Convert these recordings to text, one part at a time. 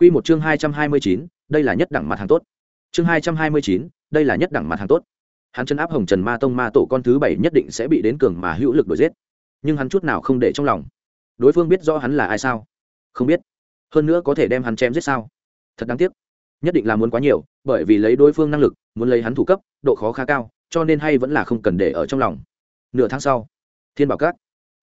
Quy một chương 229, đây là nhất đẳng mặt hàng tốt. Chương 229, đây là nhất đẳng mặt hàng tốt. Hắn chân áp Hồng Trần Ma Tông Ma tổ con thứ bảy nhất định sẽ bị đến cường mà hữu lực đuổi giết. Nhưng hắn chút nào không để trong lòng. Đối phương biết rõ hắn là ai sao? Không biết. Hơn nữa có thể đem hắn chém giết sao? Thật đáng tiếc. Nhất định là muốn quá nhiều, bởi vì lấy đối phương năng lực, muốn lấy hắn thủ cấp, độ khó khá cao, cho nên hay vẫn là không cần để ở trong lòng. Nửa tháng sau, Thiên Bảo Các.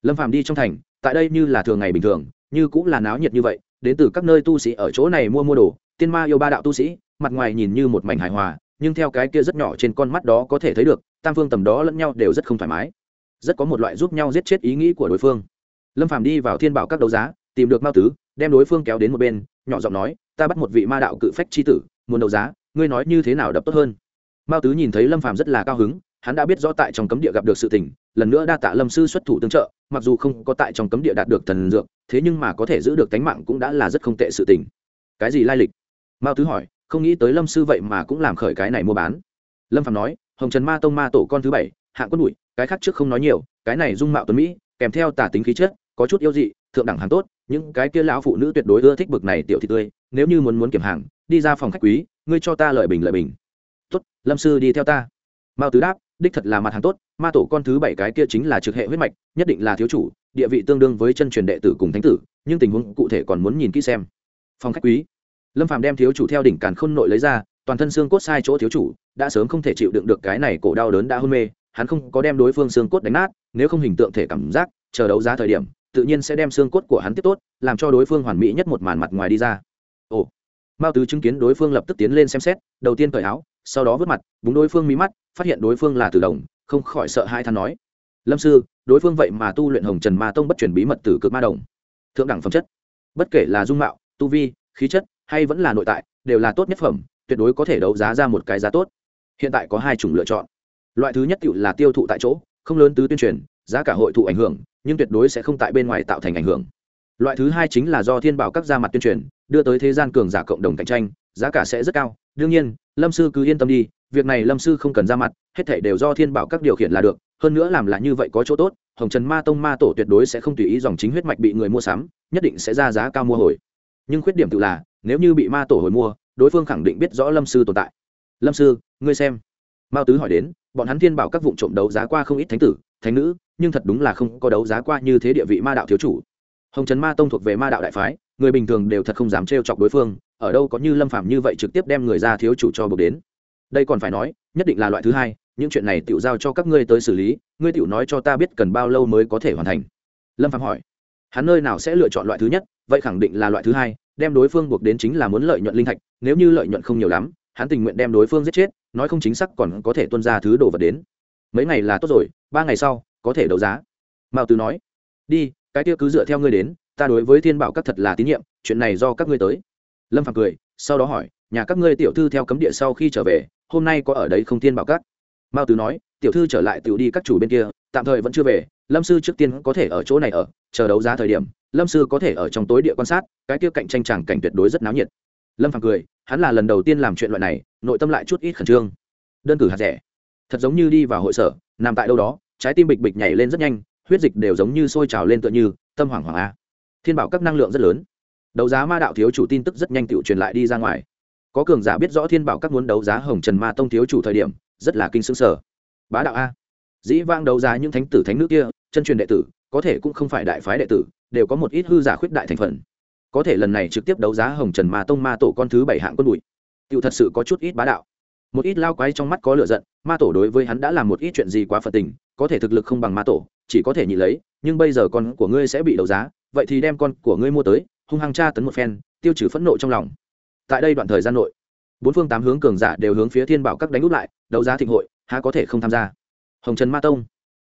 Lâm Phàm đi trong thành, tại đây như là thường ngày bình thường, như cũng là náo nhiệt như vậy, đến từ các nơi tu sĩ ở chỗ này mua mua đồ, tiên ma yêu ba đạo tu sĩ, mặt ngoài nhìn như một mảnh hài hòa, nhưng theo cái kia rất nhỏ trên con mắt đó có thể thấy được, tam phương tầm đó lẫn nhau đều rất không thoải mái. Rất có một loại giúp nhau giết chết ý nghĩ của đối phương. Lâm phàm đi vào thiên bảo các đấu giá, tìm được mao tứ, đem đối phương kéo đến một bên, nhỏ giọng nói, ta bắt một vị ma đạo cự phách chi tử, muốn đấu giá, ngươi nói như thế nào đập tốt hơn? Mao tứ nhìn thấy lâm phàm rất là cao hứng, hắn đã biết rõ tại trong cấm địa gặp được sự tình lần nữa đa tạ lâm sư xuất thủ tương trợ, mặc dù không có tại trong cấm địa đạt được thần dược, thế nhưng mà có thể giữ được tánh mạng cũng đã là rất không tệ sự tình. Cái gì lai lịch? Mao tứ hỏi, không nghĩ tới lâm sư vậy mà cũng làm khởi cái này mua bán. Lâm phạm nói, hồng trần ma tông ma tổ con thứ bảy, hạng quân đùi cái khác trước không nói nhiều, cái này dung mạo tuấn mỹ, kèm theo tả tính khí chất, có chút yêu dị, thượng đẳng hàng tốt, những cái kia lão phụ nữ tuyệt đối ưa thích bực này tiểu thị tươi, nếu như muốn muốn kiểm hàng, đi ra phòng khách quý, ngươi cho ta lợi bình lợi bình. Tốt, lâm sư đi theo ta. Mao tứ đáp đích thật là mặt hàng tốt, ma tổ con thứ bảy cái kia chính là trực hệ huyết mạch, nhất định là thiếu chủ, địa vị tương đương với chân truyền đệ tử cùng thánh tử, nhưng tình huống cụ thể còn muốn nhìn kỹ xem. Phòng khách quý. Lâm phàm đem thiếu chủ theo đỉnh càn khôn nội lấy ra, toàn thân xương cốt sai chỗ thiếu chủ, đã sớm không thể chịu đựng được cái này cổ đau đớn đã hôn mê, hắn không có đem đối phương xương cốt đánh nát, nếu không hình tượng thể cảm giác, chờ đấu giá thời điểm, tự nhiên sẽ đem xương cốt của hắn tiếp tốt, làm cho đối phương hoàn mỹ nhất một màn mặt ngoài đi ra. Ồ. Mao tứ chứng kiến đối phương lập tức tiến lên xem xét, đầu tiên cởi áo sau đó vứt mặt, búng đối phương mí mắt, phát hiện đối phương là tử đồng, không khỏi sợ hai than nói, lâm sư, đối phương vậy mà tu luyện hồng trần ma tông bất chuyển bí mật Tử cực ma đồng. Thượng đẳng phẩm chất. Bất kể là dung mạo, tu vi, khí chất, hay vẫn là nội tại, đều là tốt nhất phẩm, tuyệt đối có thể đấu giá ra một cái giá tốt. Hiện tại có hai chủng lựa chọn. Loại thứ nhất tự là tiêu thụ tại chỗ, không lớn tứ tuyên truyền, giá cả hội thụ ảnh hưởng, nhưng tuyệt đối sẽ không tại bên ngoài tạo thành ảnh hưởng. Loại thứ hai chính là do thiên bảo các ra mặt tuyên truyền, đưa tới thế gian cường giả cộng đồng cạnh tranh giá cả sẽ rất cao. Đương nhiên, lâm sư cứ yên tâm đi, việc này lâm sư không cần ra mặt, hết thể đều do thiên bảo các điều khiển là được, hơn nữa làm là như vậy có chỗ tốt, hồng trần ma tông ma tổ tuyệt đối sẽ không tùy ý dòng chính huyết mạch bị người mua sắm, nhất định sẽ ra giá cao mua hồi. Nhưng khuyết điểm tự là, nếu như bị ma tổ hồi mua, đối phương khẳng định biết rõ lâm sư tồn tại. Lâm sư, ngươi xem. Mao tứ hỏi đến, bọn hắn thiên bảo các vụ trộm đấu giá qua không ít thánh tử, thánh nữ, nhưng thật đúng là không có đấu giá qua như thế địa vị ma đạo thiếu chủ. Hồng trần ma tông thuộc về ma đạo đại phái, người bình thường đều thật không dám trêu chọc đối phương ở đâu có như lâm phạm như vậy trực tiếp đem người ra thiếu chủ cho buộc đến. Đây còn phải nói, nhất định là loại thứ hai, những chuyện này tự giao cho các ngươi tới xử lý, ngươi tự nói cho ta biết cần bao lâu mới có thể hoàn thành. Lâm phạm hỏi. Hắn nơi nào sẽ lựa chọn loại thứ nhất, vậy khẳng định là loại thứ hai, đem đối phương buộc đến chính là muốn lợi nhuận linh thạch, nếu như lợi nhuận không nhiều lắm, hắn tình nguyện đem đối phương giết chết, nói không chính xác còn có thể tuân ra thứ đồ vật đến. Mấy ngày là tốt rồi, ba ngày sau, có thể đấu giá. Mao tứ nói. Đi, cái kia cứ dựa theo ngươi đến, ta đối với thiên bảo các thật là tín nhiệm, chuyện này do các ngươi tới lâm phàm cười, sau đó hỏi, nhà các ngươi tiểu thư theo cấm địa sau khi trở về, hôm nay có ở đấy không thiên bảo các? Mao tứ nói, tiểu thư trở lại tiểu đi các chủ bên kia, tạm thời vẫn chưa về, lâm sư trước tiên có thể ở chỗ này ở, chờ đấu giá thời điểm, lâm sư có thể ở trong tối địa quan sát, cái kia cạnh tranh chẳng cảnh tuyệt đối rất náo nhiệt. Lâm phàm cười, hắn là lần đầu tiên làm chuyện loại này, nội tâm lại chút ít khẩn trương. Đơn cử hạt rẻ, thật giống như đi vào hội sở, nằm tại đâu đó, trái tim bịch bịch nhảy lên rất nhanh, huyết dịch đều giống như sôi trào lên tựa như, tâm hoảng hoảng a. Thiên bảo các năng lượng rất lớn đấu giá ma đạo thiếu chủ tin tức rất nhanh tựu truyền lại đi ra ngoài. Có cường giả biết rõ thiên bảo các muốn đấu giá hồng trần ma tông thiếu chủ thời điểm, rất là kinh xứng sở bá đạo a. Dĩ vang đấu giá những thánh tử thánh nữ kia, chân truyền đệ tử, có thể cũng không phải đại phái đệ tử, đều có một ít hư giả khuyết đại thành phần. Có thể lần này trực tiếp đấu giá hồng trần ma tông ma tổ con thứ bảy hạng quân bụi. Tựu thật sự có chút ít bá đạo. Một ít lao quái trong mắt có lựa giận, ma tổ đối với hắn đã làm một ít chuyện gì quá phật tình, có thể thực lực không bằng ma tổ, chỉ có thể nhị lấy, nhưng bây giờ con của ngươi sẽ bị đấu giá, vậy thì đem con của ngươi mua tới hung hăng tra tấn một phen, tiêu trừ phẫn nộ trong lòng. Tại đây đoạn thời gian nội, bốn phương tám hướng cường giả đều hướng phía thiên bảo các đánh úp lại, đấu giá thịnh hội, há có thể không tham gia. Hồng trần ma tông.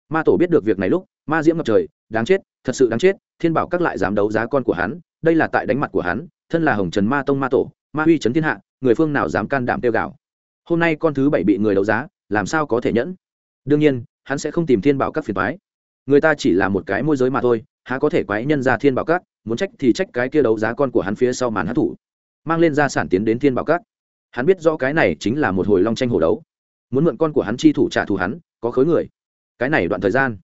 Ma tổ biết được việc này lúc, ma diễm ngập trời, đáng chết, thật sự đáng chết, thiên bảo các lại dám đấu giá con của hắn, đây là tại đánh mặt của hắn, thân là hồng trần ma tông ma tổ, ma uy trấn thiên hạ, người phương nào dám can đảm tiêu gạo. Hôm nay con thứ bảy bị người đấu giá, làm sao có thể nhẫn? Đương nhiên, hắn sẽ không tìm thiên bảo các phiền toái. Người ta chỉ là một cái môi giới mà thôi, há có thể quái nhân ra thiên bảo các? Muốn trách thì trách cái kia đấu giá con của hắn phía sau màn hát thủ, mang lên gia sản tiến đến thiên bảo các. Hắn biết rõ cái này chính là một hồi long tranh hổ đấu. Muốn mượn con của hắn chi thủ trả thù hắn, có khối người. Cái này đoạn thời gian,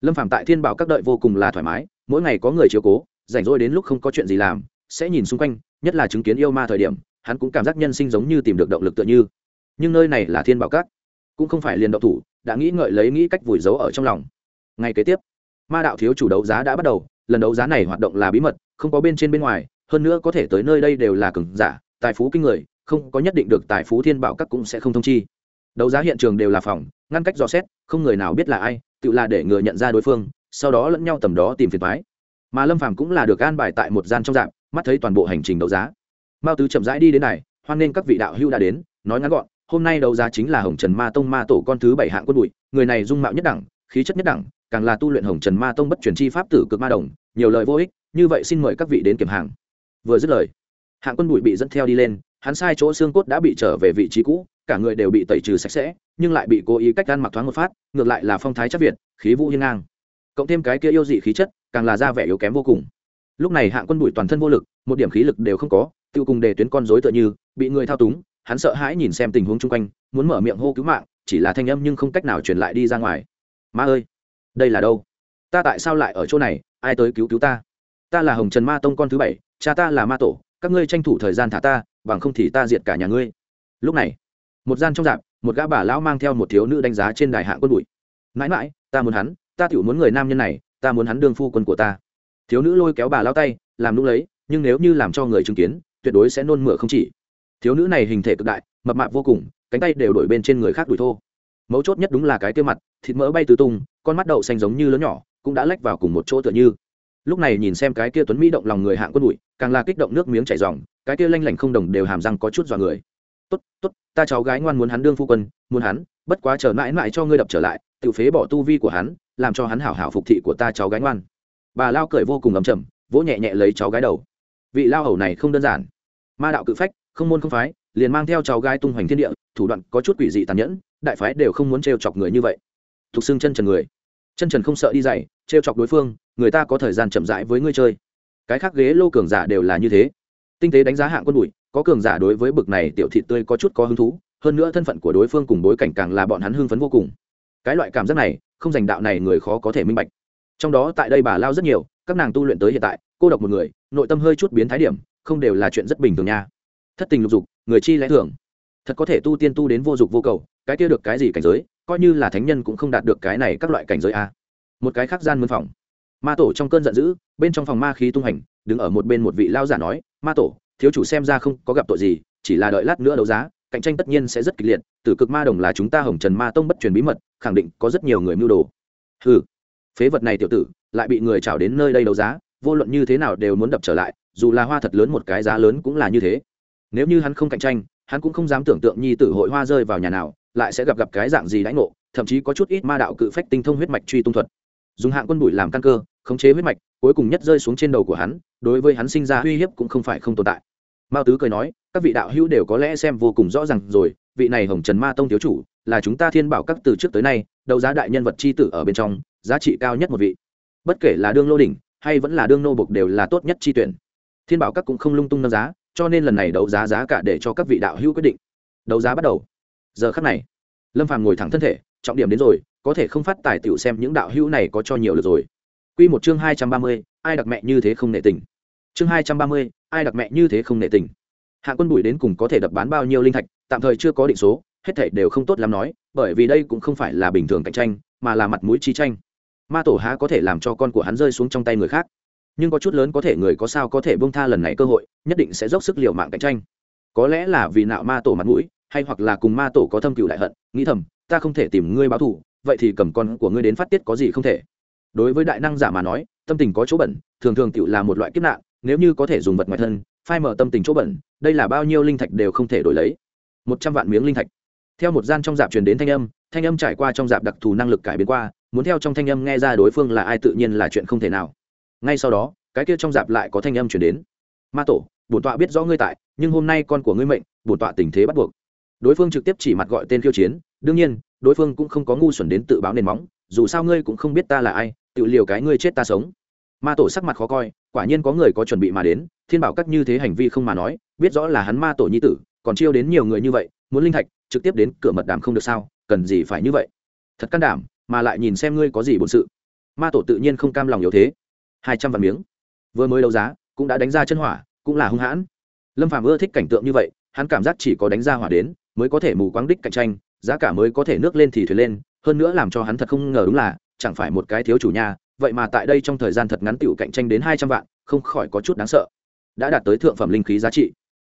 lâm phạm tại thiên bảo các đợi vô cùng là thoải mái, mỗi ngày có người chiếu cố, rảnh rỗi đến lúc không có chuyện gì làm, sẽ nhìn xung quanh, nhất là chứng kiến yêu ma thời điểm, hắn cũng cảm giác nhân sinh giống như tìm được động lực tựa như. Nhưng nơi này là thiên bảo các, cũng không phải liền động thủ, đã nghĩ ngợi lấy nghĩ cách vùi giấu ở trong lòng. Ngay kế tiếp, ma đạo thiếu chủ đấu giá đã bắt đầu lần đấu giá này hoạt động là bí mật, không có bên trên bên ngoài, hơn nữa có thể tới nơi đây đều là cường giả, tài phú kinh người, không có nhất định được tài phú thiên bảo các cũng sẽ không thông chi. Đấu giá hiện trường đều là phòng, ngăn cách dò xét, không người nào biết là ai, tự là để ngừa nhận ra đối phương, sau đó lẫn nhau tầm đó tìm phiền thoái mà lâm phàm cũng là được an bài tại một gian trong dạp mắt thấy toàn bộ hành trình đấu giá. Mao tứ chậm rãi đi đến này, hoan nghênh các vị đạo hưu đã đến, nói ngắn gọn, hôm nay đấu giá chính là hồng trần ma tông ma tổ con thứ bảy hạng quân bụi, người này dung mạo nhất đẳng, khí chất nhất đẳng, càng là tu luyện hồng trần ma tông bất truyền chi pháp tử cực ma đồng nhiều lời vô ích, như vậy xin mời các vị đến kiểm hàng. Vừa dứt lời, hạng quân bụi bị dẫn theo đi lên, hắn sai chỗ xương cốt đã bị trở về vị trí cũ, cả người đều bị tẩy trừ sạch sẽ, nhưng lại bị cố ý cách gan mặc thoáng một phát, ngược lại là phong thái chắc việt, khí vũ hiên ngang. Cộng thêm cái kia yêu dị khí chất, càng là ra vẻ yếu kém vô cùng. Lúc này hạng quân bụi toàn thân vô lực, một điểm khí lực đều không có tự cùng để tuyến con rối tựa như, bị người thao túng, hắn sợ hãi nhìn xem tình huống chung quanh, muốn mở miệng hô cứu mạng, chỉ là thanh âm nhưng không cách nào truyền lại đi ra ngoài. Ma ơi, đây là đâu? Ta tại sao lại ở chỗ này? Ai tới cứu cứu ta? Ta là hồng trần ma tông con thứ bảy, cha ta là ma tổ, các ngươi tranh thủ thời gian thả ta, bằng không thì ta diệt cả nhà ngươi. Lúc này, một gian trong dạp, một gã bà lão mang theo một thiếu nữ đánh giá trên đài hạ quân bụi. Mãi mãi, ta muốn hắn, ta tiểu muốn người nam nhân này, ta muốn hắn đương phu quân của ta. Thiếu nữ lôi kéo bà lao tay, làm lúc lấy, nhưng nếu như làm cho người chứng kiến, tuyệt đối sẽ nôn mửa không chỉ. Thiếu nữ này hình thể cực đại, mập mạp vô cùng, cánh tay đều đổi bên trên người khác đuổi thô. Mấu chốt nhất đúng là cái tiêu mặt, thịt mỡ bay tứ tung, con mắt đậu xanh giống như lớn nhỏ cũng đã lách vào cùng một chỗ tựa như. Lúc này nhìn xem cái kia tuấn mỹ động lòng người hạng quân bụi, càng là kích động nước miếng chảy ròng, cái kia lanh lảnh không đồng đều hàm răng có chút dọa người. Tốt tốt, ta cháu gái ngoan muốn hắn đương phu quân, muốn hắn, bất quá chờ mãi mãi cho ngươi đập trở lại, tự phế bỏ tu vi của hắn, làm cho hắn hảo hảo phục thị của ta cháu gái ngoan. Bà lao cười vô cùng ấm chầm vỗ nhẹ nhẹ lấy cháu gái đầu. Vị lao hầu này không đơn giản. Ma đạo cự phách, không môn không phái, liền mang theo cháu gái tung hoành thiên địa, thủ đoạn có chút quỷ dị tàn nhẫn, đại phái đều không muốn trêu chọc người như vậy. Thục xưng chân trần người chân trần không sợ đi dày trêu chọc đối phương, người ta có thời gian chậm rãi với ngươi chơi. Cái khác ghế lô cường giả đều là như thế. Tinh tế đánh giá hạng quân bụi, có cường giả đối với bực này tiểu thị tươi có chút có hứng thú, hơn nữa thân phận của đối phương cùng bối cảnh càng là bọn hắn hưng phấn vô cùng. Cái loại cảm giác này, không giành đạo này người khó có thể minh bạch. Trong đó tại đây bà lao rất nhiều, các nàng tu luyện tới hiện tại, cô độc một người, nội tâm hơi chút biến thái điểm, không đều là chuyện rất bình thường nha. Thất tình lục dục, người chi lẽ thường. Thật có thể tu tiên tu đến vô dục vô cầu, cái kia được cái gì cảnh giới coi như là thánh nhân cũng không đạt được cái này các loại cảnh giới a. Một cái khác gian mân phòng. Ma tổ trong cơn giận dữ, bên trong phòng ma khí tung hành, đứng ở một bên một vị lao giả nói, ma tổ, thiếu chủ xem ra không có gặp tội gì, chỉ là đợi lát nữa đấu giá, cạnh tranh tất nhiên sẽ rất kịch liệt, tử cực ma đồng là chúng ta hồng trần ma tông bất truyền bí mật, khẳng định có rất nhiều người mưu đồ. Ừ phế vật này tiểu tử, lại bị người chào đến nơi đây đấu giá, vô luận như thế nào đều muốn đập trở lại, dù là hoa thật lớn một cái giá lớn cũng là như thế. Nếu như hắn không cạnh tranh, hắn cũng không dám tưởng tượng nhi tử hội hoa rơi vào nhà nào lại sẽ gặp gặp cái dạng gì đãi ngộ, thậm chí có chút ít ma đạo cự phách tinh thông huyết mạch truy tung thuật. Dùng hạng quân bụi làm căn cơ, khống chế huyết mạch, cuối cùng nhất rơi xuống trên đầu của hắn, đối với hắn sinh ra uy hiếp cũng không phải không tồn tại. Mao tứ cười nói, các vị đạo hữu đều có lẽ xem vô cùng rõ ràng rồi, vị này hồng trần ma tông thiếu chủ, là chúng ta thiên bảo các từ trước tới nay, đấu giá đại nhân vật c h i tử ở bên trong, giá trị cao nhất một vị. Bất kể là đương lô đỉnh, hay vẫn là đương nô bục đều là tốt nhất chi tuyển. Thiên bảo các cũng không lung tung nâng giá, cho nên lần này đấu giá giá cả để cho các vị đạo hữu quyết định. Đấu giá bắt đầu giờ khắc này, lâm phàm ngồi thẳng thân thể, trọng điểm đến rồi, có thể không phát tài tiểu xem những đạo hữu này có cho nhiều được rồi. Quy một chương hai trăm ba mươi, ai đặc mẹ như thế không nệ tình. Chương hai trăm ba mươi, ai đặc mẹ như thế không nệ tình. Hạ quân bùi đến cùng có thể đập bán bao nhiêu linh thạch, tạm thời chưa có định số, hết thảy đều không tốt lắm nói, bởi vì đây cũng không phải là bình thường cạnh tranh, mà là mặt mũi chi tranh. Ma tổ há có thể làm cho con của hắn rơi xuống trong tay người khác. Nhưng có chút lớn có thể người có sao có thể bông tha lần này cơ hội, nhất định sẽ dốc sức liều mạng cạnh tranh. Có lẽ là vì nạo ma tổ mặt mũi hay hoặc là cùng ma tổ có thâm cựu đại hận, nghĩ thầm, ta không thể tìm ngươi báo thù, vậy thì cầm con của ngươi đến phát tiết có gì không thể. Đối với đại năng giả mà nói, tâm tình có chỗ bẩn, thường thường tự là một loại kiếp nạn, nếu như có thể dùng vật ngoài thân, phai mở tâm tình chỗ bẩn, đây là bao nhiêu linh thạch đều không thể đổi lấy. Một trăm vạn miếng linh thạch. Theo một gian trong dạp truyền đến thanh âm thanh âm trải qua trong dạp đặc thù năng lực cải biến qua, muốn theo trong thanh âm nghe ra đối phương là ai tự nhiên là chuyện không thể nào. Ngay sau đó, cái kia trong dạp lại có thanh âm chuyển đến. Ma tổ, bổn tọa biết rõ ngươi tại, nhưng hôm nay con của ngươi mệnh, bổn tọa tình thế bắt buộc đối phương trực tiếp chỉ mặt gọi tên khiêu chiến, đương nhiên, đối phương cũng không có ngu xuẩn đến tự báo nền móng, dù sao ngươi cũng không biết ta là ai, tự liều cái ngươi chết ta sống. Ma tổ sắc mặt khó coi, quả nhiên có người có chuẩn bị mà đến, thiên bảo các như thế hành vi không mà nói, biết rõ là hắn ma tổ nhi tử, còn chiêu đến nhiều người như vậy, muốn linh thạch, trực tiếp đến cửa mật đàm không được sao, cần gì phải như vậy? Thật can đảm, mà lại nhìn xem ngươi có gì bổn sự. Ma tổ tự nhiên không cam lòng yếu thế. Hai trăm vạn miếng. Vừa mới đấu giá, cũng đã đánh ra chân hỏa, cũng là hung hãn. Lâm phàm ưa thích cảnh tượng như vậy, hắn cảm giác chỉ có đánh ra hỏa đến mới có thể mù quáng đích cạnh tranh, giá cả mới có thể nước lên thì thuyền lên, hơn nữa làm cho hắn thật không ngờ đúng là, chẳng phải một cái thiếu chủ nhà, vậy mà tại đây trong thời gian thật ngắn tiểu cạnh tranh đến hai trăm vạn, không khỏi có chút đáng sợ. Đã đạt tới thượng phẩm linh khí giá trị.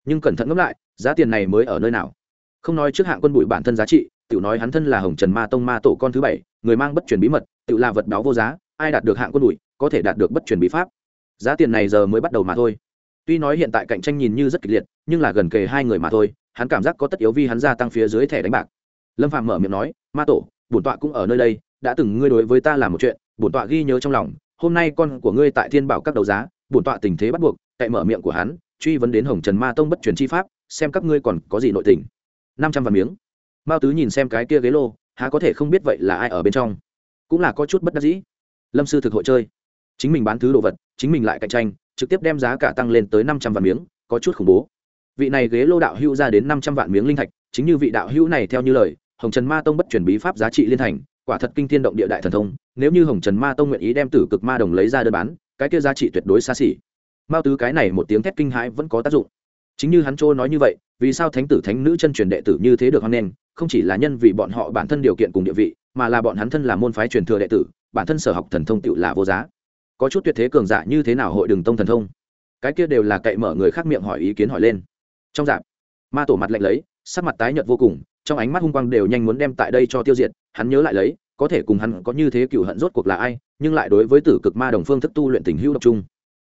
Nhưng cẩn thận ngẫm lại, giá tiền này mới ở nơi nào? Không nói trước hạng quân bụi bản thân giá trị, tiểu nói hắn thân là hồng trần ma tông ma tổ con thứ bảy, người mang bất truyền bí mật, tiểu là vật báo vô giá, ai đạt được hạng quân bụi, có thể đạt được bất truyền bí pháp. Giá tiền này giờ mới bắt đầu mà thôi. Tuy nói hiện tại cạnh tranh nhìn như rất kịch liệt, nhưng là gần kề hai người mà thôi hắn cảm giác có tất yếu vì hắn gia tăng phía dưới thẻ đánh bạc. Lâm phạm mở miệng nói, ma tổ, bổn tọa cũng ở nơi đây, đã từng ngươi đối với ta làm một chuyện, bổn tọa ghi nhớ trong lòng, hôm nay con của ngươi tại thiên bảo các đấu giá, bổn tọa tình thế bắt buộc cậy mở miệng của hắn, truy vấn đến hồng trần ma tông bất truyền chi pháp, xem các ngươi còn có gì nội tình. Năm trăm vạn miếng. Mao tứ nhìn xem cái kia ghế lô, há có thể không biết vậy là ai ở bên trong. Cũng là có chút bất đắc dĩ. Lâm sư thực hội chơi. Chính mình bán thứ đồ vật, chính mình lại cạnh tranh, trực tiếp đem giá cả tăng lên tới năm trăm vạn miếng, có chút khủng bố vị này ghế lô đạo hữu ra đến năm trăm vạn miếng linh thạch, chính như vị đạo hữu này theo như lời, hồng trần ma tông bất chuyển bí pháp giá trị liên thành, quả thật kinh thiên động địa đại thần thông, nếu như hồng trần ma tông nguyện ý đem tử cực ma đồng lấy ra đơn bán, cái kia giá trị tuyệt đối xa xỉ. Mao tứ cái này một tiếng thét kinh hãi vẫn có tác dụng. Chính như hắn trô nói như vậy, vì sao thánh tử thánh nữ chân truyền đệ tử như thế được hoan nghênh, không chỉ là nhân vì bọn họ bản thân điều kiện cùng địa vị, mà là bọn hắn thân là môn phái truyền thừa đệ tử, bản thân sở học thần thông tựu là vô giá. Có chút tuyệt thế cường giả như thế nào hội đường tông thần thông? Cái kia đều là cậy mở người khác miệng hỏi ý kiến hỏi lên trong dạp. Ma tổ mặt lạnh lấy, sắc mặt tái nhợt vô cùng, trong ánh mắt hung quang đều nhanh muốn đem tại đây cho tiêu diệt, hắn nhớ lại lấy, có thể cùng hắn có như thế cựu hận rốt cuộc là ai, nhưng lại đối với tử cực ma đồng phương thức tu luyện tình hữu độc trung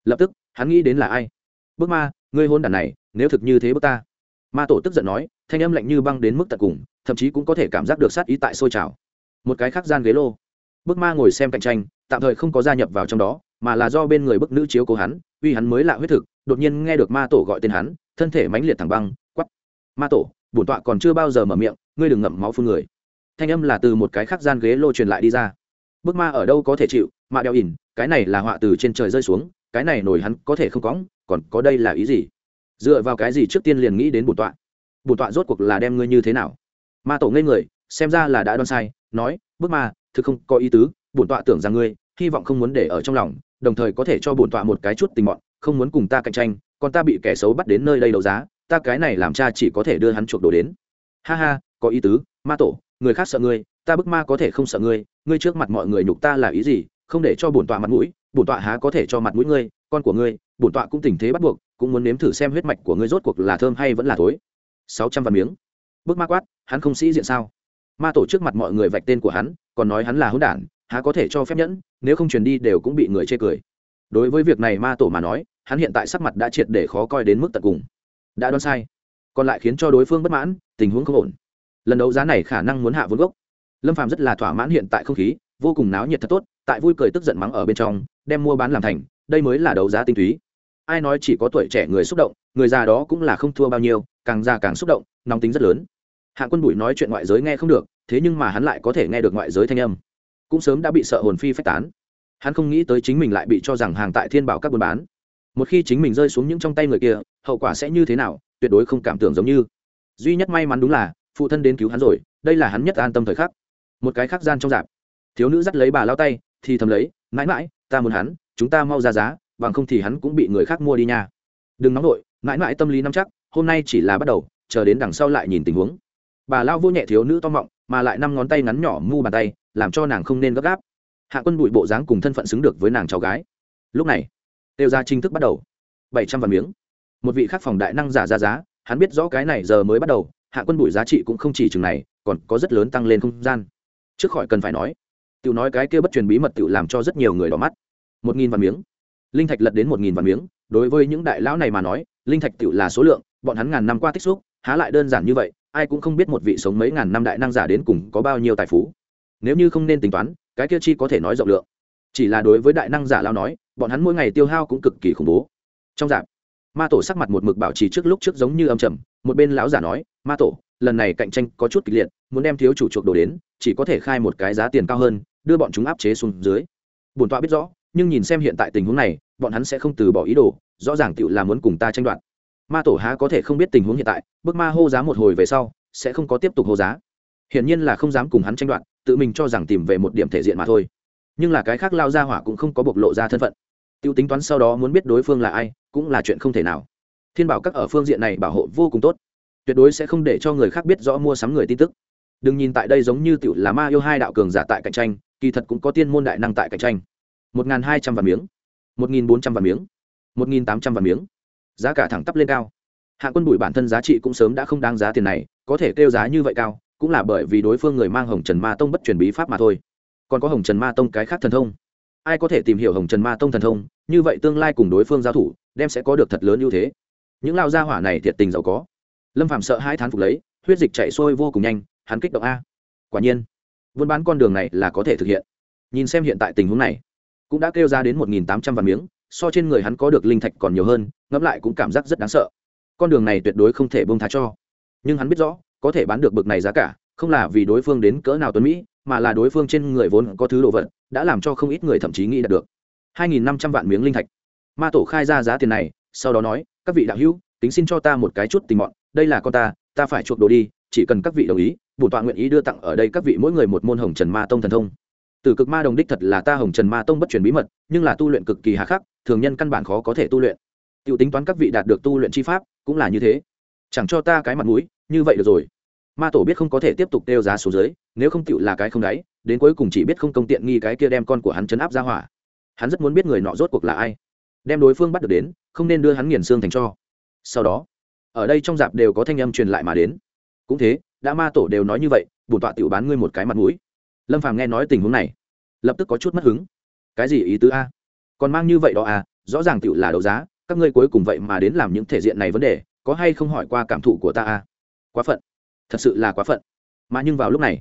lập tức, hắn nghĩ đến là ai? Bước ma, ngươi hôn đàn này, nếu thực như thế bước ta. Ma tổ tức giận nói, thanh âm lạnh như băng đến mức tận cùng, thậm chí cũng có thể cảm giác được sát ý tại sôi trào. Một cái khác gian ghế lô. Bước ma ngồi xem cạnh tranh, tạm thời không có gia nhập vào trong đó, mà là do bên người bức nữ chiếu cố hắn vì hắn mới lạ huyết thực đột nhiên nghe được ma tổ gọi tên hắn, thân thể mãnh liệt thẳng băng quắp ma tổ, bổn tọa còn chưa bao giờ mở miệng, ngươi đừng ngậm máu phun người. Thanh âm là từ một cái khác gian ghế lô truyền lại đi ra. Bức ma ở đâu có thể chịu mạ đeo ỉn, cái này là họa từ trên trời rơi xuống, cái này nổi hắn có thể không cóng còn có đây là ý gì? Dựa vào cái gì trước tiên liền nghĩ đến bổn tọa? Bổn tọa rốt cuộc là đem ngươi như thế nào? Ma tổ ngây người, xem ra là đã đoán sai, nói, bức ma, thực không có ý tứ, bổn tọa tưởng rằng ngươi, hy vọng không muốn để ở trong lòng, đồng thời có thể cho bổn tọa một cái chút tình mọn không muốn cùng ta cạnh tranh, còn ta bị kẻ xấu bắt đến nơi đây đấu giá, ta cái này làm cha chỉ có thể đưa hắn chuộc đồ đến. Ha ha, có ý tứ, ma tổ, người khác sợ ngươi, ta bức ma có thể không sợ ngươi ngươi trước mặt mọi người nhục ta là ý gì, không để cho bổn tọa mặt mũi, bổn tọa há có thể cho mặt mũi ngươi, con của ngươi, bổn tọa cũng tình thế bắt buộc, cũng muốn nếm thử xem huyết mạch của ngươi rốt cuộc là thơm hay vẫn là thối. Sáu trăm vạn miếng. Bức ma quát, hắn không sĩ diện sao? Ma tổ trước mặt mọi người vạch tên của hắn, còn nói hắn là hỗn đản, há có thể cho phép nhẫn, nếu không truyền đi đều cũng bị người chê cười. Đối với việc này ma tổ mà nói hắn hiện tại sắc mặt đã triệt để khó coi đến mức tận cùng. Đã đoán sai. Còn lại khiến cho đối phương bất mãn, tình huống không ổn. Lần đấu giá này khả năng muốn hạ vốn gốc. Lâm phàm rất là thỏa mãn hiện tại không khí, vô cùng náo nhiệt thật tốt, tại vui cười tức giận mắng ở bên trong, đem mua bán làm thành, đây mới là đấu giá tinh túy. Ai nói chỉ có tuổi trẻ người xúc động, người già đó cũng là không thua bao nhiêu, càng già càng xúc động, nóng tính rất lớn. Hạ quân bụi nói chuyện ngoại giới nghe không được, thế nhưng mà hắn lại có thể nghe được ngoại giới thanh âm. Cũng sớm đã bị sợ hồn phi phách tán. Hắn không nghĩ tới chính mình lại bị cho rằng hàng tại thiên bảo các buôn bán một khi chính mình rơi xuống những trong tay người kia, hậu quả sẽ như thế nào, tuyệt đối không cảm tưởng giống như. Duy nhất may mắn đúng là, phụ thân đến cứu hắn rồi, đây là hắn nhất an tâm thời khắc. Một cái khác gian trong dạp. Thiếu nữ dắt lấy bà lao tay, thì thầm lấy, mãi mãi, ta muốn hắn, chúng ta mau ra giá, bằng không thì hắn cũng bị người khác mua đi nha. Đừng nóng nổi mãi mãi tâm lý nắm chắc, hôm nay chỉ là bắt đầu, chờ đến đằng sau lại nhìn tình huống. Bà lao vô nhẹ thiếu nữ to mọng, mà lại năm ngón tay ngắn nhỏ mu bàn tay, làm cho nàng không nên gấp gáp. Hạ quân bụi bộ dáng cùng thân phận xứng được với nàng cháu gái. Lúc này tiêu ra chính thức bắt đầu. Bảy trăm vạn miếng. Một vị khác phòng đại năng giả ra giá, hắn biết rõ cái này giờ mới bắt đầu, hạ quân bụi giá trị cũng không chỉ chừng này, còn có rất lớn tăng lên không gian. Trước khỏi cần phải nói, tiểu nói cái kia bất truyền bí mật tiểu làm cho rất nhiều người đỏ mắt. Một nghìn vạn miếng. Linh thạch lật đến một nghìn vạn miếng, đối với những đại lão này mà nói, linh thạch tiểu là số lượng, bọn hắn ngàn năm qua tích xúc, há lại đơn giản như vậy, ai cũng không biết một vị sống mấy ngàn năm đại năng giả đến cùng có bao nhiêu tài phú. Nếu như không nên tính toán, cái kia chi có thể nói rộng lượng chỉ là đối với đại năng giả lao nói, bọn hắn mỗi ngày tiêu hao cũng cực kỳ khủng bố. Trong dạp, ma tổ sắc mặt một mực bảo trì trước lúc trước giống như âm trầm, một bên lão giả nói, ma tổ, lần này cạnh tranh có chút kịch liệt, muốn đem thiếu chủ chuộc đồ đến, chỉ có thể khai một cái giá tiền cao hơn, đưa bọn chúng áp chế xuống dưới. Bổn tọa biết rõ, nhưng nhìn xem hiện tại tình huống này, bọn hắn sẽ không từ bỏ ý đồ, rõ ràng tựu là muốn cùng ta tranh đoạt. Ma tổ há có thể không biết tình huống hiện tại, bước ma hô giá một hồi về sau, sẽ không có tiếp tục hô giá. Hiển nhiên là không dám cùng hắn tranh đoạt, tự mình cho rằng tìm về một điểm thể diện mà thôi nhưng là cái khác lao ra hỏa cũng không có bộc lộ ra thân phận. T i ê u tính toán sau đó muốn biết đối phương là ai, cũng là chuyện không thể nào. Thiên bảo các ở phương diện này bảo hộ vô cùng tốt. Tuyệt đối sẽ không để cho người khác biết rõ mua sắm người tin tức. Đừng nhìn tại đây giống như tiểu là ma yêu hai đạo cường giả tại cạnh tranh, kỳ thật cũng có tiên môn đại năng tại cạnh tranh. Một n hai trăm vạn miếng. Một nghìn bốn trăm vạn miếng. Một nghìn tám trăm vạn miếng. Giá cả thẳng tắp lên cao. Hạng quân bùi bản thân giá trị cũng sớm đã không đáng giá tiền này, có thể kêu giá như vậy cao, cũng là bởi vì đối phương người mang hồng trần ma tông bất truyền bí pháp mà thôi còn có hồng trần ma tông cái khác thần thông. Ai có thể tìm hiểu hồng trần ma tông thần thông, như vậy tương lai cùng đối phương giao thủ, đem sẽ có được thật lớn ưu thế. Những lao gia hỏa này thiệt tình giàu có. Lâm phạm sợ hai thán phục lấy, huyết dịch chạy sôi vô cùng nhanh, hắn kích động a. Quả nhiên, buôn bán con đường này là có thể thực hiện. Nhìn xem hiện tại tình huống này, cũng đã kêu ra đến một nghìn tám trăm vạn miếng, so trên người hắn có được linh thạch còn nhiều hơn, ngẫm lại cũng cảm giác rất đáng sợ. Con đường này tuyệt đối không thể bông tha cho. Nhưng hắn biết rõ, có thể bán được bực này giá cả, không là vì đối phương đến cỡ nào tuấn mỹ mà là đối phương trên người vốn có thứ đồ vật, đã làm cho không ít người thậm chí nghĩ đạt được. hai nghìn năm trăm vạn miếng linh thạch. Ma tổ khai ra giá tiền này, sau đó nói, các vị đạo hữu tính xin cho ta một cái chút tình mọn, đây là con ta ta phải chuộc đồ đi, chỉ cần các vị đồng ý, bổn tọa nguyện ý đưa tặng ở đây các vị mỗi người một môn hồng trần ma tông thần thông. Từ cực ma đồng đích thật là ta hồng trần ma tông bất truyền bí mật, nhưng là tu luyện cực kỳ hà khắc, thường nhân căn bản khó có thể tu luyện. T tính toán các vị đạt được tu luyện chi pháp, cũng là như thế. Chẳng cho ta cái mặt mũi, như vậy được rồi. Ma tổ biết không có thể tiếp tục đeo giá xuống dưới nếu không tựu là cái không đáy, đến cuối cùng chỉ biết không công tiện nghi cái kia đem con của hắn chấn áp ra hỏa. Hắn rất muốn biết người nọ rốt cuộc là ai. Đem đối phương bắt được đến, không nên đưa hắn nghiền xương thành cho. Sau đó, ở đây trong dạp đều có thanh âm truyền lại mà đến. Cũng thế, đã ma tổ đều nói như vậy bổn tọa tiểu bán ngươi một cái mặt mũi. Lâm phàm nghe nói tình huống này, lập tức có chút mất hứng. Cái gì ý tứ a? Còn mang như vậy đó à rõ ràng tiểu là đấu giá, các ngươi cuối cùng vậy mà đến làm những thể diện này vấn đề, có hay không hỏi qua cảm thụ của ta a? Quá phận, thật sự là quá phận. Mà nhưng vào lúc này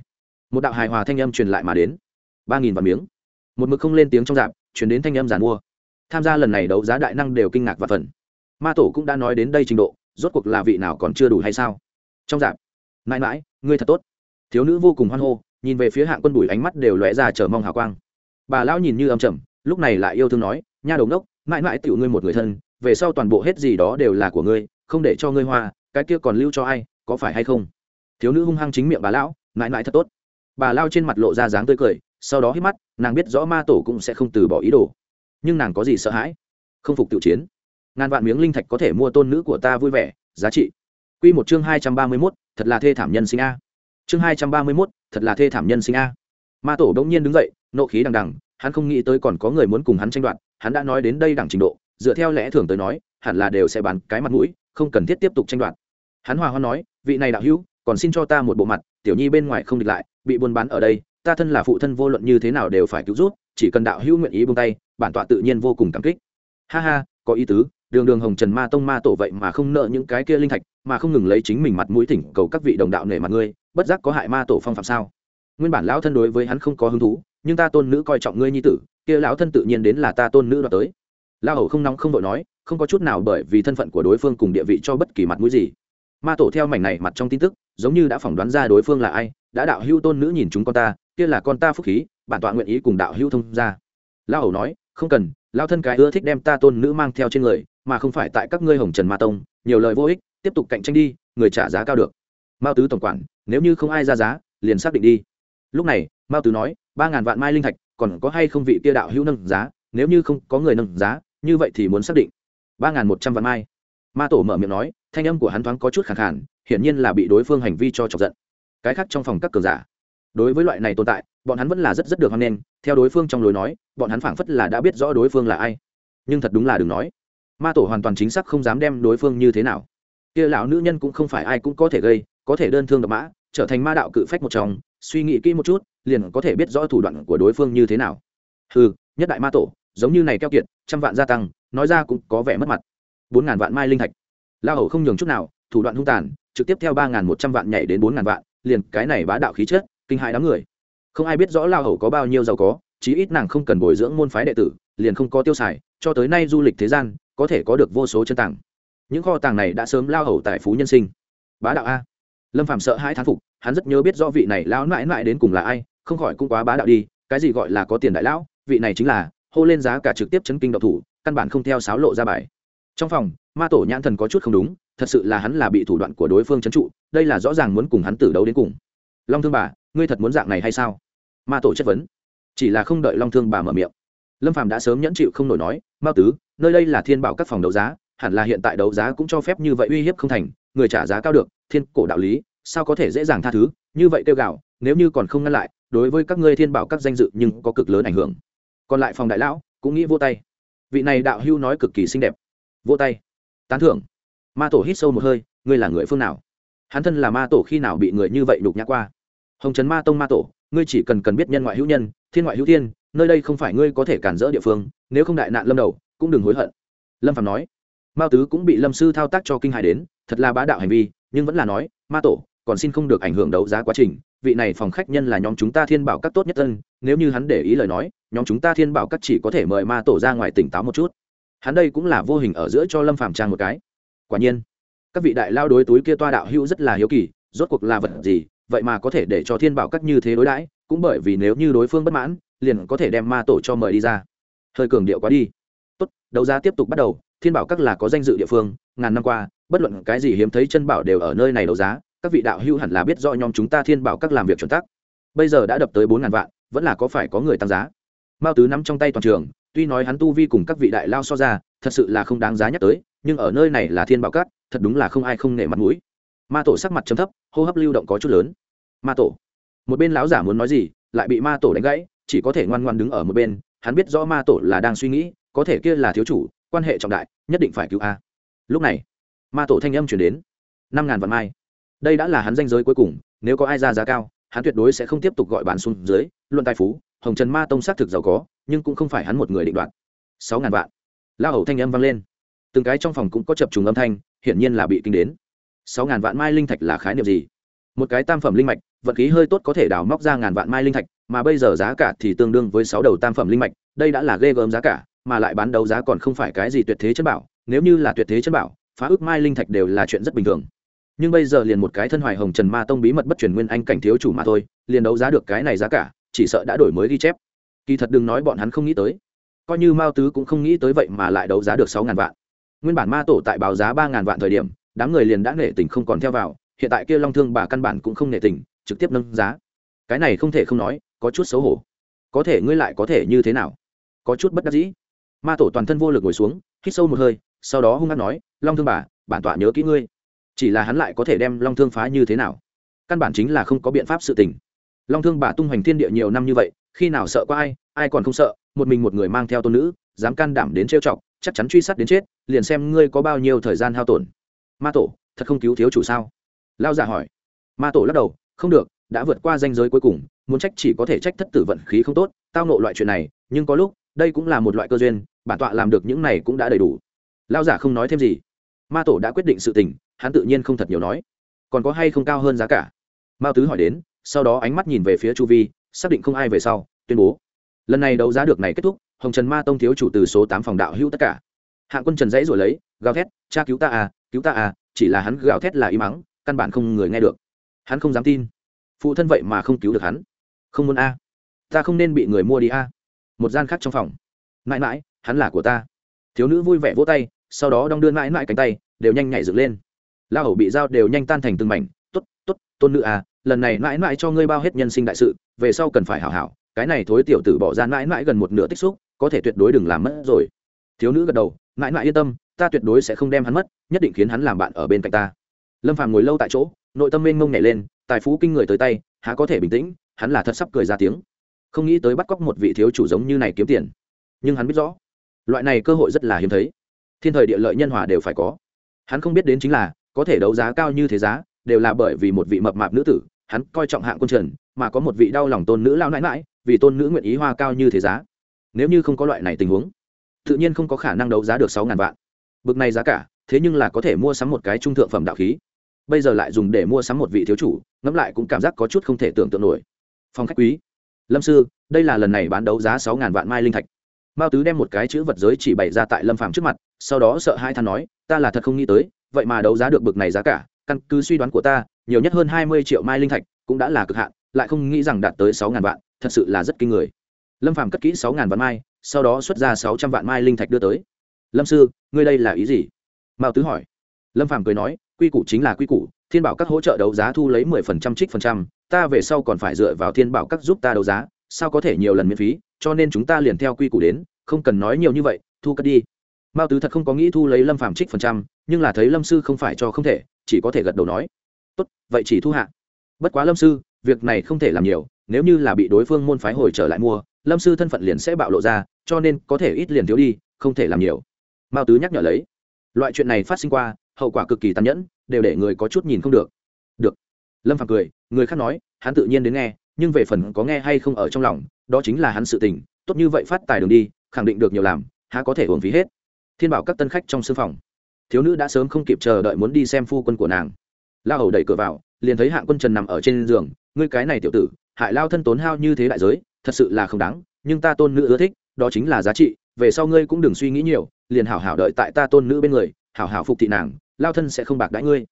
một đạo hài hòa thanh âm truyền lại mà đến. Ba nghìn vạn miếng. Một mực không lên tiếng trong dạp chuyển đến thanh âm giàn mua. Tham gia lần này đấu giá đại năng đều kinh ngạc và phần ma tổ cũng đã nói đến đây trình độ, rốt cuộc là vị nào còn chưa đủ hay sao? Trong dạp. Mãi mãi, ngươi thật tốt. Thiếu nữ vô cùng hoan hô, nhìn về phía hạng quân bùi ánh mắt đều lóe ra chờ mong hào quang. Bà lão nhìn như âm trầm, lúc này lại yêu thương nói, nha đồng đốc mãi mãi tựu ngươi một người thân, về sau toàn bộ hết gì đó đều là của ngươi, không để cho ngươi hoa, cái kia còn lưu cho ai, có phải hay không? Thiếu nữ hung hăng chính miệng bà lão, mãi mãi thật tốt bà lao trên mặt lộ ra dáng tươi cười sau đó hít mắt nàng biết rõ ma tổ cũng sẽ không từ bỏ ý đồ nhưng nàng có gì sợ hãi không phục tự chiến ngàn vạn miếng linh thạch có thể mua tôn nữ của ta vui vẻ giá trị q một chương hai trăm ba mươi mốt, thật là thê thảm nhân sinh a. Chương hai trăm ba mươi mốt, thật là thê thảm nhân sinh a. Ma tổ đ ỗ n g nhiên đứng dậy, nộ khí đằng đằng, hắn không nghĩ tới còn có người muốn cùng hắn tranh đoạt, hắn đã nói đến đây đẳng trình độ, dựa theo lẽ thường tới nói, hẳn là đều sẽ bán cái mặt mũi, không cần thiết tiếp tục tranh đoạt. Hắn hòa hoan nói, vị này đạo hữu, còn xin cho ta một bộ mặt tiểu nhi bên ngoài không địch lại, bị buôn bán ở đây, ta thân là phụ thân vô luận như thế nào đều phải cứu rút chỉ cần đạo hữu nguyện ý buông tay, bản tọa tự nhiên vô cùng cảm kích. Ha ha, có ý tứ, đường đường hồng trần ma tông ma tổ vậy mà không nợ những cái kia linh thạch, mà không ngừng lấy chính mình mặt mũi thỉnh cầu các vị đồng đạo nể mặt ngươi, bất giác có hại ma tổ phong phạm sao? Nguyên bản lão thân đối với hắn không có hứng thú, nhưng ta tôn nữ coi trọng ngươi nhi tử, kia lão thân tự nhiên đến là ta tôn nữ đoạt tới. La hầu không nóng không vội nói, không có chút nào bởi vì thân phận của đối phương cùng địa vị cho bất kỳ mặt mũi gì. Ma tổ theo mảnh này mặt trong tin tức giống như đã phỏng đoán ra đối phương là ai, đã đạo hữu tôn nữ nhìn chúng con ta, kia là con ta phúc khí, bản tọa nguyện ý cùng đạo hữu thông ra Lao hầu nói, không cần lao thân cái ưa thích đem ta tôn nữ mang theo trên người, mà không phải tại các ngươi hồng trần ma tông, nhiều lời vô ích, tiếp tục cạnh tranh đi, người trả giá cao được. Mao tứ tổng quản, nếu như không ai ra giá, liền xác định đi. Lúc này, mao tứ nói, ba ngàn vạn mai linh thạch, còn có hay không vị kia đạo hữu nâng giá, nếu như không có người nâng giá, như vậy thì muốn xác định. Ba ngàn một trăm vạn mai. Ma tổ mở miệng nói, thanh âm của hắn thoáng có chút khẳng khản hiển nhiên là bị đối phương hành vi cho chọc giận. Cái khác trong phòng các cường giả. Đối với loại này tồn tại, bọn hắn vẫn là rất rất được hoan nghênh. Theo đối phương trong lối nói, bọn hắn phảng phất là đã biết rõ đối phương là ai. Nhưng thật đúng là đừng nói. Ma tổ hoàn toàn chính xác không dám đem đối phương như thế nào. Kia lão nữ nhân cũng không phải ai cũng có thể gây, có thể đơn thương độc mã, trở thành ma đạo cự phách một chồng suy nghĩ kỹ một chút, liền có thể biết rõ thủ đoạn của đối phương như thế nào. Ừ nhất đại ma tổ, giống như này keo kiệt, trăm vạn gia tăng, nói ra cũng có vẻ mất mặt. Bốn ngàn vạn mai linh thạch. La hầu không nhường chút nào, thủ đoạn hung tàn trực tiếp theo ba ngàn một trăm vạn nhảy đến bốn ngàn vạn, liền cái này bá đạo khí chất, kinh hại đám người. Không ai biết rõ la hầu có bao nhiêu giàu có, chí ít nàng không cần bồi dưỡng môn phái đệ tử, liền không có tiêu xài, cho tới nay du lịch thế gian, có thể có được vô số chân tàng. Những kho tàng này đã sớm lao hầu tại phú nhân sinh. Bá đạo a. Lâm phạm sợ hai thán phục, hắn rất nhớ biết rõ vị này lão mãi mãi đến cùng là ai, không khỏi cũng quá bá đạo đi, cái gì gọi là có tiền đại lão, vị này chính là, hô lên giá cả trực tiếp chấn kinh độc thủ, căn bản không theo sáo lộ ra bài. Trong phòng, ma tổ nhãn thần có chút không đúng thật sự là hắn là bị thủ đoạn của đối phương chấn trụ, đây là rõ ràng muốn cùng hắn tử đấu đến cùng. Long thương bà, ngươi thật muốn dạng này hay sao? Ma tổ chất vấn. Chỉ là không đợi long thương bà mở miệng. Lâm phàm đã sớm nhẫn chịu không nổi nói, mao tứ, nơi đây là thiên bảo các phòng đấu giá, hẳn là hiện tại đấu giá cũng cho phép như vậy uy hiếp không thành, người trả giá cao được, thiên cổ đạo lý, sao có thể dễ dàng tha thứ? Như vậy tiêu gạo, nếu như còn không ngăn lại, đối với các ngươi thiên bảo các danh dự nhưng có cực lớn ảnh hưởng. Còn lại phòng đại lão cũng nghĩ vô tay. Vị này đạo hưu nói cực kỳ xinh đẹp. Vô tay. Tán thưởng ma tổ hít sâu một hơi, ngươi là người phương nào? Hắn thân là ma tổ khi nào bị người như vậy đục nhã qua? Hồng trấn ma tông ma tổ, ngươi chỉ cần cần biết nhân ngoại hữu nhân, thiên ngoại hữu thiên, nơi đây không phải ngươi có thể cản rỡ địa phương, nếu không đại nạn lâm đầu, cũng đừng hối hận. Lâm phạm nói. Mao tứ cũng bị lâm sư thao tác cho kinh hài đến, thật là bá đạo hành vi, nhưng vẫn là nói, ma tổ, còn xin không được ảnh hưởng đấu giá quá trình, vị này phòng khách nhân là nhóm chúng ta thiên bảo các tốt nhất tân nếu như hắn để ý lời nói, nhóm chúng ta thiên bảo các chỉ có thể mời ma tổ ra ngoài tỉnh táo một chút. Hắn đây cũng là vô hình ở giữa cho lâm phạm trang một cái quả nhiên, các vị đại lao đối túi kia toa đạo hữu rất là hiếu kỳ, rốt cuộc là vật gì, vậy mà có thể để cho thiên bảo các như thế đối đãi, cũng bởi vì nếu như đối phương bất mãn, liền có thể đem ma tổ cho mời đi ra. Hơi cường điệu quá đi. Tốt, đấu giá tiếp tục bắt đầu, thiên bảo các là có danh dự địa phương, ngàn năm qua, bất luận cái gì hiếm thấy chân bảo đều ở nơi này đấu giá, các vị đạo hữu hẳn là biết rõ nhóm chúng ta thiên bảo các làm việc chuẩn tắc. Bây giờ đã đập tới bốn ngàn vạn, vẫn là có phải có người tăng giá. Mao tứ nắm trong tay toàn trường tuy nói hắn tu vi cùng các vị đại lao so ra thật sự là không đáng giá nhắc tới nhưng ở nơi này là thiên bảo cát, thật đúng là không ai không nể mặt mũi. Ma tổ sắc mặt chấm thấp hô hấp lưu động có chút lớn. Ma tổ. Một bên lão giả muốn nói gì lại bị ma tổ đánh gãy chỉ có thể ngoan ngoan đứng ở một bên hắn biết rõ ma tổ là đang suy nghĩ có thể kia là thiếu chủ quan hệ trọng đại nhất định phải cứu a. Lúc này ma tổ thanh âm chuyển đến. Năm ngàn vạn mai. Đây đã là hắn danh giới cuối cùng nếu có ai ra giá cao hắn tuyệt đối sẽ không tiếp tục gọi bán xuống dưới, luận tài phú, hồng trần ma tông xác thực giàu có, nhưng cũng không phải hắn một người định đoạt. Sáu ngàn vạn. La hầu thanh âm vang lên. Từng cái trong phòng cũng có chập trùng âm thanh, hiển nhiên là bị kinh đến. Sáu ngàn vạn mai linh thạch là khái niệm gì? Một cái tam phẩm linh mạch, vận khí hơi tốt có thể đào móc ra ngàn vạn mai linh thạch, mà bây giờ giá cả thì tương đương với sáu đầu tam phẩm linh mạch, đây đã là ghê gớm giá cả, mà lại bán đấu giá còn không phải cái gì tuyệt thế chân bảo, nếu như là tuyệt thế chân bảo, phá ước mai linh thạch đều là chuyện rất bình thường nhưng bây giờ liền một cái thân hoài hồng trần ma tông bí mật bất truyền nguyên anh cảnh thiếu chủ mà thôi, liền đấu giá được cái này giá cả, chỉ sợ đã đổi mới ghi chép. Kỳ thật đừng nói bọn hắn không nghĩ tới. Coi như mao tứ cũng không nghĩ tới vậy mà lại đấu giá được sáu ngàn vạn. Nguyên bản ma tổ tại báo giá ba ngàn vạn thời điểm, đám người liền đã nể tình không còn theo vào, hiện tại kia long thương bà căn bản cũng không nể tình, trực tiếp nâng giá. Cái này không thể không nói, có chút xấu hổ. Có thể ngươi lại có thể như thế nào? Có chút bất đắc dĩ. Ma tổ toàn thân vô lực ngồi xuống, hít sâu một hơi, sau đó hung hát nói, long thương bà, bản tọa nhớ kỹ ngươi chỉ là hắn lại có thể đem long thương phá như thế nào? Căn bản chính là không có biện pháp sự tình. Long thương bà tung hoành thiên địa nhiều năm như vậy, khi nào sợ có ai ai còn không sợ, một mình một người mang theo tôn nữ, dám can đảm đến trêu chọc, chắc chắn truy sát đến chết, liền xem ngươi có bao nhiêu thời gian hao tổn. Ma tổ, thật không cứu thiếu chủ sao? Lao giả hỏi. Ma tổ lắc đầu, không được, đã vượt qua danh giới cuối cùng, muốn trách chỉ có thể trách thất tử vận khí không tốt, tao nộ loại chuyện này, nhưng có lúc, đây cũng là một loại cơ duyên, bản tọa làm được những này cũng đã đầy đủ. Lao giả không nói thêm gì. Ma tổ đã quyết định sự tình hắn tự nhiên không thật nhiều nói. Còn có hay không cao hơn giá cả? Mao tứ hỏi đến, sau đó ánh mắt nhìn về phía chu vi, xác định không ai về sau, tuyên bố. Lần này đấu giá được này kết thúc, hồng trần ma tông thiếu chủ từ số tám phòng đạo hữu tất cả. Hạng quân trần dãy rồi lấy, gào thét, cha cứu ta à cứu ta à chỉ là hắn gào thét là im mắng căn bản không người nghe được. Hắn không dám tin. Phụ thân vậy mà không cứu được hắn. Không muốn a. Ta không nên bị người mua đi a. Một gian khác trong phòng. Mãi mãi, hắn là của ta. Thiếu nữ vui vẻ vỗ tay, sau đó đong đưa mãi mãi cánh tay, đều nhanh nhảy dựng lên la hầu bị dao đều nhanh tan thành từng mảnh t ố t t ố t tôn nữ à lần này mãi mãi cho ngươi bao hết nhân sinh đại sự, về sau cần phải hảo hảo, cái này thối tiểu tử bỏ ra mãi mãi gần một nửa tích xúc, có thể tuyệt đối đừng làm mất rồi. Thiếu nữ gật đầu, mãi mãi yên tâm, ta tuyệt đối sẽ không đem hắn mất, nhất định khiến hắn làm bạn ở bên cạnh ta. Lâm phàm ngồi lâu tại chỗ, nội tâm mênh mông nhảy lên, tài phú kinh người tới tay, há có thể bình tĩnh, hắn là thật sắp cười ra tiếng. Không nghĩ tới bắt cóc một vị thiếu chủ giống như này kiếm tiền. Nhưng hắn biết rõ, loại này cơ hội rất là hiếm thấy. Thiên thời địa lợi nhân hòa đều phải có. Hắn không biết đến chính là có thể đấu giá cao như thế giá, đều là bởi vì một vị mập mạp nữ tử, hắn coi trọng hạng quân trần, mà có một vị đau lòng tôn nữ lao nãi mãi vì tôn nữ nguyện ý hoa cao như thế giá. Nếu như không có loại này tình huống, tự nhiên không có khả năng đấu giá được sáu ngàn vạn. Bực này giá cả, thế nhưng là có thể mua sắm một cái trung thượng phẩm đạo khí. Bây giờ lại dùng để mua sắm một vị thiếu chủ, ngẫm lại cũng cảm giác có chút không thể tưởng tượng nổi. Phong khách quý, lâm sư, đây là lần này bán đấu giá sáu ngàn vạn mai linh thạch. Mao tứ đem một cái chữ vật giới chỉ bày ra tại lâm phàm trước mặt, sau đó sợ hai than nói, ta là thật không nghĩ tới vậy mà đấu giá được bực này giá cả, căn cứ suy đoán của ta, nhiều nhất hơn hai mươi triệu mai linh thạch cũng đã là cực hạn, lại không nghĩ rằng đạt tới sáu ngàn vạn, thật sự là rất kinh người. Lâm phàm cất kỹ sáu ngàn vạn mai, sau đó xuất ra sáu trăm vạn mai linh thạch đưa tới. Lâm sư, ngươi đây là ý gì? Mao tứ hỏi. Lâm phàm cười nói, quy củ chính là quy củ, thiên bảo các hỗ trợ đấu giá thu lấy mười phần trăm trích phần trăm, ta về sau còn phải dựa vào thiên bảo các giúp ta đấu giá, sao có thể nhiều lần miễn phí, cho nên chúng ta liền theo quy củ đến, không cần nói nhiều như vậy, thu cất đi mao tứ thật không có nghĩ thu lấy lâm phàm trích phần trăm, nhưng là thấy lâm sư không phải cho không thể, chỉ có thể gật đầu nói, tốt, vậy chỉ thu hạ. Bất quá lâm sư, việc này không thể làm nhiều, nếu như là bị đối phương môn phái hồi trở lại mua, lâm sư thân phận liền sẽ bạo lộ ra, cho nên có thể ít liền thiếu đi, không thể làm nhiều. Mao tứ nhắc nhở lấy. Loại chuyện này phát sinh qua, hậu quả cực kỳ tàn nhẫn, đều để người có chút nhìn không được. Được. Lâm phàm cười, người khác nói, hắn tự nhiên đến nghe, nhưng về phần có nghe hay không ở trong lòng, đó chính là hắn sự tình, tốt như vậy phát tài đường đi, khẳng định được nhiều làm, há có thể hưởng phí hết thiên bảo các tân khách trong sư phòng. Thiếu nữ đã sớm không kịp chờ đợi muốn đi xem phu quân của nàng. Lao hầu đẩy cửa vào, liền thấy hạng quân trần nằm ở trên giường. Ngươi cái này tiểu tử, hại lao thân tốn hao như thế đại giới, thật sự là không đáng, nhưng ta tôn nữ ưa thích, đó chính là giá trị, về sau ngươi cũng đừng suy nghĩ nhiều, liền hảo hảo đợi tại ta tôn nữ bên người, hảo hảo phục thị nàng, lao thân sẽ không bạc đãi ngươi.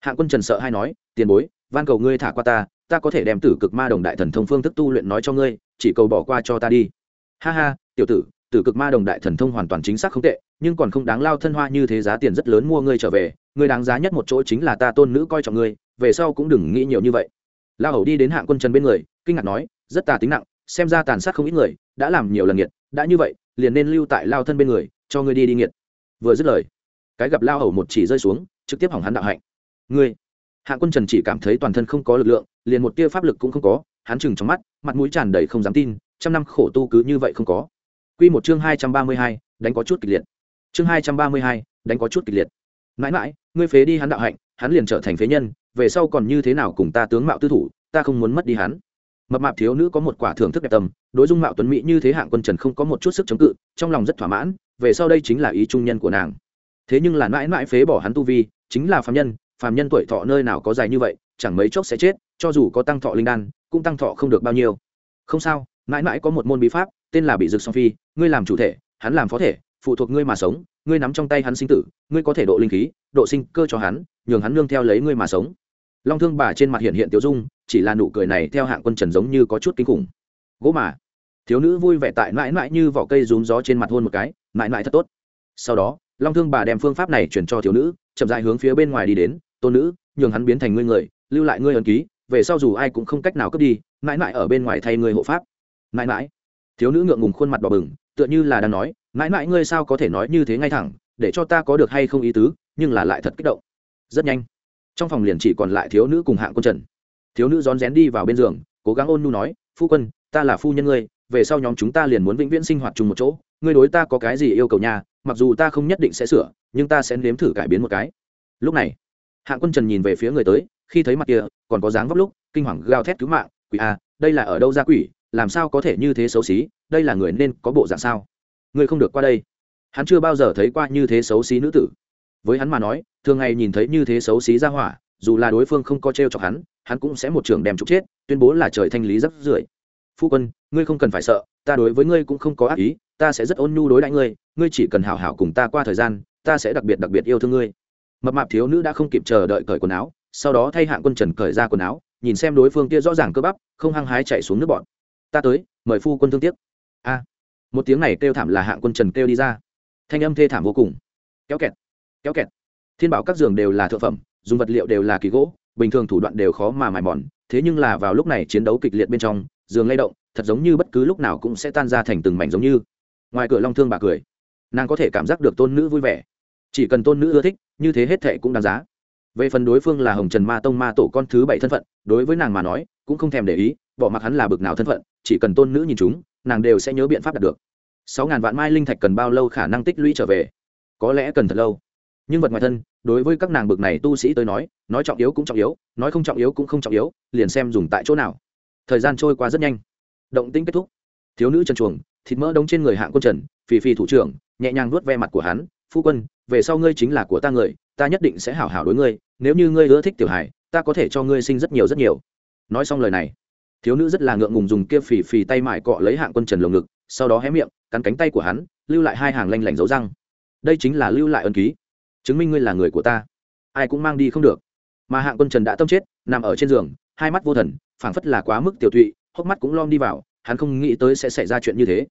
Hạng quân trần sợ hay nói, tiền bối, van cầu ngươi thả qua ta ta có thể đem tử cực ma đồng đại thần thông phương thức tu luyện nói cho ngươi, chỉ cầu bỏ qua cho ta đi. Ha ha, tiểu tử tử cực ma đồng đại thần thông hoàn toàn chính xác không tệ, nhưng còn không đáng lao thân hoa như thế giá tiền rất lớn mua ngươi trở về, ngươi đáng giá nhất một chỗ chính là ta tôn nữ coi trọng ngươi, về sau cũng đừng nghĩ nhiều như vậy. Lao hầu đi đến hạng quân trần bên người, kinh ngạc nói, rất tà tính nặng, xem ra tàn sát không ít người, đã làm nhiều lần nghiệt, đã như vậy, liền nên lưu tại lao thân bên người, cho ngươi đi đi nghiệt. Vừa dứt lời, cái gặp lao hầu một chỉ rơi xuống, trực tiếp hỏng hắn đạo hạnh. Ngươi, hạng quân trần chỉ cảm thấy toàn thân không có lực lượng, liền một tia pháp lực cũng không có, hắn chừng trong mắt, mặt mũi tràn đầy không dám tin, trăm năm khổ tu cứ như vậy không có. Quy một chương hai trăm ba mươi hai, đánh có chút kịch liệt. Chương hai trăm ba mươi hai, đánh có chút kịch liệt. Mãi mãi, ngươi phế đi hắn đạo hạnh, hắn liền trở thành phế nhân, về sau còn như thế nào cùng ta tướng mạo tư thủ, ta không muốn mất đi hắn. Mập mạp thiếu nữ có một quả thưởng thức đẹp tâm, đối dung mạo tuấn mỹ như thế hạng quân trần không có một chút sức chống cự, trong lòng rất thỏa mãn, về sau đây chính là ý trung nhân của nàng. Thế nhưng là mãi mãi phế bỏ hắn tu vi, chính là phàm nhân phàm nhân tuổi thọ nơi nào có dài như vậy, chẳng mấy chốc sẽ chết, cho dù có tăng thọ linh đan, cũng tăng thọ không được bao nhiêu. Không sao, mãi mãi có một môn bí pháp tên là bị dược song phi, ngươi làm chủ thể, hắn làm phó thể, phụ thuộc ngươi mà sống, ngươi nắm trong tay hắn sinh tử, ngươi có thể độ linh khí, độ sinh cơ cho hắn, nhường hắn nương theo lấy ngươi mà sống. Long thương bà trên mặt hiện hiện tiêu dung, chỉ là nụ cười này theo hạng quân trần giống như có chút kinh khủng. Gỗ mà, thiếu nữ vui vẻ tại mãi mãi như vỏ cây rúm gió trên mặt hôn một cái, mãi mãi thật tốt. Sau đó, long thương bà đem phương pháp này chuyển cho thiếu nữ, chậm dại hướng phía bên ngoài đi đến, tôn nữ, nhường hắn biến thành ngươi người, lưu lại ngươi ẩn ký, về sau dù ai cũng không cách nào cướp đi, mãi mãi ở bên ngoài thay ngươi hộ pháp. Mãi mãi thiếu nữ ngượng ngùng khuôn mặt đỏ bừng tựa như là đang nói mãi mãi ngươi sao có thể nói như thế ngay thẳng để cho ta có được hay không ý tứ nhưng là lại thật kích động. Rất nhanh trong phòng liền chỉ còn lại thiếu nữ cùng hạng quân trần. Thiếu nữ rón rén đi vào bên giường cố gắng ôn nu nói phu quân ta là phu nhân ngươi về sau nhóm chúng ta liền muốn vĩnh viễn sinh hoạt chung một chỗ ngươi đối ta có cái gì yêu cầu nhà mặc dù ta không nhất định sẽ sửa nhưng ta sẽ nếm thử cải biến một cái. Lúc này hạng quân trần nhìn về phía người tới khi thấy mặt kia còn có dáng vóc lúc kinh hoàng gào thét cứu mạng quỷ a à, đây là ở đâu ra quỷ làm sao có thể như thế xấu xí, đây là người nên có bộ dạng sao? Ngươi không được qua đây. Hắn chưa bao giờ thấy qua như thế xấu xí nữ tử. Với hắn mà nói, thường ngày nhìn thấy như thế xấu xí ra hỏa, dù là đối phương không có t r e o chọc hắn hắn cũng sẽ một trường đem trục chết, tuyên bố là trời thanh lý rất rưởi phu quân, ngươi không cần phải sợ, ta đối với ngươi cũng không có ác ý, ta sẽ rất ôn nhu đối đãi ngươi ngươi chỉ cần hảo hảo cùng ta qua thời gian, ta sẽ đặc biệt đặc biệt yêu thương ngươi. Mập mạp thiếu nữ đã không kịp chờ đợi cởi quần áo, sau đó thay hạng quân trần cởi ra quần áo, nhìn xem đối phương kia rõ ràng cơ bắp, không hăng hái chạy xuống nước bọn ta tới, mời phu quân thương tiếc. A. Một tiếng này kêu thảm là hạng quân trần kêu đi ra. Thanh âm thê thảm vô cùng. Kéo kẹt kéo kẹt. Thiên bảo các giường đều là thượng phẩm, dùng vật liệu đều là kỳ gỗ, bình thường thủ đoạn đều khó mà mài mòn, thế nhưng là vào lúc này chiến đấu kịch liệt bên trong, giường lay động, thật giống như bất cứ lúc nào cũng sẽ tan ra thành từng mảnh giống như. Ngoài cửa long thương bà cười. Nàng có thể cảm giác được tôn nữ vui vẻ. Chỉ cần tôn nữ ưa thích, như thế hết thệ cũng đáng giá. Về phần đối phương là hồng trần ma tông ma tổ con thứ bảy thân phận, đối với nàng mà nói, cũng không thèm để ý bỏ mặc hắn là bực nào thân phận, chỉ cần tôn nữ nhìn chúng, nàng đều sẽ nhớ biện pháp đạt được. Sáu ngàn vạn mai linh thạch cần bao lâu khả năng tích lũy trở về? Có lẽ cần thật lâu. Nhưng vật ngoài thân, đối với các nàng bực này tu sĩ tới nói nói trọng yếu cũng trọng yếu, nói không trọng yếu cũng không trọng yếu, liền xem dùng tại chỗ nào. Thời gian trôi qua rất nhanh. Động tĩnh kết thúc. Thiếu nữ trần chuồng thịt mỡ đống trên người hạng quân trần, phì phì thủ trưởng, nhẹ nhàng vuốt ve mặt của hắn, phu quân, về sau ngươi chính là của ta người, ta nhất định sẽ hảo hảo đối ngươi, nếu như ngươi ưa thích tiểu hải ta có thể cho ngươi sinh rất nhiều rất nhiều. Nói xong lời này thiếu nữ rất là ngượng ngùng dùng kia phì phì tay mải cọ lấy hạng quân trần lồng ngực, sau đó hé miệng, cắn cánh tay của hắn, lưu lại hai hàng lanh lảnh dấu răng. Đây chính là lưu lại ân ký. Chứng minh ngươi là người của ta. Ai cũng mang đi không được. Mà hạng quân trần đã tâm chết, nằm ở trên giường, hai mắt vô thần, phảng phất là quá mức tiểu thụy hốc mắt cũng lom đi vào, hắn không nghĩ tới sẽ xảy ra chuyện như thế.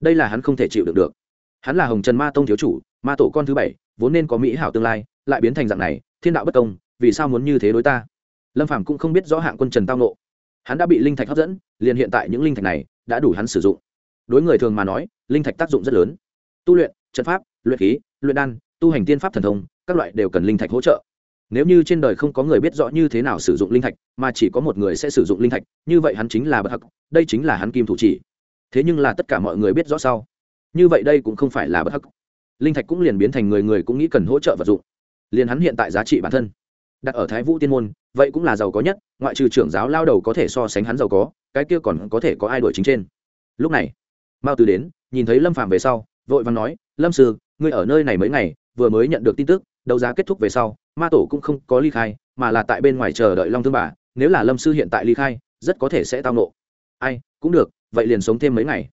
Đây là hắn không thể chịu được được. Hắn là hồng trần ma tông thiếu chủ, ma tổ con thứ bảy, vốn nên có mỹ hảo tương lai, lại biến thành dạng này, thiên đạo bất công, vì sao muốn như thế đối ta? Lâm phàm cũng không biết rõ hạng quân trần tao nộ hắn đã bị linh thạch hấp dẫn, liền hiện tại những linh thạch này đã đủ hắn sử dụng. Đối người thường mà nói, linh thạch tác dụng rất lớn. Tu luyện, trận pháp, luyện khí, luyện đan, tu hành tiên pháp thần thông, các loại đều cần linh thạch hỗ trợ. Nếu như trên đời không có người biết rõ như thế nào sử dụng linh thạch, mà chỉ có một người sẽ sử dụng linh thạch, như vậy hắn chính là bất hắc, đây chính là hắn kim thủ chỉ. Thế nhưng là tất cả mọi người biết rõ sau như vậy đây cũng không phải là bất hắc. Linh thạch cũng liền biến thành người người cũng nghĩ cần hỗ trợ vật dụng. Liền hắn hiện tại giá trị bản thân đặt ở thái vũ tiên môn, vậy cũng là giàu có nhất, ngoại trừ trưởng giáo lao đầu có thể so sánh hắn giàu có, cái kia còn có thể có ai đuổi chính trên. Lúc này, mao Tử đến, nhìn thấy lâm phạm về sau, vội vàng nói, lâm sư, ngươi ở nơi này mấy ngày, vừa mới nhận được tin tức, đấu giá kết thúc về sau, ma tổ cũng không có ly khai, mà là tại bên ngoài chờ đợi long thương bà, nếu là lâm sư hiện tại ly khai, rất có thể sẽ tao nộ ai, cũng được, vậy liền sống thêm mấy ngày.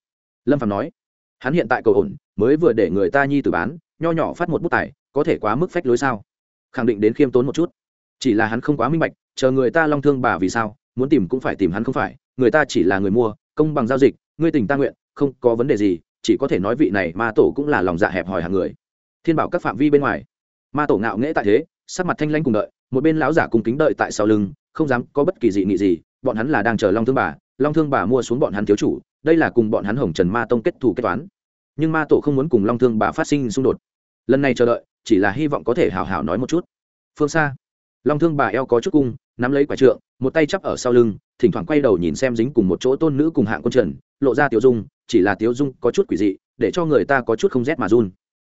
Lâm phạm nói. Hắn hiện tại cầu ổn, mới vừa để người ta nhi tử bán, nho nhỏ phát một bút tài, có thể quá mức phách lối sao? Khẳng định đến khiêm tốn một chút chỉ là hắn không quá minh bạch, chờ người ta long thương bà vì sao, muốn tìm cũng phải tìm hắn không phải, người ta chỉ là người mua, công bằng giao dịch, ngươi tình ta nguyện, không có vấn đề gì, chỉ có thể nói vị này ma tổ cũng là lòng dạ hẹp hòi hàng người. Thiên bảo các phạm vi bên ngoài. Ma tổ ngạo nghễ tại thế, sắc mặt thanh lanh cùng đợi, một bên lão giả cùng kính đợi tại sau lưng, không dám có bất kỳ dị nghị gì, bọn hắn là đang chờ long thương bà, long thương bà mua xuống bọn hắn thiếu chủ, đây là cùng bọn hắn hồng trần ma tông kết thủ kết toán. Nhưng ma tổ không muốn cùng long thương bà phát sinh xung đột. Lần này chờ đợi, chỉ là hy vọng có thể hào hào nói một chút. Phương xa long thương bà eo có chút cung, nắm lấy quả trượng, một tay chắp ở sau lưng, thỉnh thoảng quay đầu nhìn xem dính cùng một chỗ tôn nữ cùng hạng quân trần, lộ ra tiểu dung, chỉ là tiểu dung có chút quỷ dị, để cho người ta có chút không rét mà run.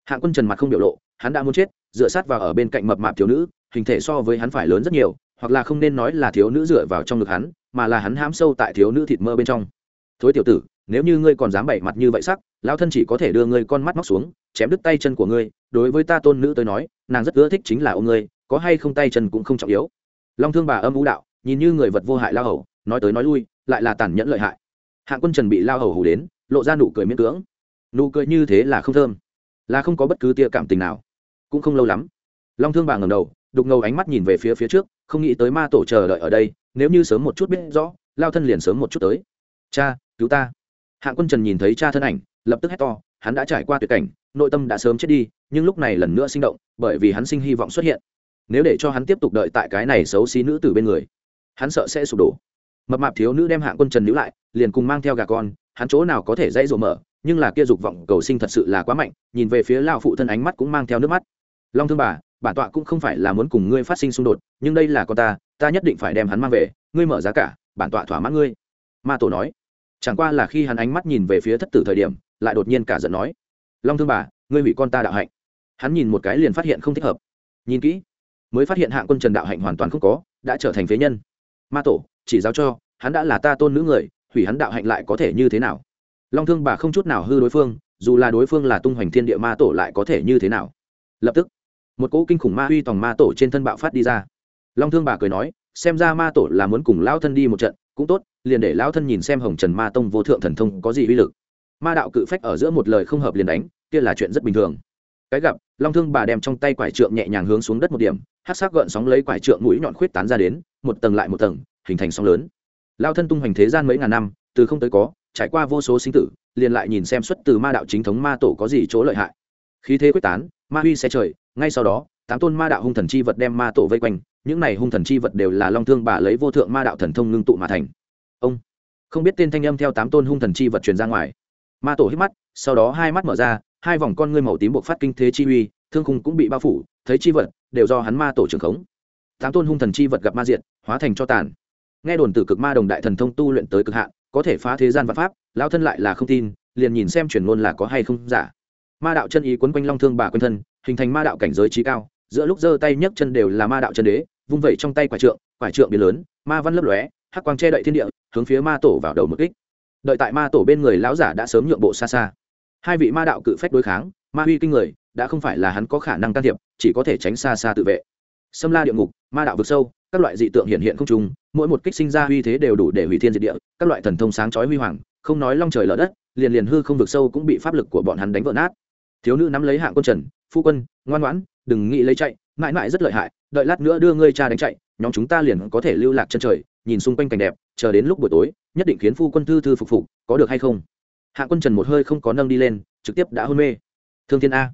Hạng quân trần mặt không biểu lộ, hắn đã muốn chết, dựa sát vào ở bên cạnh mập mạp thiếu nữ, hình thể so với hắn phải lớn rất nhiều, hoặc là không nên nói là thiếu nữ dựa vào trong ngực hắn, mà là hắn hám sâu tại thiếu nữ thịt mơ bên trong. Thối tiểu tử, nếu như ngươi còn dám bậy mặt như vậy sắc lao thân chỉ có thể đưa ngươi con mắt móc xuống, chém đứt tay chân của ngươi, đối với ta tôn nữ tới nói, nàng rất ưa thích chính là ô ngươi có hay không tay chân cũng không trọng yếu. Long thương bà âm vũ đạo, nhìn như người vật vô hại lao hầu, nói tới nói lui, lại là tàn nhẫn lợi hại. Hạng quân trần bị lao hầu hủ đến, lộ ra nụ cười miễn cưỡng. Nụ cười như thế là không thơm, là không có bất cứ tia cảm tình nào. Cũng không lâu lắm, long thương bà ngầm đầu, đục ngầu ánh mắt nhìn về phía phía trước, không nghĩ tới ma tổ chờ đợi ở đây, nếu như sớm một chút biết rõ, lao thân liền sớm một chút tới. Cha, cứu ta. Hạng quân trần nhìn thấy cha thân ảnh, lập tức hét to, hắn đã trải qua tuyệt cảnh, nội tâm đã sớm chết đi, nhưng lúc này lần nữa sinh động, bởi vì hắn sinh hy vọng xuất hiện nếu để cho hắn tiếp tục đợi tại cái này xấu xí nữ từ bên người, hắn sợ sẽ sụp đổ. Mập mạp thiếu nữ đem hạng quân trần níu lại, liền cùng mang theo gà con, hắn chỗ nào có thể dãy rộ mở, nhưng là kia dục vọng cầu sinh thật sự là quá mạnh, nhìn về phía lao phụ thân ánh mắt cũng mang theo nước mắt. Long thương bà, bản tọa cũng không phải là muốn cùng ngươi phát sinh xung đột, nhưng đây là con ta ta nhất định phải đem hắn mang về, ngươi mở giá cả, bản tọa thỏa mãn ngươi. Ma tổ nói. Chẳng qua là khi hắn ánh mắt nhìn về phía thất tử thời điểm, lại đột nhiên cả giận nói. Long thương bà, ngươi hủy con ta đạo hạnh. Hắn nhìn một cái liền phát hiện không thích hợp. Nhìn kỹ mới phát hiện hạng quân trần đạo hạnh hoàn toàn không có, đã trở thành phế nhân. Ma tổ, chỉ giáo cho, hắn đã là ta tôn nữ người, hủy hắn đạo hạnh lại có thể như thế nào? Long thương bà không chút nào hư đối phương, dù là đối phương là tung hoành thiên địa ma tổ lại có thể như thế nào? Lập tức, một cỗ kinh khủng ma uy tòng ma tổ trên thân bạo phát đi ra. Long thương bà cười nói, xem ra ma tổ là muốn cùng lão thân đi một trận, cũng tốt, liền để lão thân nhìn xem hồng trần ma tông vô thượng thần thông có gì uy lực. Ma đạo cự phách ở giữa một lời không hợp liền đánh, kia là chuyện rất bình thường. Cái gặp, long thương bà đem trong tay quải trượng nhẹ nhàng hướng xuống đất một điểm hát sắc gợn sóng lấy quải trượng mũi nhọn khuyết tán ra đến, một tầng lại một tầng, hình thành sóng lớn. Lao thân tung hoành thế gian mấy ngàn năm, từ không tới có, trải qua vô số sinh tử, liền lại nhìn xem xuất từ ma đạo chính thống ma tổ có gì chỗ lợi hại. Khí thế quyết tán, ma huy xe trời, ngay sau đó, tám tôn ma đạo hung thần chi vật đem ma tổ vây quanh, những này hung thần chi vật đều là long thương bà lấy vô thượng ma đạo thần thông ngưng tụ mà thành. Ông, không biết tên thanh âm theo tám tôn hung thần chi vật truyền ra ngoài. Ma tổ hít mắt, sau đó hai mắt mở ra, hai vòng con ngươi màu tím buộc phát kinh thế chi uy thương khung cũng bị bao phủ, thấy chi vật, đều do hắn ma tổ trưởng khống. Tám tôn hung thần chi vật gặp ma diệt, hóa thành cho tàn. Nghe đồn từ cực ma đồng đại thần thông tu luyện tới cực hạn, có thể phá thế gian vật pháp lao thân lại là không tin, liền nhìn xem truyền ngôn là có hay không giả. Ma đạo chân ý quấn quanh long thương bà quanh thân, hình thành ma đạo cảnh giới trí cao, giữa lúc giơ tay nhấc chân đều là ma đạo chân đế, vung vẩy trong tay quả trượng quả trượng biến lớn, ma văn lấp lóe, hắc quang che đậy thiên địa, hướng phía ma tổ vào đầu một kích. Đợi tại ma tổ bên người lão giả đã sớm nhượng bộ xa xa. Hai vị ma đạo cự phách đối kháng, ma huy kinh người đã không phải là hắn có khả năng can thiệp, chỉ có thể tránh xa xa tự vệ. Xâm la địa ngục, ma đạo vực sâu, các loại dị tượng hiện hiện không trùng mỗi một kích sinh ra uy thế đều đủ để hủy thiên diệt địa, các loại thần thông sáng chói huy hoàng, không nói long trời lở đất, liền liền hư không vực sâu cũng bị pháp lực của bọn hắn đánh vỡ nát. Thiếu nữ nắm lấy hạng quân trần, phu quân, ngoan ngoãn, đừng nghĩ lấy chạy, mãi mãi rất lợi hại, đợi lát nữa đưa ngươi cha đánh chạy, nhóm chúng ta liền có thể lưu lạc chân trời, nhìn xung quanh cảnh đẹp, chờ đến lúc buổi tối, nhất định khiến phu quân thư thư phục phục, có được hay không? Hạng quân trần một hơi không có nâng đi lên, trực tiếp đã hôn mê. Thương thiên a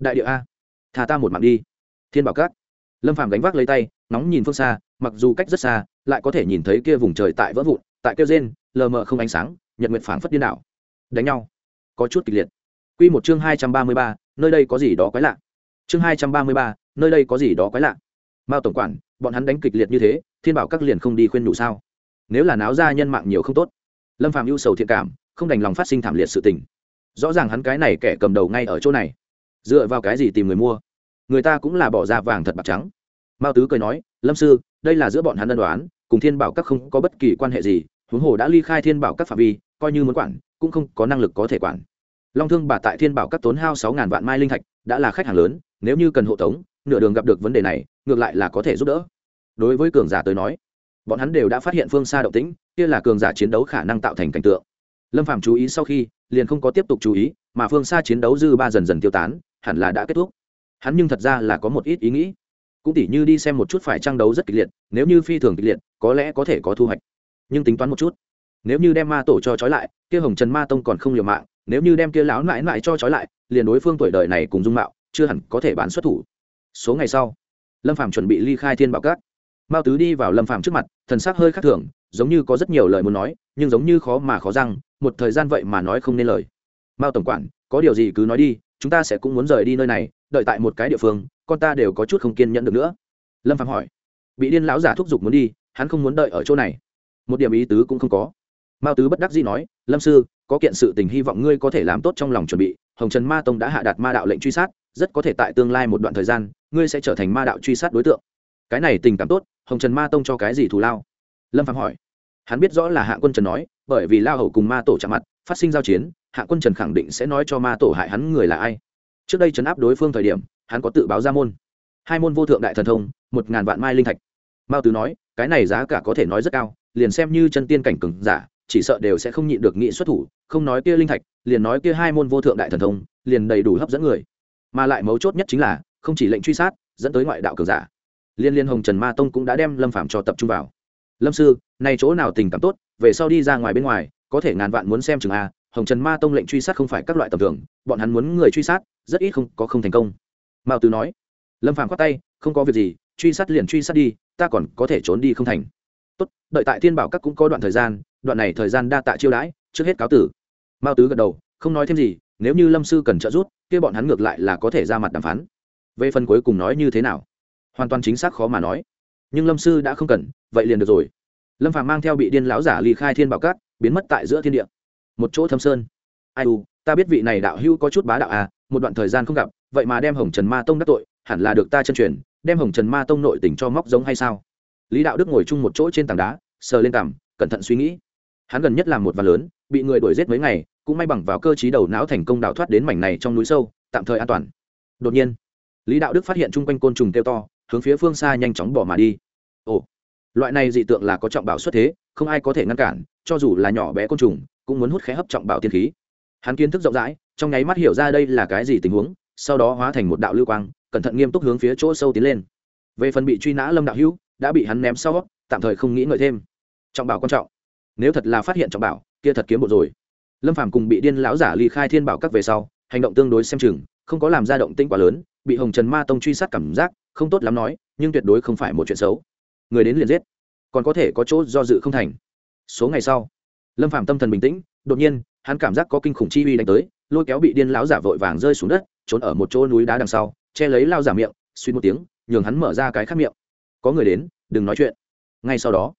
đại địa a. Thả ta một mạng đi. Thiên bảo cát lâm phàm gánh vác lấy tay nóng nhìn phương xa, mặc dù cách rất xa, lại có thể nhìn thấy kia vùng trời tại vỡ vụn, tại kêu rên, lờ mờ không ánh sáng, nhật nguyệt phảng phất điên đảo. Đánh nhau. Có chút kịch liệt. Quy một chương hai trăm ba mươi ba, nơi đây có gì đó quái lạ. Chương hai trăm ba mươi ba, nơi đây có gì đó quái lạ. Mao tổng quản, bọn hắn đánh kịch liệt như thế, thiên bảo các liền không đi khuyên đủ sao? Nếu là náo ra nhân mạng nhiều không tốt. Lâm phàm ưu sầu thiện cảm, không đành lòng phát sinh thảm liệt sự tình. Rõ ràng hắn cái này kẻ cầm đầu ngay ở chỗ này dựa vào cái gì tìm người mua? Người ta cũng là bỏ ra vàng thật bạc trắng. Mao tứ cười nói, lâm sư, đây là giữa bọn hắn ân đoán, cùng thiên bảo các không có bất kỳ quan hệ gì, huống hồ đã ly khai thiên bảo các phạm vi, coi như muốn quản, cũng không có năng lực có thể quản. Long thương bà tại thiên bảo các tốn hao sáu ngàn vạn mai linh thạch, đã là khách hàng lớn, nếu như cần hộ tống, nửa đường gặp được vấn đề này, ngược lại là có thể giúp đỡ. Đối với cường giả tới nói, bọn hắn đều đã phát hiện phương xa động tĩnh, kia là cường giả chiến đấu khả năng tạo thành cảnh tượng. Lâm phạm chú ý sau khi, liền không có tiếp tục chú ý, mà phương xa chiến đấu dư ba dần dần tiêu tán hẳn là đã kết thúc. Hắn nhưng thật ra là có một ít ý nghĩ. Cũng tỉ như đi xem một chút phải trang đấu rất kịch liệt, nếu như phi thường kịch liệt, có lẽ có thể có thu hoạch. Nhưng tính toán một chút, nếu như đem ma tổ cho trói lại, kia hồng trần ma tông còn không liều mạng, nếu như đem kia lão mãi mãi cho trói lại, liền đối phương tuổi đời này cùng dung mạo, chưa hẳn có thể bán xuất thủ. Số ngày sau, lâm phàm chuẩn bị ly khai thiên bảo cát mao tứ đi vào lâm phàm trước mặt, thần sắc hơi khác thường, giống như có rất nhiều lời muốn nói, nhưng giống như khó mà khó răng, một thời gian vậy mà nói không nên lời. Mao tổng quản, có điều gì cứ nói đi chúng ta sẽ cũng muốn rời đi nơi này, đợi tại một cái địa phương, con ta đều có chút không kiên nhẫn được nữa. Lâm phạm hỏi. Bị điên lão giả thúc giục muốn đi, hắn không muốn đợi ở chỗ này. Một điểm ý tứ cũng không có. Mao tứ bất đắc dĩ nói, lâm sư, có kiện sự tình hy vọng ngươi có thể làm tốt trong lòng chuẩn bị. Hồng trần ma tông đã hạ đạt ma đạo lệnh truy sát, rất có thể tại tương lai một đoạn thời gian, ngươi sẽ trở thành ma đạo truy sát đối tượng. Cái này tình cảm tốt, hồng trần ma tông cho cái gì thù lao? Lâm phạm hỏi. Hắn biết rõ là hạ quân trần nói, bởi vì lao hầu cùng ma tổ chạm mặt phát sinh giao chiến, hạ quân trần khẳng định sẽ nói cho ma tổ hại hắn người là ai. Trước đây trấn áp đối phương thời điểm, hắn có tự báo ra môn. Hai môn vô thượng đại thần thông, một ngàn vạn mai linh thạch. Mao tứ nói, cái này giá cả có thể nói rất cao, liền xem như chân tiên cảnh cừng giả, chỉ sợ đều sẽ không nhịn được nghị xuất thủ, không nói kia linh thạch, liền nói kia hai môn vô thượng đại thần thông, liền đầy đủ hấp dẫn người. Mà lại mấu chốt nhất chính là, không chỉ lệnh truy sát, dẫn tới ngoại đạo cường giả. Liên liên hồng trần ma tông cũng đã đem lâm phạm cho tập trung vào. Lâm sư này chỗ nào tình cảm tốt, về sau đi ra ngoài bên ngoài có thể ngàn vạn muốn xem chừng a, hồng trần ma tông lệnh truy sát không phải các loại tầm thường, bọn hắn muốn người truy sát, rất ít không, có không thành công. Mao tứ nói. Lâm phàm khoát tay, không có việc gì, truy sát liền truy sát đi, ta còn có thể trốn đi không thành. Tốt, đợi tại thiên bảo các cũng có đoạn thời gian, đoạn này thời gian đa tạ chiêu đãi, trước hết cáo tử. Mao tứ gật đầu, không nói thêm gì, nếu như lâm sư cần trợ giúp, kia bọn hắn ngược lại là có thể ra mặt đàm phán. Về phần cuối cùng nói như thế nào? Hoàn toàn chính xác khó mà nói. Nhưng lâm sư đã không cần, vậy liền được rồi. Lâm phàm mang theo bị điên lão giả ly khai thiên bảo cát biến mất tại giữa thiên địa. Một chỗ thâm sơn. Ai u, ta biết vị này đạo hữu có chút bá đạo à một đoạn thời gian không gặp, vậy mà đem hồng trần ma tông đắc tội, hẳn là được ta chân truyền, đem hồng trần ma tông nội tình cho móc giống hay sao? Lý đạo đức ngồi chung một chỗ trên tảng đá, sờ lên cằm, cẩn thận suy nghĩ. Hắn gần nhất làm một ván lớn, bị người đuổi giết mấy ngày, cũng may bằng vào cơ chí đầu não thành công đào thoát đến mảnh này trong núi sâu, tạm thời an toàn. Đột nhiên, lý đạo đức phát hiện chung quanh côn trùng kêu to, hướng phía phương xa nhanh chóng bỏ mà đi. Ồ, loại này dị tượng là có trọng bảo xuất thế không ai có thể ngăn cản, cho dù là nhỏ bé côn trùng, cũng muốn hút khé hấp trọng bảo tiên khí. Hắn kiến thức rộng rãi, trong nháy mắt hiểu ra đây là cái gì tình huống, sau đó hóa thành một đạo lưu quang, cẩn thận nghiêm túc hướng phía chỗ sâu tiến lên. Về phần bị truy nã lâm đạo hữu, đã bị hắn ném sau, tạm thời không nghĩ ngợi thêm. Trọng bảo quan trọng. Nếu thật là phát hiện trọng bảo, kia thật kiếm bộ rồi. Lâm phàm cùng bị điên lão giả ly khai thiên bảo các về sau, hành động tương đối xem chừng, không có làm ra động tĩnh quá lớn, bị hồng trần ma tông truy sát cảm giác, không tốt lắm nói, nhưng tuyệt đối không phải một chuyện xấu. Người đến liền giết còn có thể có chỗ do dự không thành. Số ngày sau, lâm phàm tâm thần bình tĩnh, đột nhiên, hắn cảm giác có kinh khủng chi uy đánh tới, lôi kéo bị điên lão giả vội vàng rơi xuống đất, trốn ở một chỗ núi đá đằng sau, che lấy lao giả miệng suy một tiếng, nhường hắn mở ra cái khác miệng. Có người đến, đừng nói chuyện. Ngay sau đó,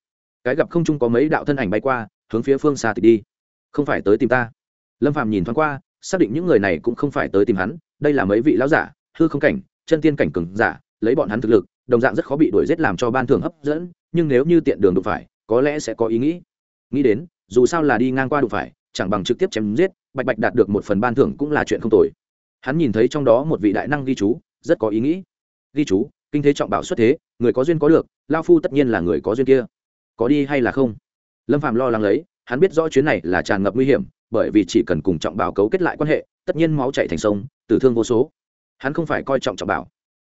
cái gặp không chung có mấy đạo thân ảnh bay qua, hướng phía phương xa tịch đi. Không phải tới tìm ta. Lâm phạm nhìn thoáng qua, xác định những người này cũng không phải tới tìm hắn, đây là mấy vị lão giả, hư không cảnh, chân tiên cảnh cừng giả, lấy bọn hắn thực lực đồng dạng rất khó bị đuổi giết làm cho ban thường hấp dẫn, nhưng nếu như tiện đường đụng phải, có lẽ sẽ có ý nghĩ. Nghĩ đến, dù sao là đi ngang qua đụng phải, chẳng bằng trực tiếp chém giết, bạch bạch đạt được một phần ban thưởng cũng là chuyện không tồi. Hắn nhìn thấy trong đó một vị đại năng ghi chú, rất có ý nghĩ. Ghi chú, kinh thế trọng bảo xuất thế, người có duyên có được, lao phu tất nhiên là người có duyên kia. Có đi hay là không? Lâm phạm lo lắng lấy, hắn biết rõ chuyến này là tràn ngập nguy hiểm, bởi vì chỉ cần cùng trọng bảo cấu kết lại quan hệ, tất nhiên máu chạy thành sông, tử thương vô số. Hắn không phải coi trọng trọng bảo.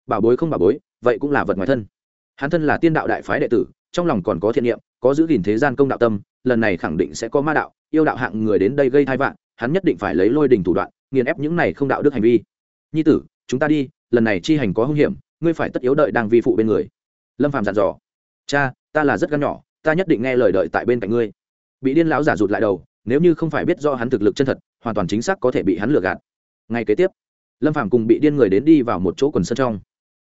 Bảo bối không bảo bối vậy cũng là vật ngoài thân. Hắn thân là tiên đạo đại phái đệ tử, trong lòng còn có thiện niệm, có giữ gìn thế gian công đạo tâm, lần này khẳng định sẽ có ma đạo, yêu đạo hạng người đến đây gây thai vạn, hắn nhất định phải lấy lôi đình thủ đoạn, nghiền ép những này không đạo đức hành vi. Nhi tử, chúng ta đi, lần này chi hành có hung hiểm, ngươi phải tất yếu đợi đang vi phụ bên người. Lâm phàm dặn dò. Cha, ta là rất gan nhỏ, ta nhất định nghe lời đợi tại bên cạnh ngươi. Bị điên lão giả rụt lại đầu, nếu như không phải biết do hắn thực lực chân thật, hoàn toàn chính xác có thể bị hắn lừa gạt. Ngay kế tiếp, lâm phàm cùng bị điên người đến đi vào một chỗ quần sân trong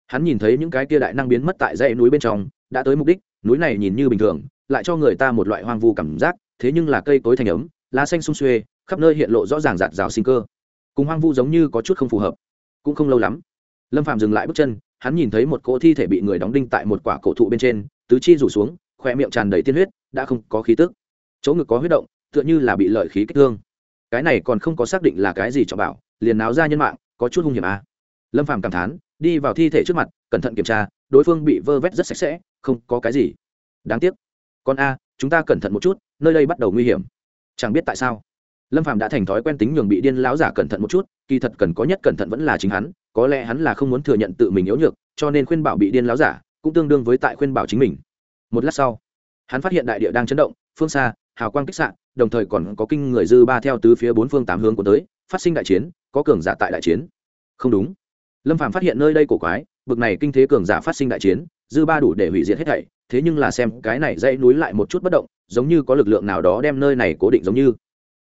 hắn nhìn thấy những cái kia đại năng biến mất tại dãy núi bên trong, đã tới mục đích, núi này nhìn như bình thường, lại cho người ta một loại hoang vu cảm giác, thế nhưng là cây cối thành ấm, lá xanh sung xuê, khắp nơi hiện lộ rõ ràng giạt rào sinh cơ. Cùng hoang vu giống như có chút không phù hợp, cũng không lâu lắm, lâm phạm dừng lại bước chân, hắn nhìn thấy một cỗ thi thể bị người đóng đinh tại một quả cổ thụ bên trên, tứ chi rủ xuống khoe miệng tràn đầy tiên huyết, đã không có khí tức. Chỗ ngực có huyết động, tựa như là bị lợi khí kích thương. Cái này còn không có xác định là cái gì cho bảo, liền náo ra nhân mạng, có chút hung hiểm à. lâm Phạm cảm thán đi vào thi thể trước mặt, cẩn thận kiểm tra, đối phương bị vơ vét rất sạch sẽ, không có cái gì. Đáng tiếc. Con a, chúng ta cẩn thận một chút, nơi đây bắt đầu nguy hiểm. Chẳng biết tại sao. Lâm Phạm đã thành thói quen tính nhường bị điên láo giả cẩn thận một chút, kỳ thật cần có nhất cẩn thận vẫn là chính hắn, có lẽ hắn là không muốn thừa nhận tự mình yếu nhược, cho nên khuyên bảo bị điên láo giả, cũng tương đương với tại khuyên bảo chính mình. Một lát sau, hắn phát hiện đại địa đang chấn động, phương xa, hào quang kích sạn đồng thời còn có kinh người dư ba theo tứ phía bốn phương tám hướng của tới, phát sinh đại chiến, có cường giả tại đại chiến. Không đúng lâm phàm phát hiện nơi đây cổ quái, bực này kinh thế cường giả phát sinh đại chiến, dư ba đủ để hủy diệt hết thảy, thế nhưng là xem cái này dãy núi lại một chút bất động, giống như có lực lượng nào đó đem nơi này cố định giống như.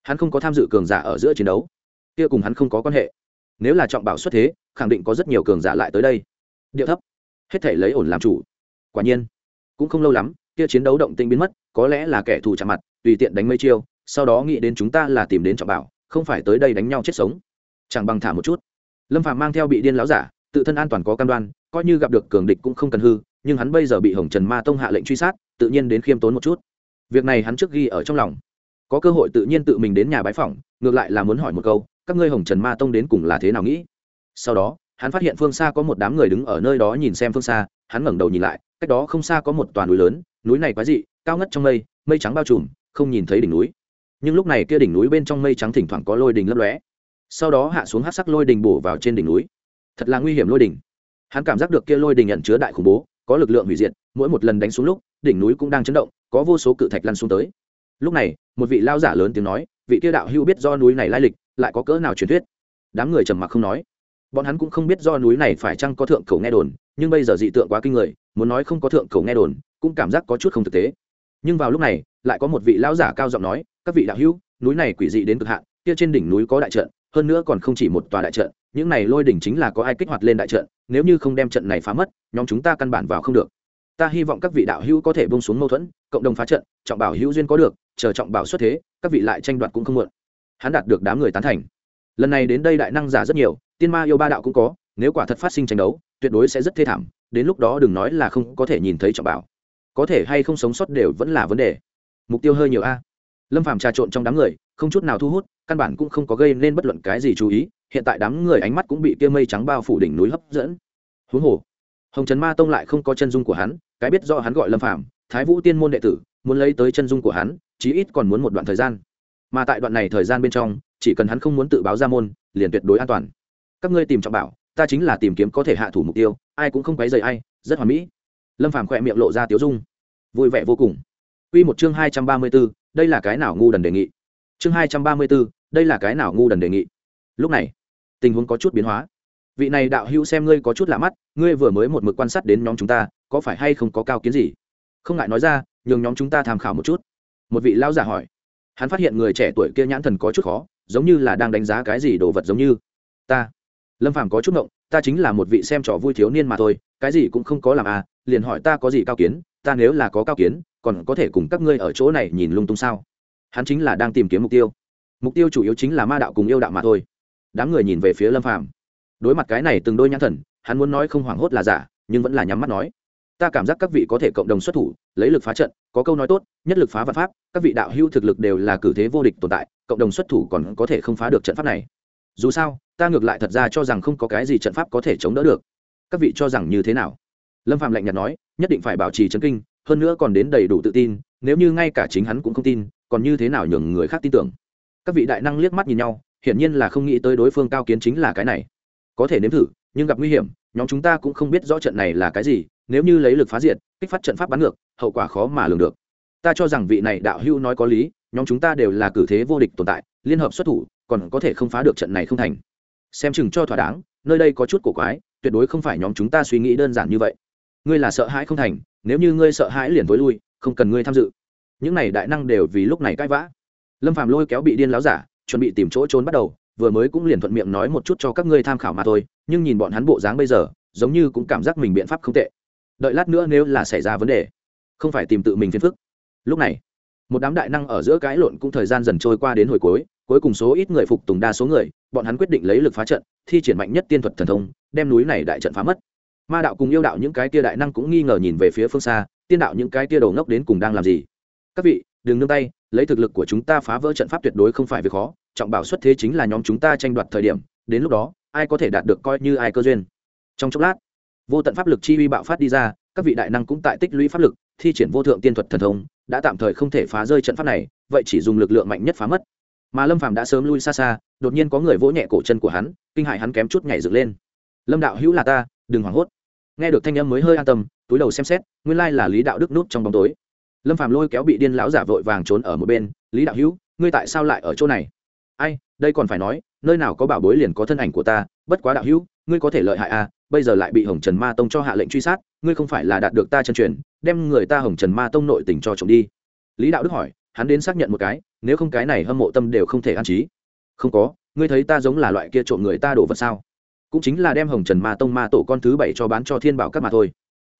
Hắn không có tham dự cường giả ở giữa chiến đấu, kia cùng hắn không có quan hệ. Nếu là trọng bảo xuất thế, khẳng định có rất nhiều cường giả lại tới đây. Điệu thấp, hết thể lấy ổn làm chủ. Quả nhiên, cũng không lâu lắm, kia chiến đấu động tinh biến mất, có lẽ là kẻ thù chạm mặt, tùy tiện đánh mấy chiêu, sau đó nghĩ đến chúng ta là tìm đến trọng bảo, không phải tới đây đánh nhau chết sống. Chẳng bằng thả một chút lâm phạm mang theo bị điên láo giả, tự thân an toàn có cam đoan, coi như gặp được cường địch cũng không cần hư, nhưng hắn bây giờ bị hồng trần ma tông hạ lệnh truy sát, tự nhiên đến khiêm tốn một chút. Việc này hắn trước ghi ở trong lòng. Có cơ hội tự nhiên tự mình đến nhà bái phỏng, ngược lại là muốn hỏi một câu, các ngươi hồng trần ma tông đến cùng là thế nào nghĩ? Sau đó, hắn phát hiện phương xa có một đám người đứng ở nơi đó nhìn xem phương xa, hắn ngẩng đầu nhìn lại, cách đó không xa có một toàn núi lớn, núi này quái dị, cao ngất trong mây mây trắng bao trùm, không nhìn thấy đỉnh núi. Nhưng lúc này kia đỉnh núi bên trong mây trắng thỉnh thoảng có lôi đình lấp lóe sau đó hạ xuống hát sắc lôi đình bổ vào trên đỉnh núi. Thật là nguy hiểm lôi đình. Hắn cảm giác được kia lôi đình nhận chứa đại khủng bố, có lực lượng hủy diệt, mỗi một lần đánh xuống lúc, đỉnh núi cũng đang chấn động, có vô số cự thạch lăn xuống tới. Lúc này, một vị lao giả lớn tiếng nói, vị kia đạo hưu biết do núi này lai lịch, lại có cỡ nào truyền thuyết? Đám người trầm mặc không nói. Bọn hắn cũng không biết do núi này phải chăng có thượng cầu nghe đồn, nhưng bây giờ dị tượng quá kinh người, muốn nói không có thượng cầu nghe đồn, cũng cảm giác có chút không thực tế. Nhưng vào lúc này, lại có một vị lão giả cao giọng nói, các vị đạo hữu, núi này quỷ dị đến cực hạn kia trên đỉnh núi có đại trận, hơn nữa còn không chỉ một tòa đại trận, những này lôi đỉnh chính là có ai kích hoạt lên đại trận, nếu như không đem trận này phá mất, nhóm chúng ta căn bản vào không được. Ta hy vọng các vị đạo hữu có thể bông xuống mâu thuẫn, cộng đồng phá trận, trọng bảo hữu duyên có được, chờ trọng bảo xuất thế, các vị lại tranh đoạt cũng không muộn. Hắn đạt được đám người tán thành. Lần này đến đây đại năng giả rất nhiều, tiên ma yêu ba đạo cũng có, nếu quả thật phát sinh tranh đấu, tuyệt đối sẽ rất thê thảm, đến lúc đó đừng nói là không có thể nhìn thấy trọng bảo. Có thể hay không sống sót đều vẫn là vấn đề. Mục tiêu hơi nhiều a lâm phàm trà trộn trong đám người không chút nào thu hút căn bản cũng không có gây nên bất luận cái gì chú ý hiện tại đám người ánh mắt cũng bị kia mây trắng bao phủ đỉnh núi hấp dẫn. Huống hồ hồng trần ma tông lại không có chân dung của hắn cái biết do hắn gọi lâm phàm thái vũ tiên môn đệ tử muốn lấy tới chân dung của hắn chí ít còn muốn một đoạn thời gian. Mà tại đoạn này thời gian bên trong chỉ cần hắn không muốn tự báo ra môn liền tuyệt đối an toàn. Các ngươi tìm trọng bảo ta chính là tìm kiếm có thể hạ thủ mục tiêu ai cũng không quấy rầy ai rất hoàn mỹ. Lâm phàm khỏe miệng lộ ra tiếu dung. Vui vẻ vô cùng. Quy một chương hai trăm ba mươi 234, đây là cái nào ngu đần đề nghị? Chương hai trăm ba mươi bốn, đây là cái nào ngu đần đề nghị? Lúc này, tình huống có chút biến hóa. Vị này đạo hữu xem ngươi có chút lạ mắt, ngươi vừa mới một mực quan sát đến nhóm chúng ta, có phải hay không có cao kiến gì? Không ngại nói ra, nhường nhóm chúng ta tham khảo một chút. Một vị lão giả hỏi. Hắn phát hiện người trẻ tuổi kia nhãn thần có chút khó, giống như là đang đánh giá cái gì đồ vật giống như. Ta, lâm phàm có chút ngộng, ta chính là một vị xem trò vui thiếu niên mà thôi, cái gì cũng không có làm à liền hỏi ta có gì cao kiến ta nếu là có cao kiến, còn có thể cùng các ngươi ở chỗ này nhìn lung tung sao? Hắn chính là đang tìm kiếm mục tiêu. Mục tiêu chủ yếu chính là ma đạo cùng yêu đạo mà thôi. Đám người nhìn về phía lâm phàm. Đối mặt cái này từng đôi nhãn thần, hắn muốn nói không hoảng hốt là giả, nhưng vẫn là nhắm mắt nói. Ta cảm giác các vị có thể cộng đồng xuất thủ, lấy lực phá trận, có câu nói tốt, nhất lực phá vật pháp, các vị đạo hưu thực lực đều là cử thế vô địch tồn tại, cộng đồng xuất thủ còn có thể không phá được trận pháp này. Dù sao, ta ngược lại thật ra cho rằng không có cái gì trận pháp có thể chống đỡ được. Các vị cho rằng như thế nào? Lâm phạm lạnh nhạt nói nhất định phải bảo trì chấn kinh, hơn nữa còn đến đầy đủ tự tin, nếu như ngay cả chính hắn cũng không tin, còn như thế nào nhường người khác tin tưởng. Các vị đại năng liếc mắt nhìn nhau, hiển nhiên là không nghĩ tới đối phương cao kiến chính là cái này. Có thể nếm thử, nhưng gặp nguy hiểm, nhóm chúng ta cũng không biết rõ trận này là cái gì, nếu như lấy lực phá diệt, kích phát trận pháp bắn ngược, hậu quả khó mà lường được. Ta cho rằng vị này đạo hữu nói có lý, nhóm chúng ta đều là cử thế vô địch tồn tại, liên hợp xuất thủ, còn có thể không phá được trận này không thành. Xem chừng cho thỏa đáng, nơi đây có chút cổ quái, tuyệt đối không phải nhóm chúng ta suy nghĩ đơn giản như vậy ngươi là sợ hãi không thành, nếu như ngươi sợ hãi liền tối lui, không cần ngươi tham dự. Những này đại năng đều vì lúc này cãi vã. Lâm phàm lôi kéo bị điên láo giả, chuẩn bị tìm chỗ trốn bắt đầu, vừa mới cũng liền thuận miệng nói một chút cho các ngươi tham khảo mà thôi, nhưng nhìn bọn hắn bộ dáng bây giờ, giống như cũng cảm giác mình biện pháp không tệ. Đợi lát nữa nếu là xảy ra vấn đề, không phải tìm tự mình phiền phức. Lúc này, một đám đại năng ở giữa cái lộn cũng thời gian dần trôi qua đến hồi cuối cuối cùng số ít người phục tùng đa số người, bọn hắn quyết định lấy lực phá trận, thi triển mạnh nhất tiên thuật thần thông, đem núi này đại trận phá mất ma đạo cùng yêu đạo những cái tia đại năng cũng nghi ngờ nhìn về phía phương xa, tiên đạo những cái tia đầu ngốc đến cùng đang làm gì? Các vị, đừng nương tay, lấy thực lực của chúng ta phá vỡ trận pháp tuyệt đối không phải việc khó, trọng bảo xuất thế chính là nhóm chúng ta tranh đoạt thời điểm, đến lúc đó, ai có thể đạt được coi như ai cơ duyên? Trong chốc lát, vô tận pháp lực chi uy bạo phát đi ra, các vị đại năng cũng tại tích lũy pháp lực, thi triển vô thượng tiên thuật thần thông, đã tạm thời không thể phá rơi trận pháp này, vậy chỉ dùng lực lượng mạnh nhất phá mất. Mà lâm phàm đã sớm lui xa xa, đột nhiên có người vỗ nhẹ cổ chân của hắn, kinh hại hắn kém chút nhảy dựng lên. Lâm đạo hữu là ta, đừng hoảng hốt nghe được thanh âm mới hơi an tâm, túi đầu xem xét, nguyên lai là lý đạo đức nút trong bóng tối. Lâm phàm lôi kéo bị điên lão giả vội vàng trốn ở một bên, lý đạo hữu, ngươi tại sao lại ở chỗ này? Ai, đây còn phải nói, nơi nào có bảo bối liền có thân ảnh của ta, bất quá đạo hữu, ngươi có thể lợi hại à bây giờ lại bị hồng trần ma tông cho hạ lệnh truy sát, ngươi không phải là đạt được ta chân truyền, đem người ta hồng trần ma tông nội tình cho trộm đi. Lý đạo đức hỏi, hắn đến xác nhận một cái, nếu không cái này hâm mộ tâm đều không thể an trí. Không có, ngươi thấy ta giống là loại kia trộm người ta đổ vật sao? Cũng chính là đem hồng trần ma tông ma tổ con thứ bảy cho bán cho thiên bảo các mà thôi.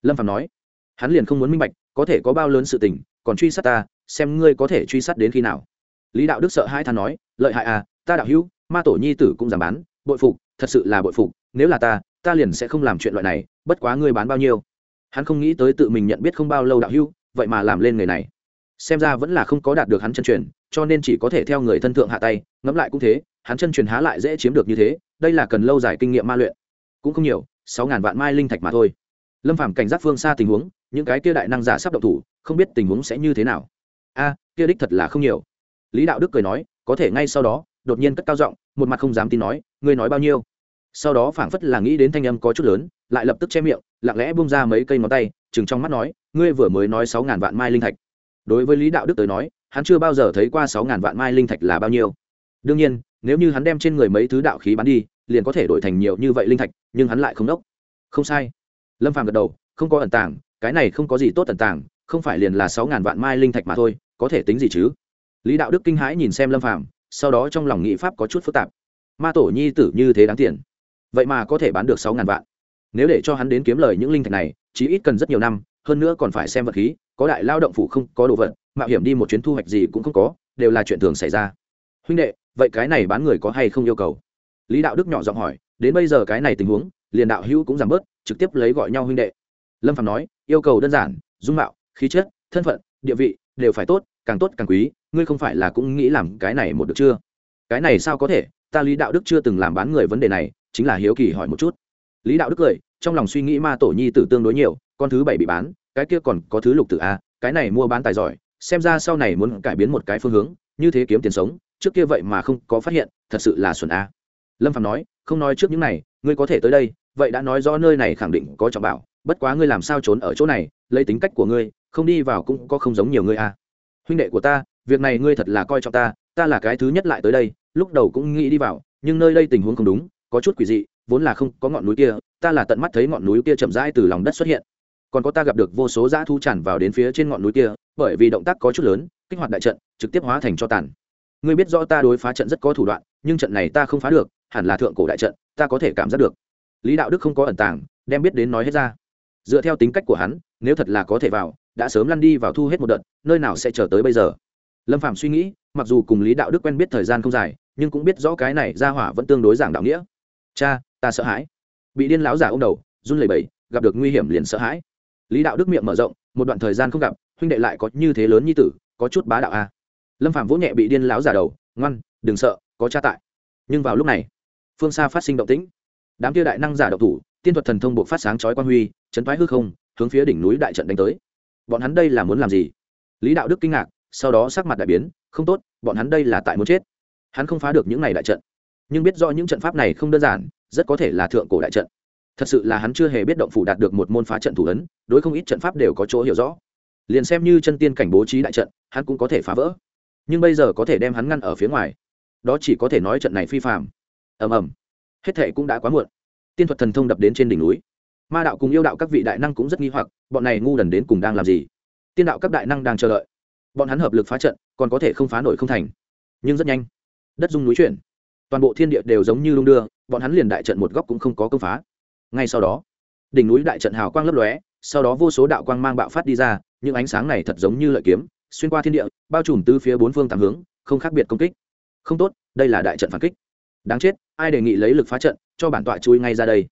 Lâm phạm nói, hắn liền không muốn minh bạch, có thể có bao lớn sự tình, còn truy sát ta, xem ngươi có thể truy sát đến khi nào. Lý đạo đức sợ hai than nói, lợi hại à ta đạo hữu, ma tổ nhi tử cũng giảm bán, bội phục, thật sự là bội phục, nếu là ta ta liền sẽ không làm chuyện loại này, bất quá ngươi bán bao nhiêu? Hắn không nghĩ tới tự mình nhận biết không bao lâu đạo hữu, vậy mà làm lên người này. Xem ra vẫn là không có đạt được hắn chân truyền, cho nên chỉ có thể theo người thân thượng hạ tay, ngẫm lại cũng thế, hắn chân truyền há lại dễ chiếm được như thế đây là cần lâu dài kinh nghiệm ma luyện. Cũng không nhiều, sáu ngàn vạn mai linh thạch mà thôi. Lâm phàm cảnh giác phương xa tình huống, những cái kia đại năng giả sắp động thủ, không biết tình huống sẽ như thế nào. A, kia đích thật là không nhiều. Lý đạo đức cười nói, có thể ngay sau đó, đột nhiên cất cao giọng, một mặt không dám tin nói, ngươi nói bao nhiêu? Sau đó phảng phất là nghĩ đến thanh âm có chút lớn, lại lập tức che miệng, lặng lẽ bung ra mấy cây ngón tay chừng trong mắt nói, ngươi vừa mới nói sáu ngàn vạn mai linh thạch. Đối với lý đạo đức tới nói, hắn chưa bao giờ thấy qua sáu ngàn vạn mai linh thạch là bao nhiêu. Đương nhiên nếu như hắn đem trên người mấy thứ đạo khí bán đi, liền có thể đổi thành nhiều như vậy linh thạch, nhưng hắn lại không đốc. Không sai. Lâm phàm gật đầu, không có ẩn tàng, cái này không có gì tốt ẩn tàng, không phải liền là sáu ngàn vạn mai linh thạch mà thôi, có thể tính gì chứ? Lý đạo đức kinh hãi nhìn xem lâm phàm, sau đó trong lòng nghị pháp có chút phức tạp. Ma tổ nhi tử như thế đáng tiền. Vậy mà có thể bán được sáu ngàn vạn. Nếu để cho hắn đến kiếm lời những linh thạch này, chí ít cần rất nhiều năm, hơn nữa còn phải xem vật khí, có đại lao động phủ không có đồ vật, mạo hiểm đi một chuyến thu hoạch gì cũng không có, đều là chuyện thường xảy ra huynh đệ, vậy cái này bán người có hay không yêu cầu? Lý đạo đức nhỏ giọng hỏi. Đến bây giờ cái này tình huống, liền đạo hữu cũng giảm bớt, trực tiếp lấy gọi nhau huynh đệ. Lâm phạm nói. Yêu cầu đơn giản, dung mạo, khí chất, thân phận, địa vị đều phải tốt, càng tốt càng quý, ngươi không phải là cũng nghĩ làm cái này một được chưa? Cái này sao có thể? Ta lý đạo đức chưa từng làm bán người vấn đề này, chính là hiếu kỳ hỏi một chút. Lý đạo đức cười. Trong lòng suy nghĩ ma tổ nhi tử tương đối nhiều, con thứ bảy bị bán, cái kia còn có thứ lục tử a, cái này mua bán tài giỏi, xem ra sau này muốn cải biến một cái phương hướng, như thế kiếm tiền sống trước kia vậy mà không có phát hiện, thật sự là xuẩn a. Lâm phạm nói, không nói trước những này, ngươi có thể tới đây, vậy đã nói rõ nơi này khẳng định có trọng bảo, bất quá ngươi làm sao trốn ở chỗ này, lấy tính cách của ngươi, không đi vào cũng có không giống nhiều ngươi a. Huynh đệ của ta, việc này ngươi thật là coi trọng ta ta là cái thứ nhất lại tới đây, lúc đầu cũng nghĩ đi vào, nhưng nơi đây tình huống không đúng, có chút quỷ dị, vốn là không có ngọn núi kia, ta là tận mắt thấy ngọn núi kia chậm rãi từ lòng đất xuất hiện. Còn có ta gặp được vô số dã thu tràn vào đến phía trên ngọn núi kia, bởi vì động tác có chút lớn, kích hoạt đại trận, trực tiếp hóa thành cho tàn ngươi biết rõ ta đối phá trận rất có thủ đoạn, nhưng trận này ta không phá được, hẳn là thượng cổ đại trận, ta có thể cảm giác được. Lý đạo đức không có ẩn tàng, đem biết đến nói hết ra. Dựa theo tính cách của hắn, nếu thật là có thể vào, đã sớm lăn đi vào thu hết một đợt, nơi nào sẽ chờ tới bây giờ? Lâm phạm suy nghĩ, mặc dù cùng lý đạo đức quen biết thời gian không dài, nhưng cũng biết rõ cái này ra hỏa vẫn tương đối giảng đạo nghĩa. Cha, ta sợ hãi. Bị điên lão giả ô m đầu, run lẩy bẩy, gặp được nguy hiểm liền sợ hãi. Lý đạo đức miệng mở rộng, một đoạn thời gian không gặp, huynh đệ lại có như thế lớn như tử, có chút bá đạo a à lâm phạm vỗ nhẹ bị điên lão giả đầu ngoan đừng sợ có cha tại nhưng vào lúc này phương xa phát sinh động tĩnh đám kia đại năng giả độc thủ tiên thuật thần thông buộc phát sáng chói quan huy chấn thoái hư không hướng phía đỉnh núi đại trận đánh tới bọn hắn đây là muốn làm gì lý đạo đức kinh ngạc sau đó sắc mặt đại biến không tốt bọn hắn đây là tại muốn chết hắn không phá được những này đại trận nhưng biết do những trận pháp này không đơn giản rất có thể là thượng cổ đại trận thật sự là hắn chưa hề biết động phủ đạt được một môn phá trận thủ ấn đối không ít trận pháp đều có chỗ hiểu rõ liền xem như chân tiên cảnh bố trí đại trận hắn cũng có thể phá vỡ nhưng bây giờ có thể đem hắn ngăn ở phía ngoài. Đó chỉ có thể nói trận này phi phạm ầm ầm. Hết thệ cũng đã quá muộn. Tiên thuật thần thông đập đến trên đỉnh núi. Ma đạo cùng yêu đạo các vị đại năng cũng rất nghi hoặc, bọn này ngu đần đến cùng đang làm gì? Tiên đạo các đại năng đang chờ đợi. Bọn hắn hợp lực phá trận, còn có thể không phá nổi không thành. Nhưng rất nhanh. Đất dung núi chuyển. Toàn bộ thiên địa đều giống như lung đưa, bọn hắn liền đại trận một góc cũng không có công phá. Ngay sau đó, đỉnh núi đại trận hào quang lấp lóe, sau đó vô số đạo quang mang bạo phát đi ra, những ánh sáng này thật giống như lợi kiếm xuyên qua thiên địa, bao trùm từ phía bốn phương tám hướng, không khác biệt công kích. Không tốt, đây là đại trận phản kích. Đáng chết, ai đề nghị lấy lực phá trận, cho bản tọa chui ngay ra đây.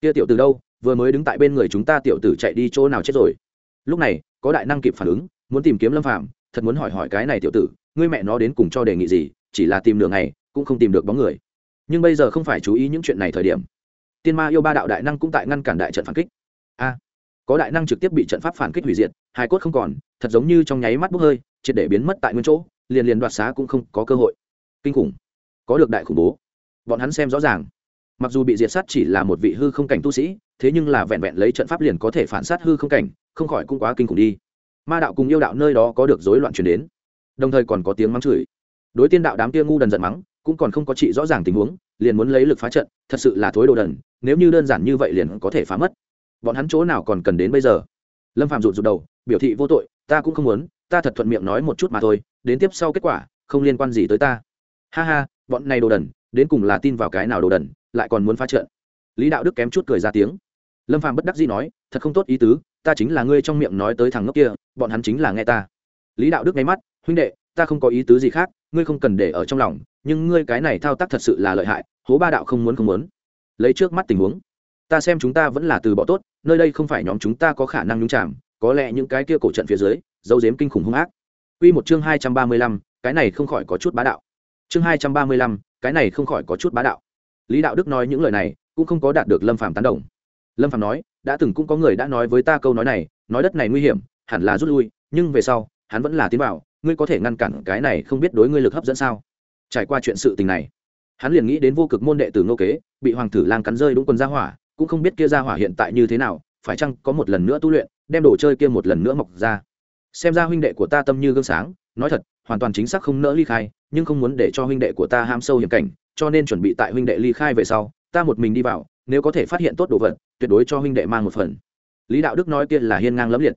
Kia tiểu từ đâu, vừa mới đứng tại bên người chúng ta tiểu tử chạy đi chỗ nào chết rồi? Lúc này, có đại năng kịp phản ứng, muốn tìm kiếm lâm phạm thật muốn hỏi hỏi cái này tiểu tử, ngươi mẹ nó đến cùng cho đề nghị gì, chỉ là tìm đường này cũng không tìm được bóng người. Nhưng bây giờ không phải chú ý những chuyện này thời điểm. Tiên ma yêu ba đạo đại năng cũng tại ngăn cản đại trận phản kích. A có đại năng trực tiếp bị trận pháp phản kích hủy diệt hai cốt không còn, thật giống như trong nháy mắt bốc hơi, triệt để biến mất tại nguyên chỗ, liền liền đoạt xá cũng không có cơ hội. Kinh khủng. Có được đại khủng bố. Bọn hắn xem rõ ràng. Mặc dù bị diệt sát chỉ là một vị hư không cảnh tu sĩ, thế nhưng là vẹn vẹn lấy trận pháp liền có thể phản sát hư không cảnh, không khỏi cũng quá kinh khủng đi. Ma đạo cùng yêu đạo nơi đó có được rối loạn chuyển đến. Đồng thời còn có tiếng mắng chửi. Đối tiên đạo đám kia ngu đần giận mắng, cũng còn không có trị rõ ràng tình huống, liền muốn lấy lực phá trận, thật sự là thối đồ đần, nếu như đơn giản như vậy liền có thể phá mất bọn hắn chỗ nào còn cần đến bây giờ? Lâm phạm rụt rụt đầu, biểu thị vô tội, ta cũng không muốn, ta thật thuận miệng nói một chút mà thôi, đến tiếp sau kết quả, không liên quan gì tới ta. Ha ha, bọn này đồ đần, đến cùng là tin vào cái nào đồ đần, lại còn muốn phá trận. Lý đạo đức kém chút cười ra tiếng. Lâm phạm bất đắc dĩ nói, thật không tốt ý tứ, ta chính là ngươi trong miệng nói tới thằng ngốc kia, bọn hắn chính là nghe ta. Lý đạo đức nháy mắt, huynh đệ, ta không có ý tứ gì khác, ngươi không cần để ở trong lòng, nhưng ngươi cái này thao tác thật sự là lợi hại, hố ba đạo không muốn không muốn. Lấy trước mắt tình huống ta xem chúng ta vẫn là từ bỏ tốt nơi đây không phải nhóm chúng ta có khả năng nhúng chạm có lẽ những cái kia cổ trận phía dưới dấu dếm kinh khủng hung ác Quy một chương hai trăm ba mươi lăm, cái này không khỏi có chút bá đạo. Chương hai trăm ba mươi lăm, cái này không khỏi có chút bá đạo. Lý Đạo Đức nói những lời này, cũng không có đạt được Lâm Phàm tán đồng. Lâm Phàm nói, đã từng cũng có người đã nói với ta câu nói này, nói đất này nguy hiểm, hẳn là rút lui, nhưng về sau, hắn vẫn là tiến vào, ngươi có thể ngăn cản cái này không biết đối ngươi lực hấp dẫn sao? Trải qua chuyện sự tình này, hắn liền nghĩ đến vô cực môn đệ tử Ngô Kế, bị hoàng tử lang cắn rơi đúng quần ra hỏa, cũng không biết kia ra hỏa hiện tại như thế nào, phải chăng có một lần nữa tu luyện, đem đồ chơi kia một lần nữa mọc ra. Xem ra huynh đệ của ta tâm như gương sáng, nói thật, hoàn toàn chính xác không nỡ ly khai, nhưng không muốn để cho huynh đệ của ta ham sâu hiểm cảnh, cho nên chuẩn bị tại huynh đệ ly khai về sau, ta một mình đi vào, nếu có thể phát hiện tốt đồ vật, tuyệt đối cho huynh đệ mang một phần. Lý Đạo Đức nói kia là hiên ngang lẫm liệt.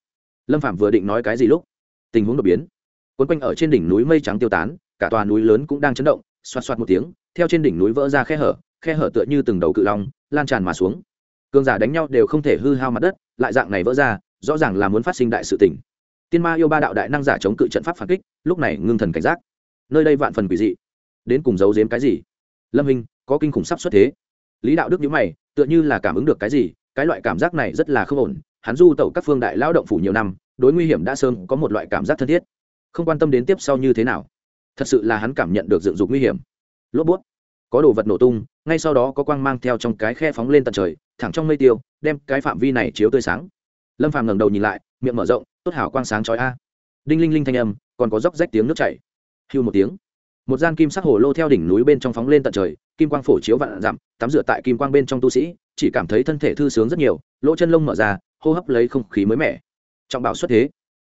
Lâm Phạm vừa định nói cái gì lúc, tình huống đột biến. Cuốn quanh ở trên đỉnh núi mây trắng tiêu tán, cả tòa núi lớn cũng đang chấn động, xoạt xoạt một tiếng, theo trên đỉnh núi vỡ ra khe hở, khe hở tựa như từng đầu cự long, lan tràn mà xuống. Cương giả đánh nhau đều không thể hư hao mặt đất, lại dạng này vỡ ra, rõ ràng là muốn phát sinh đại sự tình. Tiên ma yêu ba đạo đại năng giả chống cự trận pháp phản kích lúc này ngưng thần cảnh giác. Nơi đây vạn phần quỷ dị. Đến cùng giấu giếm cái gì? Lâm hình có kinh khủng sắp xuất thế. Lý đạo đức nhữ mày tựa như là cảm ứng được cái gì cái loại cảm giác này rất là không ổn. Hắn du tẩu các phương đại lao động phủ nhiều năm đối nguy hiểm đã sơn có một loại cảm giác thân thiết. Không quan tâm đến tiếp sau như thế nào. Thật sự là hắn cảm nhận được dựng dục nguy hiểm. Lốp bút có đồ vật nổ tung, ngay sau đó có quang mang theo trong cái khe phóng lên tận trời, thẳng trong mây tiêu, đem cái phạm vi này chiếu tươi sáng. Lâm phàm ngẩng đầu nhìn lại, miệng mở rộng, tốt hảo quang sáng chói a. Đinh linh linh thanh âm, còn có róc rách tiếng nước chảy. Hưu một tiếng. Một gian kim sắc hồ lô theo đỉnh núi bên trong phóng lên tận trời, kim quang phổ chiếu vạn dặm, tắm rửa tại kim quang bên trong tu sĩ, chỉ cảm thấy thân thể thư sướng rất nhiều, lỗ chân lông mở ra, hô hấp lấy không khí mới mẻ. Trọng bảo xuất thế.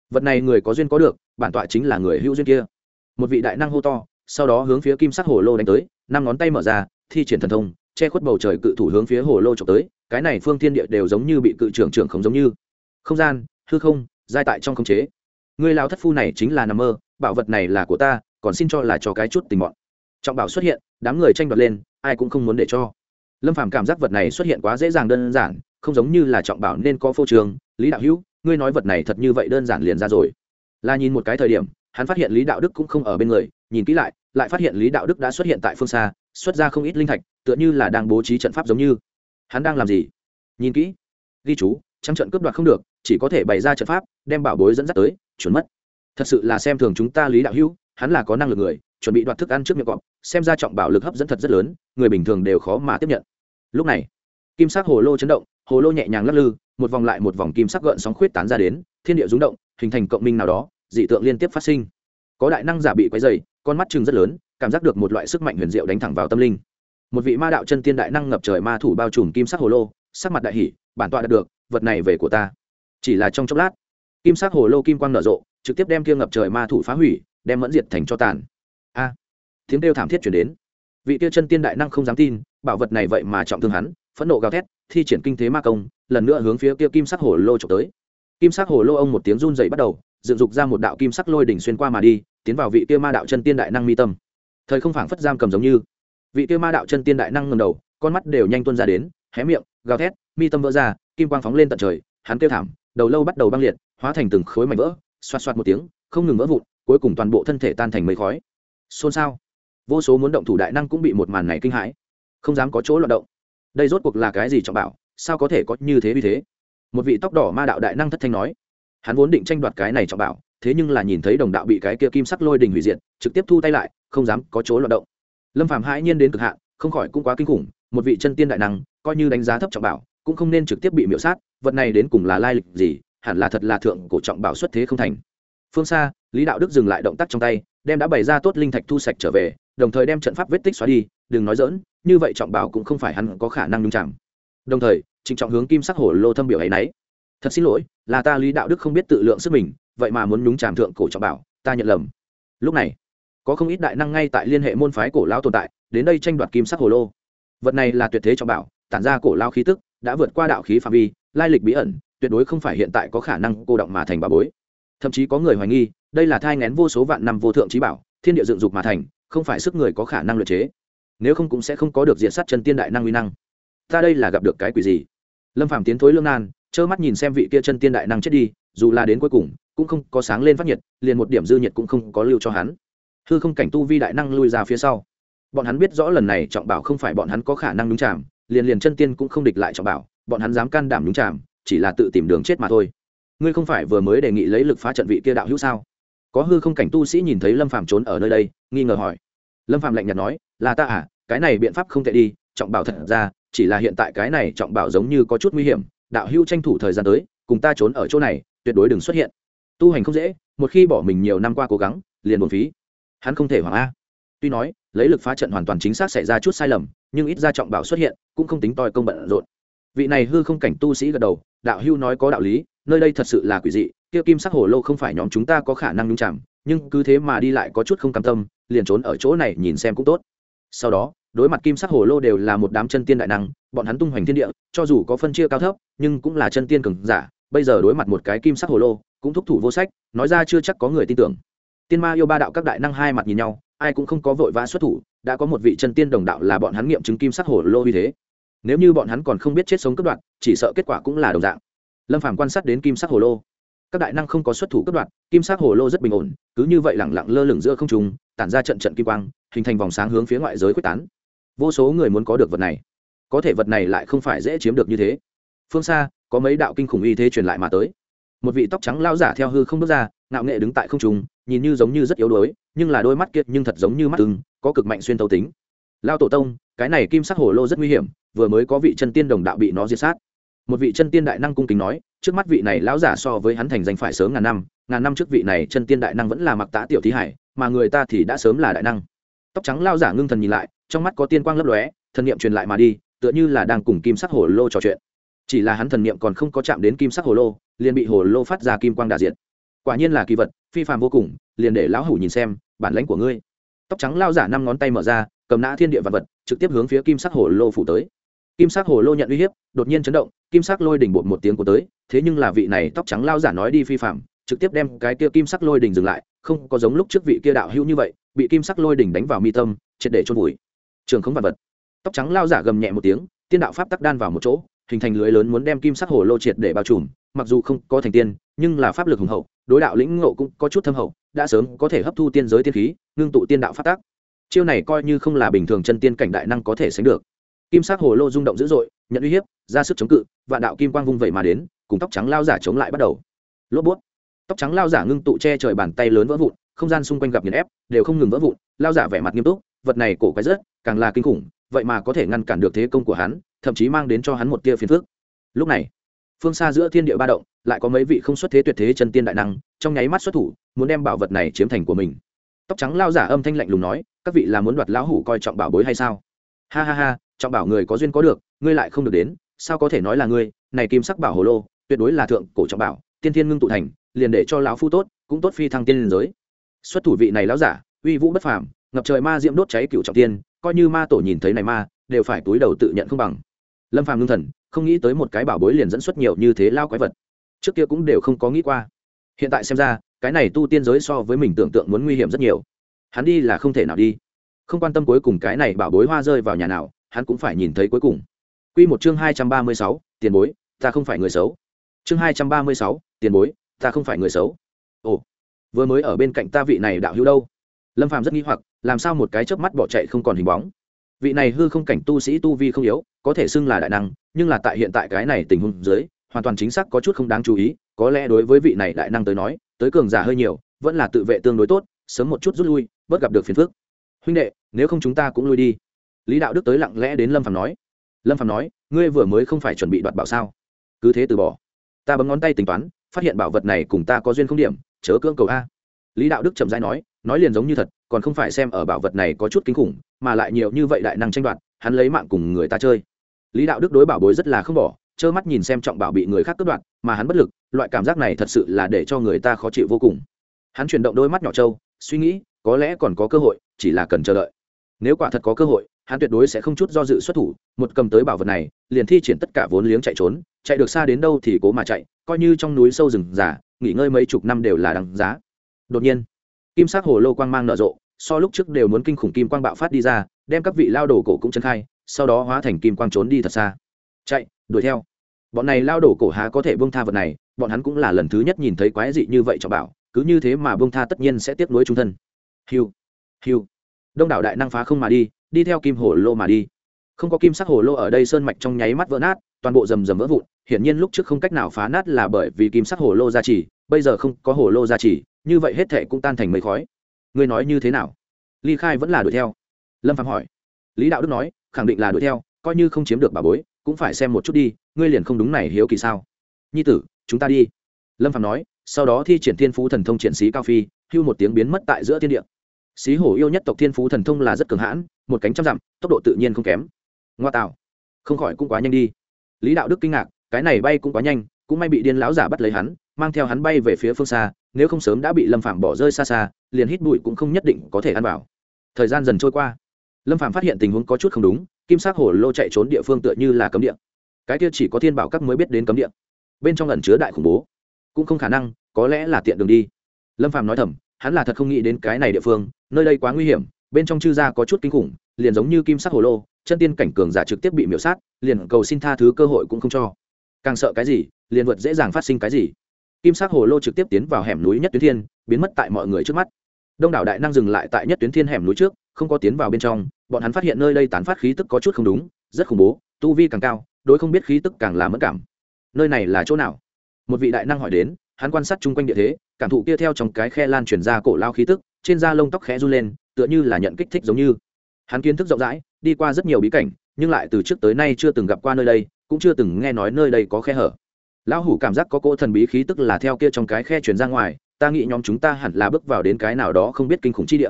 Vật này người có duyên có được, bản tọa chính là người hữu duyên kia. Một vị đại năng hô to, sau đó hướng phía kim sắc hồ lô đánh tới năm ngón tay mở ra, thi triển thần thông, che khuất bầu trời cự thủ hướng phía hồ lô trộm tới, cái này phương thiên địa đều giống như bị cự trưởng trưởng không giống như. Không gian, hư không, giai tại trong khống chế. Người lao thất phu này chính là nằm mơ, bảo vật này là của ta, còn xin cho là cho cái chút tình bọn. Trọng bảo xuất hiện, đám người tranh đoạt lên, ai cũng không muốn để cho. Lâm phàm cảm giác vật này xuất hiện quá dễ dàng đơn giản, không giống như là trọng bảo nên có phô trường lý đạo hữu, ngươi nói vật này thật như vậy đơn giản liền ra rồi. Là nhìn một cái thời điểm, hắn phát hiện lý đạo đức cũng không ở bên người, nhìn kỹ lại lại phát hiện lý đạo đức đã xuất hiện tại phương xa, xuất ra không ít linh thạch, tựa như là đang bố trí trận pháp giống như. Hắn đang làm gì? Nhìn kỹ. Ghi chú trăng trận cướp đoạt không được, chỉ có thể bày ra trận pháp, đem bảo bối dẫn dắt tới, chuẩn mất. Thật sự là xem thường chúng ta lý đạo hữu, hắn là có năng lực người, chuẩn bị đoạt thức ăn trước miệng cọp, xem ra trọng bảo lực hấp dẫn thật rất lớn, người bình thường đều khó mà tiếp nhận. Lúc này, kim sắc hồ lô chấn động, hồ lô nhẹ nhàng lắc lư, một vòng lại một vòng kim sắc gợn sóng khuyết tán ra đến, thiên địa rúng động, hình thành cộng minh nào đó, dị tượng liên tiếp phát sinh. Có đại năng giả bị quấy dày con mắt chừng rất lớn, cảm giác được một loại sức mạnh huyền diệu đánh thẳng vào tâm linh. Một vị ma đạo chân tiên đại năng ngập trời ma thủ bao trùm kim sắc hồ lô, sắc mặt đại hỷ bản tọa đạt được, vật này về của ta. Chỉ là trong chốc lát, kim sắc hồ lô kim quang nở rộ, trực tiếp đem kia ngập trời ma thủ phá hủy, đem mẫn diệt thành cho tàn. A! Tiếng kêu thảm thiết chuyển đến. Vị kia chân tiên đại năng không dám tin, bảo vật này vậy mà trọng thương hắn, phẫn nộ gào thét, thi triển kinh thế ma công, lần nữa hướng phía kia kim sắc hồ lô trộm tới. Kim sắc hồ lô ông một tiếng run dậy bắt đầu, dựng dục ra một đạo kim sắc lôi đỉnh xuyên qua mà đi tiến vào vị kia ma đạo chân tiên đại năng mi tâm. Thời không phảng phất giam cầm giống như. Vị kia ma đạo chân tiên đại năng ngầm đầu, con mắt đều nhanh tuân ra đến, hé miệng, gào thét, mi tâm vỡ ra, kim quang phóng lên tận trời, hắn kêu thảm, đầu lâu bắt đầu băng liệt, hóa thành từng khối mảnh vỡ, xoạt xoạt một tiếng, không ngừng vỡ vụn, cuối cùng toàn bộ thân thể tan thành mây khói. Xôn xao. Vô số muốn động thủ đại năng cũng bị một màn này kinh hãi. Không dám có chỗ loạt động. Đây rốt cuộc là cái gì trọng bảo? Sao có thể có như thế vì thế? Một vị tóc đỏ ma đạo đại năng thất thanh nói. Hắn vốn định tranh đoạt cái này trọng bảo thế nhưng là nhìn thấy đồng đạo bị cái kia kim sắc lôi đình hủy diệt, trực tiếp thu tay lại, không dám có chỗ loạt động. Lâm phạm hãi nhiên đến cực hạn, không khỏi cũng quá kinh khủng, một vị chân tiên đại năng, coi như đánh giá thấp trọng bảo, cũng không nên trực tiếp bị miễu sát, vật này đến cùng là lai lịch gì, hẳn là thật là thượng cổ trọng bảo xuất thế không thành. Phương xa, lý đạo đức dừng lại động tác trong tay, đem đã bày ra tốt linh thạch thu sạch trở về, đồng thời đem trận pháp vết tích xóa đi, đừng nói dỡn như vậy trọng bảo cũng không phải hắn có khả năng nhung chạm đồng thời, trịnh trọng hướng kim sắc hổ lô thâm biểu ấy nấy. Thật xin lỗi, là ta lý đạo đức không biết tự lượng sức mình vậy mà muốn nhúng chàm thượng cổ trọng bảo, ta nhận lầm. Lúc này, có không ít đại năng ngay tại liên hệ môn phái cổ lao tồn tại, đến đây tranh đoạt kim sắc hồ lô. Vật này là tuyệt thế trọng bảo, tản ra cổ lao khí tức, đã vượt qua đạo khí phạm vi, lai lịch bí ẩn, tuyệt đối không phải hiện tại có khả năng cô động mà thành bà bối. Thậm chí có người hoài nghi, đây là thai ngén vô số vạn năm vô thượng trí bảo, thiên địa dựng dục mà thành, không phải sức người có khả năng luyện chế. Nếu không cũng sẽ không có được diện sát chân tiên đại năng uy năng. Ta đây là gặp được cái quỷ gì? Lâm phàm tiến thối lương nan trơ mắt nhìn xem vị kia chân tiên đại năng chết đi, dù là đến cuối cùng, cũng không có sáng lên phát nhiệt, liền một điểm dư nhiệt cũng không có lưu cho hắn. Hư không cảnh tu vi đại năng lui ra phía sau. Bọn hắn biết rõ lần này trọng bảo không phải bọn hắn có khả năng đúng chạm liền liền chân tiên cũng không địch lại trọng bảo, bọn hắn dám can đảm đúng chạm chỉ là tự tìm đường chết mà thôi. Ngươi không phải vừa mới đề nghị lấy lực phá trận vị kia đạo hữu sao? Có hư không cảnh tu sĩ nhìn thấy lâm phàm trốn ở nơi đây, nghi ngờ hỏi. Lâm phàm lạnh nhạt nói, là ta à cái này biện pháp không tệ đi, trọng bảo thật ra, chỉ là hiện tại cái này trọng bảo giống như có chút nguy hiểm đạo hữu tranh thủ thời gian tới, cùng ta trốn ở chỗ này, tuyệt đối đừng xuất hiện. Tu hành không dễ, một khi bỏ mình nhiều năm qua cố gắng, liền buồn phí. Hắn không thể hoảng a. Tuy nói, lấy lực phá trận hoàn toàn chính xác xảy ra chút sai lầm, nhưng ít ra trọng bảo xuất hiện, cũng không tính toi công bận rộn. Vị này hư không cảnh tu sĩ gật đầu, đạo hưu nói có đạo lý, nơi đây thật sự là quỷ dị, kia kim sắc hồ lô không phải nhóm chúng ta có khả năng nhung chạm nhưng cứ thế mà đi lại có chút không cam tâm, liền trốn ở chỗ này nhìn xem cũng tốt. Sau đó, đối mặt kim sắc hồ lô đều là một đám chân tiên đại năng bọn hắn tung hoành thiên địa, cho dù có phân chia cao thấp, nhưng cũng là chân tiên cường giả, bây giờ đối mặt một cái kim sắc hồ lô, cũng thúc thủ vô sách, nói ra chưa chắc có người tin tưởng. Tiên ma yêu ba đạo các đại năng hai mặt nhìn nhau, ai cũng không có vội vã xuất thủ, đã có một vị chân tiên đồng đạo là bọn hắn nghiệm chứng kim sắc hồ lô như thế. Nếu như bọn hắn còn không biết chết sống cất đoạn chỉ sợ kết quả cũng là đồng dạng. Lâm phàm quan sát đến kim sắc hồ lô. Các đại năng không có xuất thủ cất đoạn kim sắc hồ lô rất bình ổn, cứ như vậy lẳng lặng lơ lửng giữa không trung, tản ra trận trận kim quang, hình thành vòng sáng hướng phía ngoại giới quyết tán. Vô số người muốn có được vật này có thể vật này lại không phải dễ chiếm được như thế. Phương xa, có mấy đạo kinh khủng y thế truyền lại mà tới. Một vị tóc trắng lao giả theo hư không bước ra, ngạo nghệ đứng tại không trung, nhìn như giống như rất yếu đuối, nhưng là đôi mắt kiệt nhưng thật giống như mắt tưng có cực mạnh xuyên tấu tính. Lao tổ tông, cái này kim sắc hổ lô rất nguy hiểm, vừa mới có vị chân tiên đồng đạo bị nó diệt sát. Một vị chân tiên đại năng cung kính nói, trước mắt vị này lão giả so với hắn thành danh phải sớm ngàn năm ngàn năm trước vị này chân tiên đại năng vẫn là mặc tá tiểu thí hải, mà người ta thì đã sớm là đại năng. Tóc trắng lao giả ngưng thần nhìn lại, trong mắt có tiên quang lấp lóe, thần niệm truyền lại mà đi tựa như là đang cùng kim sắc hồ lô trò chuyện. Chỉ là hắn thần niệm còn không có chạm đến kim sắc hồ lô, liền bị hồ lô phát ra kim quang đà diệt. Quả nhiên là kỳ vật, phi phàm vô cùng, liền để lão hủ nhìn xem, bản lãnh của ngươi. Tóc trắng lao giả năm ngón tay mở ra, cầm nã thiên địa vật vật, trực tiếp hướng phía kim sắc hồ lô phủ tới. Kim sắc hồ lô nhận uy hiếp, đột nhiên chấn động, kim sắc lôi đỉnh bột một tiếng của tới, thế nhưng là vị này tóc trắng lao giả nói đi phi phạm trực tiếp đem cái kia kim sắc lôi đỉnh dừng lại, không có giống lúc trước vị kia đạo hữu như vậy, bị kim sắc lôi đỉnh đánh vào mi tâm, triệt để chôn vùi. Trường không vật vật tóc trắng lao giả gầm nhẹ một tiếng, tiên đạo pháp tắc đan vào một chỗ, hình thành lưới lớn muốn đem kim sắc hồ lô triệt để bao trùm, mặc dù không có thành tiên, nhưng là pháp lực hùng hậu, đối đạo lĩnh ngộ cũng có chút thâm hậu, đã sớm có thể hấp thu tiên giới tiên khí, ngưng tụ tiên đạo pháp tắc. Chiêu này coi như không là bình thường chân tiên cảnh đại năng có thể sánh được. Kim sắc hồ lô rung động dữ dội, nhận uy hiếp, ra sức chống cự và đạo kim quang vung vẩy mà đến, cùng tóc trắng lao giả chống lại bắt đầu. Lốp bút. Tóc trắng lao giả ngưng tụ che trời bàn tay lớn vỡ vụn, không gian xung quanh gặp nghiền ép, đều không ngừng vỡ vụn, lao giả vẻ mặt nghiêm túc, vật này cổ quái rất, càng là kinh khủng vậy mà có thể ngăn cản được thế công của hắn, thậm chí mang đến cho hắn một tia phiền phức. Lúc này, phương xa giữa thiên địa ba động, lại có mấy vị không xuất thế tuyệt thế chân tiên đại năng, trong nháy mắt xuất thủ, muốn đem bảo vật này chiếm thành của mình. Tóc trắng lao giả âm thanh lạnh lùng nói, các vị là muốn đoạt lão hủ coi trọng bảo bối hay sao? Ha ha ha, trọng bảo người có duyên có được, ngươi lại không được đến, sao có thể nói là ngươi? Này kim sắc bảo hồ lô, tuyệt đối là thượng cổ trọng bảo, tiên thiên ngưng tụ thành, liền để cho lão phu tốt, cũng tốt phi thăng tiên liên giới. Xuất thủ vị này lão giả, uy vũ bất phàm, ngập trời ma diễm đốt cháy cựu trọng tiên coi như ma tổ nhìn thấy này ma đều phải túi đầu tự nhận không bằng. Lâm phàm ngưng thần không nghĩ tới một cái bảo bối liền dẫn xuất nhiều như thế lao quái vật. Trước kia cũng đều không có nghĩ qua. Hiện tại xem ra cái này tu tiên giới so với mình tưởng tượng muốn nguy hiểm rất nhiều. Hắn đi là không thể nào đi. Không quan tâm cuối cùng cái này bảo bối hoa rơi vào nhà nào hắn cũng phải nhìn thấy cuối cùng. Quy một chương hai trăm ba mươi sáu, tiền bối ta không phải người xấu. Chương hai trăm ba mươi sáu, tiền bối ta không phải người xấu. Ồ vừa mới ở bên cạnh ta vị này đạo hữu đâu? Lâm phàm rất nghi hoặc làm sao một cái chớp mắt bỏ chạy không còn hình bóng? Vị này hư không cảnh tu sĩ tu vi không yếu, có thể xưng là đại năng, nhưng là tại hiện tại cái này tình huống dưới, hoàn toàn chính xác có chút không đáng chú ý, có lẽ đối với vị này đại năng tới nói, tới cường giả hơi nhiều, vẫn là tự vệ tương đối tốt, sớm một chút rút lui, bớt gặp được phiền phức. Huynh đệ, nếu không chúng ta cũng lui đi. Lý đạo đức tới lặng lẽ đến lâm phàm nói. Lâm phàm nói, ngươi vừa mới không phải chuẩn bị đoạt bảo sao? Cứ thế từ bỏ. Ta bấm ngón tay tính toán, phát hiện bảo vật này cùng ta có duyên không điểm, chớ cưỡng cầu a. Lý đạo đức chậm rãi nói nói liền giống như thật, còn không phải xem ở bảo vật này có chút kinh khủng, mà lại nhiều như vậy đại năng tranh đoạt, hắn lấy mạng cùng người ta chơi. Lý đạo đức đối bảo bối rất là không bỏ, trơ mắt nhìn xem trọng bảo bị người khác cướp đoạt, mà hắn bất lực, loại cảm giác này thật sự là để cho người ta khó chịu vô cùng. Hắn chuyển động đôi mắt nhỏ trâu, suy nghĩ, có lẽ còn có cơ hội, chỉ là cần chờ đợi. Nếu quả thật có cơ hội, hắn tuyệt đối sẽ không chút do dự xuất thủ, một cầm tới bảo vật này, liền thi triển tất cả vốn liếng chạy trốn, chạy được xa đến đâu thì cố mà chạy, coi như trong núi sâu rừng già, nghỉ ngơi mấy chục năm đều là đằng giá. Đột nhiên kim sắc hồ lô quang mang nở rộ, so lúc trước đều muốn kinh khủng kim quang bạo phát đi ra, đem các vị lao đồ cổ cũng chân khai, sau đó hóa thành kim quang trốn đi thật xa. Chạy, đuổi theo. Bọn này lao đổ cổ há có thể bông tha vật này, bọn hắn cũng là lần thứ nhất nhìn thấy quái dị như vậy cho bảo, cứ như thế mà bông tha tất nhiên sẽ tiếp nối trung thân. Hiu hiu. Đông đảo đại năng phá không mà đi đi theo kim hồ lô mà đi. Không có kim sắc hồ lô ở đây sơn mạch trong nháy mắt vỡ nát, toàn bộ rầm rầm vỡ vụn, hiển nhiên lúc trước không cách nào phá nát là bởi vì kim sắc hồ lô ra trì bây giờ không có hồ lô gia trì, như vậy hết thệ cũng tan thành mấy khói. Ngươi nói như thế nào? Ly khai vẫn là đuổi theo. Lâm phạm hỏi. Lý đạo đức nói, khẳng định là đuổi theo, coi như không chiếm được bà bối, cũng phải xem một chút đi, ngươi liền không đúng này hiếu kỳ sao? Nhi tử, chúng ta đi. Lâm phạm nói, sau đó thi triển thiên phú thần thông triển sĩ cao phi, hưu một tiếng biến mất tại giữa thiên địa. Xí hổ yêu nhất tộc thiên phú thần thông là rất cường hãn, một cánh trăm dặm, tốc độ tự nhiên không kém. Ngoa tạo. Không khỏi cũng quá nhanh đi. Lý đạo đức kinh ngạc, cái này bay cũng quá nhanh, cũng may bị điên lão giả bắt lấy hắn mang theo hắn bay về phía phương xa, nếu không sớm đã bị lâm phạm bỏ rơi xa xa, liền hít bụi cũng không nhất định có thể ăn vào. Thời gian dần trôi qua. Lâm phạm phát hiện tình huống có chút không đúng, kim sắc hổ lô chạy trốn địa phương tựa như là cấm địa. Cái kia chỉ có thiên bảo các mới biết đến cấm địa. Bên trong ẩn chứa đại khủng bố. Cũng không khả năng, có lẽ là tiện đường đi. Lâm phạm nói thầm, hắn là thật không nghĩ đến cái này địa phương, nơi đây quá nguy hiểm, bên trong chư gia có chút kinh khủng, liền giống như kim sắc hồ lô, chân tiên cảnh cường giả trực tiếp bị miễu sát, liền cầu xin tha thứ cơ hội cũng không cho. Càng sợ cái gì, liền vượt dễ dàng phát sinh cái gì kim sắc hồ lô trực tiếp tiến vào hẻm núi nhất tuyến thiên, biến mất tại mọi người trước mắt. Đông đảo đại năng dừng lại tại nhất tuyến thiên hẻm núi trước, không có tiến vào bên trong, bọn hắn phát hiện nơi đây tán phát khí tức có chút không đúng, rất khủng bố, tu vi càng cao, đối không biết khí tức càng là mất cảm. Nơi này là chỗ nào? Một vị đại năng hỏi đến, hắn quan sát chung quanh địa thế, cảm thụ kia theo trong cái khe lan truyền ra cổ lao khí tức, trên da lông tóc khẽ run lên, tựa như là nhận kích thích giống như. Hắn kiến thức rộng rãi, đi qua rất nhiều bí cảnh, nhưng lại từ trước tới nay chưa từng gặp qua nơi đây, cũng chưa từng nghe nói nơi đây có khe hở lão hủ cảm giác có cỗ thần bí khí tức là theo kia trong cái khe truyền ra ngoài, ta nghĩ nhóm chúng ta hẳn là bước vào đến cái nào đó không biết kinh khủng chi địa.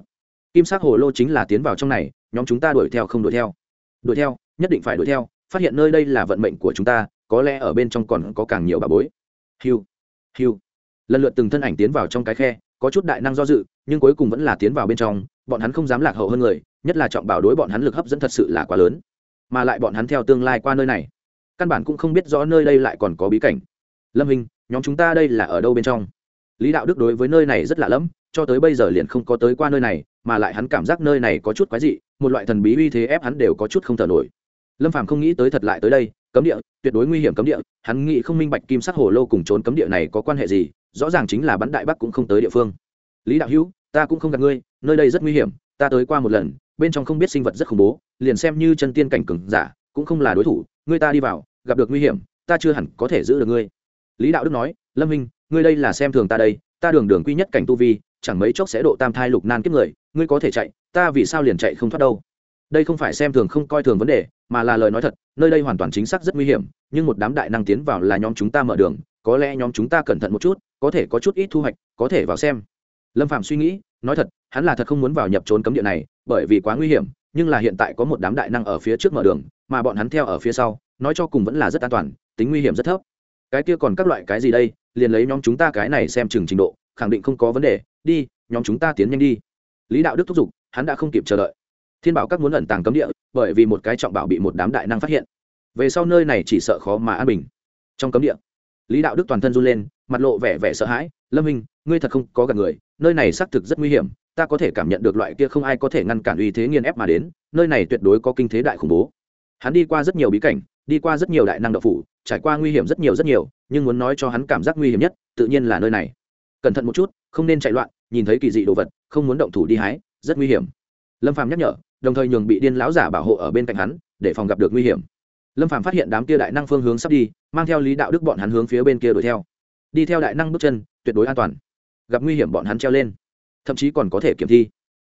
Kim sắc hồ lô chính là tiến vào trong này, nhóm chúng ta đuổi theo không đuổi theo. Đuổi theo, nhất định phải đuổi theo, phát hiện nơi đây là vận mệnh của chúng ta, có lẽ ở bên trong còn có càng nhiều bà bối. Hiu hiu. Lần lượt từng thân ảnh tiến vào trong cái khe, có chút đại năng do dự, nhưng cuối cùng vẫn là tiến vào bên trong, bọn hắn không dám lạc hậu hơn người, nhất là trọng bảo đối bọn hắn lực hấp dẫn thật sự là quá lớn. Mà lại bọn hắn theo tương lai qua nơi này căn bản cũng không biết rõ nơi đây lại còn có bí cảnh. Lâm hình nhóm chúng ta đây là ở đâu bên trong? Lý đạo đức đối với nơi này rất lạ lẫm, cho tới bây giờ liền không có tới qua nơi này, mà lại hắn cảm giác nơi này có chút quái dị, một loại thần bí uy thế ép hắn đều có chút không thở nổi. Lâm phàm không nghĩ tới thật lại tới đây, cấm địa, tuyệt đối nguy hiểm cấm địa, hắn nghĩ không minh bạch kim sắc hồ lô cùng trốn cấm địa này có quan hệ gì, rõ ràng chính là bắn đại bắc cũng không tới địa phương. Lý đạo hữu, ta cũng không gặp ngươi, nơi đây rất nguy hiểm, ta tới qua một lần, bên trong không biết sinh vật rất khủng bố, liền xem như chân tiên cảnh cừng giả, cũng không là đối thủ ngươi ta đi vào, gặp được nguy hiểm, ta chưa hẳn có thể giữ được ngươi. Lý đạo đức nói, lâm minh ngươi đây là xem thường ta đây, ta đường đường quy nhất cảnh tu vi, chẳng mấy chốc sẽ độ tam thai lục nan kiếp người, ngươi có thể chạy, ta vì sao liền chạy không thoát đâu? Đây không phải xem thường không coi thường vấn đề, mà là lời nói thật, nơi đây hoàn toàn chính xác rất nguy hiểm, nhưng một đám đại năng tiến vào là nhóm chúng ta mở đường, có lẽ nhóm chúng ta cẩn thận một chút, có thể có chút ít thu hoạch, có thể vào xem. Lâm phạm suy nghĩ, nói thật, hắn là thật không muốn vào nhập trốn cấm địa này, bởi vì quá nguy hiểm, nhưng là hiện tại có một đám đại năng ở phía trước mở đường mà bọn hắn theo ở phía sau, nói cho cùng vẫn là rất an toàn, tính nguy hiểm rất thấp. Cái kia còn các loại cái gì đây? Liền lấy nhóm chúng ta cái này xem chừng trình độ, khẳng định không có vấn đề. Đi, nhóm chúng ta tiến nhanh đi. Lý đạo đức thúc giục, hắn đã không kịp chờ đợi. Thiên bảo các muốn ẩn tàng cấm địa, bởi vì một cái trọng bảo bị một đám đại năng phát hiện. Về sau nơi này chỉ sợ khó mà an bình. Trong cấm địa, lý đạo đức toàn thân run lên, mặt lộ vẻ vẻ sợ hãi. Lâm minh, ngươi thật không có gặp người, nơi này xác thực rất nguy hiểm, ta có thể cảm nhận được loại kia không ai có thể ngăn cản uy thế nghiền ép mà đến, nơi này tuyệt đối có kinh thế đại khủng bố hắn đi qua rất nhiều bí cảnh, đi qua rất nhiều đại năng đậu phủ, trải qua nguy hiểm rất nhiều rất nhiều, nhưng muốn nói cho hắn cảm giác nguy hiểm nhất, tự nhiên là nơi này. Cẩn thận một chút, không nên chạy loạn, nhìn thấy kỳ dị đồ vật, không muốn động thủ đi hái, rất nguy hiểm. Lâm phàm nhắc nhở, đồng thời nhường bị điên lão giả bảo hộ ở bên cạnh hắn, để phòng gặp được nguy hiểm. Lâm phàm phát hiện đám kia đại năng phương hướng sắp đi, mang theo lý đạo đức bọn hắn hướng phía bên kia đuổi theo. Đi theo đại năng bước chân, tuyệt đối an toàn. Gặp nguy hiểm bọn hắn treo lên, thậm chí còn có thể kiểm thi.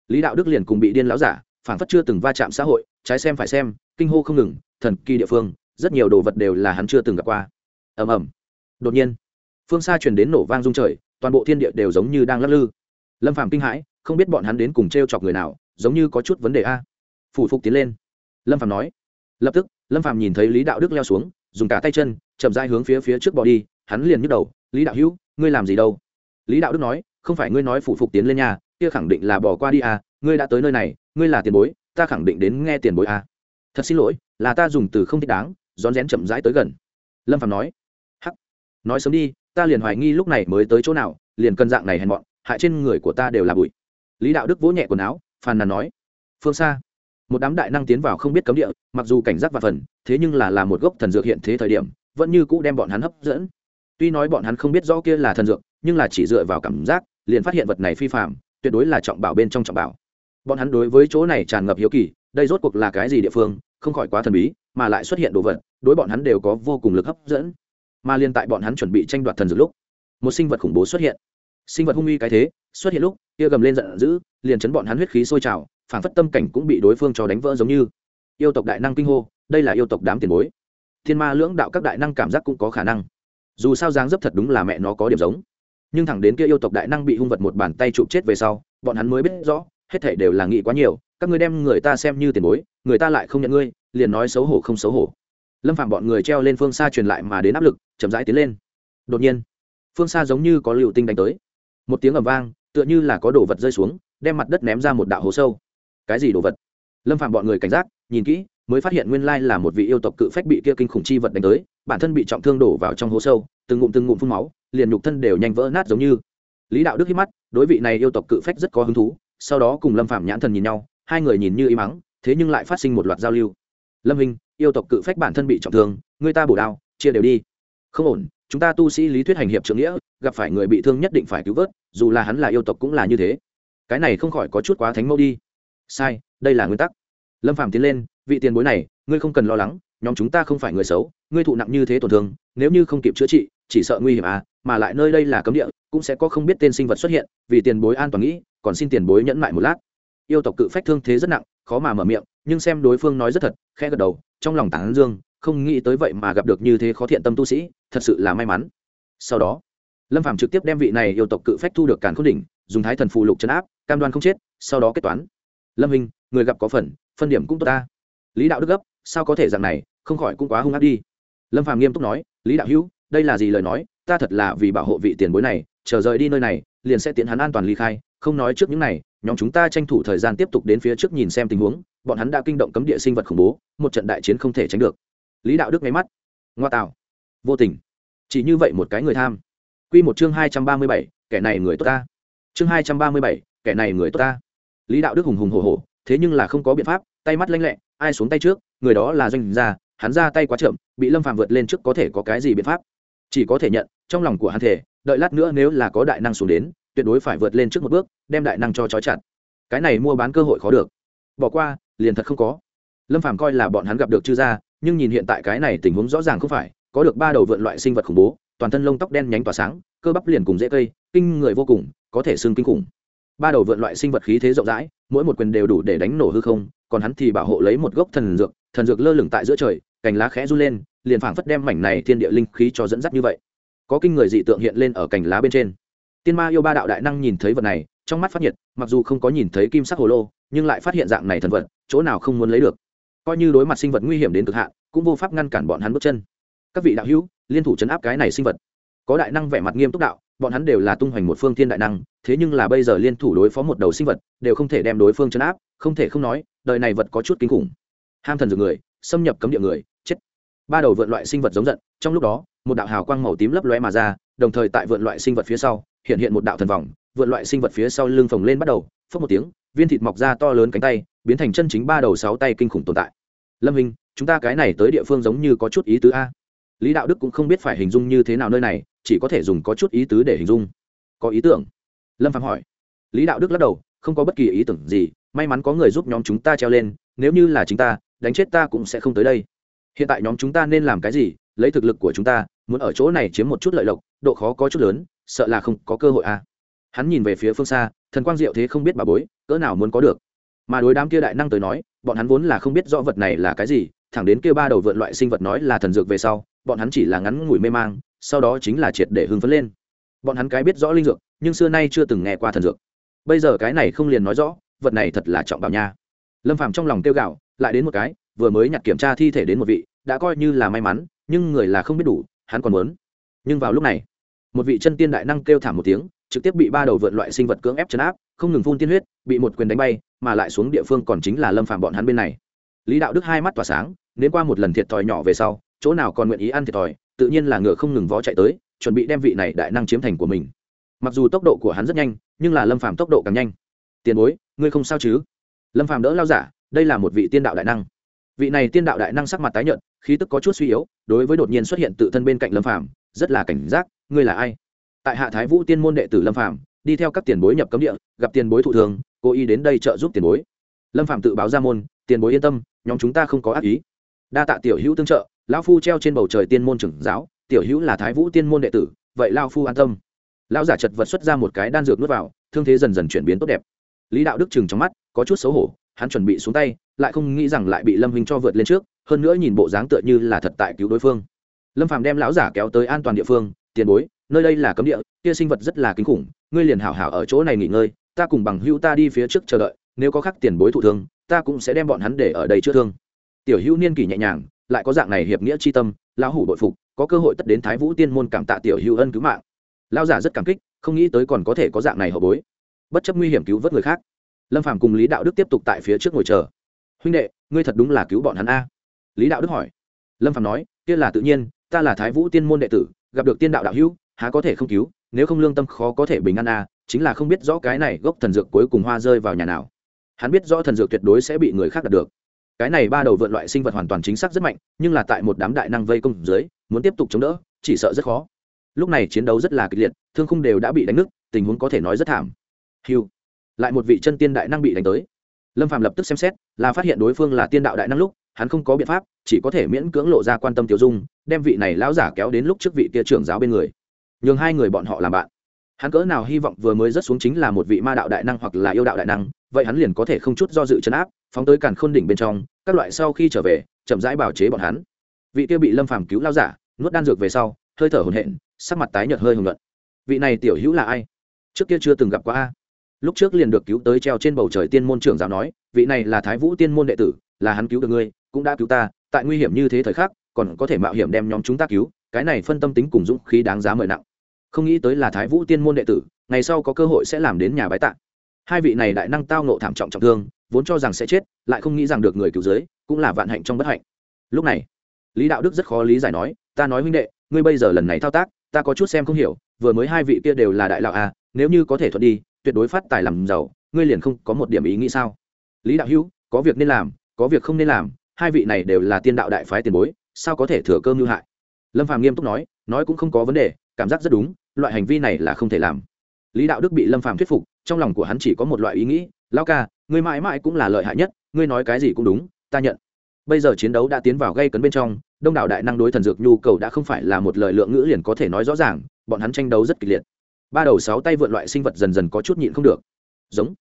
Lý đạo đức liền cùng bị điên lão giả phản phất chưa từng va chạm xã hội, trái xem phải xem, kinh hô không ngừng, thần kỳ địa phương, rất nhiều đồ vật đều là hắn chưa từng gặp qua. Ầm ầm. Đột nhiên, phương xa truyền đến nổ vang rung trời, toàn bộ thiên địa đều giống như đang lắc lư. Lâm phàm kinh hãi, không biết bọn hắn đến cùng t r e o chọc người nào, giống như có chút vấn đề a. Phủ phục tiến lên. Lâm phàm nói. Lập tức, lâm phàm nhìn thấy lý đạo đức leo xuống, dùng cả tay chân, chậm dai hướng phía phía trước bỏ đi, hắn liền nhức đầu, lý đạo hữu, ngươi làm gì đâu? Lý đạo đức nói, không phải ngươi nói phủ phục tiến lên nhà kia khẳng định là bỏ qua đi à ngươi đã tới nơi này ngươi là tiền bối, ta khẳng định đến nghe tiền bối à. Thật xin lỗi, là ta dùng từ không thích đáng, rón rén chậm rãi tới gần. Lâm phạm nói, hắc, nói sớm đi, ta liền hoài nghi lúc này mới tới chỗ nào, liền cân dạng này hèn mọn, hại trên người của ta đều là bụi. Lý đạo đức vỗ nhẹ quần áo, phàn nàn nói, phương xa. Một đám đại năng tiến vào không biết cấm địa, mặc dù cảnh giác và phần, thế nhưng là là một gốc thần dược hiện thế thời điểm, vẫn như cũ đem bọn hắn hấp dẫn. Tuy nói bọn hắn không biết rõ kia là thần dược, nhưng là chỉ dựa vào cảm giác, liền phát hiện vật này phi phạm tuyệt đối là trọng bảo bên trong trọng bảo bọn hắn đối với chỗ này tràn ngập hiếu kỳ, đây rốt cuộc là cái gì địa phương, không khỏi quá thần bí, mà lại xuất hiện đồ vật, đối bọn hắn đều có vô cùng lực hấp dẫn. Mà liên tại bọn hắn chuẩn bị tranh đoạt thần dược lúc, một sinh vật khủng bố xuất hiện. Sinh vật hung uy cái thế, xuất hiện lúc, kia gầm lên giận dữ, liền chấn bọn hắn huyết khí sôi trào, phản phất tâm cảnh cũng bị đối phương cho đánh vỡ giống như. Yêu tộc đại năng kinh hô, đây là yêu tộc đám tiền bối. Thiên ma lưỡng đạo các đại năng cảm giác cũng có khả năng. Dù sao dáng dấp thật đúng là mẹ nó có điểm giống. Nhưng thẳng đến kia yêu tộc đại năng bị hung vật một bàn tay chụp chết về sau, bọn hắn mới biết rõ hết thảy đều là nghĩ quá nhiều, các ngươi đem người ta xem như tiền bối, người ta lại không nhận ngươi, liền nói xấu hổ không xấu hổ. Lâm phạm bọn người treo lên phương xa truyền lại mà đến áp lực, chậm rãi tiến lên. Đột nhiên, phương xa giống như có liệu tinh đánh tới. Một tiếng ầm vang, tựa như là có đồ vật rơi xuống, đem mặt đất ném ra một đạo hố sâu. Cái gì đồ vật? Lâm phạm bọn người cảnh giác, nhìn kỹ, mới phát hiện nguyên lai là một vị yêu tộc cự phách bị kia kinh khủng chi vật đánh tới, bản thân bị trọng thương đổ vào trong hố sâu, từng ngụm từng ngụm phun máu, liền nhục thân đều nhanh vỡ nát giống như. Lý đạo đức hít mắt, đối vị này yêu tộc cự phách rất có hứng thú sau đó cùng lâm phạm nhãn thần nhìn nhau, hai người nhìn như im mắng thế nhưng lại phát sinh một loạt giao lưu. Lâm hình, yêu tộc cự phách bản thân bị trọng thương, người ta bổ đao, chia đều đi. Không ổn, chúng ta tu sĩ lý thuyết hành hiệp trưởng nghĩa, gặp phải người bị thương nhất định phải cứu vớt, dù là hắn là yêu tộc cũng là như thế. Cái này không khỏi có chút quá thánh mẫu đi. Sai, đây là nguyên tắc. Lâm phạm tiến lên, vị tiền bối này, ngươi không cần lo lắng, nhóm chúng ta không phải người xấu, ngươi thụ nặng như thế tổn thương, nếu như không kịp chữa trị, chỉ sợ nguy hiểm à mà lại nơi đây là cấm địa, cũng sẽ có không biết tên sinh vật xuất hiện, vì tiền bối an toàn nghĩ còn xin tiền bối nhẫn lại một lát. Yêu tộc cự phách thương thế rất nặng, khó mà mở miệng, nhưng xem đối phương nói rất thật, khẽ gật đầu, trong lòng tán dương, không nghĩ tới vậy mà gặp được như thế khó thiện tâm tu sĩ, thật sự là may mắn. Sau đó, lâm phạm trực tiếp đem vị này yêu tộc cự phách thu được càn khôn đỉnh, dùng thái thần phù lục chấn áp, cam đoan không chết, sau đó kết toán. Lâm hình người gặp có phần, phân điểm cũng tốt ta. Lý đạo đức gấp, sao có thể dạng này, không khỏi cũng quá hung ác đi. Lâm phạm nghiêm túc nói, lý đạo hữu, đây là gì lời nói? Ta thật là vì bảo hộ vị tiền bối này chờ rời đi nơi này, liền sẽ tiến hắn an toàn ly khai, không nói trước những này, nhóm chúng ta tranh thủ thời gian tiếp tục đến phía trước nhìn xem tình huống, bọn hắn đã kinh động cấm địa sinh vật khủng bố, một trận đại chiến không thể tránh được. Lý đạo đức máy mắt. Ngoa tạo. Vô tình. Chỉ như vậy một cái người tham. Quy một chương hai trăm ba mươi bảy, kẻ này người tốt ta. Chương hai trăm ba mươi bảy, kẻ này người tốt ta. Lý đạo đức hùng hùng hổ hổ, thế nhưng là không có biện pháp, tay mắt lanh lẹ, ai xuống tay trước, người đó là doanh gia, hắn ra tay quá chậm, bị lâm phạm vượt lên trước có thể có cái gì biện pháp? Chỉ có thể nhận, trong lòng của hắn thể đợi lát nữa nếu là có đại năng xuống đến, tuyệt đối phải vượt lên trước một bước, đem đại năng cho trói chặt. Cái này mua bán cơ hội khó được. Bỏ qua, liền thật không có. Lâm phàm coi là bọn hắn gặp được chư gia, nhưng nhìn hiện tại cái này tình huống rõ ràng không phải, có được ba đầu vượn loại sinh vật khủng bố, toàn thân lông tóc đen nhánh tỏa sáng, cơ bắp liền cùng dễ cây, kinh người vô cùng, có thể xương kinh khủng. Ba đầu vượn loại sinh vật khí thế rộng rãi, mỗi một quyền đều đủ để đánh nổ hư không, còn hắn thì bảo hộ lấy một gốc thần dược thần dược lơ lửng tại giữa trời, cành lá khẽ run lên, liền phảng phất đem mảnh này thiên địa linh khí cho dẫn dắt như vậy có kinh người dị tượng hiện lên ở cành lá bên trên. Tiên ma yêu ba đạo đại năng nhìn thấy vật này, trong mắt phát nhiệt, mặc dù không có nhìn thấy kim sắc hồ lô, nhưng lại phát hiện dạng này thần vật, chỗ nào không muốn lấy được. Coi như đối mặt sinh vật nguy hiểm đến cực hạn, cũng vô pháp ngăn cản bọn hắn bước chân. Các vị đạo hữu, liên thủ chấn áp cái này sinh vật. Có đại năng vẻ mặt nghiêm túc đạo, bọn hắn đều là tung hoành một phương thiên đại năng, thế nhưng là bây giờ liên thủ đối phó một đầu sinh vật, đều không thể đem đối phương chấn áp, không thể không nói, đời này vật có chút kinh khủng. Ham thần dược người, xâm nhập cấm địa người, chết. Ba đầu vượn loại sinh vật giống giận, trong lúc đó một đạo hào quang màu tím lấp lóe mà ra, đồng thời tại vượn loại sinh vật phía sau, hiện hiện một đạo thần vòng, vượn loại sinh vật phía sau lưng phồng lên bắt đầu phớt một tiếng, viên thịt mọc ra to lớn cánh tay, biến thành chân chính ba đầu sáu tay kinh khủng tồn tại. Lâm hình chúng ta cái này tới địa phương giống như có chút ý tứ a. Lý đạo đức cũng không biết phải hình dung như thế nào nơi này, chỉ có thể dùng có chút ý tứ để hình dung. Có ý tưởng? Lâm phạm hỏi. Lý đạo đức lắc đầu, không có bất kỳ ý tưởng gì, may mắn có người giúp nhóm chúng ta treo lên, nếu như là chính ta, đánh chết ta cũng sẽ không tới đây. Hiện tại nhóm chúng ta nên làm cái gì? Lấy thực lực của chúng ta, muốn ở chỗ này chiếm một chút lợi lộc, độ khó có chút lớn, sợ là không có cơ hội à. Hắn nhìn về phía phương xa, thần quang diệu thế không biết bà bối, cỡ nào muốn có được. Mà đối đám kia đại năng tới nói, bọn hắn vốn là không biết rõ vật này là cái gì, thẳng đến kia ba đầu vượn loại sinh vật nói là thần dược về sau, bọn hắn chỉ là ngắn ngủi mê mang, sau đó chính là triệt để hưng phấn lên. Bọn hắn cái biết rõ linh dược, nhưng xưa nay chưa từng nghe qua thần dược. Bây giờ cái này không liền nói rõ, vật này thật là trọng bảo nha. Lâm phàm trong lòng tiêu gạo lại đến một cái, vừa mới nhặt kiểm tra thi thể đến một vị, đã coi như là may mắn nhưng người là không biết đủ, hắn còn muốn. Nhưng vào lúc này, một vị chân tiên đại năng kêu thảm một tiếng, trực tiếp bị ba đầu vượn loại sinh vật cưỡng ép chấn áp, không ngừng phun tiên huyết, bị một quyền đánh bay, mà lại xuống địa phương còn chính là lâm phàm bọn hắn bên này. Lý đạo đức hai mắt tỏa sáng nên qua một lần thiệt thòi nhỏ về sau, chỗ nào còn nguyện ý ăn thiệt thòi, tự nhiên là ngựa không ngừng vó chạy tới, chuẩn bị đem vị này đại năng chiếm thành của mình. Mặc dù tốc độ của hắn rất nhanh, nhưng là lâm phàm tốc độ càng nhanh. Tiền bối, ngươi không sao chứ? Lâm phàm đỡ lao giả, đây là một vị tiên đạo đại năng. Vị này tiên đạo đại năng sắc mặt tái nhợt khí tức có chút suy yếu, đối với đột nhiên xuất hiện tự thân bên cạnh lâm phàm, rất là cảnh giác, ngươi là ai? Tại hạ thái vũ tiên môn đệ tử lâm phàm, đi theo các tiền bối nhập cấm địa, gặp tiền bối thụ thường, cố ý đến đây trợ giúp tiền bối. Lâm phàm tự báo ra môn, tiền bối yên tâm, nhóm chúng ta không có ác ý. Đa tạ tiểu hữu tương trợ, lão phu treo trên bầu trời tiên môn trưởng giáo, tiểu hữu là thái vũ tiên môn đệ tử, vậy lao phu an tâm. Lão giả chật vật xuất ra một cái đan dược nuốt vào, thương thế dần dần chuyển biến tốt đẹp. Lý đạo đức chừng trong mắt, có chút xấu hổ, hắn chuẩn bị xuống tay, lại không nghĩ rằng lại bị lâm huynh cho vượt lên trước hơn nữa nhìn bộ dáng tựa như là thật tại cứu đối phương. Lâm phàm đem lão giả kéo tới an toàn địa phương, tiền bối, nơi đây là cấm địa, kia sinh vật rất là kinh khủng, ngươi liền hảo hảo ở chỗ này nghỉ ngơi, ta cùng bằng hữu ta đi phía trước chờ đợi, nếu có khắc tiền bối thụ thương, ta cũng sẽ đem bọn hắn để ở đây chữa thương. Tiểu hữu niên kỷ nhẹ nhàng, lại có dạng này hiệp nghĩa chi tâm, lão hủ bội phục, có cơ hội tất đến thái vũ tiên môn cảm tạ tiểu hữu ân cứu mạng. Lão giả rất cảm kích, không nghĩ tới còn có thể có dạng này hậu bối. Bất chấp nguy hiểm cứu vớt người khác, lâm phàm cùng lý đạo đức tiếp tục tại phía trước ngồi chờ. Huynh đệ, ngươi thật đúng là cứu bọn hắn a lý đạo đức hỏi. Lâm Phạm nói, kia là tự nhiên, ta là thái vũ tiên môn đệ tử, gặp được tiên đạo đạo hữu, há có thể không cứu, nếu không lương tâm khó có thể bình an a chính là không biết rõ cái này gốc thần dược cuối cùng hoa rơi vào nhà nào. Hắn biết rõ thần dược tuyệt đối sẽ bị người khác đạt được. Cái này ba đầu vượn loại sinh vật hoàn toàn chính xác rất mạnh, nhưng là tại một đám đại năng vây công dưới, muốn tiếp tục chống đỡ, chỉ sợ rất khó. Lúc này chiến đấu rất là kịch liệt, thương khung đều đã bị đánh nứt, tình huống có thể nói rất thảm. Hiu lại một vị chân tiên đại năng bị đánh tới. Lâm phạm lập tức xem xét, là phát hiện đối phương là tiên đạo đại năng lúc hắn không có biện pháp, chỉ có thể miễn cưỡng lộ ra quan tâm tiểu dung, đem vị này lão giả kéo đến lúc trước vị kia trưởng giáo bên người. Nhường hai người bọn họ làm bạn. Hắn cỡ nào hy vọng vừa mới rớt xuống chính là một vị ma đạo đại năng hoặc là yêu đạo đại năng, vậy hắn liền có thể không chút do dự chấn áp, phóng tới càn khôn đỉnh bên trong, các loại sau khi trở về, chậm rãi bảo chế bọn hắn. Vị kia bị lâm phàm cứu lao giả, nuốt đan dược về sau, hơi thở hồn hện sắc mặt tái nhợt hơi hùng luận vị này tiểu hữu là ai? Trước kia chưa từng gặp qua a. Lúc trước liền được cứu tới treo trên bầu trời tiên môn trưởng giáo nói, vị này là thái vũ tiên môn đệ tử, là hắn cứu được ngươi cũng đã cứu ta, tại nguy hiểm như thế thời khắc, còn có thể mạo hiểm đem nhóm chúng ta cứu, cái này phân tâm tính cùng dũng khí đáng giá mời nặng. Không nghĩ tới là thái vũ tiên môn đệ tử, ngày sau có cơ hội sẽ làm đến nhà bái tạ. Hai vị này đại năng tao nộ thảm trọng trọng thương, vốn cho rằng sẽ chết, lại không nghĩ rằng được người cứu giới, cũng là vạn hạnh trong bất hạnh. Lúc này, lý đạo đức rất khó lý giải nói, ta nói huynh đệ, ngươi bây giờ lần này thao tác, ta có chút xem không hiểu, vừa mới hai vị kia đều là đại lão à nếu như có thể thuận đi, tuyệt đối phát tài làm giàu, ngươi liền không có một điểm ý nghĩ sao? Lý đạo hữu, có việc nên làm, có việc không nên làm hai vị này đều là tiên đạo đại phái tiền bối, sao có thể thừa cơ như hại? Lâm phàm nghiêm túc nói nói cũng không có vấn đề, cảm giác rất đúng, loại hành vi này là không thể làm. Lý đạo đức bị lâm phàm thuyết phục, trong lòng của hắn chỉ có một loại ý nghĩ lao ca, ngươi mãi mãi cũng là lợi hại nhất, ngươi nói cái gì cũng đúng, ta nhận. Bây giờ chiến đấu đã tiến vào gây cấn bên trong, đông đảo đại năng đối thần dược nhu cầu đã không phải là một lời lượng ngữ liền có thể nói rõ ràng, bọn hắn tranh đấu rất kịch liệt. Ba đầu sáu tay vượn loại sinh vật dần dần có chút nhịn không được. Giống.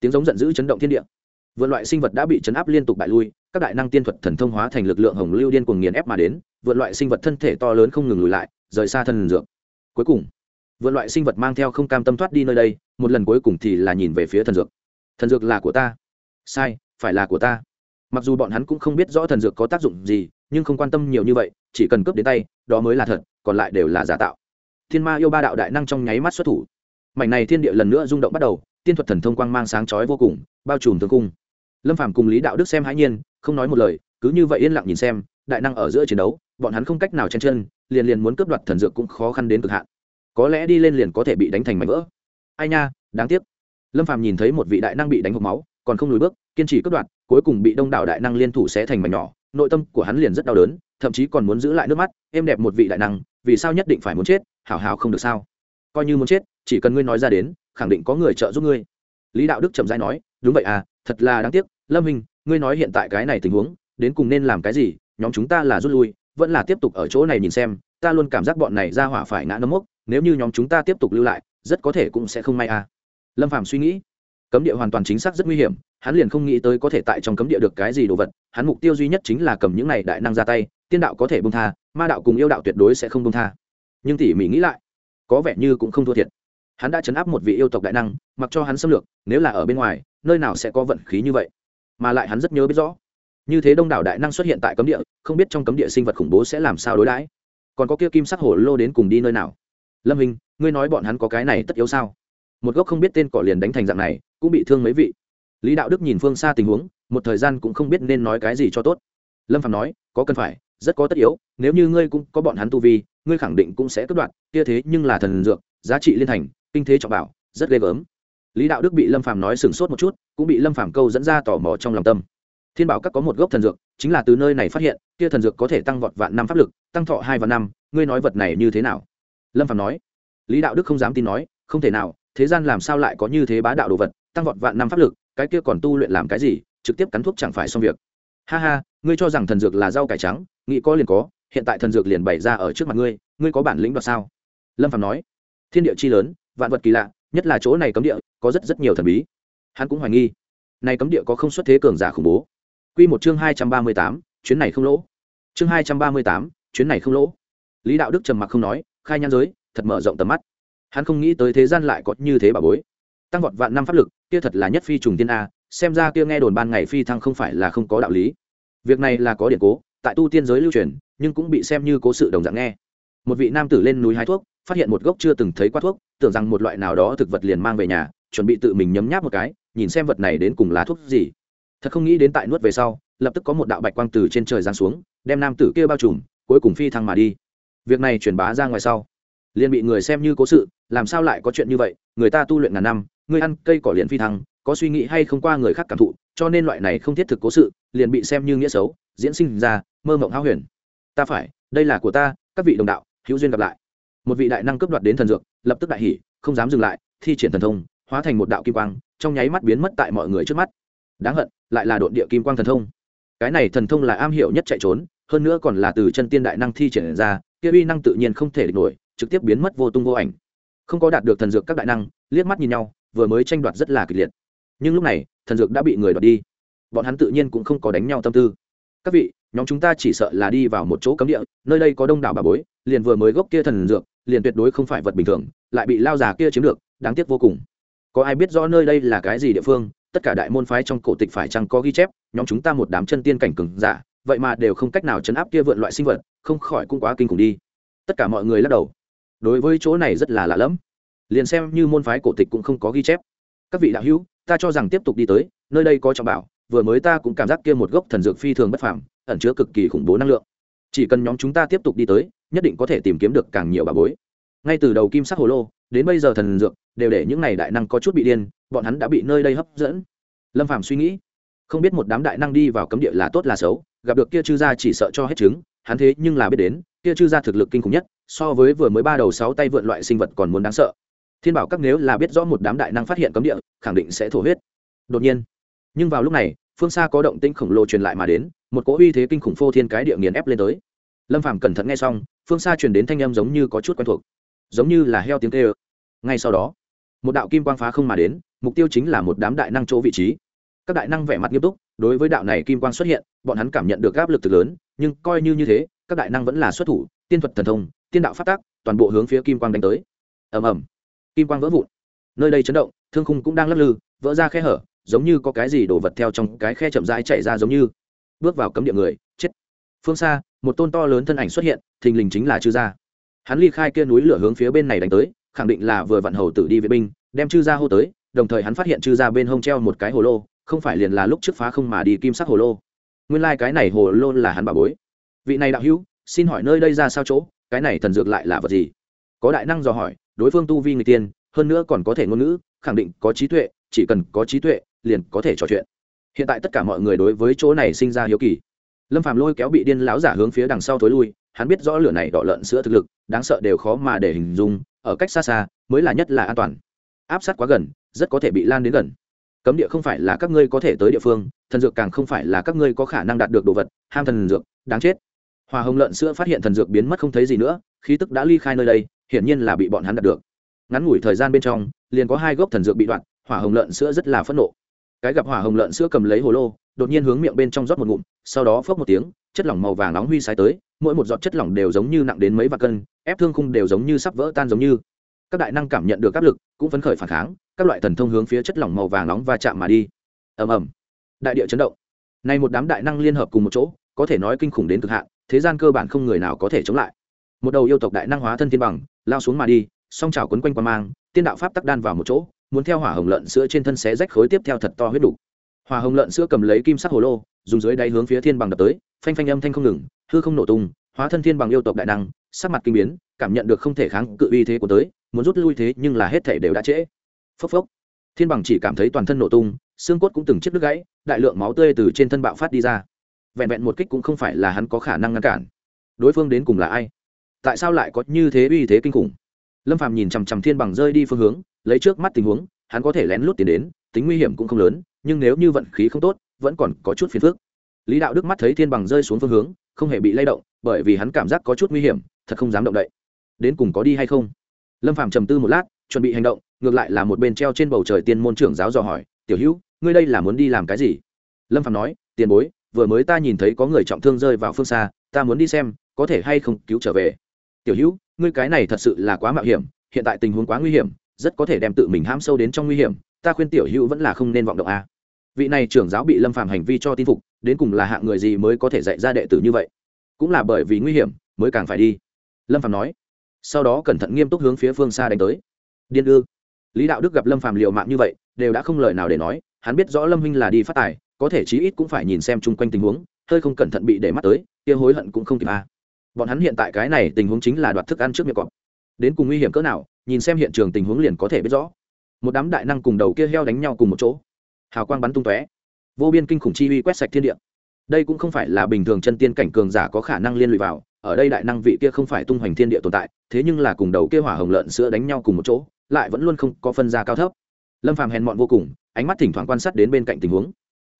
Tiếng giống giận dữ chấn động thiên địa vượn loại sinh vật đã bị chấn áp liên tục bại lui, các đại năng tiên thuật thần thông hóa thành lực lượng hồng lưu điên cuồng nghiền ép mà đến, vượn loại sinh vật thân thể to lớn không ngừng lùi lại, rời xa thần dược. Cuối cùng, vượn loại sinh vật mang theo không cam tâm thoát đi nơi đây, một lần cuối cùng thì là nhìn về phía thần dược. Thần dược là của ta. Sai, phải là của ta. Mặc dù bọn hắn cũng không biết rõ thần dược có tác dụng gì, nhưng không quan tâm nhiều như vậy, chỉ cần cướp đến tay, đó mới là thật, còn lại đều là giả tạo. Thiên ma yêu ba đạo đại năng trong nháy mắt xuất thủ. Mảnh này thiên địa lần nữa rung động bắt đầu, tiên thuật thần thông quang mang sáng chói vô cùng, bao trùm thương cung lâm phàm cùng lý đạo đức xem hãi nhiên, không nói một lời, cứ như vậy yên lặng nhìn xem, đại năng ở giữa chiến đấu, bọn hắn không cách nào chen chân, liền liền muốn cướp đoạt thần dược cũng khó khăn đến cực hạn. Có lẽ đi lên liền có thể bị đánh thành mảnh vỡ. Ai nha, đáng tiếc. Lâm phàm nhìn thấy một vị đại năng bị đánh hộp máu, còn không lùi bước, kiên trì cướp đoạt, cuối cùng bị đông đảo đại năng liên thủ sẽ thành mảnh nhỏ, nội tâm của hắn liền rất đau đớn, thậm chí còn muốn giữ lại nước mắt, êm đẹp một vị đại năng, vì sao nhất định phải muốn chết, hảo hảo không được sao? Coi như muốn chết, chỉ cần ngươi nói ra đến, khẳng định có người trợ giúp ngươi. Lý đạo đức chậm rãi nói, đúng vậy à thật là đáng tiếc, lâm hình, ngươi nói hiện tại cái này tình huống, đến cùng nên làm cái gì, nhóm chúng ta là rút lui, vẫn là tiếp tục ở chỗ này nhìn xem, ta luôn cảm giác bọn này ra hỏa phải ngã nấm mốc, nếu như nhóm chúng ta tiếp tục lưu lại, rất có thể cũng sẽ không may à. Lâm phàm suy nghĩ, cấm địa hoàn toàn chính xác rất nguy hiểm, hắn liền không nghĩ tới có thể tại trong cấm địa được cái gì đồ vật, hắn mục tiêu duy nhất chính là cầm những này đại năng ra tay, tiên đạo có thể bông tha, ma đạo cùng yêu đạo tuyệt đối sẽ không bông tha. Nhưng tỉ mỉ nghĩ lại, có vẻ như cũng không thua thiệt. Hắn đã chấn áp một vị yêu tộc đại năng, mặc cho hắn xâm lược, nếu là ở bên ngoài nơi nào sẽ có vận khí như vậy? Mà lại hắn rất nhớ biết rõ, như thế đông đảo đại năng xuất hiện tại cấm địa, không biết trong cấm địa sinh vật khủng bố sẽ làm sao đối đãi. Còn có kia kim sắc hổ lô đến cùng đi nơi nào? Lâm hình ngươi nói bọn hắn có cái này tất yếu sao? Một gốc không biết tên cỏ liền đánh thành dạng này, cũng bị thương mấy vị. Lý đạo đức nhìn phương xa tình huống, một thời gian cũng không biết nên nói cái gì cho tốt. Lâm phạm nói, có cần phải, rất có tất yếu, nếu như ngươi cũng có bọn hắn tu vi, ngươi khẳng định cũng sẽ cướp đoạt, kia thế nhưng là thần dược, giá trị liên thành, kinh thế trọng bảo, rất ghê gớm lý đạo đức bị lâm phàm nói sừng sốt một chút, cũng bị lâm phàm câu dẫn ra tò mò trong lòng tâm. Thiên bảo các có một gốc thần dược, chính là từ nơi này phát hiện, kia thần dược có thể tăng vọt vạn năm pháp lực, tăng thọ hai vạn năm, ngươi nói vật này như thế nào? Lâm phàm nói. Lý đạo đức không dám tin nói, không thể nào, thế gian làm sao lại có như thế bá đạo đồ vật, tăng vọt vạn năm pháp lực, cái kia còn tu luyện làm cái gì, trực tiếp cắn thuốc chẳng phải xong việc. Ha ha, ngươi cho rằng thần dược là rau cải trắng, nghĩ có liền có, hiện tại thần dược liền bày ra ở trước mặt ngươi ngươi có bản lĩnh đoạt sao? Lâm phạm nói. Thiên địa chi lớn, vạn vật kỳ lạ nhất là chỗ này cấm địa, có rất rất nhiều thần bí. Hắn cũng hoài nghi, này cấm địa có không xuất thế cường giả khủng bố. Quy một chương hai trăm ba mươi tám, chuyến này không lỗ. Chương hai trăm ba mươi tám, chuyến này không lỗ. Lý đạo đức trầm mặc không nói, khai nhan giới, thật mở rộng tầm mắt. Hắn không nghĩ tới thế gian lại có như thế bà bối. Tăng vọt vạn năm pháp lực, kia thật là nhất phi trùng tiên a, xem ra kia nghe đồn ban ngày phi thăng không phải là không có đạo lý. Việc này là có điện cố, tại tu tiên giới lưu truyền, nhưng cũng bị xem như cố sự đồng dạng nghe. Một vị nam tử lên núi hái thuốc phát hiện một gốc chưa từng thấy qua thuốc, tưởng rằng một loại nào đó thực vật liền mang về nhà, chuẩn bị tự mình nhấm nháp một cái, nhìn xem vật này đến cùng là thuốc gì. Thật không nghĩ đến tại nuốt về sau, lập tức có một đạo bạch quang từ trên trời giáng xuống, đem nam tử kia bao trùm, cuối cùng phi thăng mà đi. Việc này truyền bá ra ngoài sau, liền bị người xem như cố sự, làm sao lại có chuyện như vậy, người ta tu luyện ngàn năm, người ăn cây cỏ liền phi thăng, có suy nghĩ hay không qua người khác cảm thụ, cho nên loại này không thiết thực cố sự, liền bị xem như nghĩa xấu, diễn sinh ra, mơ mộng háo huyền. Ta phải, đây là của ta, các vị đồng đạo, hữu duyên gặp lại một vị đại năng cướp đoạt đến thần dược, lập tức đại hỉ, không dám dừng lại, thi triển thần thông, hóa thành một đạo kim quang, trong nháy mắt biến mất tại mọi người trước mắt. Đáng hận, lại là đội địa kim quang thần thông. Cái này thần thông là am hiểu nhất chạy trốn, hơn nữa còn là từ chân tiên đại năng thi triển ra, kia uy năng tự nhiên không thể địch nổi, trực tiếp biến mất vô tung vô ảnh. Không có đạt được thần dược các đại năng, liếc mắt nhìn nhau, vừa mới tranh đoạt rất là kịch liệt. Nhưng lúc này, thần dược đã bị người đoạt đi. Bọn hắn tự nhiên cũng không có đánh nhau tâm tư. Các vị, nhóm chúng ta chỉ sợ là đi vào một chỗ cấm địa, nơi đây có đông đảo bà bối liền vừa mới gốc kia thần dược, liền tuyệt đối không phải vật bình thường, lại bị lao già kia chiếm được, đáng tiếc vô cùng. Có ai biết rõ nơi đây là cái gì địa phương, tất cả đại môn phái trong cổ tịch phải chăng có ghi chép, nhóm chúng ta một đám chân tiên cảnh cừng giả, vậy mà đều không cách nào chấn áp kia vượn loại sinh vật, không khỏi cũng quá kinh khủng đi. Tất cả mọi người lắc đầu. Đối với chỗ này rất là lạ lẫm. Liền xem như môn phái cổ tịch cũng không có ghi chép. Các vị đạo hữu, ta cho rằng tiếp tục đi tới, nơi đây có trọng bảo, vừa mới ta cũng cảm giác kia một gốc thần dược phi thường bất phàm, ẩn chứa cực kỳ khủng bố năng lượng chỉ cần nhóm chúng ta tiếp tục đi tới, nhất định có thể tìm kiếm được càng nhiều bà bối. Ngay từ đầu kim sắc hồ lô, đến bây giờ thần dược đều để những này đại năng có chút bị điên, bọn hắn đã bị nơi đây hấp dẫn. Lâm phàm suy nghĩ, không biết một đám đại năng đi vào cấm địa là tốt là xấu, gặp được kia chư gia chỉ sợ cho hết chứng, hắn thế nhưng là biết đến, kia chư gia thực lực kinh khủng nhất, so với vừa mới ba đầu sáu tay vượn loại sinh vật còn muốn đáng sợ. Thiên bảo các nếu là biết rõ một đám đại năng phát hiện cấm địa, khẳng định sẽ thổ huyết. Đột nhiên, nhưng vào lúc này phương xa có động tĩnh khổng lồ truyền lại mà đến, một cỗ uy thế kinh khủng phô thiên cái địa nghiền ép lên tới. Lâm phàm cẩn thận nghe xong, phương xa truyền đến thanh âm giống như có chút quen thuộc, giống như là heo tiếng kêu. Ngay sau đó, một đạo kim quang phá không mà đến, mục tiêu chính là một đám đại năng chỗ vị trí. Các đại năng vẻ mặt nghiêm túc, đối với đạo này kim quang xuất hiện, bọn hắn cảm nhận được áp lực từ lớn, nhưng coi như như thế, các đại năng vẫn là xuất thủ, tiên thuật thần thông, tiên đạo phát tác toàn bộ hướng phía kim quang đánh tới. Ầm ầm. Kim quang vỡ vụn. Nơi đây chấn động, thương khung cũng đang lắc lư, vỡ ra khe hở giống như có cái gì đổ vật theo trong cái khe chậm rãi chạy ra giống như. Bước vào cấm địa người, chết. Phương xa, một tôn to lớn thân ảnh xuất hiện, thình lình chính là chư gia. Hắn ly khai kia núi lửa hướng phía bên này đánh tới, khẳng định là vừa vặn hầu tử đi vệ binh, đem chư gia hô tới, đồng thời hắn phát hiện chư gia bên hông treo một cái hồ lô, không phải liền là lúc trước phá không mà đi kim sắc hồ lô. Nguyên lai、like、cái này hồ lô là hắn bà bối. Vị này đạo hữu, xin hỏi nơi đây ra sao chỗ, cái này thần dược lại là vật gì? Có đại năng dò hỏi, đối phương tu vi người tiên, hơn nữa còn có thể ngôn ngữ, khẳng định có trí tuệ, chỉ cần có trí tuệ liền có thể trò chuyện. Hiện tại tất cả mọi người đối với chỗ này sinh ra hiếu kỳ. Lâm phàm lôi kéo bị điên láo giả hướng phía đằng sau thối lui, hắn biết rõ lửa này đỏ lợn sữa thực lực, đáng sợ đều khó mà để hình dung, ở cách xa xa, mới là nhất là an toàn. Áp sát quá gần, rất có thể bị lan đến gần. Cấm địa không phải là các ngươi có thể tới địa phương, thần dược càng không phải là các ngươi có khả năng đạt được đồ vật, ham thần dược, đáng chết. Hòa hồng lợn sữa phát hiện thần dược biến mất không thấy gì nữa, khí tức đã ly khai nơi đây, hiển nhiên là bị bọn hắn đạt được. Ngắn ngủi thời gian bên trong, liền có hai gốc thần dược bị đoạn, hỏa hồng lợn sữa rất là phẫn nộ cái gặp hỏa hồng lợn sữa cầm lấy hồ lô, đột nhiên hướng miệng bên trong rót một ngụm, sau đó phốc một tiếng, chất lỏng màu vàng nóng huy sái tới, mỗi một giọt chất lỏng đều giống như nặng đến mấy vạn cân, ép thương khung đều giống như sắp vỡ tan giống như. Các đại năng cảm nhận được áp lực, cũng phấn khởi phản kháng, các loại thần thông hướng phía chất lỏng màu vàng nóng va chạm mà đi. Ầm ầm. Đại địa chấn động. Này một đám đại năng liên hợp cùng một chỗ, có thể nói kinh khủng đến cực hạn, thế gian cơ bản không người nào có thể chống lại. Một đầu yêu tộc đại năng hóa thân thiên bằng, lao xuống mà đi, song trào quấn quanh qua mang, tiên đạo pháp tắc đan vào một chỗ muốn theo hỏa hồng lợn sữa trên thân xé rách khối tiếp theo thật to huyết đủ hỏa hồng lợn sữa cầm lấy kim sắc hồ lô, dùng dưới đáy hướng phía thiên bằng đập tới, phanh phanh âm thanh không ngừng, hư không nổ tung, hóa thân thiên bằng yêu tộc đại năng, sắc mặt kinh biến, cảm nhận được không thể kháng cự uy thế của tới, muốn rút lui thế nhưng là hết thể đều đã trễ. Phốc phốc. Thiên bằng chỉ cảm thấy toàn thân nổ tung, xương cốt cũng từng chiếc đứt gãy, đại lượng máu tươi từ trên thân bạo phát đi ra. Vẹn vẹn một kích cũng không phải là hắn có khả năng ngăn cản. Đối phương đến cùng là ai? Tại sao lại có như thế uy thế kinh khủng? Lâm phàm nhìn chằm chằm thiên bằng rơi đi phương hướng lấy trước mắt tình huống, hắn có thể lén lút tiến đến, tính nguy hiểm cũng không lớn, nhưng nếu như vận khí không tốt, vẫn còn có chút phiền phức. Lý đạo đức mắt thấy thiên bằng rơi xuống phương hướng, không hề bị lay động, bởi vì hắn cảm giác có chút nguy hiểm, thật không dám động đậy. Đến cùng có đi hay không? Lâm phàm trầm tư một lát, chuẩn bị hành động, ngược lại là một bên treo trên bầu trời tiên môn trưởng giáo dò hỏi, tiểu hữu, ngươi đây là muốn đi làm cái gì? Lâm phàm nói, tiền bối, vừa mới ta nhìn thấy có người trọng thương rơi vào phương xa, ta muốn đi xem, có thể hay không cứu trở về. Tiểu hữu, ngươi cái này thật sự là quá mạo hiểm, hiện tại tình huống quá nguy hiểm rất có thể đem tự mình hãm sâu đến trong nguy hiểm, ta khuyên tiểu hữu vẫn là không nên vọng động a. Vị này trưởng giáo bị lâm phàm hành vi cho tin phục, đến cùng là hạng người gì mới có thể dạy ra đệ tử như vậy? Cũng là bởi vì nguy hiểm, mới càng phải đi. Lâm phàm nói. Sau đó cẩn thận nghiêm túc hướng phía phương xa đánh tới. Điên ư? Lý đạo đức gặp lâm phàm liều mạng như vậy, đều đã không lời nào để nói, hắn biết rõ lâm huynh là đi phát tài, có thể chí ít cũng phải nhìn xem chung quanh tình huống, hơi không cẩn thận bị để mắt tới, kia hối hận cũng không kịp a. Bọn hắn hiện tại cái này tình huống chính là đoạt thức ăn trước miệng cọp. Đến cùng nguy hiểm cỡ nào nhìn xem hiện trường tình huống liền có thể biết rõ. Một đám đại năng cùng đầu kia heo đánh nhau cùng một chỗ. Hào quang bắn tung tóe. Vô biên kinh khủng chi uy quét sạch thiên địa. Đây cũng không phải là bình thường chân tiên cảnh cường giả có khả năng liên lụy vào, ở đây đại năng vị kia không phải tung hoành thiên địa tồn tại, thế nhưng là cùng đầu kia hỏa hồng lợn sữa đánh nhau cùng một chỗ, lại vẫn luôn không có phân ra cao thấp. Lâm phàm hèn mọn vô cùng, ánh mắt thỉnh thoảng quan sát đến bên cạnh tình huống.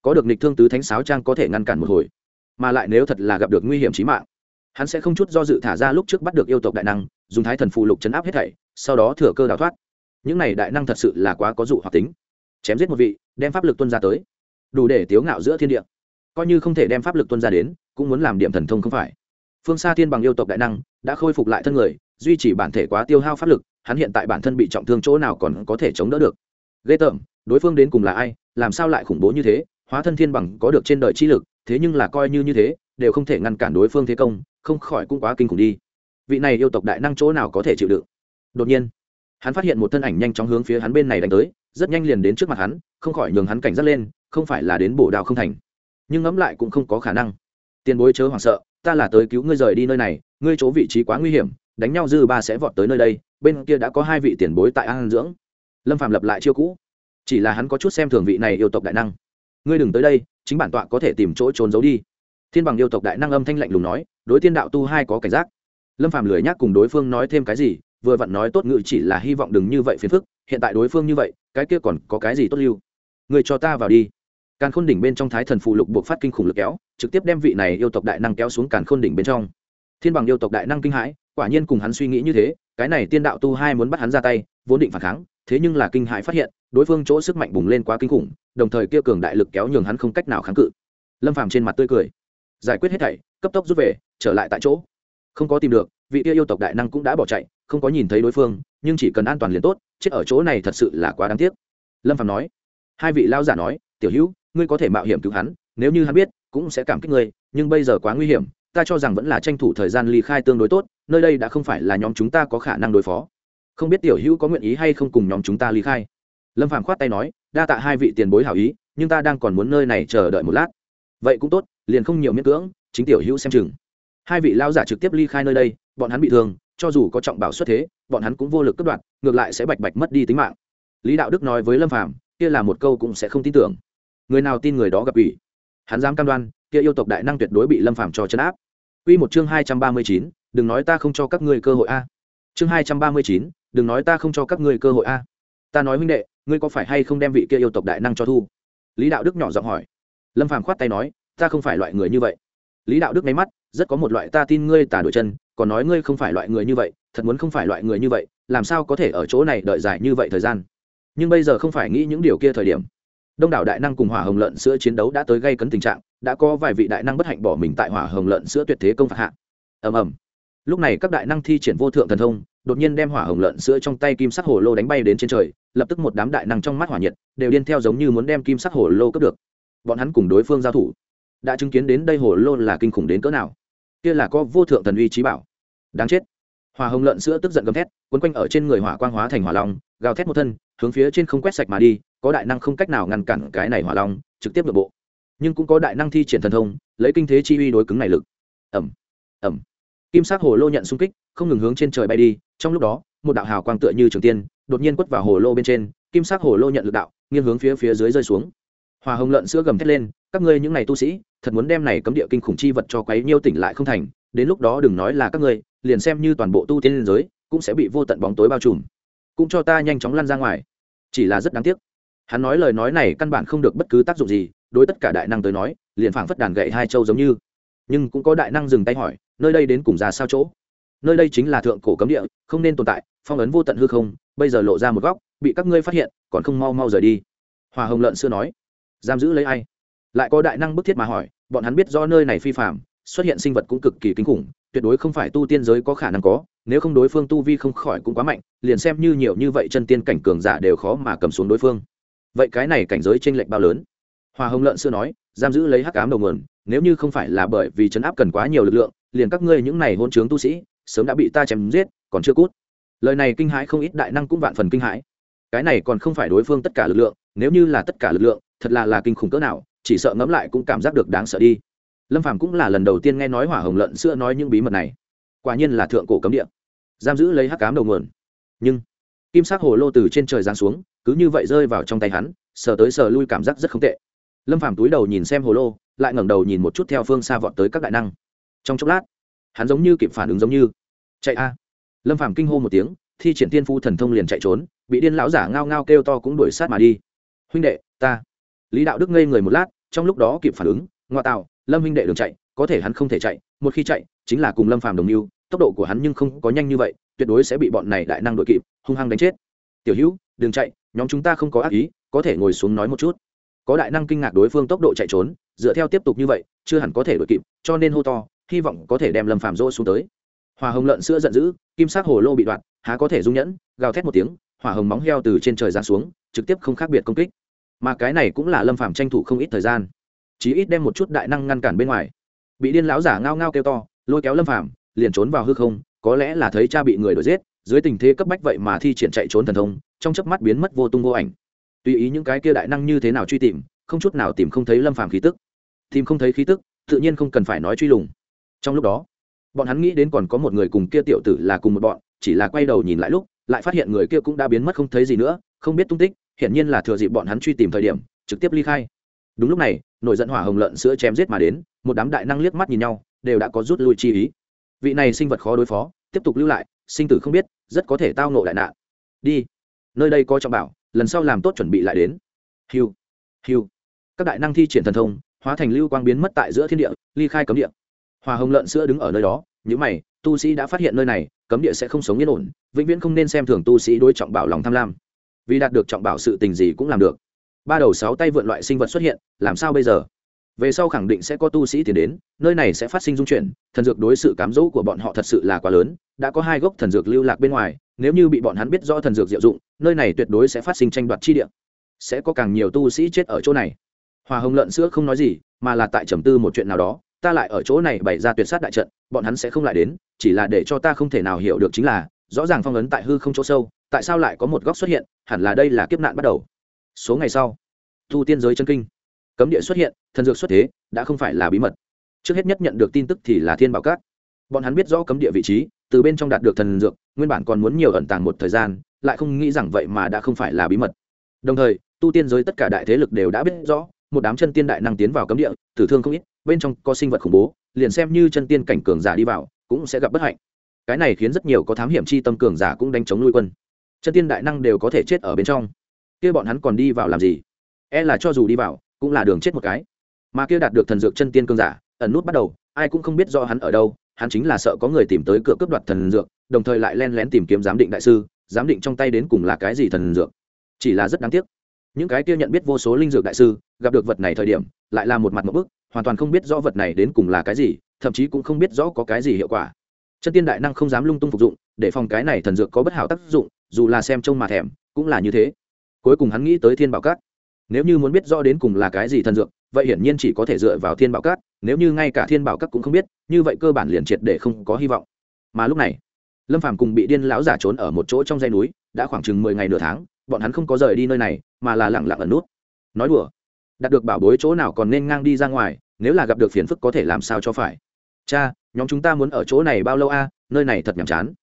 Có được nịch thương tứ thánh sáo trang có thể ngăn cản một hồi, mà lại nếu thật là gặp được nguy hiểm chí mạng, hắn sẽ không chút do dự thả ra lúc trước bắt được yêu tộc đại năng, dùng thái thần phù lục chấn áp hết thảy sau đó thừa cơ đào thoát. Những này đại năng thật sự là quá có dụ hoặc tính. Chém giết một vị, đem pháp lực tuân ra tới. Đủ để tiếu ngạo giữa thiên địa. Coi như không thể đem pháp lực tuân ra đến, cũng muốn làm điểm thần thông không phải. Phương xa thiên bằng yêu tộc đại năng, đã khôi phục lại thân người, duy trì bản thể quá tiêu hao pháp lực, hắn hiện tại bản thân bị trọng thương chỗ nào còn có thể chống đỡ được. Ghê tởm, đối phương đến cùng là ai, làm sao lại khủng bố như thế, hóa thân thiên bằng có được trên đời chi lực, thế nhưng là coi như như thế, đều không thể ngăn cản đối phương thế công, không khỏi cũng quá kinh khủng đi. Vị này yêu tộc đại năng chỗ nào có thể chịu đựng? Đột nhiên, hắn phát hiện một thân ảnh nhanh chóng hướng phía hắn bên này đánh tới, rất nhanh liền đến trước mặt hắn, không khỏi nhường hắn cảnh giác lên, không phải là đến bổ đào không thành. Nhưng ngẫm lại cũng không có khả năng. Tiền bối chớ hoảng sợ, ta là tới cứu ngươi rời đi nơi này, ngươi chỗ vị trí quá nguy hiểm, đánh nhau dư ba sẽ vọt tới nơi đây, bên kia đã có hai vị tiền bối tại an dưỡng. Lâm phạm lập lại chiêu cũ. Chỉ là hắn có chút xem thường vị này yêu tộc đại năng. Ngươi đừng tới đây, chính bản tọa có thể tìm chỗ trốn giấu đi. Thiên bằng yêu tộc đại năng âm thanh lạnh lùng nói, đối tiên đạo tu hai có cảnh giác. Lâm phạm lười nhác cùng đối phương nói thêm cái gì vừa vặn nói tốt ngự chỉ là hy vọng đừng như vậy phiền phức, hiện tại đối phương như vậy, cái kia còn có cái gì tốt lưu? Người cho ta vào đi. Càn khôn đỉnh bên trong thái thần phụ lục buộc phát kinh khủng lực kéo, trực tiếp đem vị này yêu tộc đại năng kéo xuống càn khôn đỉnh bên trong. Thiên bằng yêu tộc đại năng kinh hãi, quả nhiên cùng hắn suy nghĩ như thế, cái này tiên đạo tu hai muốn bắt hắn ra tay, vốn định phản kháng, thế nhưng là kinh hãi phát hiện, đối phương chỗ sức mạnh bùng lên quá kinh khủng, đồng thời kia cường đại lực kéo nhường hắn không cách nào kháng cự. Lâm phàm trên mặt tươi cười. Giải quyết hết thảy, cấp tốc rút về, trở lại tại chỗ. Không có tìm được, vị kia yêu tộc đại năng cũng đã bỏ chạy không có nhìn thấy đối phương, nhưng chỉ cần an toàn liền tốt, chết ở chỗ này thật sự là quá đáng tiếc. Lâm phạm nói. Hai vị lao giả nói, tiểu hữu, ngươi có thể mạo hiểm cứu hắn, nếu như hắn biết, cũng sẽ cảm kích ngươi, nhưng bây giờ quá nguy hiểm, ta cho rằng vẫn là tranh thủ thời gian ly khai tương đối tốt, nơi đây đã không phải là nhóm chúng ta có khả năng đối phó. Không biết tiểu hữu có nguyện ý hay không cùng nhóm chúng ta ly khai? Lâm phạm khoát tay nói, đa tạ hai vị tiền bối hảo ý, nhưng ta đang còn muốn nơi này chờ đợi một lát. Vậy cũng tốt, liền không nhiều miễn cưỡng, chính tiểu hữu xem chừng. Hai vị lao giả trực tiếp ly khai nơi đây, bọn hắn bị thương cho dù có trọng bảo xuất thế bọn hắn cũng vô lực cướp đoạn ngược lại sẽ bạch bạch mất đi tính mạng lý đạo đức nói với lâm phàm kia là một câu cũng sẽ không tin tưởng người nào tin người đó gặp ủy hắn dám cam đoan kia yêu tộc đại năng tuyệt đối bị lâm phàm cho chấn áp Quy một chương hai trăm ba mươi chín, đừng nói ta không cho các ngươi cơ hội a. Chương hai trăm ba mươi chín, đừng nói ta không cho các ngươi cơ hội a. Ta nói huynh đệ, ngươi có phải hay không đem vị kia yêu tộc đại năng cho thu? Lý Đạo Đức nhỏ giọng hỏi. Lâm Phàm khoát tay nói, ta không phải loại người như vậy. Lý Đạo Đức mấy mắt, rất có một loại ta tin ngươi tà đổi chân, còn nói ngươi không phải loại người như vậy, thật muốn không phải loại người như vậy, làm sao có thể ở chỗ này đợi dài như vậy thời gian? Nhưng bây giờ không phải nghĩ những điều kia thời điểm. Đông đảo đại năng cùng hỏa hồng lợn sữa chiến đấu đã tới gây cấn tình trạng đã có vài vị đại năng bất hạnh bỏ mình tại hỏa hồng lợn sữa tuyệt thế công phạt hạ. Ầm ầm. Lúc này các đại năng thi triển vô thượng thần thông đột nhiên đem hỏa hồng lợn sữa trong tay kim sắc hồ lô đánh bay đến trên trời lập tức một đám đại năng trong mắt hỏa nhiệt đều điên theo giống như muốn đem kim sắc hồ lô cướp được. Bọn hắn cùng đối phương giao thủ đã chứng kiến đến đây hồ lô là kinh khủng đến cỡ nào. Kia là có vô thượng thần uy trí bảo đáng chết. Hỏa hồng lợn sữa tức giận gầm thét quấn quanh ở trên người hỏa quang hóa thành hỏa long, gào thét một thân, hướng phía trên không quét sạch mà đi, có đại năng không cách nào ngăn cản cái này hỏa long, trực tiếp nội bộ. Nhưng cũng có đại năng thi triển thần thông, lấy kinh thế chi uy đối cứng này lực. Ẩm ẩm kim sắc hồ lô nhận xung kích, không ngừng hướng trên trời bay đi, trong lúc đó, một đạo hào quang tựa như trường tiên, đột nhiên quất vào hồ lô bên trên, kim sắc hồ lô nhận lực đạo, nghiêng hướng phía phía dưới rơi xuống. Hòa hồng lợn sữa gầm thét lên, các ngươi những này tu sĩ, thật muốn đem này cấm địa kinh khủng chi vật cho quấy nhiêu tỉnh lại không thành, đến lúc đó đừng nói là các ngươi liền xem như toàn bộ tu tiên giới, cũng sẽ bị vô tận bóng tối bao trùm. Cũng cho ta nhanh chóng lăn ra ngoài. Chỉ là rất đáng tiếc. Hắn nói lời nói này căn bản không được bất cứ tác dụng gì, đối tất cả đại năng tới nói, liền phảng phất đàn gậy hai châu giống như. Nhưng cũng có đại năng dừng tay hỏi, nơi đây đến cùng ra sao chỗ? Nơi đây chính là thượng cổ cấm địa, không nên tồn tại, phong ấn vô tận hư không, bây giờ lộ ra một góc, bị các ngươi phát hiện, còn không mau mau rời đi. Hòa hồng lợn xưa nói, giam giữ lấy ai? Lại có đại năng bức thiết mà hỏi, bọn hắn biết do nơi này phi phạm xuất hiện sinh vật cũng cực kỳ kinh khủng tuyệt đối không phải tu tiên giới có khả năng có, nếu không đối phương tu vi không khỏi cũng quá mạnh, liền xem như nhiều như vậy chân tiên cảnh cường giả đều khó mà cầm xuống đối phương. Vậy cái này cảnh giới tranh lệch bao lớn? Hòa hồng lợn xưa nói, giam giữ lấy hắc ám đầu nguồn, nếu như không phải là bởi vì chấn áp cần quá nhiều lực lượng, liền các ngươi những này hôn chướng tu sĩ, sớm đã bị ta chém giết, còn chưa cút. Lời này kinh hãi không ít đại năng cũng vạn phần kinh hãi. Cái này còn không phải đối phương tất cả lực lượng, nếu như là tất cả lực lượng, thật là là kinh khủng cỡ nào, chỉ sợ ngẫm lại cũng cảm giác được đáng sợ đi lâm phàm cũng là lần đầu tiên nghe nói hỏa hồng lợn sữa nói những bí mật này. Quả nhiên là thượng cổ cấm địa. Giam giữ lấy hắc cám đầu nguồn. Nhưng, kim sắc hồ lô từ trên trời giáng xuống, cứ như vậy rơi vào trong tay hắn, sờ tới sờ lui cảm giác rất không tệ. Lâm phàm túi đầu nhìn xem hồ lô, lại ngẩng đầu nhìn một chút theo phương xa vọt tới các đại năng. Trong chốc lát, hắn giống như kịp phản ứng giống như, chạy a. Lâm phàm kinh hô một tiếng, thi triển tiên phu thần thông liền chạy trốn, bị điên lão giả ngao ngao kêu to cũng đuổi sát mà đi. Huynh đệ, ta. Lý đạo đức ngây người một lát, trong lúc đó kịp phản ứng, ngoa tạo lâm huynh đệ đường chạy, có thể hắn không thể chạy, một khi chạy, chính là cùng lâm phàm đồng mưu, tốc độ của hắn nhưng không có nhanh như vậy, tuyệt đối sẽ bị bọn này đại năng đội kịp, hung hăng đánh chết. Tiểu hữu, đừng chạy, nhóm chúng ta không có ác ý, có thể ngồi xuống nói một chút. Có đại năng kinh ngạc đối phương tốc độ chạy trốn, dựa theo tiếp tục như vậy, chưa hẳn có thể đội kịp, cho nên hô to, hy vọng có thể đem lâm phàm rỗ xuống tới. Hòa hồng lợn sữa giận dữ, kim sắc hồ lô bị đoạn há có thể dung nhẫn, gào thét một tiếng, hỏa hồng móng heo từ trên trời ra xuống, trực tiếp không khác biệt công kích. Mà cái này cũng là lâm phàm tranh thủ không ít thời gian chí ít đem một chút đại năng ngăn cản bên ngoài. Bị điên lão giả ngao ngao kêu to, lôi kéo lâm phàm, liền trốn vào hư không, có lẽ là thấy cha bị người đuổi giết, dưới tình thế cấp bách vậy mà thi triển chạy trốn thần thông, trong chớp mắt biến mất vô tung vô ảnh. Tùy ý những cái kia đại năng như thế nào truy tìm, không chút nào tìm không thấy lâm phàm khí tức. Tìm không thấy khí tức, tự nhiên không cần phải nói truy lùng. Trong lúc đó, bọn hắn nghĩ đến còn có một người cùng kia tiểu tử là cùng một bọn, chỉ là quay đầu nhìn lại lúc, lại phát hiện người kia cũng đã biến mất không thấy gì nữa, không biết tung tích, hiển nhiên là thừa dịp bọn hắn truy tìm thời điểm, trực tiếp ly khai. Đúng lúc này nổi giận hỏa hồng lợn sữa chém giết mà đến, một đám đại năng liếc mắt nhìn nhau, đều đã có rút lui chi ý. Vị này sinh vật khó đối phó, tiếp tục lưu lại, sinh tử không biết, rất có thể tao nộ đại nạn. Đi. Nơi đây có trọng bảo, lần sau làm tốt chuẩn bị lại đến. Hiu. Hiu. Các đại năng thi triển thần thông, hóa thành lưu quang biến mất tại giữa thiên địa, ly khai cấm địa. Hòa hồng lợn sữa đứng ở nơi đó những mày, tu sĩ đã phát hiện nơi này, cấm địa sẽ không sống yên ổn, vĩnh viễn không nên xem thường tu sĩ đối trọng bảo lòng tham lam. Vì đạt được trọng bảo sự tình gì cũng làm được ba đầu sáu tay vượn loại sinh vật xuất hiện, làm sao bây giờ? Về sau khẳng định sẽ có tu sĩ tiến đến, nơi này sẽ phát sinh dung chuyển, thần dược đối sự cám dỗ của bọn họ thật sự là quá lớn, đã có hai gốc thần dược lưu lạc bên ngoài, nếu như bị bọn hắn biết rõ thần dược diệu dụng, nơi này tuyệt đối sẽ phát sinh tranh đoạt chi địa. Sẽ có càng nhiều tu sĩ chết ở chỗ này. Hòa hồng lợn sữa không nói gì, mà là tại trầm tư một chuyện nào đó, ta lại ở chỗ này bày ra tuyệt sát đại trận, bọn hắn sẽ không lại đến, chỉ là để cho ta không thể nào hiểu được chính là, rõ ràng phong ấn tại hư không chỗ sâu, tại sao lại có một góc xuất hiện, hẳn là đây là kiếp nạn bắt đầu số ngày sau, thu tiên giới chân kinh. Cấm địa xuất hiện, thần dược xuất thế, đã không phải là bí mật. Trước hết nhất nhận được tin tức thì là thiên bảo cát bọn hắn biết rõ cấm địa vị trí, từ bên trong đạt được thần dược, nguyên bản còn muốn nhiều ẩn tàng một thời gian, lại không nghĩ rằng vậy mà đã không phải là bí mật. Đồng thời tu tiên giới tất cả đại thế lực đều đã biết rõ, một đám chân tiên đại năng tiến vào cấm địa, tử thương không ít, bên trong có sinh vật khủng bố, liền xem như chân tiên cảnh cường giả đi vào, cũng sẽ gặp bất hạnh. Cái này khiến rất nhiều có thám hiểm chi tâm cường giả cũng đánh chống nuôi quân. Chân tiên đại năng đều có thể chết ở bên trong kia bọn hắn còn đi vào làm gì? E là cho dù đi vào, cũng là đường chết một cái. Mà kia đạt được thần dược chân tiên cương giả, ẩn nút bắt đầu, ai cũng không biết do hắn ở đâu, hắn chính là sợ có người tìm tới cửa cướp đoạt thần dược, đồng thời lại len lén tìm kiếm giám định đại sư, giám định trong tay đến cùng là cái gì thần dược. Chỉ là rất đáng tiếc. Những cái kia nhận biết vô số linh dược đại sư, gặp được vật này thời điểm, lại là một mặt một bức, hoàn toàn không biết rõ vật này đến cùng là cái gì, thậm chí cũng không biết rõ có cái gì hiệu quả. Chân tiên đại năng không dám lung tung phục dụng, để phòng cái này thần dược có bất hảo tác dụng, dù là xem trông mà thèm, cũng là như thế cuối cùng hắn nghĩ tới thiên bảo cát. Nếu như muốn biết rõ đến cùng là cái gì thần dược, vậy hiển nhiên chỉ có thể dựa vào thiên bảo cát, nếu như ngay cả thiên bảo cát cũng không biết, như vậy cơ bản liền triệt để không có hy vọng. Mà lúc này, lâm phàm cùng bị điên lão giả trốn ở một chỗ trong dãy núi, đã khoảng chừng mười ngày nửa tháng, bọn hắn không có rời đi nơi này, mà là lặng lặng ẩn nút. Nói đùa đạt được bảo bối chỗ nào còn nên ngang đi ra ngoài, nếu là gặp được phiền phức có thể làm sao cho phải. Cha, nhóm chúng ta muốn ở chỗ này bao lâu a? Nơi này thật nhàm chán.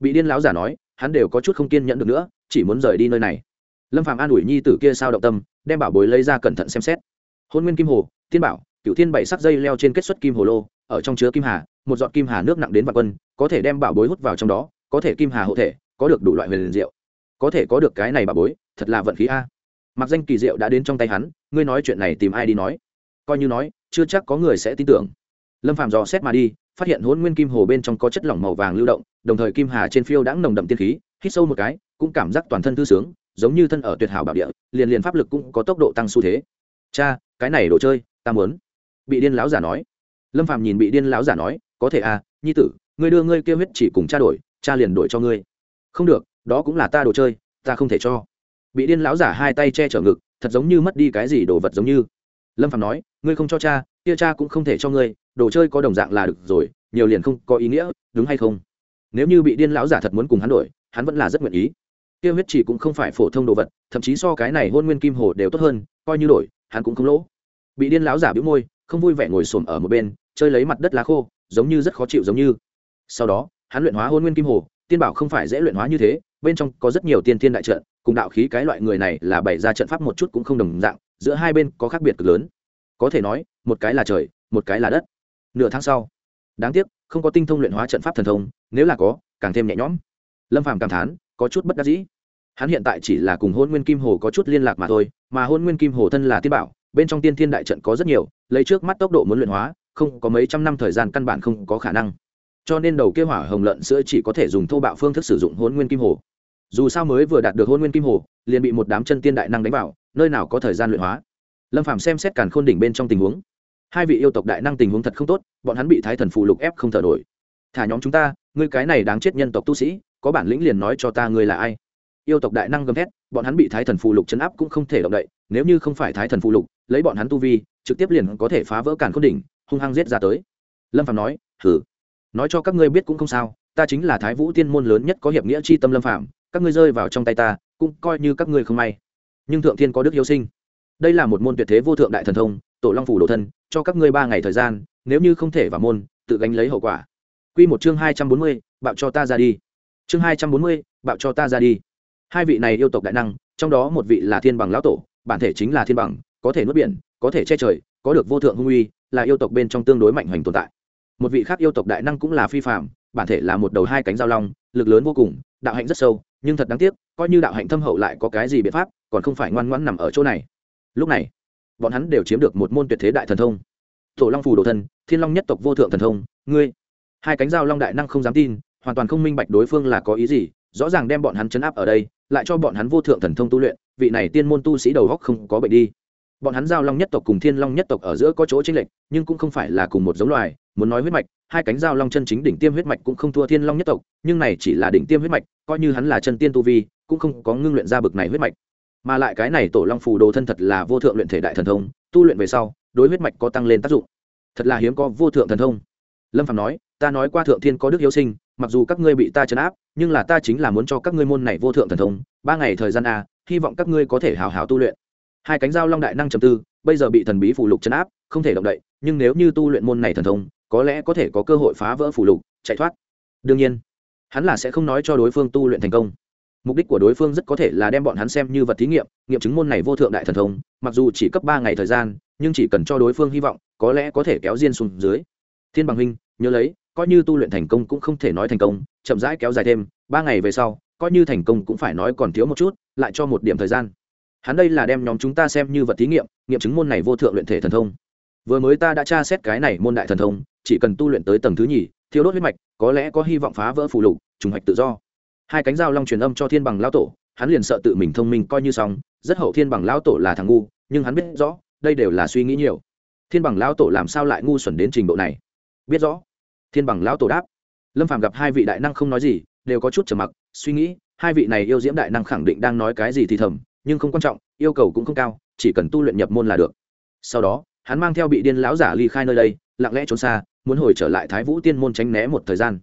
Bị điên lão giả nói, hắn đều có chút không kiên nhẫn được nữa, chỉ muốn rời đi nơi này lâm phạm an ủi nhi tử kia sao động tâm, đem bảo bối lấy ra cẩn thận xem xét. Hôn nguyên kim hồ, thiên bảo cựu thiên bảy sắc dây leo trên kết xuất kim hồ lô, ở trong chứa kim hà, một giọt kim hà nước nặng đến vạn quân, có thể đem bảo bối hút vào trong đó, có thể kim hà hộ thể, có được đủ loại huyền diệu. Có thể có được cái này bảo bối, thật là vận khí a. Mặc danh kỳ diệu đã đến trong tay hắn, ngươi nói chuyện này tìm ai đi nói? Coi như nói, chưa chắc có người sẽ tin tưởng. Lâm phạm dò xét mà đi, phát hiện hôn nguyên kim hồ bên trong có chất lỏng màu vàng lưu động, đồng thời kim hà trên phiêu đã nồng đậm tiên khí, hít sâu một cái, cũng cảm giác toàn thân thư sướng giống như thân ở tuyệt hảo bảo địa, liền liền pháp lực cũng có tốc độ tăng xu thế. Cha, cái này đồ chơi, ta muốn. Bị điên lão giả nói. Lâm phạm nhìn bị điên lão giả nói, có thể à nhi tử, ngươi đưa ngươi kêu huyết chỉ cùng cha đổi, cha liền đổi cho ngươi. Không được, đó cũng là ta đồ chơi, ta không thể cho. Bị điên lão giả hai tay che chở ngực, thật giống như mất đi cái gì đồ vật giống như. Lâm phạm nói, ngươi không cho cha, kia cha cũng không thể cho ngươi, đồ chơi có đồng dạng là được rồi, nhiều liền không có ý nghĩa, đúng hay không? Nếu như bị điên lão giả thật muốn cùng hắn đổi, hắn vẫn là rất nguyện ý kia huyết chỉ cũng không phải phổ thông đồ vật, thậm chí so cái này hôn nguyên kim hồ đều tốt hơn, coi như đổi, hắn cũng không lỗ. Bị điên lão giả bĩu môi, không vui vẻ ngồi xổm ở một bên, chơi lấy mặt đất lá khô, giống như rất khó chịu giống như. Sau đó, hắn luyện hóa hôn nguyên kim hồ, tiên bảo không phải dễ luyện hóa như thế, bên trong có rất nhiều tiên thiên đại trận, cùng đạo khí cái loại người này là bày ra trận pháp một chút cũng không đồng dạng, giữa hai bên có khác biệt cực lớn. Có thể nói, một cái là trời, một cái là đất. Nửa tháng sau, đáng tiếc, không có tinh thông luyện hóa trận pháp thần thông, nếu là có, càng thêm nhẹ nhõm. Lâm phàm cảm thán có chút bất đắc dĩ. Hắn hiện tại chỉ là cùng hôn nguyên kim hồ có chút liên lạc mà thôi, mà hôn nguyên kim hồ thân là tiên bảo, bên trong tiên thiên đại trận có rất nhiều, lấy trước mắt tốc độ muốn luyện hóa, không có mấy trăm năm thời gian căn bản không có khả năng. Cho nên đầu kia hỏa hồng lợn sữa chỉ có thể dùng thô bạo phương thức sử dụng hôn nguyên kim hồ. Dù sao mới vừa đạt được hôn nguyên kim hồ, liền bị một đám chân tiên đại năng đánh vào, nơi nào có thời gian luyện hóa. Lâm phàm xem xét càn khôn đỉnh bên trong tình huống. Hai vị yêu tộc đại năng tình huống thật không tốt, bọn hắn bị thái thần phụ lục ép không thở nổi. Thả nhóm chúng ta, ngươi cái này đáng chết nhân tộc tu sĩ có bản lĩnh liền nói cho ta ngươi là ai. Yêu tộc đại năng gầm thét, bọn hắn bị thái thần phù lục chấn áp cũng không thể động đậy, nếu như không phải thái thần phù lục, lấy bọn hắn tu vi, trực tiếp liền có thể phá vỡ càn khôn đỉnh, hung hăng giết ra tới. Lâm phạm nói thử nói cho các ngươi biết cũng không sao, ta chính là thái vũ tiên môn lớn nhất có hiệp nghĩa c h i tâm lâm phạm các ngươi rơi vào trong tay ta, cũng coi như các ngươi không may. Nhưng thượng thiên có đức hiếu sinh. Đây là một môn tuyệt thế vô thượng đại thần thông, tổ long phủ đồ thân, cho các ngươi ba ngày thời gian, nếu như không thể vào môn, tự gánh lấy hậu quả. Q một chương hai trăm bốn mươi, bạo cho ta ra đi chương hai trăm bốn mươi, bạo cho ta ra đi. Hai vị này yêu tộc đại năng, trong đó một vị là thiên bằng lão tổ, bản thể chính là thiên bằng, có thể nuốt biển, có thể che trời, có được vô thượng hung uy, là yêu tộc bên trong tương đối mạnh hoành tồn tại. Một vị khác yêu tộc đại năng cũng là phi phạm bản thể là một đầu hai cánh giao long, lực lớn vô cùng, đạo hạnh rất sâu, nhưng thật đáng tiếc, coi như đạo hạnh thâm hậu lại có cái gì biện pháp, còn không phải ngoan ngoãn nằm ở chỗ này. Lúc này, bọn hắn đều chiếm được một môn tuyệt thế đại thần thông. Tổ long phù đồ thân, thiên long nhất tộc vô thượng thần thông, ngươi, hai cánh giao long đại năng không dám tin hoàn toàn không minh bạch đối phương là có ý gì, rõ ràng đem bọn hắn chấn áp ở đây, lại cho bọn hắn vô thượng thần thông tu luyện, vị này tiên môn tu sĩ đầu góc không có bệnh đi. Bọn hắn giao long nhất tộc cùng thiên long nhất tộc ở giữa có chỗ chênh lệch, nhưng cũng không phải là cùng một giống loài, muốn nói huyết mạch, hai cánh giao long chân chính đỉnh tiêm huyết mạch cũng không thua thiên long nhất tộc, nhưng này chỉ là đỉnh tiêm huyết mạch, coi như hắn là chân tiên tu vi, cũng không có ngưng luyện ra bực này huyết mạch. Mà lại cái này tổ long phù đồ thân thật là vô thượng luyện thể đại thần thông, tu luyện về sau, đối huyết mạch có tăng lên tác dụng. Thật là hiếm có vô thượng thần thông. Lâm phạm nói, ta nói qua thượng thiên có đức hiếu sinh mặc dù các ngươi bị ta chấn áp, nhưng là ta chính là muốn cho các ngươi môn này vô thượng thần thông, ba ngày thời gian a hy vọng các ngươi có thể hào hào tu luyện. Hai cánh dao long đại năng trầm tư, bây giờ bị thần bí phủ lục chấn áp, không thể động đậy, nhưng nếu như tu luyện môn này thần thông, có lẽ có thể có cơ hội phá vỡ phủ lục, chạy thoát. Đương nhiên, hắn là sẽ không nói cho đối phương tu luyện thành công. Mục đích của đối phương rất có thể là đem bọn hắn xem như vật thí nghiệm nghiệm chứng môn này vô thượng đại thần thông, mặc dù chỉ cấp ba ngày thời gian, nhưng chỉ cần cho đối phương hy vọng, có lẽ có thể kéo diên xuống dưới. Thiên bằng huynh, nhớ lấy coi như tu luyện thành công cũng không thể nói thành công, chậm rãi kéo dài thêm, ba ngày về sau, coi như thành công cũng phải nói còn thiếu một chút, lại cho một điểm thời gian. Hắn đây là đem nhóm chúng ta xem như vật thí nghiệm nghiệm chứng môn này vô thượng luyện thể thần thông. Vừa mới ta đã tra xét cái này môn đại thần thông, chỉ cần tu luyện tới tầng thứ nhì thiếu đốt huyết mạch, có lẽ có hy vọng phá vỡ phù lục, trùng hoạch tự do. Hai cánh dao long truyền âm cho thiên bằng lao tổ, hắn liền sợ tự mình thông minh coi như xong, rất hậu thiên bằng lao tổ là thằng ngu, nhưng hắn biết rõ, đây đều là suy nghĩ nhiều. Thiên bằng lao tổ làm sao lại ngu xuẩn đến trình độ này? Biết rõ thiên bằng lão tổ đáp. Lâm phàm gặp hai vị đại năng không nói gì, đều có chút trầm mặc, suy nghĩ, hai vị này yêu diễm đại năng khẳng định đang nói cái gì thì thầm, nhưng không quan trọng, yêu cầu cũng không cao, chỉ cần tu luyện nhập môn là được. Sau đó, hắn mang theo bị điên lão giả ly khai nơi đây, lặng lẽ trốn xa, muốn hồi trở lại thái vũ tiên môn tránh né một thời gian.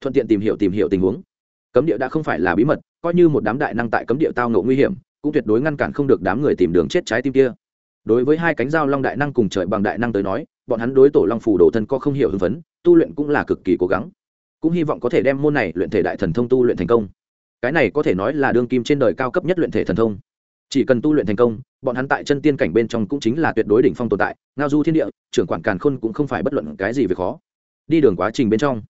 Thuận tiện tìm hiểu tìm hiểu tình huống. Cấm địa đã không phải là bí mật, coi như một đám đại năng tại cấm địa tao ngộ nguy hiểm, cũng tuyệt đối ngăn cản không được đám người tìm đường chết trái tim kia. Đối với hai cánh dao long đại năng cùng trời bằng đại năng tới nói bọn hắn đối tổ long phủ đồ thân có không hiểu hưng phấn, tu luyện cũng là cực kỳ cố gắng. Cũng hy vọng có thể đem môn này luyện thể đại thần thông tu luyện thành công. Cái này có thể nói là đương kim trên đời cao cấp nhất luyện thể thần thông. Chỉ cần tu luyện thành công, bọn hắn tại chân tiên cảnh bên trong cũng chính là tuyệt đối đỉnh phong tồn tại, ngao du thiên địa, trưởng quản càn khôn cũng không phải bất luận cái gì về khó. Đi đường quá trình bên trong,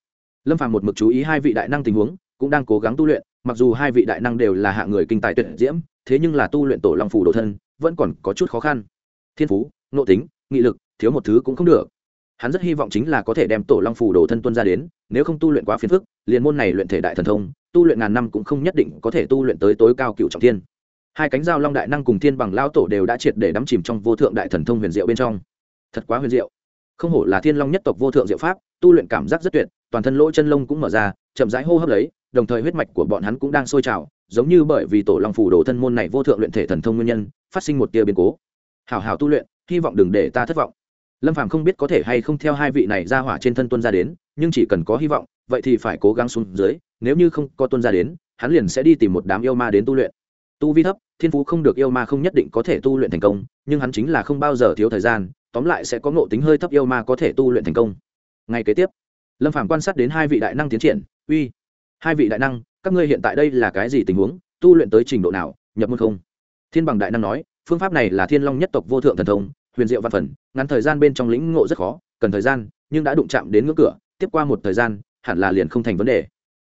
lâm phàm một mực chú ý hai vị đại năng tình huống, cũng đang cố gắng tu luyện, mặc dù hai vị đại năng đều là hạng người kinh tài tuyệt diễm, thế nhưng là tu luyện tổ long phủ đồ thân, vẫn còn có chút khó khăn. Thiên phú, nội tính, nghị lực thiếu một thứ cũng không được. Hắn rất hy vọng chính là có thể đem tổ long phủ đồ thân tuân ra đến, nếu không tu luyện quá phiền phức, liền môn này luyện thể đại thần thông, tu luyện ngàn năm cũng không nhất định có thể tu luyện tới tối cao cựu trọng thiên. Hai cánh dao long đại năng cùng thiên bằng lao tổ đều đã triệt để đắm chìm trong vô thượng đại thần thông huyền diệu bên trong. Thật quá huyền diệu. Không hổ là thiên long nhất tộc vô thượng diệu pháp, tu luyện cảm giác rất tuyệt, toàn thân lỗ chân lông cũng mở ra, chậm rãi hô hấp lấy, đồng thời huyết mạch của bọn hắn cũng đang sôi trào, giống như bởi vì tổ long phủ đồ thân môn này vô thượng luyện thể thần thông nguyên nhân, phát sinh một tia biến cố. Hào hào tu luyện, hy vọng đừng để ta thất vọng lâm phàm không biết có thể hay không theo hai vị này ra hỏa trên thân tuân ra đến, nhưng chỉ cần có hy vọng, vậy thì phải cố gắng xuống dưới, nếu như không có tuân ra đến, hắn liền sẽ đi tìm một đám yêu ma đến tu luyện. Tu vi thấp, thiên phú không được yêu ma không nhất định có thể tu luyện thành công, nhưng hắn chính là không bao giờ thiếu thời gian, tóm lại sẽ có ngộ tính hơi thấp yêu ma có thể tu luyện thành công. Ngay kế tiếp, lâm phàm quan sát đến hai vị đại năng tiến triển, uy, hai vị đại năng, các ngươi hiện tại đây là cái gì tình huống, tu luyện tới trình độ nào, nhập môn không? Thiên bằng đại năng nói, phương pháp này là thiên long nhất tộc vô thượng thần thông huyền diệu văn phần, ngắn thời gian bên trong lĩnh ngộ rất khó, cần thời gian, nhưng đã đụng chạm đến ngưỡng cửa, tiếp qua một thời gian, hẳn là liền không thành vấn đề.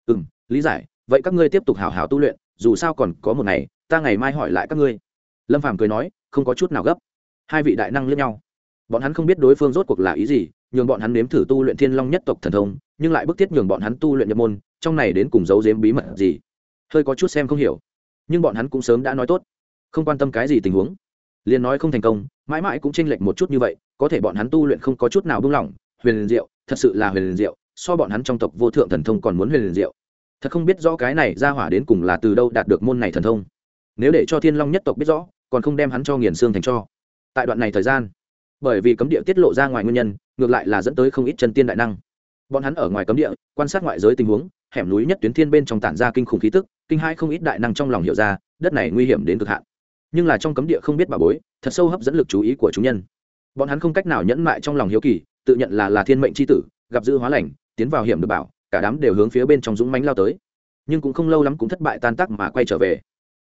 Ừ m lý giải, vậy các ngươi tiếp tục hào hào tu luyện, dù sao còn có một ngày, ta ngày mai hỏi lại các ngươi. Lâm phàm cười nói, không có chút nào gấp. Hai vị đại năng lẫn nhau. Bọn hắn không biết đối phương rốt cuộc là ý gì, nhường bọn hắn nếm thử tu luyện thiên long nhất tộc thần thông, nhưng lại bức thiết nhường bọn hắn tu luyện nhập môn, trong này đến cùng giấu giếm bí mật gì. Hơi có chút xem không hiểu, nhưng bọn hắn cũng sớm đã nói tốt. Không quan tâm cái gì tình huống liền nói không thành công, mãi mãi cũng chênh lệch một chút như vậy, có thể bọn hắn tu luyện không có chút nào buông lỏng. Huyền liền diệu, thật sự là huyền liền diệu, so bọn hắn trong tộc vô thượng thần thông còn muốn huyền liền diệu. Thật không biết rõ cái này ra hỏa đến cùng là từ đâu đạt được môn này thần thông. Nếu để cho thiên long nhất tộc biết rõ, còn không đem hắn cho nghiền xương thành cho. Tại đoạn này thời gian, bởi vì cấm địa tiết lộ ra ngoài nguyên nhân, ngược lại là dẫn tới không ít chân tiên đại năng. Bọn hắn ở ngoài cấm địa, quan sát ngoại giới tình huống, hẻm núi nhất tuyến thiên bên trong tản ra kinh khủng khí tức, kinh hai không ít đại năng trong lòng hiểu ra, đất này nguy hiểm đến cực hạn nhưng là trong cấm địa không biết bà bối, thật sâu hấp dẫn lực chú ý của chúng nhân. Bọn hắn không cách nào nhẫn mại trong lòng hiếu kỳ, tự nhận là là thiên mệnh c h i tử, gặp dư hóa lành, tiến vào hiểm được bảo, cả đám đều hướng phía bên trong dũng mánh lao tới. Nhưng cũng không lâu lắm cũng thất bại tan tác mà quay trở về.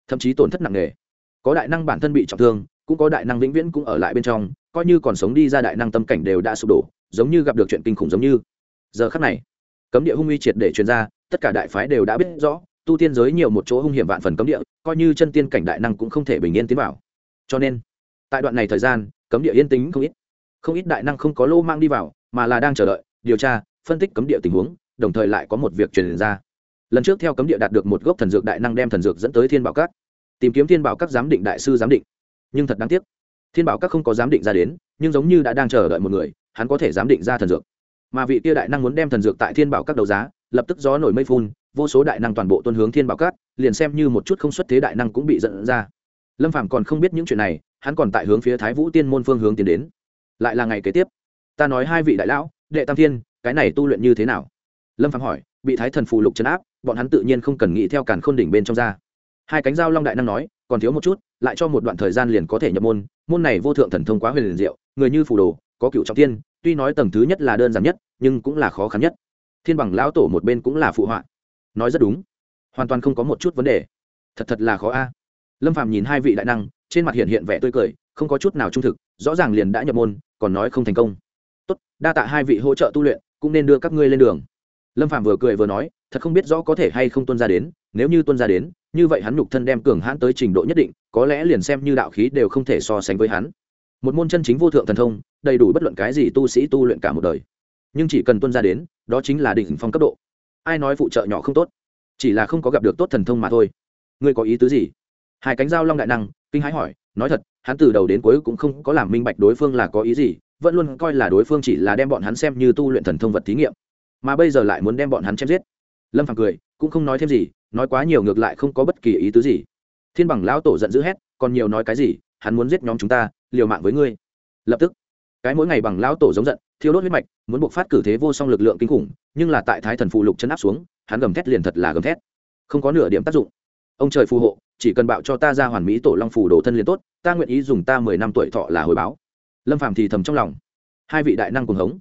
Thậm chí tổn thất nặng nề. Có đại năng bản thân bị trọng thương, cũng có đại năng vĩnh viễn cũng ở lại bên trong, coi như còn sống đi ra đại năng tâm cảnh đều đã sụp đổ, giống như gặp được chuyện kinh khủng giống như. Giờ khắc này, cấm địa hung uy triệt để truyền ra, tất cả đại phái đều đã biết rõ tu tiên giới nhiều một chỗ hung hiểm vạn phần cấm địa, coi như chân tiên cảnh đại năng cũng không thể bình yên tiến vào. Cho nên, tại đoạn này thời gian, cấm địa yên tĩnh không ít. Không ít đại năng không có lô mang đi vào, mà là đang chờ đợi, điều tra, phân tích cấm địa tình huống, đồng thời lại có một việc truyền ra. Lần trước theo cấm địa đạt được một gốc thần dược đại năng đem thần dược dẫn tới thiên bảo các. Tìm kiếm thiên bảo các giám định đại sư giám định. Nhưng thật đáng tiếc, thiên bảo các không có giám định ra đến, nhưng giống như đã đang chờ đợi một người, hắn có thể giám định ra thần dược. Mà vị tia đại năng muốn đem thần dược tại thiên bảo các đấu giá, lập tức gió nổi mây phun vô số đại năng toàn bộ tuân hướng thiên bảo cát, liền xem như một chút không xuất thế đại năng cũng bị dẫn ra. Lâm phàm còn không biết những chuyện này, hắn còn tại hướng phía thái vũ tiên môn phương hướng tiến đến. Lại là ngày kế tiếp. Ta nói hai vị đại lão, đệ tam thiên, cái này tu luyện như thế nào? Lâm phàm hỏi, bị thái thần phù lục chấn áp, bọn hắn tự nhiên không cần nghĩ theo càn khôn đỉnh bên trong ra. Hai cánh dao long đại năng nói, còn thiếu một chút, lại cho một đoạn thời gian liền có thể nhập môn môn này vô thượng thần thông quá huyền liền diệu, người như phù đồ, có cựu trọng tiên tuy nói tầng thứ nhất là đơn giản nhất, nhưng cũng là khó khăn nhất. Thiên bằng lão tổ một bên cũng là phụ họa nói rất đúng. Hoàn toàn không có một chút vấn đề. Thật thật là khó a. Lâm phạm nhìn hai vị đại năng, trên mặt hiện hiện vẻ tươi cười, không có chút nào trung thực, rõ ràng liền đã nhập môn, còn nói không thành công. Tốt, đa tạ hai vị hỗ trợ tu luyện, cũng nên đưa các ngươi lên đường. Lâm phạm vừa cười vừa nói, thật không biết rõ có thể hay không tuân ra đến, nếu như tuân ra đến, như vậy hắn nhục thân đem cường hãn tới trình độ nhất định, có lẽ liền xem như đạo khí đều không thể so sánh với hắn. Một môn chân chính vô thượng thần thông, đầy đủ bất luận cái gì tu sĩ tu luyện cả một đời. Nhưng chỉ cần tuân ra đến, đó chính là đỉnh phong cấp độ ai nói phụ trợ nhỏ không tốt? Chỉ là không có gặp được tốt thần thông mà thôi. Ngươi có ý tứ gì? Hai cánh dao long đại năng, kinh hãi hỏi, nói thật, hắn từ đầu đến cuối cũng không có làm minh bạch đối phương là có ý gì, vẫn luôn coi là đối phương chỉ là đem bọn hắn xem như tu luyện thần thông vật thí nghiệm. Mà bây giờ lại muốn đem bọn hắn chém giết. Lâm phàng cười, cũng không nói thêm gì, nói quá nhiều ngược lại không có bất kỳ ý tứ gì. Thiên bằng lão tổ giận dữ hét, còn nhiều nói cái gì, hắn muốn giết nhóm chúng ta, liều mạng với ngươi. Lập tức, cái mỗi ngày bằng lão tổ giống giận thiêu đốt huyết mạch, muốn buộc phát cử thế vô song lực lượng kinh khủng, nhưng là tại thái thần phù lục chấn áp xuống, hắn gầm thét liền thật là gầm thét. Không có nửa điểm tác dụng. Ông trời phù hộ, chỉ cần bạo cho ta ra hoàn mỹ tổ long phù đồ thân liền tốt, ta nguyện ý dùng ta mười năm tuổi thọ là hồi báo. Lâm phàm thì thầm trong lòng. Hai vị đại năng cùng hống.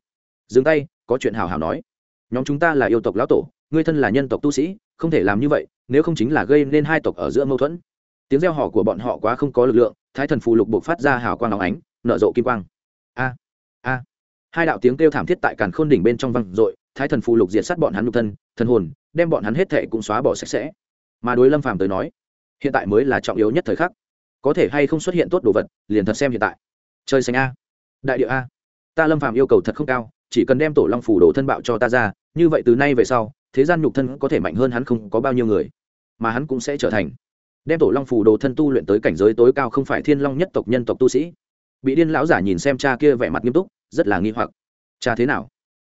Dừng tay, có chuyện hào hào nói. Nhóm chúng ta là yêu tộc lão tổ, ngươi thân là nhân tộc tu sĩ, không thể làm như vậy, nếu không chính là gây nên hai tộc ở giữa mâu thuẫn. Tiếng reo hò của bọn họ quá không có lực lượng, thái thần phù lục buộc phát ra hào quang óng ánh, nở rộ kim quang. A a hai đạo tiếng kêu thảm thiết tại càn khôn đỉnh bên trong văng dội, thái thần phù lục diệt sát bọn hắn lục thân, thần hồn, đem bọn hắn hết thệ cũng xóa bỏ sạch sẽ. Mà đối lâm phàm tới nói, hiện tại mới là trọng yếu nhất thời khắc. Có thể hay không xuất hiện tốt đồ vật, liền thật xem hiện tại. Trời xanh a, đại địa a. Ta lâm phàm yêu cầu thật không cao, chỉ cần đem tổ long phủ đồ thân bạo cho ta ra, như vậy từ nay về sau, thế gian nhục thân có thể mạnh hơn hắn không có bao nhiêu người, mà hắn cũng sẽ trở thành. Đem tổ long phủ đồ thân tu luyện tới cảnh giới tối cao không phải thiên long nhất tộc nhân tộc tu sĩ. Bị điên lão giả nhìn xem cha kia vẻ mặt nghiêm túc rất là nghi hoặc cha thế nào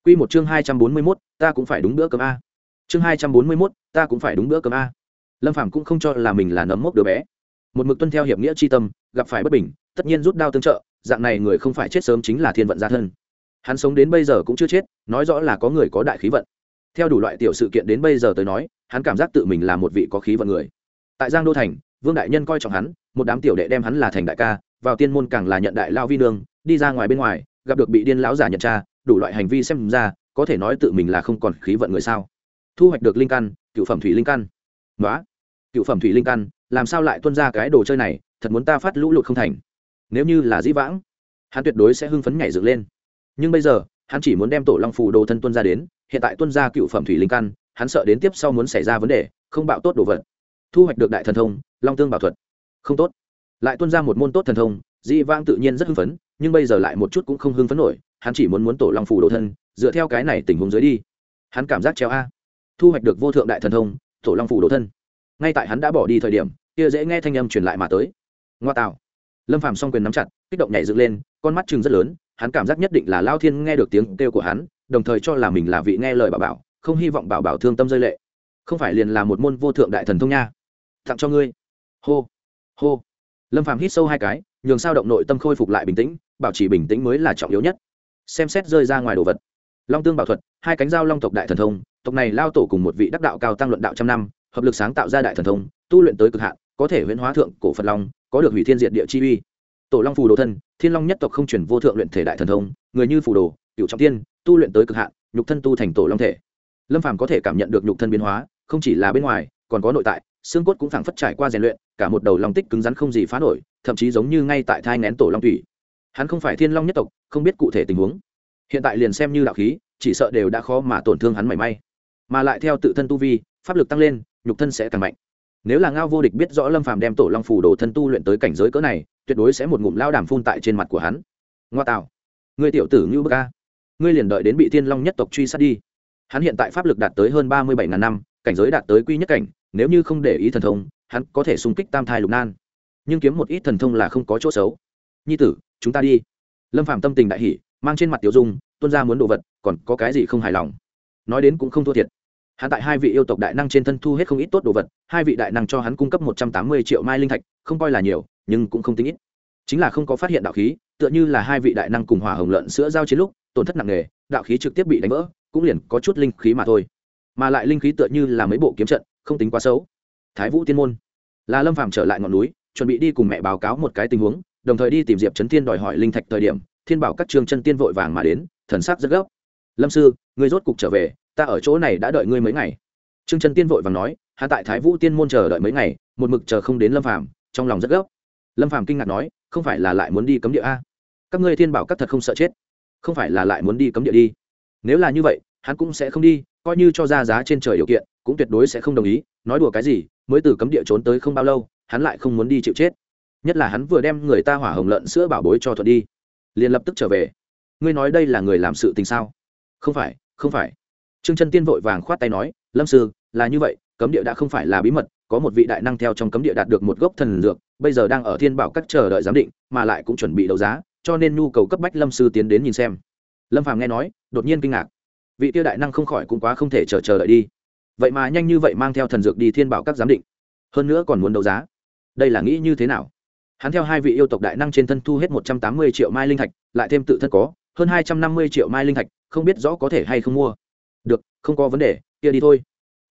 Quy một chương hai trăm bốn mươi 241, ta cũng phải đúng bữa cơm a. Chương hai trăm bốn mươi 241, ta cũng phải đúng bữa cơm a. Lâm Phàm cũng không cho là mình là nấm mốc đứa bé. Một mực tuân theo hiệp nghĩa chi tâm, gặp phải bất bình, tất nhiên rút đao tương trợ, dạng này người không phải chết sớm chính là thiên vận gia thân. Hắn sống đến bây giờ cũng chưa chết, nói rõ là có người có đại khí vận. Theo đủ loại tiểu sự kiện đến bây giờ tới nói, hắn cảm giác tự mình là một vị có khí vận người. Tại Giang Đô thành, Vương đại nhân coi trọng hắn, một đám tiểu đệ đem hắn là thành đại ca, vào tiên môn càng là nhận đại lao vi nương, đi ra ngoài bên ngoài, gặp được bị điên lão giả nhận tra, đủ loại hành vi xem ra có thể nói tự mình là không còn khí vận người sao. Thu hoạch được linh căn cựu phẩm thủy linh căn. Nói cựu phẩm thủy linh căn làm sao lại tuân ra cái đồ chơi này thật muốn ta phát lũ lụt không thành. Nếu như là dĩ vãng hắn tuyệt đối sẽ hưng phấn nhảy dựng lên. Nhưng bây giờ hắn chỉ muốn đem tổ long phù đồ thân tuân ra đến hiện tại tuân ra cựu phẩm thủy linh căn hắn sợ đến tiếp sau muốn xảy ra vấn đề không bạo tốt đồ vật. Thu hoạch được đại thần thông long tương bảo thuật. Không tốt. Lại tuân ra một môn tốt thần thông dĩ vãng tự nhiên rất hưng phấn nhưng bây giờ lại một chút cũng không hưng phấn nổi, hắn chỉ muốn muốn tổ long phủ đồ thân, dựa theo cái này tình huống dưới đi. Hắn cảm giác treo a. Thu hoạch được vô thượng đại thần thông, tổ long phủ đồ thân. Ngay tại hắn đã bỏ đi thời điểm, kia dễ nghe thanh âm truyền lại mà tới. Ngoa tạo. Lâm phàm song quyền nắm chặt, kích động nhảy dựng lên, con mắt chừng rất lớn, hắn cảm giác nhất định là lao thiên nghe được tiếng kêu của hắn, đồng thời cho là mình là vị nghe lời bảo bảo, không hy vọng bảo bảo thương tâm rơi lệ. Không phải liền là một môn vô thượng đại thần thông nha. Tặng cho ngươi. Hô. Hô. Lâm phàm hít sâu hai cái, nhường sao động nội tâm khôi phục lại bình tĩnh bảo trì bình tĩnh mới là trọng yếu nhất. Xem xét rơi ra ngoài đồ vật. Long tương bảo thuật, hai cánh dao long tộc đại thần thông, tộc này lao tổ cùng một vị đắc đạo cao tăng luận đạo trăm năm, hợp lực sáng tạo ra đại thần thông, tu luyện tới cực hạn, có thể huyễn hóa thượng cổ phật long, có được hủy thiên diệt địa chi uy. Tổ long phù đồ thân, thiên long nhất tộc không chuyển vô thượng luyện thể đại thần thông, người như phù đồ cựu trọng tiên, tu luyện tới cực hạn, nhục thân tu thành tổ long thể. Lâm phàm có thể cảm nhận được nhục thân biến hóa, không chỉ là bên ngoài, còn có nội tại, xương cốt cũng phảng phất trải qua rèn luyện, cả một đầu long tích cứng rắn không gì phá nổi, thậm chí giống như ngay tại thai ngén tổ long thủy hắn không phải thiên long nhất tộc, không biết cụ thể tình huống. Hiện tại liền xem như đạo khí, chỉ sợ đều đã khó mà tổn thương hắn mảy may. Mà lại theo tự thân tu vi, pháp lực tăng lên, nhục thân sẽ càng mạnh. Nếu là ngao vô địch biết rõ lâm phàm đem tổ long phủ đồ thân tu luyện tới cảnh giới cỡ này, tuyệt đối sẽ một ngụm lao đàm phun tại trên mặt của hắn. Ngoa tạo. Người tiểu tử ngưu bơ ca ngươi liền đợi đến bị thiên long nhất tộc truy sát đi. Hắn hiện tại pháp lực đạt tới hơn ba mươi bảy ngàn năm, cảnh giới đạt tới quy nhất cảnh, nếu như không để ý thần thông, hắn có thể xung kích tam thai lục nan. Nhưng kiếm một ít thần thông là không có chỗ xấu. Nhi tử chúng ta đi. Lâm phạm tâm tình đại hỷ mang trên mặt tiểu dung tuân ra muốn đồ vật, còn có cái gì không hài lòng? Nói đến cũng không thua thiệt. Hắn tại hai vị yêu tộc đại năng trên thân thu hết không ít tốt đồ vật, hai vị đại năng cho hắn cung cấp một trăm tám mươi triệu mai linh thạch, không coi là nhiều, nhưng cũng không tính ít. Chính là không có phát hiện đạo khí, tựa như là hai vị đại năng cùng hỏa hồng lợn sữa giao chiến lúc, tổn thất nặng nề, đạo khí trực tiếp bị đánh vỡ, cũng liền có chút linh khí mà thôi. Mà lại linh khí tựa như là mấy bộ kiếm trận, không tính quá xấu. Thái vũ tiên môn. Là lâm phàm trở lại ngọn núi, chuẩn bị đi cùng mẹ báo cáo một cái tình huống đồng thời đi tìm diệp trấn thiên đòi hỏi linh thạch thời điểm, thiên bảo các trường chân tiên vội vàng mà đến, thần sắc rất gấp. Lâm sư, ngươi rốt cục trở về, ta ở chỗ này đã đợi ngươi mấy ngày. Trương chân tiên vội vàng nói hạ tại thái vũ tiên môn chờ đợi mấy ngày, một mực chờ không đến lâm phàm, trong lòng rất gấp. Lâm phàm kinh ngạc nói, không phải là lại muốn đi cấm địa a? Các ngươi thiên bảo các thật không sợ chết. Không phải là lại muốn đi cấm địa đi. Nếu là như vậy, hắn cũng sẽ không đi, coi như cho ra giá trên trời điều kiện, cũng tuyệt đối sẽ không đồng ý, nói đùa cái gì, mới từ cấm địa trốn tới không bao lâu, hắn lại không muốn đi chịu chết nhất là hắn vừa đem người ta hỏa hồng lợn sữa bảo bối cho thuận đi. Liền lập tức trở về. Ngươi nói đây là người làm sự tình sao? Không phải không phải. Trương chân tiên vội vàng khoát tay nói, lâm sư, là như vậy, cấm địa đã không phải là bí mật, có một vị đại năng theo trong cấm địa đạt được một gốc thần dược, bây giờ đang ở thiên bảo các chờ đợi giám định, mà lại cũng chuẩn bị đấu giá, cho nên nhu cầu cấp bách lâm sư tiến đến nhìn xem. Lâm phàm nghe nói, đột nhiên kinh ngạc. Vị tiêu đại năng không khỏi cũng quá không thể chờ chờ đợi đi. Vậy mà nhanh như vậy mang theo thần dược đi thiên bảo các giám định. Hơn nữa còn muốn đấu giá. Đây là nghĩ như thế nào? Hắn theo hai vị yêu tộc đại năng trên thân thu hết một trăm tám mươi triệu mai linh thạch, lại thêm tự thân có, hơn hai trăm năm mươi triệu mai linh thạch, không biết rõ có thể hay không mua. Được, không có vấn đề, kia đi thôi.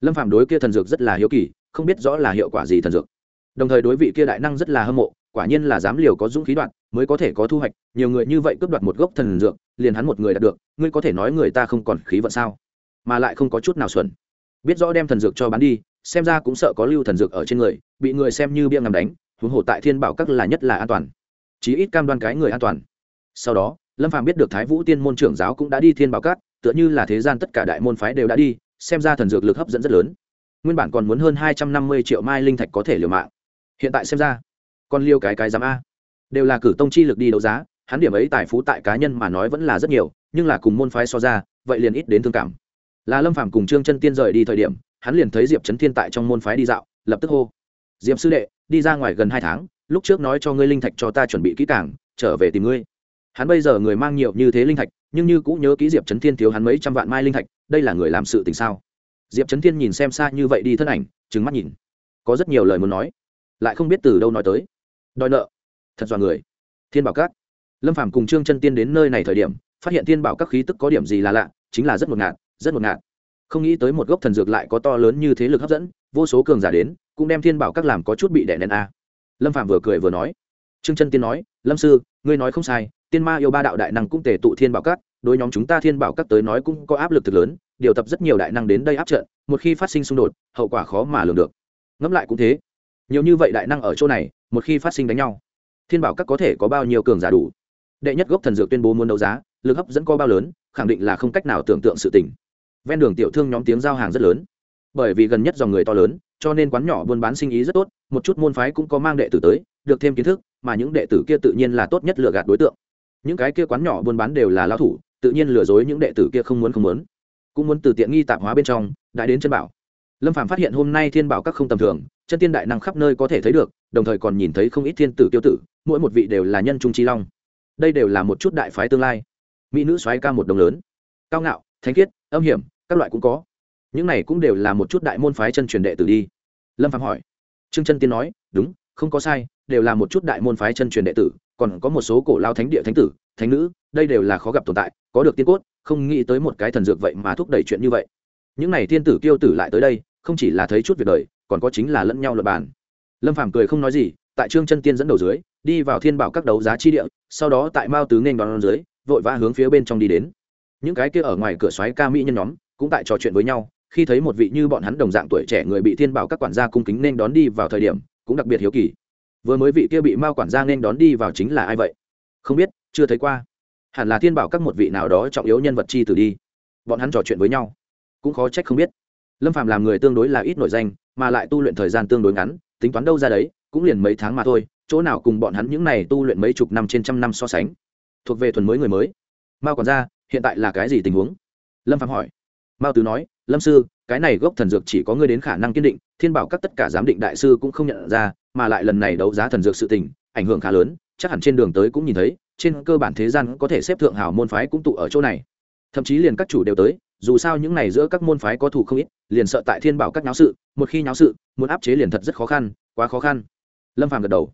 Lâm phạm đối kia thần dược rất là hiếu kỳ, không biết rõ là hiệu quả gì thần dược. Đồng thời đối vị kia đại năng rất là hâm mộ, quả nhiên là dám liều có dũng khí đoạn, mới có thể có thu hoạch, nhiều người như vậy cướp đoạt một gốc thần dược, liền hắn một người đạt được, ngươi có thể nói người ta không còn khí vận sao? Mà lại không có chút nào xuẩn. Biết rõ đem thần dược cho bán đi, xem ra cũng sợ có lưu thần dược ở trên người, bị người xem như bia ngầm đánh huống hồ tại thiên bảo các là nhất là an toàn. Chí ít cam đoan cái người an toàn. Sau đó, lâm phàm biết được thái vũ tiên môn trưởng giáo cũng đã đi thiên bảo các, tựa như là thế gian tất cả đại môn phái đều đã đi, xem ra thần dược lực hấp dẫn rất lớn. Nguyên bản còn muốn hơn hai trăm năm mươi triệu mai linh thạch có thể liều mạng. Hiện tại xem ra, còn liêu cái cái giám a. Đều là cử tông chi lực đi đấu giá, hắn điểm ấy tài phú tại cá nhân mà nói vẫn là rất nhiều, nhưng là cùng môn phái so ra, vậy liền ít đến thương cảm. Là lâm phàm cùng trương chân tiên rời đi thời điểm, hắn liền thấy diệp trấn thiên tại trong môn phái đi dạo, lập tức hô, diệp sư đệ đi ra ngoài gần hai tháng, lúc trước nói cho ngươi linh thạch cho ta chuẩn bị kỹ càng, trở về tìm ngươi. Hắn bây giờ người mang nhiều như thế linh thạch, nhưng như cũng nhớ ký diệp trấn thiên thiếu hắn mấy trăm vạn mai linh thạch, đây là người làm sự tình sao? Diệp trấn thiên nhìn xem xa như vậy đi thân ảnh trứng mắt nhìn. Có rất nhiều lời muốn nói, lại không biết từ đâu nói tới. Đòi nợ. Thật dọa người. Thiên bảo các. Lâm phàm cùng trương chân tiên đến nơi này thời điểm, phát hiện thiên bảo các khí tức có điểm gì là lạ, chính là rất ngột ngạt, rất ngột ngạt. Không nghĩ tới một gốc thần dược lại có to lớn như thế lực hấp dẫn, vô số cường giả đến cũng đem thiên bảo các làm có chút bị đè nén a. Lâm phạm vừa cười vừa nói. Trương chân tiên nói, lâm sư, ngươi nói không sai, tiên ma yêu ba đạo đại năng cũng tề tụ thiên bảo các, đối nhóm chúng ta thiên bảo các tới nói cũng có áp lực thực lớn, điều tập rất nhiều đại năng đến đây áp trận, một khi phát sinh xung đột, hậu quả khó mà lường được. Ngẫm lại cũng thế. Nhiều như vậy đại năng ở chỗ này, một khi phát sinh đánh nhau, thiên bảo các có thể có bao nhiêu cường giả đủ? Đệ nhất gốc thần dược tuyên bố muốn đấu giá, lực hấp dẫn có bao lớn, khẳng định là không cách nào tưởng tượng sự tình. Ven đường tiểu thương nhóm tiếng giao hàng rất lớn bởi vì gần nhất dòng người to lớn, cho nên quán nhỏ buôn bán sinh ý rất tốt, một chút môn phái cũng có mang đệ tử tới, được thêm kiến thức, mà những đệ tử kia tự nhiên là tốt nhất lừa gạt đối tượng. Những cái kia quán nhỏ buôn bán đều là lao thủ, tự nhiên lừa dối những đệ tử kia không muốn không muốn. Cũng muốn từ tiện nghi tạp hóa bên trong đã đến chân bảo. Lâm phạm phát hiện hôm nay thiên bảo các không tầm thường, chân tiên đại năng khắp nơi có thể thấy được, đồng thời còn nhìn thấy không ít thiên tử tiêu tử, mỗi một vị đều là nhân trung chi long. Đây đều là một chút đại phái tương lai. Mỹ nữ xoáy ca một đồng lớn. Cao ngạo, thánh khiết, âm hiểm, các loại cũng có những này cũng đều là một chút đại môn phái chân truyền đệ tử đi. Lâm phạm hỏi. Trương chân tiên nói, đúng, không có sai, đều là một chút đại môn phái chân truyền đệ tử, còn có một số cổ lao thánh địa thánh tử, thánh nữ, đây đều là khó gặp tồn tại, có được tiên cốt, không nghĩ tới một cái thần dược vậy mà thúc đẩy chuyện như vậy. Những này thiên tử kiêu tử lại tới đây, không chỉ là thấy chút việc đời, còn có chính là lẫn nhau luật bàn. Lâm phàm cười không nói gì, tại trương chân tiên dẫn đầu dưới, đi vào thiên bảo các đấu giá chi địa, sau đó tại mao tứ nghênh đón dưới, vội vã hướng phía bên trong đi đến. Những cái kia ở ngoài cửa xoáy ca mỹ nhân nhóm, cũng tại trò chuyện với nhau khi thấy một vị như bọn hắn đồng dạng tuổi trẻ người bị thiên bảo các quản gia cung kính nên đón đi vào thời điểm, cũng đặc biệt hiếu kỳ. Vừa mới vị kia bị mao quản gia nên đón đi vào chính là ai vậy? Không biết, chưa thấy qua. Hẳn là thiên bảo các một vị nào đó trọng yếu nhân vật chi tử đi. Bọn hắn trò chuyện với nhau. Cũng khó trách không biết. Lâm phạm làm người tương đối là ít nổi danh, mà lại tu luyện thời gian tương đối ngắn, tính toán đâu ra đấy, cũng liền mấy tháng mà thôi, chỗ nào cùng bọn hắn những này tu luyện mấy chục năm trên trăm năm so sánh. Thuộc về thuần mới người mới. Mao quản gia, hiện tại là cái gì tình huống? Lâm phạm hỏi mao tứ nói, lâm sư, cái này gốc thần dược chỉ có ngươi đến khả năng kiên định, thiên bảo các tất cả giám định đại sư cũng không nhận ra, mà lại lần này đấu giá thần dược sự tình, ảnh hưởng khá lớn, chắc hẳn trên đường tới cũng nhìn thấy, trên cơ bản thế gian có thể xếp thượng hảo môn phái cũng tụ ở chỗ này. Thậm chí liền các chủ đều tới, dù sao những này giữa các môn phái có thủ không ít, liền sợ tại thiên bảo các nháo sự, một khi nháo sự, muốn áp chế liền thật rất khó khăn, quá khó khăn. Lâm phàm gật đầu.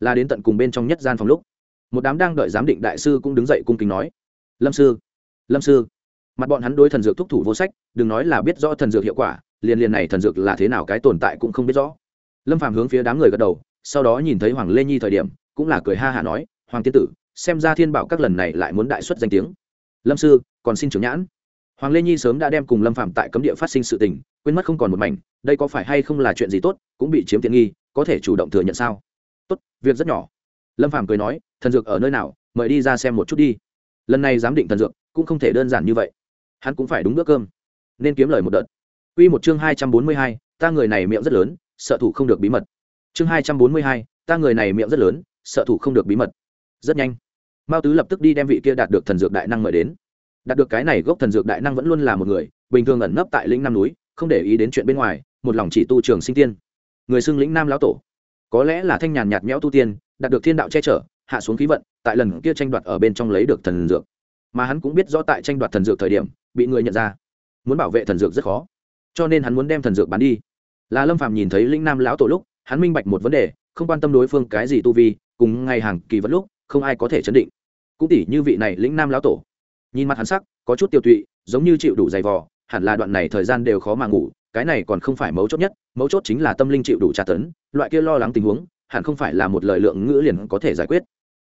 Là đến tận cùng bên trong nhất gian phòng lúc, một đám đang đợi giám định đại sư cũng đứng dậy cung kính nói, lâm sư lâm sư mặt bọn hắn đối thần dược thúc thủ vô sách, đừng nói là biết rõ thần dược hiệu quả, liền liền này thần dược là thế nào cái tồn tại cũng không biết rõ. Lâm phàm hướng phía đám người gật đầu, sau đó nhìn thấy hoàng lê nhi thời điểm, cũng là cười ha hả nói, hoàng tiên tử, xem ra thiên bảo các lần này lại muốn đại xuất danh tiếng. Lâm sư, còn xin trưởng nhãn. Hoàng lê nhi sớm đã đem cùng lâm phạm tại cấm địa phát sinh sự tình, quên mất không còn một mảnh, đây có phải hay không là chuyện gì tốt, cũng bị chiếm tiện nghi, có thể chủ động thừa nhận sao? Tốt, việc rất nhỏ. Lâm phàm cười nói, thần dược ở nơi nào, mời đi ra xem một chút đi. Lần này giám định thần dược, cũng không thể đơn giản như vậy hắn cũng phải đúng bữa cơm nên kiếm lời một đợt Quy một chương hai trăm bốn mươi hai, ta người này miệng rất lớn, sợ thủ không được bí mật. Chương hai trăm bốn mươi hai, ta người này miệng rất lớn, sợ thủ không được bí mật. Rất nhanh, Mao Tứ lập tức đi đem vị kia đạt được thần dược đại năng mời đến. Đạt được cái này gốc thần dược đại năng vẫn luôn là một người, bình thường ẩn nấp tại lĩnh Nam núi, không để ý đến chuyện bên ngoài, một lòng chỉ tu trường sinh tiên. Người xưng lĩnh Nam lão tổ, có lẽ là thanh nhàn nhạt nhẽo tu tiên, đạt được thiên đạo che chở, hạ xuống khí vận, tại lần kia tranh đoạt ở bên trong lấy được thần dược. Mà hắn cũng biết rõ tại tranh đoạt thần dược thời điểm, bị người nhận ra, muốn bảo vệ thần dược rất khó cho nên hắn muốn đem thần dược bán đi. Là lâm phàm nhìn thấy lĩnh nam lão tổ lúc hắn minh bạch một vấn đề không quan tâm đối phương cái gì tu vi cùng ngày hàng kỳ vật lúc không ai có thể chấn định. Cũng tỷ như vị này lĩnh nam lão tổ. Nhìn mặt hắn sắc có chút tiêu tụy giống như chịu đủ dày vò hẳn là đoạn này thời gian đều khó mà ngủ cái này còn không phải mấu chốt nhất mấu chốt chính là tâm linh chịu đủ tra tấn loại kia lo lắng tình huống hẳn không phải là một lời lượng ngữ liền có thể giải quyết.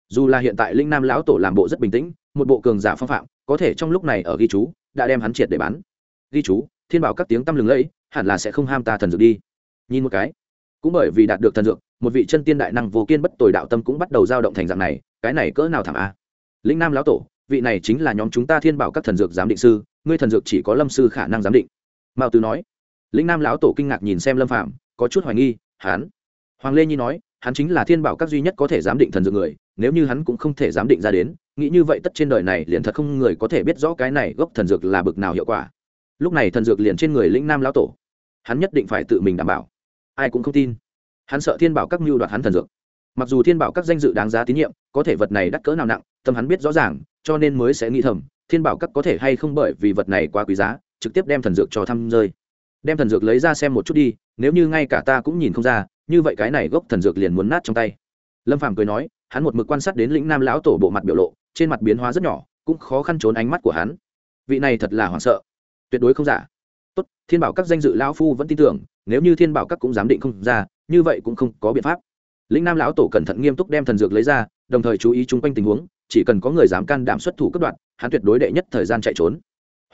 Dù là hiện tại linh nam lão tổ làm bộ rất bình tĩnh một bộ cường giả phong phạm có thể trong lúc này ở ghi chú đã đem hắn triệt để bán. Ghi chú thiên bảo các tiếng tăm lừng lẫy hẳn là sẽ không ham ta thần dược đi. Nhìn một cái cũng bởi vì đạt được thần dược một vị chân tiên đại năng vô kiên bất tồi đạo tâm cũng bắt đầu dao động thành dạng này cái này cỡ nào thảm a? Lĩnh nam lão tổ vị này chính là nhóm chúng ta thiên bảo các thần dược giám định sư ngươi thần dược chỉ có lâm sư khả năng giám định. Mao tứ nói. Lĩnh nam lão tổ kinh ngạc nhìn xem lâm phạm có chút hoài nghi hán, hoàng lê nhi nói hắn chính là thiên bảo các duy nhất có thể giám định thần dược người, nếu như hắn cũng không thể giám định ra đến, nghĩ như vậy tất trên đời này liền thật không người có thể biết rõ cái này gốc thần dược là bực nào hiệu quả. Lúc này thần dược liền trên người lĩnh nam lão tổ. Hắn nhất định phải tự mình đảm bảo. Ai cũng không tin. Hắn sợ thiên bảo các mưu đoạt hắn thần dược. Mặc dù thiên bảo các danh dự đáng giá tín nhiệm, có thể vật này đắt cỡ nào nặng, tâm hắn biết rõ ràng, cho nên mới sẽ nghĩ thầm, thiên bảo các có thể hay không bởi vì vật này quá quý giá, trực tiếp đem thần dược cho thăm rơi. Đem thần dược lấy ra xem một chút đi, nếu như ngay cả ta cũng nhìn không ra như vậy cái này gốc thần dược liền muốn nát trong tay. Lâm phàm cười nói, hắn một mực quan sát đến lĩnh nam lão tổ bộ mặt biểu lộ, trên mặt biến hóa rất nhỏ, cũng khó khăn trốn ánh mắt của hắn. Vị này thật là hoảng sợ. Tuyệt đối không giả. Tốt, thiên bảo các danh dự lão phu vẫn tin tưởng, nếu như thiên bảo các cũng dám định không ra, như vậy cũng không có biện pháp. Lĩnh nam lão tổ cẩn thận nghiêm túc đem thần dược lấy ra, đồng thời chú ý chung quanh tình huống, chỉ cần có người dám can đảm xuất thủ cấp đoạn hắn tuyệt đối đệ nhất thời gian chạy trốn.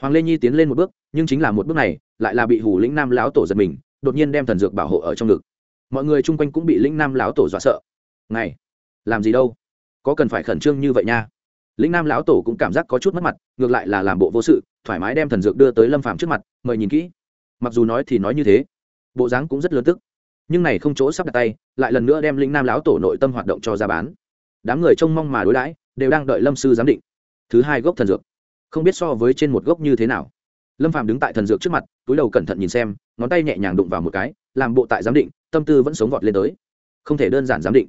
Hoàng lê nhi tiến lên một bước, nhưng chính là một bước này, lại là bị hủ lĩnh nam lão tổ giật mình, đột nhiên đem thần dược bảo hộ ở trong ngực mọi người chung quanh cũng bị lĩnh nam lão tổ dọa sợ. Này, làm gì đâu? Có cần phải khẩn trương như vậy nha. Lĩnh nam lão tổ cũng cảm giác có chút mất mặt, ngược lại là làm bộ vô sự, thoải mái đem thần dược đưa tới lâm phàm trước mặt, mời nhìn kỹ. Mặc dù nói thì nói như thế, bộ dáng cũng rất lớn tức. Nhưng này không chỗ sắp đặt tay, lại lần nữa đem lĩnh nam lão tổ nội tâm hoạt động cho ra bán. Đám người trông mong mà đối đãi, đều đang đợi lâm sư giám định. Thứ hai gốc thần dược. Không biết so với trên một gốc như thế nào. Lâm phàm đứng tại thần dược trước mặt, túi đầu cẩn thận nhìn xem ngón tay nhẹ nhàng đụng vào một cái, làm bộ tại giám định, tâm tư vẫn sống vọt lên tới. Không thể đơn giản giám định.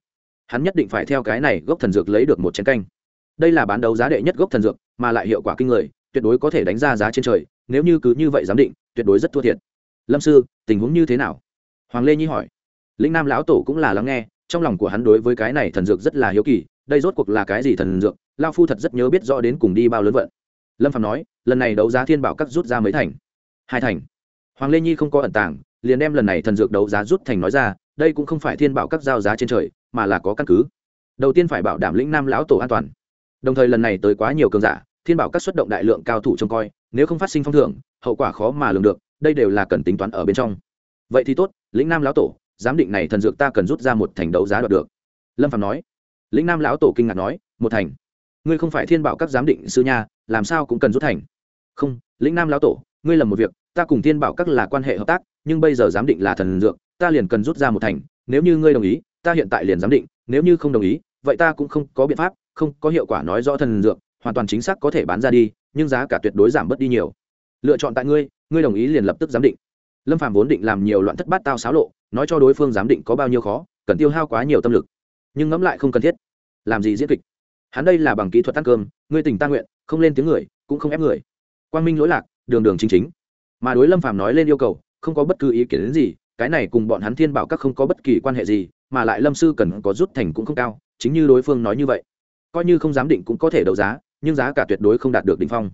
Hắn nhất định phải theo cái này gốc thần dược lấy được một chén canh. Đây là bán đấu giá đệ nhất gốc thần dược, mà lại hiệu quả kinh người, tuyệt đối có thể đánh ra giá trên trời, nếu như cứ như vậy giám định, tuyệt đối rất thua thiệt. Lâm sư, tình huống như thế nào? Hoàng lê nhi hỏi. Lĩnh nam lão tổ cũng là lắng nghe, trong lòng của hắn đối với cái này thần dược rất là hiếu kỳ, đây rốt cuộc là cái gì thần dược? Lao phu thật rất nhớ biết rõ đến cùng đi bao lớn vận. Lâm phạm nói, lần này đấu giá thiên bảo các rút ra mấy thành? Hai thành hoàng lê nhi không có ẩn tàng, liền đem lần này thần dược đấu giá rút thành nói ra, đây cũng không phải thiên bảo các giao giá trên trời, mà là có căn cứ. Đầu tiên phải bảo đảm lĩnh nam lão tổ an toàn. Đồng thời lần này tới quá nhiều cường giả, thiên bảo các xuất động đại lượng cao thủ trông coi, nếu không phát sinh phong thưởng, hậu quả khó mà lường được, đây đều là cần tính toán ở bên trong. Vậy thì tốt, lĩnh nam lão tổ, giám định này thần dược ta cần rút ra một thành đấu giá đoạt được. Lâm phạm nói. Lĩnh nam lão tổ kinh ngạc nói, một thành? Ngươi không phải thiên bảo các giám định sư nha, làm sao cũng cần rút thành? Không, lĩnh nam lão tổ, ngươi lầm một việc ta cùng thiên bảo các là quan hệ hợp tác, nhưng bây giờ giám định là thần dược, ta liền cần rút ra một thành, nếu như ngươi đồng ý, ta hiện tại liền giám định, nếu như không đồng ý, vậy ta cũng không có biện pháp, không có hiệu quả nói rõ thần dược, hoàn toàn chính xác có thể bán ra đi, nhưng giá cả tuyệt đối giảm bớt đi nhiều. Lựa chọn tại ngươi ngươi đồng ý liền lập tức giám định. Lâm phạm vốn định làm nhiều loạn thất bát tao xáo lộ, nói cho đối phương giám định có bao nhiêu khó, cần tiêu hao quá nhiều tâm lực. Nhưng ngẫm lại không cần thiết. Làm gì diễn kịch? Hắn đây là bằng kỹ thuật tăng cơm, ngươi tình ta nguyện, không lên tiếng người, cũng không ép người. Quang minh lỗi lạc, đường đường chính chính mà đối lâm phạm nói lên yêu cầu, không có bất cứ ý kiến gì, cái này cùng bọn hắn thiên bảo các không có bất kỳ quan hệ gì, mà lại lâm sư cần có rút thành cũng không cao, chính như đối phương nói như vậy. Coi như không dám định cũng có thể đấu giá, nhưng giá cả tuyệt đối không đạt được đ ỉ n h phong.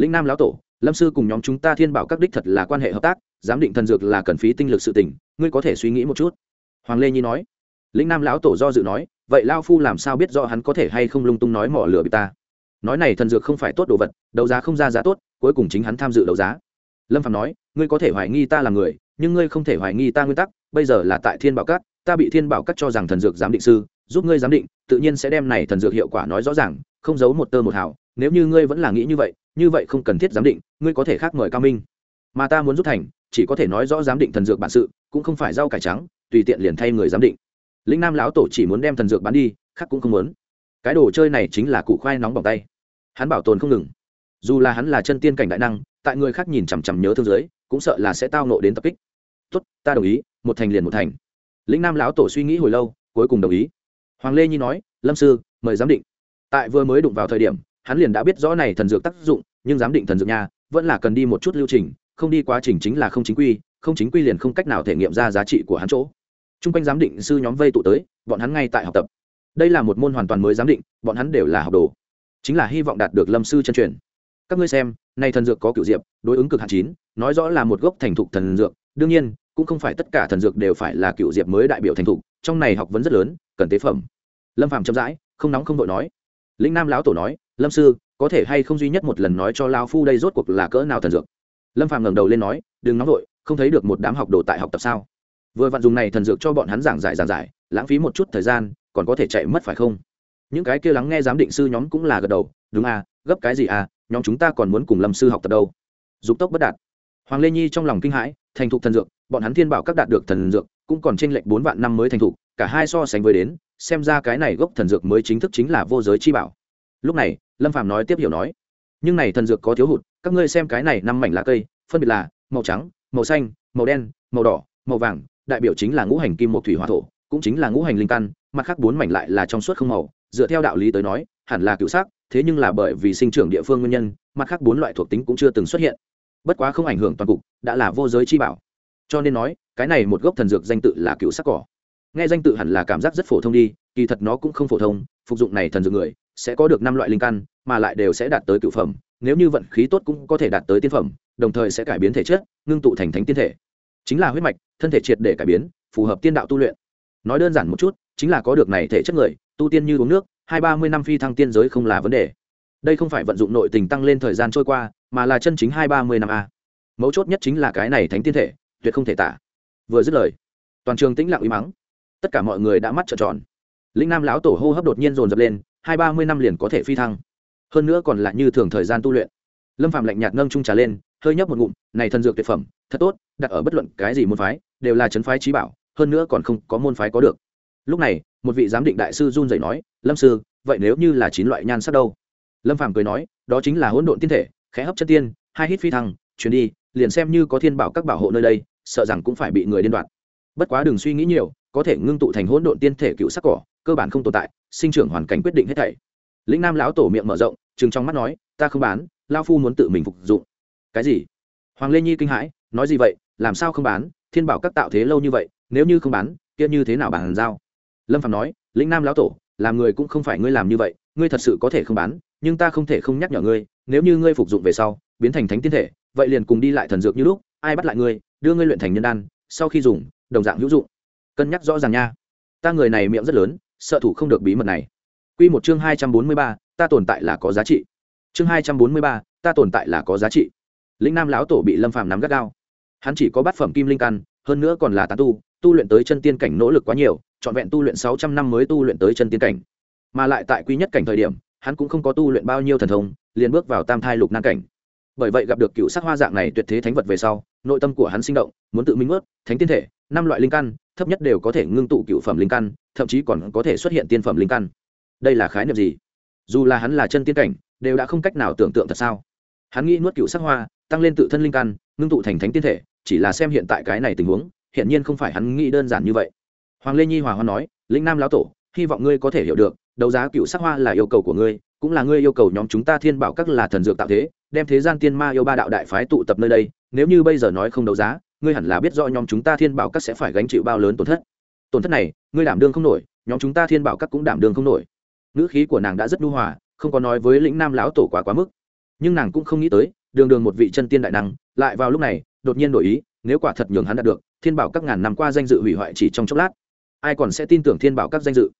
Lĩnh nam lão tổ, lâm sư cùng nhóm chúng ta thiên bảo các đích thật là quan hệ hợp tác, giám định thần dược là cần phí tinh lực sự tỉnh ngươi có thể suy nghĩ một chút. Hoàng lê nhi nói. Lĩnh nam lão tổ do dự nói, vậy lao phu làm sao biết rõ hắn có thể hay không lung tung nói mỏ lửa bị ta? Nói này thần dược không phải tốt đồ vật, đấu giá không ra giá tốt, cuối cùng chính hắn tham dự đấu giá lâm phạm nói ngươi có thể hoài nghi ta là người nhưng ngươi không thể hoài nghi ta nguyên tắc bây giờ là tại thiên bảo Cát, ta bị thiên bảo Cát cho rằng thần dược giám định sư giúp ngươi giám định tự nhiên sẽ đem này thần dược hiệu quả nói rõ ràng không giấu một tơ một hào nếu như ngươi vẫn là nghĩ như vậy như vậy không cần thiết giám định ngươi có thể khác mời cao minh. Mà ta muốn rút thành chỉ có thể nói rõ giám định thần dược bản sự cũng không phải rau cải trắng tùy tiện liền thay người giám định. Lĩnh nam lão tổ chỉ muốn đem thần dược bán đi khác cũng không muốn. Cái đồ chơi này chính là cụ khoai nóng bỏng tay. Hắn bảo tồn không ngừng. Dù là hắn là chân tiên cảnh đại năng tại người khác nhìn chằm chằm nhớ thương giới, cũng sợ là sẽ tao nộ đến tập kích. Tốt, ta đồng ý, một thành liền một thành. Lĩnh nam lão tổ suy nghĩ hồi lâu, cuối cùng đồng ý. Hoàng lê nhi nói, lâm sư, mời giám định. Tại vừa mới đụng vào thời điểm, hắn liền đã biết rõ này thần dược tác dụng, nhưng giám định thần dược nha, vẫn là cần đi một chút lưu trình, không đi quá trình chính là không chính quy, không chính quy liền không cách nào thể nghiệm ra giá trị của hắn chỗ. T r u n g quanh giám định sư nhóm vây tụ tới, bọn hắn ngay tại học tập. Đây là một môn hoàn toàn mới giám định, bọn hắn đều là học đồ. Chính là hy vọng đạt được lâm sư chân truyền các ngươi xem, nay thần dược có cựu diệp, đối ứng cực hạn chín, nói rõ là một gốc thành thục thần dược, đương nhiên, cũng không phải tất cả thần dược đều phải là cựu diệp mới đại biểu thành thục, trong này học vấn rất lớn, cần tế phẩm. Lâm phạm chậm rãi, không nóng không vội nói. Lĩnh nam lão tổ nói, lâm sư, có thể hay không duy nhất một lần nói cho lao phu đây rốt cuộc là cỡ nào thần dược? Lâm phàm ngẩng đầu lên nói, đừng nóng vội, không thấy được một đám học đồ tại học tập sao? Vừa vặn dùng này thần dược cho bọn hắn giảng giải giảng giải, lãng phí một chút thời gian, còn có thể chạy mất phải không? Những cái kia lắng nghe giám định sư nhóm cũng là gật đầu, đúng à gấp cái gì à nhóm chúng ta còn muốn cùng lâm sư học tập đâu. Dục tốc bất đạt. Hoàng lê nhi trong lòng kinh hãi, thành thục thần dược, bọn hắn thiên bảo các đạt được thần dược, cũng còn tranh lệch bốn vạn năm mới thành thục, cả hai so sánh với đến, xem ra cái này gốc thần dược mới chính thức chính là vô giới chi bảo. Lúc này, lâm phạm nói tiếp hiểu nói, nhưng này thần dược có thiếu hụt, các ngươi xem cái này năm mảnh lá cây, phân biệt là màu trắng, màu xanh, màu đen, màu đỏ, màu vàng, đại biểu chính là ngũ hành kim một thủy hỏa thổ, cũng chính là ngũ hành linh căn, mặt khác bốn mảnh lại là trong suốt không màu, dựa theo đạo lý tới nói, hẳn là cựu sắc thế nhưng là bởi vì sinh trưởng địa phương nguyên nhân, mặt khác bốn loại thuộc tính cũng chưa từng xuất hiện. Bất quá không ảnh hưởng toàn cục, đã là vô giới chi bảo. Cho nên nói, cái này một gốc thần dược danh tự là cựu sắc cỏ. Nghe danh tự hẳn là cảm giác rất phổ thông đi, kỳ thật nó cũng không phổ thông, phục dụng này thần dược người, sẽ có được năm loại linh căn, mà lại đều sẽ đạt tới cựu phẩm. Nếu như vận khí tốt cũng có thể đạt tới tiên phẩm, đồng thời sẽ cải biến thể chất, ngưng tụ thành thánh tiên thể. Chính là huyết mạch, thân thể triệt để cải biến, phù hợp tiên đạo tu luyện. Nói đơn giản một chút, chính là có được này thể chất người, tu tiên như uống nước hai ba mươi năm phi thăng tiên giới không là vấn đề. Đây không phải vận dụng nội tình tăng lên thời gian trôi qua, mà là chân chính hai ba mươi năm a. Mấu chốt nhất chính là cái này thánh tiên thể, tuyệt không thể tả. Vừa dứt lời, toàn trường tĩnh lặng uy mắng. Tất cả mọi người đã mắt trợn tròn. Linh nam lão tổ hô hấp đột nhiên dồn dập lên, hai ba mươi năm liền có thể phi thăng. Hơn nữa còn là như thường thời gian tu luyện. Lâm phạm lạnh nhạt nâng trung trà lên, hơi nhấp một ngụm, này thần dược tuyệt phẩm, thật tốt, đặt ở bất luận cái gì môn phái, đều là trấn phái trí bảo, hơn nữa còn không có môn phái có được. Lúc này một vị giám định đại sư run rẩy nói, lâm sư, vậy nếu như là chín loại nhan sắc đâu? Lâm phàm cười nói, đó chính là hỗn độn tiên thể, khẽ hấp chất tiên, hai hít phi thăng, chuyển đi, liền xem như có thiên bảo các bảo hộ nơi đây, sợ rằng cũng phải bị người điên đoạn bất quá đừng suy nghĩ nhiều, có thể ngưng tụ thành hỗn độn tiên thể cựu sắc cỏ, cơ bản không tồn tại, sinh trưởng hoàn cảnh quyết định hết thảy. Lĩnh nam lão tổ miệng mở rộng chừng trong mắt nói, ta không bán lao phu muốn tự mình phục dụng. Cái gì? Hoàng lê nhi kinh hãi, nói gì vậy, làm sao không bán? Thiên bảo các tạo thế lâu như vậy, nếu như không bán, kia như thế nào bàn giao? Lâm phạm nói lĩnh nam lão tổ làm người cũng không phải ngươi làm như vậy ngươi thật sự có thể không bán nhưng ta không thể không nhắc nhở ngươi nếu như ngươi phục dụng về sau biến thành thánh tiên thể vậy liền cùng đi lại thần dược như lúc ai bắt lại ngươi đưa ngươi luyện thành nhân đan sau khi dùng đồng dạng hữu dụng cân nhắc rõ ràng nha ta người này miệng rất lớn sợ thủ không được bí mật này Quy một chương hai trăm bốn mươi ba, ta tồn tại là có giá trị. Chương hai trăm bốn mươi ba, ta tồn tại là có giá trị. Lĩnh Nam lão tổ bị Lâm Phàm nắm gắt gao. Hắn chỉ có bát phẩm kim linh căn, hơn nữa còn là tán tu, tu luyện tới chân tiên cảnh nỗ lực quá nhiều, trọn vẹn tu luyện sáu trăm năm mới tu luyện tới chân tiên cảnh. Mà lại tại quy nhất cảnh thời điểm, hắn cũng không có tu luyện bao nhiêu thần thông, liền bước vào tam thai lục nan cảnh. Bởi vậy gặp được cựu sắc hoa dạng này tuyệt thế thánh vật về sau, nội tâm của hắn sinh động, muốn tự minh ướt, thánh tiên thể, năm loại linh căn, thấp nhất đều có thể ngưng tụ cựu phẩm linh căn, thậm chí còn có thể xuất hiện tiên phẩm linh căn đây là khái niệm gì dù là hắn là chân tiên cảnh đều đã không cách nào tưởng tượng thật sao hắn nghĩ nuốt cựu sắc hoa tăng lên tự thân linh căn ngưng tụ thành thánh tiên thể chỉ là xem hiện tại cái này tình huống hiện nhiên không phải hắn nghĩ đơn giản như vậy hoàng lê nhi hòa hoa nói, lĩnh nam lão tổ, hy vọng ngươi có thể hiểu được, đấu giá cựu sắc hoa là yêu cầu của ngươi, cũng là ngươi yêu cầu nhóm chúng ta thiên bảo các là thần dược tạo thế, đem thế gian tiên ma yêu ba đạo đại phái tụ tập nơi đây, nếu như bây giờ nói không đấu giá, ngươi hẳn là biết rõ nhóm chúng ta thiên bảo các sẽ phải gánh chịu bao lớn tổn thất. Tổn thất này, ngươi đảm đương không nổi, nhóm chúng ta thiên bảo các cũng đảm đương không nổi. Ngữ khí của nàng đã rất nhu hòa, không có nói với lĩnh nam lão tổ quá quá mức. Nhưng nàng cũng không nghĩ tới, đường đường một vị chân tiên đại năng, lại vào lúc này, đột nhiên đổi ý, nếu quả thật nhường hắn đạt được, thiên bảo các ngàn năm qua danh dự hủy hoại chỉ trong chốc lát ai còn sẽ tin tưởng thiên bảo các danh dự.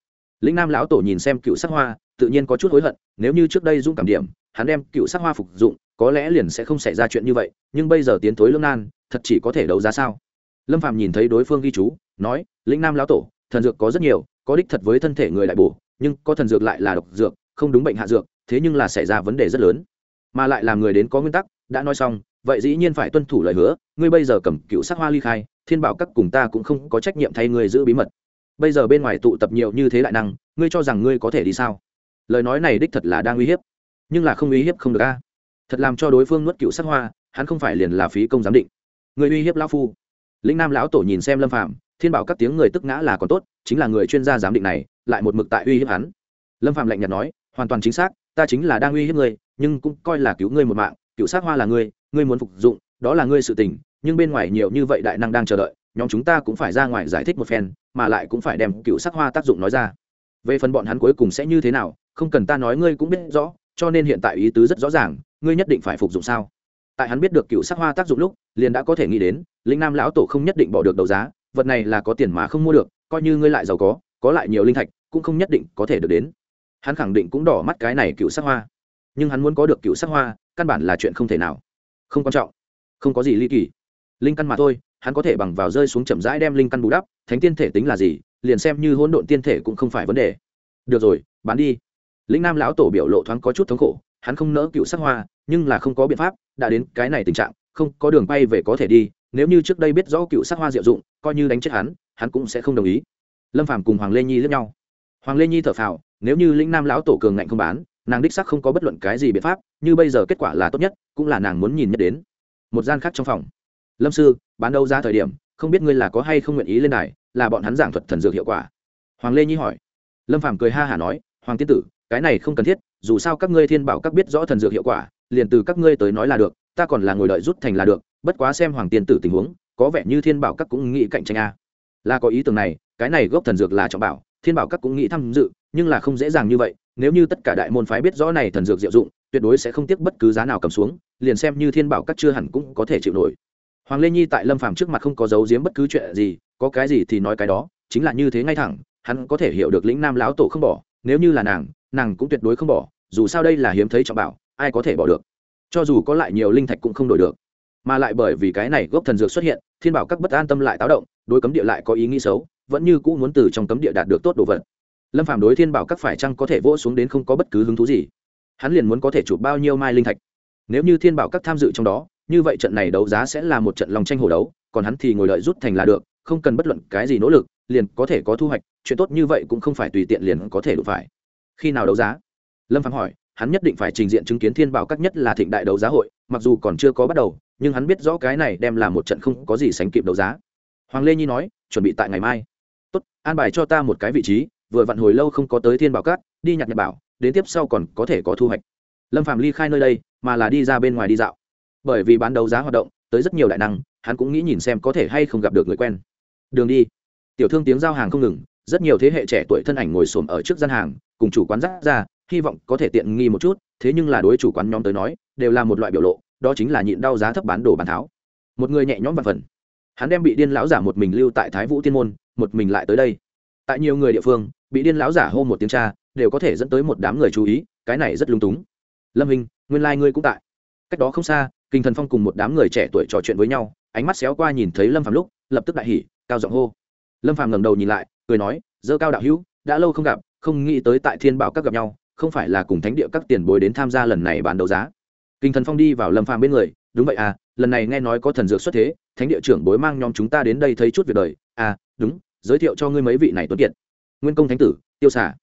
Lĩnh nam lão tổ nhìn xem cựu sắc hoa, tự nhiên có chút hối hận, nếu như trước đây dung cảm điểm, hắn đem cựu sắc hoa phục dụng, có lẽ liền sẽ không xảy ra chuyện như vậy, nhưng bây giờ tiến thối lương nan, thật chỉ có thể đấu giá sao? Lâm phạm nhìn thấy đối phương ghi chú, nói, lĩnh nam lão tổ, thần dược có rất nhiều, có đích thật với thân thể người đại bổ, nhưng có thần dược lại là độc dược, không đúng bệnh hạ dược, thế nhưng là xảy ra vấn đề rất lớn. Mà lại làm người đến có nguyên tắc, đã nói xong, vậy dĩ nhiên phải tuân thủ lời hứa, ngươi bây giờ cầm cựu sắc hoa ly khai, thiên bảo các cùng ta cũng không có trách nhiệm thay ngươi giữ bí mật bây giờ bên ngoài tụ tập nhiều như thế đại năng, ngươi cho rằng ngươi có thể đi sao? Lời nói này đích thật là đang uy hiếp. Nhưng là không uy hiếp không được a. Thật làm cho đối phương nuốt cựu sắc hoa, hắn không phải liền là phí công giám định. Người uy hiếp lão phu. Lĩnh nam lão tổ nhìn xem lâm phạm thiên bảo các tiếng người tức ngã là còn tốt, chính là người chuyên gia giám định này, lại một mực tại uy hiếp hắn. Lâm phạm lạnh nhạt nói, hoàn toàn chính xác, ta chính là đang uy hiếp ngươi, nhưng cũng coi là cứu ngươi một mạng, cựu sắc hoa là ngươi ngươi muốn phục dụng, đó là ngươi sự tình, nhưng bên ngoài nhiều như vậy đại năng đang chờ đợi, nhóm chúng ta cũng phải ra ngoài giải thích một phen mà lại cũng phải đem cựu sắc hoa tác dụng nói ra. Về phần bọn hắn cuối cùng sẽ như thế nào, không cần ta nói, ngươi cũng biết rõ, cho nên hiện tại ý tứ rất rõ ràng, ngươi nhất định phải phục dụng sao? Tại hắn biết được cựu sắc hoa tác dụng lúc, liền đã có thể nghĩ đến, linh nam lão tổ không nhất định bỏ được đấu giá, vật này là có tiền mà không mua được, coi như ngươi lại giàu có có lại nhiều linh thạch, cũng không nhất định có thể được đến. Hắn khẳng định cũng đỏ mắt cái này cựu sắc hoa. Nhưng hắn muốn có được cựu sắc hoa, căn bản là chuyện không thể nào. Không quan trọng. Không có gì ly kỳ. Linh căn mà thôi hắn có thể bằng vào rơi xuống chậm rãi đem linh căn bù đắp, thánh tiên thể tính là gì, liền xem như hỗn độn tiên thể cũng không phải vấn đề. Được rồi, bán đi. Lĩnh nam lão tổ biểu lộ thoáng có chút thống khổ, hắn không nỡ cựu sắc hoa, nhưng là không có biện pháp, đã đến cái này tình trạng, không có đường bay về có thể đi, nếu như trước đây biết rõ cựu sắc hoa diệu dụng, coi như đánh chết hắn hắn cũng sẽ không đồng ý. Lâm phàm cùng hoàng lê nhi lướt nhau. Hoàng lê nhi thở phào, nếu như lĩnh nam lão tổ cường ngạnh không bán, nàng đích sắc không có bất luận cái gì biện pháp, như bây giờ kết quả là tốt nhất, cũng là nàng muốn nhìn nhất đến. Một gian khác trong phòng lâm sư bán đâu ra thời điểm không biết ngươi là có hay không nguyện ý lên đài, là bọn hắn giảng thuật thần dược hiệu quả. Hoàng lê nhi hỏi. Lâm phàm cười ha hả nói hoàng tiên tử cái này không cần thiết dù sao các ngươi thiên bảo các biết rõ thần dược hiệu quả liền từ các ngươi tới nói là được ta còn là ngồi đợi rút thành là được bất quá xem hoàng tiên tử tình huống có vẻ như thiên bảo các cũng nghĩ cạnh tranh a. Là có ý tưởng này cái này gốc thần dược là trọng bảo thiên bảo các cũng nghĩ tham dự nhưng là không dễ dàng như vậy nếu như tất cả đại môn phái biết rõ này thần dược diệu dụng tuyệt đối sẽ không tiếc bất cứ giá nào cầm xuống liền xem như thiên bảo các chưa hẳn cũng có thể chịu nổi hoàng lê nhi tại lâm phàm trước mặt không có giấu giếm bất cứ chuyện gì, có cái gì thì nói cái đó, chính là như thế ngay thẳng, hắn có thể hiểu được lĩnh nam lão tổ không bỏ, nếu như là nàng nàng cũng tuyệt đối không bỏ, dù sao đây là hiếm thấy trọng bảo, ai có thể bỏ được. Cho dù có lại nhiều linh thạch cũng không đổi được. Mà lại bởi vì cái này gốc thần dược xuất hiện, thiên bảo các bất an tâm lại táo động, đối cấm địa lại có ý nghĩ xấu, vẫn như cũ muốn từ trong cấm địa đạt được tốt đồ vật. Lâm phàm đối thiên bảo các phải chăng có thể vỗ xuống đến không có bất cứ hứng thú gì. Hắn liền muốn có thể chụp bao nhiêu mai linh thạch. Nếu như thiên bảo các tham dự trong đó như vậy trận này đấu giá sẽ là một trận lòng tranh hổ đấu, còn hắn thì ngồi đợi rút thành là được, không cần bất luận cái gì nỗ lực, liền có thể có thu hoạch, chuyện tốt như vậy cũng không phải tùy tiện liền có thể đủ phải. Khi nào đấu giá? Lâm phạm hỏi, hắn nhất định phải trình diện chứng kiến thiên bảo các nhất là thịnh đại đấu giá hội, mặc dù còn chưa có bắt đầu, nhưng hắn biết rõ cái này đem là một trận không có gì sánh kịp đấu giá. Hoàng lê nhi nói, chuẩn bị tại ngày mai. Tốt, an bài cho ta một cái vị trí, vừa vặn hồi lâu không có tới thiên bảo các, đi nhặt nhật bảo, đến tiếp sau còn có thể có thu hoạch. Lâm phạm ly khai nơi đây, mà là đi ra bên ngoài đi dạo bởi vì bán đấu giá hoạt động, tới rất nhiều đại năng, hắn cũng nghĩ nhìn xem có thể hay không gặp được người quen. Đường đi. Tiểu thương tiếng giao hàng không ngừng, rất nhiều thế hệ trẻ tuổi thân ảnh ngồi xổm ở trước gian hàng, cùng chủ quán dắt ra, hy vọng có thể tiện nghi một chút, thế nhưng là đối chủ quán nhóm tới nói, đều là một loại biểu lộ, đó chính là nhịn đau giá thấp bán đồ bán tháo. Một người nhẹ nhõm và phần. Hắn đem bị điên lão giả một mình lưu tại thái vũ tiên môn, một mình lại tới đây. Tại nhiều người địa phương, bị điên lão giả hô một tiếng cha, đều có thể dẫn tới một đám người chú ý, cái này rất lung túng. Lâm hình, nguyên lai、like、ngươi cũng tại. Cách đó không xa kinh thần phong cùng một đám người trẻ tuổi trò chuyện với nhau, ánh mắt xéo qua nhìn thấy lâm phàm lúc, lập tức đại hỉ, cao giọng hô. Lâm phàm ngẩng đầu nhìn lại, cười nói, dơ cao đạo hữu, đã lâu không gặp, không nghĩ tới tại thiên bảo các gặp nhau, không phải là cùng thánh địa các tiền bối đến tham gia lần này bán đấu giá. Kinh thần phong đi vào lâm phàm bên người, đúng vậy à lần này nghe nói có thần dược xuất thế, thánh địa trưởng bối mang nhóm chúng ta đến đây thấy chút việc đời. À đúng, giới thiệu cho ngươi mấy vị này tuấn kiệt. Nguyên công thánh tử, tiêu xả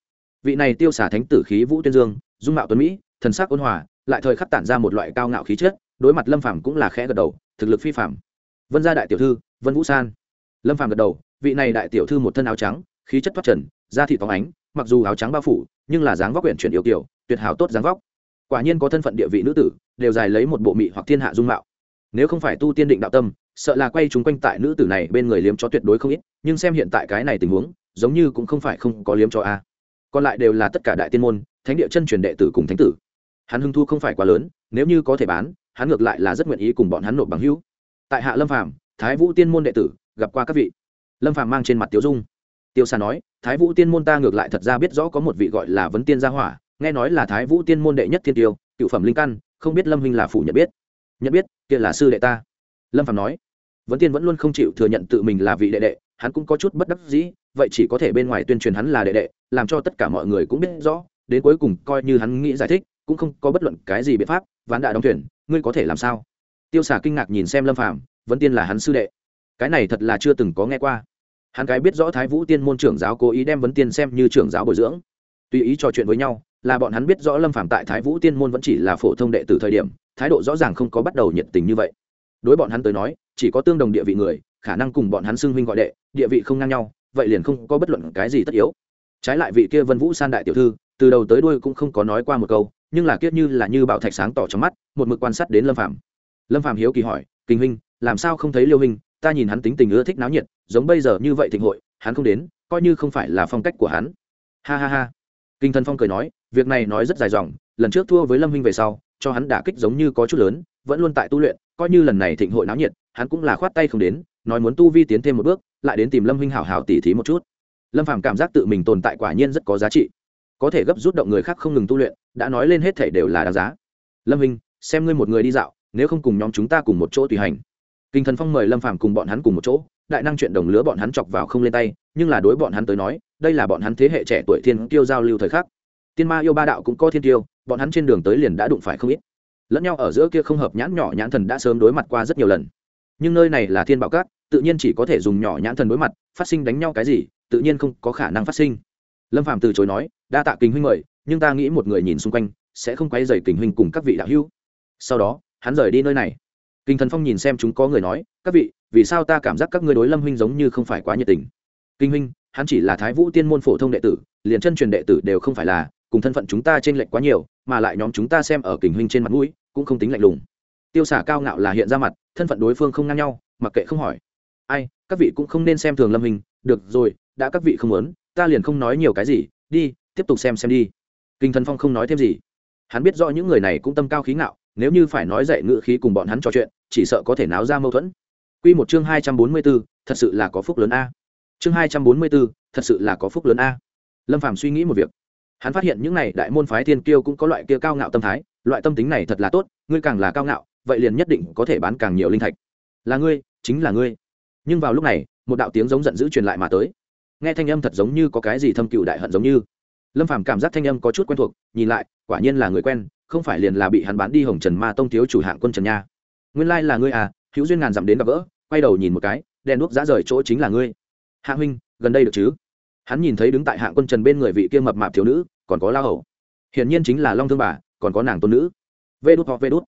vị này tiêu xả thánh tử khí vũ tuyên dương, dung mạo tuấn mỹ, thần sắc ôn hòa, lại thời khắc tản ra một loại cao ngạo khí chất đối mặt lâm phàm cũng là khẽ gật đầu, thực lực phi phàm. Vân gia đại tiểu thư, vân vũ san. Lâm phàm gật đầu, vị này đại tiểu thư một thân áo trắng, khí chất thoát trần, da thị phóng ánh, mặc dù áo trắng bao phủ, nhưng là dáng vóc quyển chuyển yêu kiểu tuyệt hảo tốt dáng vóc. Quả nhiên có thân phận địa vị nữ tử, đều dài lấy một bộ mị hoặc thiên hạ dung mạo. Nếu không phải tu tiên định đạo tâm, sợ là quay chúng quanh tại nữ tử này bên người liếm chó tuyệt đối không ít, nhưng xem hiện tại cái này tình huống, giống như cũng không phải không có liếm chó a. Còn lại đều là tất cả đại tiên môn, thánh địa chân truyền đệ tử cùng thánh tử. Hắn hưng thu không phải quá lớn, nếu như có thể bán hắn ngược lại là rất nguyện ý cùng bọn hắn nộp bằng hữu. Tại hạ lâm phàm, thái vũ tiên môn đệ tử, gặp qua các vị. Lâm phàm mang trên mặt tiêu dung. Tiêu xa nói, thái vũ tiên môn ta ngược lại thật ra biết rõ có một vị gọi là vấn tiên gia hỏa, nghe nói là thái vũ tiên môn đệ nhất thiên tiêu, cựu phẩm linh căn, không biết lâm huynh là phủ nhận biết. Nhận biết, kia là sư đệ ta. Lâm phàm nói. Vấn tiên vẫn luôn không chịu thừa nhận tự mình là vị đệ đệ, hắn cũng có chút bất đắc dĩ, vậy chỉ có thể bên ngoài tuyên truyền hắn là đệ đệ, làm cho tất cả mọi người cũng biết rõ, đến cuối cùng coi như hắn nghĩ giải thích, cũng không có bất luận cái gì biện pháp, ván đã đóng thuyền ngươi có thể làm sao? Tiêu xả kinh ngạc nhìn xem lâm phàm, vẫn tiên là hắn sư đệ. Cái này thật là chưa từng có nghe qua. Hắn cái biết rõ thái vũ tiên môn trưởng giáo cố ý đem vấn tiên xem như trưởng giáo bồi dưỡng. Tùy ý trò chuyện với nhau, là bọn hắn biết rõ lâm phàm tại thái vũ tiên môn vẫn chỉ là phổ thông đệ từ thời điểm, thái độ rõ ràng không có bắt đầu nhiệt tình như vậy. Đối bọn hắn tới nói, chỉ có tương đồng địa vị người, khả năng cùng bọn hắn xưng huynh gọi đệ, địa vị không ngang nhau, vậy liền không có bất luận cái gì tất yếu. Trái lại vị kia vân vũ san đại tiểu thư, từ đầu tới đuôi cũng không có nói qua một câu nhưng là kiết như là như bảo thạch sáng tỏ trong mắt, một mực quan sát đến lâm phạm lâm phạm hiếu kỳ hỏi, kinh huynh, làm sao không thấy liêu huynh? Ta nhìn hắn tính tình ưa thích náo nhiệt, giống bây giờ như vậy thịnh hội, hắn không đến, coi như không phải là phong cách của hắn. Ha ha ha. Kinh thần phong cười nói, việc này nói rất dài dòng, lần trước thua với lâm huynh về sau, cho hắn đả kích giống như có chút lớn, vẫn luôn tại tu luyện, coi như lần này thịnh hội náo nhiệt, hắn cũng là khoát tay không đến, nói muốn tu vi tiến thêm một bước, lại đến tìm lâm huynh hảo hảo tỉ thí một chút. Lâm phàm cảm giác tự mình tồn tại quả nhiên rất có giá trị. Có thể gấp rút động người khác không ngừng tu luyện đã nói lên hết thể đều là đáng giá. Lâm huynh xem ngươi một người đi dạo, nếu không cùng nhóm chúng ta cùng một chỗ tùy hành. Kinh thần phong mời lâm phàm cùng bọn hắn cùng một chỗ, đại năng chuyện đồng lứa bọn hắn chọc vào không lên tay, nhưng là đối bọn hắn tới nói, đây là bọn hắn thế hệ trẻ tuổi thiên tiêu giao lưu thời khắc. Tiên ma yêu ba đạo cũng có thiên tiêu bọn hắn trên đường tới liền đã đụng phải không ít. Lẫn nhau ở giữa kia không hợp nhãn nhỏ nhãn thần đã sớm đối mặt qua rất nhiều lần. Nhưng nơi này là thiên bảo cát tự nhiên chỉ có thể dùng nhỏ nhãn thần đối mặt, phát sinh đánh nhau cái gì, tự nhiên không có khả năng phát sinh. Lâm phạm từ chối nói, đa tạ kình huynh mời nhưng ta nghĩ một người nhìn xung quanh sẽ không quay dày kình huynh cùng các vị đạo hữu. Sau đó, hắn rời đi nơi này. Kinh thần phong nhìn xem chúng có người nói, các vị, vì sao ta cảm giác các ngươi đối lâm huynh giống như không phải quá nhiệt tình? Kinh huynh, hắn chỉ là thái vũ tiên môn phổ thông đệ tử, liền chân truyền đệ tử đều không phải là, cùng thân phận chúng ta trên lệch quá nhiều, mà lại nhóm chúng ta xem ở kình huynh trên mặt mũi, cũng không tính lạnh lùng. Tiêu xả cao ngạo là hiện ra mặt, thân phận đối phương không ngang nhau, mặc kệ không hỏi. Ai, các vị cũng không nên xem thường lâm hình được rồi, đã các vị không muốn, ta liền không nói nhiều cái gì, đi, tiếp tục xem xem đi kinh thần phong không nói thêm gì hắn biết rõ những người này cũng tâm cao khí ngạo nếu như phải nói dạy ngự khí cùng bọn hắn trò chuyện chỉ sợ có thể náo ra mâu thuẫn Quy một chương hai trăm bốn mươi 244, thật sự là có phúc lớn a. Chương hai trăm bốn mươi 244, thật sự là có phúc lớn a. Lâm Phàm suy nghĩ một việc. Hắn phát hiện những này đại môn phái thiên kiêu cũng có loại kia cao ngạo tâm thái, loại tâm tính này thật là tốt, ngươi càng là cao ngạo, vậy liền nhất định có thể bán càng nhiều linh thạch. Là ngươi, chính là ngươi nhưng vào lúc này một đạo tiếng giống giận dữ truyền lại mà tới nghe thanh âm thật giống như có cái gì thâm cựu đại hận giống như lâm phàm cảm giác thanh âm có chút quen thuộc, nhìn lại, quả nhiên là người quen, không phải liền là bị hắn bán đi hồng trần ma tông thiếu chủ hạng quân trần nha. Nguyên lai là ngươi à hữu duyên ngàn dặm đến gặp gỡ, quay đầu nhìn một cái, đèn đuốc giá rời chỗ chính là ngươi. Hạ huynh, gần đây được chứ? Hắn nhìn thấy đứng tại hạng quân trần bên người vị kia mập mạp thiếu nữ, còn có la hầu. Hiển nhiên chính là long thương bà, còn có nàng tôn nữ. Vê đút hoặc vê đút.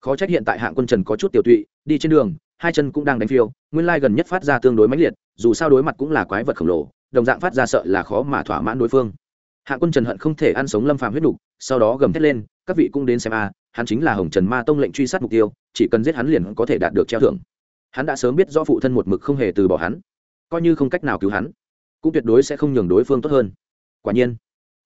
Khó trách hiện tại hạng quân trần có chút tiểu tụy, đi trên đường, hai chân cũng đang đánh phiêu, nguyên lai gần nhất phát ra tương đối mãnh liệt, dù sao đối mặt cũng là quái vật khổng lồ, đồng dạng phát ra sợ là khó mà thỏa mãn đối phương hạ quân trần hận không thể ăn sống lâm phàm huyết đủ. sau đó gầm thét lên các vị cũng đến xem a hắn chính là hồng trần ma tông lệnh truy sát mục tiêu chỉ cần giết hắn liền có thể đạt được treo thưởng. Hắn đã sớm biết do phụ thân một mực không hề từ bỏ hắn coi như không cách nào cứu hắn cũng tuyệt đối sẽ không nhường đối phương tốt hơn. Quả nhiên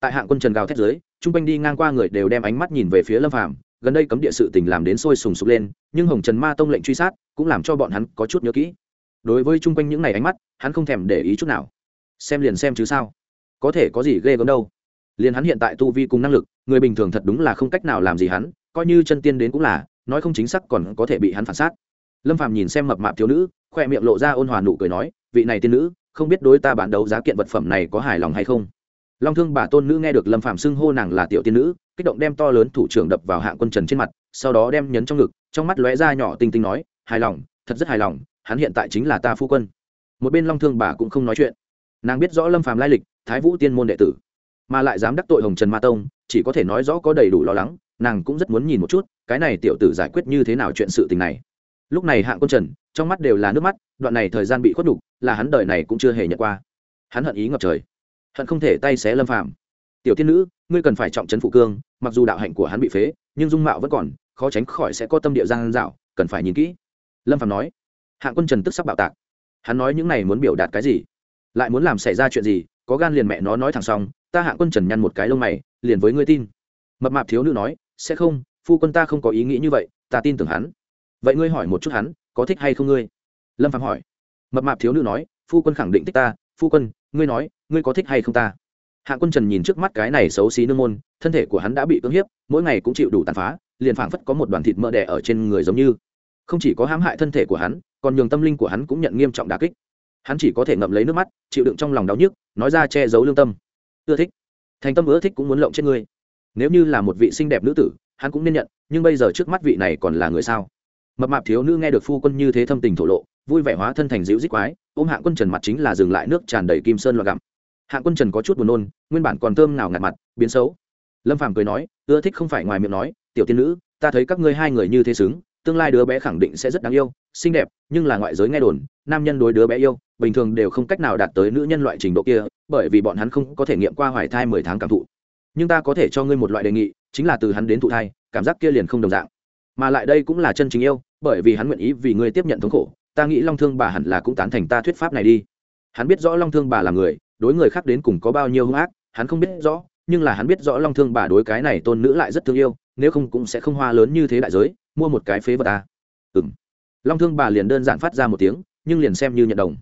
tại hạng quân trần gào thét dưới, chung quanh đi ngang qua người đều đem ánh mắt nhìn về phía lâm phàm gần đây cấm địa sự tình làm đến sôi sùng sục lên nhưng hồng trần ma tông lệnh truy sát cũng làm cho bọn hắn có chút nhớ kỹ. Đối với chung quanh những ngày ánh mắt hắn không thèm để ý chút nào. Xem liền xem chứ sao có thể có gì ghê gớm đâu. Liền hắn hiện tại tu vi cùng năng lực, người bình thường thật đúng là không cách nào làm gì hắn, coi như chân tiên đến cũng là, nói không chính xác còn có thể bị hắn phản sát. Lâm phàm nhìn xem mập mạp thiếu nữ, khoe miệng lộ ra ôn hòa nụ cười nói, vị này tiên nữ, không biết đối ta bán đấu giá kiện vật phẩm này có hài lòng hay không? Long thương bà tôn nữ nghe được lâm phạm xưng hô nàng là tiểu tiên nữ, kích động đem to lớn thủ trưởng đập vào hạng quân trần trên mặt, sau đó đem nhấn trong ngực, trong mắt lóe ra nhỏ tinh tinh nói, hài lòng, thật rất hài lòng, hắn hiện tại chính là ta phu quân. Một bên long thương bà cũng không nói chuyện. Nàng biết rõ lâm phạm lai lịch thái vũ tiên môn đệ tử, mà lại dám đắc tội hồng trần ma tông, chỉ có thể nói rõ có đầy đủ lo lắng, nàng cũng rất muốn nhìn một chút, cái này tiểu tử giải quyết như thế nào chuyện sự tình này. Lúc này hạng quân trần, trong mắt đều là nước mắt, đoạn này thời gian bị khuất đục là hắn đời này cũng chưa hề nhận qua. Hắn hận ý ngập trời, hận không thể tay xé lâm phạm. tiểu tiên nữ, ngươi cần phải trọng trấn phụ cương, mặc dù đạo hạnh của hắn bị phế, nhưng dung mạo vẫn còn, khó tránh khỏi sẽ có tâm địa giang dạo, cần phải nhìn kỹ. Lâm phạm nói. Hạng quân trần tức sắc bạo tạc. Hắn nói những này muốn biểu đạt cái gì? Lại muốn làm xảy ra chuyện gì? Có gan liền mẹ nó nói thẳng xong, ta hạng quân trần nhăn một cái lông mày, liền với ngươi tin. Mập mạp thiếu nữ nói, sẽ không, phu quân ta không có ý nghĩ như vậy, ta tin tưởng hắn. Vậy ngươi hỏi một chút hắn, có thích hay không ngươi? Lâm phạm hỏi. Mập mạp thiếu nữ nói, phu quân khẳng định thích ta, phu quân, ngươi nói, ngươi có thích hay không ta? Hạ quân trần nhìn trước mắt cái này xấu xí nương môn, thân thể của hắn đã bị cưỡng hiếp, mỗi ngày cũng chịu đủ tàn phá, liền phảng phất có một đoàn thịt mỡ đẻ ở trên người giống như. Không chỉ có hãm hại thân thể của hắn, còn nhường tâm linh của hắn cũng nhận nghiêm trọng đà kích hắn chỉ có thể ngậm lấy nước mắt, chịu đựng trong lòng đau nhức, nói ra che giấu lương tâm. Ưa thích. Thành tâm ưa thích cũng muốn lộng chết ngươi. Nếu như là một vị xinh đẹp nữ tử, hắn cũng nên nhận, nhưng bây giờ trước mắt vị này còn là người sao? Mập mạp thiếu nữ nghe được phu quân như thế thâm tình thổ lộ, vui vẻ hóa thân thành dịu dích quái, ôm hạng quân trần mặt chính là dừng lại nước tràn đầy kim sơn loạt gặm. Hạng quân trần có chút buồn nôn, nguyên bản còn thơm nào ngạt mặt, biến xấu. Lâm phàm cười nói, ưa thích không phải ngoài miệng nói, tiểu tiên nữ, ta thấy các ngươi hai người như thế xứng tương lai đứa bé khẳng định sẽ rất đáng yêu, xinh đẹp, nhưng là ngoại giới nghe đồn, nam nhân đối đứa bé yêu, bình thường đều không cách nào đạt tới nữ nhân loại trình độ kia, bởi vì bọn hắn không có thể nghiệm qua hoài thai mười tháng cảm thụ. Nhưng ta có thể cho ngươi một loại đề nghị, chính là từ hắn đến thụ thai, cảm giác kia liền không đồng dạng. Mà lại đây cũng là chân chính yêu, bởi vì hắn nguyện ý vì ngươi tiếp nhận thống khổ, ta nghĩ long thương bà hẳn là cũng tán thành ta thuyết pháp này đi. Hắn biết rõ long thương bà là người, đối người khác đến cùng có bao nhiêu hung ác, hắn không biết rõ nhưng là hắn biết rõ long thương bà đối cái này tôn nữ lại rất thương yêu, nếu không cũng sẽ không hoa lớn như thế đại giới, mua một cái phế vật ta. Ừ m long thương bà liền đơn giản phát ra một tiếng, nhưng liền xem như nhận đồng.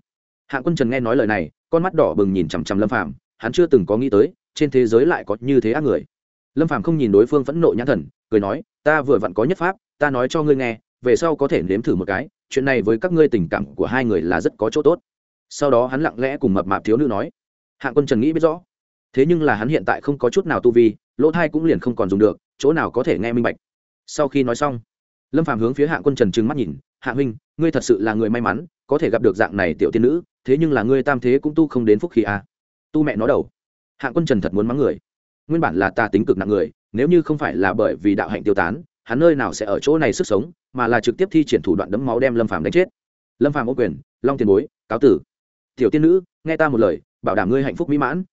Hạng quân trần nghe nói lời này, con mắt đỏ bừng nhìn chằm chằm lâm phàm, hắn chưa từng có nghĩ tới, trên thế giới lại có như thế ác người. Lâm phàm không nhìn đối phương phẫn nộ nhãn thần, cười nói, ta vừa vặn có nhất pháp, ta nói cho ngươi nghe, về sau có thể nếm thử một cái, chuyện này với các ngươi tình cảm của hai người là rất có chỗ tốt. Sau đó hắn lặng lẽ cùng mập mạp thiếu nữ nói. Hạng quân trần nghĩ biết rõ thế nhưng là hắn hiện tại không có chút nào tu vi, lỗ thai cũng liền không còn dùng được, chỗ nào có thể nghe minh bạch. Sau khi nói xong, lâm phàm hướng phía hạng quân trần trừng mắt nhìn, hạ huynh, ngươi thật sự là người may mắn, có thể gặp được dạng này tiểu tiên nữ, thế nhưng là ngươi tam thế cũng tu không đến phúc khí à. tu mẹ nó đầu. Hạng quân trần thật muốn mắng người. Nguyên bản là ta tính cực nặng người, nếu như không phải là bởi vì đạo hạnh tiêu tán, hắn nơi nào sẽ ở chỗ này sức sống, mà là trực tiếp thi triển thủ đoạn đấm máu đem lâm phàm đánh chết. Lâm phàm ô quyền, long tiền bối, cáo tử. Tiểu tiên nữ, nghe ta một lời, bảo đảm ngươi hạnh phúc mỹ mãn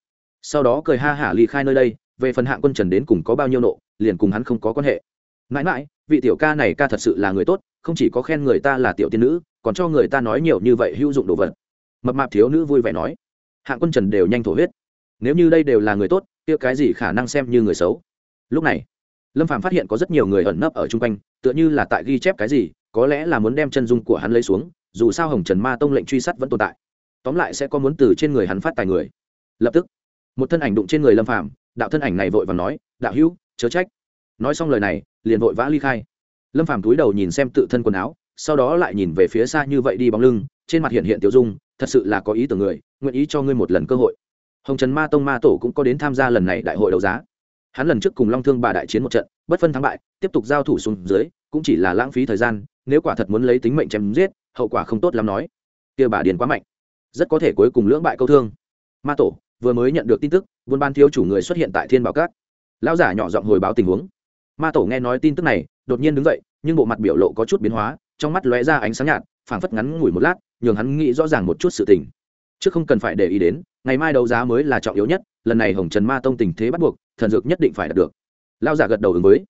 sau đó cười ha hả ly khai nơi đây, về phần hạng quân trần đến cùng có bao nhiêu nộ, liền cùng hắn không có quan hệ. Mãi mãi, vị tiểu ca này ca thật sự là người tốt, không chỉ có khen người ta là tiểu tiên nữ, còn cho người ta nói nhiều như vậy hữu dụng đồ vật. Mập mạp thiếu nữ vui vẻ nói. Hạng quân trần đều nhanh thổ huyết. Nếu như đây đều là người tốt, kia cái gì khả năng xem như người xấu? Lúc này, lâm phàm phát hiện có rất nhiều người ẩn nấp ở chung quanh, tựa như là tại ghi chép cái gì, có lẽ là muốn đem chân dung của hắn lấy xuống, dù sao hồng trần ma tông lệnh truy sát vẫn tồn tại. Tóm lại sẽ có muốn từ trên người hắn phát tài người. Lập tức một thân ảnh đụng trên người lâm phàm, đạo thân ảnh này vội và nói, đạo hữu, chớ trách. Nói xong lời này, liền vội vã ly khai. Lâm phàm túi đầu nhìn xem tự thân quần áo, sau đó lại nhìn về phía xa như vậy đi bóng lưng, trên mặt hiện hiện tiểu dung, thật sự là có ý tưởng người, nguyện ý cho ngươi một lần cơ hội. Hồng trần ma tông ma tổ cũng có đến tham gia lần này đại hội đấu giá. Hắn lần trước cùng long thương bà đại chiến một trận, bất phân thắng bại, tiếp tục giao thủ xuống dưới, cũng chỉ là lãng phí thời gian, nếu quả thật muốn lấy tính mệnh chém giết, hậu quả không tốt lắm nói. Kia bà điền quá mạnh, rất có thể cuối cùng lưỡng bại câu thương. Ma tổ vừa mới nhận được tin tức, buôn ban thiếu chủ người xuất hiện tại thiên bảo cát lão giả nhỏ giọng hồi báo tình huống. Ma tổ nghe nói tin tức này, đột nhiên đứng dậy, nhưng bộ mặt biểu lộ có chút biến hóa, trong mắt lóe ra ánh sáng nhạt, phảng phất ngắn ngủi một lát, nhường hắn nghĩ rõ ràng một chút sự tình. Chứ không cần phải để ý đến, ngày mai đấu giá mới là trọng yếu nhất, lần này hồng trần ma tông tình thế bắt buộc, thần dược nhất định phải đạt được. Lao giả gật đầu ứng với.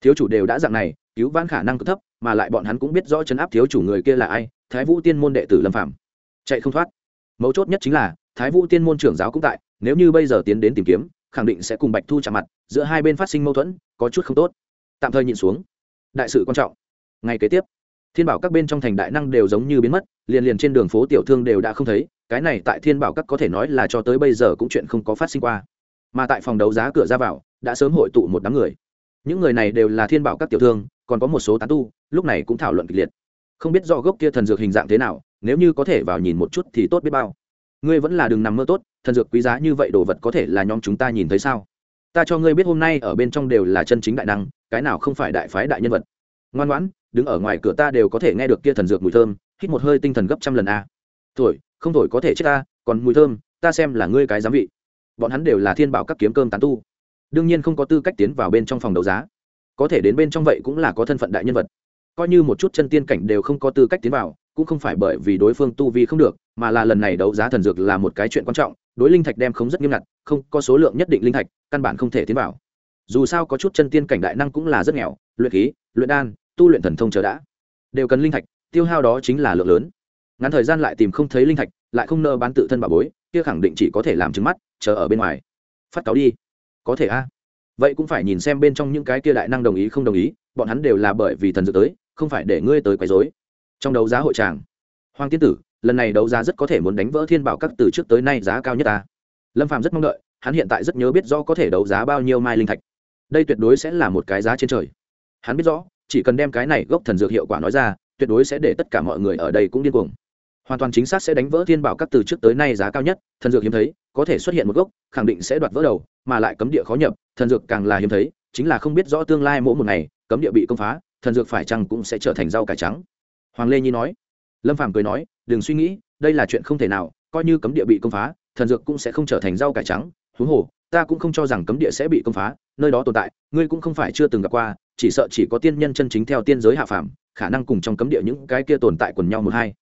Thiếu chủ đều đã dạng này, cứu vãn khả năng cực thấp, mà lại bọn hắn cũng biết rõ chấn áp thiếu chủ người kia là ai, thái vũ tiên môn đệ tử lâm phạm chạy không thoát. Mấu chốt nhất chính là thái vũ tiên môn trưởng giáo cũng tại, nếu như bây giờ tiến đến tìm kiếm, khẳng định sẽ cùng bạch thu chạm mặt, giữa hai bên phát sinh mâu thuẫn, có chút không tốt. Tạm thời nhịn xuống. Đại sự quan trọng. Ngày kế tiếp, thiên bảo các bên trong thành đại năng đều giống như biến mất, liền liền trên đường phố tiểu thương đều đã không thấy, cái này tại thiên bảo các có thể nói là cho tới bây giờ cũng chuyện không có phát sinh qua. Mà tại phòng đấu giá cửa ra vào, đã sớm hội tụ một đám người. Những người này đều là thiên bảo các tiểu thương, còn có một số tán tu, lúc này cũng thảo luận kịch liệt. Không biết do gốc kia thần dược hình dạng thế nào, nếu như có thể vào nhìn một chút thì tốt biết bao ngươi vẫn là đừng nằm mơ tốt, thần dược quý giá như vậy đồ vật có thể là nhóm chúng ta nhìn thấy sao? Ta cho ngươi biết hôm nay ở bên trong đều là chân chính đại năng, cái nào không phải đại phái đại nhân vật. Ngoan ngoãn, đứng ở ngoài cửa ta đều có thể nghe được kia thần dược mùi thơm, hít một hơi tinh thần gấp trăm lần a. Thổi, không thổi có thể chết ta, còn mùi thơm, ta xem là ngươi cái giám vị. Bọn hắn đều là thiên bảo các kiếm cơm tán tu. Đương nhiên không có tư cách tiến vào bên trong phòng đấu giá. Có thể đến bên trong vậy cũng là có thân phận đại nhân vật. Coi như một chút chân tiên cảnh đều không có tư cách tiến vào cũng không phải bởi vì đối phương tu vi không được, mà là lần này đấu giá thần dược là một cái chuyện quan trọng, đối linh thạch đem không rất nghiêm ngặt, không có số lượng nhất định linh thạch, căn bản không thể tiến vào. Dù sao có chút chân tiên cảnh đại năng cũng là rất nghèo, luyện khí, luyện đan, tu luyện thần thông chờ đã, đều cần linh thạch, tiêu hao đó chính là lượng lớn. Ngắn thời gian lại tìm không thấy linh thạch, lại không nợ bán tự thân bà bối, kia khẳng định chỉ có thể làm trứng mắt, chờ ở bên ngoài. Phát cáo đi. Có thể a. Vậy cũng phải nhìn xem bên trong những cái kia đại năng đồng ý không đồng ý, bọn hắn đều là bởi vì thần dược tới, không phải để ngươi tới quấy rối trong đấu giá hội tràng. Hoàng tiên tử, lần này đấu giá rất có thể muốn đánh vỡ thiên bảo các từ trước tới nay giá cao nhất ta. Lâm phàm rất mong đợi, hắn hiện tại rất nhớ biết rõ có thể đấu giá bao nhiêu mai linh thạch. Đây tuyệt đối sẽ là một cái giá trên trời. Hắn biết rõ, chỉ cần đem cái này gốc thần dược hiệu quả nói ra, tuyệt đối sẽ để tất cả mọi người ở đây cũng điên cuồng. Hoàn toàn chính xác sẽ đánh vỡ thiên bảo các từ trước tới nay giá cao nhất, thần dược hiếm thấy, có thể xuất hiện một gốc, khẳng định sẽ đoạt vỡ đầu, mà lại cấm địa khó nhập, thần dược càng là hiếm thấy, chính là không biết rõ tương lai mỗi một ngày, cấm địa bị công phá, thần dược phải chăng cũng sẽ trở thành rau cải trắng hoàng lê nhi nói lâm phàm cười nói đừng suy nghĩ đây là chuyện không thể nào coi như cấm địa bị công phá thần dược cũng sẽ không trở thành rau cải trắng huống hồ ta cũng không cho rằng cấm địa sẽ bị công phá nơi đó tồn tại ngươi cũng không phải chưa từng gặp qua chỉ sợ chỉ có tiên nhân chân chính theo tiên giới hạ phàm khả năng cùng trong cấm địa những cái kia tồn tại quần nhau một hai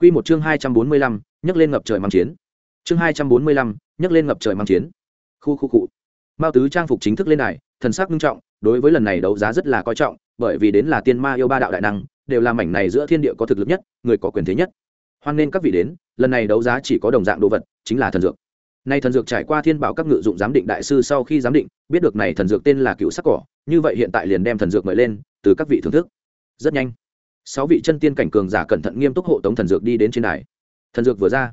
Quy một chương hai trăm bốn mươi lăm, nhấc lên ngập trời mang chiến. Chương hai trăm bốn mươi lăm, nhấc lên ngập trời mang chiến. Khu khu cụ. Mao tứ trang phục chính thức lên đài, thần sắc nghiêm trọng, đối với lần này đấu giá rất là coi trọng, bởi vì đến là tiên ma yêu ba đạo đại năng, đều là mảnh này giữa thiên địa có thực lực nhất, người có quyền thế nhất. Hoan nên các vị đến, lần này đấu giá chỉ có đồng dạng đồ vật, chính là thần dược. Nay thần dược trải qua thiên bảo các ngự dụng giám định đại sư sau khi giám định, biết được này thần dược tên là cựu sắc cỏ, như vậy hiện tại liền đem thần dược mời lên, từ các vị thưởng thức. Rất nhanh, sáu vị chân tiên cảnh cường giả cẩn thận nghiêm túc hộ tống thần dược đi đến trên đài. Thần dược vừa ra,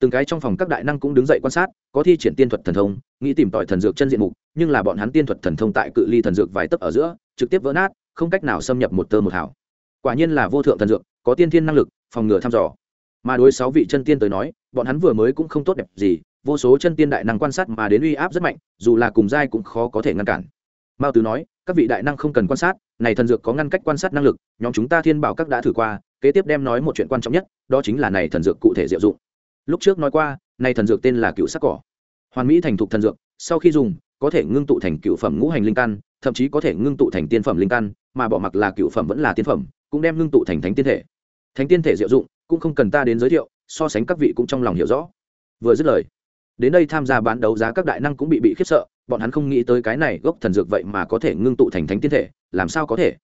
từng cái trong phòng các đại năng cũng đứng dậy quan sát, có thi triển tiên thuật thần thông, nghĩ tìm tòi thần dược chân diện mục, nhưng là bọn hắn tiên thuật thần thông tại cự ly thần dược vài tấc ở giữa, trực tiếp vỡ nát, không cách nào xâm nhập một tơ một hào. Quả nhiên là vô thượng thần dược, có tiên thiên năng lực, phòng ngừa thăm dò. Mà đối sáu vị chân tiên tới nói, bọn hắn vừa mới cũng không tốt đẹp gì, vô số chân tiên đại năng quan sát mà đến uy áp rất mạnh dù là cùng giai cũng khó có thể ngăn cản. Mao tứ nói các vị đại năng không cần quan sát này thần dược có ngăn cách quan sát năng lực nhóm chúng ta thiên bảo các đã thử qua kế tiếp đem nói một chuyện quan trọng nhất đó chính là này thần dược cụ thể diệu dụng. Lúc trước nói qua này thần dược tên là cựu sắc cỏ. Hoàn mỹ thành thục thần dược sau khi dùng có thể ngưng tụ thành cựu phẩm ngũ hành linh căn thậm chí có thể ngưng tụ thành tiên phẩm linh căn mà bỏ mặc là cựu phẩm vẫn là tiên phẩm cũng đem ngưng tụ thành thánh tiên thể. Thánh tiên thể diệu dụng, cũng không cần ta đến giới thiệu, so sánh các vị cũng trong lòng hiểu rõ. Vừa dứt lời, đến đây tham gia bán đấu giá các đại năng cũng bị bị khiếp sợ, bọn hắn không nghĩ tới cái này gốc thần dược vậy mà có thể ngưng tụ thành thánh tiên thể, làm sao có thể?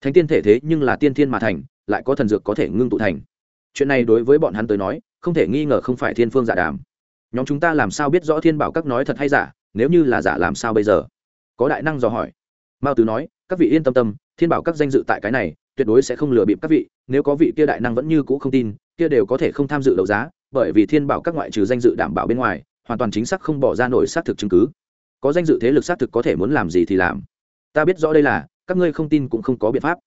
Thánh tiên thể thế nhưng là tiên thiên mà thành, lại có thần dược có thể ngưng tụ thành. Chuyện này đối với bọn hắn tới nói, không thể nghi ngờ không phải thiên phương giả đàm. Nhóm chúng ta làm sao biết rõ thiên bảo các nói thật hay giả, nếu như là giả làm sao bây giờ? Có đại năng dò hỏi. Mao tứ nói, các vị yên tâm tâm, thiên bảo các danh dự tại cái này tuyệt đối sẽ không lừa bịp các vị, nếu có vị kia đại năng vẫn như cũ không tin, kia đều có thể không tham dự đấu giá, bởi vì thiên bảo các ngoại trừ danh dự đảm bảo bên ngoài, hoàn toàn chính xác không bỏ ra nổi xác thực chứng cứ. Có danh dự thế lực xác thực có thể muốn làm gì thì làm. Ta biết rõ đây là, các ngươi không tin cũng không có biện pháp.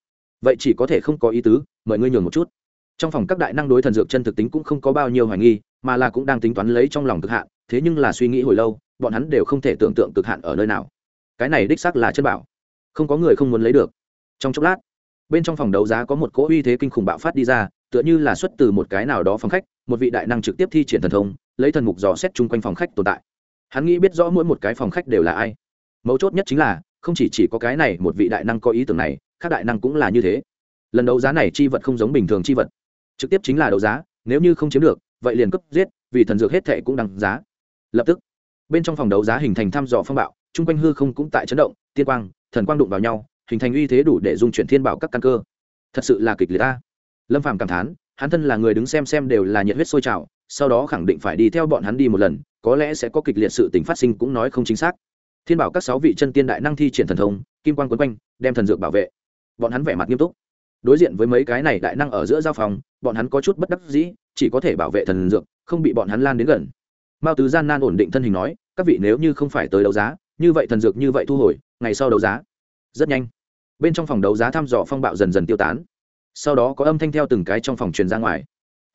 Vậy chỉ có thể không có ý tứ, mời ngươi nhường một chút. Trong phòng các đại năng đối thần dược chân thực tính cũng không có bao nhiêu hoài nghi, mà là cũng đang tính toán lấy trong lòng cực hạn, thế nhưng là suy nghĩ hồi lâu, bọn hắn đều không thể tưởng tượng cực hạn ở nơi nào. Cái này đích xác là chân bảo. Không có người không muốn lấy được. Trong chốc lát bên trong phòng đấu giá có một cỗ uy thế kinh khủng bạo phát đi ra, tựa như là xuất từ một cái nào đó phòng khách, một vị đại năng trực tiếp thi triển thần thông, lấy thần mục dò xét chung quanh phòng khách tồn tại. Hắn nghĩ biết rõ mỗi một cái phòng khách đều là ai. Mấu chốt nhất chính là, không chỉ chỉ có cái này một vị đại năng có ý tưởng này các đại năng cũng là như thế. Lần đấu giá này chi vật không giống bình thường chi vật. Trực tiếp chính là đấu giá, nếu như không chiếm được, vậy liền cấp giết, vì thần dược hết thệ cũng đăng giá. Lập tức, bên trong phòng đấu giá hình thành thăm dò phong bạo, chung quanh hư không cũng tại chấn động, tiên quang, thần quang đụng vào nhau hình thành uy thế đủ để dung chuyển thiên bảo các căn cơ. Thật sự là kịch liệt ta lâm phàm cảm thán, hắn thân là người đứng xem xem đều là nhiệt huyết sôi trào, sau đó khẳng định phải đi theo bọn hắn đi một lần, có lẽ sẽ có kịch liệt sự tình phát sinh cũng nói không chính xác. Thiên bảo các sáu vị chân tiên đại năng thi triển thần thông, kim quan quấn quanh, đem thần dược bảo vệ. Bọn hắn vẻ mặt nghiêm túc. Đối diện với mấy cái này đại năng ở giữa giao phòng, bọn hắn có chút bất đắc dĩ, chỉ có thể bảo vệ thần dược, không bị bọn hắn lan đến gần. Mao tứ gian nan ổn định thân hình nói, các vị nếu như không phải tới đấu giá, như vậy thần dược như vậy thu hồi, ngày sau đấu giá. Rất nhanh bên trong phòng đấu giá thăm dò phong bạo dần dần tiêu tán. Sau đó có âm thanh theo từng cái trong phòng truyền ra ngoài.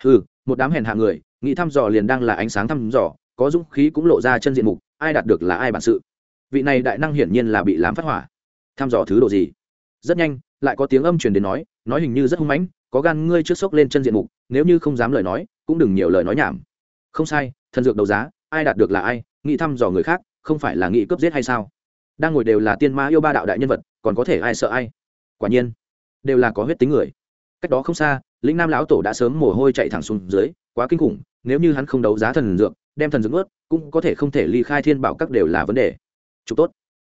Ừ một đám hèn hạ người nghĩ thăm dò liền đang là ánh sáng thăm dò, có dũng khí cũng lộ ra chân diện mục, ai đạt được là ai bản sự. Vị này đại năng hiển nhiên là bị làm phát hỏa. Thăm dò thứ độ gì? Rất nhanh, lại có tiếng âm truyền đến nói nói hình như rất hung mãnh, có gan ngươi trước sốc lên chân diện mục, nếu như không dám lời nói, cũng đừng nhiều lời nói nhảm. Không sai, thần dược đấu giá, ai đạt được là ai nghĩ thăm dò người khác, không phải là nghĩ cướp giết hay sao? Đang ngồi đều là tiên ma yêu ba đạo đại nhân vật còn có thể ai sợ ai? Quả nhiên, đều là có huyết tính người. Cách đó không xa, lĩnh nam lão tổ đã sớm mồ hôi chạy thẳng xuống dưới, quá kinh khủng, nếu như hắn không đấu giá thần dược, đem thần dược ướt cũng có thể không thể ly khai thiên bảo các đều là vấn đề. Chụp tốt.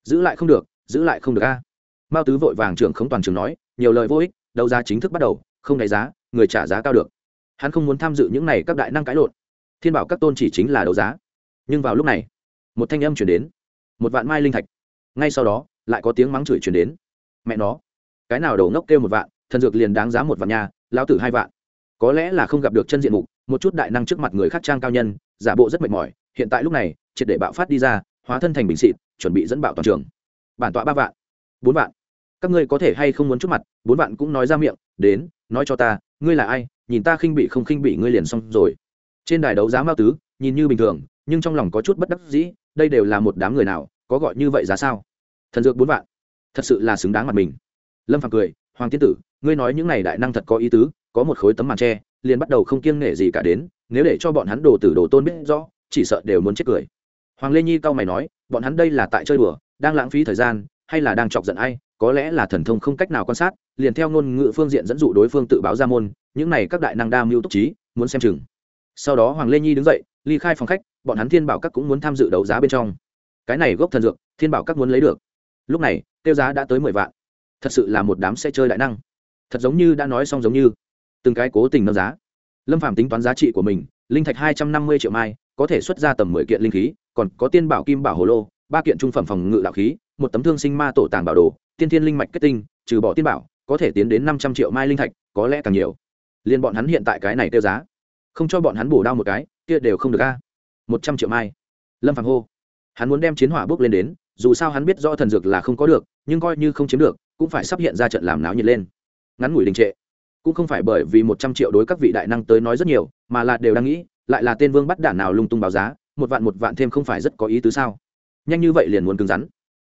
Giữ lại không được, giữ lại không được a. Mao tứ vội vàng trưởng không toàn trường nói, nhiều lời vô ích, đấu giá chính thức bắt đầu, không đánh giá, người trả giá cao được. Hắn không muốn tham dự những này các đại năng cãi lộn. Thiên bảo các tôn chỉ chính là đấu giá. Nhưng vào lúc này, một thanh âm chuyển đến. Một vạn mai linh thạch. Ngay sau đó lại có tiếng mắng chửi chuyển đến. Mẹ nó, cái nào đầu ngốc kêu một vạn, thần dược liền đáng giá một vạn nhà lao tử hai vạn. Có lẽ là không gặp được chân diện mục, một chút đại năng trước mặt người khác trang cao nhân, giả bộ rất mệt mỏi, hiện tại lúc này, triệt để bạo phát đi ra, hóa thân thành bình xịt, chuẩn bị dẫn bạo toàn trường. Bản tọa ba vạn, bốn vạn. Các ngươi có thể hay không muốn chút mặt, bốn vạn cũng nói ra miệng, đến, nói cho ta, ngươi là ai, nhìn ta khinh bị không khinh bị ngươi liền xong rồi. Trên đài đấu giá mao tứ, nhìn như bình thường, nhưng trong lòng có chút bất đắc dĩ, đây đều là một đám người nào, có gọi như vậy giá sao? Thần dược bốn vạn. Thật sự là xứng đáng mặt mình. Lâm phàm cười, hoàng tiên tử, ngươi nói những này đại năng thật có ý tứ, có một khối tấm màn tre, liền bắt đầu không kiêng nể gì cả đến, nếu để cho bọn hắn đồ tử đồ tôn biết rõ, chỉ sợ đều muốn chết cười. Hoàng lê nhi cau mày nói, bọn hắn đây là tại chơi đùa, đang lãng phí thời gian, hay là đang chọc giận ai, có lẽ là thần thông không cách nào quan sát, liền theo ngôn ngữ phương diện dẫn dụ đối phương tự báo ra môn, những này các đại năng đa mưu túc trí, muốn xem chừng. Sau đó hoàng lê nhi đứng dậy, ly khai phòng khách, bọn hắn thiên bảo các cũng muốn tham dự đấu giá bên trong. Cái này gốc thần dược, thiên bảo các muốn lấy được lúc này, tiêu giá đã tới mười vạn. Thật sự là một đám xe chơi đại năng. Thật giống như đã nói xong giống như. Từng cái cố tình nâng giá. Lâm phạm tính toán giá trị của mình, linh thạch hai trăm năm mươi triệu mai, có thể xuất ra tầm mười kiện linh khí, còn có tiên bảo kim bảo hồ lô, ba kiện trung phẩm phòng ngự đạo khí, một tấm thương sinh ma tổ tàng bảo đồ, tiên thiên linh mạch kết tinh, trừ bỏ tiên bảo, có thể tiến đến năm trăm triệu mai linh thạch, có lẽ càng nhiều. Liền bọn hắn hiện tại cái này tiêu giá, không cho bọn hắn bổ đao một cái, kia đều không được a. Một trăm triệu mai. Lâm phạm hô. Hắn muốn đem chiến hỏa bước lên đến dù sao hắn biết rõ thần dược là không có được, nhưng coi như không chiếm được, cũng phải sắp hiện ra trận làm náo nhiệt lên. Ngắn ngủi đình trệ. Cũng không phải bởi vì một trăm triệu đối các vị đại năng tới nói rất nhiều, mà là đều đang nghĩ, lại là tên vương bắt đản nào lung tung báo giá, một vạn một vạn thêm không phải rất có ý tứ sao? Nhanh như vậy liền muốn cứng rắn.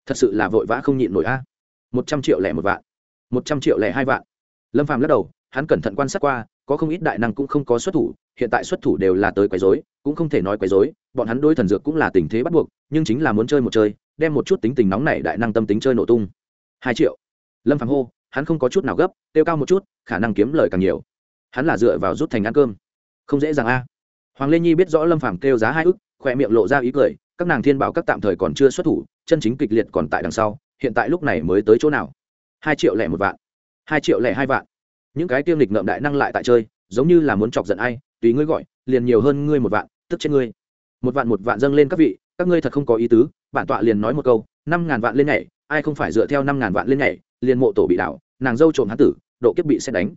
Thật sự là vội vã không nhịn nổi a. Một trăm triệu lẻ một vạn. Một trăm triệu lẻ hai vạn. Lâm phàm lắc đầu, hắn cẩn thận quan sát qua, có không ít đại năng cũng không có xuất thủ, hiện tại xuất thủ đều là tới quấy rối, cũng không thể nói quấy rối, bọn hắn đối thần dược cũng là tình thế bắt buộc, nhưng chính là muốn chơi một chơi đem một chút tính tình nóng này đại năng tâm tính chơi nổ tung. Hai triệu. Lâm phàm hô, hắn không có chút nào gấp tiêu cao một chút, khả năng kiếm lời càng nhiều. Hắn là dựa vào rút thành ăn cơm. Không dễ dàng a. Hoàng lê nhi biết rõ lâm phàm kêu giá hai ức, khỏe miệng lộ ra ý cười, các nàng thiên bảo các tạm thời còn chưa xuất thủ, chân chính kịch liệt còn tại đằng sau, hiện tại lúc này mới tới chỗ nào? Hai triệu lẻ một vạn. Hai triệu lẻ hai vạn. Những cái tiêu lịch ngợm đại năng lại tại chơi, giống như là muốn chọc giận ai, tùy ngươi gọi, liền nhiều hơn ngươi một vạn, tức trên ngươi. Một vạn một vạn dâng lên các vị, các ngươi thật không có ý tứ bản tọa liền nói một câu, năm ngàn vạn lên nhảy, ai không phải dựa theo năm ngàn vạn lên nhảy, liền mộ tổ bị đảo, nàng dâu trộm hán tử, độ kiếp bị xét đánh.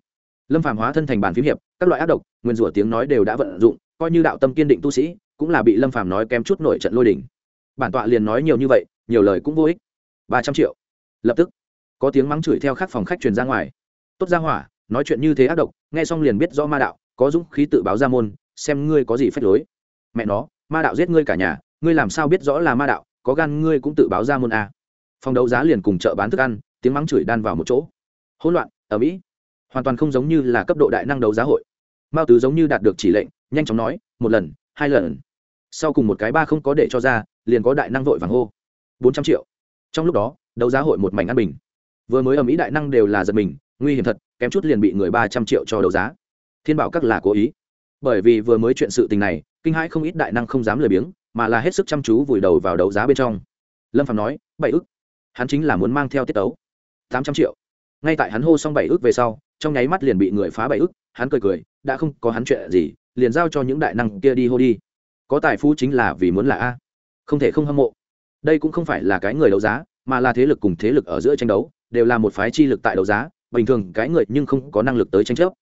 Lâm phàm hóa thân thành bàn phím hiệp, các loại ác độc, nguyên rủa tiếng nói đều đã vận dụng, coi như đạo tâm kiên định tu sĩ, cũng là bị lâm phàm nói kém chút nổi trận lôi đỉnh bản tọa liền nói nhiều như vậy, nhiều lời cũng vô ích. Ba trăm triệu. Lập tức, có tiếng mắng chửi theo khắc phòng khách truyền ra ngoài. Tốt ra hỏa, nói chuyện như thế ác độc, nghe xong liền biết rõ ma đạo, có dũng khí tự báo ra môn, xem ngươi có gì phép lối. Mẹ nó, ma đạo giết ngươi cả nhà, ngươi làm sao biết rõ là ma đạo? Có gan ngươi cũng tự báo ra môn a. Phòng đấu giá liền cùng chợ bán thức ăn, tiếng mắng chửi đan vào một chỗ. Hỗn loạn ở mỹ hoàn toàn không giống như là cấp độ đại năng đấu giá hội. Mao tứ giống như đạt được chỉ lệnh, nhanh chóng nói, một lần, hai lần. Sau cùng một cái ba không có để cho ra, liền có đại năng vội vàng hô. Bốn trăm triệu. Trong lúc đó, đấu giá hội một mảnh ăn bình. Vừa mới ở mỹ đại năng đều là giật mình, nguy hiểm thật, kém chút liền bị người ba trăm triệu cho đấu giá. Thiên bảo các là cố ý. Bởi vì vừa mới chuyện sự tình này, kinh hãi không ít đại năng không dám lười biếng mà là hết sức chăm chú vùi đầu vào đấu giá bên trong. Lâm phạm nói, bảy ức. Hắn chính là muốn mang theo tiết tấu. Tám trăm triệu. Ngay tại hắn hô xong bảy ức về sau, trong nháy mắt liền bị người phá bảy ức, hắn cười cười, đã không có hắn chuyện gì, liền giao cho những đại năng kia đi hô đi. Có tài phú chính là vì muốn là a. Không thể không hâm mộ. Đây cũng không phải là cái người đấu giá, mà là thế lực cùng thế lực ở giữa tranh đấu, đều là một phái chi lực tại đấu giá, bình thường cái người nhưng không có năng lực tới tranh chấp.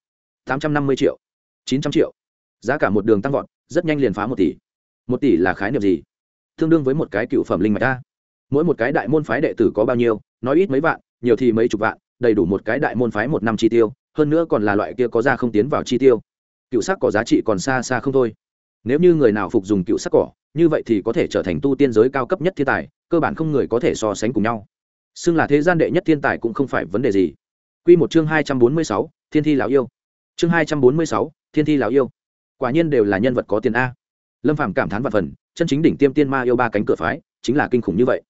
Tám trăm năm mươi triệu. Chín trăm triệu. Giá cả một đường tăng vọt, rất nhanh liền phá một tỷ một tỷ là khái niệm gì? Tương đương với một cái cựu phẩm linh mạch a. Mỗi một cái đại môn phái đệ tử có bao nhiêu, nói ít mấy vạn, nhiều thì mấy chục vạn, đầy đủ một cái đại môn phái một năm chi tiêu, hơn nữa còn là loại kia có ra không tiến vào chi tiêu. Cựu sắc có giá trị còn xa xa không thôi. Nếu như người nào phục dùng cựu sắc cỏ, như vậy thì có thể trở thành tu tiên giới cao cấp nhất thiên tài, cơ bản không người có thể so sánh cùng nhau. Xưng là thế gian đệ nhất thiên tài cũng không phải vấn đề gì. Quy một chương hai trăm bốn mươi sáu, thiên thi lão yêu. Chương hai trăm bốn mươi sáu, thiên thi lão yêu. Quả nhiên đều là nhân vật có tiền a lâm phàm cảm thán và phần, chân chính đỉnh tiêm tiên ma yêu ba cánh cửa phái, chính là kinh khủng như vậy.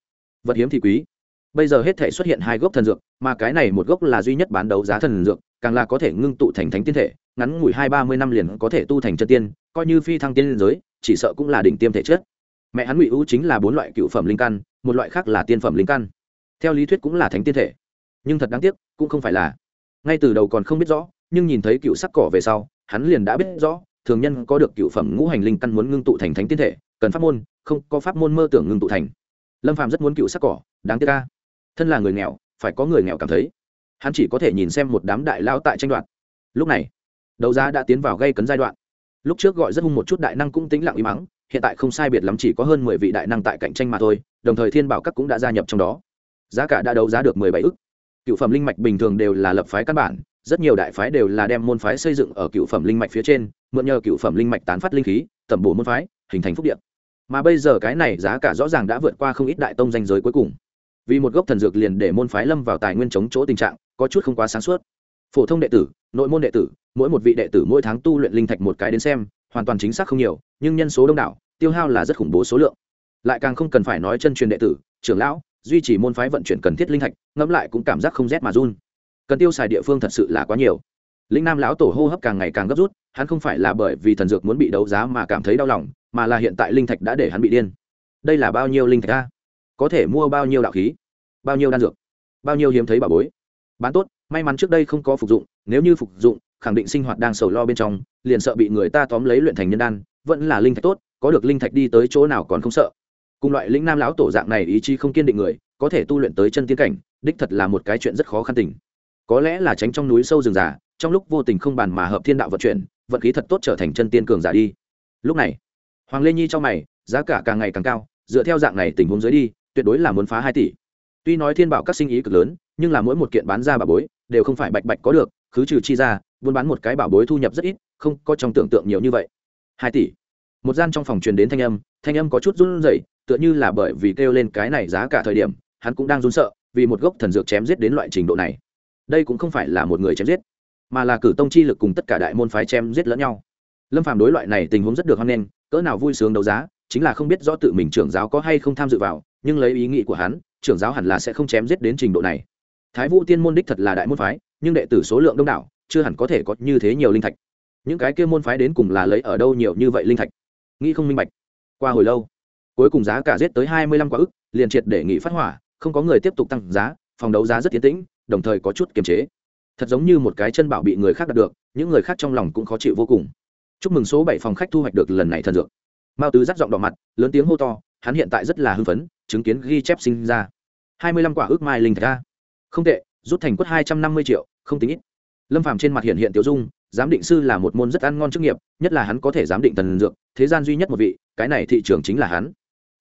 Vật hiếm thì quý. Bây giờ hết thể xuất hiện hai gốc thần dược, mà cái này một gốc là duy nhất bán đấu giá thần dược, càng là có thể ngưng tụ thành thánh tiên thể, ngắn ngủi hai ba mươi năm liền có thể tu thành chân tiên, coi như phi thăng tiên liên giới, chỉ sợ cũng là đỉnh tiêm thể chất. Mẹ hắn ngụy ưu chính là bốn loại cựu phẩm linh căn, một loại khác là tiên phẩm linh căn. Theo lý thuyết cũng là thánh tiên thể. Nhưng thật đáng tiếc, cũng không phải là. Ngay từ đầu còn không biết rõ, nhưng nhìn thấy cựu sắc cỏ về sau, hắn liền đã biết rõ thường nhân có được cựu phẩm ngũ hành linh căn muốn ngưng tụ thành thánh tiên thể, cần pháp môn, không có pháp môn mơ tưởng ngưng tụ thành. Lâm phàm rất muốn cựu sắc cỏ, đáng tiếc ca thân là người nghèo, phải có người nghèo cảm thấy. Hắn chỉ có thể nhìn xem một đám đại lao tại tranh đoạt. Lúc này, đấu giá đã tiến vào gây cấn giai đoạn. Lúc trước gọi rất hung một chút đại năng cũng tính lặng im mắng, hiện tại không sai biệt lắm chỉ có hơn mười vị đại năng tại cạnh tranh mà thôi, đồng thời thiên bảo các cũng đã gia nhập trong đó. Giá cả đã đấu giá được mười bảy ức. Cựu phẩm linh mạch bình thường đều là lập phái căn bản rất nhiều đại phái đều là đem môn phái xây dựng ở cựu phẩm linh mạch phía trên, mượn nhờ cựu phẩm linh mạch tán phát linh khí, tẩm bổ môn phái, hình thành phúc điện mà bây giờ cái này giá cả rõ ràng đã vượt qua không ít đại tông danh giới cuối cùng. Vì một gốc thần dược liền để môn phái lâm vào tài nguyên chống chỗ tình trạng, có chút không quá sáng suốt. Phổ thông đệ tử, nội môn đệ tử, mỗi một vị đệ tử mỗi tháng tu luyện linh thạch một cái đến xem, hoàn toàn chính xác không nhiều, nhưng nhân số đông đảo, tiêu hao là rất khủng bố số lượng. Lại càng không cần phải nói chân truyền đệ tử, trưởng lão, duy trì môn phái vận chuyển cần thiết linh thạch, ngẫm lại cũng cảm giác không rét mà run cần tiêu xài địa phương thật sự là quá nhiều. Lĩnh nam lão tổ hô hấp càng ngày càng gấp rút, hắn không phải là bởi vì thần dược muốn bị đấu giá mà cảm thấy đau lòng, mà là hiện tại linh thạch đã để hắn bị điên. Đây là bao nhiêu linh thạch a? Có thể mua bao nhiêu đạo khí? Bao nhiêu đan dược? Bao nhiêu hiếm thấy bảo bối? Bán tốt, may mắn trước đây không có phục dụng, nếu như phục dụng, khẳng định sinh hoạt đang sầu lo bên trong, liền sợ bị người ta tóm lấy luyện thành nhân đan, vẫn là linh thạch tốt, có được linh thạch đi tới chỗ nào còn không sợ. Cùng loại lĩnh nam lão tổ dạng này ý chí không kiên định người, có thể tu luyện tới chân tiến cảnh, đích thật là một cái chuyện rất khó khăn tình có lẽ là tránh trong núi sâu rừng già, trong lúc vô tình không bàn mà hợp thiên đạo vận chuyển, vận khí thật tốt trở thành chân tiên cường giả đi. Lúc này, hoàng lê nhi cho mày, giá cả càng ngày càng cao, dựa theo dạng này tình huống dưới đi, tuyệt đối là muốn phá hai tỷ. Tuy nói thiên bảo các sinh ý cực lớn, nhưng là mỗi một kiện bán ra bảo bối, đều không phải bạch bạch có được, khứ trừ chi ra, buôn bán một cái bảo bối thu nhập rất ít, không có trong tưởng tượng nhiều như vậy. Hai tỷ. Một gian trong phòng truyền đến thanh âm thanh âm có chút run rẩy, tựa như là bởi vì kêu lên cái này giá cả thời điểm, hắn cũng đang run sợ, vì một gốc thần dược chém giết đến loại trình độ này đây cũng không phải là một người chém giết, mà là cử tông chi lực cùng tất cả đại môn phái chém giết lẫn nhau. Lâm phàm đối loại này tình huống rất được hoan nghênh, cỡ nào vui sướng đấu giá, chính là không biết rõ tự mình trưởng giáo có hay không tham dự vào, nhưng lấy ý nghĩ của hắn, trưởng giáo hẳn là sẽ không chém giết đến trình độ này. Thái vũ tiên môn đích thật là đại môn phái, nhưng đệ tử số lượng đông đảo, chưa hẳn có thể có như thế nhiều linh thạch. Những cái kia môn phái đến cùng là lấy ở đâu nhiều như vậy linh thạch? Nghĩ không minh bạch. Qua hồi lâu, cuối cùng giá cả giết tới hai mươi lăm quả ức, liền triệt để nghị phát hỏa, không có người tiếp tục tăng giá, phòng đấu giá rất tiến tĩnh đồng thời có chút kiềm chế. Thật giống như một cái chân bảo bị người khác đạt được, những người khác trong lòng cũng khó chịu vô cùng. Chúc mừng số bảy phòng khách thu hoạch được lần này thần dược. Mao tứ dắt giọng đỏ mặt, lớn tiếng hô to, hắn hiện tại rất là hưng phấn, chứng kiến ghi chép sinh ra. Hai mươi lăm quả ước mai linh thạch ra không tệ, rút thành quất hai trăm năm mươi triệu, không tính ít. Lâm phàm trên mặt hiện hiện tiểu dung, giám định sư là một môn rất ăn ngon chức nghiệp, nhất là hắn có thể giám định thần dược, thế gian duy nhất một vị, cái này thị trường chính là hắn.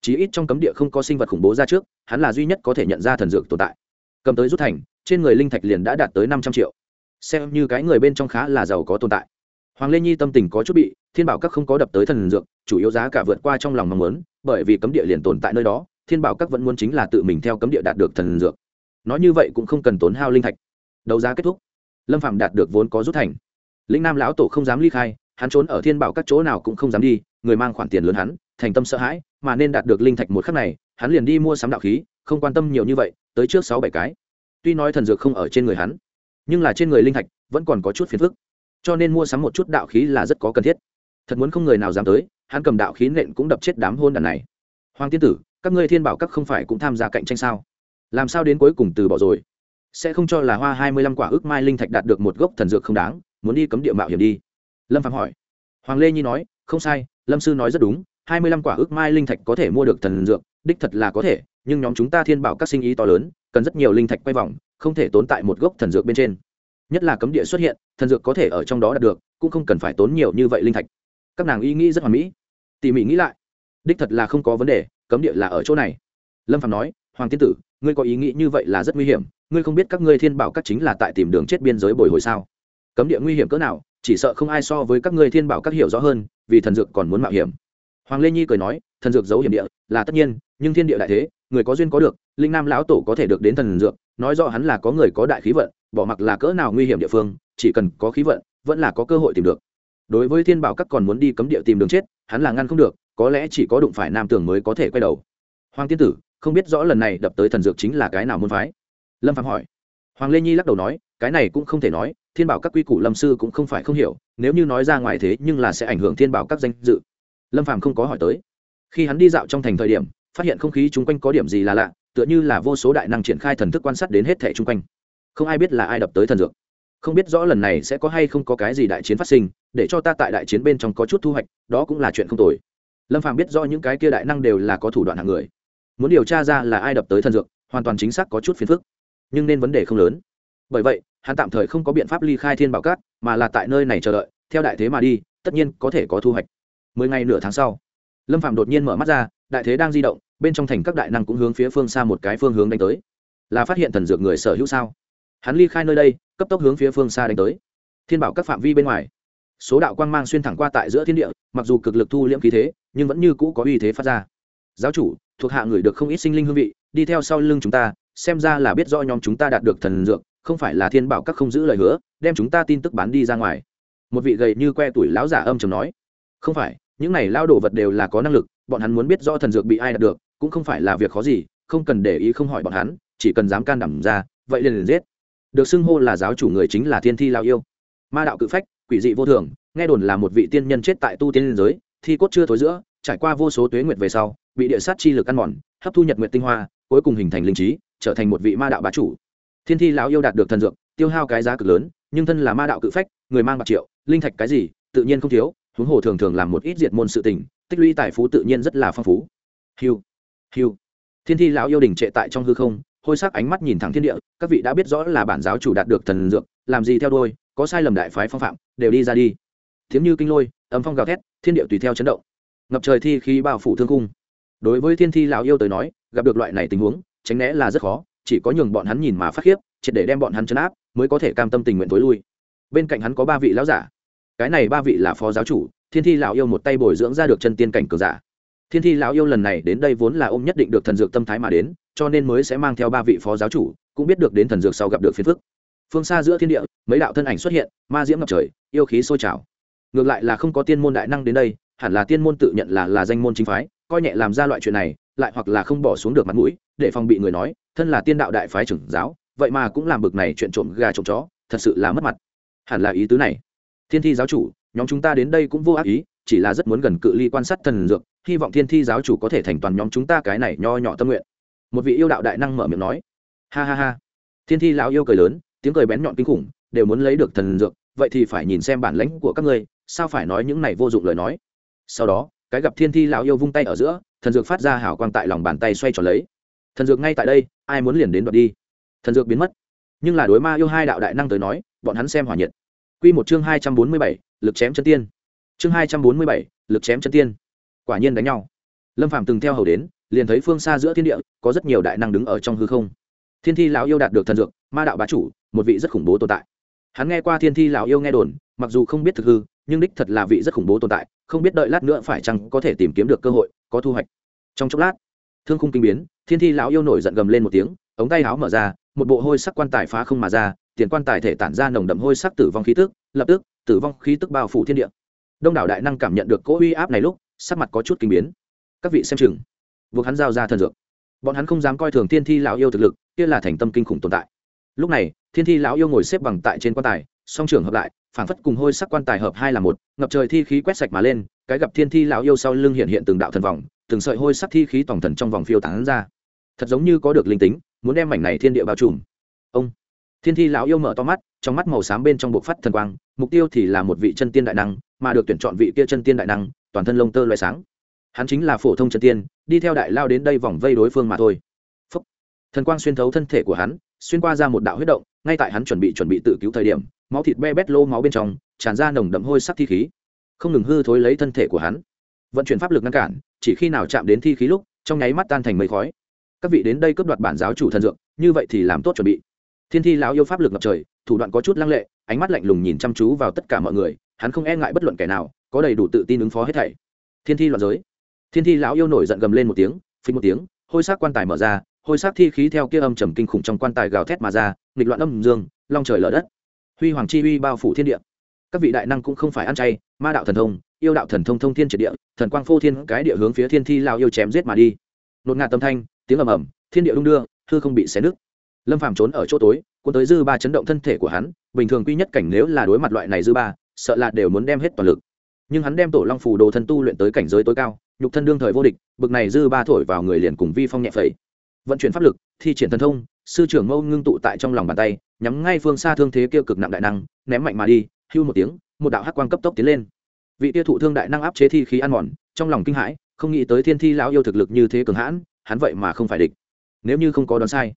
Chí ít trong cấm địa không có sinh vật khủng bố ra trước, hắn là duy nhất có thể nhận ra thần dược tồn tại. Cầm tới rút thành trên người linh thạch liền đã đạt tới năm trăm triệu. Xem như cái người bên trong khá là giàu có tồn tại. Hoàng lê nhi tâm tình có chút bị thiên bảo các không có đập tới thần dược, chủ yếu giá cả vượt qua trong lòng mong muốn, bởi vì cấm địa liền tồn tại nơi đó, thiên bảo các vẫn muốn chính là tự mình theo cấm địa đạt được thần dược. Nói như vậy cũng không cần tốn hao linh thạch. Đấu giá kết thúc. Lâm phạm đạt được vốn có rút thành. Lĩnh nam lão tổ không dám ly khai, hắn trốn ở thiên bảo các chỗ nào cũng không dám đi, người mang khoản tiền lớn hắn, thành tâm sợ hãi, mà nên đạt được linh thạch một khắc này, hắn liền đi mua sắm đạo khí, không quan tâm nhiều như vậy, tới trước sáu bảy cái tuy nói thần dược không ở trên người hắn, nhưng là trên người linh thạch vẫn còn có chút phiền phức, cho nên mua sắm một chút đạo khí là rất có cần thiết. Thật muốn không người nào dám tới, hắn cầm đạo khí nện cũng đập chết đám hôn đàn này. Hoàng tiên tử, các ngươi thiên bảo các không phải cũng tham gia cạnh tranh sao? Làm sao đến cuối cùng từ bỏ rồi? Sẽ không cho là hoa hai mươi lăm quả ước mai linh thạch đạt được một gốc thần dược không đáng, muốn đi cấm địa mạo hiểm đi. Lâm phạm hỏi. Hoàng lê nhi nói, không sai, lâm sư nói rất đúng, hai mươi lăm quả ước mai linh thạch có thể mua được thần dược đích thật là có thể, nhưng nhóm chúng ta thiên bảo các sinh ý to lớn, cần rất nhiều linh thạch quay vòng, không thể tốn tại một gốc thần dược bên trên. Nhất là cấm địa xuất hiện, thần dược có thể ở trong đó đạt được, cũng không cần phải tốn nhiều như vậy linh thạch. Các nàng ý nghĩ rất hoàn mỹ. Tỉ mỉ nghĩ lại. Đích thật là không có vấn đề, cấm địa là ở chỗ này. Lâm phạm nói, hoàng tiên tử, ngươi có ý nghĩ như vậy là rất nguy hiểm, ngươi không biết các ngươi thiên bảo các chính là tại tìm đường chết biên giới bồi hồi sao? Cấm địa nguy hiểm cỡ nào, chỉ sợ không ai so với các ngươi thiên bảo các hiểu rõ hơn, vì thần dược còn muốn mạo hiểm. Hoàng lê nhi cười nói, thần dược giấu hiểm địa là tất nhiên nhưng thiên địa đại thế, người có duyên có được, linh nam lão tổ có thể được đến thần dược, nói rõ hắn là có người có đại khí vận, bỏ mặc là cỡ nào nguy hiểm địa phương, chỉ cần có khí vận, vẫn là có cơ hội tìm được. Đối với thiên bảo các còn muốn đi cấm địa tìm đường chết, hắn là ngăn không được, có lẽ chỉ có đụng phải nam tường mới có thể quay đầu. Hoàng tiên tử, không biết rõ lần này đập tới thần dược chính là cái nào môn phái? Lâm phạm hỏi. Hoàng lê nhi lắc đầu nói, cái này cũng không thể nói, thiên bảo các quy củ lâm sư cũng không phải không hiểu, nếu như nói ra ngoài thế nhưng là sẽ ảnh hưởng thiên bảo các danh dự. Lâm phạm không có hỏi tới. Khi hắn đi dạo trong thành thời điểm phát hiện không khí chung quanh có điểm gì là lạ, tựa như là vô số đại năng triển khai thần thức quan sát đến hết thẻ chung quanh. Không ai biết là ai đập tới thần dược. Không biết rõ lần này sẽ có hay không có cái gì đại chiến phát sinh, để cho ta tại đại chiến bên trong có chút thu hoạch, đó cũng là chuyện không tồi. Lâm phàm biết rõ những cái kia đại năng đều là có thủ đoạn hạng người. Muốn điều tra ra là ai đập tới thần dược, hoàn toàn chính xác có chút phiền phức. Nhưng nên vấn đề không lớn. Bởi vậy, hắn tạm thời không có biện pháp ly khai thiên bảo cát, mà là tại nơi này chờ đợi, theo đại thế mà đi, tất nhiên có thể có thu hoạch. Mười ngày nửa tháng sau, lâm phạm đột nhiên mở mắt ra, đại thế đang di động bên trong thành các đại năng cũng hướng phía phương xa một cái phương hướng đánh tới. Là phát hiện thần dược người sở hữu sao? Hắn ly khai nơi đây, cấp tốc hướng phía phương xa đánh tới. Thiên bảo các phạm vi bên ngoài, số đạo quang mang xuyên thẳng qua tại giữa thiên địa, mặc dù cực lực thu liễm khí thế, nhưng vẫn như cũ có uy thế phát ra. Giáo chủ, thuộc hạ người được không ít sinh linh hương vị, đi theo sau lưng chúng ta, xem ra là biết do nhóm chúng ta đạt được thần dược, không phải là thiên bảo các không giữ lời hứa, đem chúng ta tin tức bán đi ra ngoài. Một vị gầy như que tuổi lão giả âm chầm nói. Không phải, những này lao đồ vật đều là có năng lực, bọn hắn muốn biết rõ thần dược bị ai đạt được cũng không phải là việc khó gì, không cần để ý không hỏi bọn hắn, chỉ cần dám can đảm ra, vậy liền liền giết. Được xưng hô là giáo chủ người chính là thiên thi lao yêu. Ma đạo cự phách, quỷ dị vô thường, nghe đồn là một vị tiên nhân chết tại tu tiên giới, thi cốt chưa thối giữa, trải qua vô số tuế nguyệt về sau, bị địa sát chi lực ăn mòn, hấp thu nhật nguyệt tinh hoa, cuối cùng hình thành linh trí, trở thành một vị ma đạo bá chủ. Thiên thi lão yêu đạt được thần dược, tiêu hao cái giá cực lớn, nhưng thân là ma đạo cự phách, người mang bạc triệu, linh thạch cái gì, tự nhiên không thiếu, huống hồ thường thường làm một ít diệt môn sự tình, tích lũy tài phú tự nhiên rất là phong phú. Hiu hiu thiên thi lão yêu đình trệ tại trong hư không, hôi sắc ánh mắt nhìn thẳng thiên địa, các vị đã biết rõ là bản giáo chủ đạt được thần dược, làm gì theo đôi có sai lầm đại phái phong phạm, đều đi ra đi. Thiếm như kinh lôi, âm phong gào thét, thiên địa tùy theo chấn động. Ngập trời thi khí bao phủ thương cung. Đối với thiên thi lão yêu tới nói, gặp được loại này tình huống, tránh né là rất khó, chỉ có nhường bọn hắn nhìn mà phát khiếp, triệt để đem bọn hắn chấn áp, mới có thể cam tâm tình nguyện tối lui. Bên cạnh hắn có ba vị lão giả. Cái này ba vị là phó giáo chủ, thiên thi lão yêu một tay bồi dưỡng ra được chân tiên cảnh cường giả thiên thi lão yêu lần này đến đây vốn là ôm nhất định được thần dược tâm thái mà đến, cho nên mới sẽ mang theo ba vị phó giáo chủ, cũng biết được đến thần dược sau gặp được phiền phức. Phương xa giữa thiên địa, mấy đạo thân ảnh xuất hiện, ma diễm ngập trời, yêu khí sôi trào. Ngược lại là không có tiên môn đại năng đến đây, hẳn là tiên môn tự nhận là là danh môn chính phái, coi nhẹ làm ra loại chuyện này, lại hoặc là không bỏ xuống được mặt mũi, để phòng bị người nói, thân là tiên đạo đại phái trưởng giáo, vậy mà cũng làm bực này chuyện trộm gà trộm chó, thật sự là mất mặt. Hẳn là ý tứ này. Thiên thi giáo chủ, nhóm chúng ta đến đây cũng vô ác ý, chỉ là rất muốn gần cự ly quan sát thần dược hy vọng thiên thi giáo chủ có thể thành toàn nhóm chúng ta cái này nho nhỏ tâm nguyện. Một vị yêu đạo đại năng mở miệng nói. Ha ha ha. Thiên thi lão yêu cười lớn, tiếng cười bén nhọn kinh khủng, đều muốn lấy được thần dược, vậy thì phải nhìn xem bản lãnh của các ngươi, sao phải nói những này vô dụng lời nói. Sau đó, cái gặp thiên thi lão yêu vung tay ở giữa, thần dược phát ra hào quang tại lòng bàn tay xoay tròn lấy. Thần dược ngay tại đây, ai muốn liền đến đoạt đi. Thần dược biến mất. Nhưng là đối ma yêu hai đạo đại năng tới nói, bọn hắn xem hỏa nhiệt. Q một chương hai trăm bốn mươi bảy, lực chém chân tiên. Chương hai trăm bốn mươi bảy, lực chém chân tiên quả nhiên đánh nhau. Lâm phạm từng theo hầu đến, liền thấy phương xa giữa thiên địa, có rất nhiều đại năng đứng ở trong hư không. Thiên thi lão yêu đạt được thần dược, ma đạo bá chủ, một vị rất khủng bố tồn tại. Hắn nghe qua thiên thi lão yêu nghe đồn, mặc dù không biết thực hư, nhưng đích thật là vị rất khủng bố tồn tại, không biết đợi lát nữa phải chăng có thể tìm kiếm được cơ hội, có thu hoạch. Trong chốc lát, thương khung kinh biến, thiên thi lão yêu nổi giận gầm lên một tiếng, ống tay áo mở ra, một bộ hôi sắc quan tài phá không mà ra, tiền quan tài thể tản ra nồng đậm hôi sắc tử vong khí tức, lập tức, tử vong khí tức bao phủ thiên địa. Đông đảo đại năng cảm nhận được cỗ uy áp này lúc sắc mặt có chút kinh biến. Các vị xem chừng. Buộc hắn giao ra thần dược. Bọn hắn không dám coi thường thiên thi lão yêu thực lực, kia là thành tâm kinh khủng tồn tại. Lúc này, thiên thi lão yêu ngồi xếp bằng tại trên quan tài, song trưởng hợp lại, phảng phất cùng hôi sắc quan tài hợp hai là một, ngập trời thi khí quét sạch mà lên, cái gặp thiên thi lão yêu sau lưng hiện hiện từng đạo thần vòng, từng sợi hôi sắc thi khí tổng thần trong vòng phiêu tán ra. Thật giống như có được linh tính, muốn đem mảnh này thiên địa bao trùm. Ông. Thiên thi lão yêu mở to mắt, trong mắt màu xám bên trong bộ phát thần quang, mục tiêu thì là một vị chân tiên đại năng, mà được tuyển chọn vị kia chân tiên đại năng toàn thân lông tơ loay sáng. Hắn chính là phổ thông trần tiên, đi theo đại lao đến đây vòng vây đối phương mà thôi. Phúc. thần quang xuyên thấu thân thể của hắn, xuyên qua ra một đạo huyết động, ngay tại hắn chuẩn bị chuẩn bị tự cứu thời điểm, máu thịt be bét lô máu bên trong, tràn ra nồng đậm hôi sắc thi khí. Không ngừng hư thối lấy thân thể của hắn. Vận chuyển pháp lực ngăn cản, chỉ khi nào chạm đến thi khí lúc, trong nháy mắt tan thành mây khói. Các vị đến đây cướp đoạt bản giáo chủ thần dược, như vậy thì làm tốt chuẩn bị. Thiên thi lão yêu pháp lực ngập trời, thủ đoạn có chút lăng lệ, ánh mắt lạnh lùng nhìn chăm chú vào tất cả mọi người hắn không e ngại bất luận kẻ nào, có đầy đủ tự tin ứng phó hết thảy. Thiên thi loạn giới. Thiên thi lão yêu nổi giận gầm lên một tiếng phình một tiếng, hôi sắc quan tài mở ra, hôi sắc thi khí theo kia âm trầm kinh khủng trong quan tài gào thét mà ra, nghịch loạn âm dương, long trời lở đất. Huy hoàng chi uy bao phủ thiên địa. Các vị đại năng cũng không phải ăn chay, ma đạo thần thông, yêu đạo thần thông thông thiên triệt địa, thần quang phô thiên cái địa hướng phía thiên thi lao yêu chém giết mà đi. Nột ngạt tâm thanh, tiếng ầm ầm, thiên địa đung đưa, hư không bị xé nứt. Lâm phàm trốn ở chỗ tối, cuốn tới dư ba chấn động thân thể của hắn, bình thường quy nhất cảnh nếu là đối mặt loại này dư ba sợ là đều muốn đem hết toàn lực. Nhưng hắn đem tổ long phù đồ thân tu luyện tới cảnh giới tối cao, nhục thân đương thời vô địch, bực này dư ba thổi vào người liền cùng vi phong nhẹ phẩy. Vận chuyển pháp lực, thi triển thần thông, sư trưởng mâu ngưng tụ tại trong lòng bàn tay, nhắm ngay phương xa thương thế kia cực nặng đại năng, ném mạnh mà đi, hưu một tiếng, một đạo hắc quang cấp tốc tiến lên. Vị tiêu thụ thương đại năng áp chế thi khí ăn mòn, trong lòng kinh hãi, không nghĩ tới thiên thi lão yêu thực lực như thế cường hãn, hắn vậy mà không phải địch. Nếu như không có đoán sai,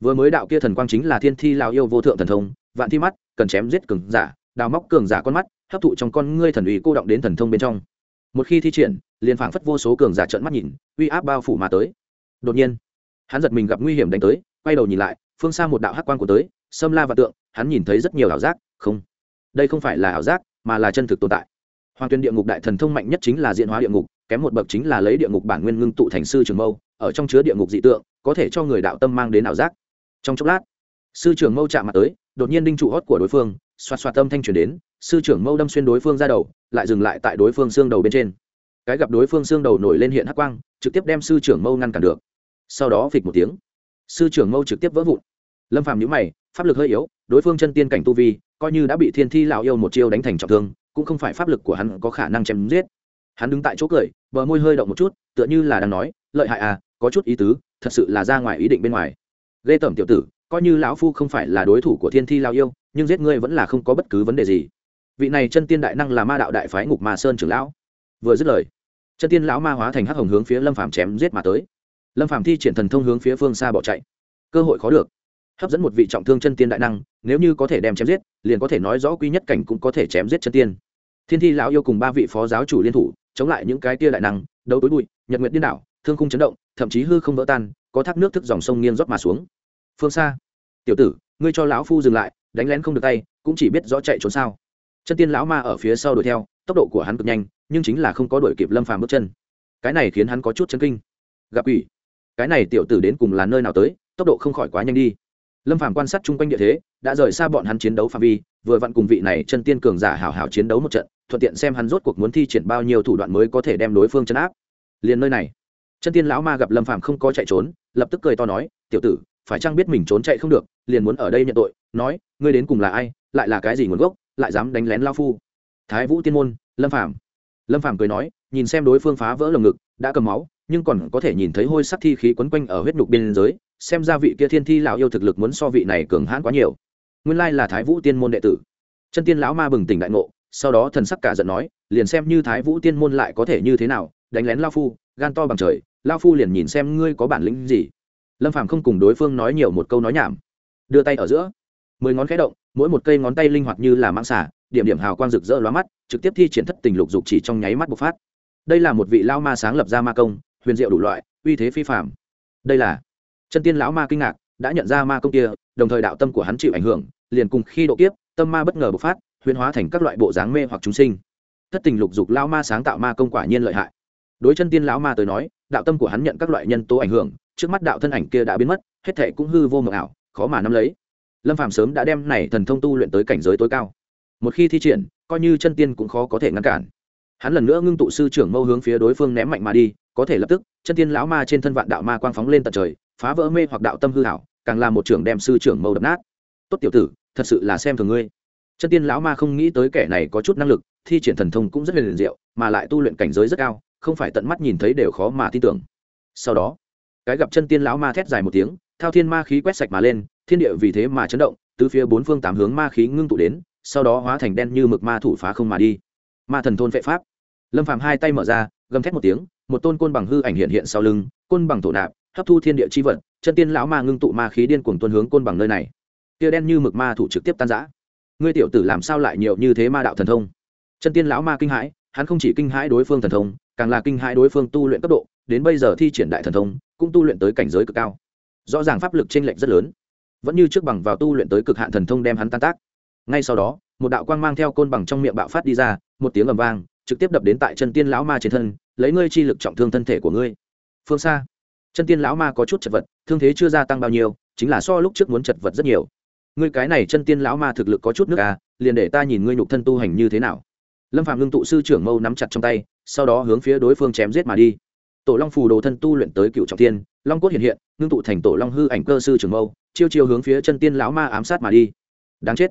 vừa mới đạo kia thần quang chính là thiên thi lão yêu vô thượng thần thông, vạn thi mắt, cần chém giết cường giả đào móc cường giả con mắt, hấp thụ trong con ngươi thần uy cô động đến thần thông bên trong. Một khi thi triển, liền phảng phất vô số cường giả trợn mắt nhìn, uy áp bao phủ mà tới. Đột nhiên, hắn giật mình gặp nguy hiểm đánh tới, quay đầu nhìn lại, phương xa một đạo hắc quan của tới, xâm la và tượng, hắn nhìn thấy rất nhiều ảo giác, không, đây không phải là ảo giác, mà là chân thực tồn tại. Hoàng tuyên địa ngục đại thần thông mạnh nhất chính là diện hóa địa ngục, kém một bậc chính là lấy địa ngục bản nguyên ngưng tụ thành sư trường mâu, ở trong chứa địa ngục dị tượng, có thể cho người đạo tâm mang đến ảo giác. Trong chốc lát, sư trưởng mâu chạm mặt tới, đột nhiên đinh trụ hót của đối phương xoạt xoạt tâm thanh truyền đến, sư trưởng mâu đâm xuyên đối phương ra đầu, lại dừng lại tại đối phương xương đầu bên trên. Cái gặp đối phương xương đầu nổi lên hiện hắc quang, trực tiếp đem sư trưởng mâu ngăn cản được. Sau đó phịch một tiếng, sư trưởng mâu trực tiếp vỡ vụn. Lâm phàm nhíu mày, pháp lực hơi yếu, đối phương chân tiên cảnh tu vi, coi như đã bị thiên thi lão yêu một chiêu đánh thành trọng thương, cũng không phải pháp lực của hắn có khả năng chém giết. Hắn đứng tại chỗ cười, bờ môi hơi động một chút, tựa như là đang nói, lợi hại à có chút ý tứ, thật sự là ra ngoài ý định bên ngoài. Ghê tởm tiểu tử coi như lão phu không phải là đối thủ của thiên thi lao yêu, nhưng giết ngươi vẫn là không có bất cứ vấn đề gì. Vị này chân tiên đại năng là ma đạo đại phái ngục ma sơn trưởng lão. Vừa dứt lời, chân tiên lão ma hóa thành hắc hồng hướng phía lâm phàm chém giết mà tới. Lâm phàm thi triển thần thông hướng phía phương xa bỏ chạy. Cơ hội khó được. Hấp dẫn một vị trọng thương chân tiên đại năng, nếu như có thể đem chém giết, liền có thể nói rõ quy nhất cảnh cũng có thể chém giết chân tiên. Thiên thi lão yêu cùng ba vị phó giáo chủ liên thủ, chống lại những cái tia đại năng, đấu tối bụi, nhật nguyện điên đảo, thương khung chấn động, thậm chí hư không vỡ tan, có thác nước thức dòng sông nghiêng rót mà xuống phương xa. Tiểu tử ngươi cho lão phu dừng lại đánh lén không được tay cũng chỉ biết rõ chạy trốn sao. Chân tiên lão ma ở phía sau đuổi theo tốc độ của hắn cực nhanh nhưng chính là không có đuổi kịp lâm phàm bước chân. Cái này khiến hắn có chút chấn kinh. Gặp quỷ, cái này tiểu tử đến cùng là nơi nào tới tốc độ không khỏi quá nhanh đi. Lâm phàm quan sát chung quanh địa thế đã rời xa bọn hắn chiến đấu phạm vi vừa vặn cùng vị này chân tiên cường giả hảo hảo chiến đấu một trận thuận tiện xem hắn rốt cuộc muốn thi triển bao nhiêu thủ đoạn mới có thể đem đối phương chấn áp. Liền nơi này chân tiên lão ma gặp lâm phàm không có chạy trốn lập tức cười to nói tiểu tử phải chăng biết mình trốn chạy không được, liền muốn ở đây nhận tội, nói, ngươi đến cùng là ai, lại là cái gì nguồn gốc, lại dám đánh lén lao phu? Thái vũ tiên môn, lâm phàm. Lâm phàm cười nói, nhìn xem đối phương phá vỡ lồng ngực, đã cầm máu, nhưng còn có thể nhìn thấy hôi sắc thi khí quấn quanh ở huyết nhục biên giới, xem ra vị kia thiên thi lão yêu thực lực muốn so vị này cường hãn quá nhiều. Nguyên lai là thái vũ tiên môn đệ tử. Chân tiên lão ma bừng tỉnh đại ngộ, sau đó thần sắc cả giận nói, liền xem như thái vũ tiên môn lại có thể như thế nào, đánh lén lao phu, gan to bằng trời, lao phu liền nhìn xem ngươi có bản lĩnh gì lâm phàm không cùng đối phương nói nhiều một câu nói nhảm. Đưa tay ở giữa. Mười ngón khẽ động, mỗi một cây ngón tay linh hoạt như là mãng xả điểm điểm hào quang rực rỡ lóa mắt, trực tiếp thi triển thất tình lục dục chỉ trong nháy mắt bộc phát. Đây là một vị lao ma sáng lập ra ma công, huyền diệu đủ loại, uy thế phi phạm đây là chân tiên lão ma kinh ngạc, đã nhận ra ma công kia, đồng thời đạo tâm của hắn chịu ảnh hưởng, liền cùng khi độ kiếp, tâm ma bất ngờ bộc phát huyền hóa thành các loại bộ dáng mê hoặc chúng sinh. Thất tình lục dục lao ma sáng tạo ma công quả nhiên lợi hại. Đối chân tiên lão ma tới nói, đạo tâm của hắn nhận các loại nhân tố ảnh hưởng trước mắt đạo thân ảnh kia đã biến mất, hết thệ cũng hư vô mờ ảo, khó mà nắm lấy. Lâm phàm sớm đã đem này thần thông tu luyện tới cảnh giới tối cao. Một khi thi triển, coi như chân tiên cũng khó có thể ngăn cản. Hắn lần nữa ngưng tụ sư trưởng mâu hướng phía đối phương ném mạnh mà đi, có thể lập tức, chân tiên lão ma trên thân vạn đạo ma quang phóng lên tận trời, phá vỡ mê hoặc đạo tâm hư hảo càng là một trưởng đem sư trưởng mâu đập nát. Tốt tiểu tử, thật sự là xem thường ngươi. Chân tiên lão ma không nghĩ tới kẻ này có chút năng lực, thi triển thần thông cũng rất liền diệu, mà lại tu luyện cảnh giới rất cao, không phải tận mắt nhìn thấy đều khó mà tin tưởng. Sau đó cái gặp chân tiên lão ma thét dài một tiếng, thao thiên ma khí quét sạch mà lên, thiên địa vì thế mà chấn động từ phía bốn phương tám hướng ma khí ngưng tụ đến, sau đó hóa thành đen như mực ma thủ phá không mà đi. Ma thần thôn vệ pháp. Lâm phàm hai tay mở ra, gầm thét một tiếng, một tôn côn bằng hư ảnh hiện hiện sau lưng, côn bằng thổ nạp, hấp thu thiên địa chi vật, chân tiên lão ma ngưng tụ ma khí điên cuồng tuân hướng côn bằng nơi này. Tia đen như mực ma thủ trực tiếp tan giã ngươi tiểu tử làm sao lại nhiều như thế ma đạo thần thông? Chân tiên lão ma kinh hãi, hắn không chỉ kinh hãi đối phương thần thông, càng là kinh hãi đối phương tu luyện cấp độ, đến bây giờ thi triển đại thần thông cũng tu luyện tới cảnh giới cực cao. Rõ ràng pháp lực chênh lệch rất lớn. Vẫn như trước bằng vào tu luyện tới cực hạn thần thông đem hắn tan tác. Ngay sau đó, một đạo quang mang theo côn bằng trong miệng bạo phát đi ra, một tiếng ầm vang, trực tiếp đập đến tại chân tiên lão ma trên thân, lấy ngươi chi lực trọng thương thân thể của ngươi. Phương xa, chân tiên lão ma có chút chật vật, thương thế chưa gia tăng bao nhiêu, chính là so lúc trước muốn chật vật rất nhiều. Ngươi cái này chân tiên lão ma thực lực có chút nước à liền để ta nhìn ngươi nhục thân tu hành như thế nào. Lâm phạm ngưng tụ sư trưởng mâu nắm chặt trong tay, sau đó hướng phía đối phương chém giết mà đi tổ long phù đồ thân tu luyện tới cựu trọng tiên long cốt hiện hiện, ngưng tụ thành tổ long hư ảnh cơ sư trưởng mâu, chiêu chiêu hướng phía chân tiên lão ma ám sát mà đi. Đáng chết.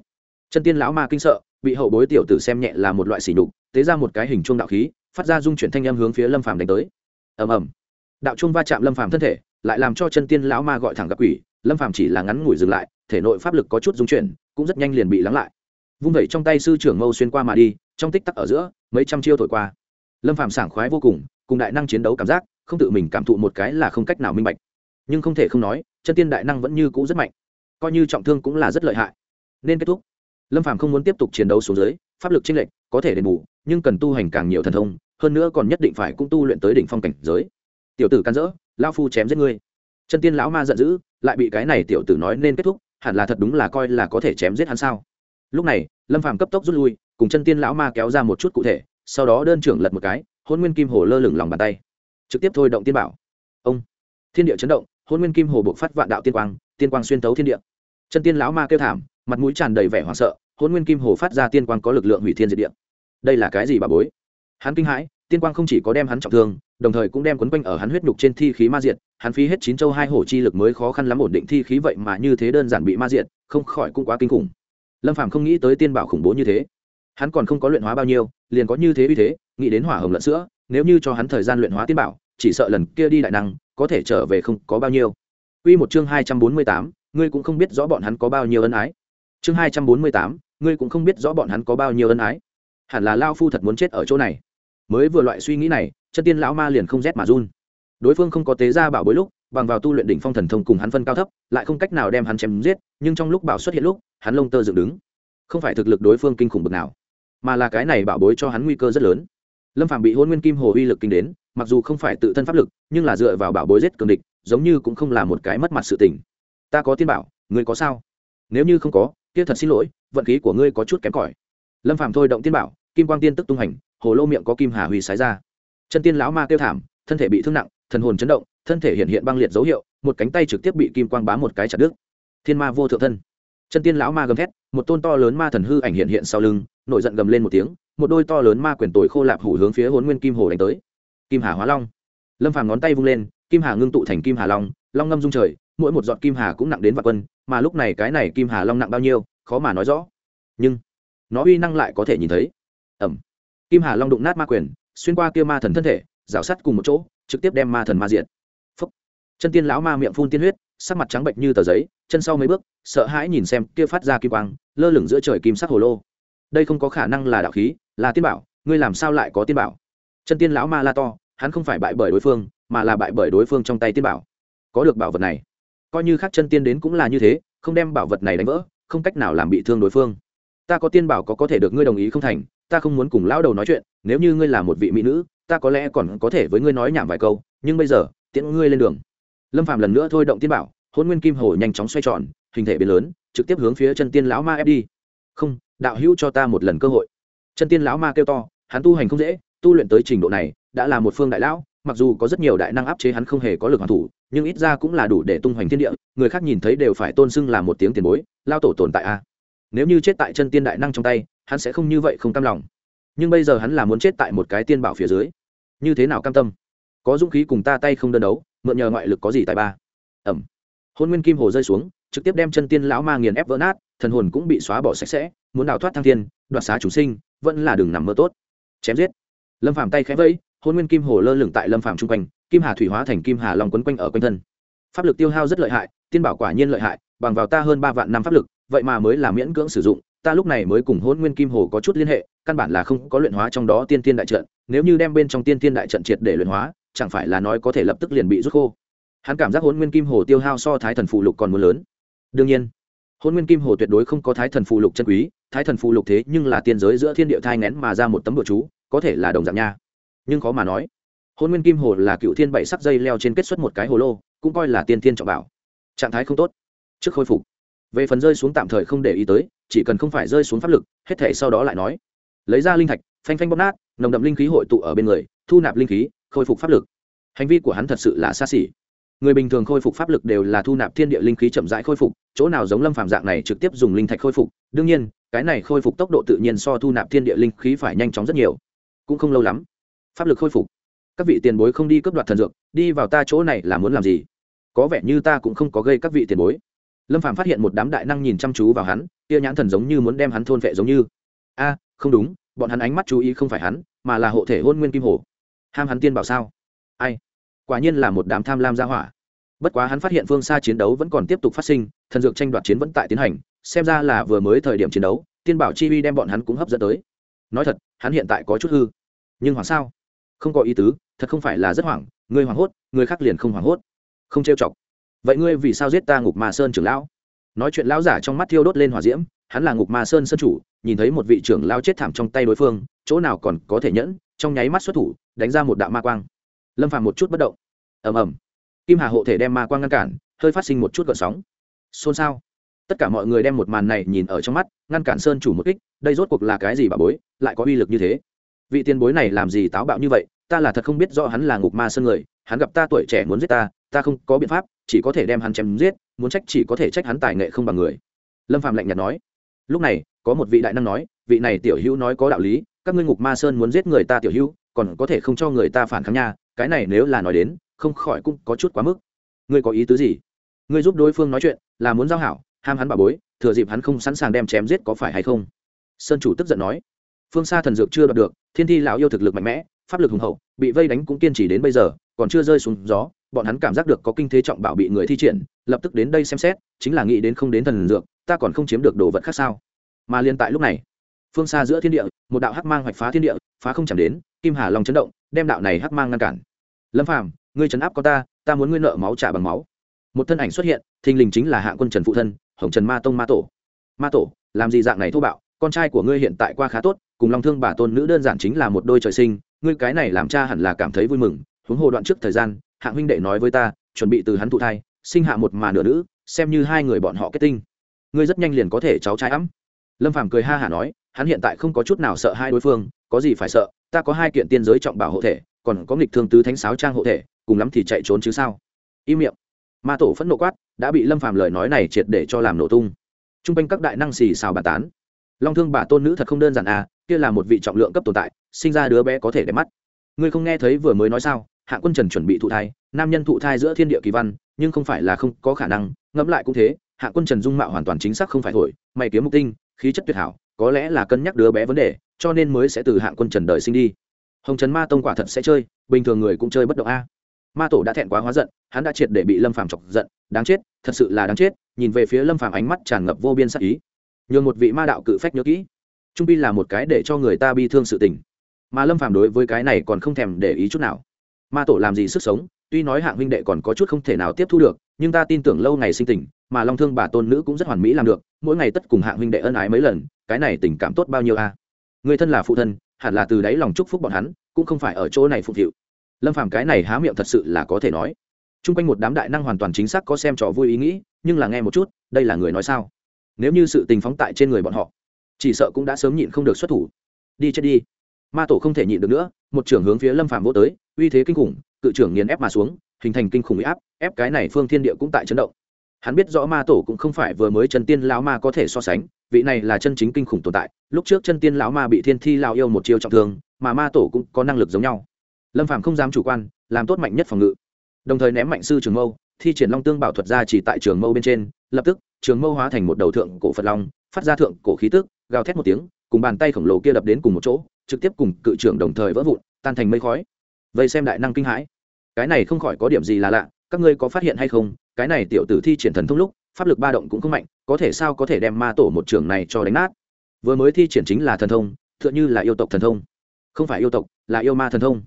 Chân tiên lão ma kinh sợ, bị hậu bối tiểu tử xem nhẹ là một loại sỉ nhục, tế ra một cái hình chuông đạo khí, phát ra dung chuyển thanh âm hướng phía lâm phàm đánh tới. Ầm ầm. Đạo chuông va chạm lâm phàm thân thể, lại làm cho chân tiên lão ma gọi thẳng gặp quỷ, lâm phàm chỉ là ngắn ngủi dừng lại, thể nội pháp lực có chút dung chuyển, cũng rất nhanh liền bị lắng lại. Vung vẩy trong tay sư trưởng mâu xuyên qua mà đi, trong tích tắc ở giữa, mấy trăm chiêu thổi qua. Lâm phàm sảng khoái vô cùng cùng đại năng chiến đấu cảm giác, không tự mình cảm thụ một cái là không cách nào minh bạch. Nhưng không thể không nói, chân tiên đại năng vẫn như cũ rất mạnh. Coi như trọng thương cũng là rất lợi hại. Nên kết thúc. Lâm phàm không muốn tiếp tục chiến đấu xuống dưới, pháp lực chênh lệch có thể đền bù, nhưng cần tu hành càng nhiều thần thông, hơn nữa còn nhất định phải cũng tu luyện tới đỉnh phong cảnh giới. Tiểu tử can dỡ lao phu chém giết ngươi. Chân tiên lão ma giận dữ, lại bị cái này tiểu tử nói nên kết thúc, hẳn là thật đúng là coi là có thể chém giết hắn sao? Lúc này, lâm phàm cấp tốc rút lui, cùng chân tiên lão ma kéo ra một chút cụ thể, sau đó đơn trưởng lật một cái hôn nguyên kim hồ lơ lửng lòng bàn tay trực tiếp thôi động tiên bảo ông thiên địa chấn động hôn nguyên kim hồ buộc phát vạn đạo tiên quang tiên quang xuyên tấu thiên địa chân tiên lão ma kêu thảm mặt mũi tràn đầy vẻ hoảng sợ hôn nguyên kim hồ phát ra tiên quang có lực lượng hủy thiên diệt địa đây là cái gì bà bối hắn kinh hãi tiên quang không chỉ có đem hắn trọng thương đồng thời cũng đem quấn quanh ở hắn huyết nhục trên thi khí ma diệt hắn phí hết chín châu hai hổ chi lực mới khó khăn lắm ổn định thi khí vậy mà như thế đơn giản bị ma diệt không khỏi cũng quá kinh khủng lâm phàm không nghĩ tới tiên bảo khủng bố như thế hắn còn không có luyện hóa bao nhiêu liền có như thế uy thế nghĩ đến hỏa hồng lẫn sữa nếu như cho hắn thời gian luyện hóa tiên bảo chỉ sợ lần kia đi đại năng có thể trở về không có bao nhiêu Quy một chương hai trăm bốn mươi tám, ngươi cũng không biết rõ bọn hắn có bao nhiêu ân ái. Chương hai trăm bốn mươi tám, ngươi cũng không biết rõ bọn hắn có bao nhiêu ân ái. Hẳn là lão phu thật muốn chết ở chỗ này. Mới vừa loại suy nghĩ này, chân tiên lão ma liền không rét mà run. Đối phương không có tế ra bảo bối lúc, bằng vào tu luyện đỉnh phong thần thông cùng hắn phân cao thấp, lại không cách nào đem hắn chém giết, nhưng trong lúc bảo xuất hiện lúc, hắn lông tơ dựng đứng. Không phải thực lực đối phương kinh khủng bực nào, mà là cái này bảo bối cho hắn nguy cơ rất lớn. Lâm Phạm bị hôn Nguyên Kim Hồ uy lực kinh đến, mặc dù không phải tự thân pháp lực, nhưng là dựa vào bảo bối giết cường địch, giống như cũng không là một cái mất mặt sự tình. Ta có tiên bảo, ngươi có sao? Nếu như không có, kia thật xin lỗi, vận khí của ngươi có chút kém cỏi. Lâm Phạm thôi động tiên bảo, kim quang tiên tức tung hành, hồ lô miệng có kim hà huy sái ra. Chân tiên lão ma kêu thảm, thân thể bị thương nặng, thần hồn chấn động, thân thể hiện hiện băng liệt dấu hiệu, một cánh tay trực tiếp bị kim quang bám một cái chặt đứt. Thiên ma vô thượng thân. Chân tiên lão ma gầm thét, một tôn to lớn ma thần hư ảnh hiện hiện sau lưng, nổi giận gầm lên một tiếng, một đôi to lớn ma quyền tồi khô lạp hủ hướng phía hôn Nguyên Kim Hồ đánh tới. Kim Hà Hóa Long. Lâm Phàm ngón tay vung lên, kim hà ngưng tụ thành kim hà long, long ngâm dung trời, mỗi một giọt kim hà cũng nặng đến vạn quân, mà lúc này cái này kim hà long nặng bao nhiêu, khó mà nói rõ. Nhưng nó uy năng lại có thể nhìn thấy. Ầm. Kim hà long đụng nát ma quyền, xuyên qua kia ma thần thân thể, rào sắt cùng một chỗ, trực tiếp đem ma thần ma diện, Phốc. Chân tiên lão ma miệng phun tiên huyết, sắc mặt trắng bệnh như tờ giấy, chân sau mấy bước, sợ hãi nhìn xem kia phát ra kim quang, lơ lửng giữa trời kim sắc hồ lô. Đây không có khả năng là đạo khí, là tiên bảo, ngươi làm sao lại có tiên bảo? Chân tiên lão ma la to, hắn không phải bại bởi đối phương, mà là bại bởi đối phương trong tay tiên bảo. Có được bảo vật này. Coi như khác chân tiên đến cũng là như thế không đem bảo vật này đánh vỡ không cách nào làm bị thương đối phương. Ta có tiên bảo có có thể được ngươi đồng ý không thành ta không muốn cùng lão đầu nói chuyện nếu như ngươi là một vị mỹ nữ ta có lẽ còn có thể với ngươi nói nhảm vài câu nhưng bây giờ tiễn ngươi lên đường. Lâm phạm lần nữa thôi động tiên bảo hôn nguyên kim hồ nhanh chóng xoay tròn hình thể biến lớn trực tiếp hướng phía chân tiên lão ma ép đi. Không đạo hữu cho ta một lần cơ hội. Chân tiên lão ma kêu to, hắn tu hành không dễ, tu luyện tới trình độ này, đã là một phương đại lão, mặc dù có rất nhiều đại năng áp chế hắn không hề có lực hoàn thủ, nhưng ít ra cũng là đủ để tung hoành thiên địa, người khác nhìn thấy đều phải tôn xưng là một tiếng tiền bối, lao tổ tồn tại a. Nếu như chết tại chân tiên đại năng trong tay, hắn sẽ không như vậy không cam lòng. Nhưng bây giờ hắn là muốn chết tại một cái tiên bảo phía dưới. Như thế nào cam tâm? Có dũng khí cùng ta tay không đơn đấu, mượn nhờ ngoại lực có gì tại ba? Ẩm. Hôn nguyên kim hồ rơi xuống trực tiếp đem chân tiên lão ma nghiền ép vỡ nát, thần hồn cũng bị xóa bỏ sạch sẽ, muốn đào thoát thăng thiên, đoạt xá chủ sinh, vẫn là đường nằm mơ tốt. Chém giết. Lâm phàm tay khẽ vẫy, hôn nguyên kim hồ lơ lửng tại lâm phàm chung quanh, kim hà thủy hóa thành kim hà long quấn quanh ở quanh thân. Pháp lực tiêu hao rất lợi hại, tiên bảo quả nhiên lợi hại, bằng vào ta hơn ba vạn năm pháp lực, vậy mà mới là miễn cưỡng sử dụng, ta lúc này mới cùng hôn nguyên kim hồ có chút liên hệ, căn bản là không có luyện hóa trong đó tiên tiên đại trận, nếu như đem bên trong tiên tiên đại trận triệt để luyện hóa, chẳng phải là nói có thể lập tức liền bị rút khô. Hắn cảm giác hôn nguyên kim hồ tiêu hao so thái thần phụ lục còn muốn lớn đương nhiên, hôn nguyên kim hồ tuyệt đối không có thái thần phụ lục chân quý, thái thần phụ lục thế nhưng là tiên giới giữa thiên địa thai ngén mà ra một tấm bừa chú, có thể là đồng dạng nha. Nhưng khó mà nói, hôn nguyên kim hồ là cựu thiên bảy sắc dây leo trên kết xuất một cái hồ lô, cũng coi là tiên thiên trọng bảo. Trạng thái không tốt, trước khôi phục. Về phần rơi xuống tạm thời không để ý tới, chỉ cần không phải rơi xuống pháp lực, hết thể sau đó lại nói. Lấy ra linh thạch, phanh phanh bóp nát, nồng đậm linh khí hội tụ ở bên người, thu nạp linh khí, khôi phục pháp lực. Hành vi của hắn thật sự là xa xỉ người bình thường khôi phục pháp lực đều là thu nạp thiên địa linh khí chậm rãi khôi phục, chỗ nào giống lâm phàm dạng này trực tiếp dùng linh thạch khôi phục. Đương nhiên, cái này khôi phục tốc độ tự nhiên so thu nạp thiên địa linh khí phải nhanh chóng rất nhiều. Cũng không lâu lắm, pháp lực khôi phục. Các vị tiền bối không đi cướp đoạt thần dược, đi vào ta chỗ này là muốn làm gì? Có vẻ như ta cũng không có gây các vị tiền bối. Lâm phàm phát hiện một đám đại năng nhìn chăm chú vào hắn, kia nhãn thần giống như muốn đem hắn thôn vệ giống như. A, không đúng, bọn hắn ánh mắt chú ý không phải hắn, mà là hộ thể hôn nguyên kim hồ. Ham hắn tiên bảo sao? Ai? Quả nhiên là một đám tham lam gia hỏa bất quá hắn phát hiện phương xa chiến đấu vẫn còn tiếp tục phát sinh, thần dược tranh đoạt chiến vẫn tại tiến hành, xem ra là vừa mới thời điểm chiến đấu, tiên bảo chi uy đem bọn hắn cũng hấp dẫn tới. Nói thật, hắn hiện tại có chút hư. Nhưng hoảng sao? Không có ý tứ, thật không phải là rất hoảng ngươi hoảng hốt, người khác liền không hoảng hốt. Không trêu chọc. Vậy ngươi vì sao giết ta ngục ma sơn trưởng lão? Nói chuyện lão giả trong mắt thiêu đốt lên hỏa diễm, hắn là ngục ma sơn sơn chủ, nhìn thấy một vị trưởng lao chết thảm trong tay đối phương, chỗ nào còn có thể nhẫn, trong nháy mắt xuất thủ, đánh ra một đạo ma quang. Lâm phàm một chút bất động. Ầm ầm kim hà hộ thể đem ma quang ngăn cản, hơi phát sinh một chút gợn sóng. Xôn xao. Tất cả mọi người đem một màn này nhìn ở trong mắt, ngăn cản sơn chủ một kích, đây rốt cuộc là cái gì bà bối, lại có uy lực như thế? Vị tiền bối này làm gì táo bạo như vậy, ta là thật không biết rõ hắn là ngục ma sơn người, hắn gặp ta tuổi trẻ muốn giết ta ta không có biện pháp, chỉ có thể đem hắn chém giết, muốn trách chỉ có thể trách hắn tài nghệ không bằng người. Lâm phạm lạnh nhạt nói. Lúc này, có một vị đại năng nói, vị này tiểu hữu nói có đạo lý, các ngươi ngục ma sơn muốn giết người ta tiểu hữu, còn có thể không cho người ta phản kháng nha, cái này nếu là nói đến không khỏi cũng có chút quá mức. Ngươi có ý tứ gì? Ngươi giúp đối phương nói chuyện, là muốn giao hảo, ham hắn bà bối, thừa dịp hắn không sẵn sàng đem chém giết có phải hay không? Sơn chủ tức giận nói. Phương xa thần dược chưa đoạt được, thiên thi lão yêu thực lực mạnh mẽ, pháp lực hùng hậu, bị vây đánh cũng kiên trì đến bây giờ, còn chưa rơi xuống gió, bọn hắn cảm giác được có kinh thế trọng bảo bị người thi triển, lập tức đến đây xem xét, chính là nghĩ đến không đến thần dược, ta còn không chiếm được đồ vật khác sao? Mà liên tại lúc này, phương xa giữa thiên địa, một đạo hắc mang hoạch phá thiên địa, phá không chạm đến, kim hà long chấn động, đem đạo này hắc mang ngăn cản. Lâm phàm ngươi trấn áp có ta ta muốn ngươi nợ máu trả bằng máu. Một thân ảnh xuất hiện, thình lình chính là Hạ quân trần phụ thân, hồng trần ma tông ma tổ. Ma tổ, làm gì dạng này thô bạo, con trai của ngươi hiện tại qua khá tốt, cùng long thương bà tôn nữ đơn giản chính là một đôi trời sinh, ngươi cái này làm cha hẳn là cảm thấy vui mừng. Huống hồ đoạn trước thời gian hạng huynh đệ nói với ta, chuẩn bị từ hắn thụ thai, sinh hạ một mà nửa nữ, xem như hai người bọn họ kết tinh. Ngươi rất nhanh liền có thể cháu trai ấm. Lâm phàm cười ha hả nói, hắn hiện tại không có chút nào sợ hai đối phương, có gì phải sợ, ta có hai kiện tiên giới trọng bảo hộ thể, còn có nghịch thương tứ thánh sáo trang hộ thể cùng lắm thì chạy trốn chứ sao? Im miệng. Ma tổ phẫn nộ quát, đã bị lâm phàm lời nói này triệt để cho làm nổ tung. T r u n g quanh các đại năng xì xào bà tán. Long thương bà tôn nữ thật không đơn giản à kia là một vị trọng lượng cấp tồn tại, sinh ra đứa bé có thể đẹp mắt. Ngươi không nghe thấy vừa mới nói sao, hạ quân trần chuẩn bị thụ thai, nam nhân thụ thai giữa thiên địa kỳ văn, nhưng không phải là không có khả năng, ngẫm lại cũng thế, hạ quân trần dung mạo hoàn toàn chính xác không phải thổi, mày kiếm mục tinh, khí chất tuyệt hảo, có lẽ là cân nhắc đứa bé vấn đề, cho nên mới sẽ từ hạng quân trần đời sinh đi. Hồng trần ma tông quả thật sẽ chơi, bình thường người cũng chơi bất động a ma tổ đã thẹn quá hóa giận, hắn đã triệt để bị lâm phàm chọc giận, đáng chết, thật sự là đáng chết, nhìn về phía lâm phàm ánh mắt tràn ngập vô biên sắc ý. Nhường một vị ma đạo cự phách nhớ kỹ, trung pi là một cái để cho người ta bi thương sự tình, mà lâm phàm đối với cái này còn không thèm để ý chút nào. Ma tổ làm gì sức sống, tuy nói hạng huynh đệ còn có chút không thể nào tiếp thu được, nhưng ta tin tưởng lâu ngày sinh tình, mà long thương bà tôn nữ cũng rất hoàn mỹ làm được, mỗi ngày tất cùng hạng huynh đệ ân ái mấy lần, cái này tình cảm tốt bao nhiêu a? Người thân là phụ thân, hẳn là từ đáy lòng chúc phúc bọn hắn, cũng không phải ở chỗ này phụng thiệu lâm phàm cái này há miệng thật sự là có thể nói. T r u n g quanh một đám đại năng hoàn toàn chính xác có xem trò vui ý nghĩ, nhưng là nghe một chút, đây là người nói sao? Nếu như sự tình phóng tại trên người bọn họ, chỉ sợ cũng đã sớm nhịn không được xuất thủ. Đi chết đi. Ma tổ không thể nhịn được nữa, một trưởng hướng phía lâm phàm vô tới, uy thế kinh khủng, cự trưởng nghiền ép mà xuống, hình thành kinh khủng uy áp, ép cái này phương thiên địa cũng tại chấn động. Hắn biết rõ ma tổ cũng không phải vừa mới chân tiên lão ma có thể so sánh, vị này là chân chính kinh khủng tồn tại, lúc trước chân tiên lão ma bị thiên thi lao yêu một chiêu trọng thương, mà ma tổ cũng có năng lực giống nhau lâm phạm không dám chủ quan, làm tốt mạnh nhất phòng ngự. Đồng thời ném mạnh sư trường mâu, thi triển long tương bảo thuật ra chỉ tại trường mâu bên trên, lập tức, trường mâu hóa thành một đầu thượng cổ phật long, phát ra thượng cổ khí tức, gào thét một tiếng, cùng bàn tay khổng lồ kia đập đến cùng một chỗ, trực tiếp cùng cự trưởng đồng thời vỡ vụn, tan thành mây khói. Vậy xem đại năng kinh hãi. Cái này không khỏi có điểm gì là lạ, các ngươi có phát hiện hay không, cái này tiểu tử thi triển thần thông lúc, pháp lực ba động cũng không mạnh, có thể sao có thể đem ma tổ một trường này cho đánh nát? Vừa mới thi triển chính là thần thông, tựa như là yêu tộc thần thông. Không phải yêu tộc, là yêu ma thần thông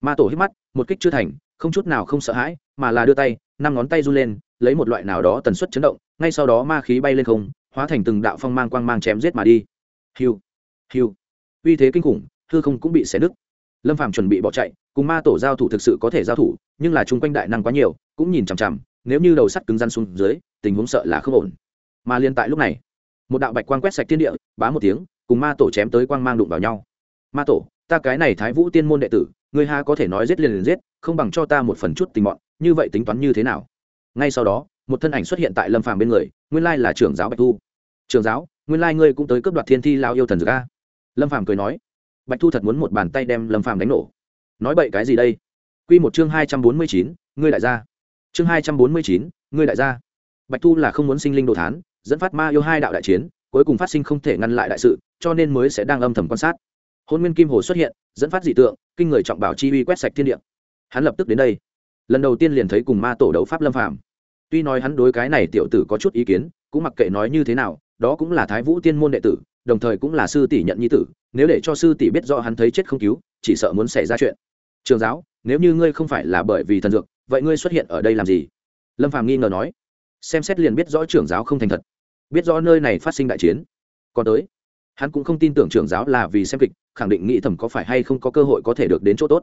ma tổ hít mắt, một kích chưa thành, không chút nào không sợ hãi, mà là đưa tay, năm ngón tay run lên, lấy một loại nào đó tần suất chấn động, ngay sau đó ma khí bay lên không, hóa thành từng đạo phong mang quang mang chém giết mà đi. Hiu hiu. Uy thế kinh khủng, hư không cũng bị xé nứt. Lâm phàm chuẩn bị bỏ chạy, cùng ma tổ giao thủ thực sự có thể giao thủ, nhưng là chung quanh đại năng quá nhiều, cũng nhìn chằm chằm, nếu như đầu sắt cứng răn xuống dưới, tình huống sợ là không ổn. Mà liên tại lúc này, một đạo bạch quang quét sạch thiên địa, bá một tiếng, cùng ma tổ chém tới quang mang đụng vào nhau. Ma tổ, ta cái này thái vũ tiên môn đệ tử người ha có thể nói giết liền liền giết, không bằng cho ta một phần chút tình mọn. như vậy tính toán như thế nào? Ngay sau đó, một thân ảnh xuất hiện tại lâm phàm bên người, nguyên lai là trưởng giáo bạch thu. Trưởng giáo, nguyên lai ngươi cũng tới cướp đoạt thiên thi lao yêu thần dược a. Lâm phàm cười nói, bạch thu thật muốn một bàn tay đem lâm phàm đánh nổ. Nói bậy cái gì đây? Quy một chương hai trăm bốn mươi chín, ngươi đại gia. Chương hai trăm bốn mươi chín, ngươi đại gia. Bạch thu là không muốn sinh linh đồ thán, dẫn phát ma yêu hai đạo đại chiến, cuối cùng phát sinh không thể ngăn lại đại sự, cho nên mới sẽ đang âm thầm quan sát hôn nguyên kim hồ xuất hiện, dẫn phát dị tượng, kinh người trọng bảo chi uy quét sạch thiên địa. Hắn lập tức đến đây. Lần đầu tiên liền thấy cùng ma tổ đấu pháp lâm phàm. Tuy nói hắn đối cái này tiểu tử có chút ý kiến, cũng mặc kệ nói như thế nào, đó cũng là thái vũ tiên môn đệ tử, đồng thời cũng là sư tỷ nhận nhi tử, nếu để cho sư tỷ biết rõ hắn thấy chết không cứu, chỉ sợ muốn xảy ra chuyện. Trường giáo, nếu như ngươi không phải là bởi vì thần dược, vậy ngươi xuất hiện ở đây làm gì? Lâm phàm nghi ngờ nói. Xem xét liền biết rõ trưởng giáo không thành thật. Biết rõ nơi này phát sinh đại chiến. Còn tới hắn cũng không tin tưởng trưởng giáo là vì xem kịch, khẳng định nghĩ thầm có phải hay không có cơ hội có thể được đến chỗ tốt.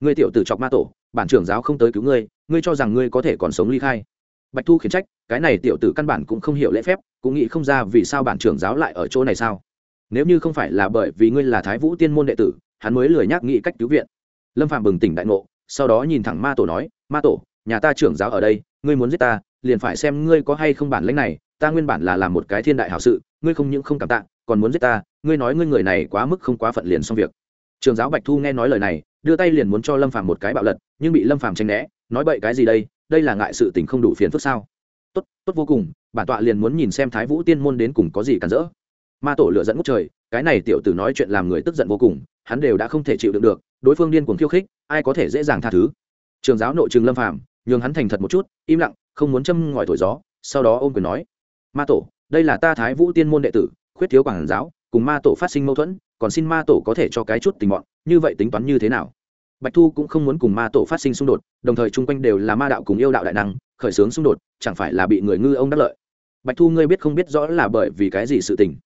Ngươi tiểu tử chọc ma tổ, bản trưởng giáo không tới cứu ngươi ngươi cho rằng ngươi có thể còn sống ly khai. Bạch thu khiển trách, cái này tiểu tử căn bản cũng không hiểu lễ phép, cũng nghĩ không ra vì sao bản trưởng giáo lại ở chỗ này sao? Nếu như không phải là bởi vì ngươi là thái vũ tiên môn đệ tử, hắn mới lười nhắc nghĩ cách cứu viện. Lâm phạm bừng tỉnh đại ngộ, sau đó nhìn thẳng ma tổ nói, ma tổ, nhà ta trưởng giáo ở đây, ngươi muốn giết ta, liền phải xem ngươi có hay không bản lãnh này, ta nguyên bản là làm một cái thiên đại hảo sự, ngươi không những không cảm tạ còn muốn giết ta, ngươi nói ngươi người này quá mức không quá phận liền xong việc. Trường giáo bạch thu nghe nói lời này, đưa tay liền muốn cho lâm phàm một cái bạo lật, nhưng bị lâm phàm tranh né, nói bậy cái gì đây đây là ngại sự tình không đủ phiền phức sao? Tốt tốt vô cùng, bản tọa liền muốn nhìn xem thái vũ tiên môn đến cùng có gì cản rỡ. Ma tổ lựa dẫn ngút trời, cái này tiểu tử nói chuyện làm người tức giận vô cùng, hắn đều đã không thể chịu đựng được, đối phương điên cuồng khiêu khích, ai có thể dễ dàng tha thứ? Trường giáo nội trường lâm phàm, nhường hắn thành thật một chút, im lặng, không muốn châm ngòi thổi gió, sau đó ôm quyền nói, ma tổ, đây là ta thái vũ tiên môn đệ tử khuyết thiếu quảng giáo, cùng ma tổ phát sinh mâu thuẫn, còn xin ma tổ có thể cho cái chút tình mọn như vậy tính toán như thế nào? Bạch thu cũng không muốn cùng ma tổ phát sinh xung đột, đồng thời chung quanh đều là ma đạo cùng yêu đạo đại năng, khởi xướng xung đột, chẳng phải là bị người ngư ông đắc lợi? Bạch thu, ngươi biết không biết rõ là bởi vì cái gì sự tình?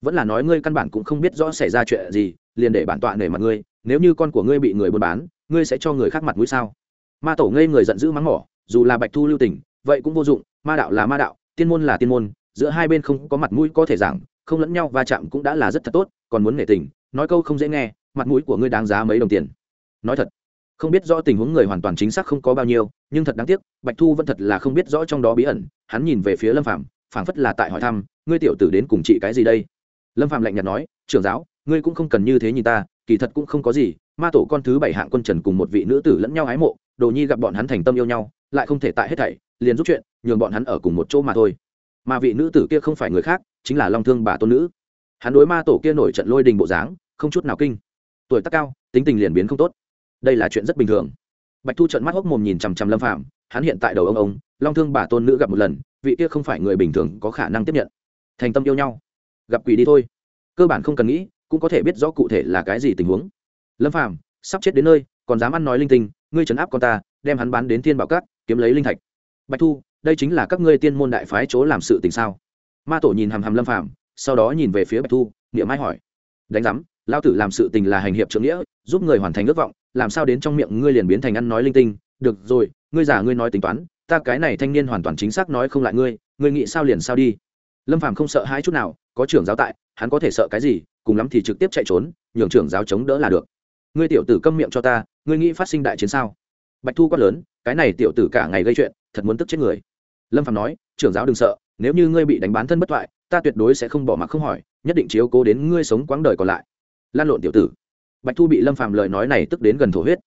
Vẫn là nói ngươi căn bản cũng không biết rõ xảy ra chuyện gì, liền để bản tọa nể mặt ngươi, nếu như con của ngươi bị người buôn bán, ngươi sẽ cho người khác mặt mũi sao? Ma tổ ngây người giận dữ mắng mỏ, dù là bạch thu lưu tình, vậy cũng vô dụng, ma đạo là ma đạo, tiên môn là tiên môn, giữa hai bên không có mặt mũi có thể giảng không lẫn nhau va chạm cũng đã là rất thật tốt, còn muốn nể tình, nói câu không dễ nghe, mặt mũi của ngươi đáng giá mấy đồng tiền. Nói thật, không biết rõ tình huống người hoàn toàn chính xác không có bao nhiêu, nhưng thật đáng tiếc, bạch thu vẫn thật là không biết rõ trong đó bí ẩn, hắn nhìn về phía lâm phạm phảng phất là tại hỏi thăm, ngươi tiểu tử đến cùng chị cái gì đây? Lâm phạm lạnh nhạt nói, trưởng giáo, ngươi cũng không cần như thế nhìn ta, kỳ thật cũng không có gì, ma tổ con thứ bảy hạng quân trần cùng một vị nữ tử lẫn nhau ái mộ, đồ nhi gặp bọn hắn thành tâm yêu nhau, lại không thể tại hết thảy, liền giúp chuyện, nhường bọn hắn ở cùng một chỗ mà thôi mà vị nữ tử kia không phải người khác, chính là long thương bà tôn nữ. Hắn đối ma tổ kia nổi trận lôi đình bộ dáng, không chút nào kinh. Tuổi tác cao, tính tình liền biến không tốt. Đây là chuyện rất bình thường. Bạch thu trận mắt hốc mồm nhìn chằm chằm lâm phạm hắn hiện tại đầu ông ông, long thương bà tôn nữ gặp một lần, vị kia không phải người bình thường có khả năng tiếp nhận. Thành tâm yêu nhau. Gặp quỷ đi thôi. Cơ bản không cần nghĩ, cũng có thể biết rõ cụ thể là cái gì tình huống. Lâm phạm sắp chết đến nơi, còn dám ăn nói linh tinh, ngươi trấn áp con ta, đem hắn bán đến thiên bảo cát kiếm lấy linh thạch. Bạch thu đây chính là các ngươi tiên môn đại phái chỗ làm sự tình sao? Ma tổ nhìn hàm hàm lâm Phàm, sau đó nhìn về phía bạch thu niệm mai hỏi. Đánh giám lao tử làm sự tình là hành hiệp trưởng nghĩa giúp người hoàn thành ước vọng làm sao đến trong miệng ngươi liền biến thành ăn nói linh tinh? Được rồi ngươi giả ngươi nói tính toán ta cái này thanh niên hoàn toàn chính xác nói không lại ngươi ngươi nghĩ sao liền sao đi. Lâm phàm không sợ hãi chút nào có trưởng giáo tại hắn có thể sợ cái gì cùng lắm thì trực tiếp chạy trốn nhường trưởng giáo chống đỡ là được. Ngươi tiểu tử câm miệng cho ta ngươi nghĩ phát sinh đại chiến sao? Bạch thu quát lớn cái này tiểu tử cả ngày gây chuyện thật muốn tức chết người lâm phàm nói, trưởng giáo đừng sợ, nếu như ngươi bị đánh bán thân bất thoại ta tuyệt đối sẽ không bỏ mặc không hỏi, nhất định chiếu cố đến ngươi sống quãng đời còn lại. Lan lộn tiểu tử. Bạch thu bị lâm phàm lời nói này tức đến gần thổ huyết.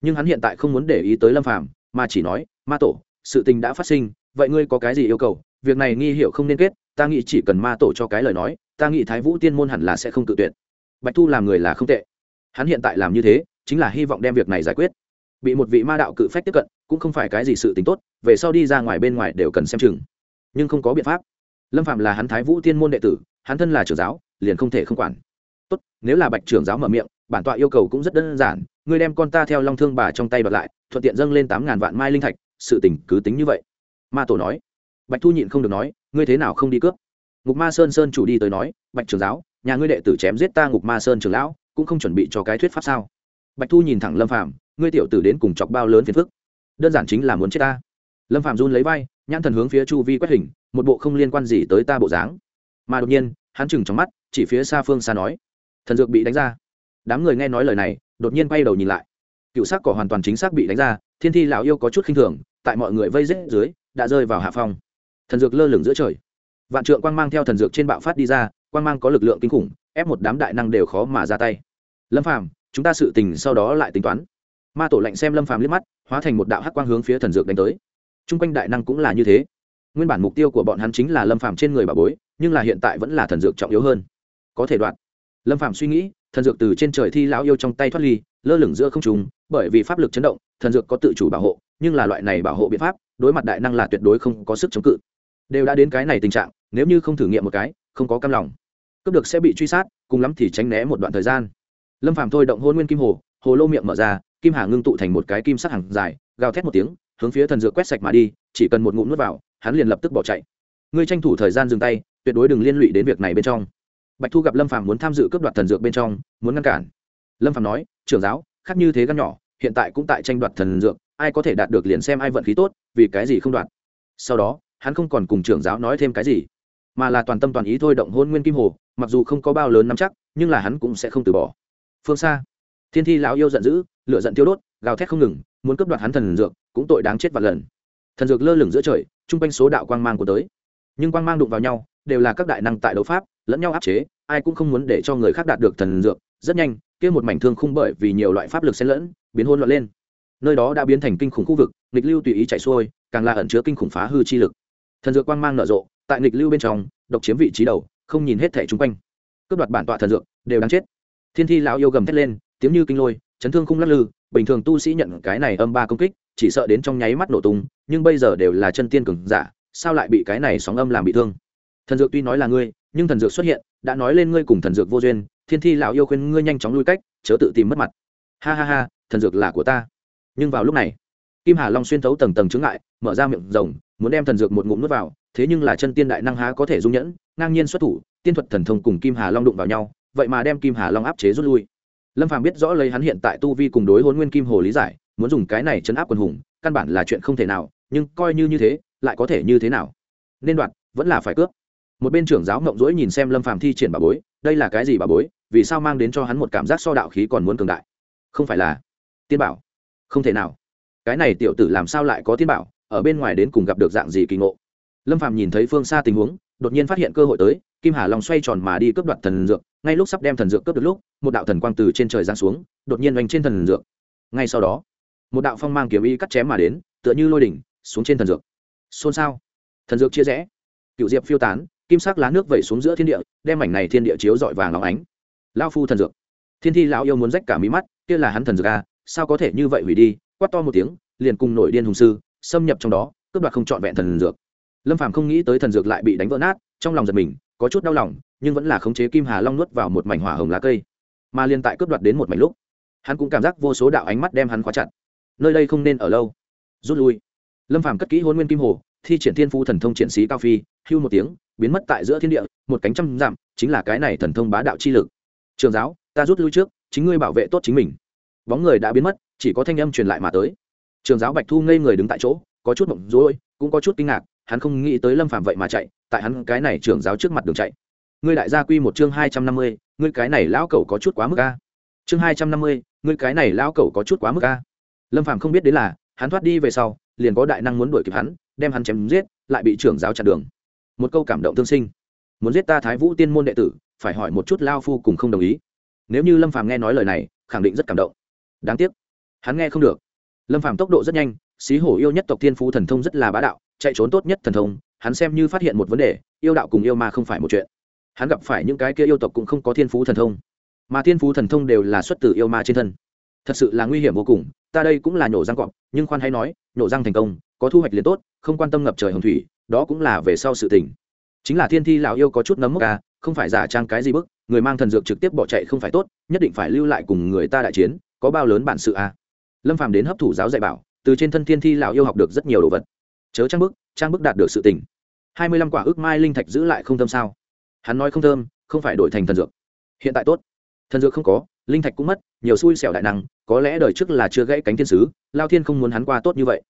Nhưng hắn hiện tại không muốn để ý tới lâm phàm, mà chỉ nói, ma tổ, sự tình đã phát sinh, vậy ngươi có cái gì yêu cầu? Việc này nghi hiệu không nên kết, ta nghĩ chỉ cần ma tổ cho cái lời nói, ta nghĩ thái vũ tiên môn hẳn là sẽ không tự tuyệt. Bạch thu làm người là không tệ. Hắn hiện tại làm như thế, chính là hy vọng đem việc này giải quyết. Bị một vị ma đạo cự phách tiếp cận, cũng không phải cái gì sự tính tốt về sau đi ra ngoài bên ngoài đều cần xem chừng. Nhưng không có biện pháp. Lâm phạm là hắn thái vũ tiên môn đệ tử, hắn thân là trưởng giáo, liền không thể không quản. Tốt, nếu là bạch trưởng giáo mở miệng, bản tọa yêu cầu cũng rất đơn giản, ngươi đem con ta theo long thương bà trong tay bật lại, thuận tiện dâng lên tám ngàn vạn mai linh thạch, sự tình cứ tính như vậy. Ma tổ nói. Bạch thu nhịn không được nói, ngươi thế nào không đi cướp? Ngục ma sơn sơn chủ đi tới nói, bạch trưởng giáo, nhà ngươi đệ tử chém giết ta ngục ma sơn trưởng lão, cũng không chuẩn bị cho cái thuyết pháp sao? Bạch thu nhìn thẳng lâm phạm ngươi tiểu tử đến cùng chọc bao lớn phiền phức. Đơn giản chính là muốn chết ta lâm phạm run lấy vai, nhãn thần hướng phía chu vi quét hình, một bộ không liên quan gì tới ta bộ dáng. Mà đột nhiên, hắn chừng trong mắt, chỉ phía xa phương xa nói, thần dược bị đánh ra. Đám người nghe nói lời này, đột nhiên quay đầu nhìn lại. Cựu sắc cỏ hoàn toàn chính xác bị đánh ra, thiên thi lão yêu có chút khinh thường, tại mọi người vây rết dưới, đã rơi vào hạ phong. Thần dược lơ lửng giữa trời. Vạn trượng quang mang theo thần dược trên bạo phát đi ra, quang mang có lực lượng kinh khủng, ép một đám đại năng đều khó mà ra tay. Lâm phàm, chúng ta sự tình sau đó lại tính toán. Ma tổ lạnh xem lâm phàm liếc mắt, hóa thành một đạo hắc quang hướng phía thần dược đánh tới chung quanh đại năng cũng là như thế. Nguyên bản mục tiêu của bọn hắn chính là lâm phàm trên người bà bối, nhưng là hiện tại vẫn là thần dược trọng yếu hơn. Có thể đoạn. Lâm phàm suy nghĩ, thần dược từ trên trời thi lão yêu trong tay thoát ly, lơ lửng giữa không trùng bởi vì pháp lực chấn động, thần dược có tự chủ bảo hộ, nhưng là loại này bảo hộ biện pháp, đối mặt đại năng là tuyệt đối không có sức chống cự. Đều đã đến cái này tình trạng, nếu như không thử nghiệm một cái, không có cam lòng. Cướp được sẽ bị truy sát, cùng lắm thì tránh né một đoạn thời gian. Lâm phàm thôi động hôn nguyên kim hồ hồ lô miệng mở ra, kim hà ngưng tụ thành một cái kim sắc hàng dài, gào thét một tiếng hướng phía thần dược quét sạch mà đi, chỉ cần một ngụm nuốt vào, hắn liền lập tức bỏ chạy. Ngươi tranh thủ thời gian dừng tay, tuyệt đối đừng liên lụy đến việc này bên trong. Bạch thu gặp lâm phàm muốn tham dự cướp đoạt thần dược bên trong, muốn ngăn cản. Lâm phàm nói, trưởng giáo, khác như thế gan nhỏ, hiện tại cũng tại tranh đoạt thần dược, ai có thể đạt được liền xem ai vận khí tốt, vì cái gì không đoạt? Sau đó, hắn không còn cùng trưởng giáo nói thêm cái gì, mà là toàn tâm toàn ý thôi động hôn nguyên kim hồ, mặc dù không có bao lớn nắm chắc, nhưng là hắn cũng sẽ không từ bỏ. Phương xa, thiên thi lão yêu giận dữ, lửa giận tiêu đốt, gào thét không ngừng muốn cướp đoạt hắn thần dược, cũng tội đáng chết vạn lần. Thần dược lơ lửng giữa trời, chung quanh số đạo quang mang của tới. Nhưng quang mang đụng vào nhau, đều là các đại năng tại đấu pháp, lẫn nhau áp chế, ai cũng không muốn để cho người khác đạt được thần dược. Rất nhanh, kia một mảnh thương không bởi vì nhiều loại pháp lực xen lẫn, biến hôn loạn lên. Nơi đó đã biến thành kinh khủng khu vực, nghịch lưu tùy ý chạy xuôi, càng là ẩn chứa kinh khủng phá hư chi lực. Thần dược quang mang nở rộ, tại nghịch lưu bên trong, độc chiếm vị trí đầu, không nhìn hết thẻ chung quanh. Cướp đoạt bản tọa thần dược, đều đáng chết. Thiên thi lão yêu gầm thét lên, tiếng như kinh lôi, chấn thương không lắc lư bình thường tu sĩ nhận cái này âm ba công kích, chỉ sợ đến trong nháy mắt nổ tung, nhưng bây giờ đều là chân tiên cường giả, sao lại bị cái này sóng âm làm bị thương? Thần dược tuy nói là ngươi, nhưng thần dược xuất hiện, đã nói lên ngươi cùng thần dược vô duyên, thiên thi lão yêu khuyên ngươi nhanh chóng lui cách, chớ tự tìm mất mặt. Ha ha ha, thần dược là của ta. Nhưng vào lúc này, kim hà long xuyên thấu tầng tầng chướng ngại, mở ra miệng rồng muốn đem thần dược một ngụm nuốt vào, thế nhưng là chân tiên đại năng há có thể dung nhẫn, ngang nhiên xuất thủ, tiên thuật thần thông cùng kim hà long đụng vào nhau, vậy mà đem kim hà long áp chế rút lui lâm phàm biết rõ lấy hắn hiện tại tu vi cùng đối hôn nguyên kim hồ lý giải, muốn dùng cái này chấn áp quần hùng, căn bản là chuyện không thể nào, nhưng coi như như thế, lại có thể như thế nào? Nên đoạt, vẫn là phải cướp. Một bên trưởng giáo mộng rỗi nhìn xem lâm phàm thi triển bà bối, đây là cái gì bà bối, vì sao mang đến cho hắn một cảm giác so đạo khí còn muốn cường đại? Không phải là tiên bảo. Không thể nào. Cái này tiểu tử làm sao lại có tiên bảo, ở bên ngoài đến cùng gặp được dạng gì kỳ ngộ? Lâm phàm nhìn thấy phương xa tình huống đột nhiên phát hiện cơ hội tới, kim hà long xoay tròn mà đi cướp đoạt thần dược, ngay lúc sắp đem thần dược cướp được lúc, một đạo thần quang từ trên trời giáng xuống, đột nhiên oanh trên thần dược. Ngay sau đó, một đạo phong mang kiếm y cắt chém mà đến, tựa như lôi đỉnh, xuống trên thần dược. Xôn xao. Thần dược chia rẽ. Cựu diệp phiêu tán, kim sắc lá nước vẩy xuống giữa thiên địa, đem mảnh này thiên địa chiếu dọi vàng óng ánh. Lao phu thần dược. Thiên thi lão yêu muốn rách cả mí mắt, kia là hắn thần dược à sao có thể như vậy hủy đi, quát to một tiếng, liền cùng nổi điên hùng sư, xâm nhập trong đó, cướp đoạt không trọn vẹn thần dược lâm phàm không nghĩ tới thần dược lại bị đánh vỡ nát, trong lòng giật mình, có chút đau lòng, nhưng vẫn là khống chế kim hà long nuốt vào một mảnh hỏa hồng lá cây. Mà liên tại cướp đoạt đến một mảnh lúc, hắn cũng cảm giác vô số đạo ánh mắt đem hắn khóa chặt. Nơi đây không nên ở lâu. Rút lui. Lâm phàm cất kỹ hôn nguyên kim hồ, thi triển thiên phu thần thông triển sĩ cao phi, hưu một tiếng, biến mất tại giữa thiên địa, một cánh trăm dặm, chính là cái này thần thông bá đạo chi lực. Trường giáo, ta rút lui trước, chính ngươi bảo vệ tốt chính mình. Bóng người đã biến mất, chỉ có thanh âm truyền lại mà tới. Trường giáo bạch thu ngây người đứng tại chỗ, có chút mộng rối, cũng có chút kinh ngạc hắn không nghĩ tới lâm phạm vậy mà chạy, tại hắn cái này trưởng giáo trước mặt đường chạy. Ngươi đại gia quy một chương hai trăm năm mươi, ngươi cái này lão cẩu có chút quá mức a. Chương hai trăm năm mươi, ngươi cái này lão cẩu có chút quá mức a. Lâm phạm không biết đến là, hắn thoát đi về sau, liền có đại năng muốn đuổi kịp hắn, đem hắn chém giết, lại bị trưởng giáo chặn đường. Một câu cảm động thương sinh. Muốn giết ta thái vũ tiên môn đệ tử, phải hỏi một chút lao phu cùng không đồng ý. Nếu như lâm phàm nghe nói lời này, khẳng định rất cảm động. Đáng tiếc, hắn nghe không được. Lâm phàm tốc độ rất nhanh, xí hổ yêu nhất tộc thiên phú thần thông rất là bá đạo chạy trốn tốt nhất thần thông, hắn xem như phát hiện một vấn đề, yêu đạo cùng yêu ma không phải một chuyện. Hắn gặp phải những cái kia yêu tộc cũng không có thiên phú thần thông. Mà thiên phú thần thông đều là xuất từ yêu ma trên thân. Thật sự là nguy hiểm vô cùng, ta đây cũng là nhổ răng cọp, nhưng khoan hay nói, nhổ răng thành công, có thu hoạch liền tốt, không quan tâm ngập trời hồng thủy, đó cũng là về sau sự tình. Chính là thiên thi lão yêu có chút nấm mốc ca không phải giả trang cái gì bức, người mang thần dược trực tiếp bỏ chạy không phải tốt, nhất định phải lưu lại cùng người ta đại chiến, có bao lớn bản sự a lâm phàm đến hấp thụ giáo dạy bảo, từ trên thân thiên thi lão yêu học được rất nhiều đồ vật chớ trang bức trang bức đạt được sự tình. Hai mươi lăm quả ước mai linh thạch giữ lại không thơm sao? Hắn nói không thơm, không phải đổi thành thần dược. Hiện tại tốt. Thần dược không có, linh thạch cũng mất, nhiều xui xẻo đại năng, có lẽ đời trước là chưa gãy cánh thiên sứ, lao thiên không muốn hắn qua tốt như vậy.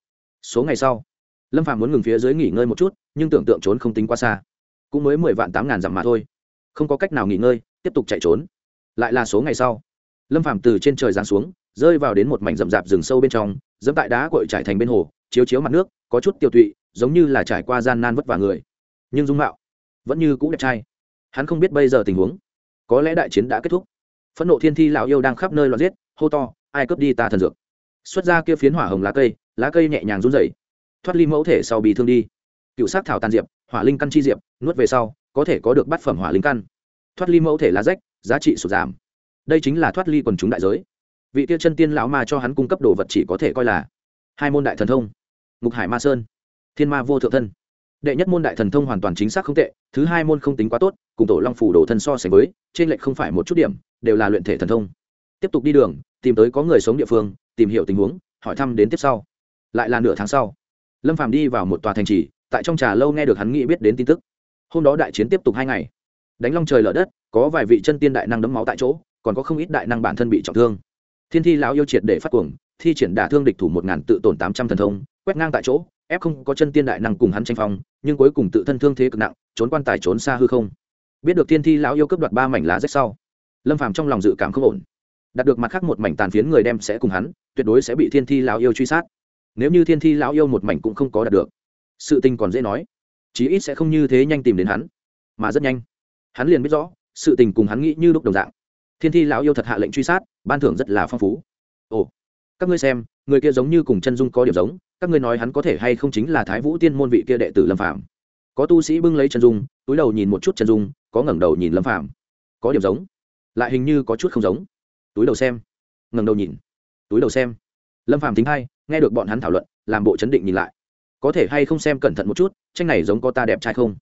Số ngày sau, lâm phạm muốn ngừng phía dưới nghỉ ngơi một chút, nhưng tưởng tượng trốn không tính quá xa. Cũng mới mười vạn tám ngàn dặm mà thôi. Không có cách nào nghỉ ngơi, tiếp tục chạy trốn. Lại là số ngày sau, lâm phạm từ trên trời giáng xuống, rơi vào đến một mảnh rậm rạp rừng sâu bên trong, dẫm tại đá cội trải thành bên hồ chiếu chiếu mặt nước, có chút tiêu tụy, giống như là trải qua gian nan vất vả người. Nhưng dung mạo vẫn như cũ đẹp trai. Hắn không biết bây giờ tình huống. Có lẽ đại chiến đã kết thúc. Phẫn nộ thiên thi lão yêu đang khắp nơi loạn giết, hô to, ai cướp đi ta thần dược? Xuất ra kia phiến hỏa hồng lá cây lá cây nhẹ nhàng run rẩy. Thoát ly mẫu thể sau bị thương đi. Cựu sát thảo tàn diệp, hỏa linh căn chi diệp, nuốt về sau, có thể có được bát phẩm hỏa linh căn. Thoát ly mẫu thể lá rách, giá trị sụt giảm. Đây chính là thoát ly quần chúng đại giới. Vị tiêu chân tiên lão ma cho hắn cung cấp đồ vật chỉ có thể coi là hai môn đại thần thông ngục hải ma sơn. Thiên ma vô thượng thân. Đệ nhất môn đại thần thông hoàn toàn chính xác không tệ, thứ hai môn không tính quá tốt, cùng tổ long phủ đồ thân so sánh với, trên lệch không phải một chút điểm, đều là luyện thể thần thông. Tiếp tục đi đường, tìm tới có người sống địa phương, tìm hiểu tình huống, hỏi thăm đến tiếp sau. Lại là nửa tháng sau. Lâm phàm đi vào một tòa thành trì, tại trong trà lâu nghe được hắn nghĩ biết đến tin tức. Hôm đó đại chiến tiếp tục hai ngày. Đánh long trời lở đất, có vài vị chân tiên đại năng đấm máu tại chỗ, còn có không ít đại năng bản thân bị trọng thương. Thiên thi lão yêu triệt để phát cuồng, thi triển đả thương địch thủ một ngàn tự tổn tám trăm thần thông quét ngang tại chỗ, ép không có chân tiên đại năng cùng hắn tranh phong, nhưng cuối cùng tự thân thương thế cực nặng, trốn quan tài trốn xa hư không. Biết được thiên thi lão yêu cướp đoạt ba mảnh lá rách sau, lâm phàm trong lòng dự cảm không ổn. Đạt được mặt khác một mảnh tàn phiến người đem sẽ cùng hắn, tuyệt đối sẽ bị thiên thi lão yêu truy sát. Nếu như thiên thi lão yêu một mảnh cũng không có đạt được, sự tình còn dễ nói. Chí ít sẽ không như thế nhanh tìm đến hắn, mà rất nhanh. Hắn liền biết rõ, sự tình cùng hắn nghĩ như lúc đồng dạng. Thiên thi lão yêu thật hạ lệnh truy sát, ban thưởng rất là phong phú. Ồ, các ngươi xem, người kia giống như cùng chân dung có điểm giống các ngươi nói hắn có thể hay không chính là thái vũ tiên môn vị kia đệ tử lâm phạm có tu sĩ bưng lấy chân dung, túi đầu nhìn một chút chân dung, có ngẩng đầu nhìn lâm phạm có điểm giống, lại hình như có chút không giống. Túi đầu xem, ngẩng đầu nhìn, túi đầu xem. Lâm phạm tính hay nghe được bọn hắn thảo luận, làm bộ chấn định nhìn lại. Có thể hay không xem cẩn thận một chút, tranh này giống có ta đẹp trai không?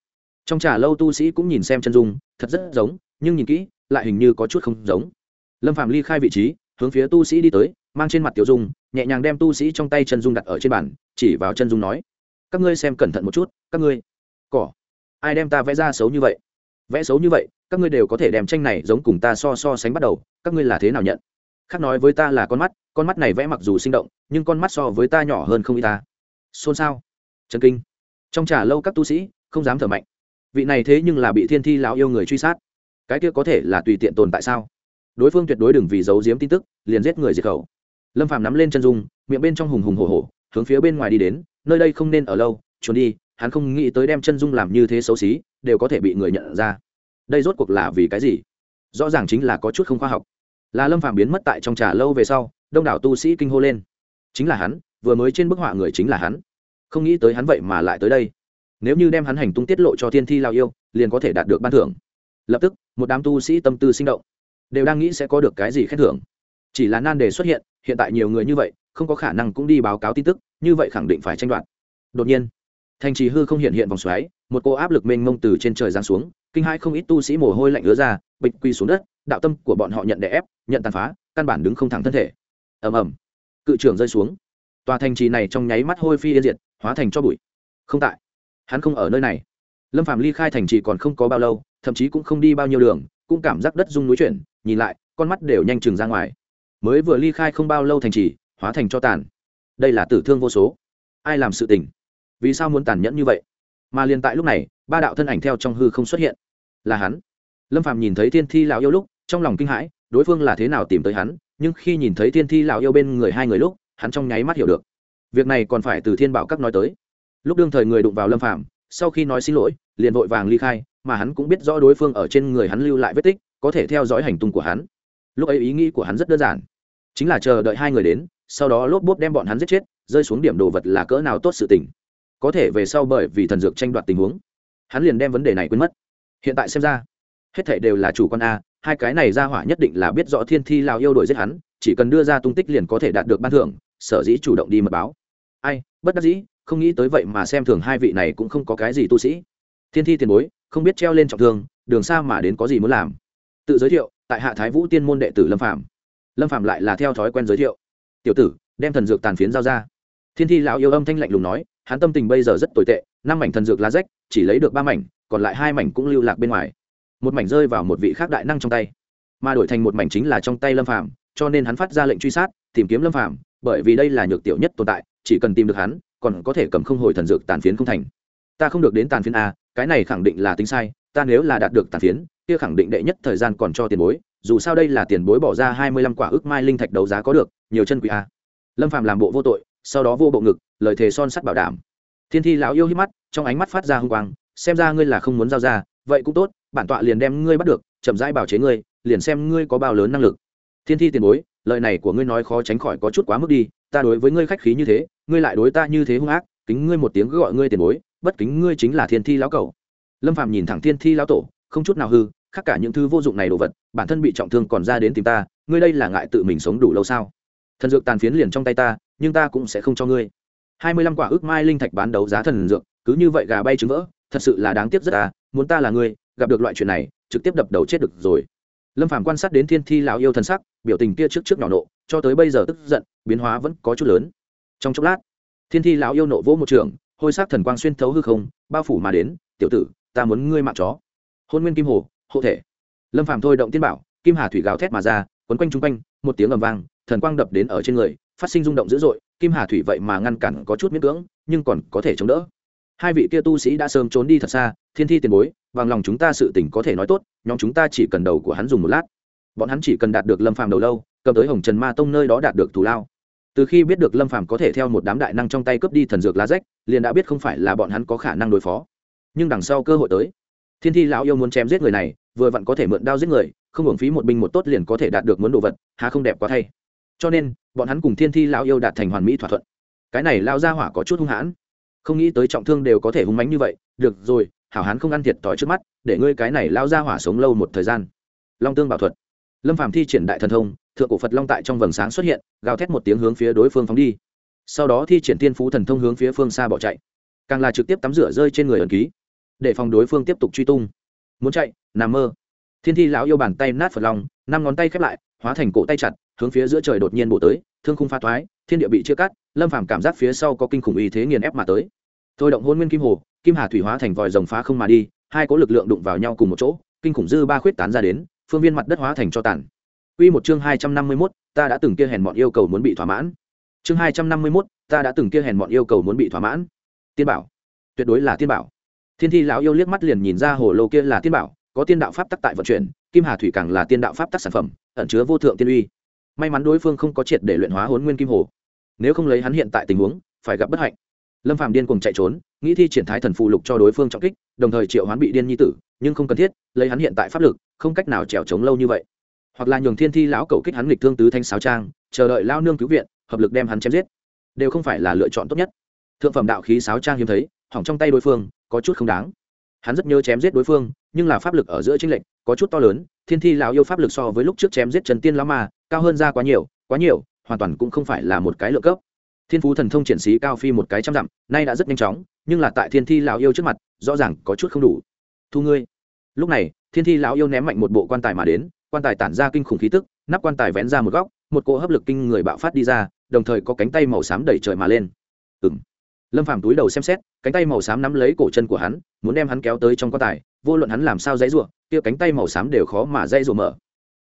Trong trà lâu tu sĩ cũng nhìn xem chân dung, thật rất giống, nhưng nhìn kỹ, lại hình như có chút không giống. Lâm phạm ly khai vị trí, hướng phía tu sĩ đi tới mang trên mặt tiểu dung, nhẹ nhàng đem tu sĩ trong tay chân dung đặt ở trên bàn, chỉ vào chân dung nói, các ngươi xem cẩn thận một chút, các ngươi cỏ, ai đem ta vẽ ra xấu như vậy? Vẽ xấu như vậy, các ngươi đều có thể đem tranh này giống cùng ta so so sánh bắt đầu, các ngươi là thế nào nhận? Khác nói với ta là con mắt con mắt này vẽ mặc dù sinh động, nhưng con mắt so với ta nhỏ hơn không y ta. Xôn xao. Trần kinh. Trong trà lâu các tu sĩ, không dám thở mạnh. Vị này thế nhưng là bị thiên thi lão yêu người truy sát. Cái kia có thể là tùy tiện tồn tại sao? Đối phương tuyệt đối đừng vì giấu giếm tin tức, liền giết người diệt khẩu lâm phàm nắm lên chân dung, miệng bên trong hùng hùng hổ hổ, hướng phía bên ngoài đi đến, nơi đây không nên ở lâu, trốn đi, hắn không nghĩ tới đem chân dung làm như thế xấu xí, đều có thể bị người nhận ra. Đây rốt cuộc là vì cái gì? Rõ ràng chính là có chút không khoa học. Là lâm phàm biến mất tại trong trà lâu về sau, đông đảo tu sĩ kinh hô lên. Chính là hắn, vừa mới trên bức họa người chính là hắn. Không nghĩ tới hắn vậy mà lại tới đây. Nếu như đem hắn hành tung tiết lộ cho thiên thi lao yêu, liền có thể đạt được ban thưởng. Lập tức, một đám tu sĩ tâm tư sinh động. Đều đang nghĩ sẽ có được cái gì khen thưởng chỉ là nan đề xuất hiện hiện tại nhiều người như vậy, không có khả năng cũng đi báo cáo tin tức, như vậy khẳng định phải tranh đoạt. Đột nhiên thành trì hư không hiện hiện vòng xoáy, một cô áp lực mênh mông từ trên trời giáng xuống, kinh hai không ít tu sĩ mồ hôi lạnh ứa ra, bịch quy xuống đất, đạo tâm của bọn họ nhận đè ép, nhận tàn phá, căn bản đứng không thẳng thân thể. Ầm ầm, cự trưởng rơi xuống. Tòa thành trì này trong nháy mắt hôi phi yên diệt, hóa thành cho bụi. Không tại, hắn không ở nơi này. Lâm phạm ly khai thành trì còn không có bao lâu, thậm chí cũng không đi bao nhiêu đường, cũng cảm giác đất rung núi chuyển, nhìn lại, con mắt đều nhanh chừng ra ngoài mới vừa ly khai không bao lâu thành trì, hóa thành cho tàn. Đây là tử thương vô số. Ai làm sự tình? Vì sao muốn tàn nhẫn như vậy? Mà liền tại lúc này, ba đạo thân ảnh theo trong hư không xuất hiện. Là hắn. Lâm phạm nhìn thấy thiên thi lão yêu lúc, trong lòng kinh hãi, đối phương là thế nào tìm tới hắn, nhưng khi nhìn thấy thiên thi lão yêu bên người hai người lúc, hắn trong nháy mắt hiểu được. Việc này còn phải từ thiên bảo các nói tới. Lúc đương thời người đụng vào lâm phạm sau khi nói xin lỗi, liền vội vàng ly khai, mà hắn cũng biết rõ đối phương ở trên người hắn lưu lại vết tích, có thể theo dõi hành tung của hắn lúc ấy ý nghĩ của hắn rất đơn giản. Chính là chờ đợi hai người đến, sau đó lốp bốp đem bọn hắn giết chết, rơi xuống điểm đồ vật là cỡ nào tốt sự tình. Có thể về sau bởi vì thần dược tranh đoạt tình huống, hắn liền đem vấn đề này quên mất. Hiện tại xem ra, hết thảy đều là chủ con a, hai cái này ra hỏa nhất định là biết rõ thiên thi lao yêu đổi giết hắn, chỉ cần đưa ra tung tích liền có thể đạt được ban thưởng, sở dĩ chủ động đi mật báo. Ai, bất đắc dĩ, không nghĩ tới vậy mà xem thường hai vị này cũng không có cái gì tu sĩ. Thiên thi tiền bối, không biết treo lên trọng thương, đường xa mà đến có gì muốn làm. Tự giới thiệu tại hạ thái vũ tiên môn đệ tử lâm phạm lâm phạm lại là theo thói quen giới thiệu tiểu tử đem thần dược tàn phiến giao ra thiên thi lão yêu âm thanh lạnh lùng nói hắn tâm tình bây giờ rất tồi tệ năm mảnh thần dược lá rách chỉ lấy được ba mảnh còn lại hai mảnh cũng lưu lạc bên ngoài một mảnh rơi vào một vị khác đại năng trong tay mà đổi thành một mảnh chính là trong tay lâm phạm cho nên hắn phát ra lệnh truy sát tìm kiếm lâm phạm bởi vì đây là nhược tiểu nhất tồn tại chỉ cần tìm được hắn còn có thể cầm không hồi thần dược tàn phiến không thành ta không được đến tàn phiến a cái này khẳng định là tính sai ta nếu là đạt được tàn phiến kia khẳng định đệ nhất thời gian còn cho tiền bối, dù sao đây là tiền bối bỏ ra hai mươi lăm quả ước mai linh thạch đấu giá có được, nhiều chân quỷ a à. lâm phạm làm bộ vô tội, sau đó vô bộ ngực, lời thề son sắt bảo đảm. Thiên thi lão yêu hít mắt, trong ánh mắt phát ra h ư n g quang, xem ra ngươi là không muốn giao ra, vậy cũng tốt, bản tọa liền đem ngươi bắt được, chậm rãi bảo chế ngươi, liền xem ngươi có bao lớn năng lực. Thiên thi tiền bối, lời này của ngươi nói khó tránh khỏi có chút quá mức đi, ta đối với ngươi khách khí như thế, ngươi lại đối ta như thế hung ác, kính ngươi một tiếng gọi ngươi tiền bối, bất kính ngươi chính là thiên thi lão cầu lâm phạm nhìn thẳng thiên thi lão tổ, không chút nào hư khác cả những thứ vô dụng này đồ vật, bản thân bị trọng thương còn ra đến tìm ta, ngươi đây là ngại tự mình sống đủ lâu sao? Thần dược tàn phiến liền trong tay ta, nhưng ta cũng sẽ không cho ngươi. Hai mươi lăm quả ước mai linh thạch bán đấu giá thần dược, cứ như vậy gà bay trứng vỡ, thật sự là đáng tiếc rất à muốn ta là ngươi, gặp được loại chuyện này, trực tiếp đập đầu chết được rồi. Lâm phàm quan sát đến thiên thi lão yêu thần sắc, biểu tình kia trước trước nhỏ nộ, cho tới bây giờ tức giận, biến hóa vẫn có chút lớn. Trong chốc lát, thiên thi lão yêu nộ vỗ một trường, hôi sắc thần quang xuyên thấu hư không, bao phủ mà đến, tiểu tử, ta muốn ngươi mạng chó. Hôn nguyên kim hồ hộ thể. Lâm phàm thôi động tiên bảo, kim hà thủy gào thét mà ra, quấn quanh chung quanh, một tiếng ầm vang, thần quang đập đến ở trên người, phát sinh rung động dữ dội, kim hà thủy vậy mà ngăn cản có chút miễn cưỡng, nhưng còn có thể chống đỡ. Hai vị kia tu sĩ đã sớm trốn đi thật xa, thiên thi tiền bối, bằng lòng chúng ta sự tình có thể nói tốt, nhóm chúng ta chỉ cần đầu của hắn dùng một lát. Bọn hắn chỉ cần đạt được lâm phàm đầu lâu, cầm tới hồng trần ma tông nơi đó đạt được thù lao. Từ khi biết được lâm phàm có thể theo một đám đại năng trong tay cướp đi thần dược lá rách, liền đã biết không phải là bọn hắn có khả năng đối phó. Nhưng đằng sau cơ hội tới thiên thi lão yêu muốn chém giết người này, vừa vặn có thể mượn đao giết người, không hưởng phí một binh một tốt liền có thể đạt được muốn đồ vật hà không đẹp quá thay. Cho nên, bọn hắn cùng thiên thi lão yêu đạt thành hoàn mỹ thỏa thuận. Cái này lao ra hỏa có chút hung hãn. Không nghĩ tới trọng thương đều có thể hung mánh như vậy, được rồi, hảo hán không ăn thiệt tỏi trước mắt, để ngươi cái này lao ra hỏa sống lâu một thời gian. Long tương bảo thuật. Lâm phàm thi triển đại thần thông, thượng cổ phật long tại trong vầng sáng xuất hiện, gào thét một tiếng hướng phía đối phương phóng đi. Sau đó thi triển tiên phú thần thông hướng phía phương xa bỏ chạy. Càng là trực tiếp tắm rửa rơi trên người ẩn ký để phòng đối phương tiếp tục truy tung muốn chạy nằm mơ thiên thi lão yêu bàn tay nát phật lòng, năm ngón tay khép lại hóa thành cổ tay chặt hướng phía giữa trời đột nhiên bổ tới thương khung pha thoái thiên địa bị chia cắt lâm phàm cảm giác phía sau có kinh khủng ý thế nghiền ép mà tới thôi động hôn nguyên kim hồ kim hà thủy hóa thành vòi rồng phá không mà đi hai có lực lượng đụng vào nhau cùng một chỗ kinh khủng dư ba khuyết tán ra đến phương viên mặt đất hóa thành cho tàn Quy một chương hai trăm năm mươi 251, ta đã từng kia hèn mọn yêu cầu muốn bị thỏa mãn. Chương hai trăm năm mươi 251, ta đã từng kia hèn mọn yêu cầu muốn bị thỏa mãn. Tiên bảo, tuyệt đối là tiên bảo. Thiên Thi lão yêu liếc mắt liền nhìn ra hồ lô kia là tiên bảo, có tiên đạo pháp tắc tại vận chuyển, kim hà thủy càng là tiên đạo pháp tắc sản phẩm, ẩn chứa vô thượng tiên uy. May mắn đối phương không có triệt để luyện hóa Hỗn Nguyên Kim Hồ. Nếu không lấy hắn hiện tại tình huống, phải gặp bất hạnh. Lâm Phàm điên cuồng chạy trốn, nghĩ thi triển thái thần phù lục cho đối phương trọng kích, đồng thời triệu hoán bị điên nhi tử, nhưng không cần thiết, lấy hắn hiện tại pháp lực, không cách nào trèo chống lâu như vậy hoặc là nhường thiên thi lão cầu kích hắn nghịch thương tứ thanh sáo trang chờ đợi lao nương cứu viện hợp lực đem hắn chém giết đều không phải là lựa chọn tốt nhất thượng phẩm đạo khí sáo trang hiếm thấy hỏng trong tay đối phương có chút không đáng. Hắn rất nhớ chém giết đối phương, nhưng là pháp lực ở giữa trinh lệnh có chút to lớn, thiên thi lão yêu pháp lực so với lúc trước chém giết trần tiên lão ma, cao hơn ra quá nhiều quá nhiều, hoàn toàn cũng không phải là một cái lượng cấp. Thiên phú thần thông triển sĩ cao phi một cái trăm dặm, nay đã rất nhanh chóng, nhưng là tại thiên thi lão yêu trước mặt, rõ ràng có chút không đủ. Thu ngươi. Lúc này, thiên thi lão yêu ném mạnh một bộ quan tài mà đến, quan tài tản ra kinh khủng khí tức, nắp quan tài vén ra một góc, một cỗ hấp lực kinh người bạo phát đi ra, đồng thời có cánh tay màu xám đẩy trời mà lên. Ừng lâm phàm túi đầu xem xét, cánh tay màu xám nắm lấy cổ chân của hắn, muốn đem hắn kéo tới trong quan tài, vô luận hắn làm sao dãy ruộng kia cánh tay màu xám đều khó mà dãy ruộng mở.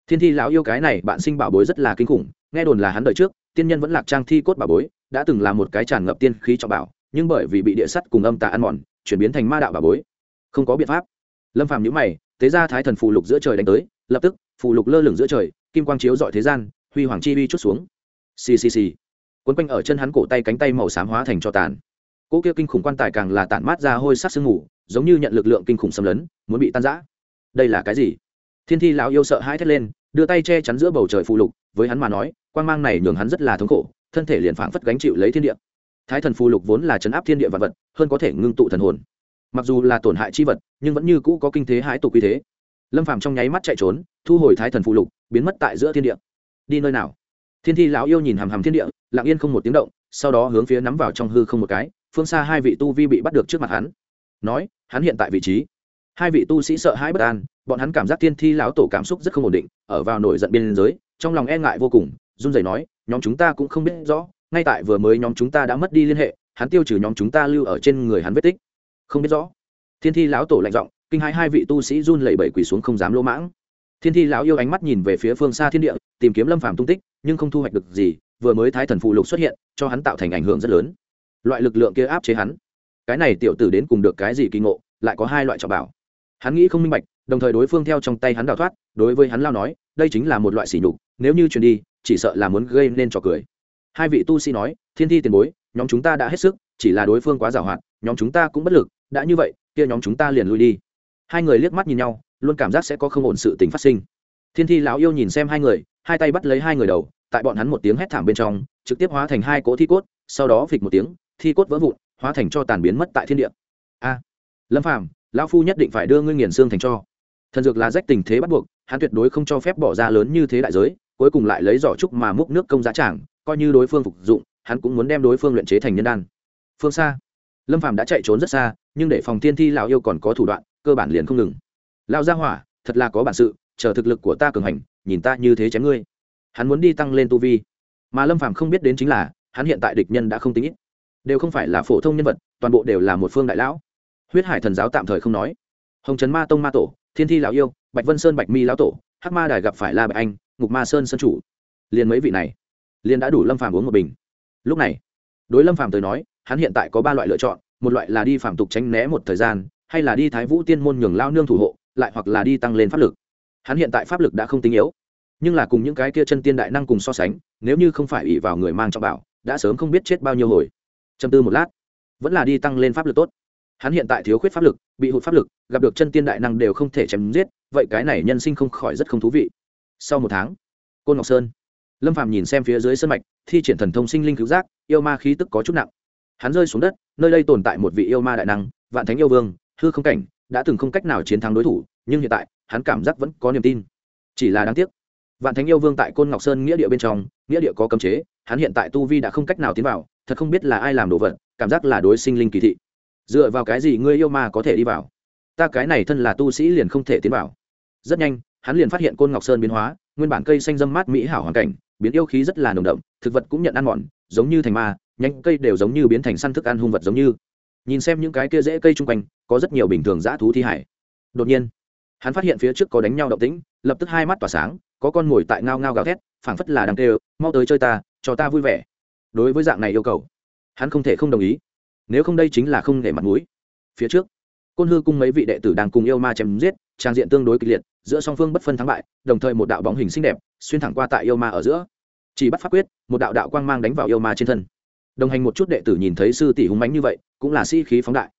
Thiên thi lão yêu cái này, bạn sinh bảo bối rất là kinh khủng, nghe đồn là hắn đời trước, tiên nhân vẫn lạc trang thi cốt bảo bối, đã từng là một cái tràn ngập tiên khí cho bảo, nhưng bởi vì bị địa sắt cùng âm tà ăn mòn, chuyển biến thành ma đạo bảo bối. Không có biện pháp. Lâm phàm nhíu mày, thế ra thái thần phù lục giữa trời đánh tới, lập tức, phù lục lơ lửng giữa trời, kim quang chiếu dọi thế gian, huy hoàng chi uy chút xuống. Ccc quấn quanh ở chân hắn cổ tay cánh tay màu xám hóa thành cho tàn cỗ kia kinh khủng quan tài càng là tản mát ra hôi sắc sương mù, giống như nhận lực lượng kinh khủng xâm lấn, muốn bị tan giã đây là cái gì? Thiên thi lão yêu sợ hãi thét lên, đưa tay che chắn giữa bầu trời phù lục, với hắn mà nói quan mang này nhường hắn rất là thống khổ, thân thể liền phảng phất gánh chịu lấy thiên địa. Thái thần phù lục vốn là chấn áp thiên địa vật vật, hơn có thể ngưng tụ thần hồn. Mặc dù là tổn hại chi vật, nhưng vẫn như cũ có kinh thế hãi tục quy thế. Lâm phàm trong nháy mắt chạy trốn, thu hồi thái thần phụ lục, biến mất tại giữa thiên địa. Đi nơi nào? Thiên thi lão yêu nhìn hàm hàm thiên địa, lặng yên không một tiếng động, sau đó hướng phía nắm vào trong hư không một cái phương xa hai vị tu vi bị bắt được trước mặt hắn. Nói, hắn hiện tại vị trí. Hai vị tu sĩ sợ hãi bất an, bọn hắn cảm giác thiên thi lão tổ cảm xúc rất không ổn định, ở vào nổi giận biên giới, trong lòng e ngại vô cùng, run rẩy nói, nhóm chúng ta cũng không biết rõ, ngay tại vừa mới nhóm chúng ta đã mất đi liên hệ, hắn tiêu trừ nhóm chúng ta lưu ở trên người hắn vết tích. Không biết rõ. Thiên thi lão tổ lạnh giọng, kinh hai hai vị tu sĩ run lẩy bẩy quỳ xuống không dám lỗ mãng. Thiên thi lão yêu ánh mắt nhìn về phía phương xa thiên địa, tìm kiếm lâm phàm tung tích, nhưng không thu hoạch được gì, vừa mới thái thần phụ lục xuất hiện, cho hắn tạo thành ảnh hưởng rất lớn loại lực lượng kia áp chế hắn. Cái này tiểu tử đến cùng được cái gì kỳ ngộ, lại có hai loại trọng bảo. Hắn nghĩ không minh bạch, đồng thời đối phương theo trong tay hắn đào thoát, đối với hắn lao nói, đây chính là một loại sỉ nhục, nếu như truyền đi, chỉ sợ là muốn gây nên trò cười. Hai vị tu sĩ nói, thiên thi tiền bối, nhóm chúng ta đã hết sức, chỉ là đối phương quá giàu hoạt, nhóm chúng ta cũng bất lực, đã như vậy, kia nhóm chúng ta liền lui đi. Hai người liếc mắt nhìn nhau, luôn cảm giác sẽ có không ổn sự tình phát sinh. Thiên thi lão yêu nhìn xem hai người, hai tay bắt lấy hai người đầu, tại bọn hắn một tiếng hét thảm bên trong, trực tiếp hóa thành hai cỗ thi cốt, sau đó phịch một tiếng thi cốt vỡ vụn, hóa thành cho tàn biến mất tại thiên địa. A, lâm phàm, lão phu nhất định phải đưa ngươi nghiền xương thành cho. Thần dược là rách tình thế bắt buộc, hắn tuyệt đối không cho phép bỏ ra lớn như thế đại giới, cuối cùng lại lấy giỏ trúc mà múc nước công giá trảng coi như đối phương phục dụng, hắn cũng muốn đem đối phương luyện chế thành nhân đan. Phương xa, lâm phàm đã chạy trốn rất xa, nhưng để phòng thiên thi lão yêu còn có thủ đoạn, cơ bản liền không ngừng. Lao ra hỏa, thật là có bản sự, chờ thực lực của ta cường hành, nhìn ta như thế chém ngươi. Hắn muốn đi tăng lên tu vi. Mà lâm phàm không biết đến chính là, hắn hiện tại địch nhân đã không tính ít đều không phải là phổ thông nhân vật, toàn bộ đều là một phương đại lão. Huyết hải thần giáo tạm thời không nói. Hồng trấn ma tông ma tổ, thiên thi lão yêu, bạch vân sơn bạch mi lão tổ, hắc ma đài gặp phải la bạch anh, ngục ma sơn sơn chủ. Liền mấy vị này, liền đã đủ lâm phàm uống một bình. Lúc này, đối lâm phàm tới nói, hắn hiện tại có ba loại lựa chọn, một loại là đi phạm tục tránh né một thời gian, hay là đi thái vũ tiên môn nhường lao nương thủ hộ, lại hoặc là đi tăng lên pháp lực. Hắn hiện tại pháp lực đã không tinh yếu, nhưng là cùng những cái kia chân tiên đại năng cùng so sánh, nếu như không phải ỷ vào người mang trọng bảo, đã sớm không biết chết bao nhiêu hồi châm tư một lát, vẫn là đi tăng lên pháp lực tốt. Hắn hiện tại thiếu khuyết pháp lực, bị hụt pháp lực, gặp được chân tiên đại năng đều không thể chém giết, vậy cái này nhân sinh không khỏi rất không thú vị. Sau một tháng, côn ngọc sơn, lâm phàm nhìn xem phía dưới sân mạch, thi triển thần thông sinh linh cứu giác, yêu ma khí tức có chút nặng. Hắn rơi xuống đất, nơi đây tồn tại một vị yêu ma đại năng, vạn thánh yêu vương, hư không cảnh, đã từng không cách nào chiến thắng đối thủ, nhưng hiện tại, hắn cảm giác vẫn có niềm tin. Chỉ là đáng tiếc, vạn thánh yêu vương tại côn ngọc sơn nghĩa địa bên trong, nghĩa địa có cấm chế hắn hiện tại tu vi đã không cách nào tiến vào, thật không biết là ai làm đồ vật, cảm giác là đối sinh linh kỳ thị. Dựa vào cái gì ngươi yêu ma có thể đi vào? Ta cái này thân là tu sĩ liền không thể tiến vào. Rất nhanh, hắn liền phát hiện côn ngọc sơn biến hóa, nguyên bản cây xanh dâm mát mỹ hảo hoàn cảnh, biến yêu khí rất là nồng đậm, thực vật cũng nhận ăn mòn, giống như thành ma, nhánh cây đều giống như biến thành săn thức ăn hung vật giống như. Nhìn xem những cái kia dễ cây chung quanh, có rất nhiều bình thường dã thú thi hải. Đột nhiên, hắn phát hiện phía trước có đánh nhau động tĩnh, lập tức hai mắt tỏa sáng, có con ngồi tại ngao ngao gào thét, phảng phất là đang kêu, mau tới chơi ta cho ta vui vẻ. Đối với dạng này yêu cầu, hắn không thể không đồng ý. Nếu không đây chính là không để mặt mũi. Phía trước, côn hư cung mấy vị đệ tử đang cùng yêu ma chém giết, trang diện tương đối kịch liệt, giữa song phương bất phân thắng bại, đồng thời một đạo bóng hình xinh đẹp xuyên thẳng qua tại yêu ma ở giữa. Chỉ bắt pháp quyết, một đạo đạo quang mang đánh vào yêu ma trên thân. Đồng hành một chút đệ tử nhìn thấy sư tỷ hung mánh như vậy, cũng là sĩ khí phóng đại.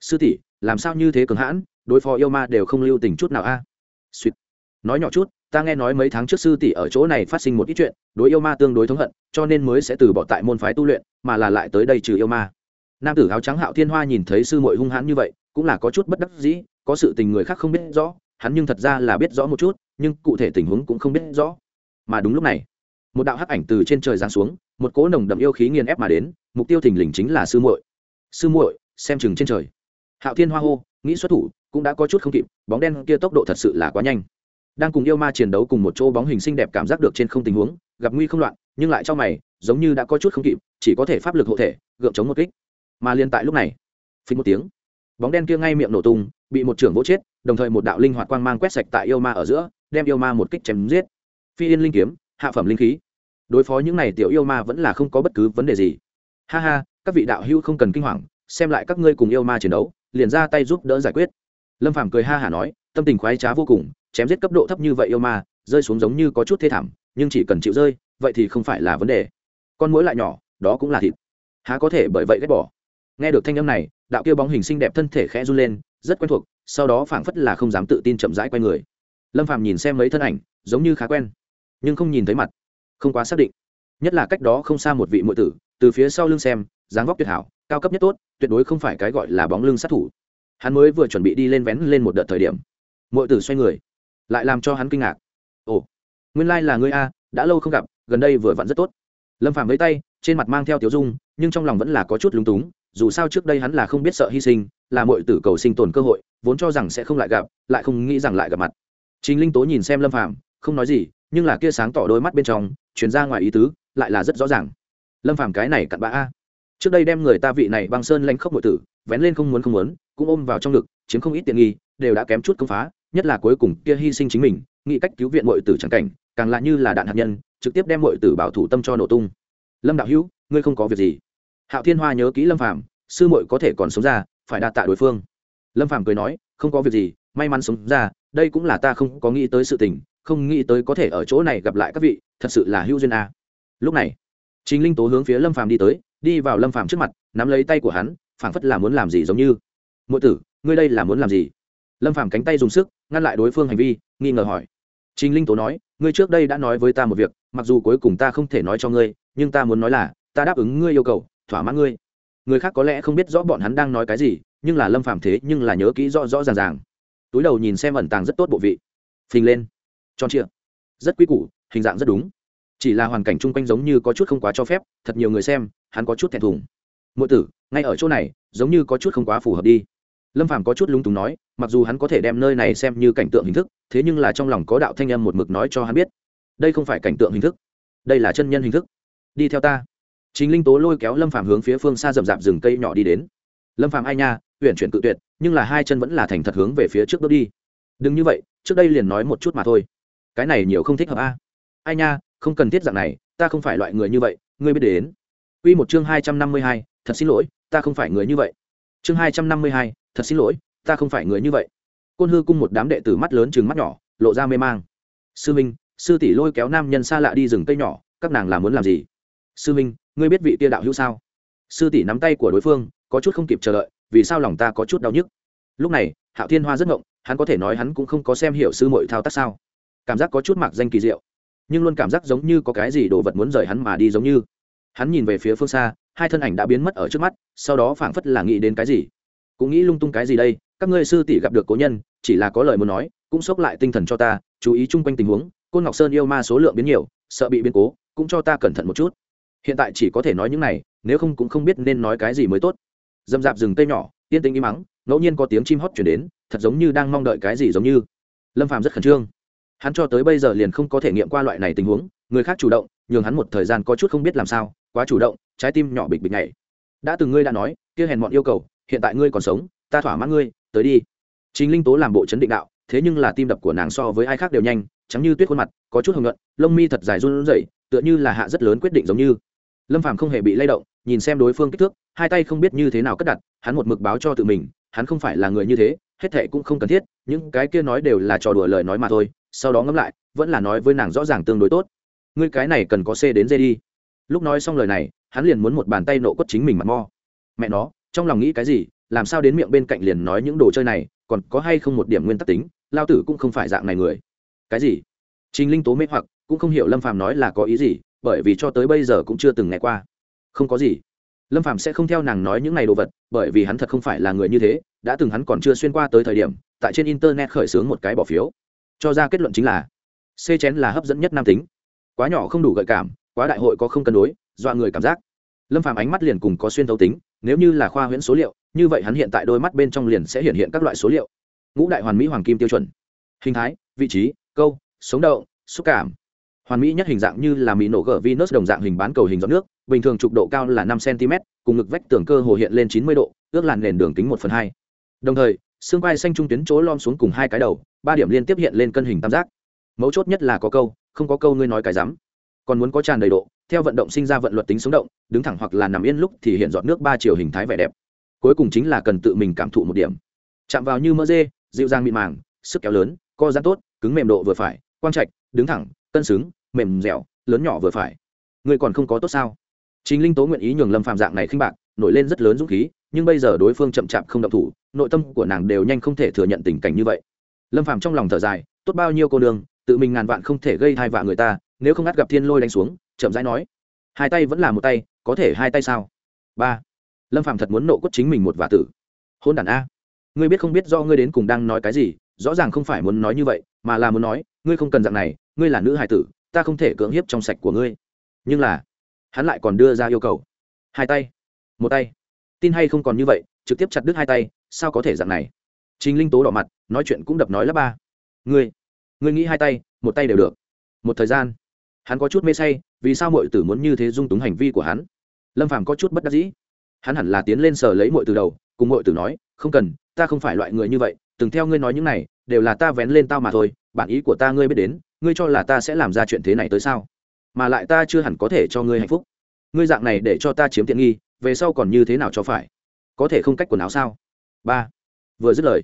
Sư tỷ, làm sao như thế cường hãn, đối phó yêu ma đều không lưu tình chút nào a. Suýt. Nói nhỏ chút ta nghe nói mấy tháng trước sư tỷ ở chỗ này phát sinh một ít chuyện, đối yêu ma tương đối thống hận, cho nên mới sẽ từ bỏ tại môn phái tu luyện, mà là lại tới đây trừ yêu ma. Nam tử áo trắng hạo thiên hoa nhìn thấy sư muội hung hãn như vậy, cũng là có chút bất đắc dĩ, có sự tình người khác không biết rõ, hắn nhưng thật ra là biết rõ một chút, nhưng cụ thể tình huống cũng không biết rõ. Mà đúng lúc này, một đạo hắc ảnh từ trên trời giáng xuống, một cỗ nồng đậm yêu khí nghiền ép mà đến, mục tiêu thình lình chính là sư muội. Sư muội, xem chừng trên trời. Hạo thiên hoa hô, nghĩ xuất thủ, cũng đã có chút không kịp, bóng đen kia tốc độ thật sự là quá nhanh đang cùng yêu ma chiến đấu cùng một chỗ bóng hình xinh đẹp cảm giác được trên không tình huống, gặp nguy không loạn, nhưng lại trong mày, giống như đã có chút không kịp, chỉ có thể pháp lực hộ thể, gượng chống một kích. Mà liên tại lúc này phí một tiếng, bóng đen kia ngay miệng nổ tung, bị một trưởng vỗ chết, đồng thời một đạo linh hoạt quang mang quét sạch tại yêu ma ở giữa, đem yêu ma một kích chém giết. Phi yên linh kiếm, hạ phẩm linh khí. Đối phó những này tiểu yêu ma vẫn là không có bất cứ vấn đề gì. Ha ha, các vị đạo hữu không cần kinh hoàng, xem lại các ngươi cùng yêu ma chiến đấu, liền ra tay giúp đỡ giải quyết. Lâm phàm cười ha hả nói tâm tình khoái trá vô cùng, chém giết cấp độ thấp như vậy yêu ma, rơi xuống giống như có chút thê thảm, nhưng chỉ cần chịu rơi, vậy thì không phải là vấn đề. Con mũi lại nhỏ, đó cũng là thịt. Há có thể bởi vậy ghét bỏ? Nghe được thanh âm này, đạo kia bóng hình xinh đẹp thân thể khẽ run lên, rất quen thuộc, sau đó phảng phất là không dám tự tin chậm rãi quay người. Lâm phàm nhìn xem mấy thân ảnh, giống như khá quen, nhưng không nhìn thấy mặt. Không quá xác định. Nhất là cách đó không xa một vị muội tử, từ phía sau lưng xem, dáng vóc tuyệt hảo, cao cấp nhất tốt, tuyệt đối không phải cái gọi là bóng lưng sát thủ. Hắn mới vừa chuẩn bị đi lên vén lên một đợt thời điểm mọi tử xoay người, lại làm cho hắn kinh ngạc. Ồ, nguyên lai là ngươi a, đã lâu không gặp, gần đây vừa vặn rất tốt. Lâm phạm với tay, trên mặt mang theo tiếu dung, nhưng trong lòng vẫn là có chút lúng túng, dù sao trước đây hắn là không biết sợ hy sinh, là mọi tử cầu sinh tồn cơ hội, vốn cho rằng sẽ không lại gặp, lại không nghĩ rằng lại gặp mặt. Chính linh tố nhìn xem lâm phạm không nói gì, nhưng là kia sáng tỏ đôi mắt bên trong chuyển ra ngoài ý tứ, lại là rất rõ ràng. Lâm phạm cái này cặn bã a. Trước đây đem người ta vị này băng sơn lanh khốc mọi tử, vén lên không muốn không muốn, cũng ôm vào trong ngực, chiếm không ít tiện nghi, đều đã kém chút công phá nhất là cuối cùng kia hy sinh chính mình, nghĩ cách cứu viện mọi tử chẳng cảnh, càng lạ như là đạn hạt nhân, trực tiếp đem mọi tử bảo thủ tâm cho nổ tung. Lâm đạo hữu, ngươi không có việc gì. Hạo thiên hoa nhớ kỹ lâm phàm, sư muội có thể còn sống ra, phải đạt tạ đối phương. Lâm phàm cười nói, không có việc gì, may mắn sống ra, đây cũng là ta không có nghĩ tới sự tình, không nghĩ tới có thể ở chỗ này gặp lại các vị, thật sự là hữu duyên a. Lúc này chính linh tố hướng phía lâm phàm đi tới, đi vào lâm phàm trước mặt, nắm lấy tay của hắn, phảng phất là muốn làm gì giống như. Muội tử, ngươi đây là muốn làm gì? Lâm phàm cánh tay dùng sức, ngăn lại đối phương hành vi, nghi ngờ hỏi. Trình linh tố nói, ngươi trước đây đã nói với ta một việc, mặc dù cuối cùng ta không thể nói cho ngươi, nhưng ta muốn nói là, ta đáp ứng ngươi yêu cầu, thỏa mãn ngươi. Người khác có lẽ không biết rõ bọn hắn đang nói cái gì, nhưng là lâm phàm thế nhưng là nhớ kỹ rõ rõ ràng ràng. Túi đầu nhìn xem ẩn tàng rất tốt bộ vị. Phình lên. Tròn trịa. Rất quý củ, hình dạng rất đúng. Chỉ là hoàn cảnh chung quanh giống như có chút không quá cho phép, thật nhiều người xem, hắn có chút thẹn thùng. Mỗi tử, ngay ở chỗ này, giống như có chút không quá phù hợp đi lâm phàm có chút lúng túng nói mặc dù hắn có thể đem nơi này xem như cảnh tượng hình thức thế nhưng là trong lòng có đạo thanh âm một mực nói cho hắn biết. Đây không phải cảnh tượng hình thức đây là chân nhân hình thức. Đi theo ta. Chính linh tố lôi kéo lâm phàm hướng phía phương xa rậm rạp rừng cây nhỏ đi đến. Lâm phàm ai nha huyện chuyển cự tuyệt nhưng là hai chân vẫn là thành thật hướng về phía trước bước đi. Đừng như vậy trước đây liền nói một chút mà thôi. Cái này nhiều không thích hợp a. Ai nha không cần thiết dạng này ta không phải loại người như vậy ngươi biết đến. Quy một chương hai trăm năm mươi hai, thật xin lỗi, ta không phải người như vậy. Chương hai trăm năm mươi hai, thật xin lỗi, ta không phải người như vậy. Côn Hư cung một đám đệ tử mắt lớn chừng mắt nhỏ, lộ ra mê mang. Sư Minh, sư tỷ lôi kéo nam nhân xa lạ đi rừng cây nhỏ, các nàng là muốn làm gì? Sư Minh, ngươi biết vị tia đạo hữu sao? Sư tỷ nắm tay của đối phương, có chút không kịp chờ đợi, vì sao lòng ta có chút đau nhức? Lúc này, Hạo Thiên Hoa rất ngộng, hắn có thể nói hắn cũng không có xem hiểu sư muội thao tác sao? Cảm giác có chút mặc danh kỳ diệu, nhưng luôn cảm giác giống như có cái gì đồ vật muốn rời hắn mà đi giống như hắn nhìn về phía phương xa hai thân ảnh đã biến mất ở trước mắt sau đó phảng phất là nghĩ đến cái gì cũng nghĩ lung tung cái gì đây, các ngươi sư tỷ gặp được cố nhân, chỉ là có lời muốn nói, cũng sốc lại tinh thần cho ta, chú ý chung quanh tình huống, côn ngọc sơn yêu ma số lượng biến nhiều, sợ bị biến cố, cũng cho ta cẩn thận một chút. Hiện tại chỉ có thể nói những này, nếu không cũng không biết nên nói cái gì mới tốt. Dâm dạp rừng cây nhỏ, yên tĩnh im mắng, ngẫu nhiên có tiếng chim hót chuyển đến, thật giống như đang mong đợi cái gì giống như. Lâm phàm rất khẩn trương. Hắn cho tới bây giờ liền không có thể nghiệm qua loại này tình huống, người khác chủ động, nhường hắn một thời gian có chút không biết làm sao, quá chủ động, trái tim nhỏ bịch bịch nhảy. Đã từng ngươi đã nói, kia hèn mọn yêu cầu hiện tại ngươi còn sống, ta thỏa mãn ngươi, tới đi. Chính linh tố làm bộ chấn định đạo, thế nhưng là tim đập của nàng so với ai khác đều nhanh chẳng như tuyết khuôn mặt, có chút hồng nhuận, lông mi thật dài run rẩy, tựa như là hạ rất lớn quyết định giống như. Lâm phàm không hề bị lay động, nhìn xem đối phương kích thước, hai tay không biết như thế nào cất đặt, hắn một mực báo cho tự mình, hắn không phải là người như thế, hết thệ cũng không cần thiết, những cái kia nói đều là trò đùa lời nói mà thôi, sau đó ngẫm lại, vẫn là nói với nàng rõ ràng tương đối tốt. Ngươi cái này cần có c đến dê đi. Lúc nói xong lời này, hắn liền muốn một bàn tay nộ quất chính mình mặt mo. Mẹ nó trong lòng nghĩ cái gì, làm sao đến miệng bên cạnh liền nói những đồ chơi này, còn có hay không một điểm nguyên tắc tính, lao tử cũng không phải dạng này người. Cái gì? Trình linh tố mê hoặc, cũng không hiểu lâm phàm nói là có ý gì, bởi vì cho tới bây giờ cũng chưa từng nghe qua. Không có gì. Lâm phàm sẽ không theo nàng nói những ngày đồ vật, bởi vì hắn thật không phải là người như thế, đã từng hắn còn chưa xuyên qua tới thời điểm, tại trên internet khởi xướng một cái bỏ phiếu. Cho ra kết luận chính là, c chén là hấp dẫn nhất nam tính. Quá nhỏ không đủ gợi cảm, quá đại hội có không cân đối, dọa người cảm giác. Lâm phàm ánh mắt liền cùng có xuyên thấu tính nếu như là khoa huyễn số liệu như vậy hắn hiện tại đôi mắt bên trong liền sẽ hiện hiện các loại số liệu ngũ đại hoàn mỹ hoàng kim tiêu chuẩn hình thái vị trí câu sống động xúc cảm hoàn mỹ nhất hình dạng như là mỹ nổ gở Venus đồng dạng hình bán cầu hình giọt nước, bình thường trục độ cao là năm cm, cùng ngực vách tường cơ hồ hiện lên chín mươi độ, ước làn nền đường kính một phần hai. Đồng thời, xương vai xanh trung tuyến chỗ lom xuống cùng hai cái đầu, ba điểm liên tiếp hiện lên cân hình tam giác. Mấu chốt nhất là có câu, không có câu ngươi nói cái rắm. Còn muốn có tràn đầy độ, theo vận động sinh ra vận luật tính sống động, đứng thẳng hoặc là nằm yên lúc thì hiện dọn nước ba chiều hình thái vẻ đẹp. Cuối cùng chính là cần tự mình cảm thụ một điểm. Chạm vào như mỡ dê, dịu dàng mịn màng, sức kéo lớn, co giãn tốt, cứng mềm độ vừa phải, quang trạch, đứng thẳng, cân xứng, mềm dẻo lớn nhỏ vừa phải người còn không có tốt sao chính linh tố nguyện ý nhường lâm phạm dạng này khinh bạc nổi lên rất lớn dũng khí nhưng bây giờ đối phương chậm chạp không động thủ nội tâm của nàng đều nhanh không thể thừa nhận tình cảnh như vậy lâm phạm trong lòng thở dài tốt bao nhiêu cô nương tự mình ngàn vạn không thể gây thai vạ người ta nếu không ngắt gặp thiên lôi đánh xuống, chậm rãi nói, hai tay vẫn là một tay, có thể hai tay sao? Ba, lâm phạm thật muốn nộ quất chính mình một vả tử. Hôn đàn a. Ngươi biết không biết do ngươi đến cùng đang nói cái gì, rõ ràng không phải muốn nói như vậy, mà là muốn nói, ngươi không cần dạng này, ngươi là nữ hài tử, ta không thể cưỡng hiếp trong sạch của ngươi. Nhưng là, hắn lại còn đưa ra yêu cầu. Hai tay. Một tay. Tin hay không còn như vậy, trực tiếp chặt đứt hai tay, sao có thể dạng này? Trình linh tố đỏ mặt, nói chuyện cũng đập nói lắp ba. Ngươi ngươi nghĩ hai tay, một tay đều được. Một thời gian hắn có chút mê say, vì sao mọi tử muốn như thế dung túng hành vi của hắn? Lâm phàm có chút bất đắc dĩ. Hắn hẳn là tiến lên sờ lấy mọi từ đầu, cùng mọi tử nói, không cần, ta không phải loại người như vậy, từng theo ngươi nói những này, đều là ta vén lên tao mà thôi, bản ý của ta ngươi biết đến, ngươi cho là ta sẽ làm ra chuyện thế này tới sao? Mà lại ta chưa hẳn có thể cho ngươi hạnh phúc. Ngươi dạng này để cho ta chiếm tiện nghi, về sau còn như thế nào cho phải? Có thể không cách quần áo sao? Ba. Vừa dứt lời,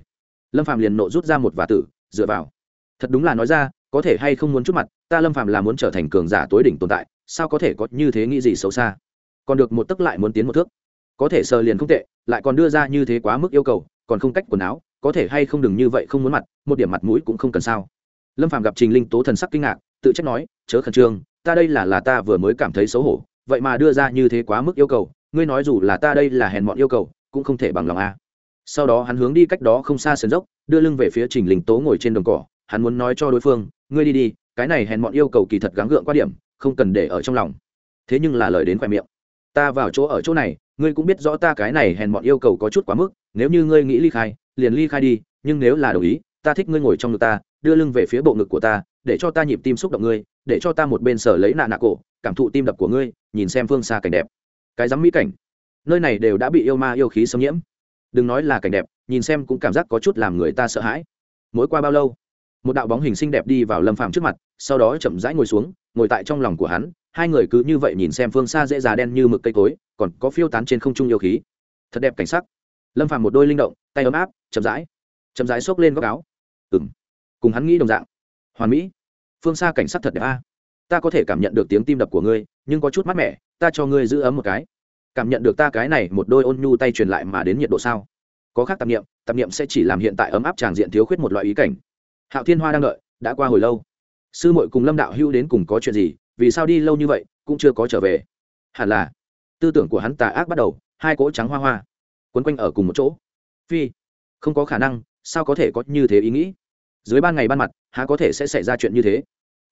lâm phạm liền nộ rút ra một vả tử, dựa vào. Thật đúng là nói ra có thể hay không muốn chút mặt, ta lâm phạm là muốn trở thành cường giả tối đỉnh tồn tại, sao có thể có như thế nghĩ gì xấu xa? Còn được một tấc lại muốn tiến một thước. Có thể sờ liền không tệ, lại còn đưa ra như thế quá mức yêu cầu, còn không cách quần áo, có thể hay không đừng như vậy không muốn mặt, một điểm mặt mũi cũng không cần sao. Lâm phạm gặp trình linh tố thần sắc kinh ngạc, tự trách nói, chớ khẩn trương, ta đây là là ta vừa mới cảm thấy xấu hổ, vậy mà đưa ra như thế quá mức yêu cầu, ngươi nói dù là ta đây là hèn mọn yêu cầu, cũng không thể bằng lòng a. Sau đó hắn hướng đi cách đó không xa sườn dốc, đưa lưng về phía trình linh tố ngồi trên đồng cỏ hắn muốn nói cho đối phương, ngươi đi đi, cái này hèn mọn yêu cầu kỳ thật gắng gượng qua điểm, không cần để ở trong lòng. Thế nhưng là lời đến khoe miệng. Ta vào chỗ ở chỗ này, ngươi cũng biết rõ ta cái này hèn mọn yêu cầu có chút quá mức, nếu như ngươi nghĩ ly khai, liền ly khai đi, nhưng nếu là đồng ý, ta thích ngươi ngồi trong ngực ta, đưa lưng về phía bộ ngực của ta, để cho ta nhịp tim xúc động ngươi, để cho ta một bên sở lấy nạ nạ cổ, cảm thụ tim đập của ngươi, nhìn xem phương xa cảnh đẹp. Cái dám mỹ cảnh. Nơi này đều đã bị yêu ma yêu khí xâm nhiễm. Đừng nói là cảnh đẹp, nhìn xem cũng cảm giác có chút làm người ta sợ hãi. Mỗi qua bao lâu một đạo bóng hình xinh đẹp đi vào lâm phàm trước mặt, sau đó chậm rãi ngồi xuống, ngồi tại trong lòng của hắn, hai người cứ như vậy nhìn xem phương xa dễ già đen như mực cây cối, còn có phiêu tán trên không trung yêu khí. Thật đẹp cảnh sắc. Lâm phàm một đôi linh động, tay ấm áp, chậm rãi chậm rãi xốc lên góc áo. Ừ m cùng hắn nghĩ đồng dạng. Hoàn mỹ. Phương xa cảnh sắc thật đẹp a. Ta có thể cảm nhận được tiếng tim đập của ngươi, nhưng có chút mát mẻ, ta cho ngươi giữ ấm một cái. Cảm nhận được ta cái này một đôi ôn nhu tay truyền lại mà đến nhiệt độ sao? Có khác tạp nghiệm tạp nghiệm sẽ chỉ làm hiện tại ấm áp tràng diện thiếu khuyết một loại ý cảnh hạo thiên hoa đang đợi, đã qua hồi lâu. Sư muội cùng lâm đạo hưu đến cùng có chuyện gì, vì sao đi lâu như vậy, cũng chưa có trở về? Hẳn là, tư tưởng của hắn tà ác bắt đầu, hai cỗ trắng hoa hoa, quấn quanh ở cùng một chỗ. Phi, không có khả năng, sao có thể có như thế ý nghĩ? Dưới ban ngày ban mặt, há có thể sẽ xảy ra chuyện như thế?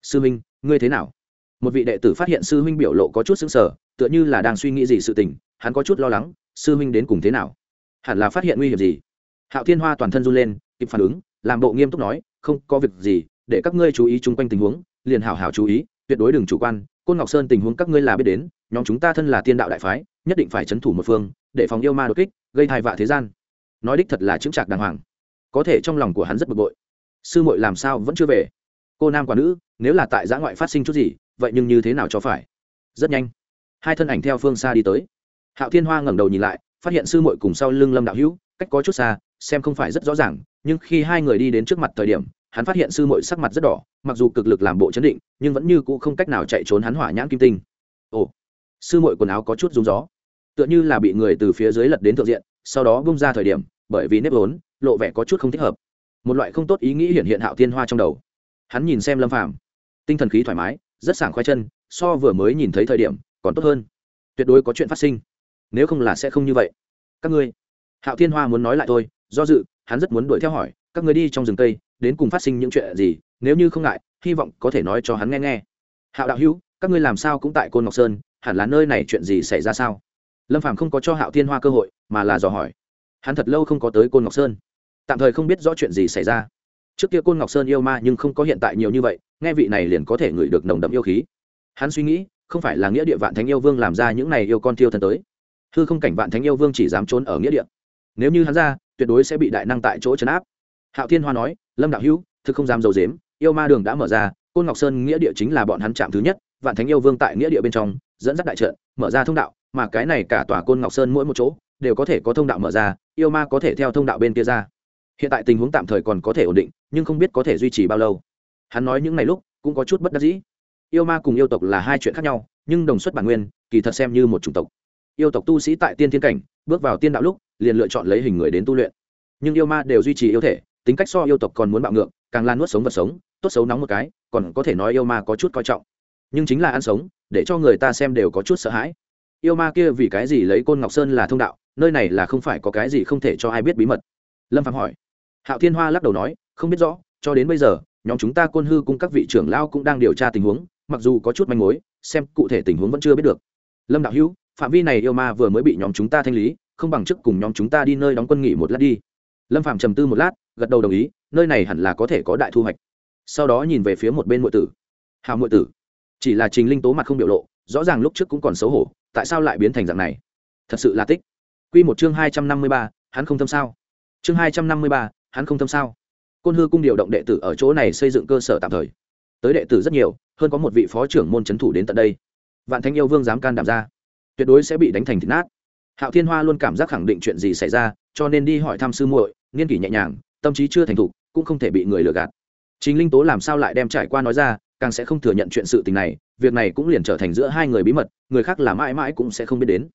Sư minh, ngươi thế nào? Một vị đệ tử phát hiện sư huynh biểu lộ có chút xứng sở tựa như là đang suy nghĩ gì sự tình, hắn có chút lo lắng, sư huynh đến cùng thế nào? Hẳn là phát hiện nguy hiểm gì? Hạo thiên hoa toàn thân run lên, kịp phản ứng, làm bộ nghiêm túc nói không có việc gì, để các ngươi chú ý chung quanh tình huống, liền hảo hảo chú ý, tuyệt đối đừng chủ quan, côn ngọc sơn tình huống các ngươi là biết đến, nhóm chúng ta thân là tiên đạo đại phái, nhất định phải c h ấ n thủ một phương, để phòng yêu ma đột kích, gây thai vạ thế gian. Nói đích thật là chững chạc đàng hoàng. Có thể trong lòng của hắn rất bực bội. Sư muội làm sao vẫn chưa về? Cô nam quả nữ, nếu là tại giã ngoại phát sinh chút gì, vậy nhưng như thế nào cho phải? Rất nhanh, hai thân ảnh theo phương xa đi tới. Hạo thiên hoa ngẩng đầu nhìn lại, phát hiện sư muội cùng sau lưng lâm đạo hữu, cách có chút xa, xem không phải rất rõ ràng, nhưng khi hai người đi đến trước mặt thời điểm hắn phát hiện sư muội sắc mặt rất đỏ, mặc dù cực lực làm bộ chấn định, nhưng vẫn như cũ không cách nào chạy trốn hắn hỏa nhãn kim tinh. Ồ, sư muội quần áo có chút rúng gió. Tựa như là bị người từ phía dưới lật đến thượng diện, sau đó bung ra thời điểm, bởi vì nếp vốn, lộ vẻ có chút không thích hợp. Một loại không tốt ý nghĩ hiện hiện hạo thiên hoa trong đầu. Hắn nhìn xem lâm phàm, tinh thần khí thoải mái, rất sảng khoái chân, so vừa mới nhìn thấy thời điểm, còn tốt hơn. Tuyệt đối có chuyện phát sinh. Nếu không là sẽ không như vậy. Các ngươi, hạo thiên hoa muốn nói lại thôi, do dự, hắn rất muốn đuổi theo hỏi, các ngươi đi trong rừng cây đến cùng phát sinh những chuyện gì, nếu như không ngại, hy vọng có thể nói cho hắn nghe nghe. Hạo đạo hữu, các ngươi làm sao cũng tại côn ngọc sơn, hẳn là nơi này chuyện gì xảy ra sao? Lâm phàm không có cho hạo thiên hoa cơ hội, mà là dò hỏi. Hắn thật lâu không có tới côn ngọc sơn. Tạm thời không biết rõ chuyện gì xảy ra. Trước kia côn ngọc sơn yêu ma nhưng không có hiện tại nhiều như vậy, nghe vị này liền có thể ngửi được nồng đậm yêu khí. Hắn suy nghĩ, không phải là nghĩa địa vạn thánh yêu vương làm ra những này yêu con tiêu thần tới. Hư không cảnh vạn thánh yêu vương chỉ dám trốn ở nghĩa địa. Nếu như hắn ra, tuyệt đối sẽ bị đại năng tại chỗ chấn áp hạo thiên hoa nói, lâm đạo hữu, thực không dám dầu dếm, yêu ma đường đã mở ra, côn ngọc sơn nghĩa địa chính là bọn hắn chạm thứ nhất, vạn thánh yêu vương tại nghĩa địa bên trong, dẫn dắt đại trận, mở ra thông đạo, mà cái này cả tòa côn ngọc sơn mỗi một chỗ, đều có thể có thông đạo mở ra, yêu ma có thể theo thông đạo bên kia ra. Hiện tại tình huống tạm thời còn có thể ổn định, nhưng không biết có thể duy trì bao lâu. Hắn nói những ngày lúc, cũng có chút bất đắc dĩ. Yêu ma cùng yêu tộc là hai chuyện khác nhau, nhưng đồng xuất bản nguyên, kỳ thật xem như một chủng tộc. Yêu tộc tu sĩ tại tiên thiên cảnh, bước vào tiên đạo lúc, liền lựa chọn lấy hình người đến tu luyện. Nhưng yêu ma đều duy trì yêu thể tính cách so yêu tộc còn muốn bạo ngược, càng lan nuốt sống vật sống, tốt xấu nóng một cái, còn có thể nói yêu ma có chút coi trọng. Nhưng chính là ăn sống, để cho người ta xem đều có chút sợ hãi. Yêu ma kia vì cái gì lấy côn ngọc sơn là thông đạo, nơi này là không phải có cái gì không thể cho ai biết bí mật? Lâm phạm hỏi. Hạo thiên hoa lắc đầu nói, không biết rõ, cho đến bây giờ, nhóm chúng ta côn hư cùng các vị trưởng lao cũng đang điều tra tình huống, mặc dù có chút manh mối, xem cụ thể tình huống vẫn chưa biết được. Lâm đạo hữu, phạm vi này yêu ma vừa mới bị nhóm chúng ta thanh lý, không bằng chức cùng nhóm chúng ta đi nơi đóng quân nghỉ một lát đi lâm phạm trầm tư một lát, gật đầu đồng ý, nơi này hẳn là có thể có đại thu hoạch. Sau đó nhìn về phía một bên m tử. Hào m tử, chỉ là trình linh tố mặt không biểu lộ, rõ ràng lúc trước cũng còn xấu hổ, tại sao lại biến thành dạng này? Thật sự là tích. Q một chương hai trăm năm mươi ba, hắn không thâm sao? Chương hai trăm năm mươi ba, hắn không thâm sao? Côn hư cung điều động đệ tử ở chỗ này xây dựng cơ sở tạm thời. Tới đệ tử rất nhiều, hơn có một vị phó trưởng môn c h ấ n thủ đến tận đây. Vạn thanh yêu vương dám can đảm ra, tuyệt đối sẽ bị đánh thành thịt nát hạo thiên hoa luôn cảm giác khẳng định chuyện gì xảy ra, cho nên đi hỏi thăm sư muội, nghiên kỷ nhẹ nhàng, tâm trí chưa thành thục, cũng không thể bị người lừa gạt. Chính linh tố làm sao lại đem trải qua nói ra, càng sẽ không thừa nhận chuyện sự tình này, việc này cũng liền trở thành giữa hai người bí mật, người khác là mãi mãi cũng sẽ không biết đến.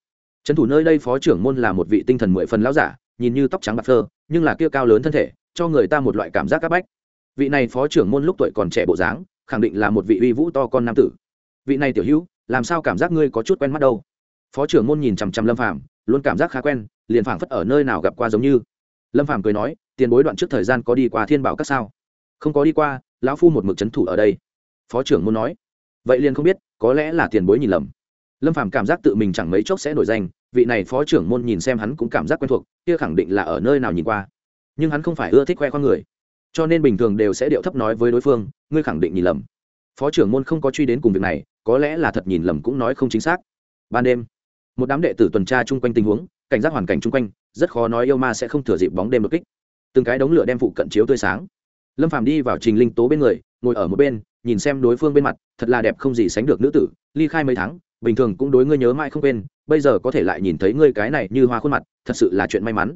Trấn thủ nơi đây phó trưởng môn là một vị tinh thần mười phần lão giả, nhìn như tóc trắng bạc phơ, nhưng là kia cao lớn thân thể, cho người ta một loại cảm giác áp bách. Vị này phó trưởng môn lúc tuổi còn trẻ bộ dáng, khẳng định là một vị uy vũ to con nam tử. Vị này tiểu hữu, làm sao cảm giác ngươi có chút quen mắt đâu? Phó trưởng môn nhìn chằm chằm lâm phàm, luôn cảm giác khá quen, liền phảng phất ở nơi nào gặp qua giống như. Lâm phàm cười nói, tiền bối đoạn trước thời gian có đi qua thiên bảo các sao? Không có đi qua, lão phu một mực c h ấ n thủ ở đây. Phó trưởng muốn nói. Vậy liền không biết, có lẽ là tiền bối nhìn lầm. Lâm phàm cảm giác tự mình chẳng mấy chốc sẽ nổi danh, vị này phó trưởng môn nhìn xem hắn cũng cảm giác quen thuộc, kia khẳng định là ở nơi nào nhìn qua. Nhưng hắn không phải ưa thích khoe khoang người, cho nên bình thường đều sẽ điệu thấp nói với đối phương, ngươi khẳng định nhìn lầm. Phó trưởng môn không có truy đến cùng việc này, có lẽ là thật nhìn lầm cũng nói không chính xác. Ban đêm một đám đệ tử tuần tra chung quanh tình huống, cảnh giác hoàn cảnh chung quanh, rất khó nói yêu ma sẽ không thừa dịp bóng đêm đột kích. Từng cái đống lửa đem phụ cận chiếu tươi sáng. Lâm phàm đi vào trình linh tố bên người, ngồi ở một bên, nhìn xem đối phương bên mặt, thật là đẹp không gì sánh được nữ tử, ly khai mấy tháng, bình thường cũng đối ngươi nhớ mãi không quên, bây giờ có thể lại nhìn thấy ngươi cái này như hoa khuôn mặt, thật sự là chuyện may mắn.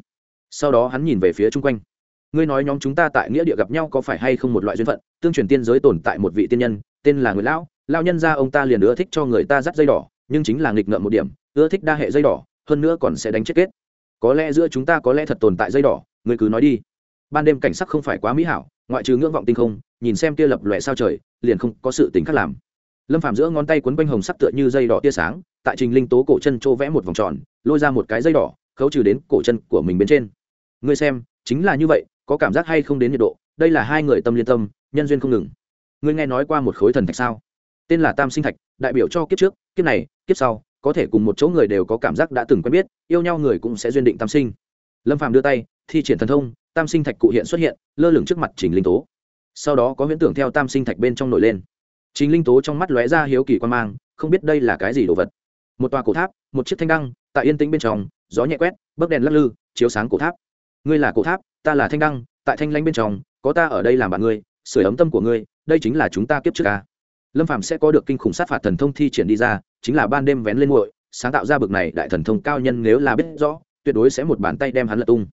Sau đó hắn nhìn về phía chung quanh. Ngươi nói nhóm chúng ta tại nghĩa địa gặp nhau có phải hay không một loại duyên phận? Tương truyền tiên giới tồn tại một vị tiên nhân, tên là người lão. Lao nhân ra ông ta liền ưa thích cho người ta dắt dây đỏ, nhưng chính là nghịch ngợm một điểm ưa thích đa hệ dây đỏ, hơn nữa còn sẽ đánh chết kết. Có lẽ giữa chúng ta có lẽ thật tồn tại dây đỏ, người cứ nói đi. Ban đêm cảnh sắc không phải quá mỹ hảo, ngoại trừ ngưỡng vọng tinh không, nhìn xem tia lập lòe sao trời, liền không có sự tính khác làm. Lâm phạm giữa ngón tay quấn quanh hồng sắc tựa như dây đỏ tia sáng, tại trình linh tố cổ chân trô vẽ một vòng tròn, lôi ra một cái dây đỏ, khấu trừ đến cổ chân của mình bên trên. Ngươi xem, chính là như vậy, có cảm giác hay không đến nhiệt độ, đây là hai người tâm liên tâm, nhân duyên không ngừng. Ngươi nghe nói qua một khối thần thạch sao? Tên là tam sinh thạch, đại biểu cho kiếp trước, kiếp này, kiếp sau có thể cùng một chỗ người đều có cảm giác đã từng quen biết, yêu nhau người cũng sẽ duyên định tam sinh. Lâm phàm đưa tay, thi triển thần thông, tam sinh thạch cụ hiện xuất hiện, lơ lửng trước mặt trình linh tố. Sau đó có huyễn tưởng theo tam sinh thạch bên trong nổi lên. Trình linh tố trong mắt lóe ra hiếu kỳ quan mang, không biết đây là cái gì đồ vật. Một tòa cổ tháp, một chiếc thanh đăng, tại yên tĩnh bên trong, gió nhẹ quét, bấc đèn lắc lư, chiếu sáng cổ tháp. Ngươi là cổ tháp, ta là thanh đăng, tại thanh lãnh bên trong, có ta ở đây làm bạn ngươi sửa ấm tâm của ngươi, đây chính là chúng ta kiếp trước ca lâm phạm sẽ có được kinh khủng sát phạt thần thông thi triển đi ra chính là ban đêm vén lên nguội, sáng tạo ra bực này đại thần thông cao nhân nếu là biết rõ, tuyệt đối sẽ một bàn tay đem hắn lật tung.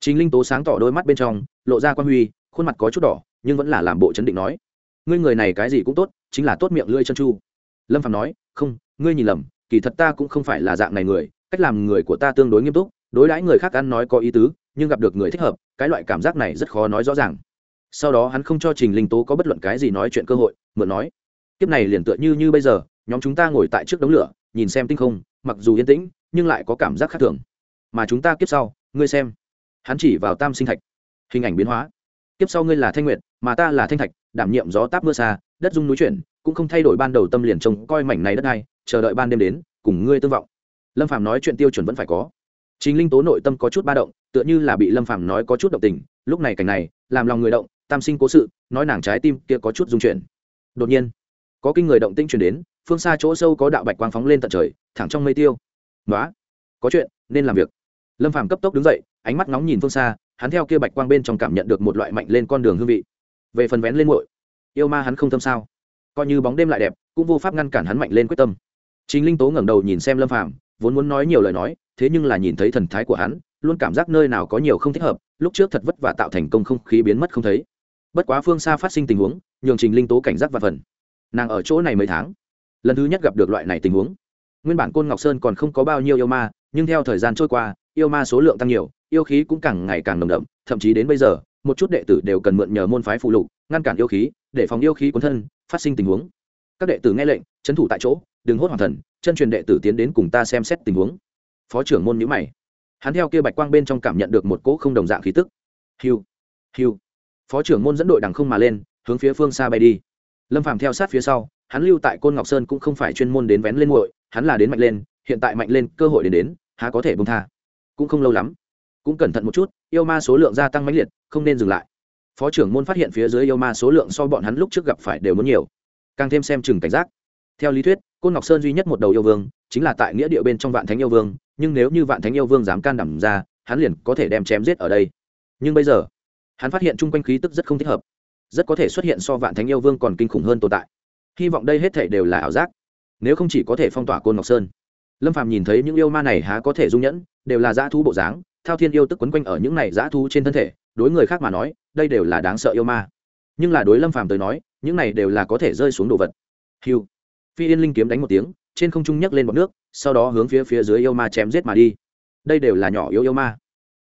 Chính linh tố sáng tỏ đôi mắt bên trong, lộ ra quan huy, khuôn mặt có chút đỏ, nhưng vẫn là làm bộ chấn định nói, ngươi người này cái gì cũng tốt, chính là tốt miệng lưỡi chân chu. Lâm phạm nói, không, ngươi nhìn lầm, kỳ thật ta cũng không phải là dạng này người, cách làm người của ta tương đối nghiêm túc, đối đãi người khác ăn nói có ý tứ, nhưng gặp được người thích hợp, cái loại cảm giác này rất khó nói rõ ràng. Sau đó hắn không cho trình linh tố có bất luận cái gì nói chuyện cơ hội, mượn nói, kiếp này liền tựa như như bây giờ nhóm chúng ta ngồi tại trước đống lửa, nhìn xem tinh không, mặc dù yên tĩnh, nhưng lại có cảm giác khác thường. Mà chúng ta kiếp sau, ngươi xem. Hắn chỉ vào tam sinh thạch. Hình ảnh biến hóa. Kiếp sau ngươi là thanh nguyệt, mà ta là thanh thạch, đảm nhiệm gió táp mưa xa, đất dung núi chuyển, cũng không thay đổi ban đầu tâm liền trông coi mảnh này đất này chờ đợi ban đêm đến, cùng ngươi tương vọng. Lâm phàm nói chuyện tiêu chuẩn vẫn phải có. Chính linh tố nội tâm có chút ba động, tựa như là bị lâm phàm nói có chút động tình, lúc này cảnh này, làm lòng người động, tam sinh cố sự, nói nàng trái tim kia có chút dung chuyển. Đột nhiên, có kinh người động tĩnh truyền đến phương xa chỗ sâu có đạo bạch quang phóng lên tận trời, thẳng trong mây tiêu. Nói có chuyện, nên làm việc. Lâm phàm cấp tốc đứng dậy, ánh mắt nóng nhìn phương xa, hắn theo kia bạch quang bên trong cảm nhận được một loại mạnh lên con đường hương vị. Về phần vén lên muội, yêu ma hắn không tâm sao? Coi như bóng đêm lại đẹp, cũng vô pháp ngăn cản hắn mạnh lên quyết tâm. Chính linh tố ngẩng đầu nhìn xem lâm phàm, vốn muốn nói nhiều lời nói, thế nhưng là nhìn thấy thần thái của hắn, luôn cảm giác nơi nào có nhiều không thích hợp, lúc trước thật vất vả tạo thành công không khí biến mất không thấy. Bất quá phương xa phát sinh tình huống, nhường trình linh tố cảnh giác và phần. Nàng ở chỗ này mấy tháng lần thứ nhất gặp được loại này tình huống. Nguyên bản côn ngọc sơn còn không có bao nhiêu yêu ma, nhưng theo thời gian trôi qua, yêu ma số lượng tăng nhiều, yêu khí cũng càng ngày càng nồng đậm, thậm chí đến bây giờ, một chút đệ tử đều cần mượn nhờ môn phái phụ lục, ngăn cản yêu khí, để phòng yêu khí cuốn thân, phát sinh tình huống. Các đệ tử nghe lệnh trấn thủ tại chỗ, đừng hốt hoàng thần, chân truyền đệ tử tiến đến cùng ta xem xét tình huống. Phó trưởng môn nhữ mày. Hắn theo kia bạch quang bên trong cảm nhận được một cỗ không đồng dạng khí tức. Hiu hiu. Phó trưởng môn dẫn đội đằng không mà lên, hướng phía phương xa bay đi. Lâm phàm theo sát phía sau hắn lưu tại côn ngọc sơn cũng không phải chuyên môn đến vén lên muội, hắn là đến mạnh lên, hiện tại mạnh lên, cơ hội đến đến, há có thể bông tha. Cũng không lâu lắm. Cũng cẩn thận một chút, yêu ma số lượng gia tăng mãnh liệt, không nên dừng lại. Phó trưởng môn phát hiện phía dưới yêu ma số lượng so bọn hắn lúc trước gặp phải đều muốn nhiều. Càng thêm xem chừng cảnh giác. Theo lý thuyết, côn ngọc sơn duy nhất một đầu yêu vương, chính là tại nghĩa địa bên trong vạn thánh yêu vương, nhưng nếu như vạn thánh yêu vương dám can đảm ra, hắn liền có thể đem chém giết ở đây. Nhưng bây giờ, hắn phát hiện chung quanh khí tức rất không thích hợp. Rất có thể xuất hiện so vạn thánh yêu vương còn kinh khủng hơn tồn tại hy vọng đây hết thể đều là ảo giác. Nếu không chỉ có thể phong tỏa côn ngọc sơn. Lâm phàm nhìn thấy những yêu ma này há có thể dung nhẫn, đều là dã thú bộ dáng, thao thiên yêu tức quấn quanh ở những này dã thú trên thân thể, đối người khác mà nói, đây đều là đáng sợ yêu ma. Nhưng là đối lâm phàm tới nói, những này đều là có thể rơi xuống đồ vật. Hiu phi yên linh kiếm đánh một tiếng, trên không trung nhấc lên bọt nước, sau đó hướng phía phía dưới yêu ma chém giết mà đi. Đây đều là nhỏ yêu yêu ma.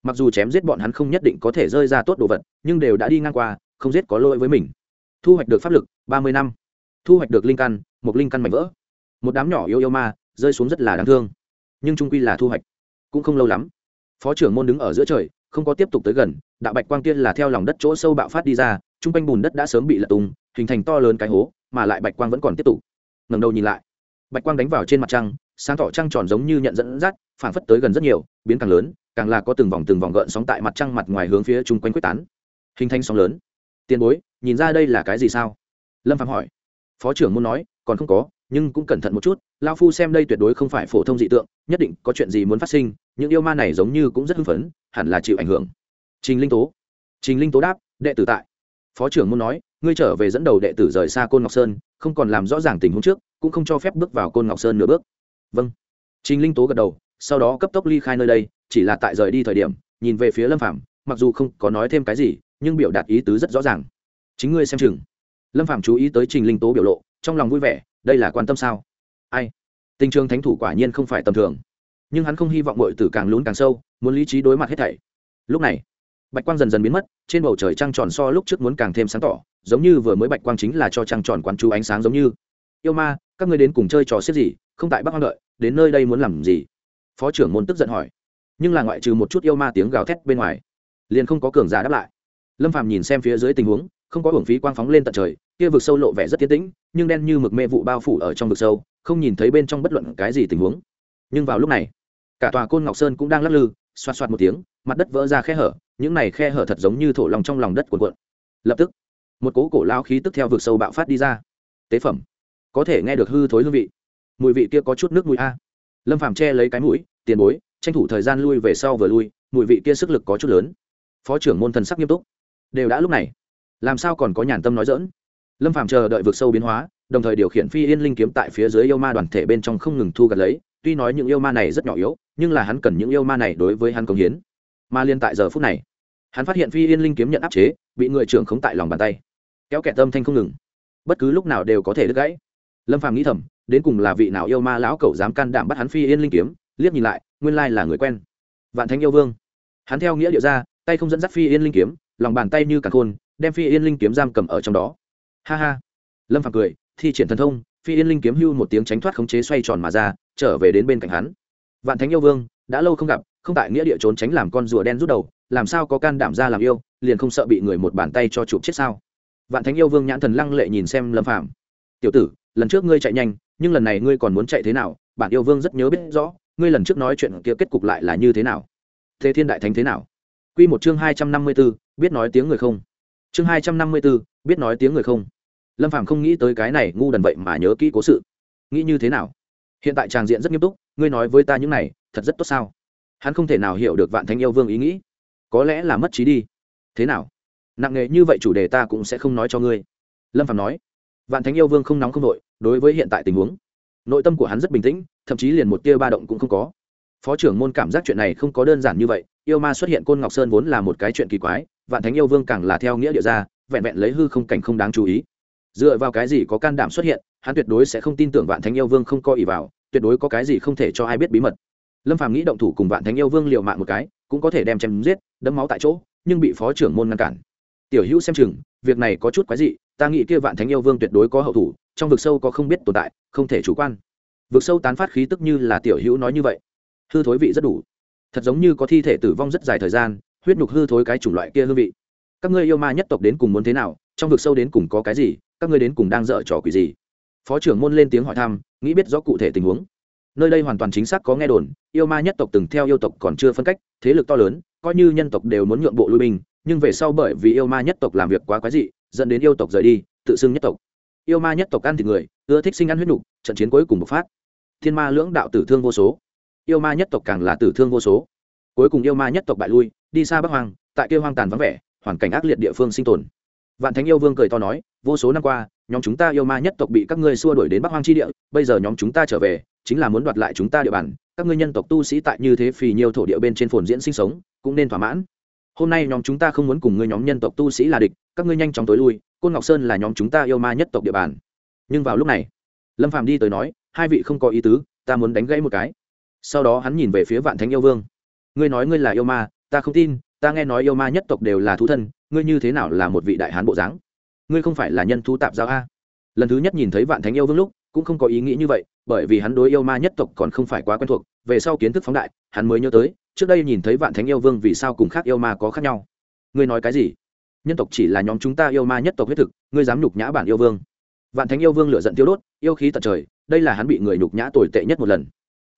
Mặc dù chém giết bọn hắn không nhất định có thể rơi ra tốt đồ vật, nhưng đều đã đi ngang qua, không giết có lỗi với mình. Thu hoạch được pháp lực, ba mươi năm thu hoạch được linh căn, một linh căn mảnh vỡ. Một đám nhỏ yêu yêu ma rơi xuống rất là đáng thương. Nhưng trung quy là thu hoạch, cũng không lâu lắm. Phó trưởng môn đứng ở giữa trời, không có tiếp tục tới gần, đạo bạch quang tiên là theo lòng đất chỗ sâu bạo phát đi ra, chung quanh bùn đất đã sớm bị lật tung, hình thành to lớn cái hố, mà lại bạch quang vẫn còn tiếp tục. Ngầm đầu nhìn lại, bạch quang đánh vào trên mặt trăng, sáng tỏ trăng tròn giống như nhận dẫn dắt phản phất tới gần rất nhiều, biến càng lớn, càng là có từng vòng từng vòng gợn sóng tại mặt trăng mặt ngoài hướng phía chung quanh quyết tán. Hình thành sóng lớn. Tiền bối, nhìn ra đây là cái gì sao? Lâm phạm hỏi phó trưởng muốn nói, còn không có, nhưng cũng cẩn thận một chút lao phu xem đây tuyệt đối không phải phổ thông dị tượng, nhất định có chuyện gì muốn phát sinh, những yêu ma này giống như cũng rất hưng phấn, hẳn là chịu ảnh hưởng. Trình linh tố. Trình linh tố đáp, đệ tử tại. Phó trưởng muốn nói, ngươi trở về dẫn đầu đệ tử rời xa côn ngọc sơn, không còn làm rõ ràng tình huống trước, cũng không cho phép bước vào côn ngọc sơn nửa bước. Vâng. Trình linh tố gật đầu, sau đó cấp tốc ly khai nơi đây, chỉ là tại rời đi thời điểm, nhìn về phía lâm phạm mặc dù không có nói thêm cái gì, nhưng biểu đạt ý tứ rất rõ ràng. Chính ngươi xem chừng lâm phạm chú ý tới trình linh tố biểu lộ, trong lòng vui vẻ, đây là quan tâm sao? Ai? Tình trường thánh thủ quả nhiên không phải tầm thường. Nhưng hắn không hy vọng mọi tử càng lún càng sâu, muốn lý trí đối mặt hết thảy. Lúc này, bạch quang dần dần biến mất, trên bầu trời trăng tròn so lúc trước muốn càng thêm sáng tỏ, giống như vừa mới bạch quang chính là cho trăng tròn quán chú ánh sáng giống như. Yêu ma, các ngươi đến cùng chơi trò xếp gì, không tại bắc hoang đợi, đến nơi đây muốn làm gì? Phó trưởng môn tức giận hỏi. Nhưng là ngoại trừ một chút yêu ma tiếng gào thét bên ngoài, liền không có cường giả đáp lại. Lâm phàm nhìn xem phía dưới tình huống không có hưởng phí quang phóng lên tận trời, kia vực sâu lộ vẻ rất tiến tĩnh, nhưng đen như mực mê vụ bao phủ ở trong vực sâu, không nhìn thấy bên trong bất luận cái gì tình huống. Nhưng vào lúc này, cả tòa côn ngọc sơn cũng đang lắc lư, xoạt xoạt một tiếng, mặt đất vỡ ra khe hở, những này khe hở thật giống như thổ lòng trong lòng đất cuộn cuộn. Lập tức, một cố cổ lao khí tức theo vực sâu bạo phát đi ra. Tế phẩm, có thể nghe được hư thối hương vị. Mùi vị kia có chút nước mùi a. Lâm phàm che lấy cái mũi, tiền bối, tranh thủ thời gian lui về sau vừa lui, mùi vị kia sức lực có chút lớn. Phó trưởng môn thần sắc nghiêm túc. Đều đã lúc này làm sao còn có nhàn tâm nói dỡn? Lâm phàm chờ đợi vực sâu biến hóa, đồng thời điều khiển phi yên linh kiếm tại phía dưới yêu ma đoàn thể bên trong không ngừng thu gặt lấy, tuy nói những yêu ma này rất nhỏ yếu, nhưng là hắn cần những yêu ma này đối với hắn công hiến. Ma liên tại giờ phút này, hắn phát hiện phi yên linh kiếm nhận áp chế, bị người trưởng khống tại lòng bàn tay, kéo kẹt tâm thanh không ngừng. Bất cứ lúc nào đều có thể đứt gãy. Lâm phàm nghĩ thầm, đến cùng là vị nào yêu ma lão cẩu dám can đảm bắt hắn phi yên linh kiếm, liếc nhìn lại, nguyên lai là người quen. Vạn thánh yêu vương. Hắn theo nghĩa địa ra, tay không dẫn dắt phi yên linh kiếm lòng bàn tay như cả khôn đem phi yên linh kiếm giam cầm ở trong đó. Ha ha. Lâm phàm cười thi triển thần thông phi yên linh kiếm hưu một tiếng tránh thoát khống chế xoay tròn mà ra trở về đến bên cạnh hắn. Vạn thánh yêu vương đã lâu không gặp không tại nghĩa địa trốn tránh làm con rùa đen rút đầu làm sao có can đảm ra làm yêu liền không sợ bị người một bàn tay cho chụp chết sao? Vạn thánh yêu vương nhãn thần lăng lệ nhìn xem lâm phàm. Tiểu tử lần trước ngươi chạy nhanh nhưng lần này ngươi còn muốn chạy thế nào? Bản yêu vương rất nhớ biết rõ ngươi lần trước nói chuyện kia kết cục lại là như thế nào? Thế thiên đại thánh thế nào? Quy một chương hai trăm năm mươi 254, biết nói tiếng người không? Chương hai trăm năm mươi 254, biết nói tiếng người không? Lâm phàm không nghĩ tới cái này ngu đần vậy mà nhớ kỹ cố sự. Nghĩ như thế nào? Hiện tại tràng diện rất nghiêm túc ngươi nói với ta những này thật rất tốt sao? Hắn không thể nào hiểu được vạn thánh yêu vương ý nghĩ. Có lẽ là mất trí đi. Thế nào? Nặng nề như vậy chủ đề ta cũng sẽ không nói cho ngươi. Lâm phạm nói. Vạn thánh yêu vương không nóng không nội đối với hiện tại tình huống. Nội tâm của hắn rất bình tĩnh thậm chí liền một tia ba động cũng không có. Phó trưởng môn cảm giác chuyện này không có đơn giản như vậy yêu ma xuất hiện côn ngọc sơn vốn là một cái chuyện kỳ quái vạn thánh yêu vương càng là theo nghĩa địa ra, vẹn vẹn lấy hư không cảnh không đáng chú ý. Dựa vào cái gì có can đảm xuất hiện, hắn tuyệt đối sẽ không tin tưởng vạn thánh yêu vương không coi ỉ vào, tuyệt đối có cái gì không thể cho ai biết bí mật. Lâm phàm nghĩ động thủ cùng vạn thánh yêu vương liều mạng một cái, cũng có thể đem chém giết, đấm máu tại chỗ, nhưng bị phó trưởng môn ngăn cản. Tiểu hữu xem chừng, việc này có chút quái dị, ta nghĩ kia vạn thánh yêu vương tuyệt đối có hậu thủ, trong vực sâu có không biết tồn tại, không thể chủ quan. Vực sâu tán phát khí tức như là tiểu hữu nói như vậy. Hư thối vị rất đủ. Thật giống như có thi thể tử vong rất dài thời gian huyết nhục hư thối cái chủng loại kia hương vị. Các ngươi yêu ma nhất tộc đến cùng muốn thế nào? Trong vực sâu đến cùng có cái gì? Các ngươi đến cùng đang dở trò quỷ gì? Phó trưởng môn lên tiếng hỏi thăm nghĩ biết rõ cụ thể tình huống. Nơi đây hoàn toàn chính xác có nghe đồn yêu ma nhất tộc từng theo yêu tộc còn chưa phân cách thế lực to lớn coi như nhân tộc đều muốn nhượng bộ lui binh nhưng về sau bởi vì yêu ma nhất tộc làm việc quá quái dị dẫn đến yêu tộc rời đi tự xưng nhất tộc. Yêu ma nhất tộc ăn thịt người ưa thích sinh ăn huyết nhục, trận chiến cuối cùng bộc phát. Thiên ma lưỡng đạo tử thương vô số. Yêu ma nhất tộc càng là tử thương vô số cuối cùng yêu ma nhất tộc bại lui, đi xa bắc hoang, tại kêu hoang tàn vắng vẻ, hoàn cảnh ác liệt địa phương sinh tồn. Vạn thánh yêu vương cười to nói, vô số năm qua, nhóm chúng ta yêu ma nhất tộc bị các ngươi xua đuổi đến bắc hoang chi địa, bây giờ nhóm chúng ta trở về, chính là muốn đoạt lại chúng ta địa bàn, các ngươi nhân tộc tu sĩ tại như thế phì nhiều thổ địa bên trên phồn diễn sinh sống, cũng nên thỏa mãn. Hôm nay nhóm chúng ta không muốn cùng ngươi nhóm nhân tộc tu sĩ là địch, các ngươi nhanh chóng tối lui, côn ngọc sơn là nhóm chúng ta yêu ma nhất tộc địa bàn. Nhưng vào lúc này, lâm phàm đi tới nói, hai vị không có ý tứ, ta muốn đánh gãy một cái. Sau đó hắn nhìn về phía vạn thánh yêu vương ngươi nói ngươi là yêu ma, ta không tin, ta nghe nói yêu ma nhất tộc đều là thú thân, ngươi như thế nào là một vị đại hán bộ dáng? Ngươi không phải là nhân thú tạp giao a? Lần thứ nhất nhìn thấy vạn thánh yêu vương lúc, cũng không có ý nghĩ như vậy, bởi vì hắn đối yêu ma nhất tộc còn không phải quá quen thuộc, về sau kiến thức phóng đại, hắn mới nhớ tới, trước đây nhìn thấy vạn thánh yêu vương vì sao cùng khác yêu ma có khác nhau. Ngươi nói cái gì? Nhân tộc chỉ là nhóm chúng ta yêu ma nhất tộc huyết thực, ngươi dám nhục nhã bản yêu vương. Vạn thánh yêu vương lựa giận tiêu đốt, yêu khí tận trời, đây là hắn bị người nhục nhã tồi tệ nhất một lần.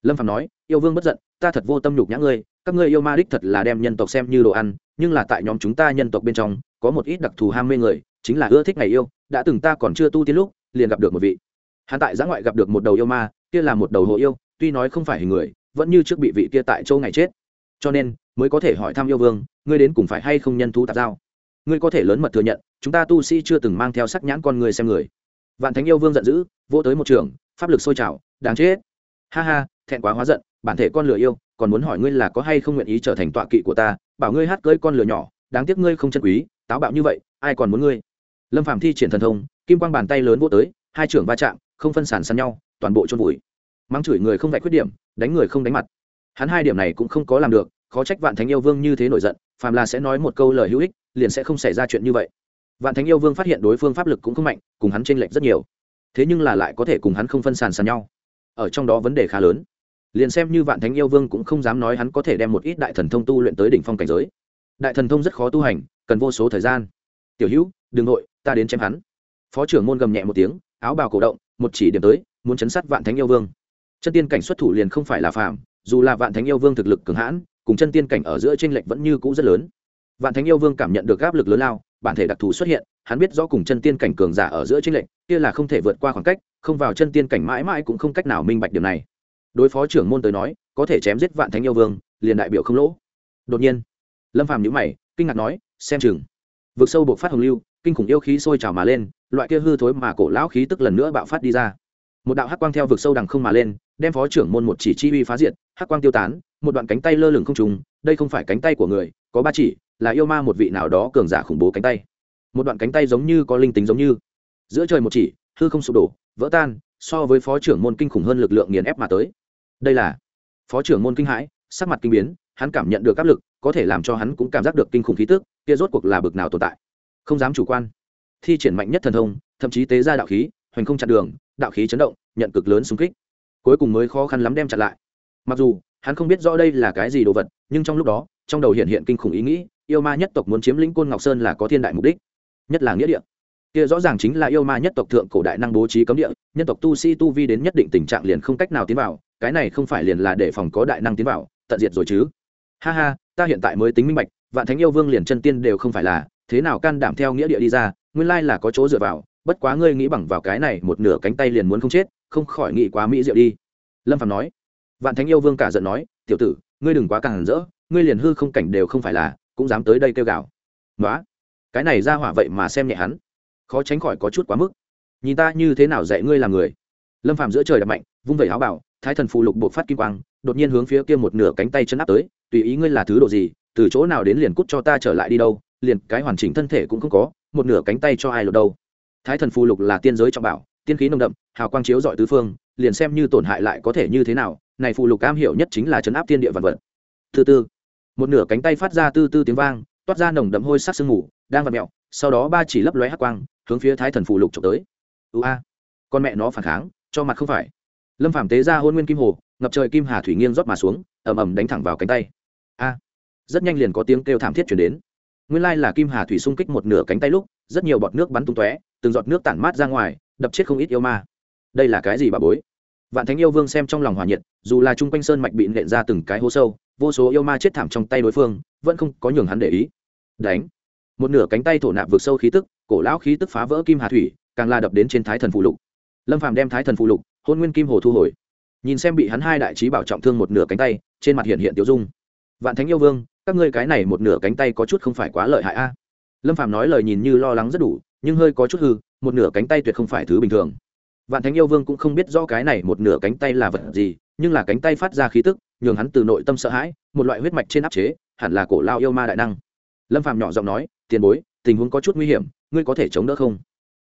Lâm phạm nói, yêu vương bất giận, ta thật vô tâm nhục nhã ngươi các ngươi yêu ma đích thật là đem nhân tộc xem như đồ ăn, nhưng là tại nhóm chúng ta nhân tộc bên trong, có một ít đặc thù ham mê người, chính là ưa thích ngày yêu, đã từng ta còn chưa tu tiến lúc, liền gặp được một vị. Hắn tại giã ngoại gặp được một đầu yêu ma, kia là một đầu hộ yêu, tuy nói không phải hình người, vẫn như trước bị vị kia tại châu ngày chết. Cho nên, mới có thể hỏi thăm yêu vương, ngươi đến cùng phải hay không nhân thú tạp giao? Ngươi có thể lớn mật thừa nhận, chúng ta tu sĩ chưa từng mang theo sắc nhãn con người xem người. Vạn thánh yêu vương giận dữ, vỗ tới một trường, pháp lực sôi trào, đáng chết. Ha ha, thẹn quá hóa giận, bản thể con lửa yêu còn muốn hỏi ngươi là có hay không nguyện ý trở thành tọa kỵ của ta, bảo ngươi hát cưỡi con lửa nhỏ, đáng tiếc ngươi không chân quý, táo bạo như vậy, ai còn muốn ngươi? Lâm phạm thi triển thần thông, kim quang bàn tay lớn vô tới, hai trưởng va chạm, không phân sản săn nhau, toàn bộ chôn vùi. Mắng chửi người không vạch khuyết điểm, đánh người không đánh mặt. Hắn hai điểm này cũng không có làm được, khó trách vạn thánh yêu vương như thế nổi giận, phàm là sẽ nói một câu lời hữu ích, liền sẽ không xảy ra chuyện như vậy. Vạn thánh yêu vương phát hiện đối phương pháp lực cũng không mạnh, cùng hắn chênh lệch rất nhiều. Thế nhưng là lại có thể cùng hắn không phân sàn sàn nhau. Ở trong đó vấn đề khá lớn liền xem như vạn thánh yêu vương cũng không dám nói hắn có thể đem một ít đại thần thông tu luyện tới đỉnh phong cảnh giới. Đại thần thông rất khó tu hành, cần vô số thời gian. Tiểu hữu, đừng nội ta đến chém hắn. Phó trưởng môn gầm nhẹ một tiếng, áo bào cổ động, một chỉ điểm tới, muốn chấn sát vạn thánh yêu vương. Chân tiên cảnh xuất thủ liền không phải là phàm, dù là vạn thánh yêu vương thực lực cường hãn, cùng chân tiên cảnh ở giữa tranh lệch vẫn như cũ rất lớn. Vạn thánh yêu vương cảm nhận được áp lực lớn lao, bản thể đặc thù xuất hiện, hắn biết rõ cùng chân tiên cảnh cường giả ở giữa tranh lệch, kia là không thể vượt qua khoảng cách, không vào chân tiên cảnh mãi mãi cũng không cách nào minh bạch điều này đối phó trưởng môn tới nói, có thể chém giết vạn thánh yêu vương, liền đại biểu không lỗ. Đột nhiên, lâm phàm nhữ mày, kinh ngạc nói, xem chừng. Vực sâu buộc phát hồng lưu, kinh khủng yêu khí sôi trào mà lên, loại kia hư thối mà cổ lão khí tức lần nữa bạo phát đi ra. Một đạo hắc quang theo vực sâu đằng không mà lên, đem phó trưởng môn một chỉ chi uy phá diệt, hắc quang tiêu tán, một đoạn cánh tay lơ lửng không trùng đây không phải cánh tay của người, có ba chỉ, là yêu ma một vị nào đó cường giả khủng bố cánh tay. Một đoạn cánh tay giống như có linh tính giống như. Giữa trời một chỉ, hư không sụp đổ, vỡ tan, so với phó trưởng môn kinh khủng hơn lực lượng nghiền ép mà tới đây là phó trưởng môn kinh hãi, sắc mặt kinh biến, hắn cảm nhận được áp lực, có thể làm cho hắn cũng cảm giác được kinh khủng khí tức, kia rốt cuộc là bực nào tồn tại. Không dám chủ quan. Thi triển mạnh nhất thần thông, thậm chí tế ra đạo khí, hoành không chặn đường, đạo khí chấn động, nhận cực lớn xung kích. Cuối cùng mới khó khăn lắm đem chặn lại. Mặc dù, hắn không biết rõ đây là cái gì đồ vật, nhưng trong lúc đó, trong đầu hiện hiện kinh khủng ý nghĩ, yêu ma nhất tộc muốn chiếm lĩnh côn ngọc sơn là có thiên đại mục đích, nhất là nghĩa địa kia rõ ràng chính là yêu ma nhất tộc thượng cổ đại năng bố trí cấm địa, nhân tộc tu sĩ tu vi đến nhất định tình trạng liền không cách nào tiến vào, cái này không phải liền là để phòng có đại năng tiến vào, tận diệt rồi chứ. Ha ha, ta hiện tại mới tính minh bạch, vạn thánh yêu vương liền chân tiên đều không phải là, thế nào can đảm theo nghĩa địa đi ra, nguyên lai là có chỗ dựa vào, bất quá ngươi nghĩ bằng vào cái này một nửa cánh tay liền muốn không chết, không khỏi nghĩ quá mỹ diệu đi. Lâm phạm nói. Vạn thánh yêu vương cả giận nói, tiểu tử, ngươi đừng quá càng rỡ, ngươi liền hư không cảnh đều không phải là, cũng dám tới đây kêu gào. Nói cái này ra hỏa vậy mà xem nhẹ hắn khó tránh khỏi có chút quá mức. Nhìn ta như thế nào dạy ngươi làm người. Lâm phàm giữa trời đập mạnh, vung vẩy áo bảo, thái thần phụ lục bộ phát kim quang, đột nhiên hướng phía kia một nửa cánh tay chân áp tới, tùy ý ngươi là thứ độ gì, từ chỗ nào đến liền cút cho ta trở lại đi đâu, liền cái hoàn chỉnh thân thể cũng không có, một nửa cánh tay cho ai lột đâu. Thái thần phù lục là tiên giới trọng bảo, tiên khí nồng đậm, hào quang chiếu dọi tứ phương, liền xem như tổn hại lại có thể như thế nào, này phù lục cam hiểu nhất chính là chấn áp tiên địa vật vật. Thứ tư một nửa cánh tay phát ra tư tư tiếng vang, toát ra nồng đậm hôi sắc sương mù, đang vặt mẹo sau đó ba chỉ lấp lóe hắc quang, hướng phía thái thần phụ lục trộm tới. Ưu a, con mẹ nó phản kháng, cho mặt không phải. Lâm phạm tế ra hôn nguyên kim hồ, ngập trời kim hà thủy nghiêng rót mà xuống, ầm ầm đánh thẳng vào cánh tay. A, rất nhanh liền có tiếng kêu thảm thiết chuyển đến. Nguyên lai là kim hà thủy xung kích một nửa cánh tay lúc, rất nhiều bọt nước bắn tung tóe, từng giọt nước tản mát ra ngoài, đập chết không ít yêu ma. Đây là cái gì bà bối? Vạn thánh yêu vương xem trong lòng hòa nhiệt, dù là chung quanh sơn mạch bị nện ra từng cái hố sâu, vô số yêu ma chết thảm trong tay đối phương, vẫn không có nhường hắn để ý. Đánh một nửa cánh tay thổ nạp vượt sâu khí tức, cổ lão khí tức phá vỡ kim hà thủy, càng la đập đến trên thái thần phụ lục. Lâm phàm đem thái thần phụ lục, hôn nguyên kim hồ thu hồi. Nhìn xem bị hắn hai đại trí bảo trọng thương một nửa cánh tay, trên mặt hiện hiện tiêu dung. Vạn thánh yêu vương, các ngươi cái này một nửa cánh tay có chút không phải quá lợi hại a. À? Lâm phạm nói lời nhìn như lo lắng rất đủ, nhưng hơi có chút hư, một nửa cánh tay tuyệt không phải thứ bình thường. Vạn thánh yêu vương cũng không biết rõ cái này một nửa cánh tay là vật gì, nhưng là cánh tay phát ra khí tức, nhường hắn từ nội tâm sợ hãi, một loại huyết mạch trên áp chế, hẳn là cổ lao yêu ma đại năng. Lâm phạm nhỏ giọng nói tiền bối, tình huống có chút nguy hiểm, ngươi có thể chống đỡ không?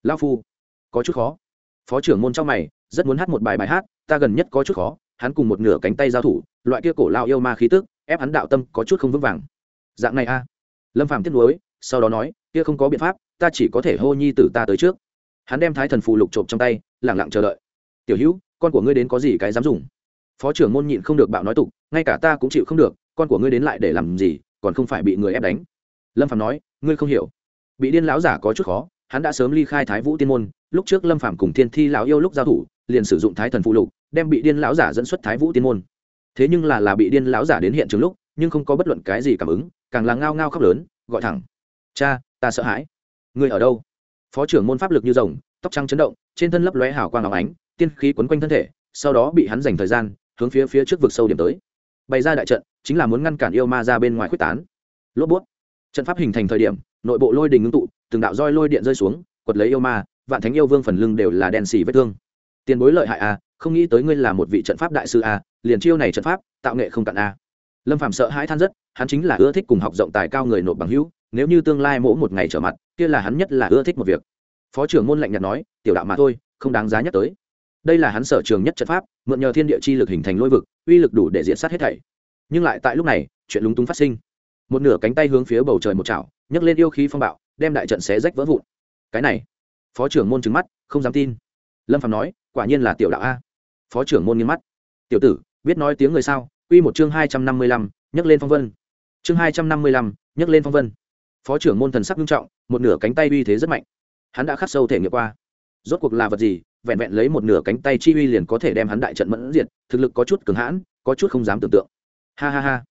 Lao phu, có chút khó. Phó trưởng môn trong mày, rất muốn hát một bài bài hát, ta gần nhất có chút khó, hắn cùng một nửa cánh tay giao thủ, loại kia cổ lao yêu ma khí tức, ép hắn đạo tâm có chút không vững vàng. Dạng này a. Lâm phàm tiếc nuối sau đó nói, kia không có biện pháp, ta chỉ có thể hô nhi tử ta tới trước. Hắn đem thái thần phù lục trộm trong tay, lẳng lặng chờ đợi. Tiểu hữu, con của ngươi đến có gì cái dám dùng? Phó trưởng môn nhịn không được bạo nói tục, ngay cả ta cũng chịu không được, con của ngươi đến lại để làm gì, còn không phải bị người ép đánh. Lâm phàm nói ngươi không hiểu. Bị điên lão giả có chút khó, hắn đã sớm ly khai thái vũ tiên môn, lúc trước lâm phạm cùng thiên thi lão yêu lúc giao thủ, liền sử dụng thái thần phụ lục, đem bị điên lão giả dẫn xuất thái vũ tiên môn. Thế nhưng là là bị điên lão giả đến hiện trường lúc, nhưng không có bất luận cái gì cảm ứng, càng là ngao ngao khóc lớn, gọi thẳng, cha, ta sợ hãi. Người ở đâu? Phó trưởng môn pháp lực như rồng, tóc trắng chấn động, trên thân lấp lóe hào quang áo ánh, tiên khí quấn quanh thân thể, sau đó bị hắn dành thời gian, hướng phía phía trước vực sâu điểm tới. Bày ra đại trận, chính là muốn ngăn cản yêu ma ra bên ngoài quyết tán. Lốp bút trận pháp hình thành thời điểm, nội bộ lôi đình ngưng tụ, từng đạo roi lôi điện rơi xuống, quật lấy yêu ma, vạn thánh yêu vương phần lưng đều là đen xì vết thương. Tiền bối lợi hại a không nghĩ tới ngươi là một vị trận pháp đại sư a liền chiêu này trận pháp, tạo nghệ không cạn a lâm phạm sợ hãi than rất, hắn chính là ưa thích cùng học rộng tài cao người nộp bằng hữu, nếu như tương lai mỗi một ngày trở mặt, kia là hắn nhất là ưa thích một việc. Phó trưởng môn lạnh nhạt nói, tiểu đạo mà thôi, không đáng giá nhắc tới. Đây là hắn sở trường nhất trận pháp, mượn nhờ thiên địa chi lực hình thành lôi vực, uy lực đủ để diện sát hết thảy. Nhưng lại tại lúc này, chuyện lúng túng phát sinh một nửa cánh tay hướng phía bầu trời một chảo, nhấc lên yêu khí phong bạo, đem đại trận xé rách vỡ vụn. Cái này, phó trưởng môn trứng mắt, không dám tin. Lâm phạm nói, quả nhiên là tiểu đạo a. Phó trưởng môn nghiêm mắt. Tiểu tử, biết nói tiếng người sao? Quy một chương hai trăm năm mươi lăm, nhấc lên phong vân. Chương hai trăm năm mươi lăm, nhấc lên phong vân. Phó trưởng môn thần sắc nghiêm trọng, một nửa cánh tay uy thế rất mạnh. Hắn đã khắc sâu thể nghiệm qua. Rốt cuộc là vật gì, vẹn vẹn lấy một nửa cánh tay chi uy liền có thể đem hắn đại trận mẫn diệt, thực lực có chút cường hãn, có chút không dám tưởng tượng. Ha ha ha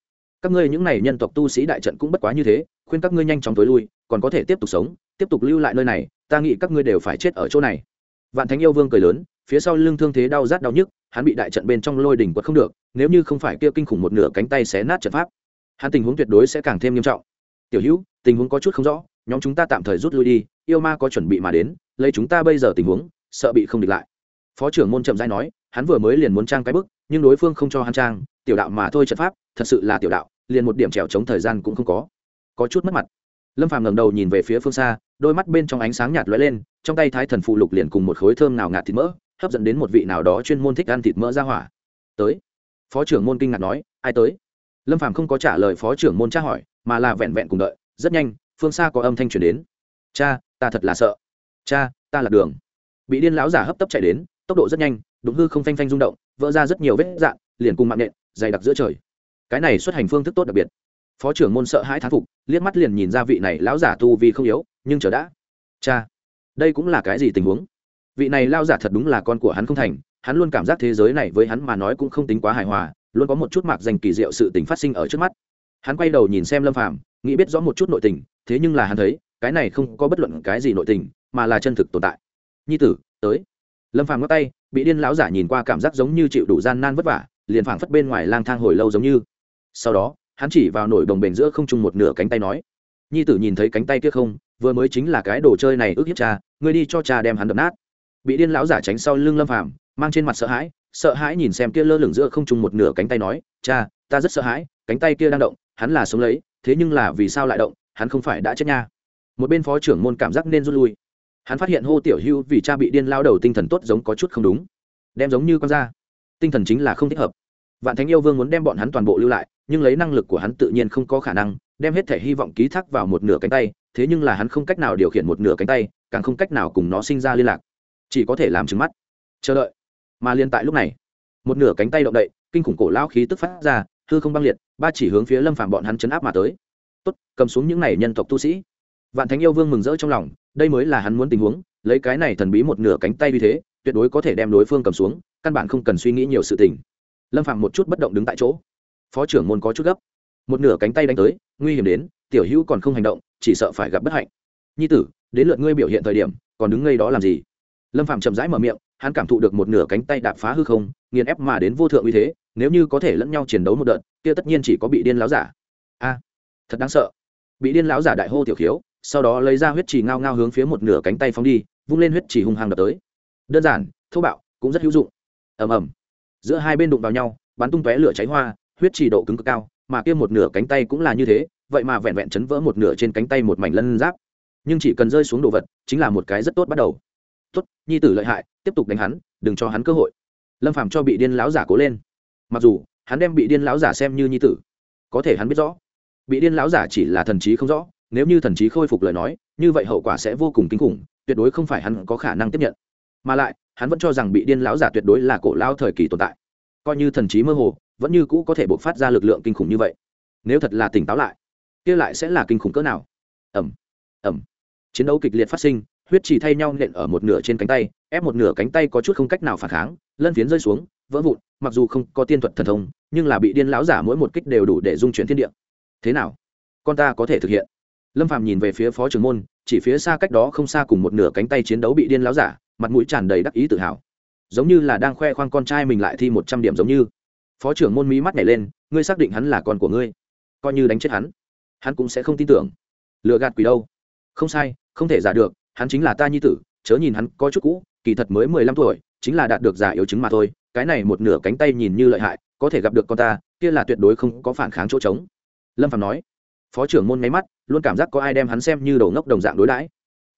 các ngươi những này nhân tộc tu sĩ đại trận cũng bất quá như thế, khuyên các ngươi nhanh chóng tối lui, còn có thể tiếp tục sống, tiếp tục lưu lại nơi này, ta nghĩ các ngươi đều phải chết ở chỗ này. Vạn thánh yêu vương cười lớn, phía sau lưng thương thế đau rát đau nhức, hắn bị đại trận bên trong lôi đỉnh quật không được, nếu như không phải kia kinh khủng một nửa cánh tay xé nát trận pháp, hắn tình huống tuyệt đối sẽ càng thêm nghiêm trọng. Tiểu hữu, tình huống có chút không rõ, nhóm chúng ta tạm thời rút lui đi, yêu ma có chuẩn bị mà đến, lấy chúng ta bây giờ tình huống, sợ bị không địch lại. Phó trưởng môn trầm giai nói, hắn vừa mới liền muốn trang cái bức, nhưng đối phương không cho hắn trang, tiểu đạo mà thôi trận pháp, thật sự là tiểu đạo liền một điểm trèo chống thời gian cũng không có. Có chút mất mặt. Lâm phàm ngẩng đầu nhìn về phía phương xa, đôi mắt bên trong ánh sáng nhạt lóe lên, trong tay thái thần phụ lục liền cùng một khối thơm nào ngạt thịt mỡ, hấp dẫn đến một vị nào đó chuyên môn thích ăn thịt mỡ ra hỏa. Tới. Phó trưởng môn kinh ngạc nói, ai tới? Lâm phàm không có trả lời phó trưởng môn tra hỏi, mà là vẹn vẹn cùng đợi. Rất nhanh, phương xa có âm thanh truyền đến. Cha, ta thật là sợ. Cha, ta là đường. Bị điên lão giả hấp tấp chạy đến, tốc độ rất nhanh đúng hư không phanh phanh rung động, vỡ ra rất nhiều vết dạn, liền cùng mạng nện dày đặc giữa trời cái này xuất hành phương thức tốt đặc biệt. Phó trưởng môn sợ hãi thán phục, liếc mắt liền nhìn ra vị này lão giả tu vì không yếu, nhưng chờ đã. Cha, đây cũng là cái gì tình huống? Vị này lao giả thật đúng là con của hắn không thành, hắn luôn cảm giác thế giới này với hắn mà nói cũng không tính quá hài hòa, luôn có một chút mạc dành kỳ diệu sự tình phát sinh ở trước mắt. Hắn quay đầu nhìn xem lâm phàm, nghĩ biết rõ một chút nội tình, thế nhưng là hắn thấy, cái này không có bất luận cái gì nội tình, mà là chân thực tồn tại. Nhi tử, tới. Lâm phàm ngắt tay, bị điên lão giả nhìn qua cảm giác giống như chịu đủ gian nan vất vả, liền phảng phất bên ngoài lang thang hồi lâu giống như sau đó, hắn chỉ vào nổi đồng bền giữa không trung một nửa cánh tay nói, nhi tử nhìn thấy cánh tay kia không? Vừa mới chính là cái đồ chơi này ước hiếp cha, ngươi đi cho cha đem hắn đập nát. Bị điên lão giả tránh sau lưng lâm phàm, mang trên mặt sợ hãi sợ hãi nhìn xem kia lơ lửng giữa không trung một nửa cánh tay nói, cha, ta rất sợ hãi, cánh tay kia đang động, hắn là sống lấy, thế nhưng là vì sao lại động, hắn không phải đã chết nha. Một bên phó trưởng môn cảm giác nên rút lui. Hắn phát hiện hô tiểu hưu vì cha bị điên lao đầu tinh thần tốt giống có chút không đúng, đem giống như con da. Tinh thần chính là không thích hợp vạn thánh yêu vương muốn đem bọn hắn toàn bộ lưu lại, nhưng lấy năng lực của hắn tự nhiên không có khả năng, đem hết thể hy vọng ký thác vào một nửa cánh tay, thế nhưng là hắn không cách nào điều khiển một nửa cánh tay, càng không cách nào cùng nó sinh ra liên lạc. Chỉ có thể làm trứng mắt. Chờ đợi. Mà liên tại lúc này, một nửa cánh tay động đậy, kinh khủng cổ lao khí tức phát ra, hư không băng liệt, ba chỉ hướng phía lâm phàm bọn hắn chấn áp mà tới. Tốt, cầm xuống những này nhân tộc tu sĩ. Vạn thánh yêu vương mừng rỡ trong lòng, đây mới là hắn muốn tình huống, lấy cái này thần bí một nửa cánh tay như thế, tuyệt đối có thể đem đối phương cầm xuống, căn bản không cần suy nghĩ nhiều sự tình lâm phạm một chút bất động đứng tại chỗ phó trưởng môn có chút gấp một nửa cánh tay đánh tới nguy hiểm đến tiểu hữu còn không hành động chỉ sợ phải gặp bất hạnh nhi tử đến lượt ngươi biểu hiện thời điểm còn đứng ngay đó làm gì lâm phạm chậm rãi mở miệng hắn cảm thụ được một nửa cánh tay đạp phá hư không nghiền ép mà đến vô thượng uy thế nếu như có thể lẫn nhau chiến đấu một đợt kia tất nhiên chỉ có bị điên láo giả a thật đáng sợ bị điên láo giả đại hô tiểu khiếu sau đó lấy ra huyết trì ngao ngao hướng phía một nửa cánh tay phóng đi vung lên huyết trì hung hăng đập tới đơn giản thô bạo cũng rất hữu dụng ầm ầm giữa hai bên đụng vào nhau, bắn tung tóe lửa cháy hoa, huyết trì độ cứng cực cao, mà kia một nửa cánh tay cũng là như thế, vậy mà vẹn vẹn chấn vỡ một nửa trên cánh tay một mảnh lân giáp. Nhưng chỉ cần rơi xuống đồ vật, chính là một cái rất tốt bắt đầu. Tốt, nhi tử lợi hại, tiếp tục đánh hắn, đừng cho hắn cơ hội. Lâm phàm cho bị điên lão giả cố lên. Mặc dù, hắn đem bị điên lão giả xem như nhi tử, có thể hắn biết rõ, bị điên lão giả chỉ là thần trí không rõ, nếu như thần trí khôi phục lời nói, như vậy hậu quả sẽ vô cùng kinh khủng, tuyệt đối không phải hắn có khả năng tiếp nhận. Mà lại hắn vẫn cho rằng bị điên lão giả tuyệt đối là cổ lao thời kỳ tồn tại. Coi như thần trí mơ hồ, vẫn như cũ có thể bộc phát ra lực lượng kinh khủng như vậy. Nếu thật là tỉnh táo lại, kia lại sẽ là kinh khủng cỡ nào? Ẩm ẩm chiến đấu kịch liệt phát sinh, huyết chỉ thay nhau nện ở một nửa trên cánh tay, ép một nửa cánh tay có chút không cách nào phản kháng, lân phiến rơi xuống, vỡ vụn, mặc dù không có tiên thuật thần thông, nhưng là bị điên lão giả mỗi một kích đều đủ để dung chuyển thiên địa. Thế nào? Con ta có thể thực hiện. Lâm phạm nhìn về phía phó trưởng môn, chỉ phía xa cách đó không xa cùng một nửa cánh tay chiến đấu bị điên lão giả mặt mũi tràn đầy đắc ý tự hào. Giống như là đang khoe khoang con trai mình lại thi một trăm điểm giống như. Phó trưởng môn mỹ mắt nhảy lên, ngươi xác định hắn là con của ngươi. Coi như đánh chết hắn hắn cũng sẽ không tin tưởng. Lừa gạt quỷ đâu? Không sai, không thể giả được, hắn chính là ta nhi tử, chớ nhìn hắn có chút cũ, kỳ thật mới mười lăm tuổi, chính là đạt được giả yếu chứng mà thôi, cái này một nửa cánh tay nhìn như lợi hại, có thể gặp được con ta, kia là tuyệt đối không có phản kháng chỗ trống. Lâm phạm nói. Phó trưởng môn nháy mắt, luôn cảm giác có ai đem hắn xem như đầu ngốc đồng dạng đối đãi.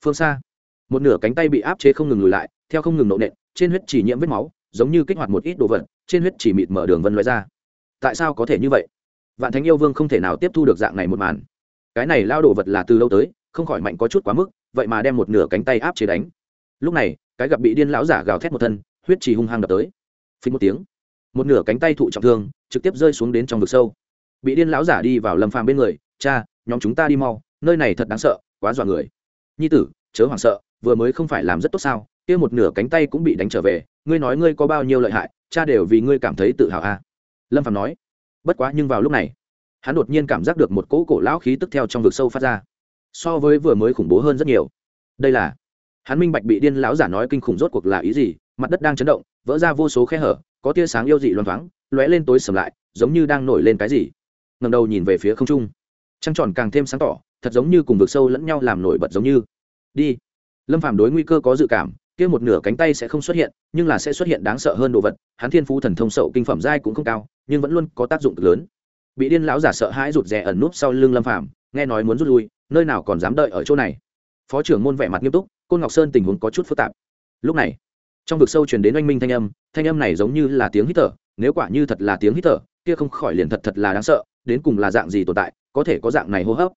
Phương xa một nửa cánh tay bị áp chế không ngừng lùi lại, theo không ngừng nộ nện, trên huyết chỉ nhiễm vết máu, giống như kích hoạt một ít đồ vật, trên huyết chỉ mịt mở đường vân loại ra. Tại sao có thể như vậy? Vạn thánh yêu vương không thể nào tiếp thu được dạng này một màn. Cái này lao đồ vật là từ lâu tới, không khỏi mạnh có chút quá mức, vậy mà đem một nửa cánh tay áp chế đánh. Lúc này, cái gặp bị điên lão giả gào thét một thân, huyết chỉ hung hăng đập tới. Phí một tiếng, một nửa cánh tay thụ trọng thương, trực tiếp rơi xuống đến trong vực sâu. Bị điên lão giả đi vào lâm phàm bên người, cha, nhóm chúng ta đi mau, nơi này thật đáng sợ, quá dọa người. Nhi tử, chớ hoảng sợ vừa mới không phải làm rất tốt sao, kia một nửa cánh tay cũng bị đánh trở về, ngươi nói ngươi có bao nhiêu lợi hại, cha đều vì ngươi cảm thấy tự hào a à. lâm phạm nói. Bất quá nhưng vào lúc này, hắn đột nhiên cảm giác được một cỗ cổ lão khí tức theo trong vực sâu phát ra. So với vừa mới khủng bố hơn rất nhiều. Đây là, hắn minh bạch bị điên lão giả nói kinh khủng rốt cuộc là ý gì, mặt đất đang chấn động, vỡ ra vô số khe hở, có tia sáng yêu dị loang thoáng, lóe lên tối sầm lại, giống như đang nổi lên cái gì. Ngầm đầu nhìn về phía không trung, trăng tròn càng thêm sáng tỏ, thật giống như cùng vực sâu lẫn nhau làm nổi bật giống như. Đi lâm phàm đối nguy cơ có dự cảm, kia một nửa cánh tay sẽ không xuất hiện, nhưng là sẽ xuất hiện đáng sợ hơn đồ vật, hắn thiên phú thần thông sậu kinh phẩm giai cũng không cao, nhưng vẫn luôn có tác dụng cực lớn. Bị điên lão giả sợ hãi rụt rè ẩn núp sau lưng lâm phàm, nghe nói muốn rút lui, nơi nào còn dám đợi ở chỗ này. Phó trưởng môn vẻ mặt nghiêm túc, côn ngọc sơn tình huống có chút phức tạp. Lúc này, trong vực sâu truyền đến oanh minh thanh âm thanh âm này giống như là tiếng hít thở, nếu quả như thật là tiếng hít thở, kia không khỏi liền thật thật là đáng sợ, đến cùng là dạng gì tồn tại, có thể có dạng này hô hấp.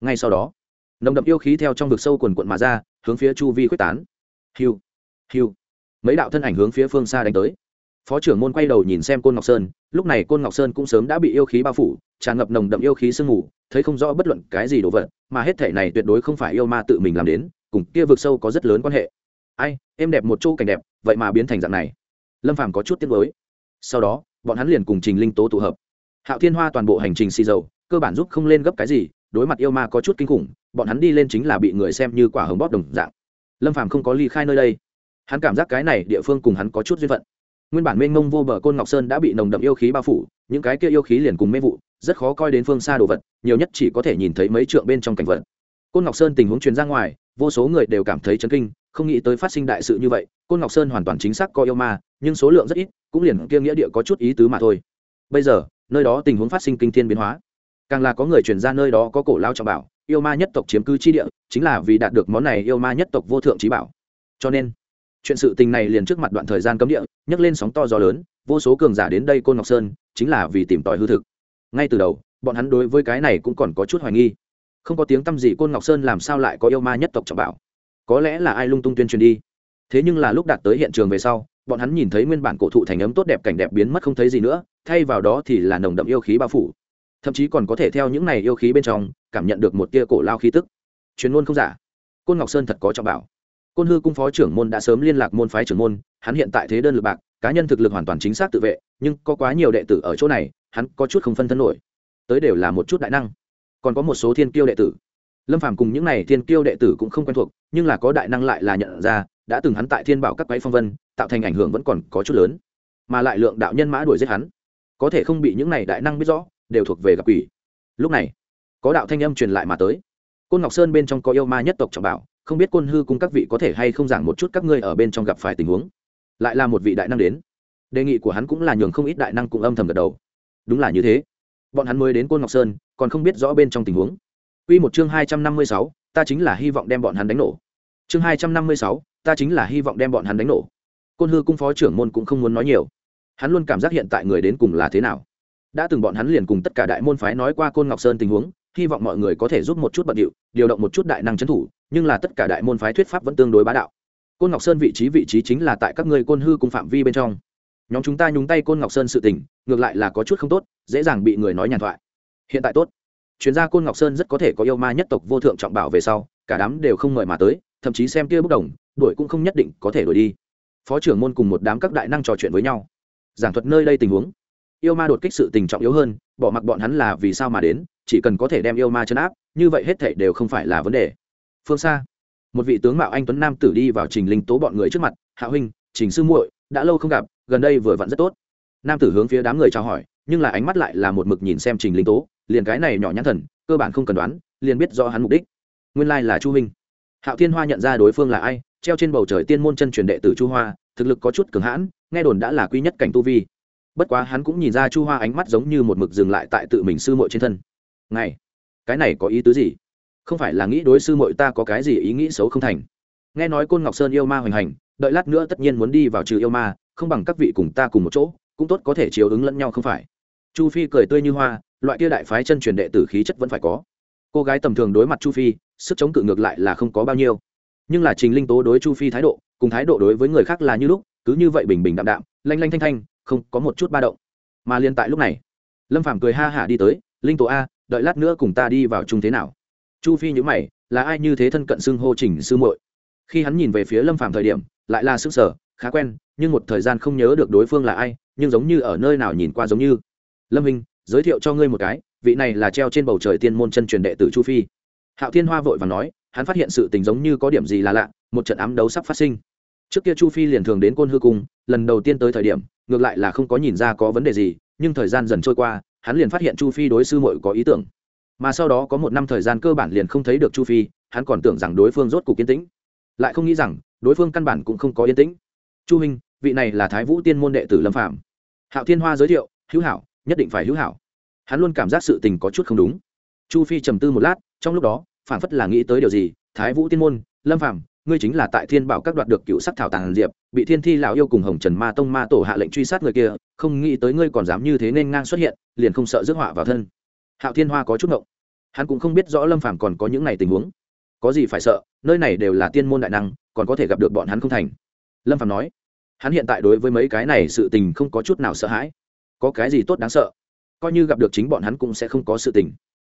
Ngay sau đó, nồng đậm yêu khí theo trong vực sâu quần quận mà ra hướng phía chu vi quyết tán. Hiu hiu. Mấy đạo thân ảnh hướng phía phương xa đánh tới. Phó trưởng môn quay đầu nhìn xem côn ngọc sơn, lúc này côn ngọc sơn cũng sớm đã bị yêu khí bao phủ, tràn ngập nồng đậm yêu khí sương mù, thấy không rõ bất luận cái gì đồ vật, mà hết thể này tuyệt đối không phải yêu ma tự mình làm đến, cùng kia vực sâu có rất lớn quan hệ. Ai, em đẹp một chỗ cảnh đẹp, vậy mà biến thành dạng này. Lâm phàm có chút tiếc mới sau đó, bọn hắn liền cùng trình linh tố tụ hợp. Hạo thiên hoa toàn bộ hành trình xì dầu, cơ bản giúp không lên gấp cái gì, đối mặt yêu ma có chút kinh khủng bọn hắn đi lên chính là bị người xem như quả hồng bóp đồng dạng. Lâm phàm không có ly khai nơi đây. Hắn cảm giác cái này địa phương cùng hắn có chút duyên phận. Nguyên bản mênh mông vô bờ côn ngọc sơn đã bị nồng đậm yêu khí bao phủ, những cái kia yêu khí liền cùng mê vụ, rất khó coi đến phương xa đồ vật, nhiều nhất chỉ có thể nhìn thấy mấy trượng bên trong cảnh vật. Côn ngọc sơn tình huống truyền ra ngoài, vô số người đều cảm thấy chấn kinh, không nghĩ tới phát sinh đại sự như vậy, côn ngọc sơn hoàn toàn chính xác có yêu ma, nhưng số lượng rất ít, cũng liền kia nghĩa địa có chút ý tứ mà thôi. Bây giờ, nơi đó tình huống phát sinh kinh thiên biến hóa. Càng là có người truyền ra nơi đó có cổ lao trọng bảo yêu ma nhất tộc chiếm cứ chi địa, chính là vì đạt được món này yêu ma nhất tộc vô thượng trí bảo. Cho nên, chuyện sự tình này liền trước mặt đoạn thời gian cấm địa, nhấc lên sóng to gió lớn, vô số cường giả đến đây côn ngọc sơn, chính là vì tìm tòi hư thực. Ngay từ đầu, bọn hắn đối với cái này cũng còn có chút hoài nghi. Không có tiếng t â m gì côn ngọc sơn làm sao lại có yêu ma nhất tộc trọng bảo? Có lẽ là ai lung tung tuyên truyền đi. Thế nhưng là lúc đạt tới hiện trường về sau, bọn hắn nhìn thấy nguyên bản cổ thụ thành ấm tốt đẹp cảnh đẹp biến mất không thấy gì nữa, thay vào đó thì là nồng đậm yêu khí bao phủ thậm chí còn có thể theo những này yêu khí bên trong, cảm nhận được một tia cổ lao khí tức. Chuyên môn không giả. Côn ngọc sơn thật có trọng bảo. Côn hư cung phó trưởng môn đã sớm liên lạc môn phái trưởng môn, hắn hiện tại thế đơn lực bạc, cá nhân thực lực hoàn toàn chính xác tự vệ, nhưng có quá nhiều đệ tử ở chỗ này, hắn có chút không phân thân nổi. Tới đều là một chút đại năng. Còn có một số thiên kiêu đệ tử. Lâm phàm cùng những n à y thiên kiêu đệ tử cũng không quen thuộc, nhưng là có đại năng lại là nhận ra, đã từng hắn tại thiên bảo các quái phong vân, tạo thành ảnh hưởng vẫn còn có chút lớn. Mà lại lượng đạo nhân mã đuổi giết hắn. Có thể không bị những n à y đại năng biết rõ đều thuộc về gặp quỷ lúc này có đạo thanh âm truyền lại mà tới côn ngọc sơn bên trong có yêu ma nhất tộc trọng bảo không biết côn hư cùng các vị có thể hay không giảng một chút các ngươi ở bên trong gặp phải tình huống lại là một vị đại năng đến đề nghị của hắn cũng là nhường không ít đại năng cùng âm thầm gật đầu đúng là như thế bọn hắn mới đến côn ngọc sơn còn không biết rõ bên trong tình huống Quy một chương hai trăm năm mươi sáu, ta chính là hy vọng đem bọn hắn đánh nổ. Chương hai trăm năm mươi sáu, ta chính là hy vọng đem bọn hắn đánh nổ. Côn Hư cung phó trưởng môn cũng không muốn nói nhiều. Hắn luôn cảm giác hiện tại người đến cùng là thế nào. Đã từng bọn hắn liền cùng tất cả đại môn phái nói qua Côn Ngọc Sơn tình huống, hy vọng mọi người có thể giúp một chút bận điệu, điều động một chút đại năng trấn thủ, nhưng là tất cả đại môn phái thuyết pháp vẫn tương đối bá đạo. Côn Ngọc Sơn vị trí vị trí chính là tại các ngươi Côn Hư cùng phạm vi bên trong. Nhóm chúng ta nhúng tay Côn Ngọc Sơn sự tình, ngược lại là có chút không tốt, dễ dàng bị người nói nhàn thoại. Hiện tại tốt chuyên gia côn ngọc sơn rất có thể có yêu ma nhất tộc vô thượng trọng bảo về sau cả đám đều không mời mà tới thậm chí xem kia bốc đồng đuổi cũng không nhất định có thể đuổi đi phó trưởng môn cùng một đám các đại năng trò chuyện với nhau giảng thuật nơi đây tình huống yêu ma đột kích sự tình trọng yếu hơn, bỏ mặc bọn hắn là vì sao mà đến, chỉ cần có thể đem yêu ma chấn áp, như vậy hết thảy đều không phải là vấn đề. Phương xa một vị tướng mạo anh tuấn nam tử đi vào trình linh tố bọn người trước mặt, hạ huynh, trình sư muội, đã lâu không gặp, gần đây vừa vặn rất tốt. Nam tử hướng phía đám người chào hỏi, nhưng là ánh mắt lại là một mực nhìn xem trình linh tố, liền cái này nhỏ nhãn thần, cơ bản không cần đoán, liền biết do hắn mục đích. Nguyên lai là chu huynh. Hạo thiên hoa nhận ra đối phương là ai, treo trên bầu trời tiên môn chân truyền đệ tử chu hoa, thực lực có chút cường hãn, nghe đồn đã là quý nhất cảnh tu vi bất quá hắn cũng nhìn ra chu hoa ánh mắt giống như một mực dừng lại tại tự mình sư muội trên thân. Này, cái này có ý tứ gì? Không phải là nghĩ đối sư muội ta có cái gì ý nghĩ xấu không thành? Nghe nói côn ngọc sơn yêu ma hoành hành, đợi lát nữa tất nhiên muốn đi vào trừ yêu ma, không bằng các vị cùng ta cùng một chỗ, cũng tốt có thể chiếu ứng lẫn nhau không phải. Chu phi cười tươi như hoa, loại kia đại phái chân truyền đệ tử khí chất vẫn phải có. Cô gái tầm thường đối mặt chu phi, sức chống cự ngược lại là không có bao nhiêu. Nhưng là trình linh tố đối chu phi thái độ, cùng thái độ đối với người khác là như lúc, cứ như vậy bình bình đạm đạm, lanh lanh thanh thanh không có một chút ba động. Mà liên tại lúc này, lâm phàm cười ha hả đi tới, linh tổ a, đợi lát nữa cùng ta đi vào chung thế nào? Chu phi nhữ mày, là ai như thế thân cận xưng hô trình sư muội? Khi hắn nhìn về phía lâm phàm thời điểm, lại là sức sở, khá quen, nhưng một thời gian không nhớ được đối phương là ai, nhưng giống như ở nơi nào nhìn qua giống như. Lâm minh, giới thiệu cho ngươi một cái, vị này là treo trên bầu trời tiên môn chân truyền đệ tử chu phi. Hạo thiên hoa vội và nói, hắn phát hiện sự tình giống như có điểm gì là lạ, một trận ám đấu sắp phát sinh. Trước kia chu phi liền thường đến côn hư cung lần đầu tiên tới thời điểm, ngược lại là không có nhìn ra có vấn đề gì, nhưng thời gian dần trôi qua, hắn liền phát hiện chu phi đối sư muội có ý tưởng. Mà sau đó có một năm thời gian cơ bản liền không thấy được chu phi, hắn còn tưởng rằng đối phương rốt cục yên tĩnh. Lại không nghĩ rằng, đối phương căn bản cũng không có yên tĩnh. Chu huynh, vị này là thái vũ tiên môn đệ tử lâm phạm hạo thiên hoa giới thiệu, hữu hảo, nhất định phải hữu hảo. Hắn luôn cảm giác sự tình có chút không đúng. Chu phi trầm tư một lát, trong lúc đó phản phất là nghĩ tới điều gì, thái vũ tiên môn, lâm phạm ngươi chính là tại thiên bảo các đoạt được cựu sắc thảo tàng diệp, bị thiên thi lão yêu cùng hồng trần ma tông ma tổ hạ lệnh truy sát người kia, không nghĩ tới ngươi còn dám như thế nên ngang xuất hiện, liền không sợ rước họa vào thân. Hạo thiên hoa có chút ngộng. Hắn cũng không biết rõ lâm phàm còn có những này tình huống. Có gì phải sợ, nơi này đều là tiên môn đại năng, còn có thể gặp được bọn hắn không thành. Lâm phàm nói. Hắn hiện tại đối với mấy cái này sự tình không có chút nào sợ hãi. Có cái gì tốt đáng sợ? Coi như gặp được chính bọn hắn cũng sẽ không có sự tình.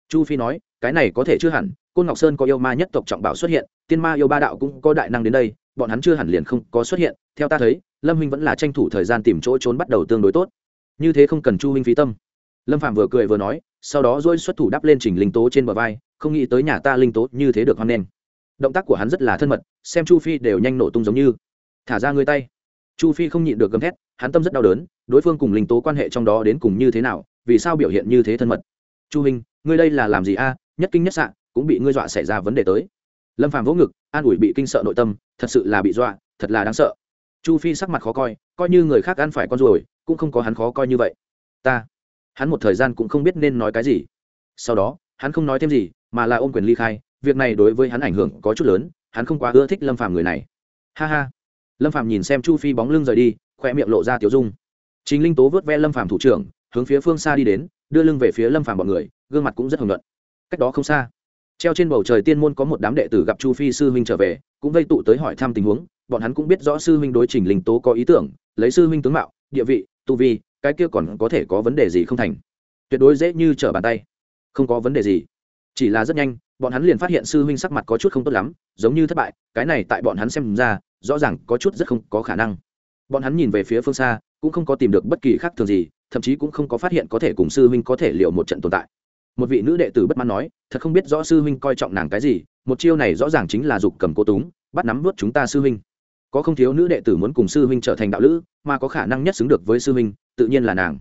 Chu phi nói, cái này có thể chưa hẳn côn ngọc sơn có yêu ma nhất tộc trọng bảo xuất hiện tiên ma yêu ba đạo cũng có đại năng đến đây bọn hắn chưa hẳn liền không có xuất hiện. Theo ta thấy lâm huynh vẫn là tranh thủ thời gian tìm chỗ trốn bắt đầu tương đối tốt. Như thế không cần chu huynh phí tâm. Lâm phạm vừa cười vừa nói sau đó dôi xuất thủ đắp lên trình linh tố trên bờ vai không nghĩ tới nhà ta linh tố như thế được hoan nghênh. Động tác của hắn rất là thân mật xem chu phi đều nhanh nổ tung giống như. Thả ra người tay. Chu phi không nhịn được gầm thét hắn tâm rất đau đớn đối phương cùng linh tố quan hệ trong đó đến cùng như thế nào vì sao biểu hiện như thế thân mật? Chu Minh, ngươi đây là làm gì a? Nhất kinh nhất sạn cũng bị ngươi dọa xảy ra vấn đề tới. Lâm phàm vỗ ngực, an ủi bị kinh sợ nội tâm, thật sự là bị dọa, thật là đáng sợ. Chu phi sắc mặt khó coi coi như người khác ăn phải con ruồi, cũng không có hắn khó coi như vậy. Ta, hắn một thời gian cũng không biết nên nói cái gì. Sau đó, hắn không nói thêm gì, mà là ôm quyền ly khai, việc này đối với hắn ảnh hưởng có chút lớn, hắn không quá ưa thích lâm phàm người này. Ha ha. Lâm phàm nhìn xem chu phi bóng lưng rời đi, khoe miệng lộ ra tiểu dung. Chính linh tố vớt ve lâm phàm thủ trưởng, hướng phía phương xa đi đến, đưa lưng về phía lâm phàm bọn người, gương mặt cũng rất hồng luận cách đó không xa treo trên bầu trời tiên môn có một đám đệ tử gặp chu phi sư huynh trở về, cũng vây tụ tới hỏi thăm tình huống. Bọn hắn cũng biết rõ sư huynh đối trình linh tố có ý tưởng, lấy sư huynh tướng mạo, địa vị, tu vi, cái kia còn có thể có vấn đề gì không thành. Tuyệt đối dễ như trở bàn tay. Không có vấn đề gì. Chỉ là rất nhanh, bọn hắn liền phát hiện sư huynh sắc mặt có chút không tốt lắm, giống như thất bại, cái này tại bọn hắn xem ra, rõ ràng có chút rất không có khả năng. Bọn hắn nhìn về phía phương xa, cũng không có tìm được bất kỳ khác thường gì, thậm chí cũng không có phát hiện có thể cùng sư huynh có thể liệu một trận tồn tại một vị nữ đệ tử bất mãn nói, thật không biết rõ sư huynh coi trọng nàng cái gì, một chiêu này rõ ràng chính là dục cầm cô túng, bắt nắm vớt chúng ta sư huynh. Có không thiếu nữ đệ tử muốn cùng sư huynh trở thành đạo lữ, mà có khả năng nhất xứng được với sư huynh, tự nhiên là nàng.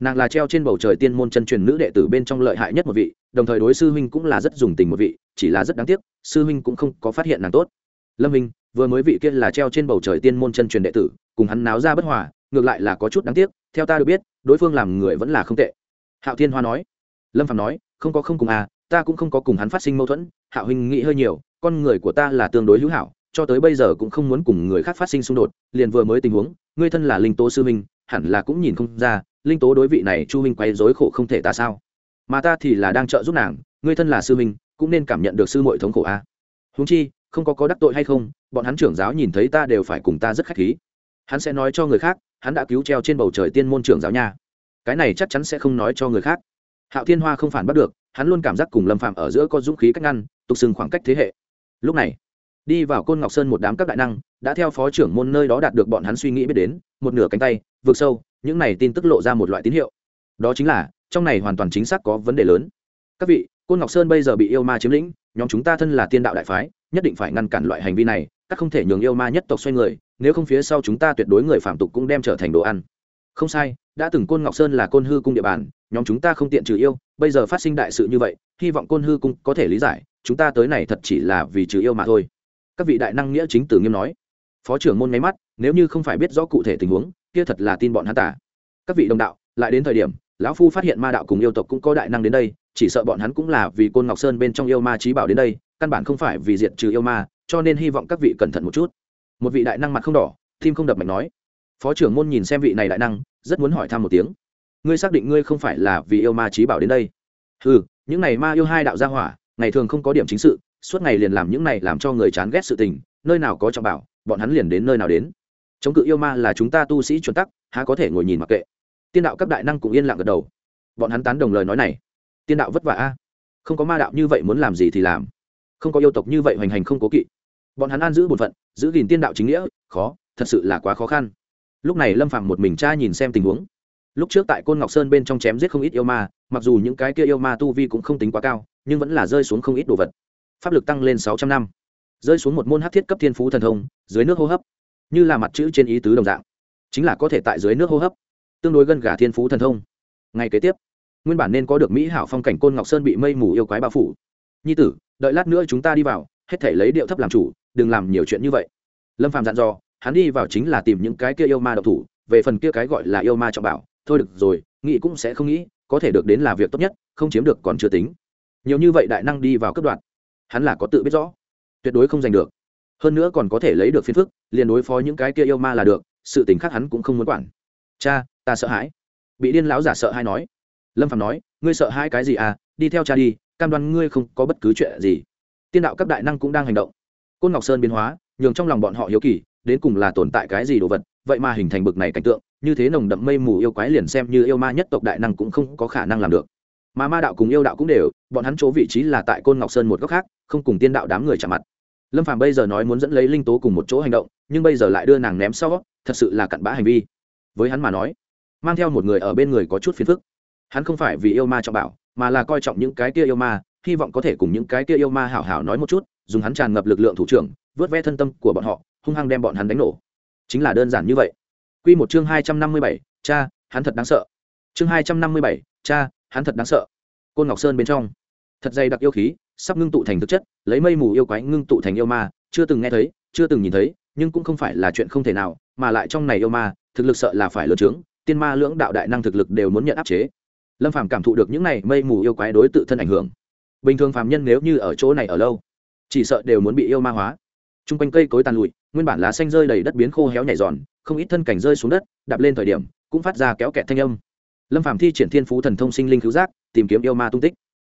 Nàng là treo trên bầu trời tiên môn chân truyền nữ đệ tử bên trong lợi hại nhất một vị, đồng thời đối sư huynh cũng là rất dùng tình một vị, chỉ là rất đáng tiếc, sư huynh cũng không có phát hiện nàng tốt. Lâm huynh, vừa mới vị kia là treo trên bầu trời tiên môn chân truyền đệ tử, cùng hắn náo ra bất hòa, ngược lại là có chút đáng tiếc, theo ta được biết, đối phương làm người vẫn là không tệ. Hạo thiên hoa nói lâm phạm nói, không có không cùng à ta cũng không có cùng hắn phát sinh mâu thuẫn, hạo huynh nghĩ hơi nhiều, con người của ta là tương đối hữu hảo, cho tới bây giờ cũng không muốn cùng người khác phát sinh xung đột, liền vừa mới tình huống, ngươi thân là linh tố sư huynh, hẳn là cũng nhìn không ra, linh tố đối vị này chu huynh quay dối khổ không thể ta sao. Mà ta thì là đang trợ giúp nàng, ngươi thân là sư huynh, cũng nên cảm nhận được sư muội thống khổ a à. huống chi, không có có đắc tội hay không, bọn hắn trưởng giáo nhìn thấy ta đều phải cùng ta rất khách khí. Hắn sẽ nói cho người khác, hắn đã cứu treo trên bầu trời tiên môn trưởng giáo nha. Cái này chắc chắn sẽ không nói cho người khác hạo thiên hoa không phản bắt được, hắn luôn cảm giác cùng lâm phạm ở giữa có dũng khí cách ngăn, tục xưng khoảng cách thế hệ. Lúc này, đi vào côn ngọc sơn một đám các đại năng, đã theo phó trưởng môn nơi đó đạt được bọn hắn suy nghĩ biết đến, một nửa cánh tay vượt sâu, những này tin tức lộ ra một loại tín hiệu. Đó chính là, trong này hoàn toàn chính xác có vấn đề lớn. Các vị, côn ngọc sơn bây giờ bị yêu ma chiếm lĩnh, nhóm chúng ta thân là tiên đạo đại phái, nhất định phải ngăn cản loại hành vi này, các không thể nhường yêu ma nhất tộc xoay người, nếu không phía sau chúng ta tuyệt đối người phạm tục cũng đem trở thành đồ ăn. Không sai đã từng côn ngọc sơn là côn hư cung địa bàn, nhóm chúng ta không tiện trừ yêu, bây giờ phát sinh đại sự như vậy, hy vọng côn hư cung có thể lý giải, chúng ta tới này thật chỉ là vì trừ yêu mà thôi. Các vị đại năng nghĩa chính tử nghiêm nói. Phó trưởng môn nháy mắt, nếu như không phải biết rõ cụ thể tình huống, kia thật là tin bọn hắn tả. Các vị đồng đạo, lại đến thời điểm, lão phu phát hiện ma đạo cùng yêu tộc cũng có đại năng đến đây, chỉ sợ bọn hắn cũng là vì côn ngọc sơn bên trong yêu ma trí bảo đến đây, căn bản không phải vì diệt trừ yêu ma, cho nên hy vọng các vị cẩn thận một chút. Một vị đại năng mặt không đỏ, tim không đập mạnh nói. Phó trưởng môn nhìn xem vị này đại năng rất muốn hỏi thăm một tiếng. Ngươi xác định ngươi không phải là vì yêu ma trí bảo đến đây? Ừ những này ma yêu hai đạo gia hỏa, ngày thường không có điểm chính sự, suốt ngày liền làm những này làm cho người chán ghét sự tình, nơi nào có trọng bảo, bọn hắn liền đến nơi nào đến. Chống cự yêu ma là chúng ta tu sĩ chuẩn tắc, há có thể ngồi nhìn mặc kệ. Tiên đạo các đại năng cũng yên lặng gật đầu. Bọn hắn tán đồng lời nói này. Tiên đạo vất vả a. Không có ma đạo như vậy muốn làm gì thì làm. Không có yêu tộc như vậy hoành hành không cố kỵ. Bọn hắn an giữ bổn phận, giữ gìn tiên đạo chính nghĩa, khó, thật sự là quá khó khăn lúc này lâm phạm một mình cha nhìn xem tình huống. Lúc trước tại côn ngọc sơn bên trong chém giết không ít yêu ma, mặc dù những cái kia yêu ma tu vi cũng không tính quá cao, nhưng vẫn là rơi xuống không ít đồ vật. Pháp lực tăng lên sáu trăm năm. Rơi xuống một môn hát thiết cấp thiên phú thần thông, dưới nước hô hấp. Như là mặt chữ trên ý tứ đồng dạng. Chính là có thể tại dưới nước hô hấp. Tương đối gần gà thiên phú thần thông. Ngày kế tiếp, nguyên bản nên có được mỹ hảo phong cảnh côn ngọc sơn bị mây mù yêu quái bao phủ. Nhi tử, đợi lát nữa chúng ta đi vào, hết thể lấy điệu thấp làm chủ, đừng làm nhiều chuyện như vậy. Lâm phạm dặn dò hắn đi vào chính là tìm những cái kia yêu ma độc thủ, về phần kia cái gọi là yêu ma trọng bảo, thôi được rồi, nghĩ cũng sẽ không nghĩ, có thể được đến là việc tốt nhất, không chiếm được còn chưa tính. Nhiều như vậy đại năng đi vào cấp đoạn, hắn là có tự biết rõ, tuyệt đối không giành được. Hơn nữa còn có thể lấy được phiền phức, liền đối phó những cái kia yêu ma là được, sự tình khác hắn cũng không muốn quản. Cha, ta sợ hãi. Bị điên lão giả sợ hay nói. Lâm phạm nói, ngươi sợ hai cái gì à đi theo cha đi, cam đoan ngươi không có bất cứ chuyện gì. Tiên đạo các đại năng cũng đang hành động. Côn ngọc sơn biến hóa, nhường trong lòng bọn họ hiếu kỳ đến cùng là tồn tại cái gì đồ vật, vậy mà hình thành bực này cảnh tượng, như thế nồng đậm mây mù yêu quái liền xem như yêu ma nhất tộc đại năng cũng không có khả năng làm được. Mà ma đạo cùng yêu đạo cũng đều, bọn hắn chỗ vị trí là tại côn ngọc sơn một góc khác, không cùng tiên đạo đám người chạm mặt. Lâm phàm bây giờ nói muốn dẫn lấy linh tố cùng một chỗ hành động, nhưng bây giờ lại đưa nàng ném sau, thật sự là cặn bã hành vi. Với hắn mà nói, mang theo một người ở bên người có chút phiền phức. Hắn không phải vì yêu ma trọng bảo, mà là coi trọng những cái kia yêu ma, hy vọng có thể cùng những cái kia yêu ma hảo hảo nói một chút, dùng hắn tràn ngập lực lượng thủ trưởng, vớt ve thân tâm của bọn họ hung hăng đem bọn hắn đánh nổ chính là đơn giản như vậy Quy một chương hai trăm năm mươi bảy, cha, hắn thật đáng sợ. Chương hai trăm năm mươi bảy, cha, hắn thật đáng sợ. Côn Ngọc Sơn bên trong, thật dày đặc yêu khí, sắp ngưng tụ thành thực chất, lấy mây mù yêu quái ngưng tụ thành yêu ma, chưa từng nghe thấy, chưa từng nhìn thấy, nhưng cũng không phải là chuyện không thể nào, mà lại trong này yêu ma, thực lực sợ là phải lớn trướng, tiên ma lưỡng đạo đại năng thực lực đều muốn nhận áp chế. Lâm Phàm cảm thụ được những này mây mù yêu quái đối tự thân ảnh hưởng. Bình thường phàm nhân nếu như ở chỗ này ở lâu, chỉ sợ đều muốn bị yêu ma hóa. Trung quanh cây cối tàn lụi, nguyên bản lá xanh rơi đầy đất biến khô héo nhảy giòn, không ít thân cảnh rơi xuống đất đạp lên thời điểm cũng phát ra kéo kẹt thanh âm. Lâm phạm thi triển thiên phú thần thông sinh linh cứu giác tìm kiếm yêu ma tung tích.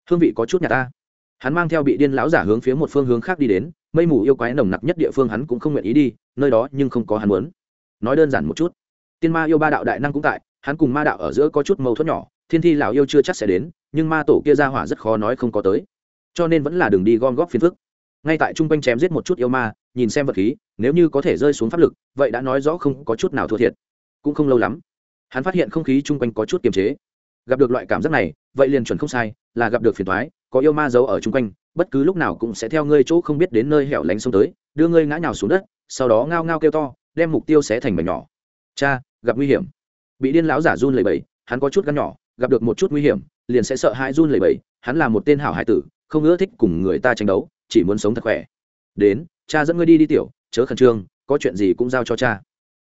Hương vị có chút nhà ta. Hắn mang theo bị điên lão giả hướng phía một phương hướng khác đi đến mây mù yêu quái nồng nặc nhất địa phương hắn cũng không nguyện ý đi nơi đó nhưng không có hắn muốn. Nói đơn giản một chút tiên ma yêu ba đạo đại năng cũng tại hắn cùng ma đạo ở giữa có chút mâu thuẫn nhỏ thiên thi lão yêu chưa chắc sẽ đến nhưng ma tổ kia ra hỏa rất khó nói không có tới. Cho nên vẫn là đường đi gom góp phiền phức. Ngay tại trung quanh chém giết một chút yêu ma nhìn xem vật khí, nếu như có thể rơi xuống pháp lực, vậy đã nói rõ không có chút nào thua thiệt. Cũng không lâu lắm, hắn phát hiện không khí chung quanh có chút kiềm chế. Gặp được loại cảm giác này, vậy liền chuẩn không sai, là gặp được phiền thoái có yêu ma giấu ở chung quanh, bất cứ lúc nào cũng sẽ theo ngươi chỗ không biết đến nơi hẻo lánh xông tới, đưa ngươi ngã nhào xuống đất, sau đó ngao ngao kêu to, đem mục tiêu xé thành mảnh nhỏ. Cha, gặp nguy hiểm. Bị điên lão giả run lẩy bẩy, hắn có chút gắn nhỏ, gặp được một chút nguy hiểm, liền sẽ sợ hãi run lẩy bẩy, hắn là một tên hảo hải tử, không ưa thích cùng người ta tranh đấu, chỉ muốn sống thật khỏe. Đến cha dẫn ngươi đi đi tiểu, chớ khẩn trương, có chuyện gì cũng giao cho cha.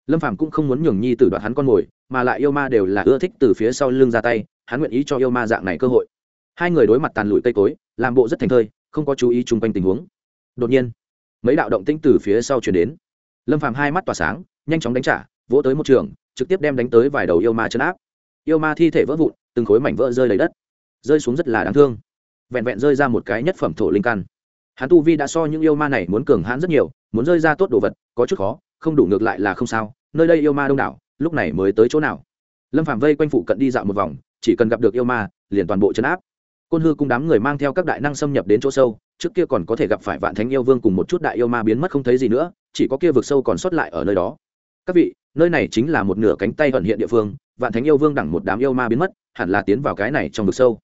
Lâm phàm cũng không muốn nhường nhi tử đoạt hắn con mồi, mà lại yêu ma đều là ưa thích từ phía sau lưng ra tay, hắn nguyện ý cho yêu ma dạng này cơ hội. Hai người đối mặt tàn lụi cây cối, làm bộ rất thành thơi, không có chú ý chung quanh tình huống. Đột nhiên, mấy đạo động tĩnh từ phía sau chuyển đến. Lâm phàm hai mắt tỏa sáng, nhanh chóng đánh trả, vỗ tới một trường, trực tiếp đem đánh tới vài đầu yêu ma chấn áp. Yêu ma thi thể vỡ vụn, từng khối mảnh vỡ rơi lấy đất. Rơi xuống rất là đáng thương. Vẹn vẹn rơi ra một cái nhất phẩm thổ linh căn hắn tu vi đã so những yêu ma này muốn cường hãn rất nhiều, muốn rơi ra tốt đồ vật, có chút khó, không đủ ngược lại là không sao, nơi đây yêu ma đông đảo, lúc này mới tới chỗ nào? Lâm phạm vây quanh phụ cận đi dạo một vòng, chỉ cần gặp được yêu ma, liền toàn bộ chấn áp. Côn hư cùng đám người mang theo các đại năng xâm nhập đến chỗ sâu, trước kia còn có thể gặp phải vạn thánh yêu vương cùng một chút đại yêu ma biến mất không thấy gì nữa, chỉ có kia vực sâu còn sót lại ở nơi đó. Các vị, nơi này chính là một nửa cánh tay vận hiện địa phương, vạn thánh yêu vương đẳng một đám yêu ma biến mất, hẳn là tiến vào cái này trong vực sâu.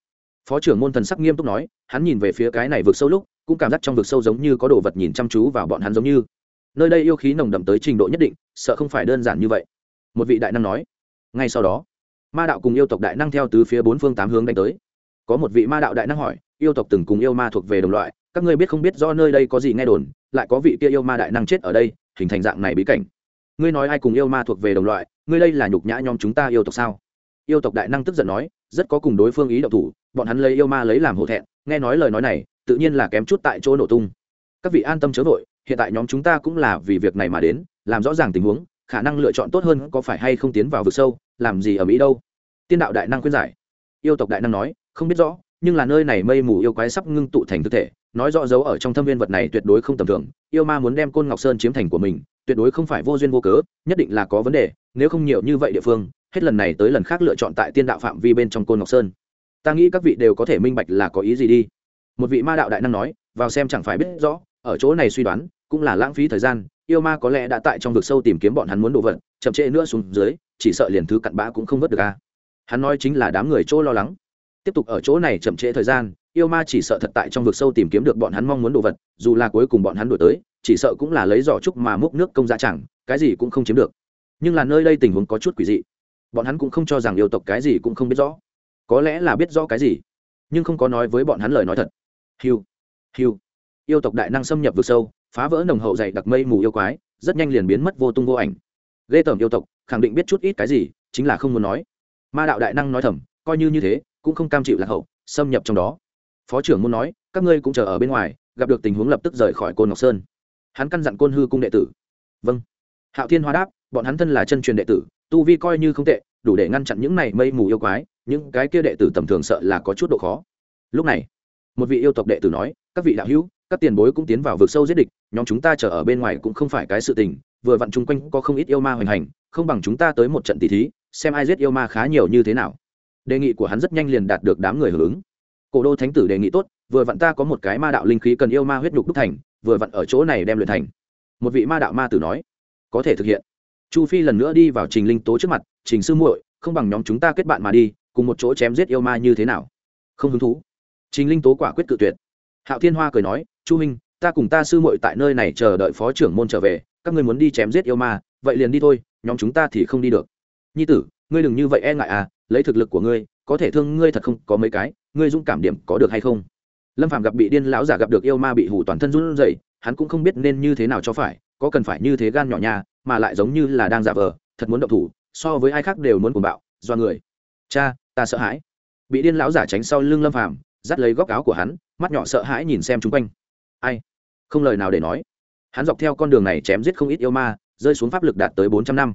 Phó trưởng môn thần sắc nghiêm túc nói, hắn nhìn về phía cái này vực sâu lúc cũng cảm giác trong vực sâu giống như có đồ vật nhìn chăm chú vào bọn hắn giống như. Nơi đây yêu khí nồng đậm tới trình độ nhất định, sợ không phải đơn giản như vậy. Một vị đại năng nói. Ngay sau đó, ma đạo cùng yêu tộc đại năng theo từ phía bốn phương tám hướng đánh tới. Có một vị ma đạo đại năng hỏi, yêu tộc từng cùng yêu ma thuộc về đồng loại, các ngươi biết không biết do nơi đây có gì nghe đồn, lại có vị kia yêu ma đại năng chết ở đây, hình thành dạng này bí cảnh. Ngươi nói ai cùng yêu ma thuộc về đồng loại, ngươi đây là nhục nhã nhóm chúng ta yêu tộc sao? Yêu tộc đại năng tức giận nói, rất có cùng đối phương ý đậu thủ, bọn hắn lấy yêu ma lấy làm hổ thẹn, nghe nói lời nói này tự nhiên là kém chút tại chỗ nổ tung. Các vị an tâm chớ vội, hiện tại nhóm chúng ta cũng là vì việc này mà đến, làm rõ ràng tình huống, khả năng lựa chọn tốt hơn có phải hay không tiến vào vực sâu, làm gì ở mỹ đâu. Tiên đạo đại năng khuyên giải. Yêu tộc đại năng nói, không biết rõ, nhưng là nơi này mây mù yêu quái sắp ngưng tụ thành thực thể, nói rõ dấu ở trong thâm viên vật này tuyệt đối không tầm thường, yêu ma muốn đem côn ngọc sơn chiếm thành của mình, tuyệt đối không phải vô duyên vô cớ, nhất định là có vấn đề, nếu không nhiều như vậy địa phương, hết lần này tới lần khác lựa chọn tại tiên đạo phạm vi bên trong côn ngọc sơn. Ta nghĩ các vị đều có thể minh bạch là có ý gì đi một vị ma đạo đại năng nói, vào xem chẳng phải biết rõ, ở chỗ này suy đoán, cũng là lãng phí thời gian, yêu ma có lẽ đã tại trong vực sâu tìm kiếm bọn hắn muốn đồ vật, chậm trễ nữa xuống dưới, chỉ sợ liền thứ cặn bã cũng không vớt được a. Hắn nói chính là đám người chỗ lo lắng. Tiếp tục ở chỗ này chậm trễ thời gian, yêu ma chỉ sợ thật tại trong vực sâu tìm kiếm được bọn hắn mong muốn đồ vật, dù là cuối cùng bọn hắn đổi tới, chỉ sợ cũng là lấy giỏ trúc mà múc nước công ra chẳng, cái gì cũng không chiếm được. Nhưng là nơi đây tình huống có chút quỷ dị. Bọn hắn cũng không cho rằng yêu tộc cái gì cũng không biết rõ. Có lẽ là biết rõ cái gì, nhưng không có nói với bọn hắn lời nói thật hiu. Hiu. Yêu tộc đại năng xâm nhập vực sâu, phá vỡ nồng hậu dày đặc mây mù yêu quái, rất nhanh liền biến mất vô tung vô ảnh. Ghê tởm yêu tộc, khẳng định biết chút ít cái gì, chính là không muốn nói. Ma đạo đại năng nói thầm, coi như như thế, cũng không cam chịu lạc hậu, xâm nhập trong đó. Phó trưởng muốn nói, các ngươi cũng chờ ở bên ngoài, gặp được tình huống lập tức rời khỏi côn ngọc sơn. Hắn căn dặn côn hư cung đệ tử. Vâng. Hạo thiên hóa đáp, bọn hắn thân là chân truyền đệ tử, tu vi coi như không tệ, đủ để ngăn chặn những này mây mù yêu quái, những cái kia đệ tử tầm thường sợ là có chút độ khó. Lúc này một vị yêu tộc đệ tử nói, các vị đạo hữu, các tiền bối cũng tiến vào vực sâu giết địch, nhóm chúng ta chờ ở bên ngoài cũng không phải cái sự tình, vừa vặn chung quanh có không ít yêu ma hoành hành, không bằng chúng ta tới một trận tỷ thí, xem ai giết yêu ma khá nhiều như thế nào. Đề nghị của hắn rất nhanh liền đạt được đám người hưởng ứng. Cổ đô thánh tử đề nghị tốt, vừa vặn ta có một cái ma đạo linh khí cần yêu ma huyết nhục đúc thành, vừa vặn ở chỗ này đem luyện thành. Một vị ma đạo ma tử nói, có thể thực hiện. Chu phi lần nữa đi vào trình linh tố trước mặt, trình sư muội, không bằng nhóm chúng ta kết bạn mà đi, cùng một chỗ chém giết yêu ma như thế nào? Không hứng thú trình linh tố quả quyết cự tuyệt. Hạo thiên hoa cười nói, chu minh ta cùng ta sư muội tại nơi này chờ đợi phó trưởng môn trở về, các ngươi muốn đi chém giết yêu ma, vậy liền đi thôi, nhóm chúng ta thì không đi được. Nhi tử, ngươi đừng như vậy e ngại à lấy thực lực của ngươi, có thể thương ngươi thật không, có mấy cái, ngươi dũng cảm điểm có được hay không? Lâm phạm gặp bị điên lão giả gặp được yêu ma bị hủ toàn thân run rẩy, hắn cũng không biết nên như thế nào cho phải, có cần phải như thế gan nhỏ nhà, mà lại giống như là đang giả vờ, thật muốn động thủ, so với ai khác đều muốn cuồng bạo, do người. Cha, ta sợ hãi. Bị điên lão giả tránh sau lưng lâm phàm dắt lấy góc áo của hắn, mắt nhỏ sợ hãi nhìn xem chung quanh. Ai? Không lời nào để nói. Hắn dọc theo con đường này chém giết không ít yêu ma, rơi xuống pháp lực đạt tới bốn trăm năm.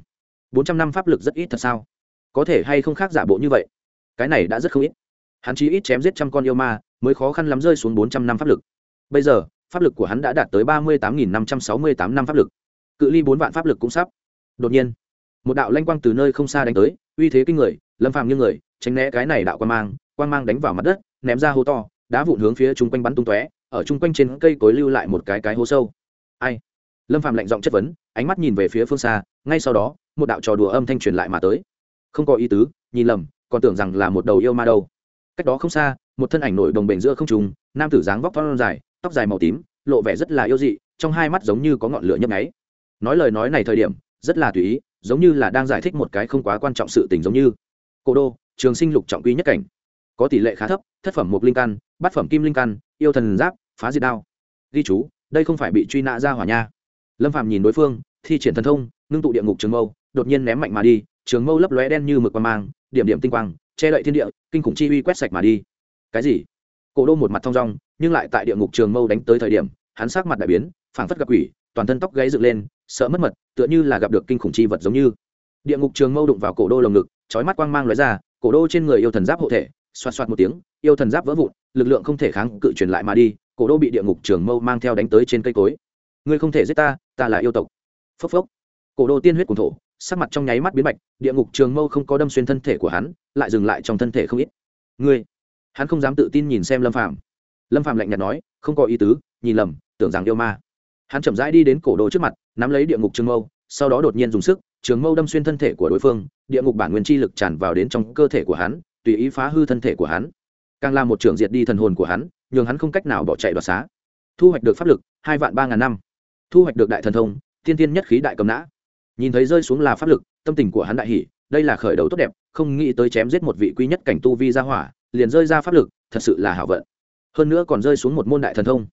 Bốn trăm năm pháp lực rất ít thật sao? Có thể hay không khác giả bộ như vậy? Cái này đã rất không ít. Hắn chỉ ít chém giết trăm con yêu ma, mới khó khăn lắm rơi xuống bốn trăm năm pháp lực. Bây giờ, pháp lực của hắn đã đạt tới ba mươi tám nghìn năm trăm sáu mươi tám năm pháp lực. Cự ly bốn vạn pháp lực cũng sắp. Đột nhiên, một đạo lanh quang từ nơi không xa đánh tới, uy thế kinh người, lâm phàm như người, tránh né cái này đạo quang mang quang mang đánh vào mặt đất ném ra hố to, đá vụn hướng phía chung quanh bắn tung tóe, ở chung quanh trên cây cối lưu lại một cái cái hố sâu. Ai? Lâm phàm lạnh giọng chất vấn, ánh mắt nhìn về phía phương xa, ngay sau đó, một đạo trò đùa âm thanh truyền lại mà tới. Không có ý tứ, nhìn lầm, còn tưởng rằng là một đầu yêu ma đâu. Cách đó không xa, một thân ảnh nổi đồng bền giữa không trùng nam tử dáng vóc thon dài, tóc dài màu tím, lộ vẻ rất là yêu dị, trong hai mắt giống như có ngọn lửa nhấp nháy. Nói lời nói này thời điểm, rất là tùy ý, giống như là đang giải thích một cái không quá quan trọng sự tình giống như. Cổ đô, trường sinh lục trọng quy nhất cảnh có tỷ lệ khá thấp, thất phẩm mục linh căn, bát phẩm kim linh căn, yêu thần giáp, phá diệt đao. Ghi chú, đây không phải bị truy nã ra hỏa nha. Lâm phạm nhìn đối phương, thi triển thần thông, ngưng tụ địa ngục trường mâu, đột nhiên ném mạnh mà đi, trường mâu lấp lóe đen như mực qua mang, điểm điểm tinh quang, che đậy thiên địa, kinh khủng chi uy quét sạch mà đi. Cái gì? Cổ đô một mặt thong dong, nhưng lại tại địa ngục trường mâu đánh tới thời điểm, hắn sắc mặt đại biến, phảng phất gặp quỷ, toàn thân tóc gáy dựng lên, sợ mất mật, tựa như là gặp được kinh khủng chi vật giống như. Địa ngục trường mâu đụng vào cổ đô lồng ngực, chói mắt quang mang lóe ra, cổ đô trên người yêu thần giáp hộ thể xoạt xoạt một tiếng, yêu thần giáp vỡ vụn, lực lượng không thể kháng cự truyền lại mà đi, cổ đô bị địa ngục trường mâu mang theo đánh tới trên cây cối. Ngươi không thể giết ta ta là yêu tộc. Phốc phốc. Cổ đô tiên huyết cùng thổ, sắc mặt trong nháy mắt biến bạch địa ngục trường mâu không có đâm xuyên thân thể của hắn, lại dừng lại trong thân thể không ít. Ngươi, hắn không dám tự tin nhìn xem lâm phạm lâm phạm lạnh nhạt nói, không có ý tứ, nhìn lầm, tưởng rằng yêu ma. Hắn chậm rãi đi đến cổ đô trước mặt, nắm lấy địa ngục trường mâu, sau đó đột nhiên dùng sức, trường mâu đâm xuyên thân thể của đối phương, địa ngục bản nguyên chi lực tràn vào đến trong cơ thể của hắn tùy ý phá hư thân thể của hắn. Càng là một trưởng diệt đi thần hồn của hắn, nhường hắn không cách nào bỏ chạy đoạt xá. Thu hoạch được pháp lực, hai vạn ba ngàn năm. Thu hoạch được đại thần thông, tiên tiên nhất khí đại cầm nã. Nhìn thấy rơi xuống là pháp lực, tâm tình của hắn đại hỷ đây là khởi đầu tốt đẹp, không nghĩ tới chém giết một vị quý nhất cảnh tu vi ra hỏa, liền rơi ra pháp lực, thật sự là hảo vận. Hơn nữa còn rơi xuống một môn đại thần thông.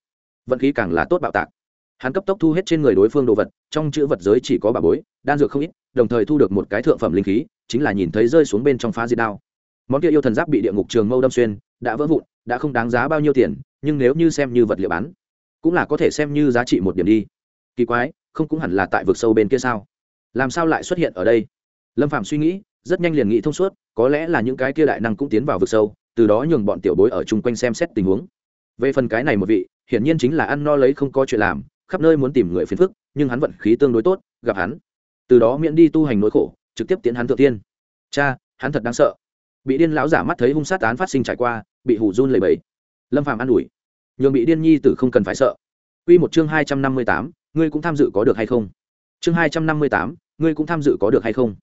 Vận khí càng là tốt bạo tạc. Hắn cấp tốc thu hết trên người đối phương đồ vật, trong chữ vật giới chỉ có bà bối, đan dược không ít, đồng thời thu được một cái thượng phẩm linh khí, chính là nhìn thấy rơi xuống bên trong phá diệt đao món kia yêu thần giáp bị địa ngục trường mâu đâm xuyên, đã vỡ vụn, đã không đáng giá bao nhiêu tiền, nhưng nếu như xem như vật liệu bán, cũng là có thể xem như giá trị một điểm đi. Kỳ quái, không cũng hẳn là tại vực sâu bên kia sao? Làm sao lại xuất hiện ở đây? Lâm phạm suy nghĩ, rất nhanh liền nghĩ thông suốt, có lẽ là những cái kia đại năng cũng tiến vào vực sâu, từ đó nhường bọn tiểu bối ở chung quanh xem xét tình huống. Về phần cái này một vị, hiển nhiên chính là ăn no lấy không có chuyện làm, khắp nơi muốn tìm người phiền phức, nhưng hắn vận khí tương đối tốt, gặp hắn. Từ đó miễn đi tu hành nỗi khổ, trực tiếp tiến hắn thượng tiên. Cha, hắn thật đáng sợ bị điên lão giả mắt thấy hung sát án phát sinh trải qua bị hủ run lầy bẫy lâm phàm an ủi nhường bị điên nhi tử không cần phải sợ Quy một chương hai trăm năm mươi tám, ngươi cũng tham dự có được hay không? Chương hai trăm năm mươi tám, ngươi cũng tham dự có được hay không?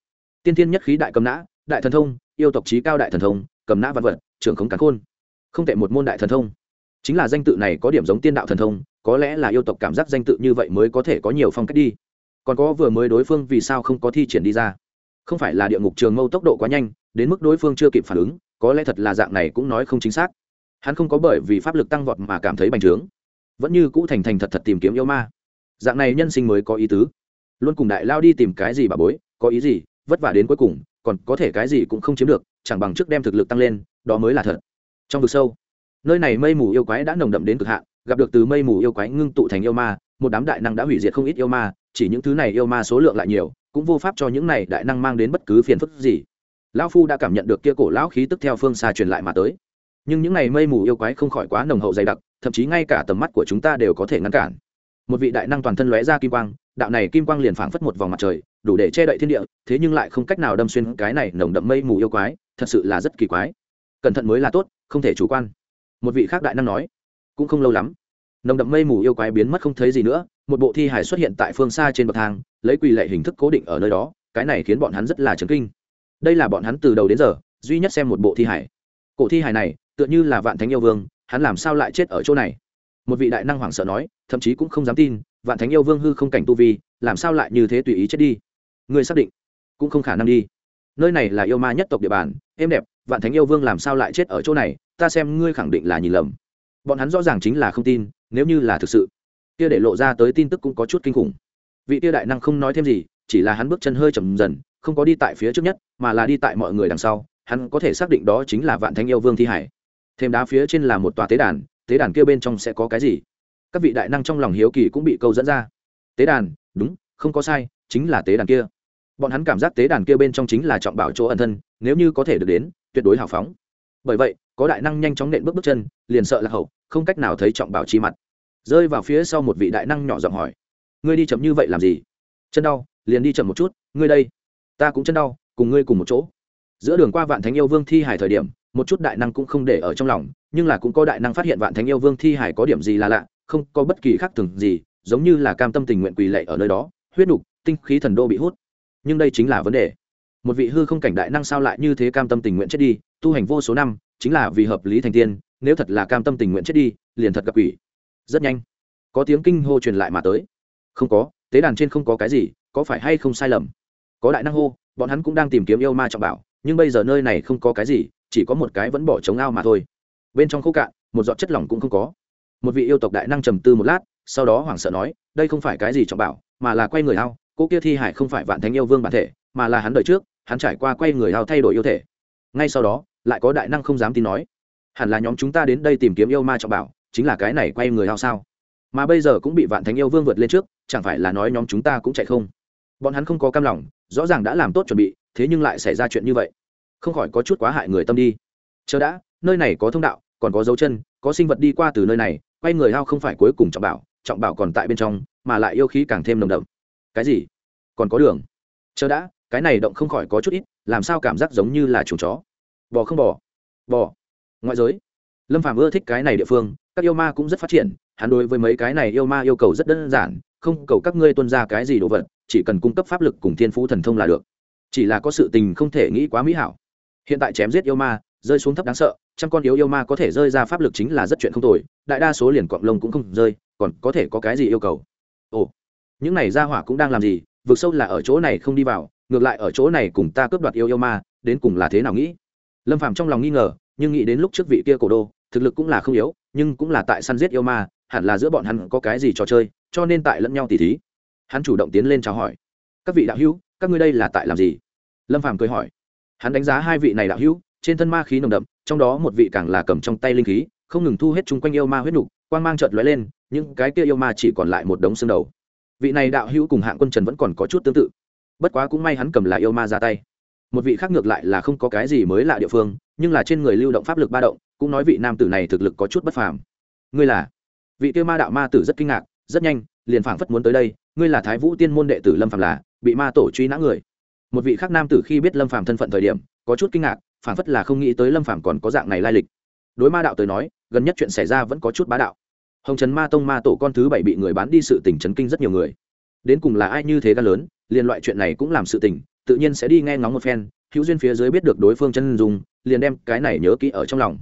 Tiên Thiên nhất khí đại cầm nã, đại thần thông, yêu tộc trí cao đại thần thông, cầm nã văn vật, trưởng khống cán khôn. Không tệ một môn đại thần thông. Chính là danh tự này có điểm giống tiên đạo thần thông, có lẽ là yêu tộc cảm giác danh tự như vậy mới có thể có nhiều phong cách đi. Còn có vừa mới đối phương vì sao không có thi triển đi ra? Không phải là địa ngục trường mâu tốc độ quá nhanh, đến mức đối phương chưa kịp phản ứng, có lẽ thật là dạng này cũng nói không chính xác. Hắn không có bởi vì pháp lực tăng vọt mà cảm thấy bành trướng. Vẫn như cũ thành thành thật thật tìm kiếm yêu ma. Dạng này nhân sinh mới có ý tứ. Luôn cùng đại lao đi tìm cái gì bà bối có ý gì vất vả đến cuối cùng còn có thể cái gì cũng không chiếm được chẳng bằng trước đem thực lực tăng lên đó mới là thật. Trong vực sâu nơi này mây mù yêu quái đã nồng đậm đến cực hạn gặp được từ mây mù yêu quái ngưng tụ thành yêu ma một đám đại năng đã hủy diệt không ít yêu ma chỉ những thứ này yêu ma số lượng lại nhiều cũng vô pháp cho những này đại năng mang đến bất cứ phiền phức gì lão phu đã cảm nhận được kia cổ lão khí tức theo phương xa truyền lại mà tới. Nhưng những ngày mây mù yêu quái không khỏi quá nồng hậu dày đặc, thậm chí ngay cả tầm mắt của chúng ta đều có thể ngăn cản. Một vị đại năng toàn thân lóe ra kim quang, đạo này kim quang liền phảng phất một vòng mặt trời, đủ để che đậy thiên địa, thế nhưng lại không cách nào đâm xuyên cái này nồng đậm mây mù yêu quái, thật sự là rất kỳ quái. Cẩn thận mới là tốt, không thể chủ quan. Một vị khác đại năng nói, cũng không lâu lắm, nồng đậm mây mù yêu quái biến mất không thấy gì nữa, một bộ thi hải xuất hiện tại phương xa trên bậc thang, lấy quỳ lệ hình thức cố định ở nơi đó, cái này khiến bọn hắn rất là chấn kinh đây là bọn hắn từ đầu đến giờ duy nhất xem một bộ thi hải cổ thi hải này, tựa như là vạn thánh yêu vương, hắn làm sao lại chết ở chỗ này? Một vị đại năng hoảng sợ nói, thậm chí cũng không dám tin, vạn thánh yêu vương hư không cảnh tu vi, làm sao lại như thế tùy ý chết đi? Ngươi xác định, cũng không khả năng đi. Nơi này là yêu ma nhất tộc địa bàn, êm đẹp, vạn thánh yêu vương làm sao lại chết ở chỗ này? Ta xem ngươi khẳng định là nhìn lầm. Bọn hắn rõ ràng chính là không tin, nếu như là thực sự. Kia để lộ ra tới tin tức cũng có chút kinh khủng. Vị kia đại năng không nói thêm gì, chỉ là hắn bước chân hơi chậm dần không có đi tại phía trước nhất, mà là đi tại mọi người đằng sau, hắn có thể xác định đó chính là vạn thánh yêu vương thi hải. Thêm đá phía trên là một tòa tế đàn tế đàn kia bên trong sẽ có cái gì? Các vị đại năng trong lòng hiếu kỳ cũng bị câu dẫn ra. Tế đàn, đúng, không có sai, chính là tế đàn kia. Bọn hắn cảm giác tế đàn kia bên trong chính là trọng bảo chỗ ẩn thân, nếu như có thể được đến, tuyệt đối hào phóng. Bởi vậy, có đại năng nhanh chóng nện bước bước chân, liền sợ là hậu, không cách nào thấy trọng bảo chi mặt. Rơi vào phía sau một vị đại năng nhỏ giọng hỏi, ngươi đi chậm như vậy làm gì? Chân đau, liền đi chậm một chút, ngươi đây ta cũng chân đau, cùng ngươi cùng một chỗ. Giữa đường qua vạn thánh yêu vương thi hải thời điểm, một chút đại năng cũng không để ở trong lòng, nhưng là cũng có đại năng phát hiện vạn thánh yêu vương thi hải có điểm gì là lạ, không có bất kỳ khác thường gì, giống như là cam tâm tình nguyện quỳ lệ ở nơi đó, huyết nục, tinh khí thần đô bị hút. Nhưng đây chính là vấn đề. Một vị hư không cảnh đại năng sao lại như thế cam tâm tình nguyện chết đi, tu hành vô số năm, chính là vì hợp lý thành tiên, nếu thật là cam tâm tình nguyện chết đi, liền thật gặp quỷ. Rất nhanh, có tiếng kinh hô truyền lại mà tới. Không có, tế đàn trên không có cái gì, có phải hay không sai lầm? Có đại năng hô, bọn hắn cũng đang tìm kiếm yêu ma trọng bảo, nhưng bây giờ nơi này không có cái gì, chỉ có một cái vẫn bỏ trống ao mà thôi. Bên trong khô cạn, một giọt chất lỏng cũng không có. Một vị yêu tộc đại năng trầm tư một lát, sau đó hoảng sợ nói, đây không phải cái gì trọng bảo, mà là quay người ao, cô kia thi hải không phải vạn thánh yêu vương bản thể, mà là hắn đời trước, hắn trải qua quay người ao thay đổi yêu thể. Ngay sau đó, lại có đại năng không dám tin nói, hẳn là nhóm chúng ta đến đây tìm kiếm yêu ma trọng bảo, chính là cái này quay người ao sao? Mà bây giờ cũng bị vạn thánh yêu vương vượt lên trước, chẳng phải là nói nhóm chúng ta cũng chạy không? Bọn hắn không có cam lòng, rõ ràng đã làm tốt chuẩn bị, thế nhưng lại xảy ra chuyện như vậy. Không khỏi có chút quá hại người tâm đi. Chờ đã, nơi này có thông đạo, còn có dấu chân, có sinh vật đi qua từ nơi này, quay người hao không phải cuối cùng trọng bảo trọng bảo còn tại bên trong, mà lại yêu khí càng thêm nồng đậm. Cái gì? Còn có đường. Chờ đã, cái này động không khỏi có chút ít, làm sao cảm giác giống như là chuồng chó. Bò không bò? Bò. Ngoại giới. Lâm phàm ưa thích cái này địa phương, các yêu ma cũng rất phát triển, hắn đối với mấy cái này yêu ma yêu cầu rất đơn giản, không cầu các ngươi tuân ra cái gì đồ vật chỉ cần cung cấp pháp lực cùng thiên phú thần thông là được. Chỉ là có sự tình không thể nghĩ quá mỹ hảo. Hiện tại chém giết yêu ma, rơi xuống thấp đáng sợ, trăm con yếu yêu ma có thể rơi ra pháp lực chính là rất chuyện không tồi, đại đa số liền cọng lông cũng không rơi, còn có thể có cái gì yêu cầu? Ồ, những này ra hỏa cũng đang làm gì? Vực sâu là ở chỗ này không đi vào, ngược lại ở chỗ này cùng ta cướp đoạt yêu yêu ma, đến cùng là thế nào nghĩ? Lâm phàm trong lòng nghi ngờ, nhưng nghĩ đến lúc trước vị kia cổ đô, thực lực cũng là không yếu, nhưng cũng là tại săn giết yêu ma, hẳn là giữa bọn hắn có cái gì trò chơi, cho nên tại lẫn nhau tỉ thí hắn chủ động tiến lên chào hỏi. Các vị đạo hữu, các ngươi đây là tại làm gì? Lâm phàm cười hỏi. Hắn đánh giá hai vị này đạo hữu, trên thân ma khí nồng đậm, trong đó một vị càng là cầm trong tay linh khí, không ngừng thu hết chung quanh yêu ma huyết nục, quang mang chợt lóe lên, những cái kia yêu ma chỉ còn lại một đống xương đầu. Vị này đạo hữu cùng hạng quân trần vẫn còn có chút tương tự. Bất quá cũng may hắn cầm lại yêu ma ra tay. Một vị khác ngược lại là không có cái gì mới lạ địa phương, nhưng là trên người lưu động pháp lực ba động, cũng nói vị nam tử này thực lực có chút bất phàm. Ngươi là? Vị kia ma đạo ma tử rất kinh ngạc, rất nhanh, liền phảng phất muốn tới đây ngươi là thái vũ tiên môn đệ tử lâm Phạm là, bị ma tổ truy nã người. Một vị khác nam tử khi biết lâm Phạm thân phận thời điểm, có chút kinh ngạc phảng phất là không nghĩ tới lâm Phạm còn có dạng này lai lịch. Đối ma đạo tới nói, gần nhất chuyện xảy ra vẫn có chút bá đạo. Hồng Trấn ma tông ma tổ con thứ bảy bị người bán đi sự tình chấn kinh rất nhiều người. Đến cùng là ai như thế gan lớn, liền loại chuyện này cũng làm sự tình, tự nhiên sẽ đi nghe ngóng một phen, hữu duyên phía dưới biết được đối phương chân dùng liền đem cái này nhớ kỹ ở trong lòng.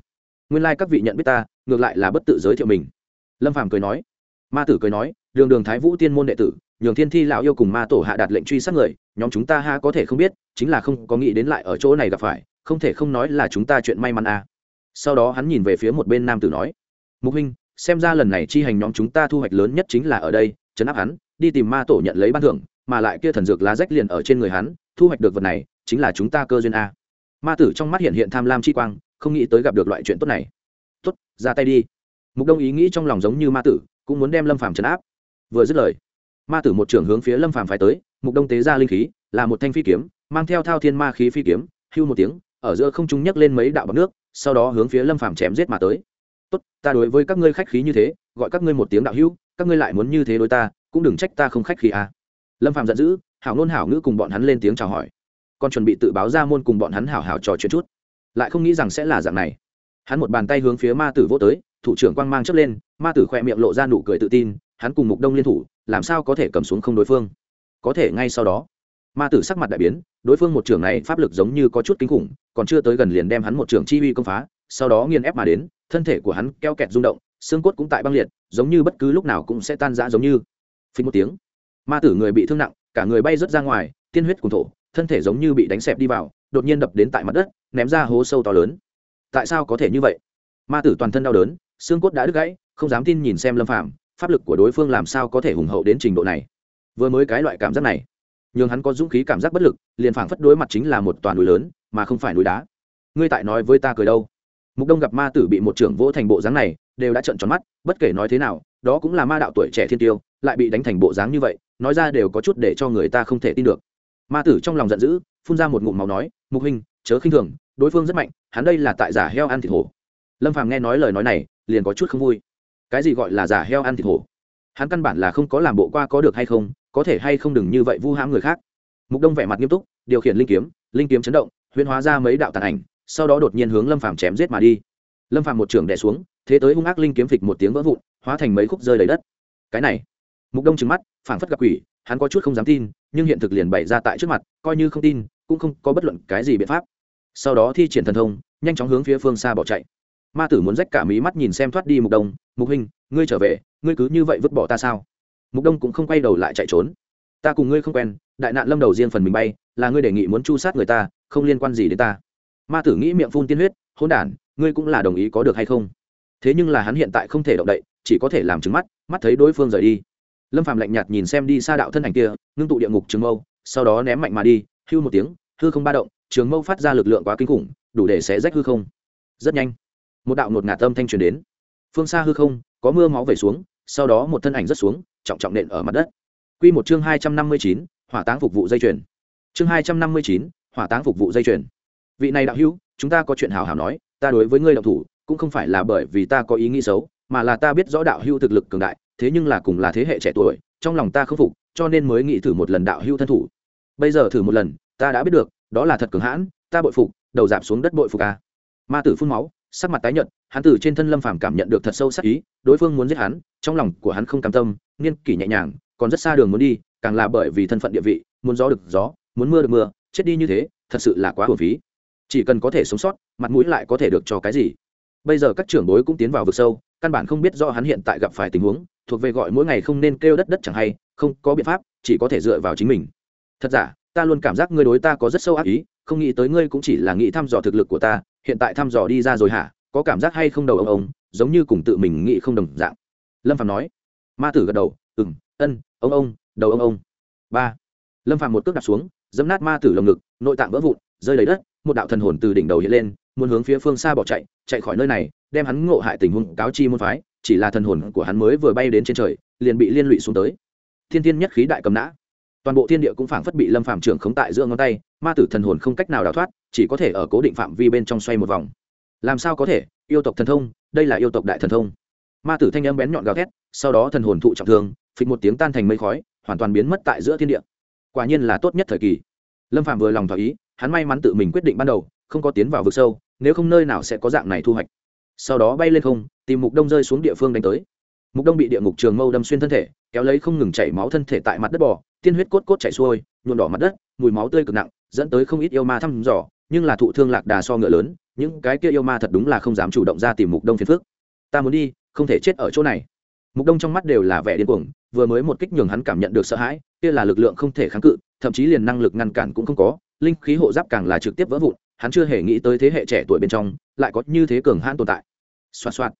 Nguyên lai、like、các vị nhận biết ta, ngược lại là bất tự giới thiệu mình. Lâm phàm cười nói. Ma tử cười nói đường đường thái vũ tiên môn đệ tử, nhường thiên thi lão yêu cùng ma tổ hạ đạt lệnh truy sát người, nhóm chúng ta ha có thể không biết, chính là không có nghĩ đến lại ở chỗ này gặp phải, không thể không nói là chúng ta chuyện may mắn à. sau đó hắn nhìn về phía một bên nam tử nói, mục huynh, xem ra lần này chi hành nhóm chúng ta thu hoạch lớn nhất chính là ở đây chấn áp hắn, đi tìm ma tổ nhận lấy ban thưởng, mà lại kia thần dược lá rách liền ở trên người hắn, thu hoạch được vật này, chính là chúng ta cơ duyên a ma tử trong mắt hiện hiện tham lam chi quang, không nghĩ tới gặp được loại chuyện tốt này. Tốt, ra tay đi. Mục đông ý nghĩ trong lòng giống như ma tử, cũng muốn đem lâm phàm trấn áp vừa dứt lời, ma tử một trưởng hướng phía lâm phàm phải tới, mục đông tế ra linh khí, là một thanh phi kiếm, mang theo thao thiên ma khí phi kiếm, hưu một tiếng, ở giữa không trung nhấc lên mấy đạo bọc nước, sau đó hướng phía lâm phàm chém giết mà tới. Tốt, ta đối với các ngươi khách khí như thế, gọi các ngươi một tiếng đạo hữu, các ngươi lại muốn như thế đối ta, cũng đừng trách ta không khách khí à. lâm phàm giận dữ, hảo ngôn hảo ngữ cùng bọn hắn lên tiếng chào hỏi. Còn chuẩn bị tự báo ra môn cùng bọn hắn hảo hảo trò chuyện chút. Lại không nghĩ rằng sẽ là dạng này. Hắn một bàn tay hướng phía ma tử vô tới, thủ trưởng quang mang chớp lên, ma tử khỏe miệng lộ ra nụ cười tự tin hắn cùng mục đông liên thủ, làm sao có thể cầm xuống không đối phương? Có thể ngay sau đó. Ma tử sắc mặt đại biến, đối phương một trưởng này pháp lực giống như có chút kinh khủng, còn chưa tới gần liền đem hắn một trưởng chi uy công phá, sau đó nghiền ép mà đến, thân thể của hắn keo kẹt rung động, xương cốt cũng tại băng liệt, giống như bất cứ lúc nào cũng sẽ tan rã giống như. Phí một tiếng, ma tử người bị thương nặng, cả người bay rớt ra ngoài, tiên huyết cùng thổ, thân thể giống như bị đánh xẹp đi vào, đột nhiên đập đến tại mặt đất, ném ra hố sâu to lớn. Tại sao có thể như vậy? Ma tử toàn thân đau đớn, xương cốt đã đứt gãy, không dám tin nhìn xem lâm phạm pháp lực của đối phương làm sao có thể hùng hậu đến trình độ này? Vừa mới cái loại cảm giác này nhưng hắn có dũng khí cảm giác bất lực, liền phảng phất đối mặt chính là một toàn núi lớn, mà không phải núi đá. Ngươi tại nói với ta cười đâu? Mục đông gặp ma tử bị một trưởng vỗ thành bộ dáng này, đều đã trợn tròn mắt, bất kể nói thế nào, đó cũng là ma đạo tuổi trẻ thiên tiêu, lại bị đánh thành bộ dáng như vậy, nói ra đều có chút để cho người ta không thể tin được. Ma tử trong lòng giận dữ, phun ra một ngụm máu nói, mục hình chớ khinh thường, đối phương rất mạnh, hắn đây là tại giả heo ăn thịt hổ. Lâm phàm nghe nói lời nói này, liền có chút không vui cái gì gọi là giả heo ăn thịt hổ? Hắn căn bản là không có làm bộ qua có được hay không, có thể hay không đừng như vậy vu hãm người khác. Mục đông vẻ mặt nghiêm túc, điều khiển linh kiếm linh kiếm chấn động, huyễn hóa ra mấy đạo tàn ảnh, sau đó đột nhiên hướng lâm phàm chém giết mà đi. Lâm phàm một trưởng đè xuống, thế tới hung ác linh kiếm phịch một tiếng vỡ vụn, hóa thành mấy khúc rơi đầy đất. Cái này, mục đông trừng mắt, phảng phất gặp quỷ, hắn có chút không dám tin, nhưng hiện thực liền bày ra tại trước mặt, coi như không tin, cũng không có bất luận cái gì biện pháp. Sau đó thi triển thần thông, nhanh chóng hướng phía phương xa bỏ chạy ma tử muốn rách cả mí mắt nhìn xem thoát đi mục đông, mục hình ngươi trở về, ngươi cứ như vậy vứt bỏ ta sao? Mục đông cũng không quay đầu lại chạy trốn. Ta cùng ngươi không quen, đại nạn lâm đầu riêng phần mình bay, là ngươi đề nghị muốn chu sát người ta, không liên quan gì đến ta. Ma tử nghĩ miệng phun tiên huyết hôn đản, ngươi cũng là đồng ý có được hay không? Thế nhưng là hắn hiện tại không thể động đậy, chỉ có thể làm trứng mắt mắt thấy đối phương rời đi. Lâm phàm lạnh nhạt nhìn xem đi xa đạo thân ảnh kia, ngưng tụ địa ngục trường mâu, sau đó ném mạnh mà đi, hưu một tiếng, hư không ba động, trường mâu phát ra lực lượng quá kinh khủng, đủ để xé rách hư không. Rất nhanh một đạo ngột ngạt âm thanh truyền đến. Phương xa hư không, có mưa máu về xuống, sau đó một thân ảnh rất xuống, trọng trọng nện ở mặt đất. Quy một chương hai trăm năm mươi chín, hỏa táng phục vụ dây chuyền. Chương hai trăm năm mươi chín, hỏa táng phục vụ dây chuyền. Vị này đạo hữu, chúng ta có chuyện hào hào nói, ta đối với ngươi đạo thủ, cũng không phải là bởi vì ta có ý nghĩ xấu, mà là ta biết rõ đạo hữu thực lực cường đại, thế nhưng là cùng là thế hệ trẻ tuổi, trong lòng ta không phục, cho nên mới nghĩ thử một lần đạo hữu thân thủ. Bây giờ thử một lần, ta đã biết được, đó là thật cường hãn, ta bội phục, đầu giảm xuống đất bội phục à? ma tử phun máu sắc mặt tái nhợt, hắn từ trên thân lâm phàm cảm nhận được thật sâu sắc ý, đối phương muốn giết hắn, trong lòng của hắn không cam tâm niên kỷ nhẹ nhàng, còn rất xa đường muốn đi, càng là bởi vì thân phận địa vị, muốn gió được gió, muốn mưa được mưa, chết đi như thế, thật sự là quá hổ phí. Chỉ cần có thể sống sót, mặt mũi lại có thể được cho cái gì? Bây giờ các trưởng bối cũng tiến vào vực sâu, căn bản không biết rõ hắn hiện tại gặp phải tình huống, thuộc về gọi mỗi ngày không nên kêu đất đất chẳng hay, không có biện pháp, chỉ có thể dựa vào chính mình. Thật giả, ta luôn cảm giác ngươi đối ta có rất sâu ác ý, không nghĩ tới ngươi cũng chỉ là nghĩ thăm dò thực lực của ta hiện tại thăm dò đi ra rồi hả? Có cảm giác hay không đầu ông ông? Giống như cùng tự mình nghĩ không đồng dạng. Lâm phạm nói. Ma tử gật đầu. Ừng ân, ông ông, đầu ông ông. Ba. Lâm phạm một cước đặt xuống, dẫm nát ma tử lồng ngực, nội tạng vỡ vụn, rơi lấy đất, một đạo thần hồn từ đỉnh đầu hiện lên, muốn hướng phía phương xa bỏ chạy chạy khỏi nơi này, đem hắn ngộ hại tình huống cáo chi môn phái, chỉ là thần hồn của hắn mới vừa bay đến trên trời, liền bị liên lụy xuống tới. Thiên thiên nhất khí đại cầm nã. Toàn bộ thiên địa cũng phảng phất bị lâm phạm trưởng khống tại giữa ngón tay ma tử thần hồn không cách nào đào thoát, chỉ có thể ở cố định phạm vi bên trong xoay một vòng. Làm sao có thể? Yêu tộc thần thông, đây là yêu tộc đại thần thông. Ma tử thanh âm bén nhọn gào thét, sau đó thần hồn thụ trọng thương, phịch một tiếng tan thành mây khói, hoàn toàn biến mất tại giữa thiên địa. Quả nhiên là tốt nhất thời kỳ. Lâm phạm vừa lòng thỏa ý, hắn may mắn tự mình quyết định ban đầu, không có tiến vào vực sâu, nếu không nơi nào sẽ có dạng này thu hoạch. Sau đó bay lên không, tìm mục đông rơi xuống địa phương đánh tới. Mục đông bị địa ngục trường mâu đâm xuyên thân thể, kéo lấy không ngừng chảy máu thân thể tại mặt đất bò, tiên huyết cốt cốt chảy xuôi nhuộn đỏ mặt đất, mùi máu tươi cực nặng dẫn tới không ít yêu ma thăm dò, nhưng là thụ thương lạc đà so ngựa lớn, những cái kia yêu ma thật đúng là không dám chủ động ra tìm mục đông phiền phước ta muốn đi, không thể chết ở chỗ này. Mục đông trong mắt đều là vẻ điên cuồng, vừa mới một kích nhường hắn cảm nhận được sợ hãi, kia là lực lượng không thể kháng cự, thậm chí liền năng lực ngăn cản cũng không có, linh khí hộ giáp càng là trực tiếp vỡ vụn, hắn chưa hề nghĩ tới thế hệ trẻ tuổi bên trong, lại có như thế cường hãn tồn tại. Xoa xoa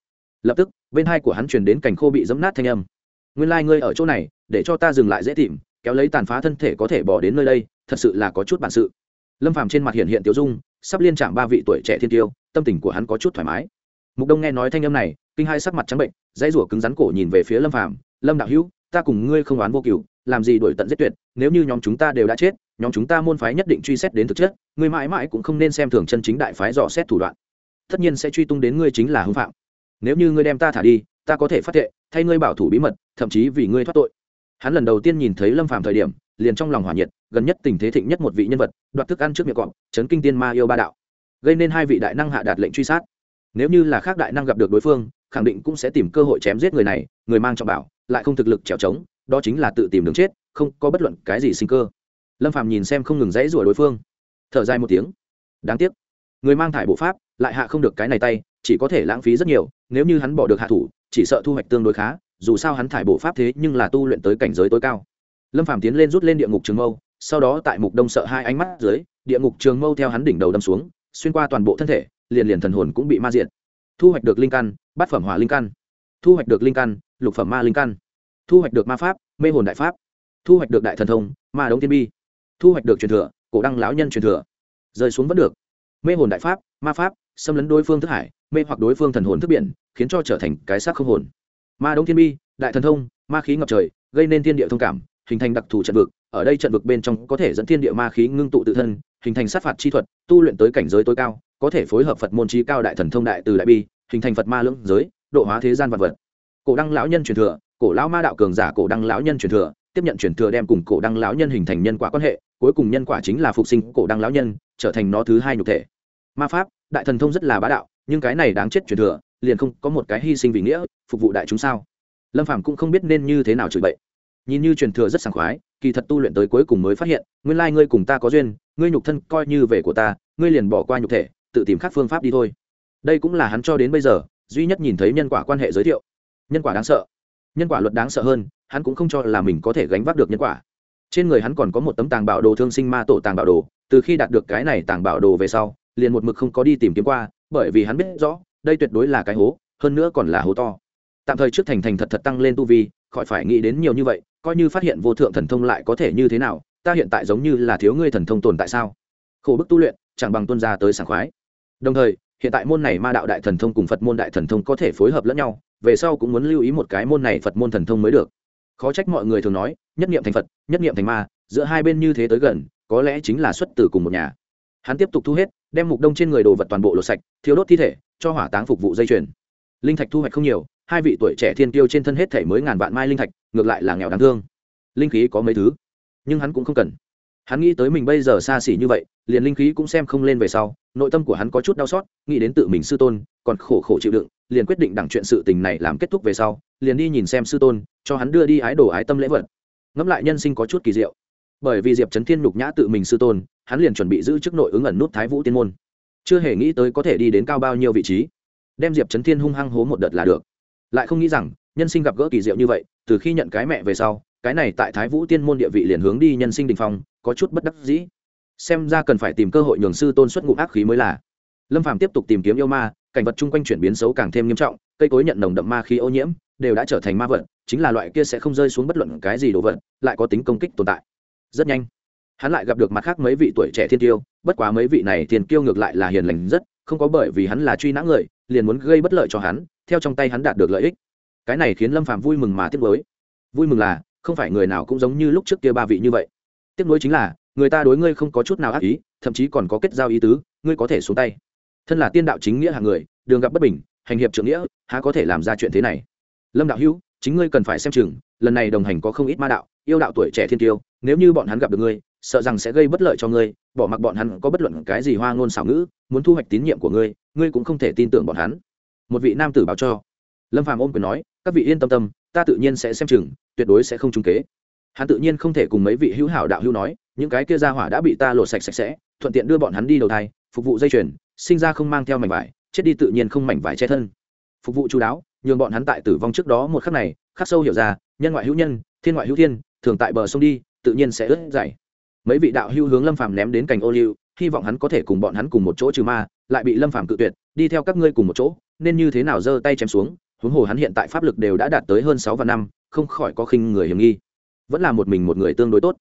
lập tức, bên hai của hắn truyền đến cảnh khô bị dẫm nát thanh âm. Nguyên lai、like、ngươi ở chỗ này, để cho ta dừng lại dễ tìm kéo lấy tàn phá thân thể có thể bỏ đến nơi đây, thật sự là có chút bản sự. Lâm phàm trên mặt hiện hiện tiêu dung, sắp liên chạm ba vị tuổi trẻ thiên tiêu, tâm tình của hắn có chút thoải mái. Mục đông nghe nói thanh âm này, kinh hai sắc mặt trắng bệnh, dãy rủa cứng rắn cổ nhìn về phía lâm phàm, lâm đạo hữu, ta cùng ngươi không oán vô cửu, làm gì đổi tận giết tuyệt, nếu như nhóm chúng ta đều đã chết, nhóm chúng ta môn phái nhất định truy xét đến thực chất, ngươi mãi mãi cũng không nên xem thường chân chính đại phái dò xét thủ đoạn. Tất nhiên sẽ truy tung đến ngươi chính là hưng phạm. Nếu như ngươi đem ta thả đi, ta có thể phát thệ, thay ngươi bảo thủ bí mật, thậm chí vì ngươi thoát tội hắn lần đầu tiên nhìn thấy lâm phàm thời điểm, liền trong lòng hỏa nhiệt, gần nhất tình thế thịnh nhất một vị nhân vật, đoạt thức ăn trước miệng cọp, chấn kinh tiên ma yêu ba đạo. Gây nên hai vị đại năng hạ đạt lệnh truy sát. Nếu như là khác đại năng gặp được đối phương, khẳng định cũng sẽ tìm cơ hội chém giết người này, người mang trọng bảo, lại không thực lực trèo trống, đó chính là tự tìm đường chết, không có bất luận cái gì sinh cơ. Lâm phàm nhìn xem không ngừng dãy rủa đối phương. Thở dài một tiếng. Đáng tiếc. Người mang thải bộ pháp, lại hạ không được cái này tay, chỉ có thể lãng phí rất nhiều, nếu như hắn bỏ được hạ thủ, chỉ sợ thu hoạch tương đối khá dù sao hắn thải bộ pháp thế nhưng là tu luyện tới cảnh giới tối cao. Lâm phàm tiến lên rút lên địa ngục trường mâu, sau đó tại mục đông sợ hai ánh mắt dưới, địa ngục trường mâu theo hắn đỉnh đầu đâm xuống, xuyên qua toàn bộ thân thể, liền liền thần hồn cũng bị ma diện thu hoạch được linh căn, bát phẩm hỏa linh căn. Thu hoạch được linh căn, lục phẩm ma linh căn. Thu hoạch được ma pháp, mê hồn đại pháp. Thu hoạch được đại thần thông, ma đống thiên bi. Thu hoạch được truyền thừa, cổ đăng lão nhân truyền thừa. Rơi xuống vẫn được. Mê hồn đại pháp, ma pháp, xâm lấn đối phương thức hải, mê hoặc đối phương thần hồn thức biển, khiến cho trở thành cái xác không hồn ma đống thiên bi, đại thần thông, ma khí ngập trời, gây nên thiên địa thông cảm, hình thành đặc thù trận vực. Ở đây trận vực bên trong có thể dẫn thiên địa ma khí ngưng tụ tự thân, hình thành sát phạt chi thuật, tu luyện tới cảnh giới tối cao, có thể phối hợp phật môn trí cao đại thần thông đại từ đại bi, hình thành phật ma lưỡng giới, độ hóa thế gian vật vật. Cổ đăng lão nhân truyền thừa, cổ lão ma đạo cường giả cổ đăng lão nhân truyền thừa, tiếp nhận truyền thừa đem cùng cổ đăng lão nhân hình thành nhân quả quan hệ, cuối cùng nhân quả chính là phục sinh cổ đăng lão nhân, trở thành nó thứ hai nhục thể. Ma pháp, đại thần thông rất là bá đạo, nhưng cái này đáng chết truyền thừa liền không có một cái hy sinh vì nghĩa, phục vụ đại chúng sao? Lâm phàm cũng không biết nên như thế nào chửi bậy. Nhìn như truyền thừa rất sảng khoái, kỳ thật tu luyện tới cuối cùng mới phát hiện, nguyên lai ngươi cùng ta có duyên, ngươi nhục thân coi như về của ta, ngươi liền bỏ qua nhục thể, tự tìm khác phương pháp đi thôi. Đây cũng là hắn cho đến bây giờ, duy nhất nhìn thấy nhân quả quan hệ giới thiệu. Nhân quả đáng sợ. Nhân quả luật đáng sợ hơn, hắn cũng không cho là mình có thể gánh vác được nhân quả. Trên người hắn còn có một tấm tàng bảo đồ thương sinh ma tổ tàng bảo đồ, từ khi đạt được cái này tàng bảo đồ về sau, liền một mực không có đi tìm kiếm qua, bởi vì hắn biết rõ đây tuyệt đối là cái hố, hơn nữa còn là hố to. Tạm thời trước thành thành thật thật tăng lên tu vi, khỏi phải nghĩ đến nhiều như vậy, coi như phát hiện vô thượng thần thông lại có thể như thế nào, ta hiện tại giống như là thiếu ngươi thần thông tồn tại sao? Khổ bức tu luyện, chẳng bằng tuân ra tới sảng khoái. Đồng thời, hiện tại môn này ma đạo đại thần thông cùng phật môn đại thần thông có thể phối hợp lẫn nhau, về sau cũng muốn lưu ý một cái môn này phật môn thần thông mới được. Khó trách mọi người thường nói, nhất niệm thành phật, nhất niệm thành ma, giữa hai bên như thế tới gần, có lẽ chính là xuất từ cùng một nhà. Hắn tiếp tục thu hết, đem mục đông trên người đồ vật toàn bộ lột sạch thiếu đốt thi thể cho hỏa táng phục vụ dây chuyền. Linh thạch thu hoạch không nhiều, hai vị tuổi trẻ thiên tiêu trên thân hết thể mới ngàn vạn mai linh thạch, ngược lại là nghèo đáng thương. Linh khí có mấy thứ, nhưng hắn cũng không cần. Hắn nghĩ tới mình bây giờ xa xỉ như vậy, liền linh khí cũng xem không lên về sau, nội tâm của hắn có chút đau xót, nghĩ đến tự mình sư tôn, còn khổ khổ chịu đựng, liền quyết định đẳng chuyện sự tình này làm kết thúc về sau, liền đi nhìn xem sư tôn, cho hắn đưa đi ái đồ ái tâm lễ vật. Ngẫm lại nhân sinh có chút kỳ diệu. Bởi vì diệp trấn thiên nhục nhã tự mình sư tôn, hắn liền chuẩn bị giữ chức nội ứng ẩn nút thái vũ tiên môn chưa hề nghĩ tới có thể đi đến cao bao nhiêu vị trí. Đem diệp trấn thiên hung hăng hố một đợt là được. Lại không nghĩ rằng, nhân sinh gặp gỡ kỳ diệu như vậy, từ khi nhận cái mẹ về sau, cái này tại thái vũ tiên môn địa vị liền hướng đi nhân sinh đình phong, có chút bất đắc dĩ. Xem ra cần phải tìm cơ hội nhường sư tôn xuất ngụ ác khí mới là. Lâm phàm tiếp tục tìm kiếm yêu ma, cảnh vật chung quanh chuyển biến xấu càng thêm nghiêm trọng, cây cối nhận nồng đậm ma khí ô nhiễm, đều đã trở thành ma vật, chính là loại kia sẽ không rơi xuống bất luận cái gì đồ vật, lại có tính công kích tồn tại. Rất nhanh hắn lại gặp được mặt khác mấy vị tuổi trẻ thiên tiêu, bất quá mấy vị này thiên kiêu ngược lại là hiền lành rất, không có bởi vì hắn là truy nã người, liền muốn gây bất lợi cho hắn, theo trong tay hắn đạt được lợi ích. Cái này khiến lâm Phạm vui mừng mà tiếc nuối. Vui mừng là, không phải người nào cũng giống như lúc trước kia ba vị như vậy. Tiếc nuối chính là, người ta đối ngươi không có chút nào ác ý, thậm chí còn có kết giao ý tứ, ngươi có thể xuống tay. Thân là tiên đạo chính nghĩa hàng người, đường gặp bất bình, hành hiệp trưởng nghĩa, há có thể làm ra chuyện thế này? Lâm đạo hữu, chính ngươi cần phải xem chừng, lần này đồng hành có không ít ma đạo, yêu đạo tuổi trẻ thiên tiêu, nếu như bọn hắn gặp được ngươi sợ rằng sẽ gây bất lợi cho ngươi, bỏ mặc bọn hắn có bất luận cái gì hoa ngôn xảo ngữ, muốn thu hoạch tín nhiệm của ngươi ngươi cũng không thể tin tưởng bọn hắn. Một vị nam tử báo cho. Lâm phàm ôm quyền nói, các vị yên tâm tâm, ta tự nhiên sẽ xem chừng, tuyệt đối sẽ không trung kế. Hắn tự nhiên không thể cùng mấy vị hữu hảo đạo hữu nói, những cái kia ra hỏa đã bị ta lột sạch sạch sẽ, thuận tiện đưa bọn hắn đi đầu thai, phục vụ dây chuyền, sinh ra không mang theo mảnh vải, chết đi tự nhiên không mảnh vải che thân. Phục vụ chú đáo, nhường bọn hắn tại tử vong trước đó một khắc này, khắc sâu hiểu ra, nhân ngoại hữu nhân, thiên ngoại hữu thiên, thường tại bờ sông đi, tự nhiên sẽ ướt dày mấy vị đạo hữu hướng lâm phàm ném đến cành ô liu, hy vọng hắn có thể cùng bọn hắn cùng một chỗ trừ ma, lại bị lâm phàm cự tuyệt, đi theo các ngươi cùng một chỗ, nên như thế nào giơ tay chém xuống, huống hồ hắn hiện tại pháp lực đều đã đạt tới hơn sáu và năm, không khỏi có khinh người hiểm nghi. Vẫn là một mình một người tương đối tốt.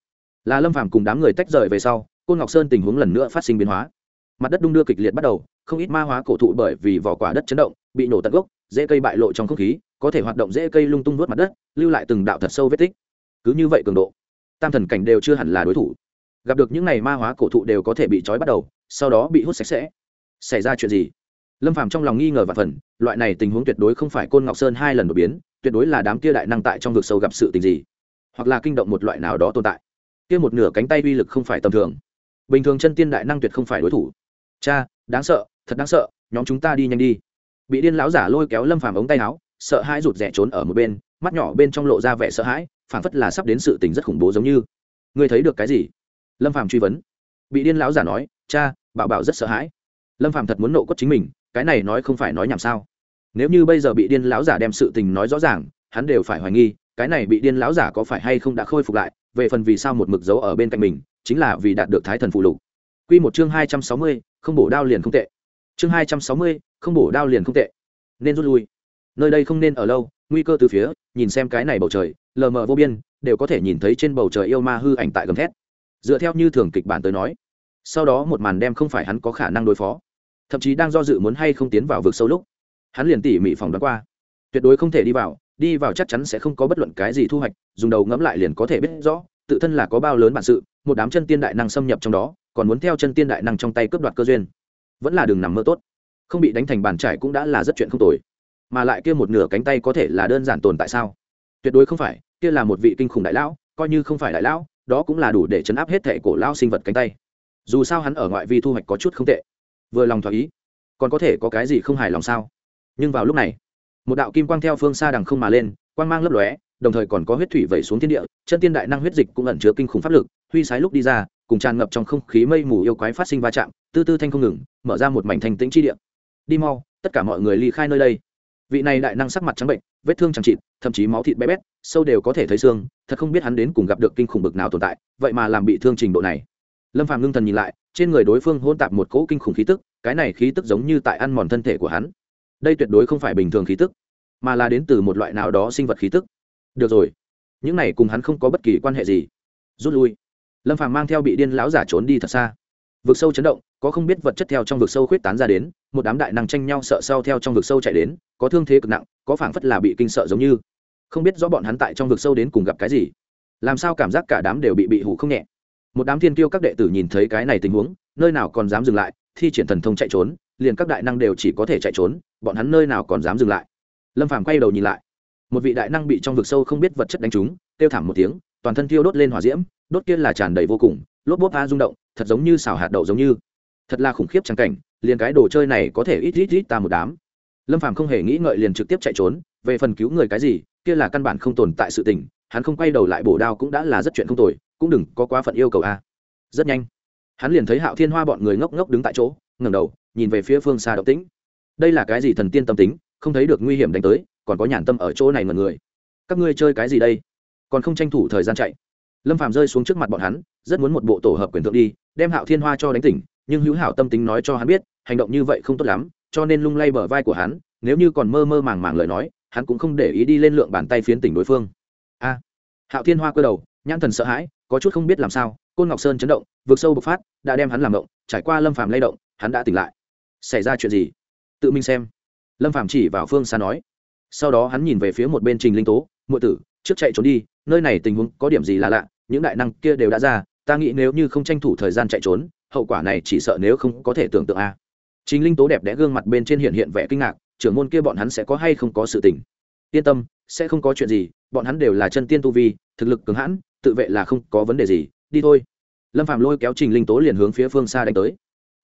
Là lâm phàm cùng đám người tách rời về sau, côn ngọc sơn tình huống lần nữa phát sinh biến hóa. Mặt đất đung đưa kịch liệt bắt đầu, không ít ma hóa cổ thụ bởi vì vỏ quả đất chấn động, bị nổ tận gốc, dễ cây bại lộ trong không khí, có thể hoạt động dễ cây lung tung vớt mặt đất, lưu lại từng đạo thật sâu vết tích. Cứ như vậy cường độ, tam thần cảnh đều chưa hẳn là đối thủ gặp được những ngày ma hóa cổ thụ đều có thể bị trói bắt đầu, sau đó bị hút sạch sẽ. Xảy ra chuyện gì? Lâm phàm trong lòng nghi ngờ và phần, loại này tình huống tuyệt đối không phải côn ngọc sơn hai lần đột biến, tuyệt đối là đám kia đại năng tại trong vực sâu gặp sự tình gì, hoặc là kinh động một loại nào đó tồn tại. Kia một nửa cánh tay uy lực không phải tầm thường. Bình thường chân tiên đại năng tuyệt không phải đối thủ. Cha, đáng sợ, thật đáng sợ, nhóm chúng ta đi nhanh đi. Bị điên lão giả lôi kéo lâm phàm ống tay áo, sợ hãi rụt rè trốn ở một bên, mắt nhỏ bên trong lộ ra vẻ sợ hãi, phảng phất là sắp đến sự tình rất khủng bố giống như. Ngươi thấy được cái gì? Lâm phàm truy vấn. Bị điên lão giả nói, cha, bảo bảo rất sợ hãi. Lâm phàm thật muốn nộ quất chính mình, cái này nói không phải nói nhảm sao? Nếu như bây giờ bị điên lão giả đem sự tình nói rõ ràng, hắn đều phải hoài nghi, cái này bị điên lão giả có phải hay không đã khôi phục lại, về phần vì sao một mực dấu ở bên cạnh mình, chính là vì đạt được thái thần phụ lục. Quy một chương hai trăm sáu mươi, không bổ đao liền không tệ. Chương hai trăm sáu mươi, không bổ đao liền không tệ. Nên rút lui. Nơi đây không nên ở lâu, nguy cơ từ phía, nhìn xem cái này bầu trời, lờ mờ vô biên, đều có thể nhìn thấy trên bầu trời yêu ma hư ảnh tại gầm thét dựa theo như thường kịch bản tới nói, sau đó một màn đem không phải hắn có khả năng đối phó, thậm chí đang do dự muốn hay không tiến vào vực sâu lúc, hắn liền tỉ mỉ phòng đoán qua. Tuyệt đối không thể đi vào đi vào chắc chắn sẽ không có bất luận cái gì thu hoạch, dùng đầu ngẫm lại liền có thể biết rõ, tự thân là có bao lớn bản sự, một đám chân tiên đại năng xâm nhập trong đó, còn muốn theo chân tiên đại năng trong tay cướp đoạt cơ duyên. Vẫn là đường nằm mơ tốt. Không bị đánh thành bàn trải cũng đã là rất chuyện không tồi. Mà lại kia một nửa cánh tay có thể là đơn giản tồn tại sao? Tuyệt đối không phải, kia là một vị kinh khủng đại lão, coi như không phải đại lão đó cũng là đủ để chấn áp hết thể cổ lao sinh vật cánh tay. Dù sao hắn ở ngoại vi thu hoạch có chút không tệ. Vừa lòng thỏa ý, còn có thể có cái gì không hài lòng sao? Nhưng vào lúc này, một đạo kim quang theo phương xa đằng không mà lên, quang mang lấp lóe, đồng thời còn có huyết thủy vẩy xuống thiên địa, chân tiên đại năng huyết dịch cũng ẩn chứa kinh khủng pháp lực, huy sái lúc đi ra, cùng tràn ngập trong không khí mây mù yêu quái phát sinh va chạm, tư tư thanh không ngừng, mở ra một mảnh thành tĩnh chi địa. Đi mau, tất cả mọi người ly khai nơi đây. Vị này đại năng sắc mặt trắng bệnh vết thương chẳng chịt, thậm chí máu thịt bé bét, sâu đều có thể thấy xương, thật không biết hắn đến cùng gặp được kinh khủng bực nào tồn tại, vậy mà làm bị thương trình độ này. Lâm phàm ngưng thần nhìn lại, trên người đối phương hôn tạp một cỗ kinh khủng khí tức, cái này khí tức giống như tại ăn mòn thân thể của hắn. Đây tuyệt đối không phải bình thường khí tức, mà là đến từ một loại nào đó sinh vật khí tức. Được rồi, những này cùng hắn không có bất kỳ quan hệ gì. Rút lui. Lâm phàm mang theo bị điên lão giả trốn đi thật xa. Vực sâu chấn động có không biết vật chất theo trong vực sâu khuyết tán ra đến, một đám đại năng tranh nhau sợ sau theo trong vực sâu chạy đến, có thương thế cực nặng, có phảng phất là bị kinh sợ giống như. Không biết rõ bọn hắn tại trong vực sâu đến cùng gặp cái gì. Làm sao cảm giác cả đám đều bị bị hủ không nhẹ? Một đám thiên tiêu các đệ tử nhìn thấy cái này tình huống, nơi nào còn dám dừng lại, thi triển thần thông chạy trốn, liền các đại năng đều chỉ có thể chạy trốn, bọn hắn nơi nào còn dám dừng lại. Lâm phàm quay đầu nhìn lại. Một vị đại năng bị trong vực sâu không biết vật chất đánh trúng, kêu thảm một tiếng, toàn thân thiêu đốt lên hỏa diễm, đốt kia là tràn đầy vô cùng, lốp bốp a rung động, thật giống như xào hạt đậu giống như thật là khủng khiếp trắng cảnh, liền cái đồ chơi này có thể ít ít ít ta một đám. Lâm phàm không hề nghĩ ngợi liền trực tiếp chạy trốn, về phần cứu người cái gì, kia là căn bản không tồn tại sự tình, hắn không quay đầu lại bổ đao cũng đã là rất chuyện không tồi, cũng đừng có quá phận yêu cầu a. Rất nhanh, hắn liền thấy hạo thiên hoa bọn người ngốc ngốc đứng tại chỗ, ngẩng đầu, nhìn về phía phương xa động tĩnh. Đây là cái gì thần tiên tâm tính, không thấy được nguy hiểm đánh tới, còn có nhàn tâm ở chỗ này ngần người. Các ngươi chơi cái gì đây? Còn không tranh thủ thời gian chạy. Lâm phàm rơi xuống trước mặt bọn hắn, rất muốn một bộ tổ hợp quyền thượng đi, đem hạo thiên hoa cho đánh tỉnh nhưng hữu hảo tâm tính nói cho hắn biết, hành động như vậy không tốt lắm, cho nên lung lay bờ vai của hắn, nếu như còn mơ mơ màng màng lời nói, hắn cũng không để ý đi lên lượng bàn tay phiến tỉnh đối phương. A. Hạo thiên hoa cơ đầu, nhãn thần sợ hãi, có chút không biết làm sao, côn ngọc sơn chấn động vượt sâu bộc phát, đã đem hắn làm động, trải qua lâm phàm lay động, hắn đã tỉnh lại. Xảy ra chuyện gì? Tự mình xem. Lâm phàm chỉ vào phương xa nói. Sau đó hắn nhìn về phía một bên trình linh tố, muội tử, trước chạy trốn đi, nơi này tình huống có điểm gì là lạ, những đại năng kia đều đã ra, ta nghĩ nếu như không tranh thủ thời gian chạy trốn hậu quả này chỉ sợ nếu không có thể tưởng tượng a. Trình linh tố đẹp đẽ gương mặt bên trên hiện hiện vẻ kinh ngạc, trưởng môn kia bọn hắn sẽ có hay không có sự tình? Yên tâm, sẽ không có chuyện gì, bọn hắn đều là chân tiên tu vi, thực lực cứng hãn, tự vệ là không có vấn đề gì, đi thôi. Lâm phạm lôi kéo trình linh tố liền hướng phía phương xa đánh tới.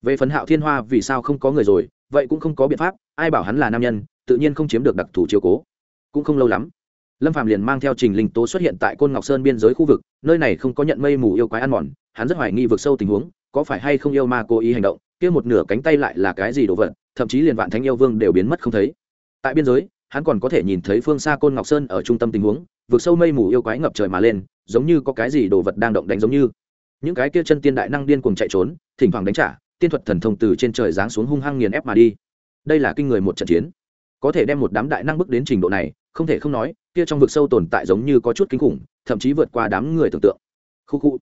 Về phần hạo thiên hoa vì sao không có người rồi, vậy cũng không có biện pháp, ai bảo hắn là nam nhân, tự nhiên không chiếm được đặc thù chiếu cố. Cũng không lâu lắm, lâm phạm liền mang theo trình linh tố xuất hiện tại côn ngọc sơn biên giới khu vực, nơi này không có nhận mây mù yêu quái ăn mòn, hắn rất hoài nghi vực sâu tình huống có phải hay không yêu ma cố ý hành động, kia một nửa cánh tay lại là cái gì đồ vật, thậm chí liền vạn thánh yêu vương đều biến mất không thấy. Tại biên giới, hắn còn có thể nhìn thấy phương xa côn ngọc sơn ở trung tâm tình huống, vực sâu mây mù yêu quái ngập trời mà lên, giống như có cái gì đồ vật đang động đánh giống như. Những cái kia chân tiên đại năng điên cuồng chạy trốn, thỉnh thoảng đánh trả, tiên thuật thần thông từ trên trời giáng xuống hung hăng nghiền ép mà đi. Đây là kinh người một trận chiến. Có thể đem một đám đại năng bước đến trình độ này, không thể không nói, kia trong vực sâu tồn tại giống như có chút kinh khủng, thậm chí vượt qua đám người tưởng tượng. Khu khu.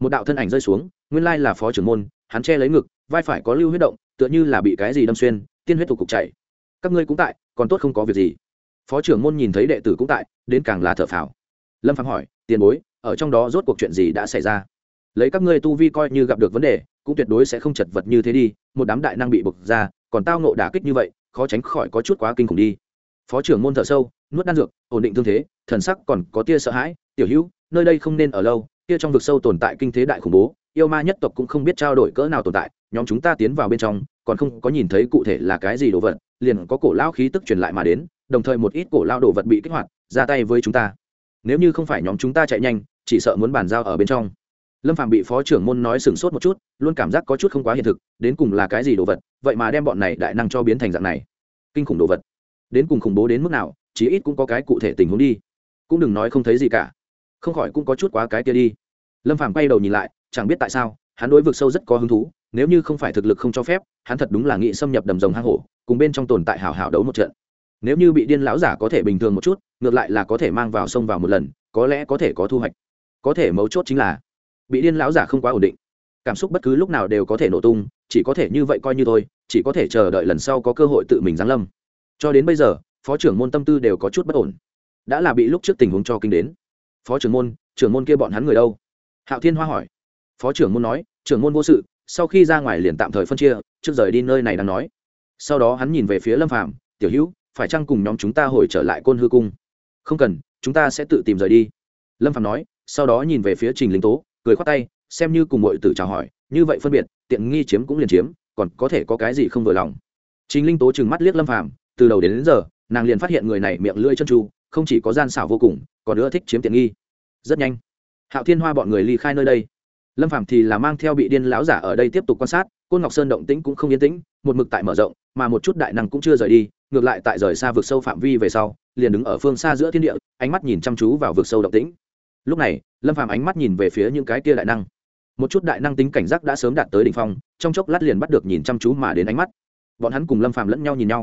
Một đạo thân ảnh rơi xuống nguyên lai là phó trưởng môn, hắn che lấy ngực, vai phải có lưu huyết động, tựa như là bị cái gì đâm xuyên, tiên huyết thuộc cục chảy. Các ngươi cũng tại, còn tốt không có việc gì. Phó trưởng môn nhìn thấy đệ tử cũng tại, đến càng là thở phào. Lâm phạm hỏi, tiền bối, ở trong đó rốt cuộc chuyện gì đã xảy ra? Lấy các ngươi tu vi coi như gặp được vấn đề, cũng tuyệt đối sẽ không chật vật như thế đi, một đám đại năng bị bực ra, còn tao nộ đả kích như vậy, khó tránh khỏi có chút quá kinh khủng đi. Phó trưởng môn thở sâu, nuốt đan dược, ổn định thương thế, thần sắc còn có tia sợ hãi, tiểu hữu, nơi đây không nên ở lâu kia trong vực sâu tồn tại kinh thế đại khủng bố, yêu ma nhất tộc cũng không biết trao đổi cỡ nào tồn tại, nhóm chúng ta tiến vào bên trong, còn không có nhìn thấy cụ thể là cái gì đồ vật, liền có cổ lao khí tức truyền lại mà đến, đồng thời một ít cổ lao đồ vật bị kích hoạt, ra tay với chúng ta. Nếu như không phải nhóm chúng ta chạy nhanh, chỉ sợ muốn bàn giao ở bên trong. Lâm phạm bị phó trưởng môn nói sửng sốt một chút, luôn cảm giác có chút không quá hiện thực, đến cùng là cái gì đồ vật, vậy mà đem bọn này đại năng cho biến thành dạng này. Kinh khủng đồ vật. Đến cùng khủng bố đến mức nào, chí ít cũng có cái cụ thể tình huống đi. Cũng đừng nói không thấy gì cả không khỏi cũng có chút quá cái kia đi. Lâm phàm quay đầu nhìn lại, chẳng biết tại sao, hắn đối vực sâu rất có hứng thú, nếu như không phải thực lực không cho phép, hắn thật đúng là nghĩ xâm nhập đầm rồng hang hổ, cùng bên trong tồn tại hảo hảo đấu một trận. Nếu như bị điên lão giả có thể bình thường một chút, ngược lại là có thể mang vào sông vào một lần, có lẽ có thể có thu hoạch. Có thể mấu chốt chính là, bị điên lão giả không quá ổn định. Cảm xúc bất cứ lúc nào đều có thể nổ tung, chỉ có thể như vậy coi như thôi, chỉ có thể chờ đợi lần sau có cơ hội tự mình giáng lâm. Cho đến bây giờ, phó trưởng môn tâm tư đều có chút bất ổn. Đã là bị lúc trước tình huống cho kinh đến phó trưởng môn trưởng môn kia bọn hắn người đâu? Hạo thiên hoa hỏi. Phó trưởng môn nói trưởng môn vô sự sau khi ra ngoài liền tạm thời phân chia trước rời đi nơi này đang nói. Sau đó hắn nhìn về phía lâm phạm tiểu hữu phải chăng cùng nhóm chúng ta hồi trở lại côn hư cung? Không cần chúng ta sẽ tự tìm rời đi. Lâm phạm nói sau đó nhìn về phía trình linh tố cười khoát tay xem như cùng mọi tử chào hỏi như vậy phân biệt tiện nghi chiếm cũng liền chiếm còn có thể có cái gì không vừa lòng. Trình linh tố trừng mắt liếc lâm phạm từ đầu đến, đến giờ nàng liền phát hiện người này miệng lưỡi chân tru không chỉ có gian xảo vô cùng, còn nữa thích chiếm tiện nghi. Rất nhanh, hạo thiên hoa bọn người ly khai nơi đây. Lâm phạm thì là mang theo bị điên lão giả ở đây tiếp tục quan sát, côn ngọc sơn động tĩnh cũng không yên tĩnh, một mực tại mở rộng, mà một chút đại năng cũng chưa rời đi, ngược lại tại rời xa vực sâu phạm vi về sau, liền đứng ở phương xa giữa thiên địa, ánh mắt nhìn chăm chú vào vực sâu động tĩnh. Lúc này, lâm phạm ánh mắt nhìn về phía những cái kia đại năng. Một chút đại năng tính cảnh giác đã sớm đạt tới đ ỉ n h phong, trong chốc lát liền bắt được nhìn chăm chú mà đến ánh mắt. Bọn hắn cùng lâm phạm lẫn nhau nhìn nhau.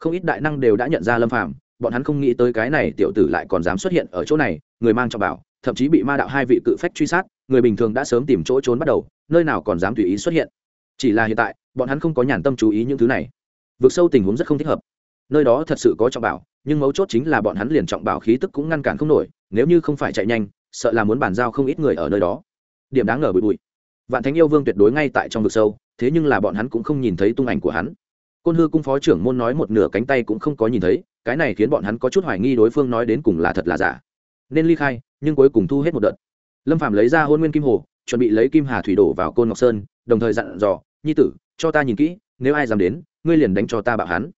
Không ít đại năng đều đã nhận ra lâm phạm bọn hắn không nghĩ tới cái này tiểu tử lại còn dám xuất hiện ở chỗ này, người mang trọng bảo, thậm chí bị ma đạo hai vị cự phách truy sát, người bình thường đã sớm tìm chỗ trốn bắt đầu, nơi nào còn dám tùy ý xuất hiện. Chỉ là hiện tại, bọn hắn không có nhàn tâm chú ý những thứ này. Vượt sâu tình huống rất không thích hợp. Nơi đó thật sự có trọng bảo, nhưng mấu chốt chính là bọn hắn liền trọng bảo khí tức cũng ngăn cản không nổi, nếu như không phải chạy nhanh, sợ là muốn bàn giao không ít người ở nơi đó. Điểm đáng ngờ bụi bụi. Vạn thánh yêu vương tuyệt đối ngay tại trong vực sâu, thế nhưng là bọn hắn cũng không nhìn thấy tung ảnh của hắn côn hư cung phó trưởng môn nói một nửa cánh tay cũng không có nhìn thấy, cái này khiến bọn hắn có chút hoài nghi đối phương nói đến cùng là thật là giả. Nên ly khai, nhưng cuối cùng thu hết một đợt. Lâm phạm lấy ra hôn nguyên kim hồ, chuẩn bị lấy kim hà thủy đổ vào côn ngọc sơn, đồng thời dặn dò, nhi tử, cho ta nhìn kỹ, nếu ai dám đến, ngươi liền đánh cho ta bạo hắn.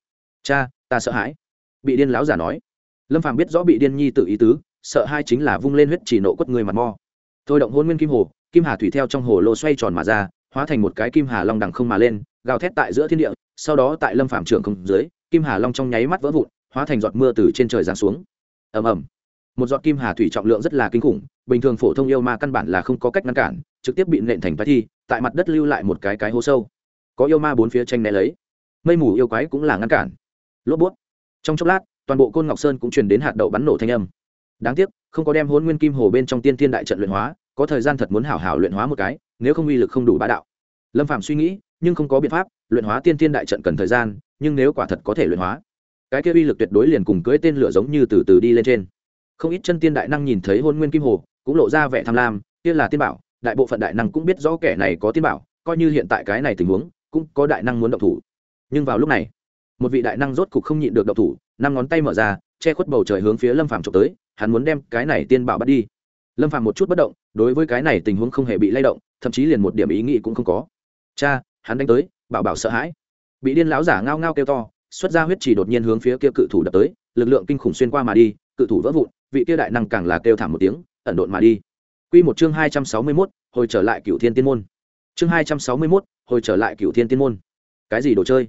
Cha, ta sợ hãi, bị điên láo giả nói. Lâm phàm biết rõ bị điên nhi tự ý tứ, sợ hai chính là vung lên huyết chỉ nộ quất người mặt mo. Thôi động hôn nguyên kim hồ, kim hà thủy theo trong hồ lô xoay tròn mà ra, hóa thành một cái kim hà long đằng không mà lên gào thét tại giữa thiên địa, sau đó tại lâm phạm trường không dưới, kim hà long trong nháy mắt vỡ vụn, hóa thành giọt mưa từ trên trời giáng xuống. Ầm ầm. Một giọt kim hà thủy trọng lượng rất là kinh khủng, bình thường phổ thông yêu ma căn bản là không có cách ngăn cản, trực tiếp bị nện thành bài thi, tại mặt đất lưu lại một cái cái hố sâu. Có yêu ma bốn phía tranh né lấy. Mây mù yêu quái cũng là ngăn cản. Lốp bút. Trong chốc lát, toàn bộ côn ngọc sơn cũng truyền đến hạt đậu bắn nổ thanh âm. Đáng tiếc, không có đem hôn nguyên kim hồ bên trong tiên thiên đại trận luyện hóa, có thời gian thật muốn hảo hảo luyện hóa một cái, nếu không uy lực không đủ bá đạo. Lâm phạm suy nghĩ nhưng không có biện pháp, luyện hóa tiên thiên đại trận cần thời gian, nhưng nếu quả thật có thể luyện hóa, cái kia uy lực tuyệt đối liền cùng cưới tên lửa giống như từ từ đi lên trên. Không ít chân tiên đại năng nhìn thấy hôn nguyên kim hồ, cũng lộ ra vẻ tham lam, kia là tiên bảo, đại bộ phận đại năng cũng biết rõ kẻ này có tiên bảo, coi như hiện tại cái này tình huống, cũng có đại năng muốn động thủ. Nhưng vào lúc này, một vị đại năng rốt cục không nhịn được động thủ, năm ngón tay mở ra, che khuất bầu trời hướng phía lâm phàm trộm tới, hắn muốn đem cái này tiên bảo bắt đi. Lâm phàm một chút bất động, đối với cái này tình huống không hề bị lay động, thậm chí liền một điểm ý nghĩ cũng không có. Cha hắn đánh tới bảo bảo sợ hãi bị điên lão giả ngao ngao kêu to xuất ra huyết chỉ đột nhiên hướng phía kia cự thủ đập tới lực lượng kinh khủng xuyên qua mà đi cự thủ vỡ vụn vị kia đại năng càng là kêu thảm một tiếng ẩn độn mà đi Quy một chương hai trăm sáu mươi 261, hồi trở lại Cửu Thiên Tiên môn. Chương hai trăm sáu mươi 261, hồi trở lại Cửu Thiên Tiên môn. Cái gì đồ chơi?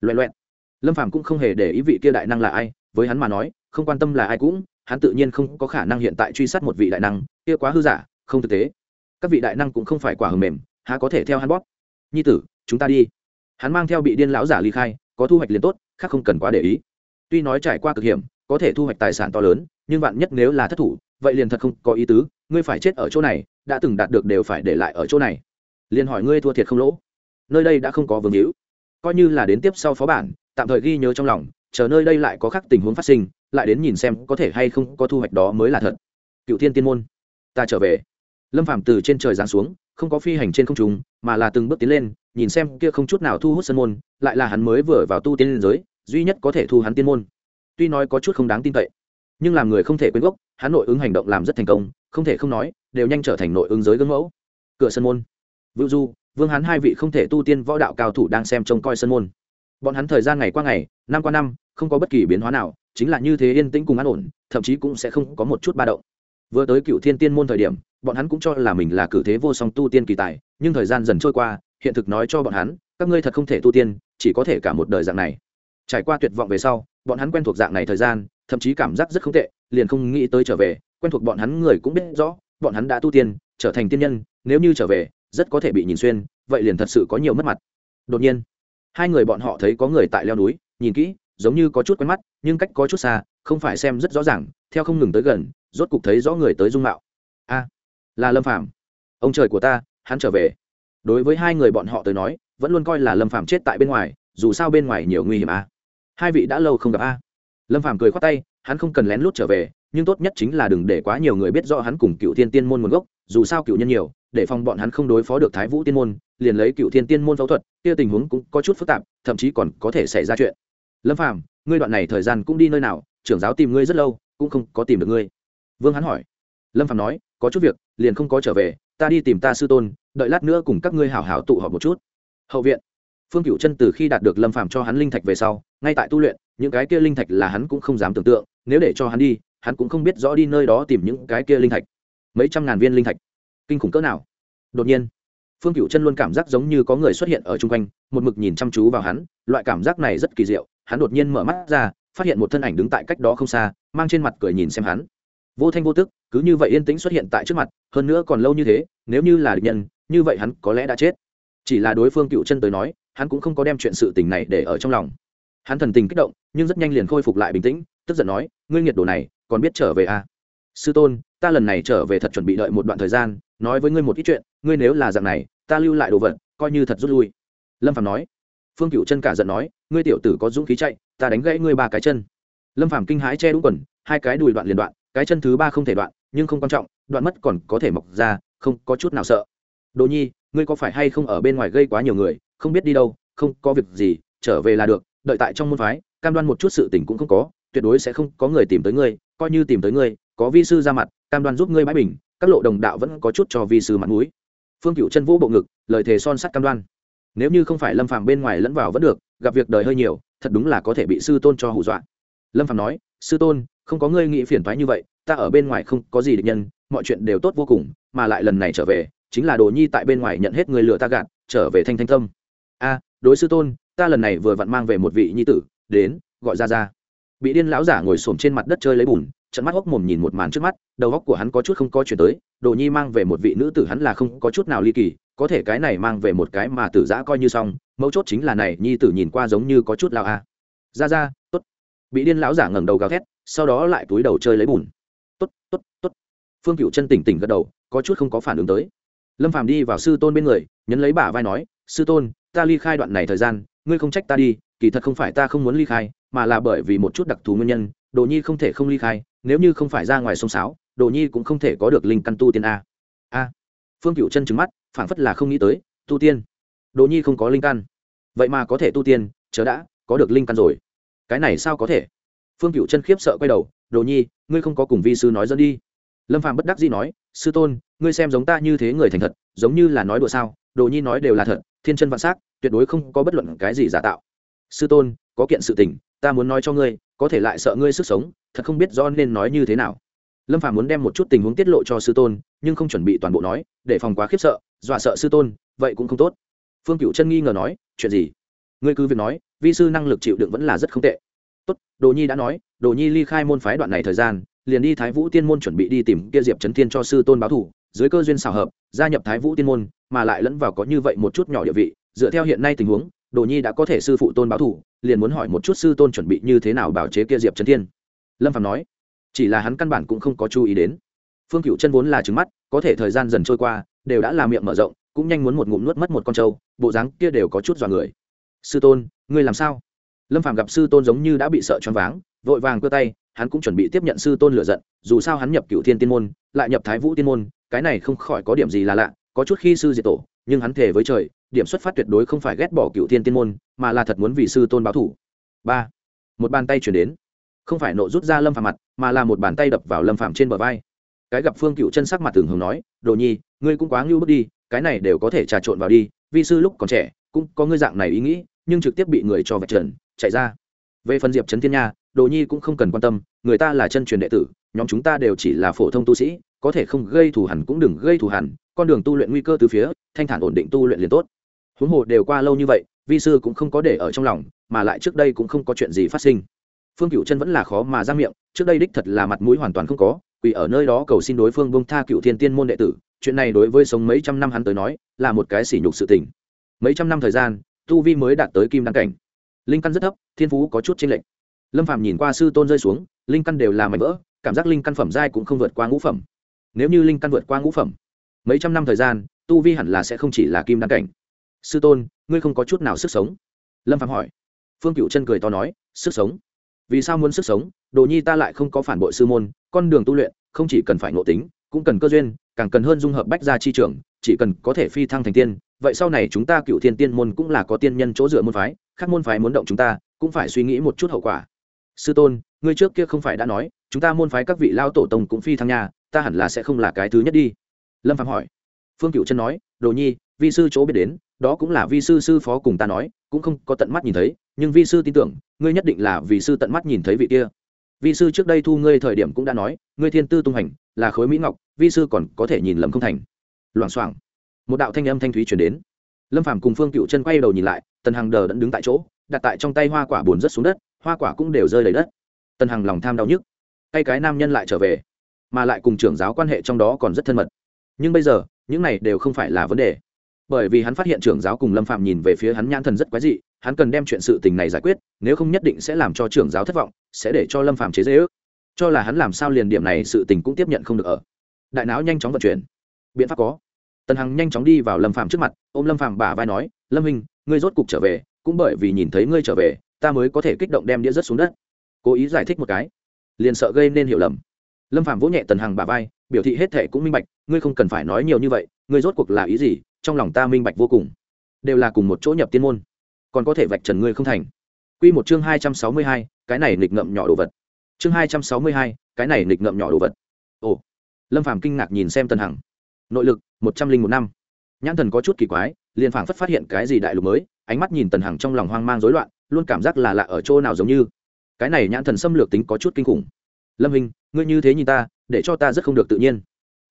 Loẹt loẹt. Lâm Phàm cũng không hề để ý vị kia đại năng là ai, với hắn mà nói, không quan tâm là ai cũng, hắn tự nhiên không có khả năng hiện tại truy sát một vị đại năng, kia quá hư giả, không thực tế. Các vị đại năng cũng không phải quả hờ mềm, há có thể theo hắn bóp. Nhi tử, chúng ta đi. Hắn mang theo bị điên lão giả ly khai, có thu hoạch liền tốt, khác không cần quá để ý. Tuy nói trải qua cực hiểm, có thể thu hoạch tài sản to lớn, nhưng vạn nhất nếu là thất thủ, vậy liền thật không có ý tứ, ngươi phải chết ở chỗ này đã từng đạt được đều phải để lại ở chỗ này. Liền hỏi ngươi thua thiệt không lỗ. Nơi đây đã không có vương hữu. Coi như là đến tiếp sau phó bản tạm thời ghi nhớ trong lòng chờ nơi đây lại có khác tình huống phát sinh lại đến nhìn xem có thể hay không có thu hoạch đó mới là thật. Cựu thiên tiên môn ta trở về. Lâm phàm từ trên trời giáng xuống không có phi hành trên không trung mà là từng bước tiến lên nhìn xem kia không chút nào thu hút sân môn, lại là hắn mới vừa vào tu tiên liên giới, duy nhất có thể thu hắn tiên môn. Tuy nói có chút không đáng tin cậy, nhưng làm người không thể quên gốc, hắn nội ứng hành động làm rất thành công, không thể không nói, đều nhanh trở thành nội ứng giới gương mẫu. Cửa sân môn. Vưu du, vương hắn hai vị không thể tu tiên võ đạo cao thủ đang xem trông coi sân môn. Bọn hắn thời gian ngày qua ngày, năm qua năm, không có bất kỳ biến hóa nào, chính là như thế yên tĩnh cùng an ổn, thậm chí cũng sẽ không có một chút ba động. Vừa tới cựu thiên tiên môn thời điểm, bọn hắn cũng cho là mình là cử thế vô song tu tiên kỳ tài, nhưng thời gian dần trôi qua hiện thực nói cho bọn hắn, các ngươi thật không thể tu tiên, chỉ có thể cả một đời dạng này. Trải qua tuyệt vọng về sau, bọn hắn quen thuộc dạng này thời gian, thậm chí cảm giác rất không tệ, liền không nghĩ tới trở về, quen thuộc bọn hắn người cũng biết rõ, bọn hắn đã tu tiên, trở thành tiên nhân, nếu như trở về, rất có thể bị nhìn xuyên, vậy liền thật sự có nhiều mất mặt. Đột nhiên, hai người bọn họ thấy có người tại leo núi, nhìn kỹ, giống như có chút quen mắt, nhưng cách có chút xa, không phải xem rất rõ ràng, theo không ngừng tới gần, rốt cục thấy rõ người tới dung mạo. A, là lâm phàm. Ông trời của ta, hắn trở về đối với hai người bọn họ tới nói, vẫn luôn coi là lâm phàm chết tại bên ngoài, dù sao bên ngoài nhiều nguy hiểm a hai vị đã lâu không gặp a. Lâm phàm cười khoát tay, hắn không cần lén lút trở về, nhưng tốt nhất chính là đừng để quá nhiều người biết rõ hắn cùng cựu thiên tiên môn nguồn gốc, dù sao cựu nhân nhiều, để phòng bọn hắn không đối phó được thái vũ tiên môn, liền lấy cựu thiên tiên môn phẫu thuật, kia tình huống cũng có chút phức tạp, thậm chí còn có thể xảy ra chuyện. Lâm phàm, ngươi đoạn này thời gian cũng đi nơi nào, trưởng giáo tìm ngươi rất lâu, cũng không có tìm được ngươi. Vương hắn hỏi. Lâm phàm nói, có chút việc, liền không có trở về ta đi tìm ta sư tôn, đợi lát nữa cùng các ngươi hảo hảo tụ họp một chút. Hậu viện, phương cựu chân từ khi đạt được lâm phàm cho hắn linh thạch về sau, ngay tại tu luyện, những cái kia linh thạch là hắn cũng không dám tưởng tượng, nếu để cho hắn đi, hắn cũng không biết rõ đi nơi đó tìm những cái kia linh thạch. Mấy trăm ngàn viên linh thạch. Kinh khủng cỡ nào? Đột nhiên, phương cựu chân luôn cảm giác giống như có người xuất hiện ở chung quanh, một mực nhìn chăm chú vào hắn, loại cảm giác này rất kỳ diệu, hắn đột nhiên mở mắt ra, phát hiện một thân ảnh đứng tại cách đó không xa, mang trên mặt cười nhìn xem hắn vô thanh vô tức, cứ như vậy yên tĩnh xuất hiện tại trước mặt, hơn nữa còn lâu như thế, nếu như là địch nhân, như vậy hắn có lẽ đã chết. Chỉ là đối phương cựu chân tới nói, hắn cũng không có đem chuyện sự tình này để ở trong lòng. Hắn thần tình kích động, nhưng rất nhanh liền khôi phục lại bình tĩnh, tức giận nói, ngươi nghiệt đồ này, còn biết trở về à? sư tôn, ta lần này trở về thật chuẩn bị đợi một đoạn thời gian, nói với ngươi một ít chuyện, ngươi nếu là dạng này, ta lưu lại đồ vật, coi như thật rút lui. Lâm phạm nói. Phương cựu chân cả giận nói, ngươi tiểu tử có dũng khí chạy, ta đánh gãy ngươi ba cái chân. Lâm phạm kinh hãi che đúng quần, hai cái đùi đoạn liền đoạn cái chân thứ ba không thể đoạn, nhưng không quan trọng, đoạn mất còn có thể mọc ra, không có chút nào sợ. Đồ nhi, ngươi có phải hay không ở bên ngoài gây quá nhiều người, không biết đi đâu, không có việc gì, trở về là được, đợi tại trong môn phái, cam đoan một chút sự tình cũng không có, tuyệt đối sẽ không có người tìm tới ngươi, coi như tìm tới ngươi, có vi sư ra mặt, cam đoan giúp ngươi bãi bình, các lộ đồng đạo vẫn có chút cho vi sư mặt mũi. Phương cựu chân vũ bộ ngực, lời thề son sắt cam đoan. Nếu như không phải lâm phàm bên ngoài lẫn vào vẫn được, gặp việc đời hơi nhiều, thật đúng là có thể bị sư tôn cho hù dọa. Lâm phàm nói, sư tôn không có ngươi nghĩ phiền toái như vậy, ta ở bên ngoài không có gì địch nhân, mọi chuyện đều tốt vô cùng, mà lại lần này trở về, chính là đồ nhi tại bên ngoài nhận hết người lừa ta gạt, trở về thanh thanh tâm a, đối sư tôn, ta lần này vừa vặn mang về một vị nhi tử, đến, gọi ra ra. Bị điên lão giả ngồi xổm trên mặt đất chơi lấy bùn, trận mắt hốc mồm nhìn một màn trước mắt, đầu góc của hắn có chút không có chuyển tới, đồ nhi mang về một vị nữ tử hắn là không có chút nào ly kỳ, có thể cái này mang về một cái mà tử giã coi như xong, mấu chốt chính là này nhi tử nhìn qua giống như có chút lao a. À. ra ra, tốt. Bị điên lão giả ngẩng đầu gào thét sau đó lại túi đầu chơi lấy bùn. Tốt tốt tốt. Phương cựu chân tỉnh tỉnh gật đầu, có chút không có phản ứng tới. Lâm phàm đi vào sư tôn bên người, nhấn lấy bả vai nói, sư tôn, ta ly khai đoạn này thời gian, ngươi không trách ta đi, kỳ thật không phải ta không muốn ly khai, mà là bởi vì một chút đặc thù nguyên nhân, đồ nhi không thể không ly khai, nếu như không phải ra ngoài sông sáo, đồ nhi cũng không thể có được linh căn tu tiên a. A? Phương cựu chân trứng mắt, phảng phất là không nghĩ tới, tu tiên? Đồ nhi không có linh căn. Vậy mà có thể tu tiên chớ đã, có được linh căn rồi. Cái này sao có thể? Phương cựu chân khiếp sợ quay đầu, đồ nhi, ngươi không có cùng vi sư nói dẫn đi. Lâm phàm bất đắc dĩ nói, sư tôn, ngươi xem giống ta như thế người thành thật, giống như là nói đùa sao, đồ nhi nói đều là thật, thiên chân vạn s á c tuyệt đối không có bất luận cái gì giả tạo. Sư tôn, có kiện sự tình, ta muốn nói cho ngươi, có thể lại sợ ngươi sức sống, thật không biết do nên nói như thế nào. Lâm phàm muốn đem một chút tình huống tiết lộ cho sư tôn, nhưng không chuẩn bị toàn bộ nói, để phòng quá khiếp sợ, dọa sợ sư tôn, vậy cũng không tốt. Phương cựu chân nghi ngờ nói, chuyện gì? Ngươi cứ việc nói, vi sư năng lực chịu đựng vẫn là rất không tệ đồ nhi đã nói, đồ nhi ly khai môn phái đoạn này thời gian, liền đi thái vũ tiên môn chuẩn bị đi tìm kia diệp trấn thiên cho sư tôn báo thủ, dưới cơ duyên xào hợp, gia nhập thái vũ tiên môn, mà lại lẫn vào có như vậy một chút nhỏ địa vị, dựa theo hiện nay tình huống, đồ nhi đã có thể sư phụ tôn báo thủ, liền muốn hỏi một chút sư tôn chuẩn bị như thế nào bảo chế kia diệp trấn thiên. Lâm phạm nói, chỉ là hắn căn bản cũng không có chú ý đến. Phương cựu chân vốn là trứng mắt, có thể thời gian dần trôi qua, đều đã làm miệng mở rộng, cũng nhanh muốn một ngụm nuốt mất một con trâu, bộ dáng kia đều có chút dọa người. Sư tôn, ngươi làm sao? Lâm phạm gặp sư tôn giống như đã bị sợ choáng váng, vội vàng cơ tay, hắn cũng chuẩn bị tiếp nhận sư tôn lựa giận, dù sao hắn nhập cựu thiên tiên môn, lại nhập thái vũ tiên môn, cái này không khỏi có điểm gì là lạ, có chút khi sư diệt tổ, nhưng hắn thề với trời, điểm xuất phát tuyệt đối không phải ghét bỏ cựu thiên tiên môn, mà là thật muốn vì sư tôn báo thủ. Ba, một bàn tay chuyển đến. Không phải nộ rút ra lâm phàm mặt, mà là một bàn tay đập vào lâm phàm trên bờ vai. Cái gặp phương cựu chân sắc mặt thường hưởng nói, đồ nhi, ngươi cũng quá ngưu bước đi, cái này đều có thể trà trộn vào đi, vi sư lúc còn trẻ, cũng có ngươi dạng này ý nghĩ, nhưng trực tiếp bị người cho vạch trần chạy ra. Về phần diệp trấn thiên nha, đồ nhi cũng không cần quan tâm, người ta là chân truyền đệ tử, nhóm chúng ta đều chỉ là phổ thông tu sĩ, có thể không gây thù hẳn cũng đừng gây thù hẳn con đường tu luyện nguy cơ từ phía, thanh thản ổn định tu luyện liền tốt. Huống hồ đều qua lâu như vậy, vi sư cũng không có để ở trong lòng, mà lại trước đây cũng không có chuyện gì phát sinh. Phương cựu chân vẫn là khó mà ra miệng, trước đây đích thật là mặt mũi hoàn toàn không có quỷ ở nơi đó cầu xin đối phương bông tha cựu thiên tiên môn đệ tử, chuyện này đối với sống mấy trăm năm hắn tới nói, là một cái sỉ nhục sự tình. Mấy trăm năm thời gian, tu vi mới đạt tới kim đăng cảnh linh căn rất thấp, thiên phú có chút chênh lệch. Lâm phạm nhìn qua sư tôn rơi xuống, linh căn đều là mảnh vỡ, cảm giác linh căn phẩm giai cũng không vượt qua ngũ phẩm. Nếu như linh căn vượt qua ngũ phẩm, mấy trăm năm thời gian, tu vi hẳn là sẽ không chỉ là kim đăng cảnh. Sư tôn, ngươi không có chút nào sức sống? Lâm phạm hỏi. Phương cựu chân cười to nói, sức sống? Vì sao muốn sức sống? Đồ nhi ta lại không có phản bội sư môn, con đường tu luyện không chỉ cần phải ngộ tính, cũng cần cơ duyên, càng cần hơn dung hợp bách gia chi trường chỉ cần có thể phi thăng thành tiên, vậy sau này chúng ta cựu thiên tiên môn cũng là có tiên nhân chỗ dựa môn phái, khác môn phái muốn động chúng ta, cũng phải suy nghĩ một chút hậu quả. Sư tôn, ngươi trước kia không phải đã nói, chúng ta môn phái các vị lao tổ tông cũng phi thăng nhà ta hẳn là sẽ không là cái thứ nhất đi. Lâm phạm hỏi. Phương cựu chân nói, đồ nhi, vi sư chỗ biết đến, đó cũng là vi sư sư phó cùng ta nói, cũng không có tận mắt nhìn thấy, nhưng vi sư tin tưởng, ngươi nhất định là vì sư tận mắt nhìn thấy vị kia. Vi sư trước đây thu ngươi thời điểm cũng đã nói, ngươi thiên tư tung hành, là khối mỹ ngọc, vi sư còn có thể nhìn lầm không thành loảng xoảng. Một đạo thanh âm thanh thúy chuyển đến. Lâm phàm cùng phương cựu chân quay đầu nhìn lại, tần hằng đờ đẫn đứng tại chỗ, đặt tại trong tay hoa quả bùn rất xuống đất, hoa quả cũng đều rơi lấy đất. Tần hằng lòng tham đau nhức. Tay cái nam nhân lại trở về, mà lại cùng trưởng giáo quan hệ trong đó còn rất thân mật. Nhưng bây giờ, những này đều không phải là vấn đề. Bởi vì hắn phát hiện trưởng giáo cùng lâm phạm nhìn về phía hắn nhãn thần rất quái dị, hắn cần đem chuyện sự tình này giải quyết, nếu không nhất định sẽ làm cho trưởng giáo thất vọng, sẽ để cho lâm phạm chế dễ ước. Cho là hắn làm sao liền điểm này sự tình cũng tiếp nhận không được ở. Đại não nhanh chóng vận chuyển biện pháp có tần hằng nhanh chóng đi vào lâm phạm trước mặt ôm lâm phạm bả vai nói lâm hình ngươi rốt cục trở về cũng bởi vì nhìn thấy ngươi trở về ta mới có thể kích động đem đĩa rớt xuống đất cố ý giải thích một cái liền sợ gây nên hiểu lầm lâm phạm vỗ nhẹ tần hằng bả vai biểu thị hết thệ cũng minh bạch ngươi không cần phải nói nhiều như vậy ngươi rốt cuộc là ý gì trong lòng ta minh bạch vô cùng đều là cùng một chỗ nhập tiên môn còn có thể vạch trần ngươi không thành Quy một chương hai trăm sáu mươi hai, cái này nghịch ngậm nhỏ đồ vật. Chương hai trăm sáu mươi hai, cái này nghịch ngậm nhỏ đồ vật. Ồ. Lâm Phàm kinh ngạc nhìn xem Tần Hằng. Nội lực, một trăm linh một năm. Nhãn thần có chút kỳ quái, liền phảng phất phát hiện cái gì đại lục mới, ánh mắt nhìn Tần Hằng trong lòng hoang mang rối loạn, luôn cảm giác là lạ ở chỗ nào giống như. Cái này nhãn thần xâm lược tính có chút kinh khủng. Lâm Hình, ngươi như thế nhìn ta, để cho ta rất không được tự nhiên.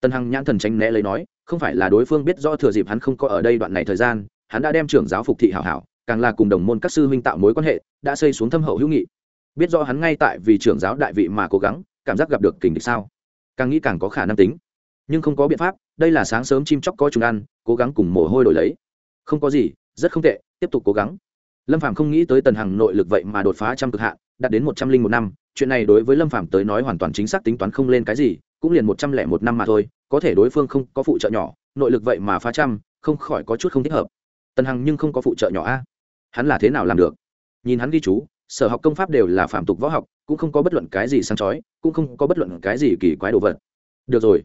Tần Hằng nhãn thần tránh né lấy nói, không phải là đối phương biết rõ thừa dịp hắn không có ở đây đoạn này thời gian, hắn đã đem trưởng giáo phục thị hảo hảo, càng là cùng đồng môn các sư huynh tạo mối quan hệ, đã xây xuống thâm hậu hữu nghị. Biết do hắn ngay tại vì trưởng giáo đại vị mà cố gắng, cảm giác gặp được kình địch sao? Càng nghĩ càng có khả năng tính. Nhưng không có biện pháp, đây là sáng sớm chim chóc có chúng ăn, cố gắng cùng mồ hôi đổi lấy. Không có gì, rất không tệ, tiếp tục cố gắng. lâm phạm không nghĩ tới tần hằng nội lực vậy mà đột phá trăm cực hạn đạt đến một trăm linh một năm chuyện này đối với lâm phạm tới nói hoàn toàn chính xác tính toán không lên cái gì cũng liền một trăm lẻ một năm mà thôi có thể đối phương không có phụ trợ nhỏ nội lực vậy mà phá trăm không khỏi có chút không thích hợp. Tần hằng nhưng không có phụ trợ nhỏ a. Hắn là thế nào làm được? Nhìn hắn ghi chú sở học công pháp đều là phạm tục võ học cũng không có bất luận cái gì sáng chói cũng không có bất luận cái gì kỳ quái đồ vật. Được rồi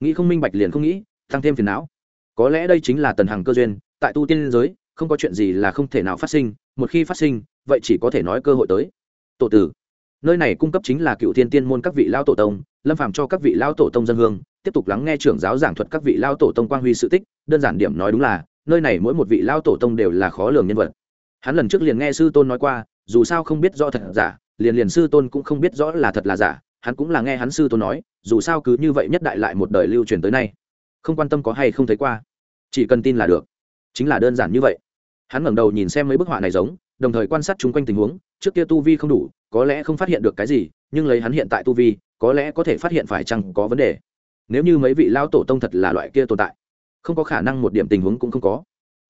nghĩ không minh bạch liền không nghĩ, tăng thêm phiền não. Có lẽ đây chính là tần hằng cơ duyên, tại tu tiên giới, không có chuyện gì là không thể nào phát sinh, một khi phát sinh, vậy chỉ có thể nói cơ hội tới. Tổ tử, nơi này cung cấp chính là cựu thiên tiên môn các vị lao tổ tông, lâm phàm cho các vị lao tổ tông dân hương, tiếp tục lắng nghe trưởng giáo giảng thuật các vị lao tổ tông quang huy sự tích, đơn giản điểm nói đúng là, nơi này mỗi một vị lao tổ tông đều là khó lường nhân vật. Hắn lần trước liền nghe sư tôn nói qua, dù sao không biết rõ thật giả, liền liền sư tôn cũng không biết rõ là thật là giả hắn cũng là nghe hắn sư tôn nói, dù sao cứ như vậy nhất đại lại một đời lưu truyền tới nay. Không quan tâm có hay không thấy qua. Chỉ cần tin là được. Chính là đơn giản như vậy. Hắn ngẩng đầu nhìn xem mấy bức họa này giống, đồng thời quan sát chung quanh tình huống, trước kia tu vi không đủ, có lẽ không phát hiện được cái gì, nhưng lấy hắn hiện tại tu vi, có lẽ có thể phát hiện phải chăng có vấn đề. Nếu như mấy vị lao tổ tông thật là loại kia tồn tại, không có khả năng một điểm tình huống cũng không có.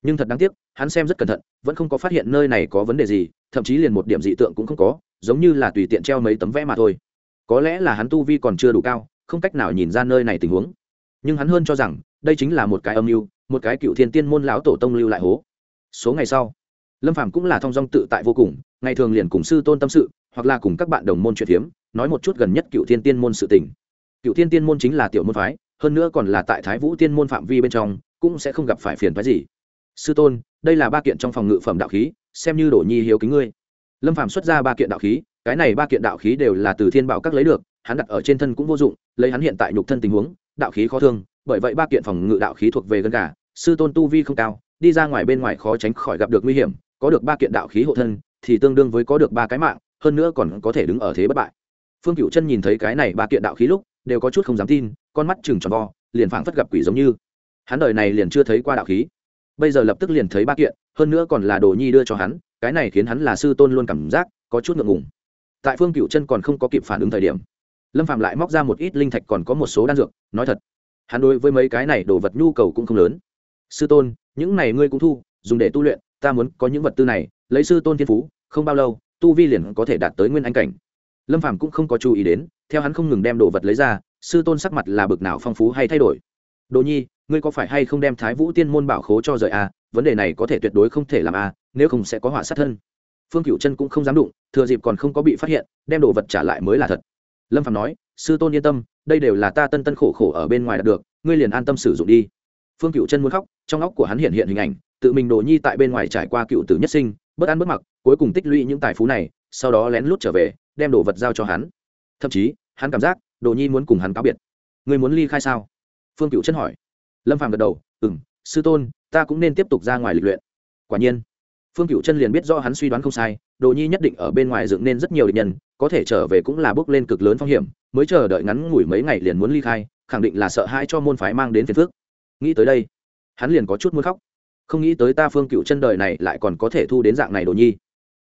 Nhưng thật đáng tiếc, hắn xem rất cẩn thận, vẫn không có phát hiện nơi này có vấn đề gì, thậm chí liền một điểm dị tượng cũng không có, giống như là tùy tiện treo mấy tấm vẽ mà thôi có lẽ là hắn tu vi còn chưa đủ cao, không cách nào nhìn ra nơi này tình huống. Nhưng hắn hơn cho rằng, đây chính là một cái âm mưu, một cái cựu thiên tiên môn lão tổ tông lưu lại hố. Số ngày sau, lâm phàm cũng là thong dong tự tại vô cùng, ngày thường liền cùng sư tôn tâm sự, hoặc là cùng các bạn đồng môn chuyện phiếm, nói một chút gần nhất cựu thiên tiên môn sự tình. Cựu thiên tiên môn chính là tiểu môn phái, hơn nữa còn là tại thái vũ tiên môn phạm vi bên trong, cũng sẽ không gặp phải phiền phái gì. Sư tôn, đây là ba kiện trong phòng ngự phẩm đạo khí, xem như đổ nhi hiếu kính ngươi. Lâm phàm xuất ra ba kiện đạo khí cái này ba kiện đạo khí đều là từ thiên bảo các lấy được, hắn đặt ở trên thân cũng vô dụng, lấy hắn hiện tại nhục thân tình huống, đạo khí khó thương, bởi vậy ba kiện phòng ngự đạo khí thuộc về gần cả sư tôn tu vi không cao, đi ra ngoài bên ngoài khó tránh khỏi gặp được nguy hiểm, có được ba kiện đạo khí hộ thân thì tương đương với có được ba cái mạng, hơn nữa còn có thể đứng ở thế bất bại. Phương cựu chân nhìn thấy cái này ba kiện đạo khí lúc, đều có chút không dám tin, con mắt chừng tròn vo, liền phảng phất gặp quỷ giống như. Hắn đời này liền chưa thấy qua đạo khí. Bây giờ lập tức liền thấy ba kiện, hơn nữa còn là đồ nhi đưa cho hắn, cái này khiến hắn là sư tôn luôn cảm giác có chút ngượng ngùng tại phương cựu chân còn không có kịp phản ứng thời điểm lâm phạm lại móc ra một ít linh thạch còn có một số đan dược nói thật hắn đối với mấy cái này đồ vật nhu cầu cũng không lớn. Sư tôn những này ngươi cũng thu dùng để tu luyện ta muốn có những vật tư này lấy sư tôn thiên phú không bao lâu tu vi liền có thể đạt tới nguyên anh cảnh. Lâm phạm cũng không có chú ý đến theo hắn không ngừng đem đồ vật lấy ra sư tôn sắc mặt là bực nào phong phú hay thay đổi. Đồ nhi ngươi có phải hay không đem thái vũ tiên môn bảo khố cho rời a à? vấn đề này có thể tuyệt đối không thể làm a à, nếu không sẽ có họa sát thân phương cựu chân cũng không dám đụng, thừa dịp còn không có bị phát hiện, đem đồ vật trả lại mới là thật. Lâm phạm nói, sư tôn yên tâm, đây đều là ta tân tân khổ khổ ở bên ngoài đạt được, ngươi liền an tâm sử dụng đi. Phương cựu chân muốn khóc, trong óc của hắn hiện hiện hình ảnh, tự mình đồ nhi tại bên ngoài trải qua cựu tử nhất sinh, bất ăn bất mặc, cuối cùng tích lũy những tài phú này, sau đó lén lút trở về, đem đồ vật giao cho hắn. Thậm chí, hắn cảm giác, đồ nhi muốn cùng hắn cáo biệt. Người muốn ly khai sao? Phương cựu chân hỏi. Lâm phàm gật đầu ừ m sư tôn, ta cũng nên tiếp tục ra ngoài lịch luyện. Quả nhiên phương cựu chân liền biết do hắn suy đoán không sai, đồ nhi nhất định ở bên ngoài dựng nên rất nhiều địch nhân, có thể trở về cũng là bước lên cực lớn phong hiểm, mới chờ đợi ngắn ngủi mấy ngày liền muốn ly khai, khẳng định là sợ hãi cho môn phái mang đến phiền phước nghĩ tới đây, hắn liền có chút muốn khóc. Không nghĩ tới ta phương cựu chân đời này lại còn có thể thu đến dạng này đồ nhi.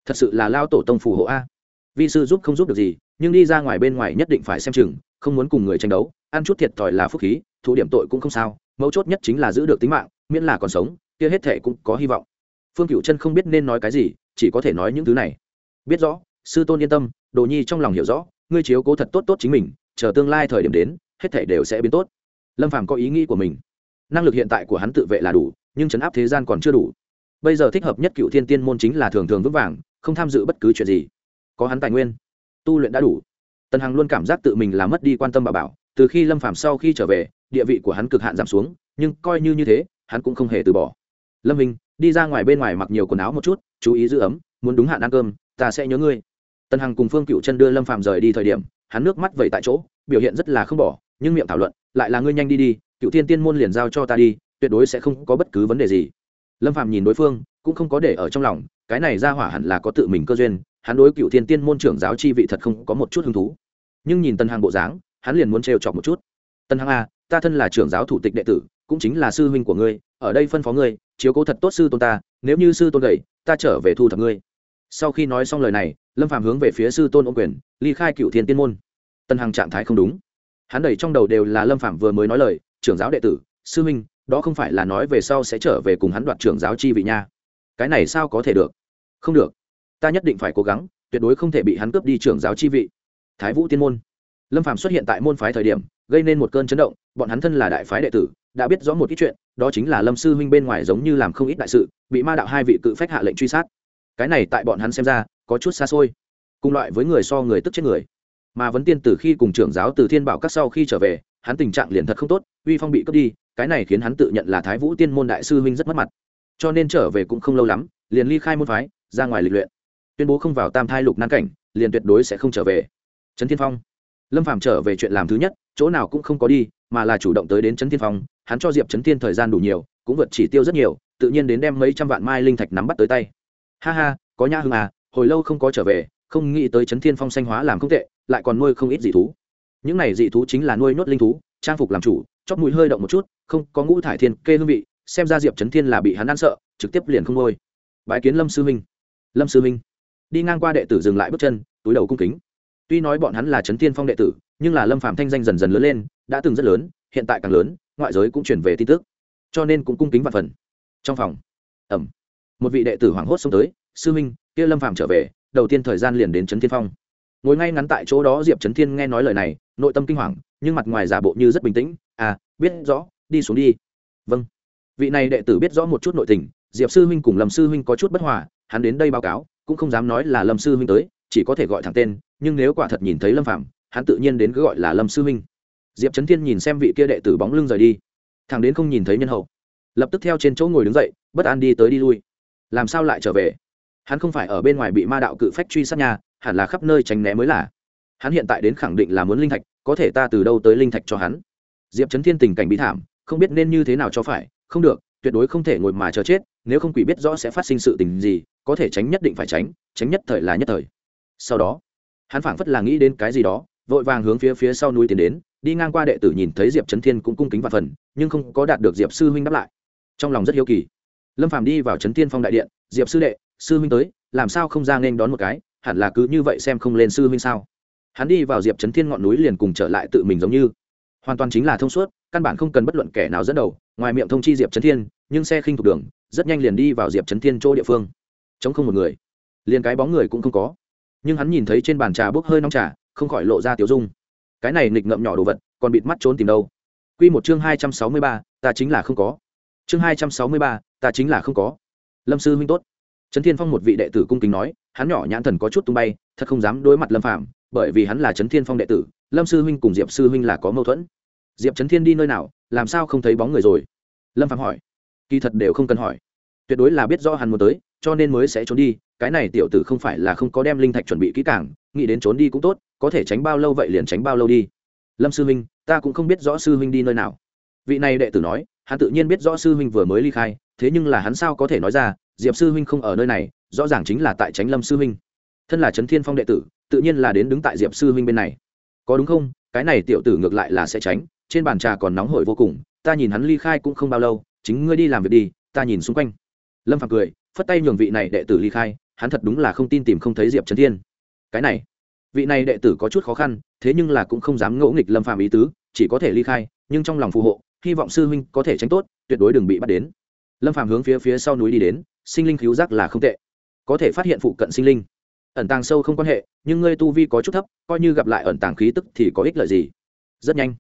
Thật sự là lao tổ tông phù hộ a. Vi sư giúp không giúp được gì, nhưng đi ra ngoài bên ngoài nhất định phải xem chừng, không muốn cùng người tranh đấu, ăn chút thiệt thòi là phúc khí, thụ điểm tội cũng không sao, mấu chốt nhất chính là giữ được tính mạng, miễn là còn sống, kia hết thệ cũng có hy vọng phương cựu chân không biết nên nói cái gì, chỉ có thể nói những thứ này. Biết rõ, sư tôn yên tâm, đồ nhi trong lòng hiểu rõ, ngươi chiếu cố thật tốt tốt chính mình, chờ tương lai thời điểm đến, hết thảy đều sẽ biến tốt. Lâm phàm có ý nghĩ của mình. Năng lực hiện tại của hắn tự vệ là đủ, nhưng chấn áp thế gian còn chưa đủ. Bây giờ thích hợp nhất cựu thiên tiên môn chính là thường thường vững vàng, không tham dự bất cứ chuyện gì. Có hắn tài nguyên, tu luyện đã đủ. Tần hằng luôn cảm giác tự mình là mất đi quan tâm bà bảo, từ khi lâm phàm sau khi trở về, địa vị của hắn cực hạn giảm xuống, nhưng coi như như thế, hắn cũng không hề từ bỏ lâm hình đi ra ngoài bên ngoài mặc nhiều quần áo một chút, chú ý giữ ấm, muốn đúng hạn ăn cơm, ta sẽ nhớ ngươi. Tần hằng cùng phương cựu chân đưa lâm Phạm rời đi thời điểm, hắn nước mắt vẩy tại chỗ, biểu hiện rất là không bỏ, nhưng miệng thảo luận, lại là ngươi nhanh đi đi, cựu thiên tiên môn liền giao cho ta đi, tuyệt đối sẽ không có bất cứ vấn đề gì. Lâm phạm nhìn đối phương, cũng không có để ở trong lòng, cái này ra hỏa hẳn là có tự mình cơ duyên, hắn đối cựu thiên tiên môn trưởng giáo chi vị thật không có một chút hứng thú. Nhưng nhìn tân Hằng bộ dáng, hắn liền muốn trêu chọc một chút. Tân Hằng a ta thân là trưởng giáo thủ tịch đệ tử, cũng chính là sư huynh của ngươi, ở đây phân phó ngươi chiếu cố thật tốt sư tôn ta nếu như sư tôn gầy ta trở về thu thập ngươi. Sau khi nói xong lời này lâm phạm hướng về phía sư tôn ôm quyền ly khai cựu thiên tiên môn. Tân hằng trạng thái không đúng. Hắn đầy trong đầu đều là lâm phạm vừa mới nói lời trưởng giáo đệ tử sư minh, đó không phải là nói về sau sẽ trở về cùng hắn đoạt trưởng giáo chi vị nha. Cái này sao có thể được? Không được. Ta nhất định phải cố gắng tuyệt đối không thể bị hắn cướp đi trưởng giáo chi vị. Thái vũ tiên môn. Lâm phạm xuất hiện tại môn phái thời điểm gây nên một cơn chấn động bọn hắn thân là đại phái đệ tử đã biết rõ một ít chuyện, đó chính là lâm sư huynh bên ngoài giống như làm không ít đại sự, bị ma đạo hai vị cự phách hạ lệnh truy sát. Cái này tại bọn hắn xem ra, có chút xa xôi. Cùng loại với người so người tức chết người. Mà vấn tiên từ khi cùng trưởng giáo từ thiên bảo các sau khi trở về, hắn tình trạng liền thật không tốt, uy phong bị cướp đi, cái này khiến hắn tự nhận là thái vũ tiên môn đại sư huynh rất mất mặt. Cho nên trở về cũng không lâu lắm, liền ly khai môn phái, ra ngoài lịch luyện. Tuyên bố không vào tam thai lục nan cảnh, liền tuyệt đối sẽ không trở về. Trấn thiên phong. Lâm phàm trở về chuyện làm thứ nhất, chỗ nào cũng không có đi, mà là chủ động tới đến trấn thiên phong hắn cho diệp trấn thiên thời gian đủ nhiều, cũng vượt chỉ tiêu rất nhiều, tự nhiên đến đem mấy trăm vạn mai linh thạch nắm bắt tới tay. Ha ha, có nhã hưng à hồi lâu không có trở về, không nghĩ tới trấn thiên phong xanh hóa làm không tệ, lại còn nuôi không ít dị thú. Những này dị thú chính là nuôi nhốt linh thú, trang phục làm chủ chóp mũi hơi động một chút, không có ngũ thải thiên kê hương vị, xem ra diệp trấn thiên là bị hắn ăn sợ, trực tiếp liền không nuôi. Bái kiến lâm sư minh. Lâm sư minh. Đi ngang qua đệ tử dừng lại bước chân, túi đầu cung kính. Tuy nói bọn hắn là trấn thiên phong đệ tử, nhưng là lâm phạm thanh danh dần dần lớn lên, đã từng rất lớn, hiện tại càng lớn ngoại giới cũng chuyển về tin tức cho nên cũng cung kính vạn phần. Trong phòng ẩm một vị đệ tử hoảng hốt xông tới sư huynh, kia lâm phàm trở về đầu tiên thời gian liền đến trấn thiên phong. Ngồi ngay ngắn tại chỗ đó diệp trấn thiên nghe nói lời này nội tâm kinh hoàng nhưng mặt ngoài giả bộ như rất bình tĩnh à biết rõ đi xuống đi. Vâng. Vị này đệ tử biết rõ một chút nội tình diệp sư huynh cùng lâm sư huynh có chút bất hòa hắn đến đây báo cáo cũng không dám nói là lâm sư huynh tới chỉ có thể gọi thẳng tên nhưng nếu quả thật nhìn thấy lâm phạm hắn tự nhiên đến cứ gọi là lâm sư huynh diệp trấn thiên nhìn xem vị kia đệ tử bóng lưng rời đi. Thằng đến không nhìn thấy nhân hậu. Lập tức theo trên chỗ ngồi đứng dậy, bất an đi tới đi lui. Làm sao lại trở về? Hắn không phải ở bên ngoài bị ma đạo cự phách truy sát nhà, hẳn là khắp nơi tránh né mới là. Hắn hiện tại đến khẳng định là muốn linh thạch, có thể ta từ đâu tới linh thạch cho hắn? Diệp trấn thiên tình cảnh bị thảm, không biết nên như thế nào cho phải. Không được, tuyệt đối không thể ngồi mà chờ chết, nếu không quỷ biết rõ sẽ phát sinh sự tình gì, có thể tránh nhất định phải tránh tránh nhất thời là nhất thời. Sau đó, hắn phảng phất là nghĩ đến cái gì đó, vội vàng hướng phía phía sau núi tiến đến đi ngang qua đệ tử nhìn thấy diệp trấn thiên cũng cung kính và phần, nhưng không có đạt được diệp sư huynh đáp lại. Trong lòng rất hiếu kỳ. Lâm phàm đi vào trấn thiên phong đại điện, diệp sư đệ, sư huynh tới, làm sao không ra nên đón một cái, hẳn là cứ như vậy xem không lên sư huynh sao? Hắn đi vào diệp trấn thiên ngọn núi liền cùng trở lại tự mình giống như. Hoàn toàn chính là thông suốt, căn bản không cần bất luận kẻ nào dẫn đầu, ngoài miệng thông chi diệp trấn thiên, nhưng xe khinh thuộc đường, rất nhanh liền đi vào diệp trấn thiên chỗ địa phương. Chống không một người. Liền cái bóng người cũng không có. Nhưng hắn nhìn thấy trên bàn trà bốc hơi nóng trà, không khỏi lộ ra tiểu dung cái này nghịch ngậm nhỏ đồ vật, còn bịt mắt trốn tìm đâu. Q một chương hai trăm sáu mươi ba, ta chính là không có. Chương hai trăm sáu mươi ba, ta chính là không có. Lâm sư huynh tốt. Trấn thiên phong một vị đệ tử cung kính nói, hắn nhỏ nhãn thần có chút tung bay, thật không dám đối mặt lâm phạm bởi vì hắn là trấn thiên phong đệ tử, lâm sư huynh cùng diệp sư huynh là có mâu thuẫn. Diệp trấn thiên đi nơi nào, làm sao không thấy bóng người rồi? Lâm phạm hỏi. Kỳ thật đều không cần hỏi. Tuyệt đối là biết rõ hắn muốn tới, cho nên mới sẽ trốn đi, cái này tiểu tử không phải là không có đem linh thạch chuẩn bị kỹ càng, nghĩ đến trốn đi cũng tốt có thể tránh bao lâu vậy liền tránh bao lâu đi. Lâm sư huynh, ta cũng không biết rõ sư huynh đi nơi nào. Vị này đệ tử nói, hắn tự nhiên biết rõ sư huynh vừa mới ly khai, thế nhưng là hắn sao có thể nói ra, diệp sư huynh không ở nơi này, rõ ràng chính là tại tránh lâm sư huynh. Thân là trấn thiên phong đệ tử, tự nhiên là đến đứng tại diệp sư huynh bên này. Có đúng không? Cái này tiểu tử ngược lại là sẽ tránh, trên bàn trà còn nóng hổi vô cùng, ta nhìn hắn ly khai cũng không bao lâu, chính ngươi đi làm việc đi, ta nhìn xung quanh. Lâm phạm cười, phất tay nhường vị này đệ tử ly khai, hắn thật đúng là không tin tìm không thấy diệp trấn thiên. Cái này vị này đệ tử có chút khó khăn, thế nhưng là cũng không dám ngỗ nghịch lâm phàm ý tứ, chỉ có thể ly khai, nhưng trong lòng phù hộ, hy vọng sư huynh có thể tránh tốt, tuyệt đối đừng bị bắt đến. Lâm phàm hướng phía phía sau núi đi đến, sinh linh cứu giác là không tệ. Có thể phát hiện phụ cận sinh linh. Ẩn tàng sâu không quan hệ, nhưng ngươi tu vi có chút thấp, coi như gặp lại ẩn tàng khí tức thì có ích lợi gì? Rất nhanh,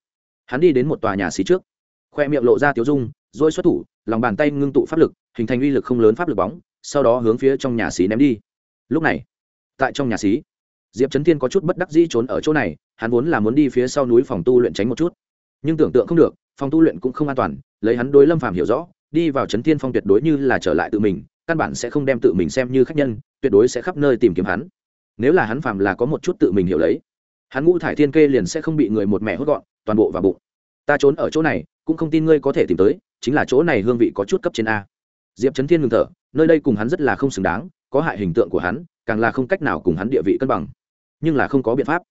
hắn đi đến một tòa nhà xí trước. Khoe miệng lộ ra tiếu dung, rồi xuất thủ, lòng bàn tay ngưng tụ pháp lực, hình thành uy lực không lớn pháp lực bóng, sau đó hướng phía trong nhà xí ném đi. Lúc này, tại trong nhà xí diệp trấn thiên có chút bất đắc dĩ trốn ở chỗ này, hắn vốn là muốn đi phía sau núi phòng tu luyện tránh một chút. Nhưng tưởng tượng không được, phòng tu luyện cũng không an toàn, lấy hắn đối lâm phàm hiểu rõ, đi vào trấn thiên phong tuyệt đối như là trở lại tự mình, căn bản sẽ không đem tự mình xem như khách nhân, tuyệt đối sẽ khắp nơi tìm kiếm hắn. Nếu là hắn phàm là có một chút tự mình hiểu lấy, hắn ngũ thải thiên kê liền sẽ không bị người một mẹ hốt gọn, toàn bộ vào bụng. Ta trốn ở chỗ này, cũng không tin ngươi có thể tìm tới, chính là chỗ này hương vị có chút cấp trên a. Diệp trấn thiên ngừng thở, nơi đây cùng hắn rất là không xứng đáng, có hại hình tượng của hắn, càng là không cách nào cùng hắn địa vị cân bằng nhưng là không có biện pháp.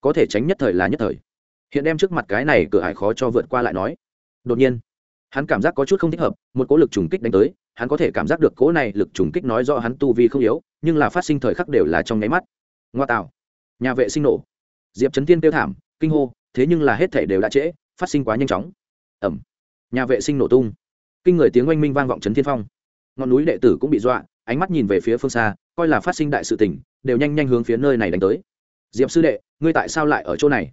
Có thể tránh nhất thời là nhất thời. Hiện đem trước mặt cái này cửa hải khó cho vượt qua lại nói. Đột nhiên, hắn cảm giác có chút không thích hợp, một cỗ lực trùng kích đánh tới, hắn có thể cảm giác được cỗ này lực trùng kích nói rõ hắn tu vi không yếu, nhưng là phát sinh thời khắc đều là trong nháy mắt. Ngoa tạo. Nhà vệ sinh nổ. Diệp trấn tiên kêu thảm, kinh hô, thế nhưng là hết thể đều đã trễ, phát sinh quá nhanh chóng. Ẩm nhà vệ sinh nổ tung. Kinh người tiếng oanh minh vang vọng trấn thiên phong. Ngọn núi đệ tử cũng bị dọa, ánh mắt nhìn về phía phương xa, coi là phát sinh đại sự tình, đều nhanh nhanh hướng phía nơi này đánh tới diệp sư đệ, ngươi tại sao lại ở chỗ này?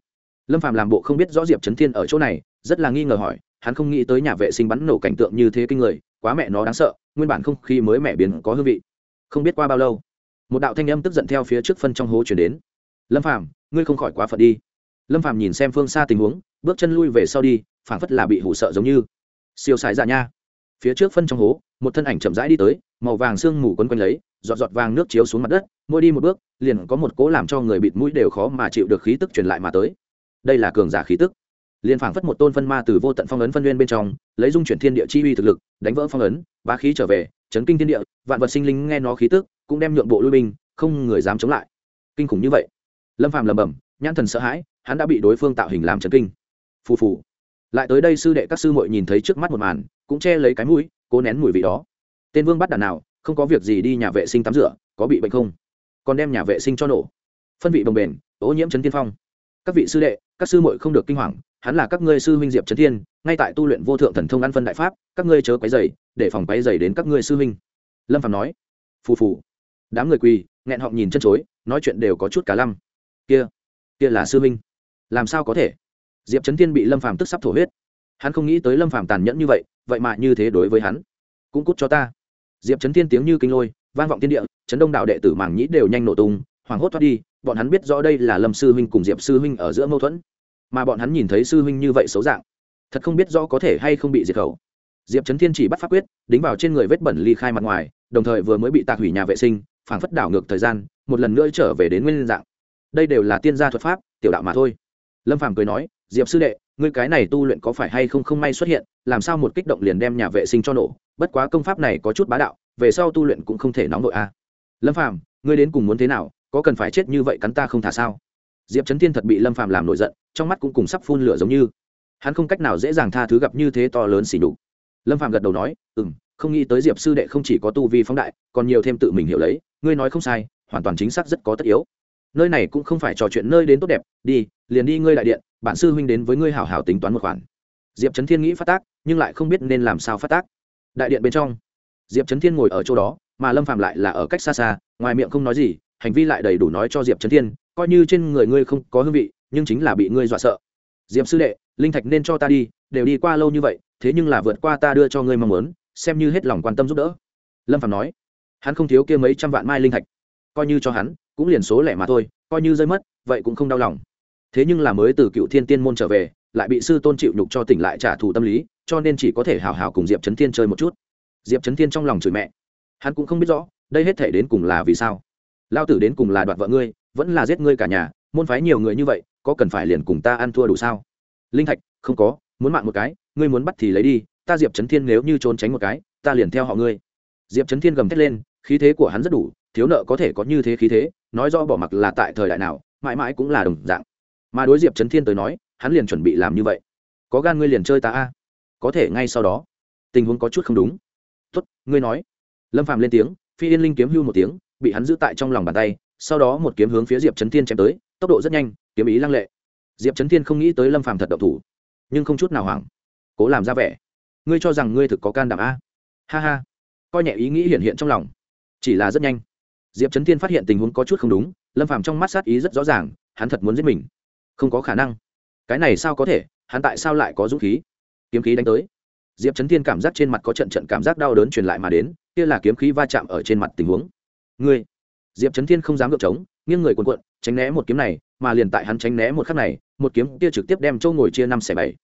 Lâm phàm làm bộ không biết rõ diệp trấn thiên ở chỗ này, rất là nghi ngờ hỏi, hắn không nghĩ tới nhà vệ sinh bắn nổ cảnh tượng như thế kinh người, quá mẹ nó đáng sợ, nguyên bản không khí mới mẹ biến có hương vị. Không biết qua bao lâu, một đạo thanh âm tức giận theo phía trước phân trong hố chuyển đến. Lâm phàm, ngươi không khỏi quá phận đi. Lâm phàm nhìn xem phương xa tình huống, bước chân lui về sau đi, phảng phất là bị hủ sợ giống như. Siêu xài dạ nha. Phía trước phân trong hố, một thân ảnh chậm rãi đi tới, màu vàng sương mù quấn quanh lấy, giọt giọt vàng nước chiếu xuống mặt đất mỗi đi một bước, liền có một cố làm cho người bịt mũi đều khó mà chịu được khí tức truyền lại mà tới. Đây là cường giả khí tức. Liền phảng phất một tôn phân ma từ vô tận phong ấn phân nguyên bên trong, lấy dung chuyển thiên địa chi uy thực lực, đánh vỡ phong ấn ba khí trở về, chấn kinh thiên địa, vạn vật sinh linh nghe nó khí tức, cũng đem nhượng bộ lui binh, không người dám chống lại. Kinh khủng như vậy. Lâm phàm lẩm bẩm, nhãn thần sợ hãi, hắn đã bị đối phương tạo hình làm chấn kinh. Phù phù. Lại tới đây sư đệ các sư muội nhìn thấy trước mắt một màn, cũng che lấy cái mũi, cố nén mùi vị đó. Tên vương bắt đàn nào, không có việc gì đi nhà vệ sinh tắm rửa, có bị bệnh không? Còn đem nhà vệ sinh cho nổ. Phân vị bồng bền, ô nhiễm trấn tiên phong. Các vị sư đệ, các sư muội không được kinh hoàng, hắn là các ngươi sư huynh diệp trấn thiên, ngay tại tu luyện vô thượng thần thông ăn phân đại pháp, các ngươi chớ quấy dày để phòng quấy dày đến các ngươi sư huynh. Lâm phạm nói. Phù phù. Đám người quỳ, nghẹn họng nhìn chân chối, nói chuyện đều có chút cả lăm. Kia kia là sư huynh. Làm sao có thể? Diệp trấn thiên bị lâm phàm tức sắp thổ huyết. Hắn không nghĩ tới lâm phàm tàn nhẫn như vậy vậy mà như thế đối với hắn. Cũng cút cho ta. Diệp trấn thiên tiếng như kinh lôi vang vọng thiên địa, chấn đông đạo đệ tử mảng nhĩ đều nhanh nổ tung, hoảng hốt thoát đi, bọn hắn biết rõ đây là lâm sư huynh cùng diệp sư huynh ở giữa mâu thuẫn. Mà bọn hắn nhìn thấy sư huynh như vậy xấu dạng, thật không biết rõ có thể hay không bị diệt khẩu. Diệp trấn thiên chỉ bắt pháp quyết, đính vào trên người vết bẩn ly khai mặt ngoài, đồng thời vừa mới bị tạc hủy nhà vệ sinh, phảng phất đảo ngược thời gian, một lần nữa trở về đến nguyên dạng. Đây đều là tiên gia thuật pháp, tiểu đạo mà thôi. Lâm phàm cười nói, diệp sư đệ, ngươi cái này tu luyện có phải hay không không may xuất hiện, làm sao một kích động liền đem nhà vệ sinh cho nổ, bất quá công pháp này có chút bá đạo về sau tu luyện cũng không thể nóng nội a à. lâm phàm, ngươi đến cùng muốn thế nào, có cần phải chết như vậy cắn ta không thả sao? Diệp trấn thiên thật bị lâm phàm làm nổi giận, trong mắt cũng cùng sắp phun lửa giống như. Hắn không cách nào dễ dàng tha thứ gặp như thế to lớn xỉ đục lâm phàm gật đầu nói ừ m không nghĩ tới diệp sư đệ không chỉ có tu vi phóng đại, còn nhiều thêm tự mình hiểu lấy, ngươi nói không sai, hoàn toàn chính xác rất có tất yếu. Nơi này cũng không phải trò chuyện nơi đến tốt đẹp, đi, liền đi ngươi đại điện, bản sư huynh đến với ngươi hảo hảo tính toán một khoản. Diệp trấn thiên nghĩ phát tác, nhưng lại không biết nên làm sao phát tác. Đại điện bên trong diệp trấn thiên ngồi ở chỗ đó, mà lâm phạm lại là ở cách xa xa, ngoài miệng không nói gì, hành vi lại đầy đủ nói cho diệp trấn thiên, coi như trên người ngươi không có hương vị, nhưng chính là bị ngươi dọa sợ. Diệp sư đệ, linh thạch nên cho ta đi, đều đi qua lâu như vậy, thế nhưng là vượt qua ta đưa cho ngươi mong muốn, xem như hết lòng quan tâm giúp đỡ. Lâm phạm nói, hắn không thiếu kia mấy trăm vạn mai linh thạch, coi như cho hắn, cũng liền số lẻ mà thôi, coi như rơi mất, vậy cũng không đau lòng. Thế nhưng là mới từ cựu thiên tiên môn trở về, lại bị sư tôn chịu nhục cho tỉnh lại trả thù tâm lý, cho nên chỉ có thể hào hào cùng diệp trấn thiên chơi một chút diệp trấn thiên trong lòng chửi mẹ. Hắn cũng không biết rõ, đây hết thể đến cùng là vì sao. Lao tử đến cùng là đoạt vợ ngươi, vẫn là giết ngươi cả nhà, môn phái nhiều người như vậy, có cần phải liền cùng ta ăn thua đủ sao? Linh thạch, không có, muốn mạng một cái, ngươi muốn bắt thì lấy đi, ta diệp trấn thiên nếu như trốn tránh một cái, ta liền theo họ ngươi. Diệp trấn thiên gầm thét lên, khí thế của hắn rất đủ, thiếu nợ có thể có như thế khí thế, nói do bỏ mặc là tại thời đại nào, mãi mãi cũng là đồng dạng. Mà đối diệp trấn thiên tới nói, hắn liền chuẩn bị làm như vậy. Có gan ngươi liền chơi ta a. Có thể ngay sau đó. Tình huống có chút không đúng tốt, ngươi nói. Lâm phàm lên tiếng, phi yên linh kiếm hưu một tiếng, bị hắn giữ tại trong lòng bàn tay, sau đó một kiếm hướng phía diệp trấn thiên chém tới, tốc độ rất nhanh, kiếm ý lăng lệ. Diệp trấn thiên không nghĩ tới lâm phàm thật độc thủ, nhưng không chút nào hoảng, cố làm ra vẻ. Ngươi cho rằng ngươi thực có can đảm a? Ha ha. Coi nhẹ ý nghĩ hiện hiện trong lòng. Chỉ là rất nhanh. Diệp trấn thiên phát hiện tình huống có chút không đúng, lâm phàm trong mắt sát ý rất rõ ràng, hắn thật muốn giết mình. Không có khả năng. Cái này sao có thể? Hắn tại sao lại có dũng khí? Kiếm khí đánh tới diệp trấn thiên cảm giác trên mặt có trận trận cảm giác đau đớn truyền lại mà đến, kia là kiếm khí va chạm ở trên mặt tình huống. Ngươi? Diệp trấn thiên không dám ngược trống, nghiêng người cuộn cuộn, tránh né một kiếm này, mà liền tại hắn tránh né một khắc này, một kiếm kia trực tiếp đem châu ngồi chia năm xẻ bảy.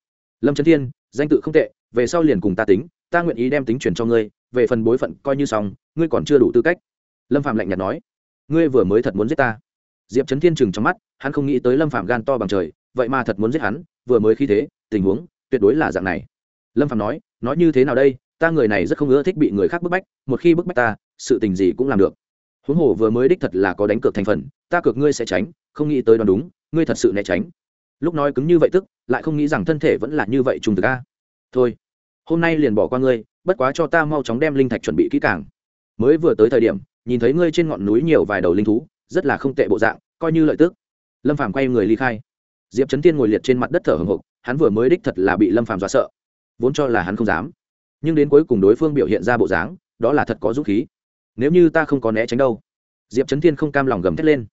Lâm trấn thiên, danh tự không tệ, về sau liền cùng ta tính, ta nguyện ý đem tính chuyển cho ngươi, về phần bối phận coi như xong, ngươi còn chưa đủ tư cách. Lâm phạm lạnh nhạt nói. Ngươi vừa mới thật muốn giết ta. Diệp trấn thiên chừng trong mắt, hắn không nghĩ tới lâm phạm gan to bằng trời, vậy mà thật muốn giết hắn, vừa mới khi thế, tình huống, tuyệt đối là dạng này. Lâm phạm nói nói như thế nào đây, ta người này rất không ưa thích bị người khác bức bách, một khi bức bách ta, sự tình gì cũng làm được. Huống hồ vừa mới đích thật là có đánh cược thành phần, ta cược ngươi sẽ tránh, không nghĩ tới đoán đúng, ngươi thật sự né tránh. Lúc nói cứng như vậy tức, lại không nghĩ rằng thân thể vẫn là như vậy trùng thực a. Thôi, hôm nay liền bỏ qua ngươi, bất quá cho ta mau chóng đem linh thạch chuẩn bị kỹ càng. Mới vừa tới thời điểm, nhìn thấy ngươi trên ngọn núi nhiều vài đầu linh thú, rất là không tệ bộ dạng, coi như lợi tức. Lâm phàm quay người ly khai. Diệp trấn tiên ngồi liệt trên mặt đất thở hồng hộc, hắn vừa mới đích thật là bị lâm phàm dọa sợ vốn cho là hắn không dám. Nhưng đến cuối cùng đối phương biểu hiện ra bộ dáng, đó là thật có dũng khí. Nếu như ta không có né tránh đâu. Diệp trấn thiên không cam lòng gầm thét lên.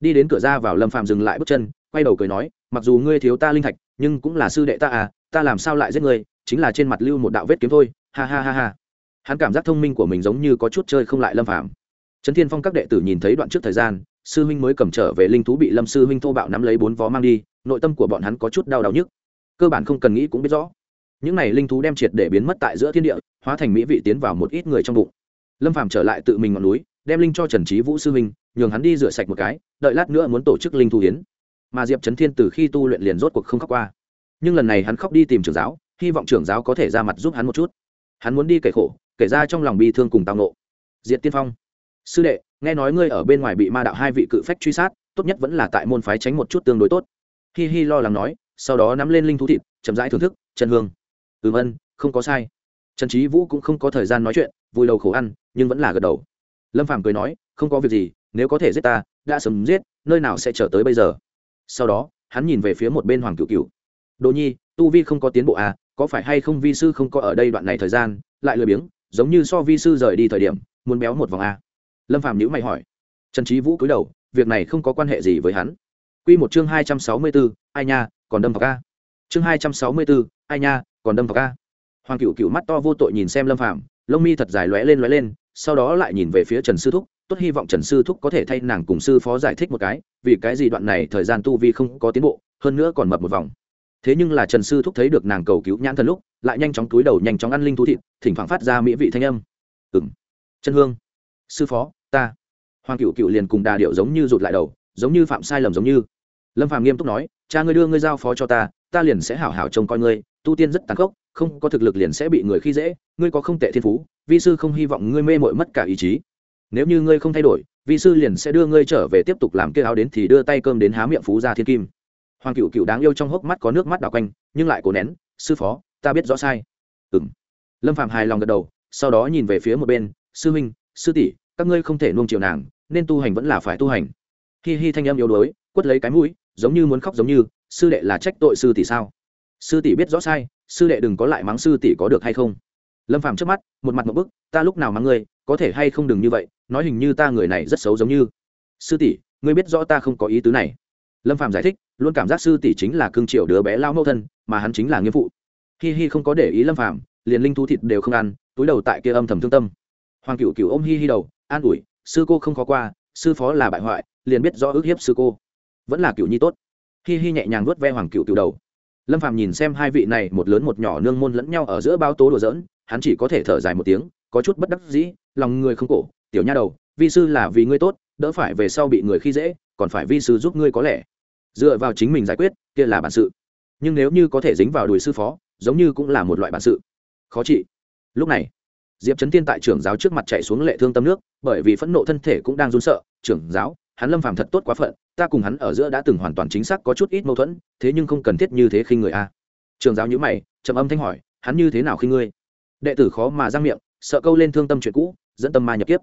Đi đến cửa ra vào lâm phạm dừng lại bước chân, quay đầu cười nói, mặc dù ngươi thiếu ta linh thạch, nhưng cũng là sư đệ ta à ta làm sao lại giết ngươi, chính là trên mặt lưu một đạo vết kiếm thôi, ha ha ha ha. Hắn cảm giác thông minh của mình giống như có chút chơi không lại lâm phạm trấn thiên phong các đệ tử nhìn thấy đoạn trước thời gian, sư huynh mới cầm trở về linh thú bị lâm sư huynh thô bạo nắm lấy bốn vó mang đi, nội tâm của bọn hắn có chút đau đau nhức. Cơ bản không cần nghĩ cũng biết rõ những này linh thú đem triệt để biến mất tại giữa thiên địa, hóa thành mỹ vị tiến vào một ít người trong bụng. Lâm phàm trở lại tự mình ngọn núi, đem linh cho trần trí vũ sư huynh, nhường hắn đi rửa sạch một cái, đợi lát nữa muốn tổ chức linh thú hiến. Mà diệp trấn thiên từ khi tu luyện liền rốt cuộc không khóc qua. Nhưng lần này hắn khóc đi tìm trưởng giáo, hy vọng trưởng giáo có thể ra mặt giúp hắn một chút. Hắn muốn đi kể khổ, kể ra trong lòng bi thương cùng tao nộ diệt tiên phong. Sư đệ, nghe nói ngươi ở bên ngoài bị ma đạo hai vị cự phách truy sát, tốt nhất vẫn là tại môn phái tránh một chút tương đối tốt. Hi hi lo lắng nói, sau đó nắm lên linh thú thịt, chậm rãi thưởng thức, chân hương ừm ân không có sai. Trần trí vũ cũng không có thời gian nói chuyện vui đầu khổ ăn nhưng vẫn là gật đầu. Lâm phàm cười nói không có việc gì nếu có thể giết ta đã sớm giết nơi nào sẽ chờ tới bây giờ? Sau đó hắn nhìn về phía một bên hoàng cựu cựu đồ nhi tu vi không có tiến bộ à có phải hay không vi sư không có ở đây đoạn này thời gian? Lại lười biếng giống như so vi sư rời đi thời điểm muốn béo một vòng à. Lâm phàm nhữ mày hỏi. Trần trí vũ cúi đầu việc này không có quan hệ gì với hắn. Quy một chương hai trăm sáu mươi 264, ai nha, còn đâm vào ca. Chương hai trăm sáu mươi 264, ai nha, còn đâm vào ca. Hoàng cựu cựu mắt to vô tội nhìn xem Lâm Phàm, lông mi thật dài lóe lên lóe lên, sau đó lại nhìn về phía Trần Sư Thúc, tốt hy vọng Trần Sư Thúc có thể thay nàng cùng sư phó giải thích một cái, vì cái gì đoạn này thời gian tu vi không có tiến bộ, hơn nữa còn mập một vòng. Thế nhưng là Trần Sư Thúc thấy được nàng cầu cứu nhãn thần lúc, lại nhanh chóng túi đầu nhanh chóng ăn linh thú thịt, thỉnh thoảng phát ra mỹ vị thanh âm. Ừm. Chân Hương, sư phó, ta. Hoàng cựu cựu liền cùng đà điệu giống như rụt lại đầu, giống như phạm sai lầm giống như lâm phàm nghiêm túc nói cha ngươi đưa ngươi giao phó cho ta ta liền sẽ hảo hảo trông coi ngươi tu tiên rất tàn khốc, không có thực lực liền sẽ bị người khi dễ, ngươi có không tệ thiên phú, vi sư không hy vọng ngươi mê mội mất cả ý chí. Nếu như ngươi không thay đổi, vi sư liền sẽ đưa ngươi trở về tiếp tục làm kia áo đến thì đưa tay cơm đến há miệng phú ra thiên kim. Hoàng cựu cựu đáng yêu trong hốc mắt có nước mắt đào quanh, nhưng lại cố nén, sư phó, ta biết rõ sai. Ừ m lâm phạm hài lòng gật đầu, sau đó nhìn về phía một bên, sư huynh, sư tỷ, các ngươi không thể nuông chiều nàng, nên tu hành vẫn là phải tu hành. Hi hi thanh âm yếu đuối, quất lấy cái mũi, giống như muốn khóc giống như, sư đệ là trách tội sư tỷ sao? Sư tỷ biết rõ sai, sư đệ đừng có lại mắng sư tỷ có được hay không. Lâm phàm trước mắt, một mặt một bức, ta lúc nào mắng ngươi, có thể hay không đừng như vậy, nói hình như ta người này rất xấu giống như. Sư tỷ, ngươi biết rõ ta không có ý tứ này. Lâm phàm giải thích, luôn cảm giác sư tỷ chính là cương triệu đứa bé lao mẫu thân, mà hắn chính là nghĩa phụ. Hi hi không có để ý lâm phàm, liền linh thú thịt đều không ăn, túi đầu tại kia âm thầm thương tâm. Hoàng cựu cựu ôm hi hi đầu, an ủi, sư cô không khó qua, sư phó là bại hoại, liền biết rõ ước hiếp sư cô. Vẫn là cựu nhi tốt. Hi hi nhẹ nhàng vuốt ve hoàng cựu cựu đầu lâm phàm nhìn xem hai vị này, một lớn một nhỏ nương môn lẫn nhau ở giữa bao tố đùa giỡn, hắn chỉ có thể thở dài một tiếng, có chút bất đắc dĩ, lòng người không cổ, tiểu nha đầu, vi sư là vì ngươi tốt, đỡ phải về sau bị người khi dễ, còn phải vi sư giúp ngươi có lẽ. Dựa vào chính mình giải quyết, kia là bản sự. Nhưng nếu như có thể dính vào đùi sư phó, giống như cũng là một loại bản sự. Khó trị. Lúc này, diệp trấn tiên tại trưởng giáo trước mặt chạy xuống lệ thương tâm nước, bởi vì phẫn nộ thân thể cũng đang run sợ, trưởng giáo hắn lâm phàm thật tốt quá phận, ta cùng hắn ở giữa đã từng hoàn toàn chính xác có chút ít mâu thuẫn, thế nhưng không cần thiết như thế khi người a. Trường giáo nhữ mày, trầm âm thanh hỏi, hắn như thế nào khi ngươi? Đệ tử khó mà ra miệng, sợ câu lên thương tâm chuyện cũ, dẫn tâm ma nhập kiếp.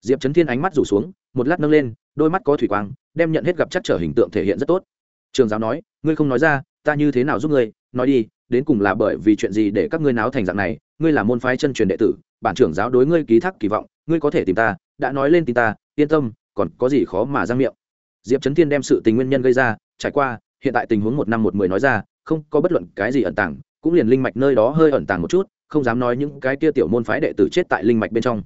Diệp trấn thiên ánh mắt rủ xuống, một lát nâng lên, đôi mắt có thủy quang, đem nhận hết gặp chắc trở hình tượng thể hiện rất tốt. Trường giáo nói, ngươi không nói ra, ta như thế nào giúp ngươi? Nói đi, đến cùng là bởi vì chuyện gì để các ngươi náo thành dạng này? Ngươi là môn phái chân truyền đệ tử, bản trưởng giáo đối ngươi ký thác kỳ vọng, ngươi có thể tìm ta, đã nói lên tin ta, yên tâm còn có gì khó mà ra miệng. Diệp trấn thiên đem sự tình nguyên nhân gây ra, trải qua, hiện tại tình huống một năm một mười nói ra, không có bất luận cái gì ẩn tàng, cũng liền linh mạch nơi đó hơi ẩn tàng một chút, không dám nói những cái kia tiểu môn phái đệ tử chết tại linh mạch bên trong.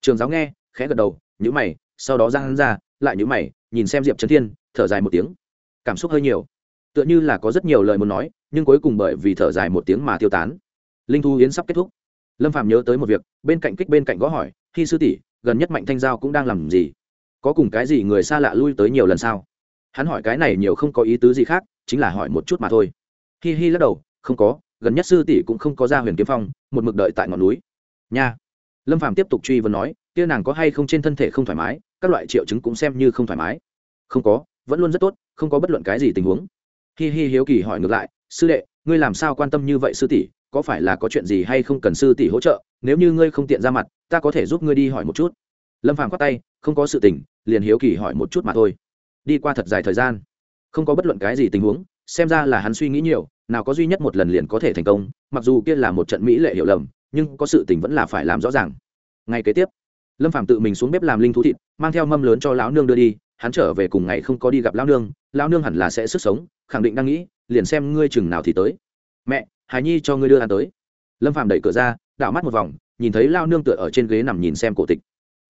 Trường giáo nghe, khẽ gật đầu nhữ mày, sau đó ra hắn ra, lại nhữ mày, nhìn xem diệp trấn thiên, thở dài một tiếng. Cảm xúc hơi nhiều. Tựa như là có rất nhiều lời muốn nói, nhưng cuối cùng bởi vì thở dài một tiếng mà tiêu tán. Linh thu yến sắp kết thúc. Lâm phạm nhớ tới một việc, bên cạnh kích bên cạnh gõ hỏi khi sư tỷ, gần nhất mạnh thanh giao cũng đang làm gì? Có cùng cái gì người xa lạ lui tới nhiều lần sao? Hắn hỏi cái này nhiều không có ý tứ gì khác, chính là hỏi một chút mà thôi. Hi hi lắc đầu, không có, gần nhất sư tỷ cũng không có ra huyền kiếm phong, một mực đợi tại ngọn núi. Nha. Lâm phàm tiếp tục truy vấn nói, kia nàng có hay không trên thân thể không thoải mái, các loại triệu chứng cũng xem như không thoải mái. Không có, vẫn luôn rất tốt, không có bất luận cái gì tình huống. Hi hi hiếu kỳ hỏi ngược lại, sư đệ, ngươi làm sao quan tâm như vậy sư tỷ, có phải là có chuyện gì hay không cần sư tỷ hỗ trợ, nếu như ngươi không tiện ra mặt, ta có thể giúp ngươi đi hỏi một chút lâm phàm khoát tay, không có sự tình, liền hiếu kỳ hỏi một chút mà thôi. Đi qua thật dài thời gian, không có bất luận cái gì tình huống, xem ra là hắn suy nghĩ nhiều, nào có duy nhất một lần liền có thể thành công, mặc dù kia là một trận mỹ lệ hiểu lầm, nhưng có sự tình vẫn là phải làm rõ ràng. Ngay kế tiếp, lâm phạm tự mình xuống bếp làm linh thú thịt, mang theo mâm lớn cho lão nương đưa đi, hắn trở về cùng ngày không có đi gặp lão nương lão nương hẳn là sẽ sức sống, khẳng định đang nghĩ, liền xem ngươi chừng nào thì tới. Mẹ, hải nhi cho ngươi đưa ăn tới. Lâm phạm đẩy cửa ra, đảo mắt một vòng, nhìn thấy lao nương tựa ở trên ghế nằm nhìn xem cổ tịch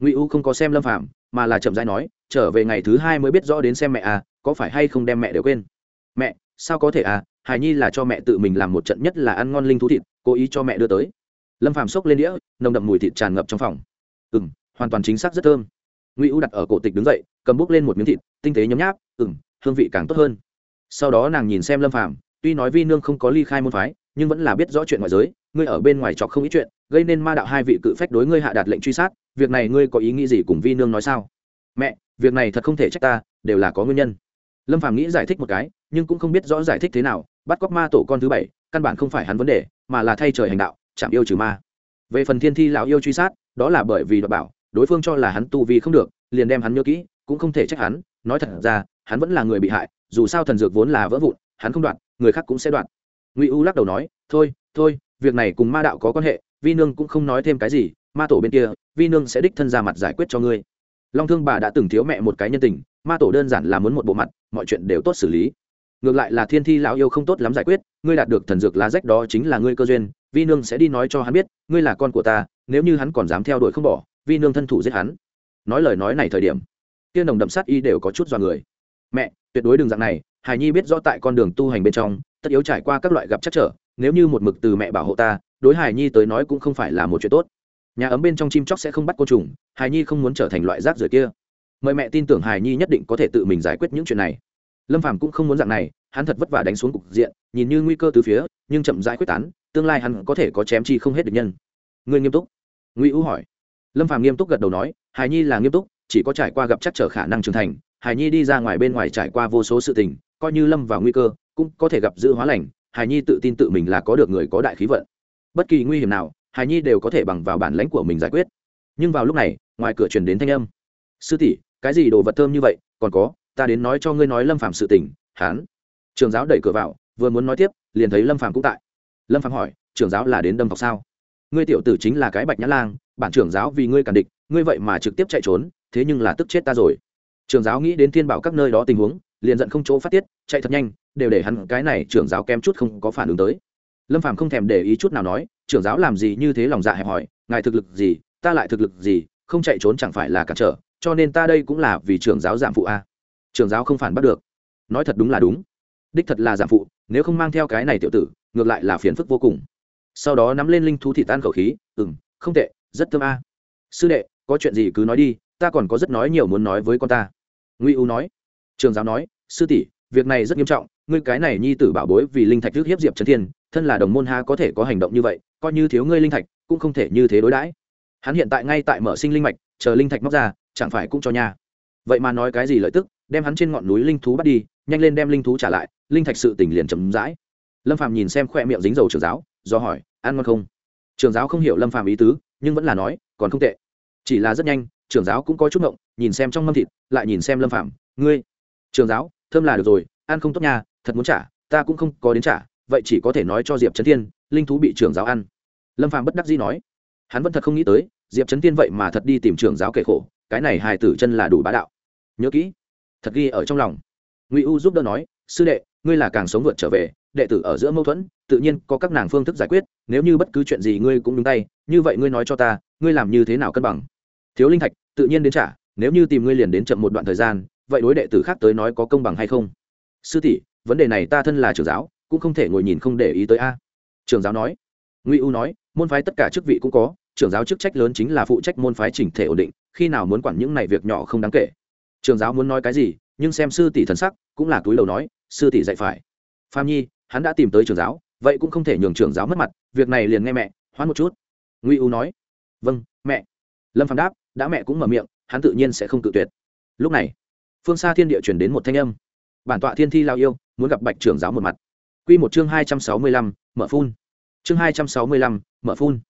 ngụy u không có xem lâm phạm mà là chậm rãi nói, trở về ngày thứ hai mới biết rõ đến xem mẹ à có phải hay không đem mẹ đều quên? Mẹ, sao có thể à? Hải nhi là cho mẹ tự mình làm một trận nhất là ăn ngon linh thú thịt, cố ý cho mẹ đưa tới. Lâm phàm xốc lên đĩa, nồng đậm mùi thịt tràn ngập trong phòng. Ừ m hoàn toàn chính xác rất thơm. Ngụy u đặt ở cổ tịch đứng dậy, cầm bút lên một miếng thịt, tinh tế nhấm nháp ừ m hương vị càng tốt hơn. Sau đó nàng nhìn xem lâm phàm, tuy nói vi nương không có ly khai môn phái, nhưng vẫn là biết rõ chuyện ngoại giới, ngươi ở bên ngoài chọc không ít chuyện gây nên ma đạo hai vị cự phách đối ngươi hạ đạt lệnh truy sát, việc này ngươi có ý nghĩ gì cùng vi nương nói sao? Mẹ, việc này thật không thể trách ta, đều là có nguyên nhân. Lâm phàm nghĩ giải thích một cái, nhưng cũng không biết rõ giải thích thế nào, bắt cóc ma tổ con thứ bảy, căn bản không phải hắn vấn đề, mà là thay trời hành đạo, chạm yêu trừ ma. Về phần thiên thi lão yêu truy sát, đó là bởi vì đọc bảo, đối phương cho là hắn tu vi không được, liền đem hắn nhớ kỹ, cũng không thể trách hắn, nói thật ra, hắn vẫn là người bị hại, dù sao thần dược vốn là vỡ vụn, hắn không đoạt, người khác cũng sẽ đoạt. Ngụy u lắc đầu nói, thôi thôi, việc này cùng ma đạo có quan hệ vi nương cũng không nói thêm cái gì, ma tổ bên kia, vi nương sẽ đích thân ra mặt giải quyết cho ngươi. Long thương bà đã từng thiếu mẹ một cái nhân tình, ma tổ đơn giản là muốn một bộ mặt, mọi chuyện đều tốt xử lý. Ngược lại là thiên thi lão yêu không tốt lắm giải quyết, ngươi đạt được thần dược lá rách đó chính là ngươi cơ duyên, vi nương sẽ đi nói cho hắn biết, ngươi là con của ta, nếu như hắn còn dám theo đuổi không bỏ, vi nương thân thủ giết hắn. Nói lời nói này thời điểm tiên đồng đậm sát y đều có chút dọa người. Mẹ, tuyệt đối đừng dạng này hải nhi biết rõ tại con đường tu hành bên trong, tất yếu trải qua các loại gặp chắc trở, nếu như một mực từ mẹ bảo hộ ta đối hải nhi tới nói cũng không phải là một chuyện tốt. Nhà ấm bên trong chim chóc sẽ không bắt côn trùng hải nhi không muốn trở thành loại rác rưởi kia. Mời mẹ tin tưởng hải nhi nhất định có thể tự mình giải quyết những chuyện này. Lâm phàm cũng không muốn dạng này, hắn thật vất vả đánh xuống cục diện, nhìn như nguy cơ từ phía, nhưng chậm rãi quyết tán, tương lai hắn có thể có chém chi không hết được nhân. Người nghiêm túc. Ngụy u hỏi. Lâm phàm nghiêm túc gật đầu nói hải nhi là nghiêm túc, chỉ có trải qua gặp chắc trở khả năng trưởng thành hải nhi đi ra ngoài bên ngoài trải qua vô số sự tình, coi như lâm vào nguy cơ, cũng có thể gặp dự hóa lành hải nhi tự tin tự mình là có được người có đại khí vận bất kỳ nguy hiểm nào hải nhi đều có thể bằng vào bản lãnh của mình giải quyết. Nhưng vào lúc này, ngoài cửa truyền đến thanh âm. Sư tỷ, cái gì đồ vật thơm như vậy? Còn có, ta đến nói cho ngươi nói lâm phạm sự tình hán trường giáo đẩy cửa vào, vừa muốn nói tiếp, liền thấy lâm phạm cũng tại. Lâm phạm hỏi trưởng giáo là đến đâm học sao? Ngươi tiểu tử chính là cái bạch nhã lang, bản trưởng giáo vì ngươi cản địch, ngươi vậy mà trực tiếp chạy trốn, thế nhưng là tức chết ta rồi. Trường giáo nghĩ đến thiên bảo các nơi đó tình huống, liền giận không chỗ phát tiết, chạy thật nhanh, đều để hắn cái này trưởng giáo kém chút không có phản ứng tới lâm phàm không thèm để ý chút nào nói, trưởng giáo làm gì như thế lòng dạ hẹp hòi, ngài thực lực gì, ta lại thực lực gì, không chạy trốn chẳng phải là cản trở, cho nên ta đây cũng là vì trưởng giáo giảm phụ a. Trưởng giáo không phản bắt được. Nói thật đúng là đúng. Đích thật là giảm phụ, nếu không mang theo cái này tiểu tử, ngược lại là phiền phức vô cùng. Sau đó nắm lên linh thú thị tan khẩu khí ừ m không tệ, rất thơm a. Sư đệ, có chuyện gì cứ nói đi, ta còn có rất nói nhiều muốn nói với con ta. Nguy u nói. Trường giáo nói, sư tỷ, việc này rất nghiêm trọng ngươi cái này nhi tử bảo bối vì linh thạch trước hiếp diệp trấn thiên, thân là đồng môn ha có thể có hành động như vậy, coi như thiếu ngươi linh thạch, cũng không thể như thế đối đãi. Hắn hiện tại ngay tại mở sinh linh mạch, chờ linh thạch móc ra, chẳng phải cũng cho nhà vậy mà nói cái gì lợi tức, đem hắn trên ngọn núi linh thú bắt đi, nhanh lên đem linh thú trả lại, linh thạch sự tỉnh liền chấm dãi lâm phạm nhìn xem khoe miệng dính dầu trường giáo, do hỏi, ăn ngon không? Trường giáo không hiểu lâm phạm ý tứ, nhưng vẫn là nói, còn không tệ. Chỉ là rất nhanh trường giáo cũng có chút ngộng, nhìn xem trong mâm thịt, lại nhìn xem lâm phạm ngươi trường giáo, thơm là được rồi, ăn không tốt nha thật muốn trả, ta cũng không có đến trả, vậy chỉ có thể nói cho diệp trấn thiên, linh thú bị trường giáo ăn. Lâm Phàm bất đắc dĩ nói. Hắn vẫn thật không nghĩ tới, diệp trấn thiên vậy mà thật đi tìm trường giáo kể khổ, cái này hài tử chân là đủ bá đạo. Nhớ kỹ, thật ghi ở trong lòng. Ngụy u giúp đỡ nói, sư đệ, ngươi là càng sống vượt trở về, đệ tử ở giữa mâu thuẫn, tự nhiên có các nàng phương thức giải quyết, nếu như bất cứ chuyện gì ngươi cũng đúng tay, như vậy ngươi nói cho ta, ngươi làm như thế nào cân bằng? Thiếu linh thạch, tự nhiên đến trả, nếu như tìm ngươi liền đến chậm một đoạn thời gian, vậy đối đệ tử khác tới nói có công bằng hay không? Sư tỷ vấn đề này ta thân là trưởng giáo, cũng không thể ngồi nhìn không để ý tới a. Trưởng giáo nói. Ngụy u nói, môn phái tất cả chức vị cũng có, trưởng giáo chức trách lớn chính là phụ trách môn phái chỉnh thể ổn định, khi nào muốn quản những này việc nhỏ không đáng kể. Trưởng giáo muốn nói cái gì, nhưng xem sư tỷ thần sắc, cũng là túi đầu nói, sư tỷ dạy phải. Phạm nhi, hắn đã tìm tới trưởng giáo, vậy cũng không thể nhường trưởng giáo mất mặt, việc này liền nghe mẹ hoãn một chút. Nguy u nói. Vâng mẹ. Lâm phạm đáp, đã mẹ cũng mở miệng, hắn tự nhiên sẽ không tự tuyệt. Lúc này, phương xa thiên địa chuyển đến một thanh âm. Bản tọa thiên thi lao yêu muốn gặp bạch trưởng giáo một mặt. Q một chương hai trăm sáu mươi lăm, mở phun. Chương hai trăm sáu mươi lăm, mở phun.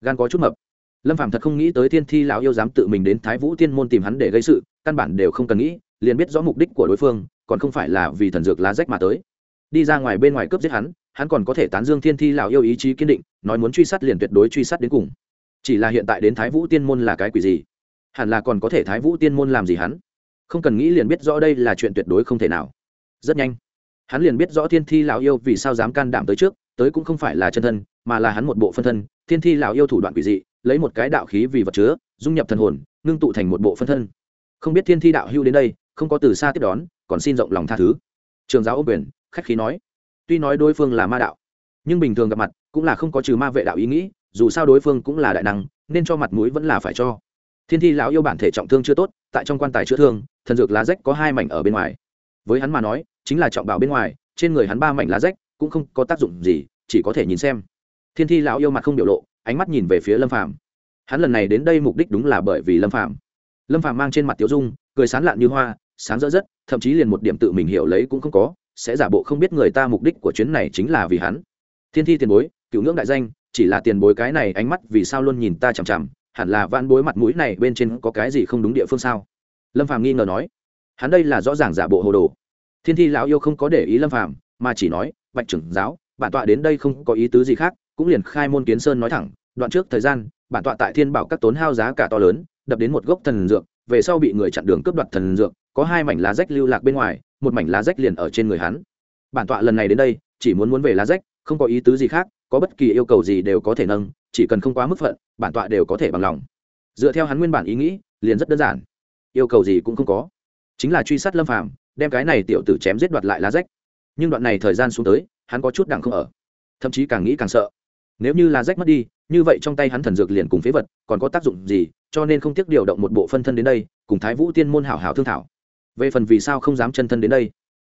Gan có chút mập. Lâm phạm thật không nghĩ tới thiên thi lão yêu dám tự mình đến thái vũ tiên môn tìm hắn để gây sự, căn bản đều không cần nghĩ, liền biết rõ mục đích của đối phương, còn không phải là vì thần dược lá rách mà tới. Đi ra ngoài bên ngoài cướp giết hắn hắn còn có thể tán dương thiên thi lão yêu ý chí kiên định, nói muốn truy sát liền tuyệt đối truy sát đến cùng. Chỉ là hiện tại đến thái vũ tiên môn là cái quỷ gì? Hẳn là còn có thể thái vũ tiên môn làm gì hắn? Không cần nghĩ liền biết rõ đây là chuyện tuyệt đối không thể nào. Rất nhanh hắn liền biết rõ thiên thi lão yêu vì sao dám can đảm tới trước, tới cũng không phải là chân thân, mà là hắn một bộ phân thân. Thiên thi lão yêu thủ đoạn quỷ dị, lấy một cái đạo khí vì vật chứa, dung nhập thần hồn, ngưng tụ thành một bộ phân thân. Không biết thiên thi đạo hưu đến đây, không có từ xa tiếp đón, còn xin rộng lòng tha thứ. Trường giáo ô quyền, khách khí nói. Tuy nói đối phương là ma đạo, nhưng bình thường gặp mặt cũng là không có trừ ma vệ đạo ý nghĩ, dù sao đối phương cũng là đại năng, nên cho mặt mũi vẫn là phải cho. Thiên thi lão yêu bản thể trọng thương chưa tốt, tại trong quan tài chữa thương, thần dược lá rách có hai mảnh ở bên ngoài với hắn mà nói, chính là trọng bảo bên ngoài, trên người hắn ba mảnh lá rách, cũng không có tác dụng gì, chỉ có thể nhìn xem. Thiên thi lão yêu mặt không biểu lộ, ánh mắt nhìn về phía lâm phàm. Hắn lần này đến đây mục đích đúng là bởi vì lâm phàm. Lâm phàm mang trên mặt tiểu dung, cười sán lạn như hoa, sáng rỡ rất, thậm chí liền một điểm tự mình hiểu lấy cũng không có, sẽ giả bộ không biết người ta mục đích của chuyến này chính là vì hắn. Thiên thi tiền bối, cựu ngưỡng đại danh, chỉ là tiền bối cái này ánh mắt vì sao luôn nhìn ta chằm chằm, hẳn là van bối mặt mũi này bên trên có cái gì không đúng địa phương sao? Lâm phàm nghi ngờ nói hắn đây là rõ ràng giả bộ hồ đồ. Thiên thi lão yêu không có để ý lâm phàm, mà chỉ nói, bạch trưởng giáo, bản tọa đến đây không có ý tứ gì khác, cũng liền khai môn kiến sơn nói thẳng, đoạn trước thời gian, bản tọa tại thiên bảo các tốn hao giá cả to lớn, đập đến một gốc thần dược, về sau bị người chặn đường cướp đoạt thần dược, có hai mảnh lá rách lưu lạc bên ngoài, một mảnh lá rách liền ở trên người hắn. Bản tọa lần này đến đây, chỉ muốn muốn về lá rách, không có ý tứ gì khác, có bất kỳ yêu cầu gì đều có thể nâng, chỉ cần không quá mức phận, bản tọa đều có thể bằng lòng. Dựa theo hắn nguyên bản ý nghĩ, liền rất đơn giản. Yêu cầu gì cũng không có chính là truy sát lâm phàm, đem cái này tiểu tử chém giết đoạt lại lá rách. Nhưng đoạn này thời gian xuống tới, hắn có chút đẳng không ở. Thậm chí càng nghĩ càng sợ. Nếu như lá rách mất đi, như vậy trong tay hắn thần dược liền cùng phế vật, còn có tác dụng gì, cho nên không tiếc điều động một bộ phân thân đến đây, cùng thái vũ tiên môn hảo hảo thương thảo. Về phần vì sao không dám chân thân đến đây,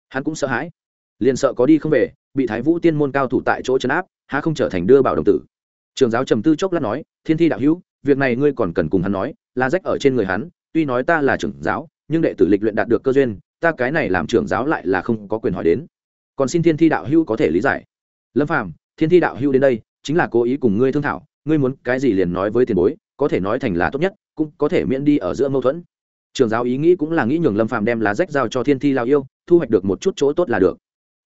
hắn cũng sợ hãi. Liền sợ có đi không về, bị thái vũ tiên môn cao thủ tại chỗ chấn áp, há không trở thành đưa bảo đồng tử. Trường giáo trầm tư chốc lát nói, thiên thi đạo hữu, việc này ngươi còn cần cùng hắn nói là rách ở trên người hắn, tuy nói ta là trưởng giáo nhưng đệ tử lịch luyện đạt được cơ duyên, ta cái này làm trưởng giáo lại là không có quyền hỏi đến. Còn xin thiên thi đạo hữu có thể lý giải. Lâm phàm, thiên thi đạo hữu đến đây, chính là cố ý cùng ngươi thương thảo, ngươi muốn cái gì liền nói với tiền bối, có thể nói thành là tốt nhất, cũng có thể miễn đi ở giữa mâu thuẫn. Trường giáo ý nghĩ cũng là nghĩ nhường lâm phàm đem lá rách giao cho thiên thi lao yêu, thu hoạch được một chút chỗ tốt là được.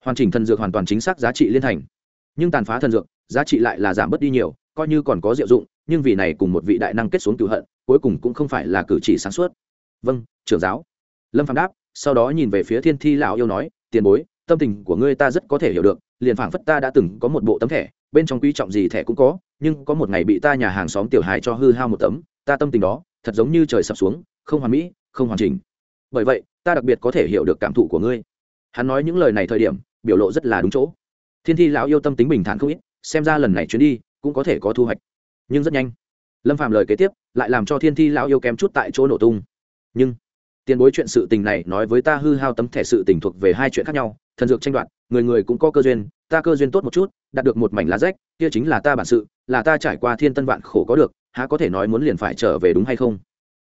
Hoàn chỉnh thần dược hoàn toàn chính xác giá trị liên thành. Nhưng tàn phá thần dược, giá trị lại là giảm bớt đi nhiều, coi như còn có diệu dụng, nhưng vì này cùng một vị đại năng kết xuống cựu hận, cuối cùng cũng không phải là cử chỉ sáng suốt. Vâng trưởng giáo. Lâm phạm đáp, sau đó nhìn về phía thiên thi lão yêu nói, tiền bối, tâm tình của ngươi ta rất có thể hiểu được, liền phảng phất ta đã từng có một bộ tấm thẻ, bên trong quý trọng gì thẻ cũng có, nhưng có một ngày bị ta nhà hàng xóm tiểu hài cho hư hao một tấm, ta tâm tình đó, thật giống như trời sập xuống, không hoàn mỹ, không hoàn chỉnh. Bởi vậy, ta đặc biệt có thể hiểu được cảm thụ của ngươi. Hắn nói những lời này thời điểm, biểu lộ rất là đúng chỗ. Thiên thi lão yêu tâm tính bình thản không ít, xem ra lần này chuyến đi, cũng có thể có thu hoạch. Nhưng rất nhanh. Lâm phạm lời kế tiếp, lại làm cho thiên thi lão yêu kém chút tại chỗ nổ tung. Nhưng tiền bối chuyện sự tình này nói với ta hư hao tấm thẻ sự tình thuộc về hai chuyện khác nhau, thần dược tranh đoạt, người người cũng có cơ duyên, ta cơ duyên tốt một chút, đạt được một mảnh lá rách, kia chính là ta bản sự, là ta trải qua thiên tân vạn khổ có được, há có thể nói muốn liền phải trở về đúng hay không?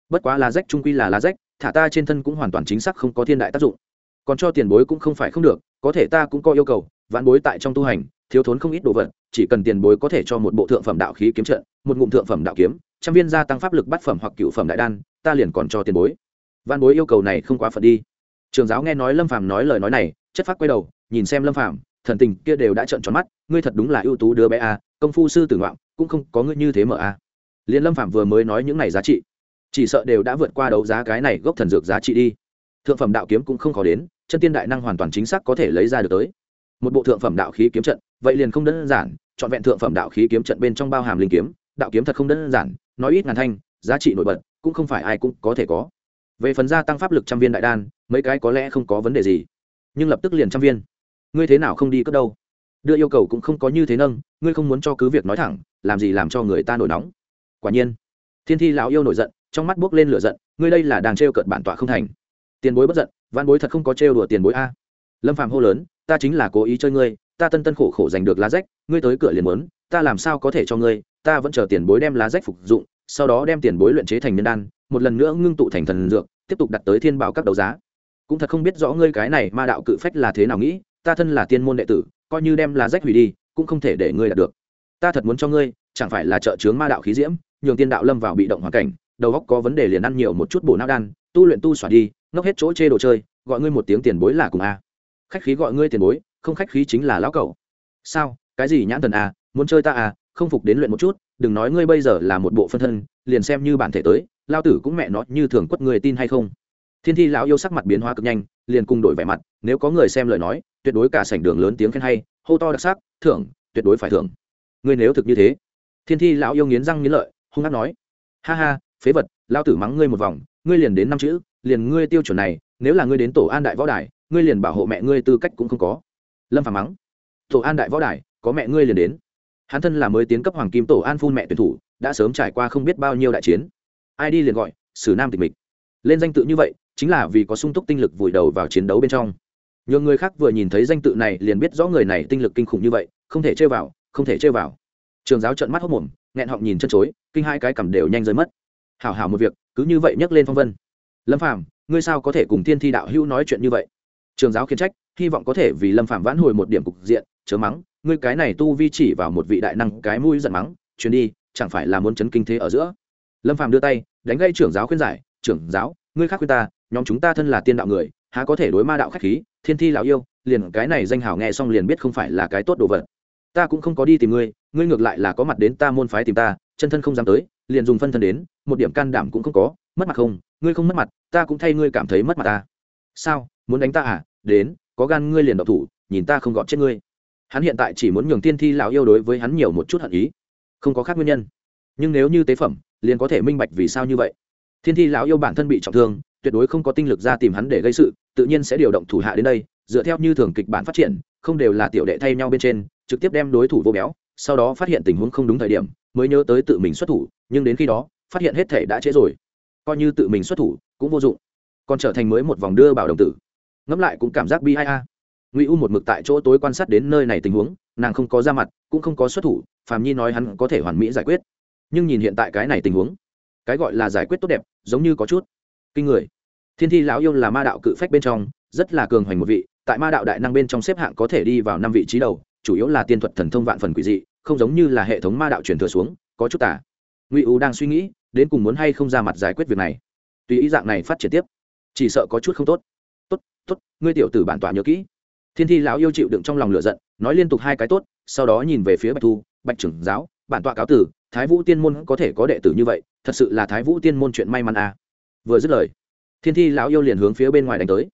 Bất quá lá rách trung quy là lá rách, thả ta trên thân cũng hoàn toàn chính xác không có thiên đại tác dụng. Còn cho tiền bối cũng không phải không được, có thể ta cũng có yêu cầu, vạn bối tại trong tu hành, thiếu thốn không ít đồ vật, chỉ cần tiền bối có thể cho một bộ thượng phẩm đạo khí kiếm trận, một ngụm thượng phẩm đạo kiếm, trăm viên gia tăng pháp lực bát phẩm hoặc cựu phẩm đại đan, ta liền còn cho tiền bối văn bối yêu cầu này không quá phận đi. Trường giáo nghe nói lâm phàm nói lời nói này, chất phát quay đầu, nhìn xem lâm phàm, thần tình kia đều đã trợn tròn mắt, ngươi thật đúng là ưu tú đứa bé a, công phu sư tử ngoạm, cũng không có ngươi như thế mở a. Liền lâm phàm vừa mới nói những này giá trị, chỉ sợ đều đã vượt qua đấu giá cái này gốc thần dược giá trị đi. Thượng phẩm đạo kiếm cũng không khó đến, chân tiên đại năng hoàn toàn chính xác có thể lấy ra được tới. Một bộ thượng phẩm đạo khí kiếm trận, vậy liền không đơn giản chọn vẹn thượng phẩm đạo khí kiếm trận bên trong bao hàm linh kiếm, đạo kiếm thật không đơn giản, nói ít ngàn thanh, giá trị nổi bật, cũng không phải ai cũng có thể có về phần gia tăng pháp lực trăm viên đại đan, mấy cái có lẽ không có vấn đề gì. Nhưng lập tức liền trăm viên. Ngươi thế nào không đi cất đâu? Đưa yêu cầu cũng không có như thế nâng, ngươi không muốn cho cứ việc nói thẳng, làm gì làm cho người ta nổi nóng. Quả nhiên, thiên thi lão yêu nổi giận, trong mắt buốc lên lửa giận, ngươi đây là đang trêu cợt bản tọa không thành. Tiền bối bất giận văn bối thật không có trêu đùa tiền bối a. Lâm phạm hô lớn, ta chính là cố ý chơi ngươi, ta tân tân khổ khổ giành được lá rách, ngươi tới cửa liền muốn, ta làm sao có thể cho ngươi, ta vẫn chờ tiền bối đem lá rách phục dụng, sau đó đem tiền bối luyện chế thành nhân đan một lần nữa ngưng tụ thành thần dược, tiếp tục đặt tới thiên bảo các đấu giá. Cũng thật không biết rõ ngươi cái này ma đạo cự phách là thế nào nghĩ, ta thân là tiên môn đệ tử, coi như đem lá rách hủy đi, cũng không thể để ngươi đạt được. Ta thật muốn cho ngươi, chẳng phải là trợ chướng ma đạo khí diễm, nhường tiên đạo lâm vào bị động hoàn cảnh, đầu óc có vấn đề liền ăn nhiều một chút bổ não đan, tu luyện tu xỏa đi, ngốc hết chỗ chê đồ chơi, gọi ngươi một tiếng tiền bối là cùng a. Khách khí gọi ngươi tiền bối, không khách khí chính là lão cẩu. Sao, cái gì nhãn thần a, muốn chơi ta à không phục đến luyện một chút, đừng nói ngươi bây giờ là một bộ phân thân, liền xem như bản thể tới, lao tử cũng mẹ nó như thường quất người tin hay không. Thiên thi lão yêu sắc mặt biến hóa cực nhanh, liền cùng đổi vẻ mặt, nếu có người xem lời nói, tuyệt đối cả sảnh đường lớn tiếng khen hay, hô to đặc sắc, thưởng, tuyệt đối phải thưởng. Ngươi nếu thực như thế, thiên thi lão yêu nghiến răng nghiến lợi, hung hát nói, ha ha, phế vật, lao tử mắng ngươi một vòng, ngươi liền đến năm chữ, liền ngươi tiêu chuẩn này, nếu là ngươi đến tổ an đại võ đài, ngươi liền bảo hộ mẹ ngươi tư cách cũng không có. Lâm phàm mắng, tổ an đại võ đài, có mẹ ngươi liền đến hắn thân là mới tiến cấp hoàng kim tổ an phun mẹ tuyển thủ, đã sớm trải qua không biết bao nhiêu đại chiến. Ai đi liền gọi, sử nam tịch mịch. Lên danh tự như vậy, chính là vì có sung túc tinh lực vùi đầu vào chiến đấu bên trong. Nhiều người khác vừa nhìn thấy danh tự này liền biết rõ người này tinh lực kinh khủng như vậy, không thể chơi vào, không thể chơi vào. Trường giáo trận mắt hốc mồm, nghẹn họng nhìn chân chối, kinh hai cái cầm đều nhanh rơi mất. Hảo hảo một việc, cứ như vậy nhấc lên phong vân. Lâm phàm, ngươi sao có thể cùng thiên thi đạo hữu nói chuyện như vậy? Trường giáo khiển trách, hy vọng có thể vì lâm phàm vãn hồi một điểm cục diện chớ mắng, ngươi cái này tu vi chỉ vào một vị đại năng, cái mũi giận mắng, chuyến đi, chẳng phải là muốn chấn kinh thế ở giữa? Lâm phàm đưa tay, đánh gây trưởng giáo khuyên giải, trưởng giáo, ngươi khác khuyên ta, nhóm chúng ta thân là tiên đạo người, há có thể đối ma đạo khách khí, thiên thi lão yêu, liền cái này danh hào nghe xong liền biết không phải là cái tốt đồ vật. Ta cũng không có đi tìm ngươi ngươi ngược lại là có mặt đến ta môn phái tìm ta, chân thân không dám tới, liền dùng phân thân đến, một điểm can đảm cũng không có, mất mặt không, ngươi không mất mặt, ta cũng thay ngươi cảm thấy mất mặt ta. Sao, muốn đánh ta à? Đến, có gan ngươi liền độc thủ, nhìn ta không gọt chết ngươi hắn hiện tại chỉ muốn nhường tiên thi lão yêu đối với hắn nhiều một chút hận ý. Không có khác nguyên nhân. Nhưng nếu như tế phẩm, liền có thể minh bạch vì sao như vậy. Thiên thi lão yêu bản thân bị trọng thương, tuyệt đối không có tinh lực ra tìm hắn để gây sự, tự nhiên sẽ điều động thủ hạ đến đây, dựa theo như thường kịch bản phát triển, không đều là tiểu đệ thay nhau bên trên, trực tiếp đem đối thủ vô béo, sau đó phát hiện tình huống không đúng thời điểm, mới nhớ tới tự mình xuất thủ, nhưng đến khi đó, phát hiện hết thể đã trễ rồi. Coi như tự mình xuất thủ, cũng vô dụng. Còn trở thành mới một vòng đưa bảo đồng tử. Ngẫm lại cũng cảm giác bi ai a ngụy u một mực tại chỗ tối quan sát đến nơi này tình huống, nàng không có ra mặt, cũng không có xuất thủ, phàm nhi nói hắn có thể hoàn mỹ giải quyết. Nhưng nhìn hiện tại cái này tình huống, cái gọi là giải quyết tốt đẹp, giống như có chút kinh người. Thiên thi lão yêu là ma đạo cự phách bên trong, rất là cường hoành một vị, tại ma đạo đại năng bên trong xếp hạng có thể đi vào năm vị trí đầu, chủ yếu là tiên thuật thần thông vạn phần quỷ dị, không giống như là hệ thống ma đạo truyền thừa xuống, có chút tả ngụy u đang suy nghĩ, đến cùng muốn hay không ra mặt giải quyết việc này. Tùy ý dạng này phát triển tiếp, chỉ sợ có chút không tốt. Tốt tốt, ngươi tiểu tử bản tọa nhớ kỹ thiên thi lão yêu chịu đựng trong lòng lửa giận, nói liên tục hai cái tốt, sau đó nhìn về phía bạch thu, bạch trưởng giáo, bản tọa cáo tử, thái vũ tiên môn có thể có đệ tử như vậy, thật sự là thái vũ tiên môn chuyện may mắn à. vừa dứt lời, thiên thi lão yêu liền hướng phía bên ngoài đánh tới.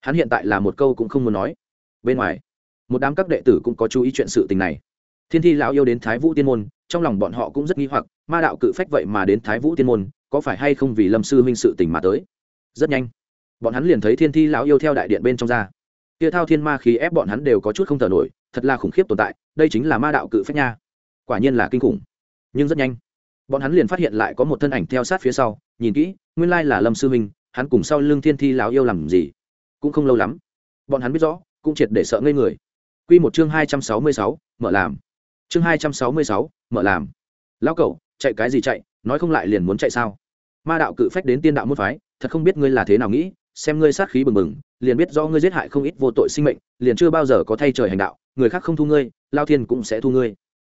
Hắn hiện tại là một câu cũng không muốn nói. Bên ngoài, một đám các đệ tử cũng có chú ý chuyện sự tình này. Thiên thi lão yêu đến thái vũ tiên môn, trong lòng bọn họ cũng rất nghi hoặc, ma đạo cự phách vậy mà đến thái vũ tiên môn, có phải hay không vì lâm sư huynh sự tình mà tới? Rất nhanh, bọn hắn liền thấy thiên thi lão yêu theo đại điện bên trong ra kia thao thiên ma khí ép bọn hắn đều có chút không thở nổi, thật là khủng khiếp tồn tại, đây chính là ma đạo cự phách nha. Quả nhiên là kinh khủng. Nhưng rất nhanh, bọn hắn liền phát hiện lại có một thân ảnh theo sát phía sau, nhìn kỹ, nguyên lai là lâm sư minh. hắn cùng sau lưng thiên thi lão yêu làm gì? Cũng không lâu lắm, bọn hắn biết rõ, cũng triệt để sợ ngây người. Q một chương hai trăm sáu mươi sáu, mở làm. Chương hai trăm sáu mươi sáu, mở làm. Lão cậu chạy cái gì chạy, nói không lại liền muốn chạy sao? Ma đạo cự phách đến tiên đạo môn phái, thật không biết ngươi là thế nào nghĩ xem ngươi sát khí bừng bừng, liền biết do ngươi giết hại không ít vô tội sinh mệnh, liền chưa bao giờ có thay trời hành đạo, người khác không thu ngươi, lao thiên cũng sẽ thu ngươi.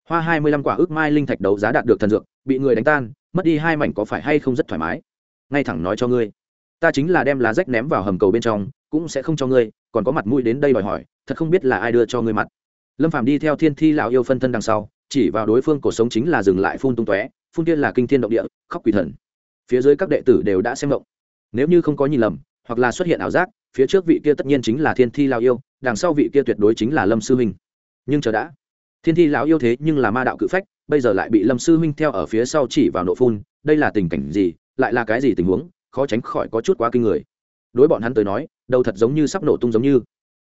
Hoa hai mươi lăm quả ước mai linh thạch đấu giá đạt được thần dược, bị người đánh tan, mất đi hai mảnh có phải hay không rất thoải mái. Ngay thẳng nói cho ngươi, ta chính là đem lá rách ném vào hầm cầu bên trong, cũng sẽ không cho ngươi, còn có mặt mũi đến đây đòi hỏi, thật không biết là ai đưa cho ngươi mặt. Lâm phàm đi theo thiên thi lão yêu phân thân đằng sau, chỉ vào đối phương cổ sống chính là dừng lại phun tung tóe, phun tiên là kinh thiên động địa, khóc quỷ thần. Phía dưới các đệ tử đều đã xem động nếu như không có nhìn lầm hoặc là xuất hiện ảo giác, phía trước vị kia tất nhiên chính là thiên thi lão yêu, đằng sau vị kia tuyệt đối chính là lâm sư huynh. Nhưng chờ đã, thiên thi lão yêu thế nhưng là ma đạo cự phách, bây giờ lại bị lâm sư huynh theo ở phía sau chỉ vào nộ phun, đây là tình cảnh gì, lại là cái gì tình huống, khó tránh khỏi có chút quá kinh người. Đối bọn hắn tới nói, đầu thật giống như sắp nổ tung giống như.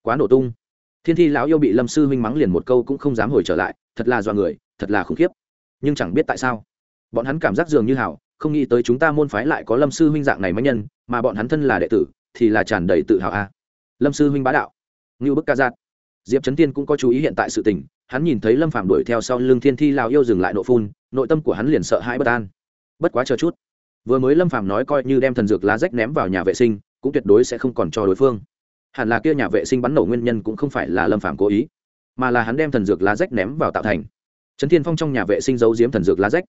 Quá nổ tung. Thiên thi lão yêu bị lâm sư huynh mắng liền một câu cũng không dám hồi trở lại, thật là dọa người, thật là khủng khiếp. Nhưng chẳng biết tại sao, bọn hắn cảm giác dường như hảo không nghĩ tới chúng ta môn phái lại có lâm sư huynh dạng này mãnh nhân, mà bọn hắn thân là đệ tử, thì là tràn đầy tự hào a. Lâm sư huynh bá đạo. Ngưu bức ca giác diệp trấn tiên cũng có chú ý hiện tại sự tình, hắn nhìn thấy lâm phạm đuổi theo sau lưng thiên thi lao yêu dừng lại nội phun, nội tâm của hắn liền sợ hãi bất an. Bất quá chờ chút. Vừa mới lâm phạm nói coi như đem thần dược lá rách ném vào nhà vệ sinh, cũng tuyệt đối sẽ không còn cho đối phương. Hẳn là kia nhà vệ sinh bắn nổ nguyên nhân cũng không phải là lâm phạm cố ý, mà là hắn đem thần dược lá rách ném vào tạo thành. Trấn thiên phong trong nhà vệ sinh giấu giếm thần dược lá rách.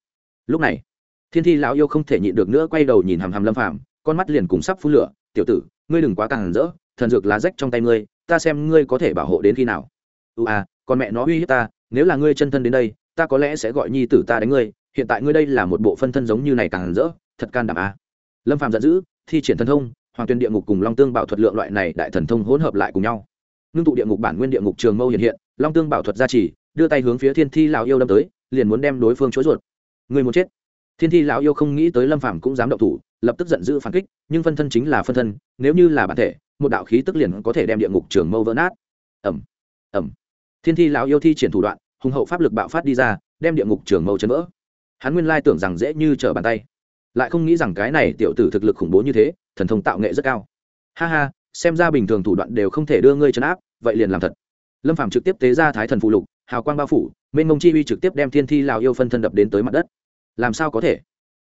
Lúc này thiên thi lão yêu không thể nhịn được nữa quay đầu nhìn hàm hàm lâm phạm con mắt liền cùng sắp phun lửa. Tiểu tử, ngươi đừng quá càng rỡ, thần dược lá rách trong tay ngươi, ta xem ngươi có thể bảo hộ đến khi nào. Ưu à con mẹ nó uy hiếp ta, nếu là ngươi chân thân đến đây, ta có lẽ sẽ gọi nhi tử ta đánh ngươi. Hiện tại ngươi đây là một bộ phân thân giống như này càng rỡ, thật can đảm à? lâm phàm giận dữ, thi triển thần thông, hoàng tuyên địa ngục cùng long tương bảo thuật lượng loại này đại thần thông hỗn hợp lại cùng nhau. Ngưng tụ địa ngục bản nguyên địa ngục trường mâu hiện hiện, long tương bảo thuật gia trì, đưa tay hướng phía thiên thi lão yêu đâm tới, liền muốn đem đối phương chối ruột. Người muốn chết? Thiên thi lão yêu không nghĩ tới lâm phàm cũng dám động thủ, lập tức giận dữ phản kích, nhưng phân thân chính là phân thân, nếu như là bản thể, một đạo khí tức liền có thể đem địa ngục trường mâu vỡ nát. Ẩm ẩm thiên thi lão yêu thi triển thủ đoạn, hùng hậu pháp lực bạo phát đi ra, đem địa ngục trường mâu chấn vỡ. Hắn nguyên lai tưởng rằng dễ như trở bàn tay, lại không nghĩ rằng cái này tiểu tử thực lực khủng bố như thế, thần thông tạo nghệ rất cao. Ha ha, xem ra bình thường thủ đoạn đều không thể đưa ngươi chấn áp, vậy liền làm thật. Lâm phạm trực tiếp tế ra thái thần phụ lục, hào quang bao phủ, mênh mông chi uy trực tiếp đem thiên thi lão yêu phân thân đập đến tới mặt đất làm sao có thể?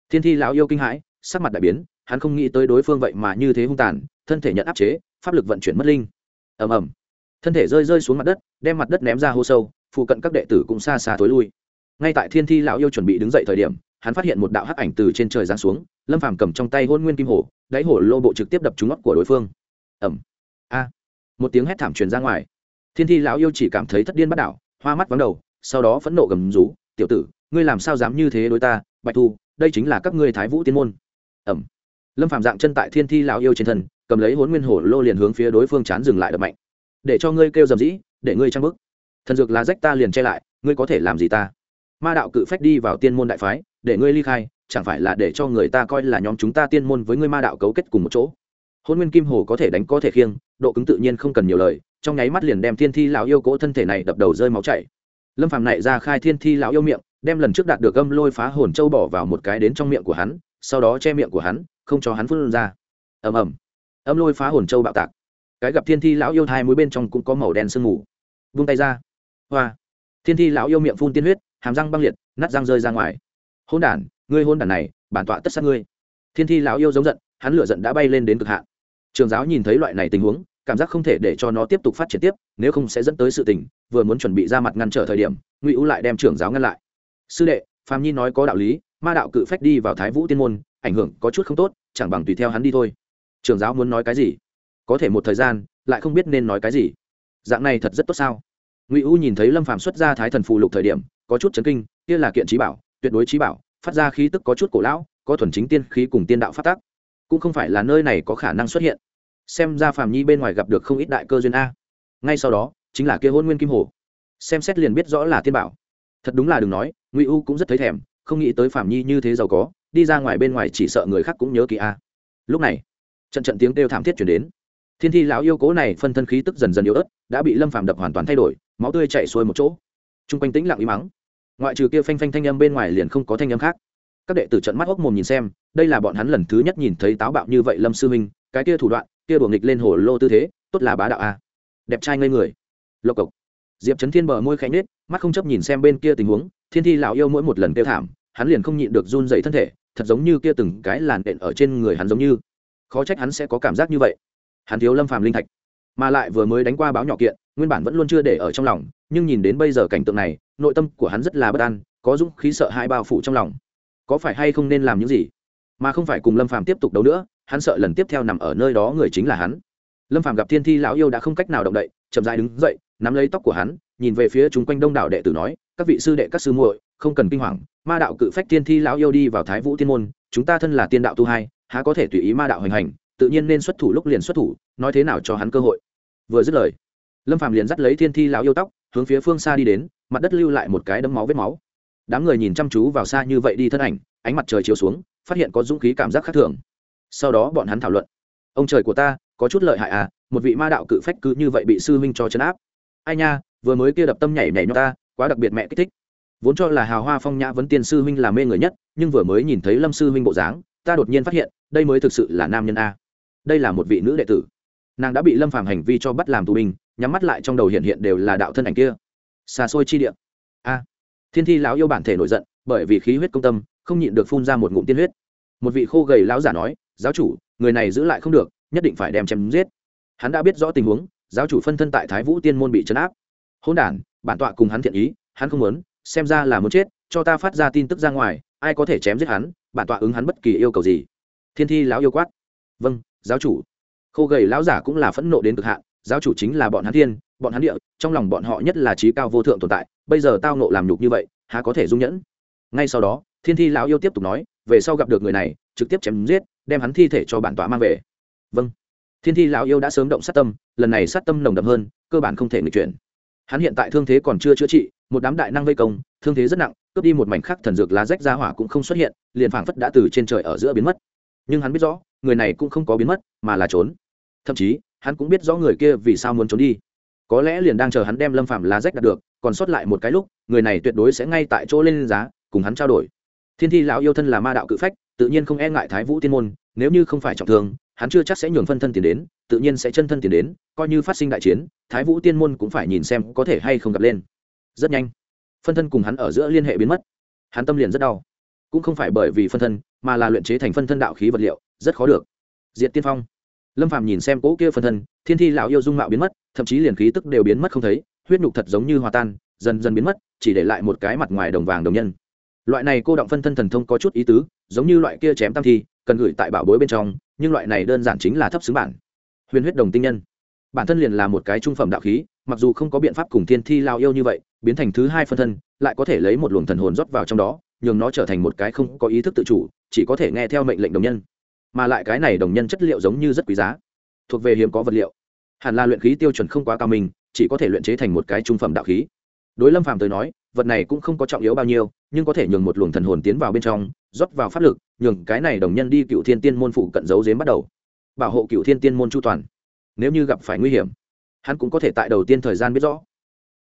Thiên thi lão yêu kinh hãi, sắc mặt đại biến, hắn không nghĩ tới đối phương vậy mà như thế hung tàn, thân thể nhận áp chế, pháp lực vận chuyển mất linh. Ầm ầm. Thân thể rơi rơi xuống mặt đất, đem mặt đất ném ra hô sâu, phụ cận các đệ tử cũng xa xa tối lui. Ngay tại thiên thi lão yêu chuẩn bị đứng dậy thời điểm, hắn phát hiện một đạo hắc ảnh từ trên trời giáng xuống, lâm phàm cầm trong tay hôn nguyên kim hổ, đáy hổ lô bộ trực tiếp đập trúng óc của đối phương. Ẩm a. Một tiếng hét thảm truyền ra ngoài. Thiên thi lão yêu chỉ cảm thấy thất điên bắt đảo, hoa mắt vắng đầu, sau đó phẫn nộ gầm rú, tiểu tử, ngươi làm sao dám như thế đối ta bạch thu, đây chính là các ngươi thái vũ tiên môn. Ẩm. Lâm phạm dạng chân tại thiên thi lão yêu trên thân, cầm lấy hốn nguyên hổ lô liền hướng phía đối phương chán dừng lại đập mạnh. Để cho ngươi kêu dầm dĩ, để ngươi trang bức thần dược là rách ta liền che lại, ngươi có thể làm gì ta? Ma đạo cự phách đi vào tiên môn đại phái, để ngươi ly khai, chẳng phải là để cho người ta coi là nhóm chúng ta tiên môn với ngươi ma đạo cấu kết cùng một chỗ? Hôn nguyên kim hồ có thể đánh có thể khiêng, độ cứng tự nhiên không cần nhiều lời, trong nháy mắt liền đem thiên thi lão yêu cỗ thân thể này đập đầu rơi máu chảy. Lâm phàm này ra khai thiên thi lão yêu miệng đem lần trước đạt được âm lôi phá hồn châu bỏ vào một cái đến trong miệng của hắn, sau đó che miệng của hắn, không cho hắn phun ra. Ầm ầm. Âm lôi phá hồn châu bạo tạc. Cái gặp thiên thi lão yêu hai mũi bên trong cũng có màu đen sương mù. Vung tay ra. Hoa. Thiên thi lão yêu miệng phun tiên huyết, hàm răng băng liệt, nát răng rơi ra ngoài. Hôn đản, ngươi hôn đản này, bản tọa tất sát ngươi. Thiên thi lão yêu giống giận, hắn lửa giận đã bay lên đến cực hạn. Trường giáo nhìn thấy loại này tình huống, cảm giác không thể để cho nó tiếp tục phát triển tiếp, nếu không sẽ dẫn tới sự tình, vừa muốn chuẩn bị ra mặt ngăn trở thời điểm, ngụy u lại đem trưởng giáo ngăn lại sư đệ phạm nhi nói có đạo lý, ma đạo cự phách đi vào thái vũ tiên môn, ảnh hưởng có chút không tốt, chẳng bằng tùy theo hắn đi thôi. Trường giáo muốn nói cái gì? Có thể một thời gian, lại không biết nên nói cái gì. Dạng này thật rất tốt sao? Ngụy u nhìn thấy lâm phàm xuất ra thái thần phù lục thời điểm, có chút chấn kinh, kia là kiện trí bảo, tuyệt đối trí bảo, phát ra khí tức có chút cổ lão, có thuần chính tiên khí cùng tiên đạo phát tác. Cũng không phải là nơi này có khả năng xuất hiện. Xem ra phàm nhi bên ngoài gặp được không ít đại cơ duyên a. Ngay sau đó, chính là kia hôn nguyên kim hồ. Xem xét liền biết rõ là tiên bảo. Thật đúng là đừng nói ngụy u cũng rất thấy thèm, không nghĩ tới Phạm nhi như thế giàu có, đi ra ngoài bên ngoài chỉ sợ người khác cũng nhớ kỳ a. À. Lúc này, trận trận tiếng kêu thảm thiết chuyển đến. Thiên thi lão yêu cố này phân thân khí tức dần dần yếu ớt, đã bị lâm phàm đập hoàn toàn thay đổi, máu tươi chạy xuôi một chỗ. T r u n g quanh tĩnh lặng im mắng ngoại trừ kia phanh phanh thanh âm bên ngoài liền không có thanh âm khác. Các đệ tử trận mắt hốc mồm nhìn xem, đây là bọn hắn lần thứ nhất nhìn thấy táo bạo như vậy lâm sư minh, cái kia thủ đoạn, kia đùa nghịch lên hồ lô tư thế, tốt là bá đạo a. À. Đẹp trai ngây người. Lộc cộc. Diệp trấn thiên bờ môi khẽ nết mắt không chấp nhìn xem bên kia tình huống thiên thi lão yêu mỗi một lần kêu thảm, hắn liền không nhịn được run dậy thân thể, thật giống như kia từng cái làn đện ở trên người hắn giống như. Khó trách hắn sẽ có cảm giác như vậy. Hắn thiếu lâm phàm linh thạch, mà lại vừa mới đánh qua báo nhỏ kiện, nguyên bản vẫn luôn chưa để ở trong lòng, nhưng nhìn đến bây giờ cảnh tượng này, nội tâm của hắn rất là bất an, có dũng khí sợ hai bao phủ trong lòng. Có phải hay không nên làm những gì? Mà không phải cùng lâm phàm tiếp tục đấu nữa, hắn sợ lần tiếp theo nằm ở nơi đó người chính là hắn. Lâm phàm gặp thiên thi lão yêu đã không cách nào động đậy, chậm dài đứng dậy, nắm lấy tóc của hắn, nhìn về phía chúng quanh đông đảo đệ tử nói các vị sư đệ các sư muội, không cần kinh hoàng, ma đạo cự phách thiên thi lão yêu đi vào thái vũ tiên môn, chúng ta thân là tiên đạo tu hai, há có thể tùy ý ma đạo hành hành, tự nhiên nên xuất thủ lúc liền xuất thủ, nói thế nào cho hắn cơ hội. Vừa dứt lời, lâm phàm liền dắt lấy thiên thi lão yêu tóc, hướng phía phương xa đi đến, mặt đất lưu lại một cái đấm máu vết máu. Đám người nhìn chăm chú vào xa như vậy đi thân ảnh, ánh mặt trời chiếu xuống, phát hiện có dũng khí cảm giác khác thường. Sau đó bọn hắn thảo luận. Ông trời của ta, có chút lợi hại à một vị ma đạo cự phách cứ như vậy bị sư huynh cho chấn áp. Ai nha, vừa mới kia đập tâm nhảy nhảy nhót ta quá đặc biệt mẹ kích thích. Vốn cho là hào hoa phong nhã vấn tiên sư huynh là mê người nhất, nhưng vừa mới nhìn thấy lâm sư huynh bộ dáng, ta đột nhiên phát hiện, đây mới thực sự là nam nhân a. Đây là một vị nữ đệ tử. Nàng đã bị lâm phàm hành vi cho bắt làm tù binh, nhắm mắt lại trong đầu hiện hiện đều là đạo thân ảnh kia. Xa xôi chi địa. A. Thiên thi lão yêu bản thể nổi giận, bởi vì khí huyết công tâm, không nhịn được phun ra một ngụm tiên huyết. Một vị khô gầy lão giả nói, giáo chủ, người này giữ lại không được, nhất định phải đem chém giết. Hắn đã biết rõ tình huống, giáo chủ phân thân tại thái vũ tiên môn bị chấn áp hôn đản, bản tọa cùng hắn thiện ý, hắn không muốn, xem ra là muốn chết, cho ta phát ra tin tức ra ngoài, ai có thể chém giết hắn, bản tọa ứng hắn bất kỳ yêu cầu gì. Thiên thi lão yêu quát. Vâng giáo chủ. Khô gầy lão giả cũng là phẫn nộ đến cực hạn, giáo chủ chính là bọn hắn thiên, bọn hắn địa, trong lòng bọn họ nhất là trí cao vô thượng tồn tại, bây giờ tao nộ làm nhục như vậy, há có thể dung nhẫn? Ngay sau đó, thiên thi lão yêu tiếp tục nói, về sau gặp được người này, trực tiếp chém giết, đem hắn thi thể cho bản tọa mang về. Vâng. Thiên thi lão yêu đã sớm động sát tâm, lần này sát tâm nồng đậm hơn, cơ bản không thể người chuyển hắn hiện tại thương thế còn chưa chữa trị, một đám đại năng vây công, thương thế rất nặng, cướp đi một mảnh khắc thần dược lá rách ra hỏa cũng không xuất hiện, liền phảng phất đã từ trên trời ở giữa biến mất. Nhưng hắn biết rõ, người này cũng không có biến mất, mà là trốn. Thậm chí, hắn cũng biết rõ người kia vì sao muốn trốn đi. Có lẽ liền đang chờ hắn đem lâm phạm lá rách đạt được, còn sót lại một cái lúc, người này tuyệt đối sẽ ngay tại chỗ lên giá, cùng hắn trao đổi. Thiên thi lão yêu thân là ma đạo cự phách, tự nhiên không e ngại thái vũ tiên môn, nếu như không phải trọng thương hắn chưa chắc sẽ nhường phân thân tiền đến, tự nhiên sẽ chân thân tiền đến, coi như phát sinh đại chiến, thái vũ tiên môn cũng phải nhìn xem có thể hay không gặp lên. Rất nhanh, phân thân cùng hắn ở giữa liên hệ biến mất. Hắn tâm liền rất đau. Cũng không phải bởi vì phân thân, mà là luyện chế thành phân thân đạo khí vật liệu, rất khó được. Diệt tiên phong. Lâm phàm nhìn xem cỗ kia phân thân, thiên thi lão yêu dung mạo biến mất, thậm chí liền khí tức đều biến mất không thấy, huyết nhục thật giống như hòa tan, dần dần biến mất, chỉ để lại một cái mặt ngoài đồng vàng đồng nhân. Loại này cô động phân thân thần thông có chút ý tứ, giống như loại kia chém tam thi, cần gửi tại bảo bối bên trong nhưng loại này đơn giản chính là thấp xứng bản. Huyền huyết đồng tinh nhân. Bản thân liền là một cái trung phẩm đạo khí, mặc dù không có biện pháp cùng thiên thi lao yêu như vậy, biến thành thứ hai phân thân, lại có thể lấy một luồng thần hồn rót vào trong đó, nhường nó trở thành một cái không có ý thức tự chủ, chỉ có thể nghe theo mệnh lệnh đồng nhân. Mà lại cái này đồng nhân chất liệu giống như rất quý giá. Thuộc về hiếm có vật liệu. Hẳn là luyện khí tiêu chuẩn không quá cao mình, chỉ có thể luyện chế thành một cái trung phẩm đạo khí. Đối lâm phàm tới nói vật này cũng không có trọng yếu bao nhiêu, nhưng có thể nhường một luồng thần hồn tiến vào bên trong, rót vào pháp lực, nhường cái này đồng nhân đi cựu thiên tiên môn phụ cận giấu dếm bắt đầu. Bảo hộ cựu thiên tiên môn chu toàn. Nếu như gặp phải nguy hiểm, hắn cũng có thể tại đầu tiên thời gian biết rõ.